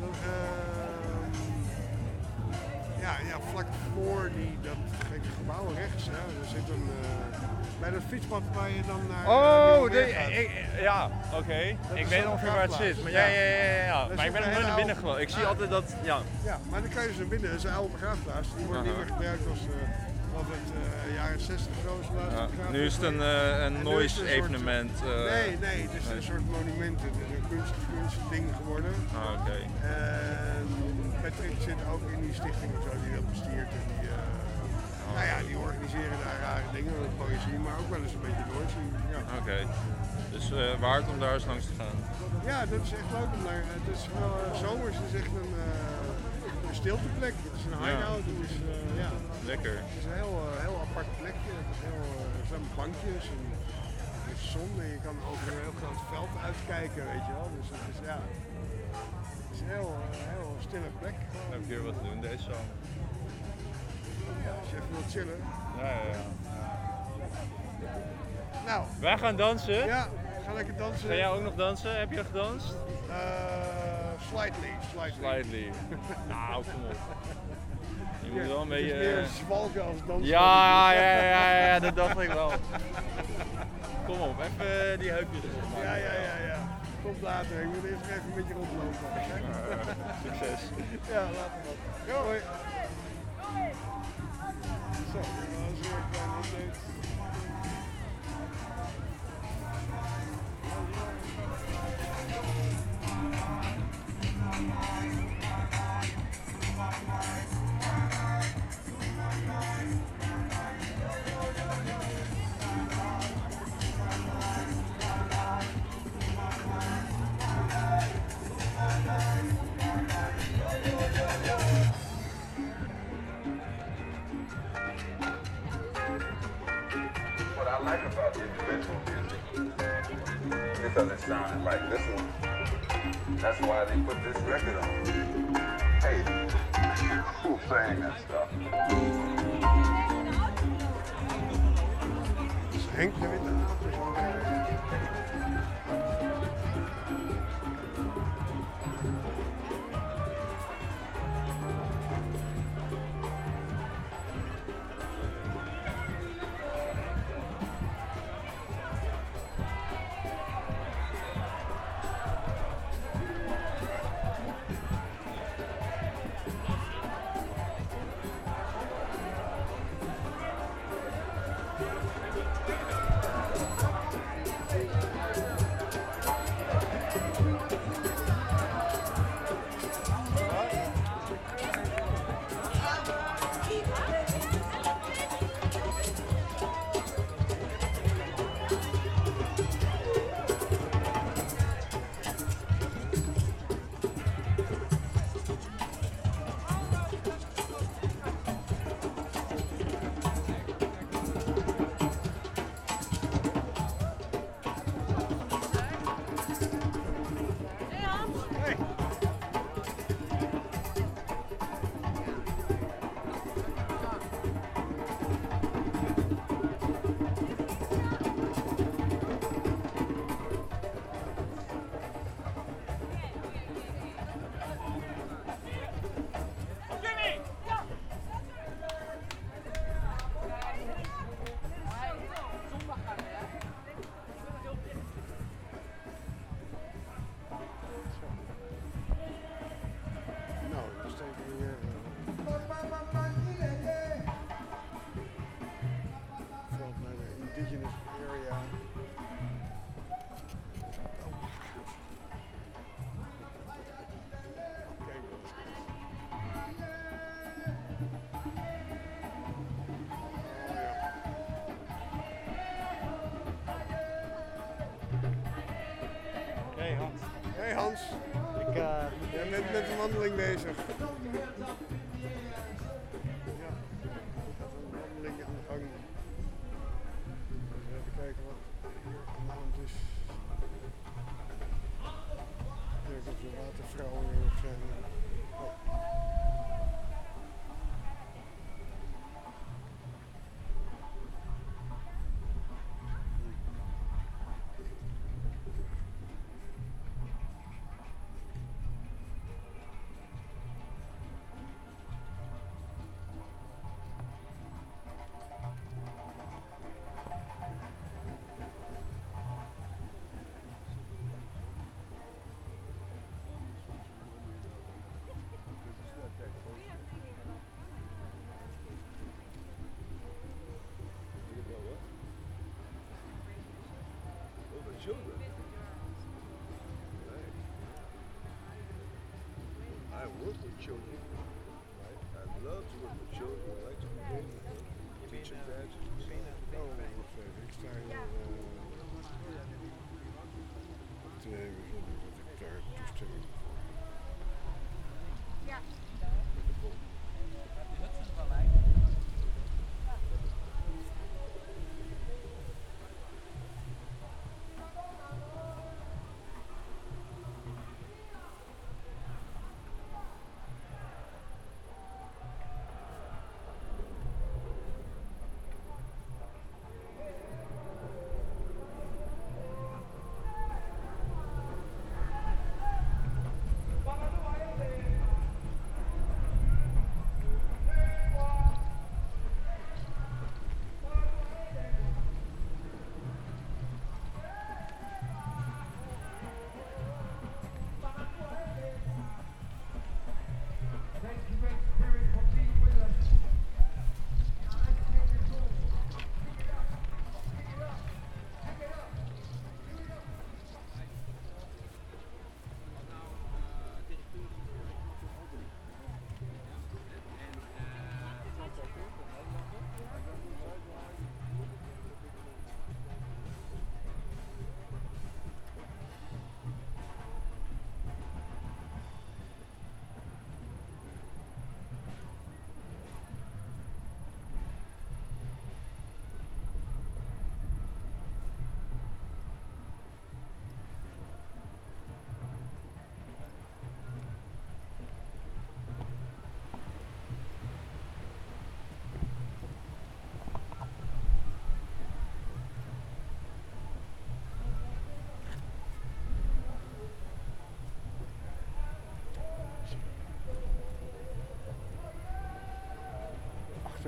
Speaker 2: Dan, ehm, ja, ja, vlak voor die, dat gekke gebouw rechts, hè, er zit een, eh, bij dat fietspad waar je dan naar...
Speaker 72: Oh, de, ik, ja, oké. Ik weet ongeveer waar het zit. Maar ja, ja, ja, ja, ja. Maar ik ben er nooit naar binnen gelopen. Ik zie
Speaker 2: Ah.
Speaker 72: altijd dat, ja.
Speaker 2: Ja, maar dan kan je dus naar binnen. Dat is een oude begraafplaats. Die wordt niet meer gebruikt als uh, wat het eh, jaren 60 zo is.
Speaker 72: Ja, nu is het een, eh, een noise evenement, eh.
Speaker 2: nee, nee, het is
Speaker 72: Nee.
Speaker 2: een soort monument. Het is een kunst, kunstding geworden.
Speaker 72: Ah, oké.
Speaker 2: En Patrick zit ook in die stichting of zo die dat bestiert. En eh, nou ja, die organiseren daar rare dingen, poëzie, maar ook wel eens een beetje noise. Ja.
Speaker 72: Oké. Dus eh, waard om daar eens langs te gaan.
Speaker 2: Ja, dat is echt leuk om daar. Het is wel eh, zomers, het is echt een, eh, een stilteplek. Het is een hideout. Het is, eh, ja.
Speaker 72: Lekker.
Speaker 2: Het is een heel, eh, heel apart plekje. Het is heel, eh, er zijn bankjes en er is zon en je kan over een heel groot veld uitkijken, weet je wel. Dus het is, ja, het is een heel, eh, heel stille plek.
Speaker 72: Heb ik hier wat te doen deze zomer.
Speaker 2: Als je even wilt chillen.
Speaker 72: Ja, ja, ja.
Speaker 2: Nou.
Speaker 72: Wij gaan dansen.
Speaker 2: Ja, ga lekker dansen.
Speaker 72: Ga jij ook nog dansen? Heb je al gedanst?
Speaker 2: Eh, slightly, slightly.
Speaker 72: Slightly. <laughs> nou, kom op. Je moet wel een
Speaker 2: het is
Speaker 72: beetje...
Speaker 2: meer
Speaker 72: eh,
Speaker 2: een zwalkje als dansen.
Speaker 72: Ja, ja, ja, ja, ja, dat dacht ik wel. Kom op, even eh, die heupjes erop maken.
Speaker 2: Ja, ja, ja, ja. Komt later. Ik moet eerst nog even een beetje rondlopen.
Speaker 72: Succes.
Speaker 2: Ja, later. Hoi. Zo, dat was weer een klein update.
Speaker 73: What I like about the individual music, because it sounded like this one, that's why they put this record on. Hey, who's saying that stuff?
Speaker 2: Henk met een
Speaker 74: with children. Right? I love to work with children. I like to teach them that.
Speaker 2: Oh,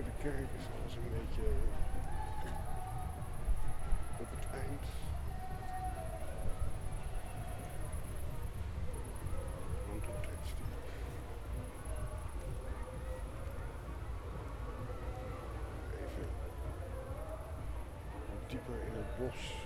Speaker 2: de kerk is alles een beetje op het eind. Dieper in het bos.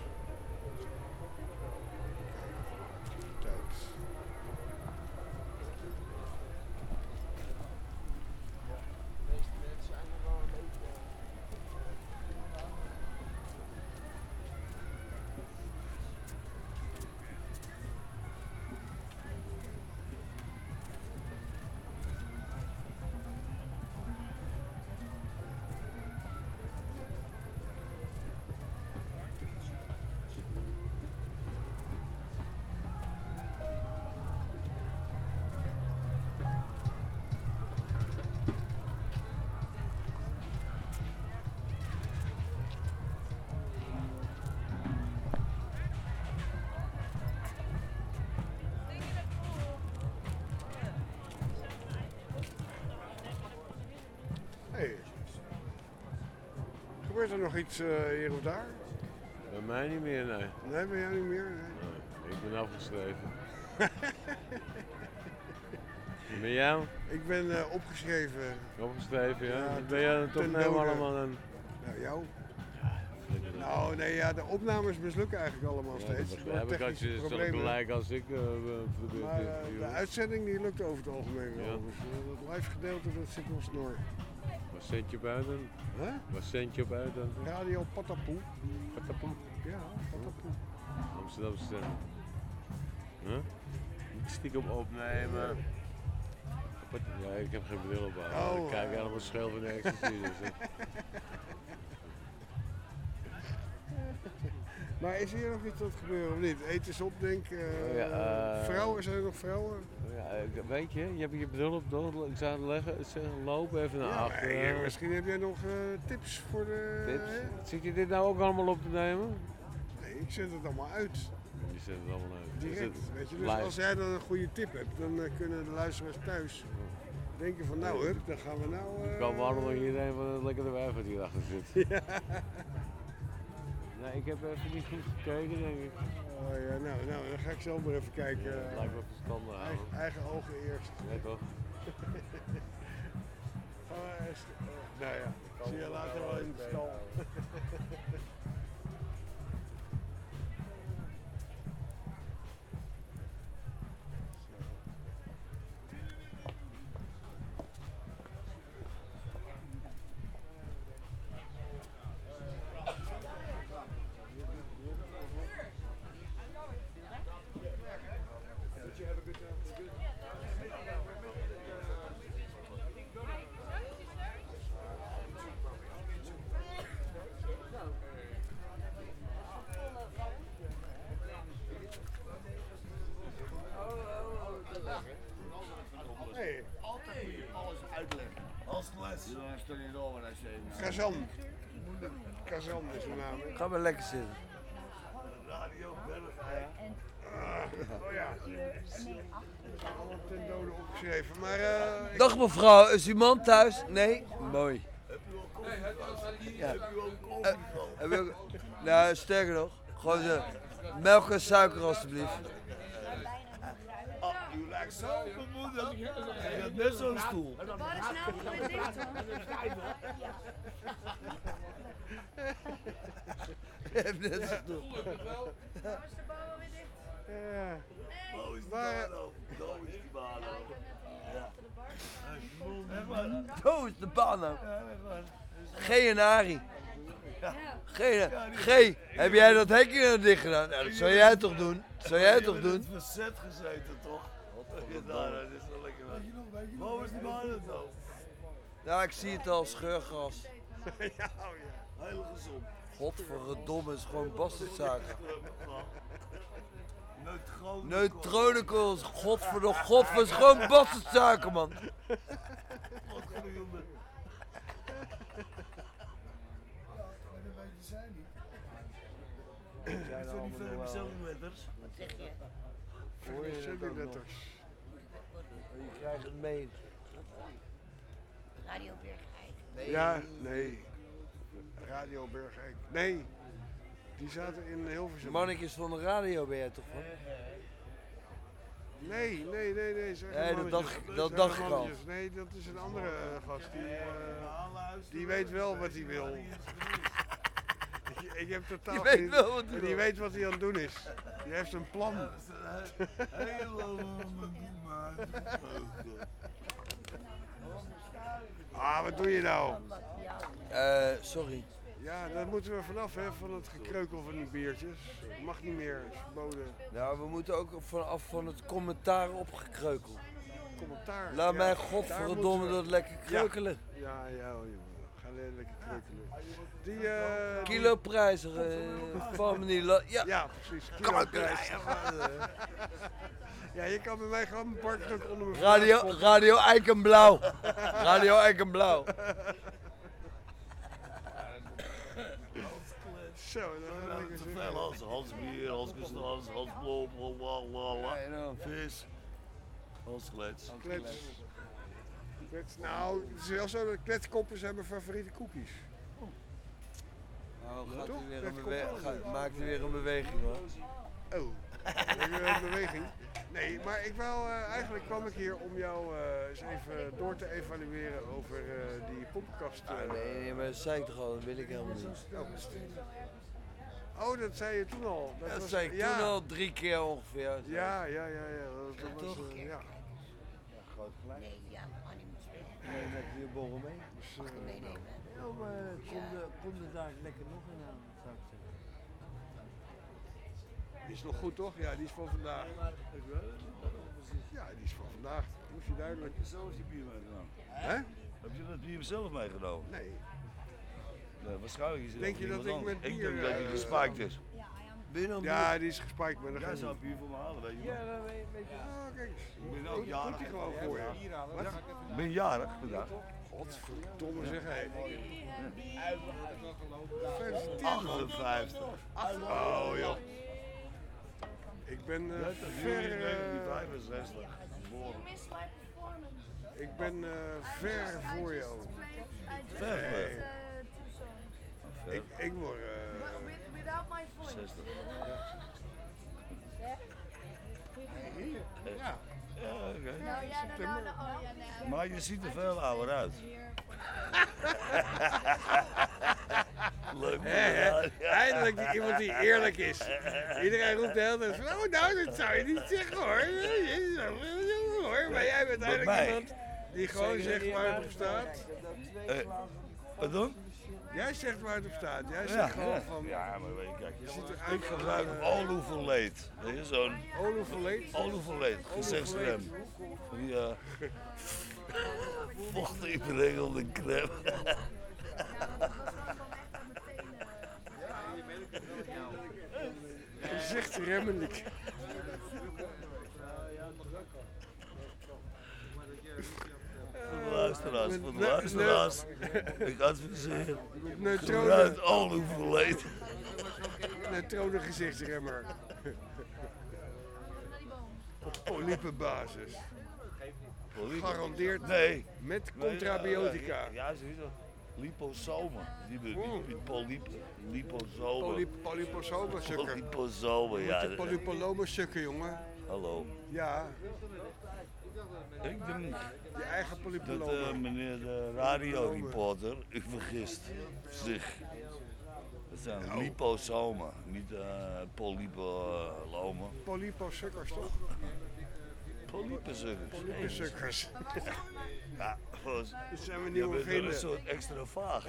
Speaker 2: Gebeurt er nog iets eh, hier of daar?
Speaker 75: Bij mij niet meer, nee.
Speaker 2: Nee, bij jou niet meer? Nee.
Speaker 75: Nee, ik ben afgeschreven. En <laughs> bij jou?
Speaker 2: Ik ben eh, opgeschreven.
Speaker 75: Opgeschreven, ja. Ben jij dan toch nou allemaal een...
Speaker 2: Nou, jou? Nou, nee, ja, de opnames mislukken eigenlijk allemaal
Speaker 75: Ja,
Speaker 2: steeds.
Speaker 75: dat begrijp ik als je zo gelijk als ik probeer
Speaker 2: Maar de uitzending die lukt over het algemeen wel.
Speaker 75: Ja.
Speaker 2: Dus het live gedeelte dat zit nog snor.
Speaker 75: Waar zend je op uit dan?
Speaker 2: Hè?
Speaker 75: Waar zend je op uit dan?
Speaker 2: Radio Patapoe.
Speaker 75: Patapoe.
Speaker 2: Ja, Patapoe.
Speaker 75: Amsterdamse stem. Huh? Niet stiekem opnemen. Wat- Ja, ik heb geen bril op. aan.
Speaker 2: Oh,
Speaker 75: ik kijk
Speaker 2: eh.
Speaker 75: helemaal scheel van de ecstasy. Dus. <laughs>
Speaker 2: Maar is hier nog iets aan het gebeuren of niet? Eten is op, denk ik. eh,
Speaker 75: Ja, eh,
Speaker 2: vrouwen, zijn er nog vrouwen?
Speaker 75: Ik- weet je, je hebt je bril op, door- ik zou leggen, zeggen, lopen even naar
Speaker 2: Ja,
Speaker 75: achteren.
Speaker 2: eh, misschien heb jij nog eh, tips voor de...
Speaker 75: Tips? Zit je dit nou ook allemaal op te nemen?
Speaker 2: Nee, ik zet het allemaal uit.
Speaker 75: Je zet het allemaal uit.
Speaker 2: Direct.
Speaker 75: Het
Speaker 2: Weet je, dus als jij dan een goede tip hebt, dan eh, kunnen de luisteraars thuis denken van nou hup, dan gaan we nou...
Speaker 75: Er
Speaker 2: eh,
Speaker 75: komen allemaal hierheen van het lekkere wijf wat hierachter zit. <laughs>
Speaker 2: Ja.
Speaker 75: Nee, ik heb even niet goed gekeken, denk ik.
Speaker 2: Oh ja, nou, nou, dan ga ik zelf maar even kijken.
Speaker 75: Ja, lijkt me verstandig
Speaker 2: eigen, ogen eerst.
Speaker 75: Nee, toch?
Speaker 2: Gaan we eens- eh, nou ja, zie je later wel in de stal. <laughs>
Speaker 76: Ga maar lekker zitten.
Speaker 74: Radio
Speaker 2: oh ja. Allemaal ten dode opgeschreven. Maar eh,
Speaker 76: Dag mevrouw, is uw man thuis? Nee? Mooi. Ja. Heb je ook... Nou, sterker nog, gewoon zo. Melk en suiker alstublieft.
Speaker 74: Oh, u lijkt zo bemoedigd. Je hebt net zo'n stoel.
Speaker 77: Waar is nou dicht <laughs>
Speaker 76: hebt net zo'n stoel.
Speaker 77: Waar is de bouw weer dicht?
Speaker 2: Ja.
Speaker 74: Zo is die Bano. Zo is die Bano. Ja.
Speaker 76: Zo is de baan nou.
Speaker 74: Ja.
Speaker 76: G en Ari. G, G, heb jij dat hekje nou dicht gedaan? Nou, dat zou jij toch doen? Dat zou jij toch doen?
Speaker 74: in het verzet gezeten, toch? Ja, nou, dat is wel lekker. man. Waar is die Bano nou?
Speaker 76: Ja, ik zie het al, scheurgras. <laughs>
Speaker 2: ja, oh ja.
Speaker 74: Heel gezond.
Speaker 76: Godverdomme, is gewoon bastardzaken.
Speaker 74: Neutronen.
Speaker 76: Neutronenkools, godverdomme, godver, is gewoon bastardzaken, man.
Speaker 74: Godverdomme.
Speaker 76: zijn
Speaker 74: Voor die
Speaker 76: wel-
Speaker 74: centimeters.
Speaker 78: Wat zeg je?
Speaker 76: Hoor je het ook nog?
Speaker 2: Centimeters.
Speaker 76: Je krijgt het mee.
Speaker 78: Radio Bergijk.
Speaker 2: Ja, nee. Radio Bergijk. Nee, die zaten in Hilversum.
Speaker 76: Mannetjes van de radio ben jij toch van?
Speaker 2: Nee, nee, nee, nee. Zeg
Speaker 76: Nee, dat dacht ik- dat dacht ik al.
Speaker 2: mannetjes. Nee, dat is een andere eh, gast. Die, eh, die weet wel wat hij wil. Ik, ik heb totaal
Speaker 76: Die weet
Speaker 2: geen-
Speaker 76: wel wat hij
Speaker 2: Die weet wat hij aan het doen is. Die heeft een plan. Ah, wat doe je nou?
Speaker 76: Eh, sorry.
Speaker 2: Ja, daar moeten we vanaf, hè, van het gekreukel van die biertjes. Mag niet meer, is verboden.
Speaker 76: Nou, we moeten ook vanaf van het commentaar opgekreukel.
Speaker 2: Commentaar.
Speaker 76: Laat
Speaker 2: ja,
Speaker 76: mij godverdomme dat lekker kreukelen.
Speaker 2: Ja, ja, ja hoor, jongen. Ga le- lekker kreukelen. Die, eh
Speaker 76: Kiloprijzen, eh, van Ja.
Speaker 2: Ja, precies. Kiloprijs. <laughs> Ja, je kan bij mij gewoon mijn parkdruk onder mijn
Speaker 76: Radio. Radio Eikenblauw. Radio Eikenblauw. <laughs>
Speaker 2: Zo,
Speaker 74: te
Speaker 2: eens
Speaker 74: veel als Hans Bier, Hans Gustafs, Hans Blom, blablabla. Vis. Hans Klets.
Speaker 2: Klets. Klets. Nou, het is wel zo dat kletskoppen zijn mijn favoriete cookies.
Speaker 76: Nou, gaat hij weer een
Speaker 2: Kletskoppen?
Speaker 76: bewe- gaat- maakt hij weer een beweging hoor.
Speaker 2: Oh, weer een beweging. Nee, maar ik wou, eh, eigenlijk kwam ik hier om jou eh, eens even door te evalueren over eh, die poppenkast. eh.
Speaker 76: Ah, nee, nee, maar dat zei ik toch al, dat wil ik helemaal niet.
Speaker 2: Oh, dat zei je toen al.
Speaker 76: Dat
Speaker 2: was-
Speaker 76: zei ik
Speaker 2: ja.
Speaker 76: toen al drie keer ongeveer.
Speaker 2: Ja, ja, ja, ja. Dat, dat was,
Speaker 76: toch?
Speaker 2: eh, ja.
Speaker 76: Ja, groot gelijk.
Speaker 79: Nee, ja, Annie moet spelen.
Speaker 76: Nee, met die borrel mee.
Speaker 2: Dus,
Speaker 79: Mag ik meenemen?
Speaker 76: Ja, maar komt er, er daar lekker nog in aan, zou ik zeggen.
Speaker 2: Die is nog goed, toch? Ja, die is van vandaag. Ja, die is van vandaag. Hoef je duidelijk.
Speaker 74: Heb je zelf die bier meegenomen?
Speaker 2: Hè?
Speaker 74: Heb je dat bier zelf meegenomen?
Speaker 2: Nee.
Speaker 74: Nee, waarschijnlijk is het
Speaker 2: Denk je dat ik met bier,
Speaker 74: Ik denk dat hij
Speaker 2: eh,
Speaker 74: gespiked is.
Speaker 76: Ben je
Speaker 2: Ja, die is gespiked, maar dat
Speaker 74: Jij
Speaker 2: gaat
Speaker 74: zou
Speaker 2: niet.
Speaker 74: bier voor me halen, weet je
Speaker 76: Ja,
Speaker 74: wel.
Speaker 76: dat weet, weet je.
Speaker 2: Oh, kijk eens.
Speaker 74: Ik ben ook
Speaker 2: Doet-
Speaker 74: jarig.
Speaker 2: Doet hij gewoon voor je. Wat?
Speaker 74: Ik ben jarig vandaag.
Speaker 2: Godverdomme zeg hé. Gefeliciteerd, man.
Speaker 74: 58.
Speaker 2: Oh joh. Ik ben eh, ver.
Speaker 74: juli
Speaker 2: eh,
Speaker 74: 1965 geboren.
Speaker 2: ik ben eh, ver voor jou.
Speaker 74: Ver.
Speaker 2: Ik, ik word. eh,
Speaker 74: 60.
Speaker 2: Ja.
Speaker 74: Ja, oké.
Speaker 67: Nou ja, nou, nou, nou, oh.
Speaker 74: Maar je ziet er veel ouder uit. <laughs> Leuk.
Speaker 2: Eindelijk die- iemand die eerlijk is. Iedereen roept de hele tijd van, oh nou, dat zou je niet zeggen hoor. Hoor. Maar jij bent eigenlijk iemand die gewoon zegt waar het op staat.
Speaker 74: Wat dan?
Speaker 2: Jij zegt waar het op staat. Jij
Speaker 74: Ja,
Speaker 2: zegt gewoon
Speaker 74: ja.
Speaker 2: van,
Speaker 74: ja, maar weet je, kijk,
Speaker 2: je ziet eruit
Speaker 74: ik gebruik oluverleed. Weet je, zo'n
Speaker 2: Oluverleed?
Speaker 74: oluverleed, gezichtsrem. Die uh, vochtig beregelde crème.
Speaker 2: gezichtsremmelijk.
Speaker 74: Voor de luisteraars, voor de luisteraars. Ik adviseer.
Speaker 2: neutrone-
Speaker 74: Gebruik oluverleed.
Speaker 2: Neutrone gezichtsremmer. Op polypenbasis. Gegarandeerd
Speaker 74: Nee.
Speaker 2: met
Speaker 74: Nee,
Speaker 2: contrabiotica.
Speaker 74: Ja, ja, sowieso. Liposomen. Die hebben niet polypen. Liposomen.
Speaker 2: Polyp- Polyposomen sukker.
Speaker 74: Polyposomen, ja.
Speaker 2: Polypolomen sukken, jongen.
Speaker 74: Hallo.
Speaker 2: Ja,
Speaker 74: Ik denk
Speaker 2: je eigen
Speaker 74: dat eh, meneer de radioreporter u vergist zich. Dat zijn liposomen, niet uh, polypolomen.
Speaker 2: Polyposukkers toch?
Speaker 74: Polypensukkers.
Speaker 2: Polypensukkers.
Speaker 74: Ja, volgens-
Speaker 2: Dit zijn mijn
Speaker 74: je
Speaker 2: nieuwe
Speaker 74: een soort extra vaag.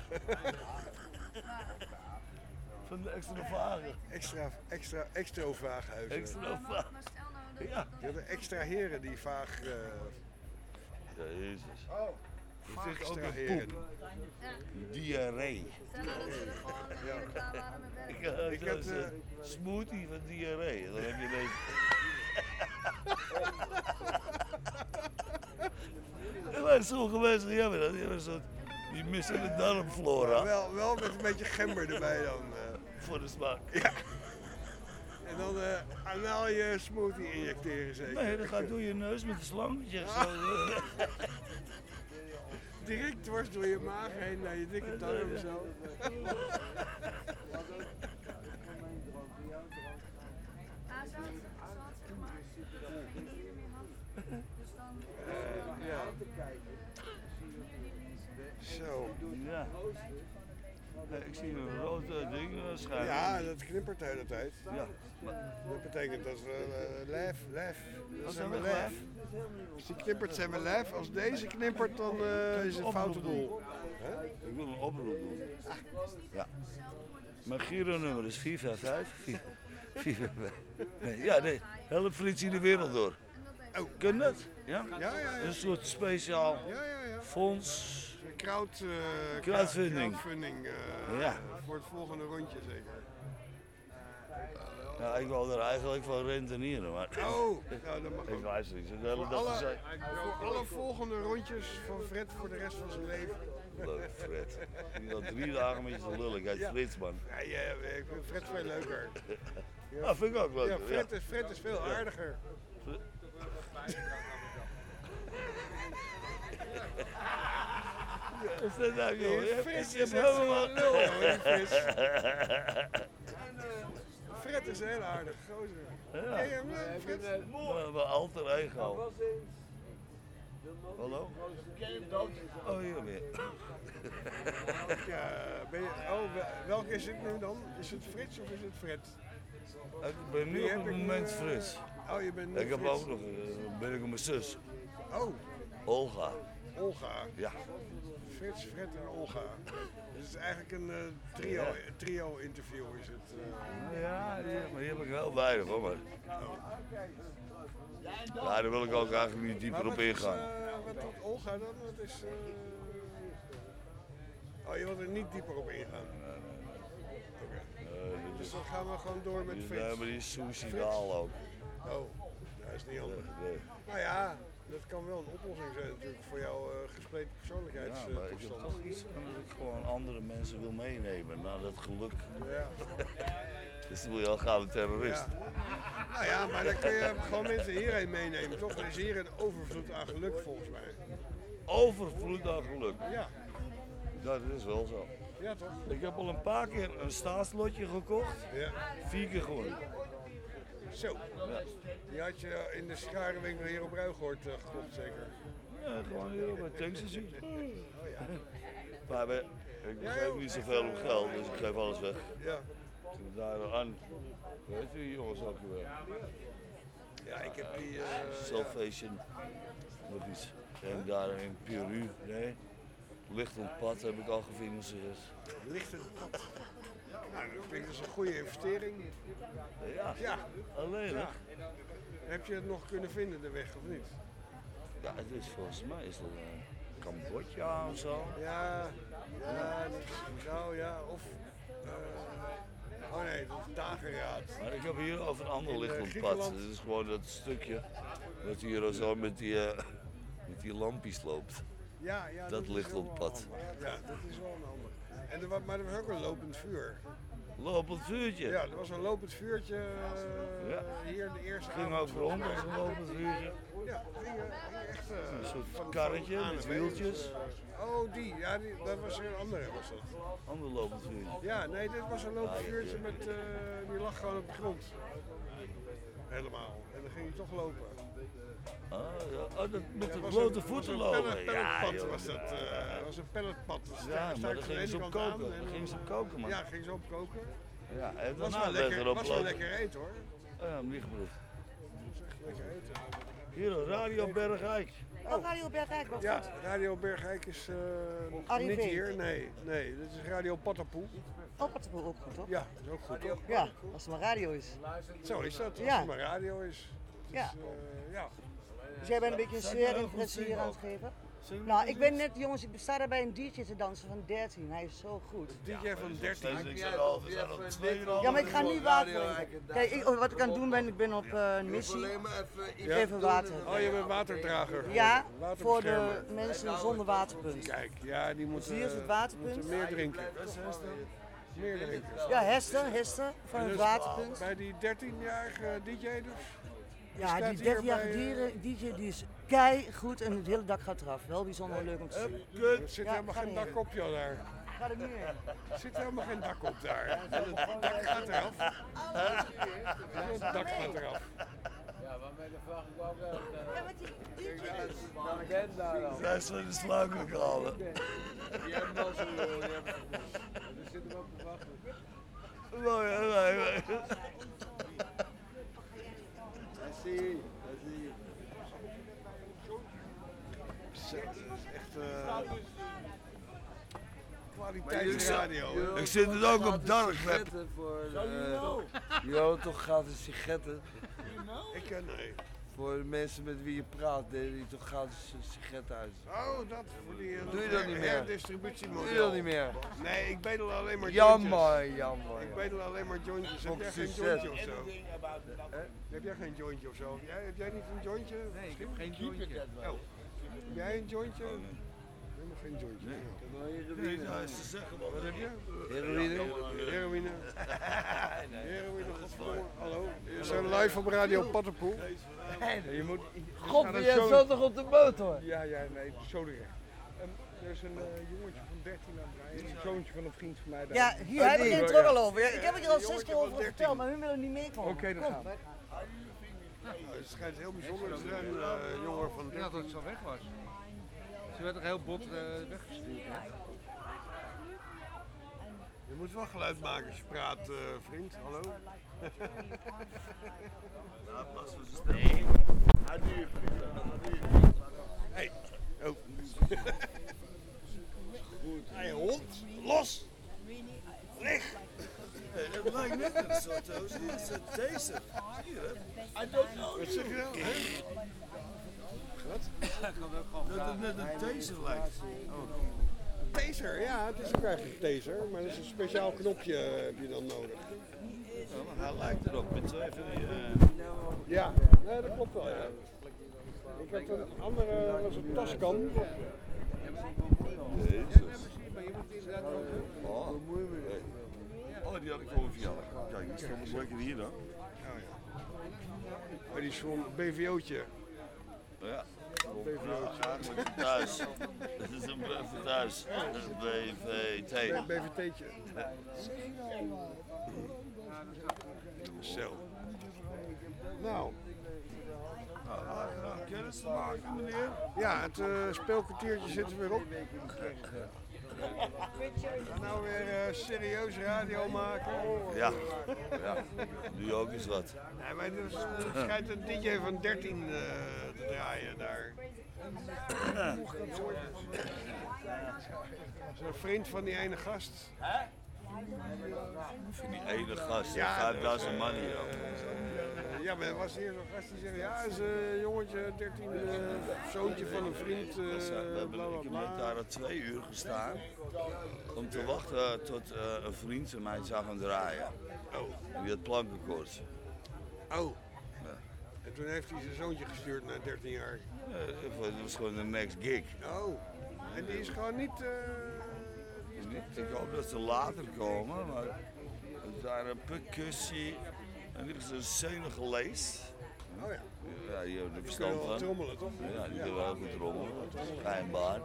Speaker 74: Van de extra vage.
Speaker 2: Extra, extra, extra vaaghuizen.
Speaker 74: Extra vaag. Ja.
Speaker 2: Je hebt extra heren die vaag... eh
Speaker 74: Ja, jezus.
Speaker 2: vaag
Speaker 74: Het is ook een poep. Diarree.
Speaker 2: Ja.
Speaker 74: Ik, uh,
Speaker 2: Ik heb,
Speaker 74: heb
Speaker 2: eh,
Speaker 74: smoothie van diarree. Dan heb je deze. <laughs> Ja, maar sommige mensen die hebben dat. Die hebben een soort. Die missen de darmflora.
Speaker 2: Wel, wel met een beetje gember erbij dan. eh.
Speaker 74: Voor de smaak.
Speaker 2: Ja. En dan eh anaal je smoothie injecteren zeker.
Speaker 74: Nee, dat gaat door je neus met een slangetje. Zo, eh. <laughs>
Speaker 2: direct dwars door je maag heen naar je dikke darm zo. Eh, <laughs> ja. Zo.
Speaker 74: Ja. Nee, ik zie een rood eh, ding eh, schuiven.
Speaker 2: Ja, dat knippert de hele tijd.
Speaker 74: Ja.
Speaker 2: Dat betekent dat we eh lef, lef. Dat
Speaker 74: Wat
Speaker 2: zijn we
Speaker 74: zijn we
Speaker 2: lef. Als die knippert zijn we lef. Als deze knippert dan eh, is het foute doel.
Speaker 74: Ik wil een oproep doen. Ja. Mijn Giro-nummer is 455. 455. Nee, ja, nee. Help politie de wereld door.
Speaker 2: Oh.
Speaker 74: Kun dat? Ja?
Speaker 2: Ja, ja, ja.
Speaker 74: Een soort speciaal
Speaker 2: Ja, ja, ja.
Speaker 74: fonds.
Speaker 2: Crowd, eh,
Speaker 74: Crowdfunding.
Speaker 2: crowdfunding eh,
Speaker 74: Ja.
Speaker 2: voor het volgende rondje zeker.
Speaker 74: Ja, ik wil er eigenlijk van rentenieren, maar...
Speaker 2: Oh, nou, dat mag <laughs>
Speaker 74: Ik
Speaker 2: ook.
Speaker 74: luister niet. De hele
Speaker 2: Voor
Speaker 74: dag
Speaker 2: alle, voor alle volgende rondjes van Fred voor de rest van zijn leven.
Speaker 74: Leuk, Fred. Ik al drie dagen met je te lullen. Ik heet
Speaker 2: Ja.
Speaker 74: Frits, man.
Speaker 2: Ja, ja, ik vind Fred veel leuker. <laughs>
Speaker 74: Ah, vind ik ook leuk.
Speaker 2: Ja, Fred,
Speaker 74: ja.
Speaker 2: Is, Fred is veel
Speaker 74: Ja.
Speaker 2: aardiger.
Speaker 74: Wat <laughs> is dit nou, joh? Je
Speaker 2: is
Speaker 74: helemaal-
Speaker 2: lul, die Frits. Fred is een heel aardig gozer.
Speaker 74: Ja.
Speaker 2: Je hem, eh, Frits?
Speaker 74: Mijn alter ego. Hallo? Oh, hier weer.
Speaker 2: Ja, ben je, oh, wel- welke is het nu dan? Is het Frits of is het Fred?
Speaker 74: Ik ben nu op
Speaker 2: heb
Speaker 74: het
Speaker 2: ik,
Speaker 74: moment
Speaker 2: eh,
Speaker 74: Frits.
Speaker 2: Oh, je bent nu
Speaker 74: Ik heb
Speaker 2: Frits.
Speaker 74: ook nog, eh, ben ik met mijn zus.
Speaker 2: Oh,
Speaker 74: Olga.
Speaker 2: Olga.
Speaker 74: Ja.
Speaker 2: Frits, Fred en Olga. Het is eigenlijk een eh, trio,
Speaker 74: Ja.
Speaker 2: trio interview is het. eh.
Speaker 74: Ja, die, maar die heb ik wel weinig hoor. Maar... Ja, daar wil ik ook eigenlijk niet dieper op
Speaker 2: is,
Speaker 74: ingaan.
Speaker 2: eh, wat doet Olga dan? Wat is, Oh, je wilt er niet dieper op ingaan?
Speaker 74: Dit
Speaker 2: Dus dan gaan we gewoon door met Frits.
Speaker 74: Nee, maar die is suicidaal ook.
Speaker 2: Oh, dat is niet handig.
Speaker 74: Nee.
Speaker 2: Nou ja, dat kan wel een oplossing zijn natuurlijk voor jouw eh, gespleten
Speaker 74: Ja,
Speaker 2: persoonlijkheidstoestand.
Speaker 74: maar ik heb toch iets van dat ik gewoon andere mensen wil meenemen naar dat geluk.
Speaker 2: Ja. <laughs>
Speaker 74: dus dan wil je al gauw een terrorist.
Speaker 2: Nou ja, maar dan kun je gewoon mensen hierheen meenemen, toch? Er is hier een overvloed aan geluk volgens mij.
Speaker 74: Overvloed aan geluk.
Speaker 2: Ja.
Speaker 74: Ja, dat is wel zo.
Speaker 2: Ja, toch?
Speaker 74: Ik heb al een paar keer een staatslotje gekocht.
Speaker 2: Ja.
Speaker 74: Vier keer gewonnen.
Speaker 2: Zo. Die had je in de sigarenwinkel hier op Ruigoort uh, gekocht, zeker?
Speaker 74: Ja, gewoon hier op het tankstation.
Speaker 2: Oh ja.
Speaker 74: Maar we, ik geef niet zoveel om geld, dus ik geef alles weg.
Speaker 2: Ja.
Speaker 74: Toen daar aan, weet je die jongens ook weer?
Speaker 2: Ja, ik heb die... eh,
Speaker 74: Salvation, nog iets. En daar in Peru, nee. Licht op het pad heb ik al gefinancierd.
Speaker 2: Licht in het pad. Nou, dat klinkt als een goede investering.
Speaker 74: Ja,
Speaker 2: Ja.
Speaker 74: alleen
Speaker 2: Ja. Heb je het nog kunnen vinden, de weg, of niet?
Speaker 74: Ja, het is volgens mij is dat eh, Cambodja of zo.
Speaker 2: Ja, ja, dat is, nou ja, of... eh, oh nee, dat is dageraad.
Speaker 74: Maar ik heb hier over een ander
Speaker 2: eh,
Speaker 74: op het pad. Het is gewoon dat stukje dat hier zo met die, met die lampjes loopt.
Speaker 2: Ja, ja,
Speaker 74: dat
Speaker 2: is
Speaker 74: ligt op het pad.
Speaker 2: Ja, dat is wel een ander. En er, wa- maar er was ook een lopend vuur.
Speaker 74: Lopend vuurtje.
Speaker 2: Ja, er was een lopend vuurtje eh,
Speaker 74: Ja.
Speaker 2: hier de eerste
Speaker 74: Ging
Speaker 2: avond.
Speaker 74: ook rond als een lopend vuurtje.
Speaker 2: Ja, ging, eh, ging echt... eh,
Speaker 74: Een soort
Speaker 2: van-
Speaker 74: karretje met wieltjes.
Speaker 2: Oh, die. Ja, die, dat was een andere was dat.
Speaker 74: Ander lopend vuurtje.
Speaker 2: Ja, nee, dit was een lopend
Speaker 74: ik,
Speaker 2: vuurtje met... die lag gewoon op de grond. Helemaal. En dan ging hij toch lopen.
Speaker 74: Ah, ja. Oh, dat met de blote
Speaker 2: een-
Speaker 74: voeten lopen.
Speaker 2: pellet-
Speaker 74: Ja, joh.
Speaker 2: was dat. Dat was een pelletpad. Dus
Speaker 74: Ja, maar
Speaker 2: de
Speaker 74: gingen ze op koken.
Speaker 2: en
Speaker 74: gingen ze
Speaker 2: dan-
Speaker 74: op koken, man.
Speaker 2: Ja, ging ze op koken.
Speaker 74: Ja, en
Speaker 2: was wel lekker, was wel lekker eten hoor.
Speaker 74: Oh ja, niet geproefd.
Speaker 2: Dat is echt lekker eten.
Speaker 74: Hier, Radio Bergijk.
Speaker 79: Oh, Radio Bergijk, wat
Speaker 2: Ja. Radio Bergijk is
Speaker 79: Arrivé.
Speaker 2: niet hier. Nee, nee, dit is Radio Patapoe.
Speaker 79: Oh, Patapoe ook goed, toch?
Speaker 2: Ja, dat is ook goed toch?
Speaker 79: Ja, als het maar radio is.
Speaker 2: Zo is dat, als
Speaker 79: Ja.
Speaker 2: het maar radio is. Het
Speaker 79: Ja.
Speaker 2: is, eh, ja.
Speaker 79: Dus jij bent een beetje een
Speaker 74: er
Speaker 79: sfeer in aan het geven? Nou, ik ben net, jongens, ik sta daar bij een DJ te dansen van 13. Hij is zo goed.
Speaker 2: DJ van 13.
Speaker 74: Ik zeg al, we zijn al tweeënhalf
Speaker 79: Ja, maar ik ga nu water drinken. Kijk, ik, wat ik aan het doen ben, ik ben op eh, een missie.
Speaker 2: Ja.
Speaker 79: Even water.
Speaker 2: Oh, je bent waterdrager.
Speaker 79: Ja, voor de mensen zonder waterpunt.
Speaker 2: Kijk, ja, die moeten,
Speaker 79: Dus hier is het waterpunt.
Speaker 2: moeten meer drinken. Meer drinken.
Speaker 79: Ja, Hester, Hester van het
Speaker 2: dus
Speaker 79: waterpunt.
Speaker 2: Bij die 13-jarige DJ dus.
Speaker 79: Ja, die
Speaker 2: hier
Speaker 79: 13-jarige
Speaker 2: bij, eh,
Speaker 79: dieren- DJ die is kei goed en het hele dak gaat eraf. Wel bijzonder leuk om te zien.
Speaker 2: Er zit
Speaker 79: Ja,
Speaker 2: helemaal geen
Speaker 79: niet
Speaker 2: dak op, joh, daar.
Speaker 79: Ga er meer.
Speaker 2: Er zit helemaal geen dak op daar. Het dak gaat eraf. Het dak gaat eraf.
Speaker 71: Ja, waarmee de vraag ik wel
Speaker 79: Ja,
Speaker 71: ben daar dan.
Speaker 76: Zij zijn de sluik ook halen.
Speaker 71: Die hebben wel zo, joh. Die hebben Er zitten wel op te wachten.
Speaker 76: Mooi,
Speaker 71: je. Daar zie je.
Speaker 2: Zo, dat is echt eh kwaliteitsradio. hè?
Speaker 76: Ik zit er ook op dark web.
Speaker 71: Sigaretten voor. eh,
Speaker 76: Jo, toch gratis sigaretten.
Speaker 2: Ik ken nee.
Speaker 76: Voor de mensen met wie je praat, deden die toch gratis sigaretten uit.
Speaker 2: Oh, dat voor die eh,
Speaker 76: Doe je dat niet meer? Doe je dat niet meer?
Speaker 2: Nee, ik bedel alleen maar
Speaker 76: Jammer,
Speaker 2: jointjes.
Speaker 76: jammer.
Speaker 2: Ik bedel alleen maar jointjes. Heb jij geen jointje of zo? Heb jij geen jointje of zo? Jij, heb jij niet een jointje? Nee, ik heb geen jointje. Oh. Heb jij een jointje? Helemaal geen jointje.
Speaker 76: Nee, nou, ze zeggen wel.
Speaker 2: Wat heb je?
Speaker 76: Heroïne.
Speaker 2: Heroïne. <laughs> Heroïne, godverdomme. Hallo. We zijn live op Radio Pattenpoel. Je moet...
Speaker 76: God, jij zat toch op de motor?
Speaker 2: Ja, ja, nee, sorry. er is een eh, jongetje van 13 aan het rijden, een zoontje van een vriend van mij. daar.
Speaker 79: Ja, hier hebben we geen truggle over. Ja, Ik heb het je al zes keer over verteld, maar hun willen niet meekomen.
Speaker 2: Oké, dan
Speaker 79: Kom.
Speaker 2: gaan we. Het schijnt heel bijzonder te zijn, eh jongen van
Speaker 72: Ik dacht dat het zo weg was. Ze werd er heel bot eh, weggestuurd. Hè?
Speaker 2: Je moet wel geluid maken als je praat, eh, vriend. Hallo? <laughs>
Speaker 74: Nee.
Speaker 2: Hey. Oh. <laughs> Hey, hond, los!
Speaker 74: Het lijkt net een soort een soort deze. Zie je dat? I don't know.
Speaker 2: Wat zeg je nou? Wat?
Speaker 74: Dat het net een taser lijkt.
Speaker 2: Taser, ja, het is ook eigenlijk een taser, maar dat is een speciaal knopje eh, heb je dan nodig.
Speaker 74: Hij lijkt erop met twee van die. eh,
Speaker 2: Ja, nee, dat klopt wel, ja. Ik heb een andere, was een taskan.
Speaker 74: Oh. Oh, die had ik gewoon via. Kijk, die stond dus lekker hier dan.
Speaker 2: Oh ja. Maar die is zo'n BVO'tje.
Speaker 74: Ja.
Speaker 2: BVO'tje.
Speaker 74: Ja, eigenlijk thuis. Dat is een even thuis. Dat is een BVT.
Speaker 2: BVT'tje. Zo. Nou.
Speaker 74: Kennis te maken, meneer?
Speaker 2: Ja, het eh, speelkwartiertje zit er weer op. We gaan nou weer eh, serieus radio maken.
Speaker 74: Ja. ja. Nu ook eens wat.
Speaker 2: Nee, maar er er schijnt een DJ van 13 eh, te draaien daar. Dat is een vriend van die ene gast.
Speaker 74: Van die ene gast,
Speaker 2: Ja,
Speaker 74: 5000 man hier.
Speaker 2: Eh, ja, maar er was hier zo'n gast die zei, ja, is een jongetje, 13, eh, zoontje van een vriend, eh,
Speaker 74: We hebben, daar al twee uur gestaan om te wachten tot eh, een vriend van mij zou gaan draaien.
Speaker 2: Oh.
Speaker 74: Die had plankenkoorts.
Speaker 2: Oh. En toen heeft hij zijn zoontje gestuurd na 13 jaar.
Speaker 74: Eh, dat was gewoon de next gig.
Speaker 2: Oh. En die is gewoon niet... eh, niet
Speaker 74: Ik hoop dat ze later komen, maar er is daar een percussie en dit is een Senegalees.
Speaker 2: Oh ja.
Speaker 74: Ja, die hebben er verstand van.
Speaker 2: trommelen, toch?
Speaker 74: Ja, die kunnen wel goed trommelen, schijnbaar.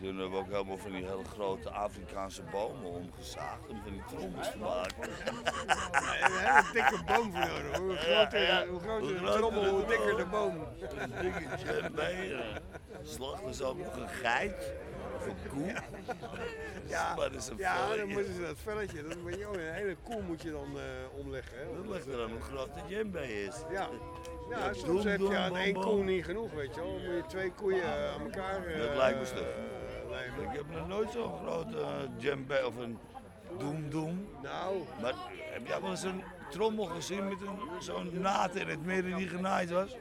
Speaker 74: Toen hebben we ook helemaal van die hele grote Afrikaanse bomen omgezaagd om van die trommels te maken.
Speaker 2: Nee, een hele dikke boom voor nodig. Hoe groter, hoe groter de trommel, hoe dikker de boom.
Speaker 74: Een mee. Slachten ze ook nog een geit of een koe.
Speaker 2: Ja,
Speaker 74: Maar dat is een
Speaker 2: ja dan
Speaker 74: velletje.
Speaker 2: moeten ze dat velletje, dat ook- een hele koe moet je dan eh, omleggen. Hè?
Speaker 74: Dat ligt er aan hoe groot de djembe is.
Speaker 2: Ja. Ja,
Speaker 74: Ja,
Speaker 2: soms
Speaker 74: doem,
Speaker 2: heb
Speaker 74: doem,
Speaker 2: je aan één koe niet genoeg, weet je wel. Dan moet je twee koeien eh, aan elkaar eh,
Speaker 74: Dat lijkt me stuk.
Speaker 2: eh, lijmen.
Speaker 74: Ik heb nog nooit zo'n grote uh, of een doem doem.
Speaker 2: Nou.
Speaker 74: Maar heb jij wel eens een trommel gezien met een, zo'n naad in het midden die genaaid was?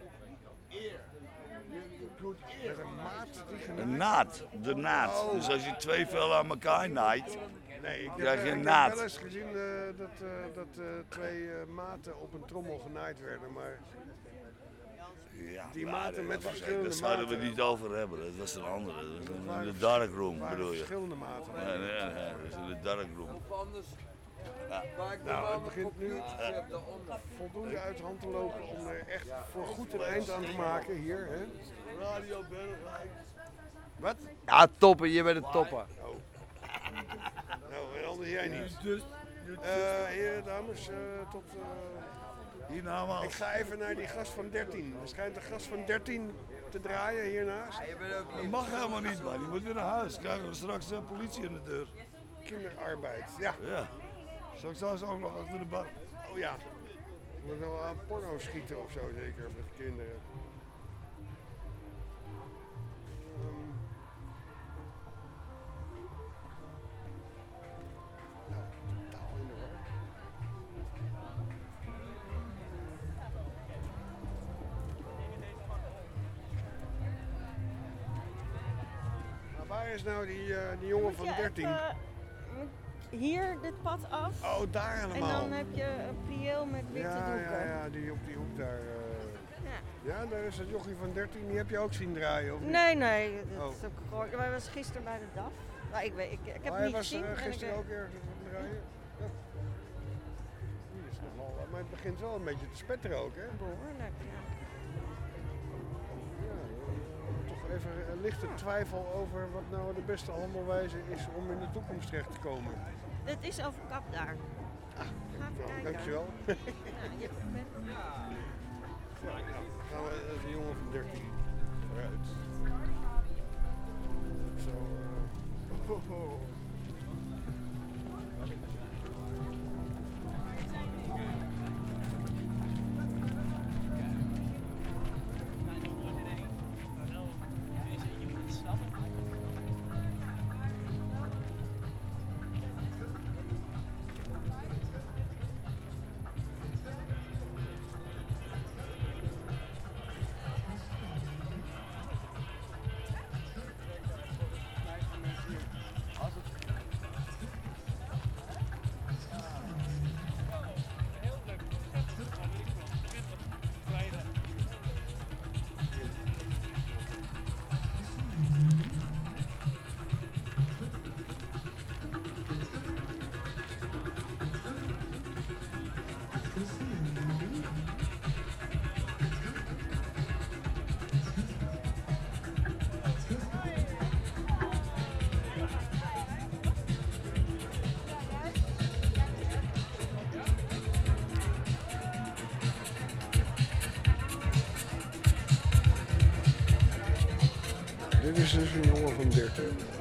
Speaker 2: Een
Speaker 74: naad, de naad. Dus als je twee vellen aan elkaar naait,
Speaker 2: Nee, ik heb,
Speaker 74: krijg je een
Speaker 2: ik
Speaker 74: naad.
Speaker 2: heb wel eens gezien eh, dat, eh, dat eh, twee maten op een trommel genaaid werden, maar
Speaker 74: Ja,
Speaker 2: die
Speaker 74: maar
Speaker 2: maten met verschillende
Speaker 74: Daar zouden we niet over hebben, dat was een andere. Dat was in de dark room bedoel je?
Speaker 2: verschillende maten.
Speaker 74: Nee, nee, nee, dat is in de dark room.
Speaker 2: Nou, het begint nu voldoende uit de hand te lopen om er echt voor goed een eind aan te maken hier. Hè?
Speaker 74: Radio.
Speaker 2: Wat?
Speaker 76: Ja, toppen, je bent een topper.
Speaker 2: Nou, en anders jij niet.
Speaker 74: Dus,
Speaker 2: Eh heren, dames, eh, tot... eh,
Speaker 74: Hierna
Speaker 2: Ik ga even naar die gast van 13. Er schijnt een gast van 13 te draaien hiernaast.
Speaker 74: Dat mag helemaal niet, man. Die moet weer naar huis. Krijgen we straks de politie in de deur.
Speaker 2: Kinderarbeid, ja.
Speaker 74: Ja. Straks staan ze ook nog achter de bar.
Speaker 2: Oh ja. We moeten wel aan porno schieten of zo zeker met kinderen. Ehm. Nou, totaal in de war. Maar waar is nou die, eh, die jongen van
Speaker 14: Moet je
Speaker 2: 13?
Speaker 14: Hier dit pad af.
Speaker 2: Oh, daar
Speaker 14: En
Speaker 2: helemaal.
Speaker 14: dan heb je een prieel met witte
Speaker 2: ja,
Speaker 14: doeken.
Speaker 2: ja, ja, die op die hoek daar. eh.
Speaker 14: Ja.
Speaker 2: ja, daar is dat jochie van 13. Die heb je ook zien draaien, of niet?
Speaker 14: Nee, nee, dat
Speaker 2: Oh.
Speaker 14: is ook was gisteren bij de DAF. Nou, ik, weet, ik, ik heb
Speaker 2: Maar
Speaker 14: het
Speaker 2: hij
Speaker 14: niet
Speaker 2: was
Speaker 14: gezien.
Speaker 2: eh,
Speaker 14: en ik
Speaker 2: gisteren ook ergens het draaien. Ja. Die is nogal, maar het begint wel een beetje te spetteren ook, hè?
Speaker 14: Behoorlijk, ja.
Speaker 2: Ja, eh, toch even een lichte twijfel over wat nou de beste handelwijze is om in de toekomst terecht te komen.
Speaker 14: Het is over kap daar. Ga even
Speaker 2: Nou,
Speaker 14: kijken.
Speaker 2: dankjewel.
Speaker 14: Ja, <laughs> je bent...
Speaker 2: Ja, nou, dan gaan we een jongen van 13 vooruit. Zo. eh, <laughs> ho, ho. Een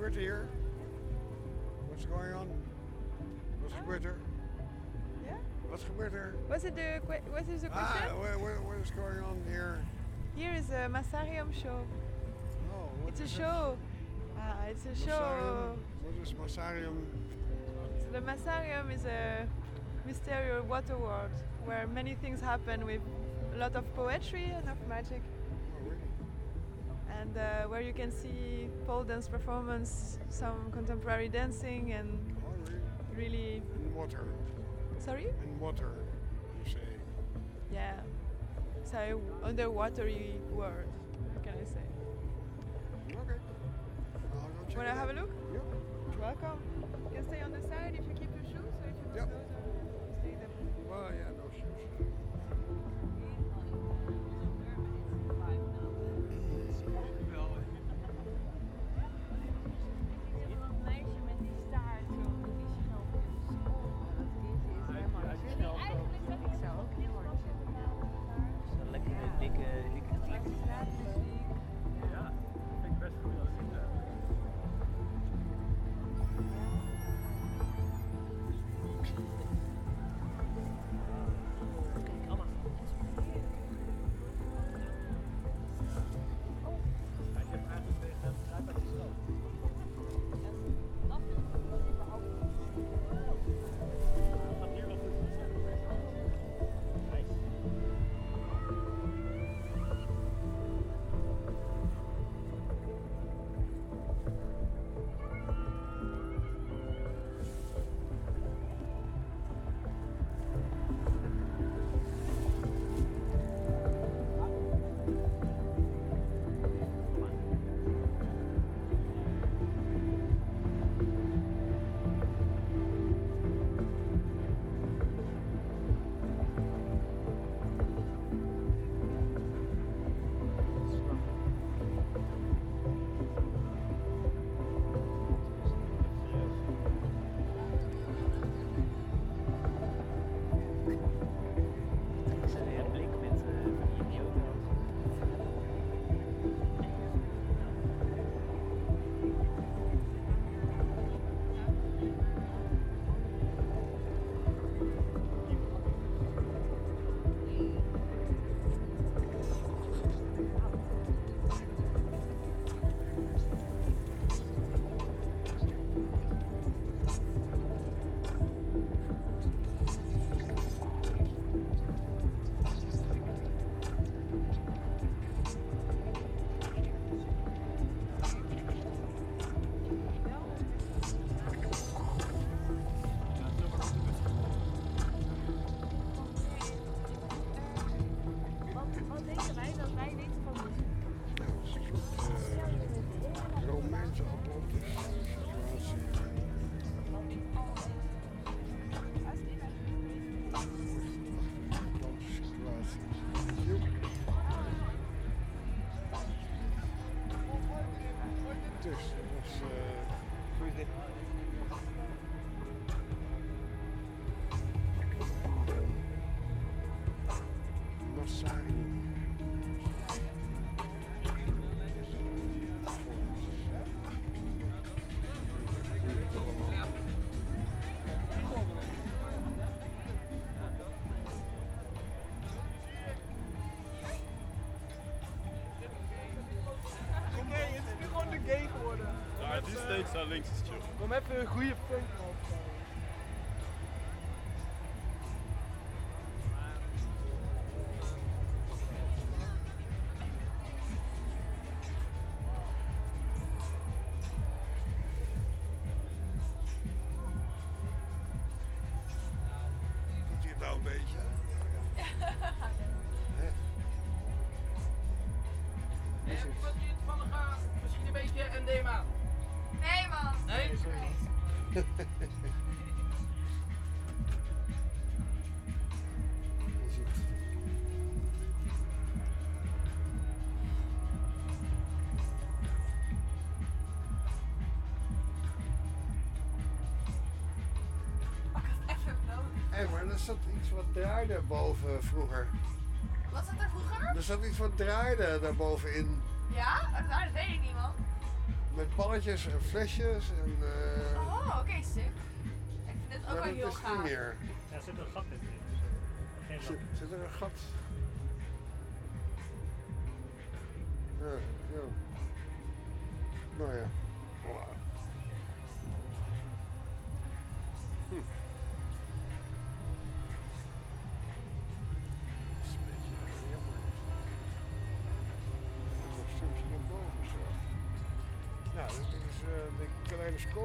Speaker 2: er? What's going on? Wat gebeurt er?
Speaker 80: Yeah?
Speaker 2: Wat gebeurt er?
Speaker 80: What's it the what is the
Speaker 2: Ah,
Speaker 80: question?
Speaker 2: what, what, what is going on here?
Speaker 80: Here is a Masarium show.
Speaker 2: Oh, what
Speaker 80: it's a
Speaker 2: is
Speaker 80: show. Ah, it's a show.
Speaker 2: What is Masarium?
Speaker 80: So the Masarium is a mysterious water world where many things happen with a lot of poetry and of magic. And uh, where you can see pole dance performance, some contemporary dancing, and really.
Speaker 2: In water.
Speaker 80: Sorry?
Speaker 2: In water, you say.
Speaker 80: Yeah. So underwatery world. What can I say?
Speaker 2: Okay.
Speaker 80: Wanna have a look? Yeah. Welcome. You can stay on the side if you keep your shoes, or if you
Speaker 2: Yep.
Speaker 80: close them, stay there.
Speaker 2: Well, yeah, no shoes.
Speaker 19: Daar links is.
Speaker 8: Kom even een goede
Speaker 2: Hé, maar er zat iets wat draaide boven vroeger.
Speaker 7: Wat zat er vroeger?
Speaker 2: Er zat iets wat draaide daarbovenin.
Speaker 7: Ja? Nou, dat weet ik niet man.
Speaker 2: Met balletjes en flesjes en... eh
Speaker 7: Oh, oké, sick. Ik vind dit ook wel heel gaaf.
Speaker 2: niet meer.
Speaker 81: Ja, er zit een gat in. Geen
Speaker 2: Zit, zit er een gat?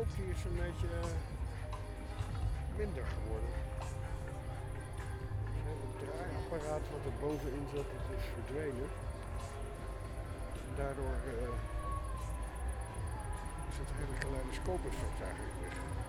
Speaker 2: Kaleidoscoop die is een beetje eh, minder geworden. En het draaiapparaat wat er bovenin zat, dat is verdwenen. En daardoor eh, is het hele kaleidoscoop-effect eigenlijk weg.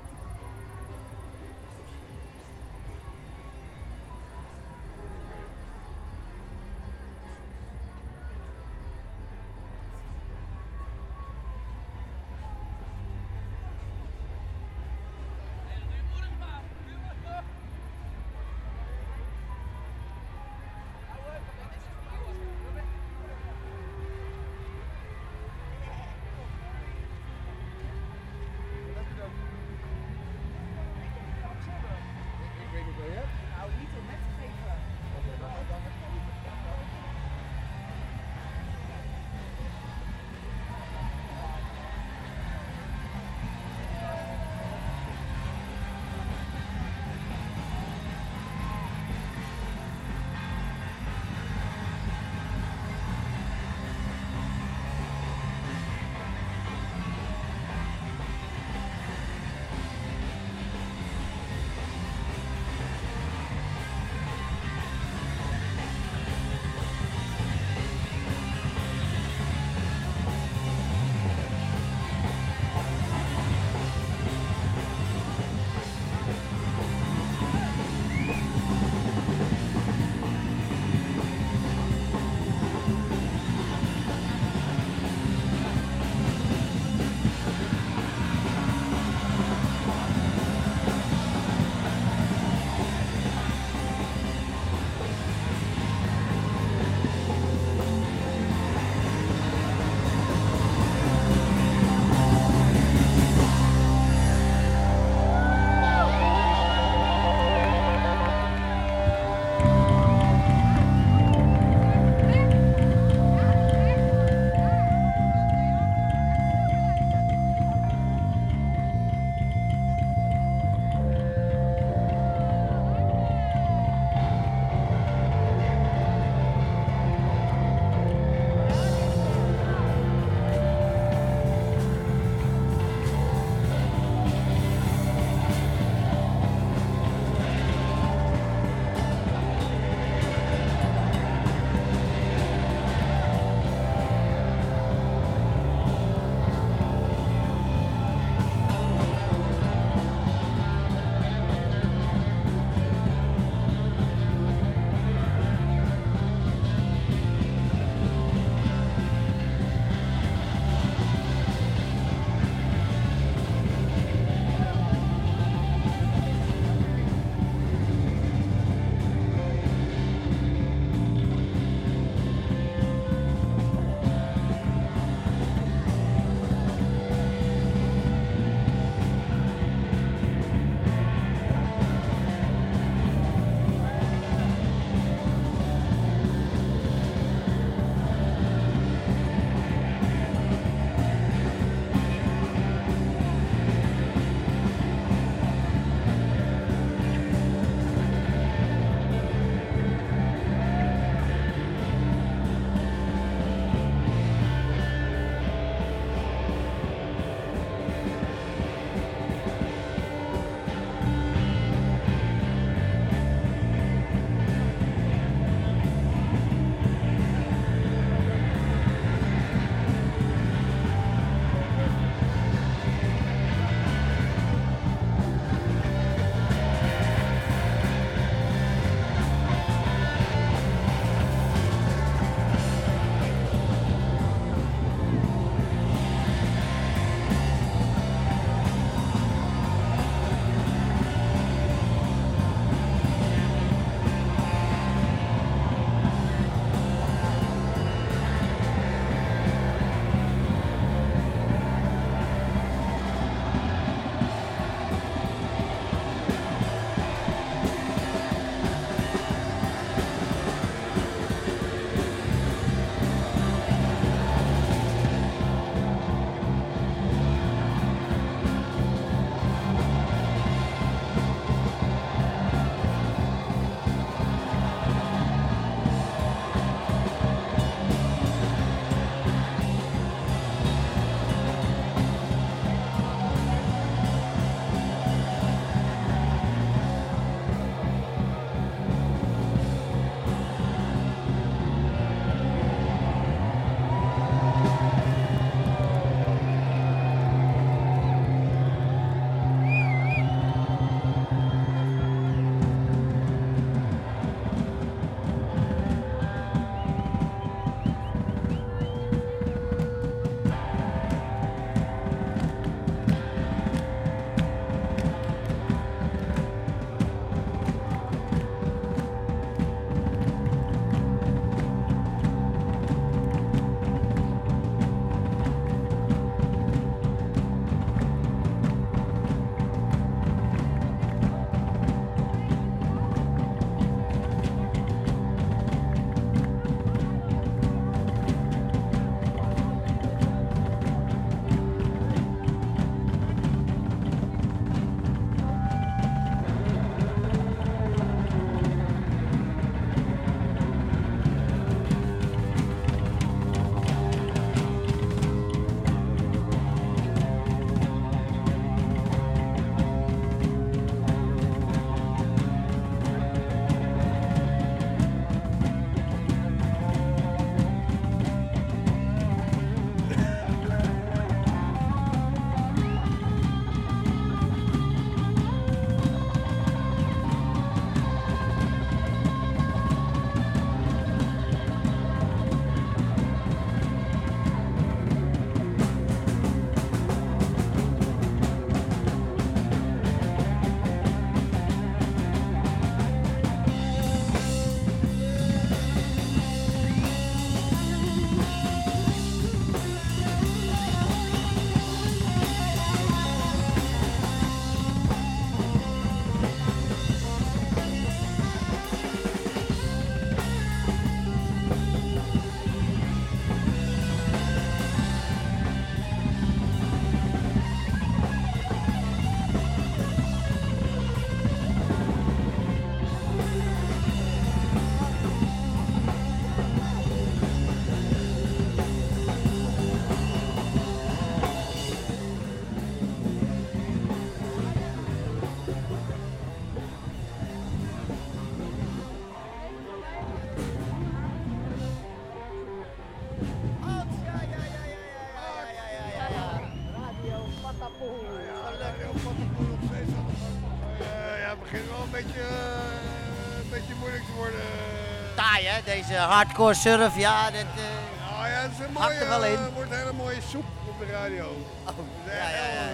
Speaker 82: Hardcore surf, ja, dat... eh,
Speaker 2: Nou ja, het is een
Speaker 82: hakt
Speaker 2: mooie,
Speaker 82: er wel in.
Speaker 2: eh, wordt een hele mooie soep op de radio.
Speaker 82: Oh, ja, ja.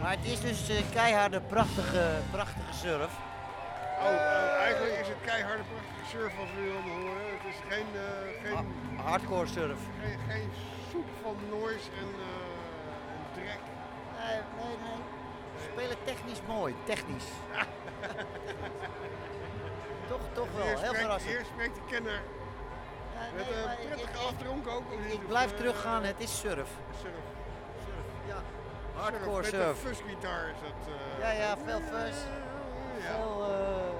Speaker 82: Maar het is dus eh, keiharde, prachtige, prachtige surf.
Speaker 2: Oh, eh, eigenlijk is het keiharde prachtige surf als we willen horen. Het is geen, eh, geen,
Speaker 82: Hardcore surf.
Speaker 2: geen, geen soep van noise en, eh, en drek.
Speaker 82: Nee, nee, nee. Ze spelen technisch mooi, technisch. <laughs>
Speaker 2: Hier spreekt- de kenner. Met
Speaker 82: nee,
Speaker 2: een
Speaker 82: maar ik-
Speaker 2: prettige
Speaker 82: ik-
Speaker 2: afdronk ook.
Speaker 82: Ik
Speaker 2: Of,
Speaker 82: blijf
Speaker 2: eh,
Speaker 82: teruggaan, het is surf.
Speaker 2: Surf.
Speaker 82: Ja, hardcore
Speaker 2: Met
Speaker 82: surf.
Speaker 2: een fuzzgitaar is dat. eh,
Speaker 82: Ja, ja, veel fuzz.
Speaker 2: Ja.
Speaker 82: Veel eh,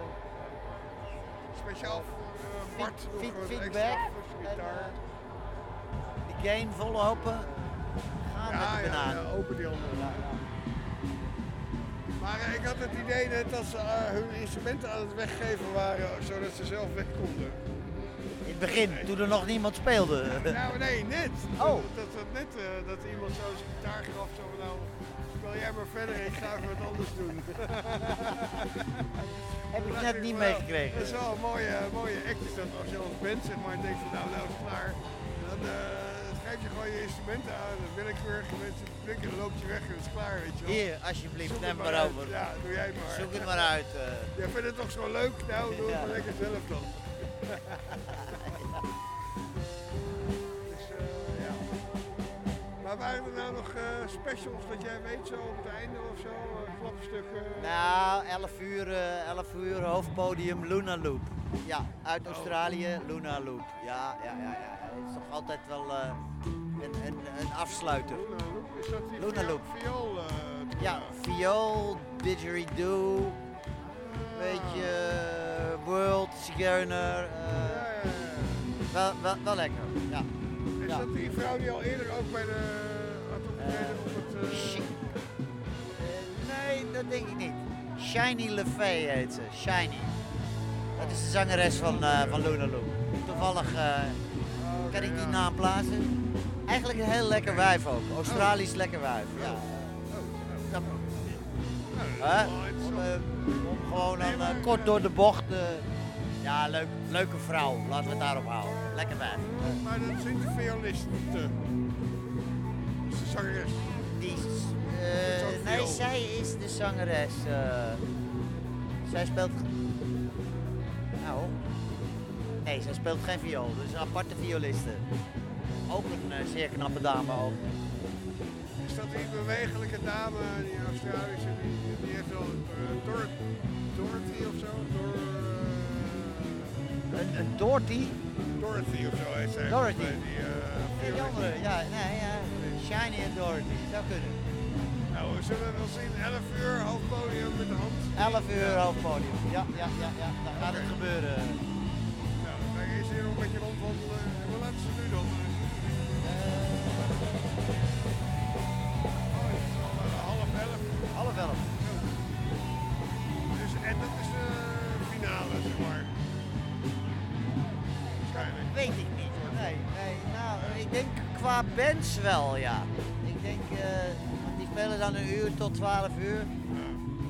Speaker 2: Speciaal voor Bart.
Speaker 82: feed-
Speaker 2: een
Speaker 82: feedback.
Speaker 2: fuzzgitaar.
Speaker 82: de gain vol open. Gaan met
Speaker 2: Ja,
Speaker 82: de
Speaker 2: ja,
Speaker 82: banaan.
Speaker 2: ja, open allemaal. Maar eh, ik had het idee net dat ze eh, hun instrumenten aan het weggeven waren, zodat ze zelf weg konden.
Speaker 82: In het begin, toen er nog niemand speelde.
Speaker 2: Nou, nee, net.
Speaker 82: Oh.
Speaker 2: Dat, dat, dat net eh, dat iemand zo zijn gitaar gaf, zo van nou, speel jij maar verder, ik ga even wat anders doen. <laughs>
Speaker 82: Heb ik net niet
Speaker 2: nou,
Speaker 82: meegekregen.
Speaker 2: Dat is wel een mooie, mooie act is dat als je als band zeg maar denkt van nou, nou klaar. Dan geef je gewoon je instrumenten aan, dan willekeurig mensen prikken, dan loop je weg en het is klaar, weet je wel.
Speaker 82: Hier, alsjeblieft, neem maar over.
Speaker 2: Ja, doe jij maar.
Speaker 82: Zoek het maar uit. eh.
Speaker 2: Jij vindt het toch zo leuk? Nou, doe het maar lekker zelf dan. <laughs> Dus, eh, ja. Maar waren er nou nog eh, specials dat jij weet zo op het einde of zo? Uh, klapstukken?
Speaker 82: Nou, 11 uur, eh, 11 uur hoofdpodium Luna Loop. Ja, uit Australië, Luna Loop. Ja, ja, ja, ja. Het is toch altijd wel eh, een, een, een afsluiter.
Speaker 2: Luna Loop, is dat die
Speaker 82: Luna
Speaker 2: viool-
Speaker 82: Loop.
Speaker 2: viool? eh,
Speaker 82: Ja, viool, didgeridoo, beetje eh, world, zigeuner. eh, wel, wel, wel lekker, ja.
Speaker 2: Is
Speaker 82: ja.
Speaker 2: dat die vrouw die al eerder ook bij de had op het... eh,
Speaker 82: Nee, dat denk ik niet. Shiny LeFay heet ze, Shiny. Dat is de zangeres van, eh van Luna Loop. Toevallig eh, kan ik die naam plaatsen. Eigenlijk een heel lekker wijf ook. Australisch lekker wijf. Ja. Ja. Hè? Om, eh, om gewoon dan eh, kort door de bocht. eh, ja, leuk, leuke vrouw. Laten we het daarop houden. Lekker wijf.
Speaker 2: Maar dat zijn de violisten. Dat is de zangeres.
Speaker 82: Die, nee, zij is de zangeres. zij speelt. Nou. Nee, zij speelt geen viool. Dus een aparte violiste. Ook een eh, zeer knappe dame ook.
Speaker 2: Is dat die bewegelijke dame, die Australische, die, die heeft wel uh, Dor Dorothy of zo? Dor,
Speaker 82: Een, een Dorothy?
Speaker 2: Dorothy of zo heet zij.
Speaker 82: Dorothy.
Speaker 2: Die, eh,
Speaker 82: Die andere, ja, nee, ja. Shiny en Dorothy, zou kunnen.
Speaker 2: Nou, we zullen wel zien. 11 uur, hoofdpodium met de hand.
Speaker 82: 11 uur hoofdpodium. Ja, ja, ja, ja. Dan gaat het gebeuren.
Speaker 2: Een beetje rondwandelen. En hoe laat is het nu dan? Oh, het is al, eh, half elf.
Speaker 82: Half elf.
Speaker 2: Dus, en dat is de finale, zeg maar. Waarschijnlijk.
Speaker 82: Weet ik niet. Nee, nee. Nou, ik denk qua bands wel, ja. Ik denk, want die spelen dan een uur tot 12 uur.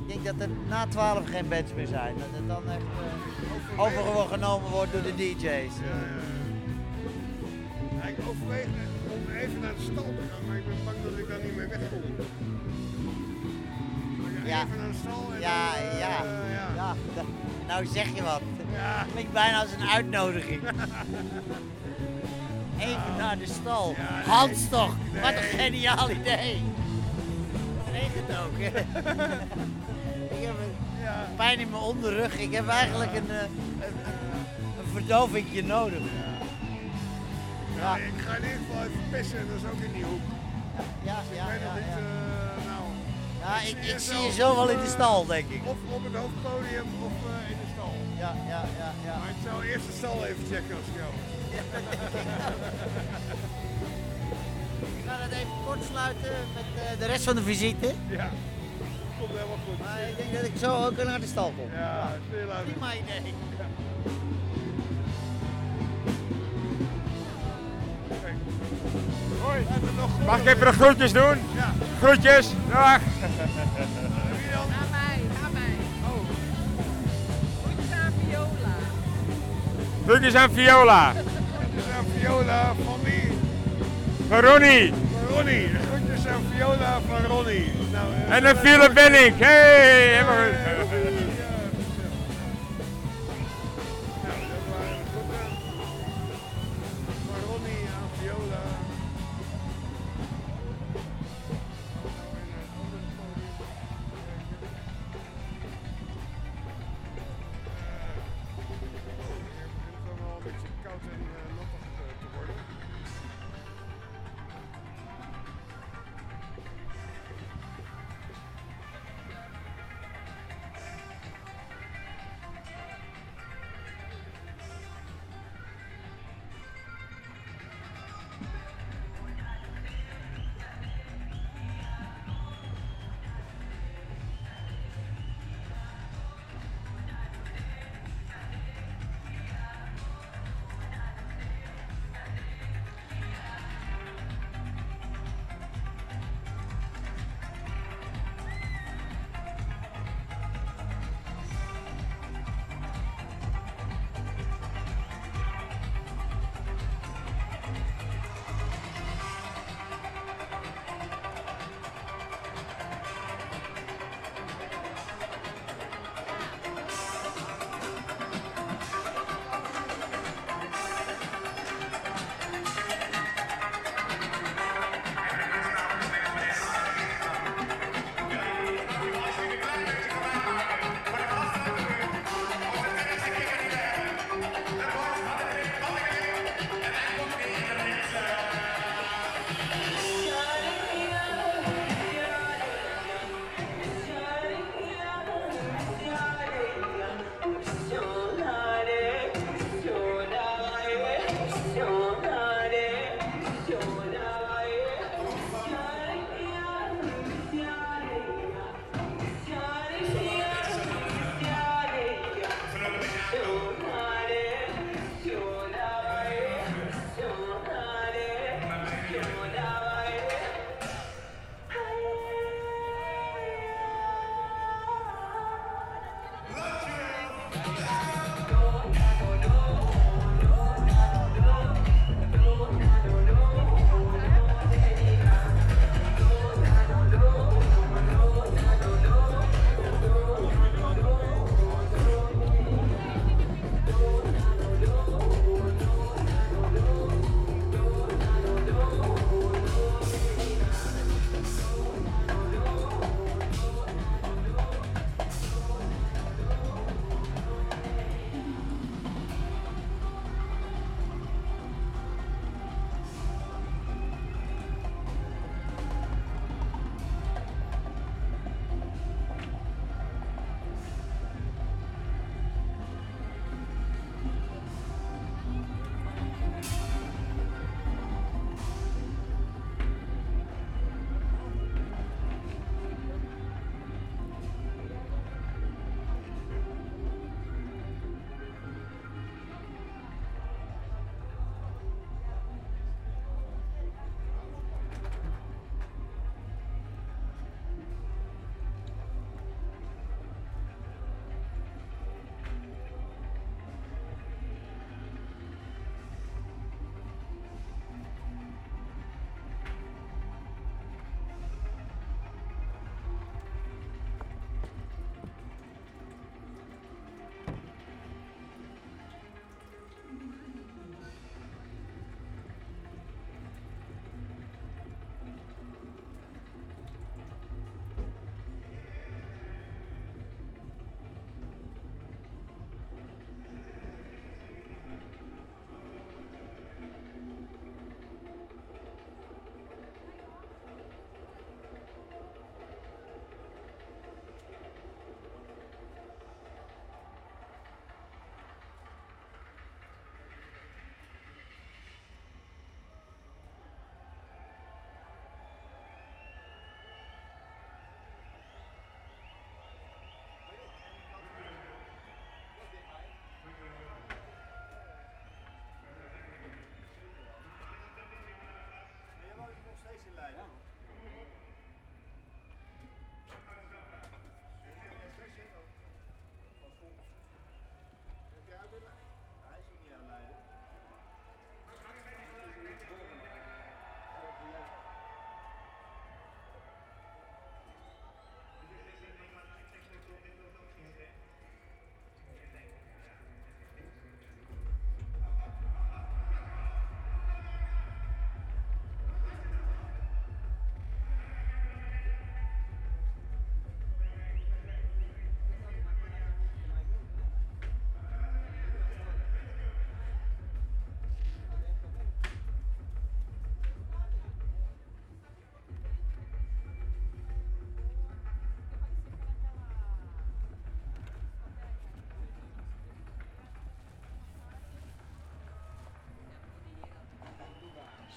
Speaker 82: Ik denk dat er na 12 geen bands meer zijn. Dat het dan echt overgenomen wordt door de DJ's.
Speaker 2: Ja, ik overweeg om even naar de stal te gaan, maar ik ben bang dat ik daar niet mee wegkom.
Speaker 82: Ja.
Speaker 2: Even naar de stal en
Speaker 82: Ja,
Speaker 2: dan, eh,
Speaker 82: ja.
Speaker 2: ja.
Speaker 82: ja. Nou zeg je wat. Klinkt bijna als een uitnodiging. <laughs> Even naar de stal. Hans toch, wat een geniaal idee. Regent ook, hè? <laughs> ik pijn in mijn onderrug. Ik heb eigenlijk een, eh, een, een verdovingje nodig.
Speaker 2: Ja, ik ga in ieder geval even pissen en dat is ook in die hoek.
Speaker 82: Ja,
Speaker 2: Dus ik
Speaker 82: ja, ja,
Speaker 2: niet, eh, nou...
Speaker 82: Ja, ik, ik zie je zo wel in de stal, denk ik.
Speaker 2: Of op het hoofdpodium of eh, in de stal.
Speaker 82: Ja, ja, ja, ja.
Speaker 2: Maar ik zou eerst de stal even checken als ik jou. <laughs>
Speaker 82: Ik ga het even kort sluiten met de rest van de visite.
Speaker 2: Ja, komt helemaal goed.
Speaker 82: Maar ik denk dat ik zo ook naar de stal kom.
Speaker 2: Ja, stil uit.
Speaker 82: Prima idee.
Speaker 83: Hoi.
Speaker 2: Mag ik even de groetjes doen?
Speaker 83: Ja.
Speaker 2: Groetjes, dag.
Speaker 48: Aan mij, aan mij. Oh. Groetjes aan Viola.
Speaker 2: Groetjes aan Viola.
Speaker 83: Groetjes aan Viola van wie?
Speaker 2: Van Ronnie.
Speaker 83: Van Ronnie. Groetjes aan Viola van Ronnie. Nou, eh,
Speaker 2: En een Philip Benning. Hey,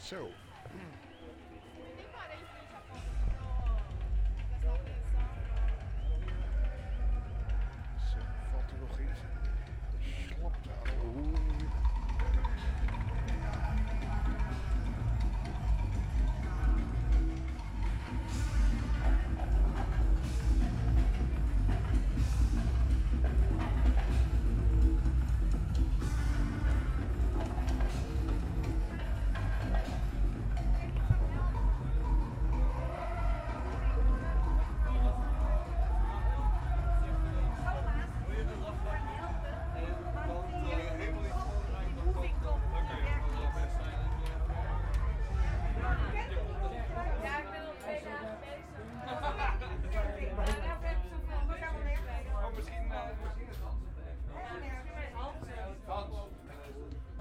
Speaker 2: Zo.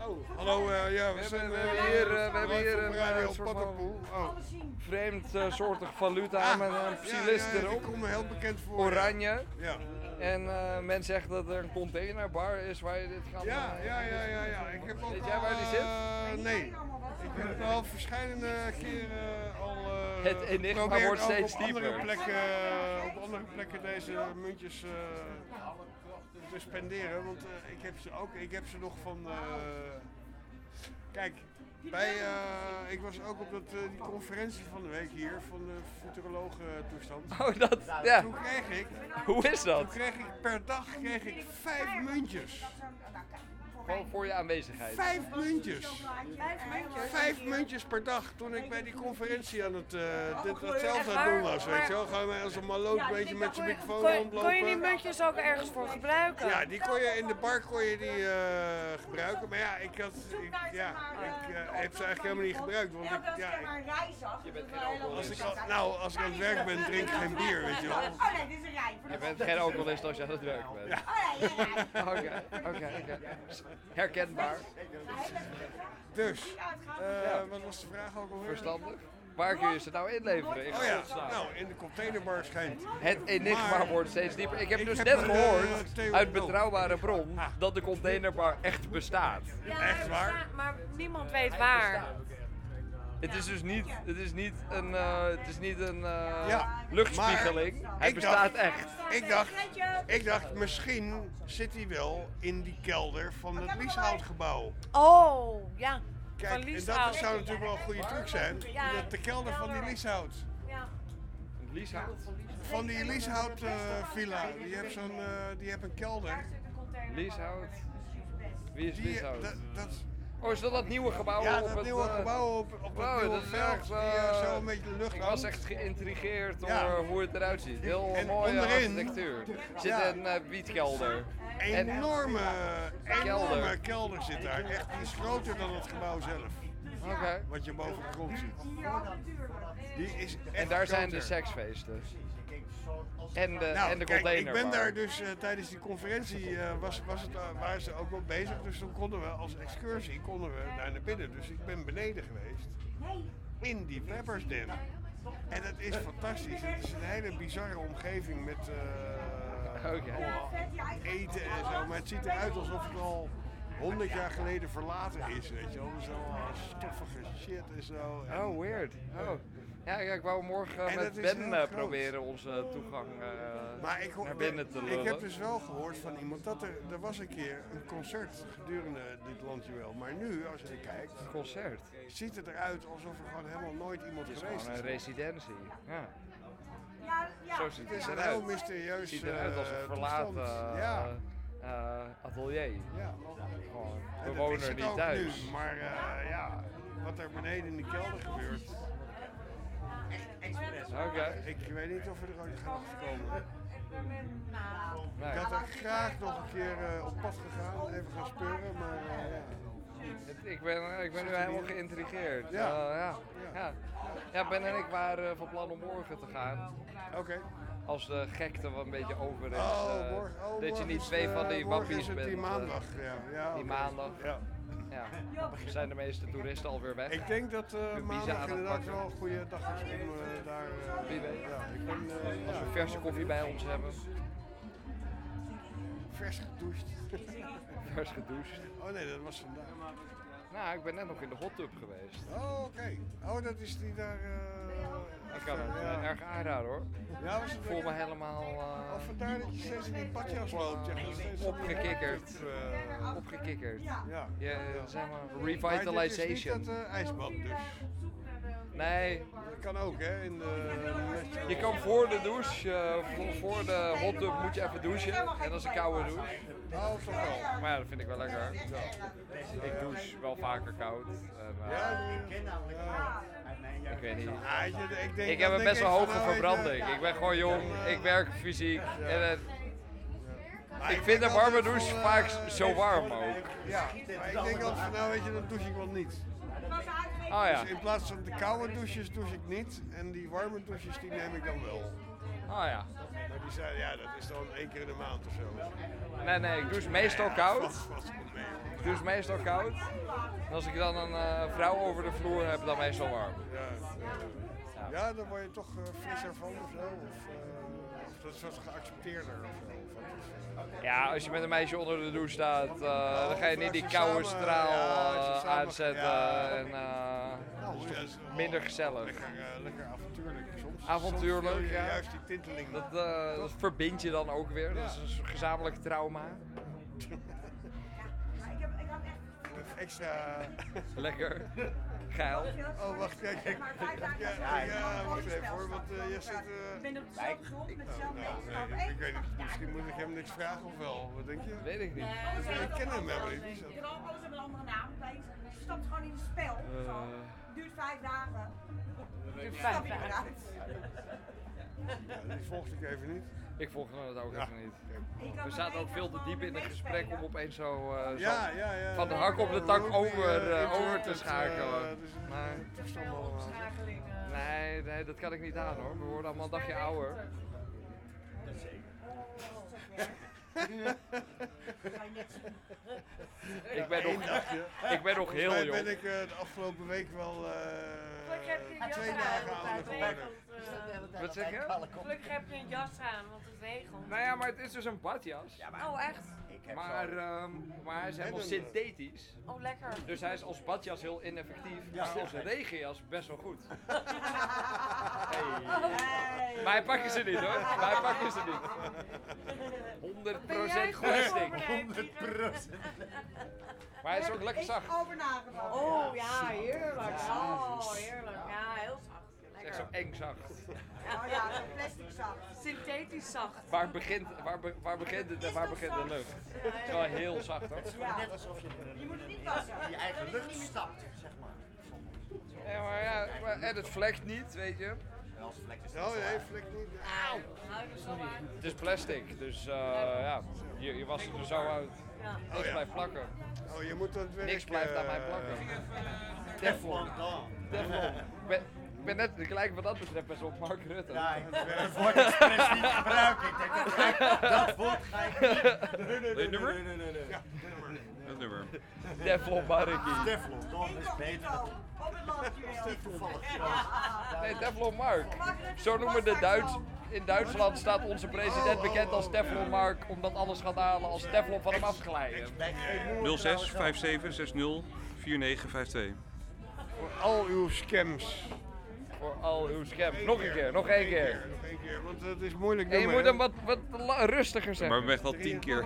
Speaker 2: Oh, hallo, eh, ja, we,
Speaker 4: We
Speaker 2: zijn
Speaker 4: hebben, we
Speaker 2: eh,
Speaker 4: hebben hier, eh, we hebben hier een eh, soort van
Speaker 2: Oh.
Speaker 4: vreemd eh, soortig valuta met een psilist
Speaker 2: ja, ja, die
Speaker 4: erop.
Speaker 2: komt me heel bekend voor.
Speaker 4: Oranje.
Speaker 2: Ja.
Speaker 4: En eh, men zegt dat er een containerbar is waar je dit kan...
Speaker 2: Ja,
Speaker 4: eh,
Speaker 2: ja, ja, ja, ja. Ik heb ook
Speaker 4: Weet jij
Speaker 2: al,
Speaker 4: waar die zit?
Speaker 2: eh, nee. Ik heb al verschillende keren al eh,
Speaker 4: Het enigma wordt steeds
Speaker 2: op andere
Speaker 4: dieper.
Speaker 2: plekken, op andere plekken deze muntjes eh, spenderen. Want eh, ik heb ze ook, ik heb ze nog van. eh, kijk, bij, eh, ik was ook op dat, die conferentie van de week hier van de futurologen toestand.
Speaker 4: Oh, dat- ja.
Speaker 2: Toen kreeg ik.
Speaker 4: Hoe is dat?
Speaker 2: Toen kreeg ik per dag kreeg ik vijf muntjes.
Speaker 4: Gewoon voor je aanwezigheid.
Speaker 2: Vijf muntjes. Vijf muntjes per dag toen ik bij die conferentie aan het eh, dit, hetzelfde aan het doen was. Weet je wel, gewoon als een maloot een beetje met zijn microfoon rondlopen.
Speaker 84: kon je die muntjes ook ergens voor gebruiken?
Speaker 2: Ja, die kon je in de bar kon je die eh, gebruiken. Maar ja, ik, had, ik, ja, ik eh, heb ze eigenlijk helemaal niet gebruikt. Want ik, ja, als ik, al- nou, als ik aan het werk ben, drink ik geen bier, weet je wel.
Speaker 84: Oh nee, dit is een rij.
Speaker 4: Je bent geen alcoholist als je aan het werk bent.
Speaker 2: Ja. <laughs>
Speaker 4: Oké, oké, oké. Herkenbaar.
Speaker 2: Dus, eh, wat was de vraag ook alweer?
Speaker 4: Verstandig. Waar kun je ze nou inleveren? In
Speaker 2: Oh ja, nou, in de containerbar schijnt.
Speaker 4: Het enigma
Speaker 2: Maar-
Speaker 4: wordt steeds dieper. Ik heb
Speaker 2: Ik
Speaker 4: dus
Speaker 2: heb
Speaker 4: net
Speaker 2: eh,
Speaker 4: gehoord
Speaker 2: theo-
Speaker 4: uit betrouwbare bron dat de containerbar echt bestaat.
Speaker 2: Echt waar?
Speaker 84: Maar niemand weet waar.
Speaker 4: Het is dus niet, het is niet een, eh, het is niet een eh,
Speaker 2: Ja,
Speaker 4: luchtspiegeling.
Speaker 2: maar ik
Speaker 4: bestaat
Speaker 2: dacht-
Speaker 4: echt.
Speaker 2: Ik dacht, ik dacht, misschien zit hij wel in die kelder van het Lieshoutgebouw.
Speaker 84: Oh, ja.
Speaker 2: Kijk,
Speaker 84: Van
Speaker 2: en
Speaker 84: Lieshout.
Speaker 2: dat zou natuurlijk wel een goede truc zijn.
Speaker 84: Ja.
Speaker 2: Dat de kelder van die Lieshout.
Speaker 84: Ja.
Speaker 4: Lieshout?
Speaker 2: Van die Lieshout eh, villa. Die heeft, zo'n, eh, die heeft een kelder.
Speaker 4: Lieshout. Wie is
Speaker 2: Die-
Speaker 4: Lieshout?
Speaker 2: dat- dat-
Speaker 4: Oh, is dat dat nieuwe gebouw
Speaker 2: Ja,
Speaker 4: op
Speaker 2: dat
Speaker 4: het...
Speaker 2: nieuwe
Speaker 4: eh,
Speaker 2: gebouw op, op het
Speaker 4: wow,
Speaker 2: nieuwe
Speaker 4: dat is
Speaker 2: veld.
Speaker 4: echt,
Speaker 2: die eh,
Speaker 4: eh,
Speaker 2: zo een beetje de lucht
Speaker 4: Ik was echt geïntrigeerd door
Speaker 2: Ja.
Speaker 4: hoe het eruit ziet. Heel
Speaker 2: En
Speaker 4: mooie
Speaker 2: onderin-
Speaker 4: architectuur. Er zit
Speaker 2: Ja.
Speaker 4: een eh, wietkelder. En-
Speaker 2: Enorme, enorme
Speaker 4: Kelder.
Speaker 2: kelder. zit daar. Echt, die is groter dan het gebouw zelf.
Speaker 4: Oké.
Speaker 2: Wat je boven de grond ziet. Die is echt
Speaker 4: En daar zijn de seksfeesten. En de,
Speaker 2: Nou,
Speaker 4: en de
Speaker 2: kijk,
Speaker 4: containerbar.
Speaker 2: ik ben daar dus eh, tijdens die conferentie, eh, was, was het, eh, waren ze ook wel bezig. Dus toen konden we als excursie konden we daar naar binnen. Dus ik ben beneden geweest. In die Peppers Den. En het is fantastisch. Het is een hele bizarre omgeving met allemaal eten en zo. Maar het ziet eruit alsof het al 100 jaar geleden verlaten is. Weet je wel. Allemaal stoffige shit en zo. En-
Speaker 4: Oh, weird. Oh. Ja, ja, ik wou morgen
Speaker 2: En
Speaker 4: met
Speaker 2: het
Speaker 4: Ben eh, proberen onze toegang eh,
Speaker 2: Maar ik,
Speaker 4: naar binnen te
Speaker 2: ik
Speaker 4: lullen.
Speaker 2: heb dus wel gehoord van iemand dat er, er was een keer een concert gedurende dit landje wel. Maar nu, als je kijkt,
Speaker 4: Een concert.
Speaker 2: ziet het eruit alsof er gewoon helemaal nooit iemand
Speaker 4: Het is
Speaker 2: geweest
Speaker 4: gewoon
Speaker 2: is.
Speaker 4: een residentie. Ja.
Speaker 84: Ja,
Speaker 4: Zo ziet
Speaker 2: Het
Speaker 4: het
Speaker 2: is een
Speaker 4: eruit.
Speaker 2: heel mysterieus,
Speaker 4: Het ziet eruit als
Speaker 2: eh,
Speaker 4: een verlaten eh,
Speaker 2: Ja.
Speaker 4: eh, atelier.
Speaker 2: Ja.
Speaker 4: Gewoon, we wonen
Speaker 2: is
Speaker 4: er
Speaker 2: het
Speaker 4: niet thuis.
Speaker 2: Nu, maar eh, ja, wat er beneden in de kelder gebeurt.
Speaker 4: Oké.
Speaker 2: Ik weet niet of we er ooit gaan.
Speaker 4: Nee.
Speaker 2: Ik had er graag nog een keer eh, op pad gegaan, even gaan speuren, maar eh, ja.
Speaker 4: Ik ben, ik ben nu helemaal geïntrigeerd.
Speaker 2: Ja.
Speaker 4: Eh, ja. Ja. ja, Ben en ik waren van plan om morgen te gaan.
Speaker 2: Oké.
Speaker 4: Als de gekte wat een beetje over is.
Speaker 2: Oh,
Speaker 4: eh,
Speaker 2: morgen- oh,
Speaker 4: dat je niet twee van die wappies bent.
Speaker 2: die
Speaker 4: eh,
Speaker 2: maandag, ja. Ja,
Speaker 4: die maandag.
Speaker 2: Ja.
Speaker 4: Ja. Zijn de meeste toeristen alweer weg?
Speaker 2: Ik denk dat eh
Speaker 4: biezen
Speaker 2: maandag inderdaad wel een goede dag is om daar... eh,
Speaker 4: Wie weet.
Speaker 2: Ja, ik ben, eh,
Speaker 4: Als
Speaker 2: ja.
Speaker 4: we verse koffie bij ons hebben.
Speaker 2: Vers gedoucht. <laughs>
Speaker 4: Vers gedoucht.
Speaker 2: Oh nee, dat was vandaag.
Speaker 4: Nou, ik ben net nog in de hot tub geweest.
Speaker 2: Oh, oké. Oh, dat is die daar... eh,
Speaker 4: Ik kan het
Speaker 2: ja.
Speaker 4: eh, erg aanraden hoor.
Speaker 2: Ja, was het
Speaker 4: ik voel me helemaal eh,
Speaker 2: Oh, vandaar dat je steeds in die patjas loopt. Ja, steeds
Speaker 4: opgekikkerd.
Speaker 2: eh,
Speaker 4: opgekikkerd.
Speaker 2: Ja.
Speaker 4: Ja, zeg maar, revitalization.
Speaker 2: dat eh, ijsbad dus.
Speaker 4: Nee.
Speaker 2: Dat kan ook, hè? In de...
Speaker 4: Je kan voor de douche, eh, voor, de hot tub moet je even douchen. En dat is een koude douche.
Speaker 2: Oh, toch wel.
Speaker 4: Maar ja, dat vind ik wel lekker. Ik douche wel vaker koud. En, eh,
Speaker 2: Ja,
Speaker 4: Ik weet niet.
Speaker 2: Ja, weet je, ik denk-
Speaker 4: ik heb een best wel
Speaker 2: ik
Speaker 4: hoge
Speaker 2: je,
Speaker 4: verbranding. Ik ben gewoon jong, ik werk fysiek. En het, ik
Speaker 2: ik
Speaker 4: vind een warme douche vaak
Speaker 2: eh,
Speaker 4: zo warm ook.
Speaker 2: Ja, maar ik denk altijd van, nou weet je, dan douche ik wel niet.
Speaker 4: Oh ja.
Speaker 2: Dus in plaats van de koude douches douche ik niet. En die warme douches die neem ik dan wel.
Speaker 4: Oh ja.
Speaker 2: Maar die zijn, ja, dat is dan één keer in de maand of zo.
Speaker 4: Nee, nee, ik douche meestal koud. Douche meestal koud. En als ik dan een eh, vrouw over de vloer heb, dan meestal warm.
Speaker 2: Ja, ja. ja, dan word je toch eh, frisser van of zo. Of, eh, of dat is wat geaccepteerder of zo. Of wat is,
Speaker 4: Ja, als je met een meisje onder de douche staat, eh, dan ga je niet die koude
Speaker 2: samen-
Speaker 4: straal
Speaker 2: samen-
Speaker 4: aanzetten.
Speaker 2: ja.
Speaker 4: En, eh,
Speaker 2: Nou, wel
Speaker 4: minder gezellig.
Speaker 2: Lekker, lekker avontuurlijk soms.
Speaker 4: Avontuurlijk,
Speaker 2: Soms wil je
Speaker 4: ja.
Speaker 2: Juist die tinteling.
Speaker 4: Dat, eh, dat verbind je dan ook weer. Dat is een gezamenlijk trauma. <laughs>
Speaker 2: Extra. <laughs>
Speaker 4: Lekker. Geil.
Speaker 2: Oh, wacht, kijk. kijk. Ja, ja, ja, wacht even hoor, want eh, jij zit... eh,
Speaker 84: Ik ben op dezelfde grond met
Speaker 2: Oh,
Speaker 84: dezelfde
Speaker 2: nou,
Speaker 84: wetenschap.
Speaker 2: nee, ik weet niet, misschien moet ik hem niks vragen of wel, wat denk je?
Speaker 4: Weet ik niet.
Speaker 2: ik ken hem helemaal niet. dus
Speaker 84: alles hebben een andere naam. Je stapt gewoon in het spel. Zo. Duurt vijf dagen.
Speaker 53: Duurt <laughs>
Speaker 84: Stap
Speaker 53: vijf
Speaker 84: je
Speaker 53: dagen.
Speaker 2: die volgde ik even niet.
Speaker 4: Ik volg het ook
Speaker 2: Ja.
Speaker 4: even niet. We zaten ook veel te diep in het gesprek om opeens zo, eh, zo
Speaker 2: Ja, ja, ja.
Speaker 4: van de hak op de tak over,
Speaker 2: eh,
Speaker 4: eh, over te schakelen. Maar-. Nee, nee, dat kan ik niet aan hoor. We worden allemaal een dagje ouder. Ik ben nog, ik ben nog heel jong.
Speaker 2: ben ik eh, de afgelopen week wel eh,
Speaker 84: heb je een
Speaker 2: twee
Speaker 84: jas
Speaker 2: dagen
Speaker 84: aan,
Speaker 2: ouder geworden.
Speaker 4: Wat zeg je?
Speaker 84: Gelukkig heb je een jas aan, want het regent.
Speaker 4: Nou ja, maar het is dus een badjas.
Speaker 84: Oh, echt?
Speaker 4: Maar, ehm, maar hij is helemaal synthetisch.
Speaker 84: Oh, lekker.
Speaker 4: Dus hij is als badjas heel ineffectief,
Speaker 84: Ja.
Speaker 4: maar als regenjas best wel goed. <laughs>
Speaker 84: Hey.
Speaker 4: Maar hij pakken ze niet hoor, maar hij pakken ze niet. 100% plastic. 100%. Maar hij is ook lekker zacht.
Speaker 84: over nagedacht. Oh, ja, heerlijk. Oh, heerlijk. Ja, heel zacht.
Speaker 4: Het is echt zo eng zacht.
Speaker 84: Oh ja, <laughs> zo'n plastic zacht. Synthetisch zacht.
Speaker 4: Waar begint, waar, be- waar begint het en waar begint de lucht? Het is wel heel zacht hoor.
Speaker 84: Net alsof je, je moet het niet wassen.
Speaker 85: je eigen lucht stapt, zeg maar.
Speaker 4: Ja, maar ja, maar, en het vlekt niet, weet je.
Speaker 85: Als vlek is
Speaker 2: Oh nee, vlek niet.
Speaker 84: Auw. Nou, is.
Speaker 4: Het is plastic, dus eh, ja, je, je was het er zo uit. Niks
Speaker 2: Oh, ja.
Speaker 4: blijft plakken.
Speaker 2: Oh, je moet het werk...
Speaker 4: Niks blijft aan mij
Speaker 2: eh,
Speaker 4: plakken. Teflon. Teflon. Ik ben, net gelijk wat dat betreft best wel op Mark Rutte.
Speaker 85: Ja, ik het woord expres niet gebruiken. Ik denk, dat, ga ik- dat woord ga ik niet. Nee, nee,
Speaker 86: Wil het nummer?
Speaker 85: nee, nee, nee, nee.
Speaker 2: Ja,
Speaker 86: Dat nummer.
Speaker 4: Teflon Markie.
Speaker 85: Teflon, toch? Dat is beter.
Speaker 84: Op het landje weer.
Speaker 85: Niet toevallig.
Speaker 4: Nee, Teflon Mark. Zo noemen de Duits. In Duitsland staat onze president bekend als Teflon Mark, omdat alles gaat halen als Teflon van hem afglijden.
Speaker 86: 06 57 60 4952.
Speaker 2: Voor al uw scams.
Speaker 4: Voor al uw scams. Nog een keer, nog één keer.
Speaker 2: Nog één keer, want het is moeilijk
Speaker 4: En je moet hem wat, wat rustiger
Speaker 86: Maar
Speaker 4: zeggen.
Speaker 86: we hebben echt wel tien keer.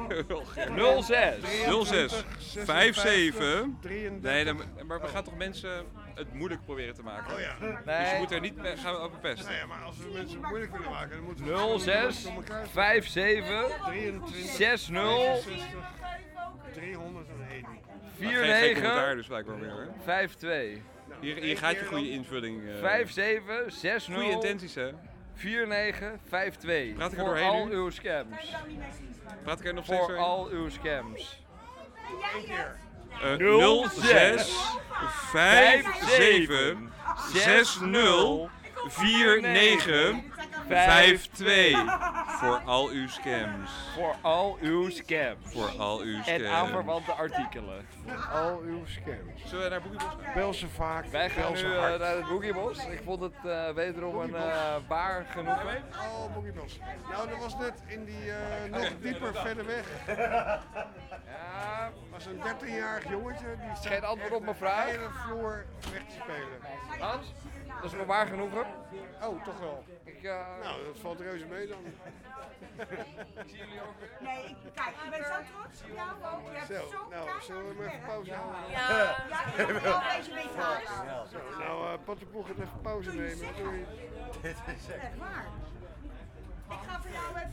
Speaker 4: 06.
Speaker 86: 06 57.
Speaker 2: 33.
Speaker 86: Nee, dan- maar we gaan toch mensen het moeilijk proberen te maken.
Speaker 2: Oh ja.
Speaker 86: Dus
Speaker 4: Nee.
Speaker 86: je moet er niet mee gaan over pesten.
Speaker 2: Ja, maar als we mensen het moeilijk willen maken, dan moeten we...
Speaker 4: 06 57
Speaker 2: 23
Speaker 4: 60
Speaker 2: 301.
Speaker 86: Maar geen, geen commentaar
Speaker 4: 49
Speaker 86: dus blijkbaar meer. Hè?
Speaker 4: 52
Speaker 86: Hier, hier gaat je goede invulling. eh.
Speaker 4: 57 60
Speaker 86: Goede intenties hè.
Speaker 4: 4952.
Speaker 86: Praat ik er
Speaker 4: Voor
Speaker 86: doorheen
Speaker 4: al
Speaker 86: nu?
Speaker 4: uw scams.
Speaker 86: Praat ik er nog steeds
Speaker 4: Voor
Speaker 86: doorheen?
Speaker 4: al uw scams.
Speaker 86: Eh,
Speaker 4: 06
Speaker 86: 57 60 49 5-2 voor al uw scams.
Speaker 4: Voor al uw scams.
Speaker 86: Voor al uw
Speaker 4: En
Speaker 86: scams.
Speaker 4: aanverwante artikelen.
Speaker 2: Al uw scams.
Speaker 86: Zullen we naar Boekiebos gaan?
Speaker 2: Bel ze vaak.
Speaker 4: Wij gaan nu
Speaker 2: ze
Speaker 4: eh, naar het Boogiebos. Ik vond het eh, wederom een eh waar genoegen.
Speaker 2: Oh, Boogiebos. Nou, dat was net in die eh, nog dieper verder weg.
Speaker 4: Ja.
Speaker 2: was een 13-jarig jongetje. Die
Speaker 4: Geen antwoord op mijn
Speaker 2: de
Speaker 4: vraag.
Speaker 2: hele vloer weg te spelen.
Speaker 4: Hans, dat is me waar genoegen.
Speaker 2: Oh, toch wel.
Speaker 4: Ik, eh,
Speaker 2: Nou, dat valt reuze mee dan.
Speaker 84: Nee, ik, kijk, ik ben zo trots op jou ook. Je hebt
Speaker 2: Zo,
Speaker 84: zo
Speaker 2: nou, zullen we even pauze houden?
Speaker 84: Ja, ja, ik heb wel week gehad.
Speaker 2: Zo, nou, uh, Pattenpoel gaat even pauze nemen. Doei.
Speaker 84: Echt waar. Ik ga voor jou even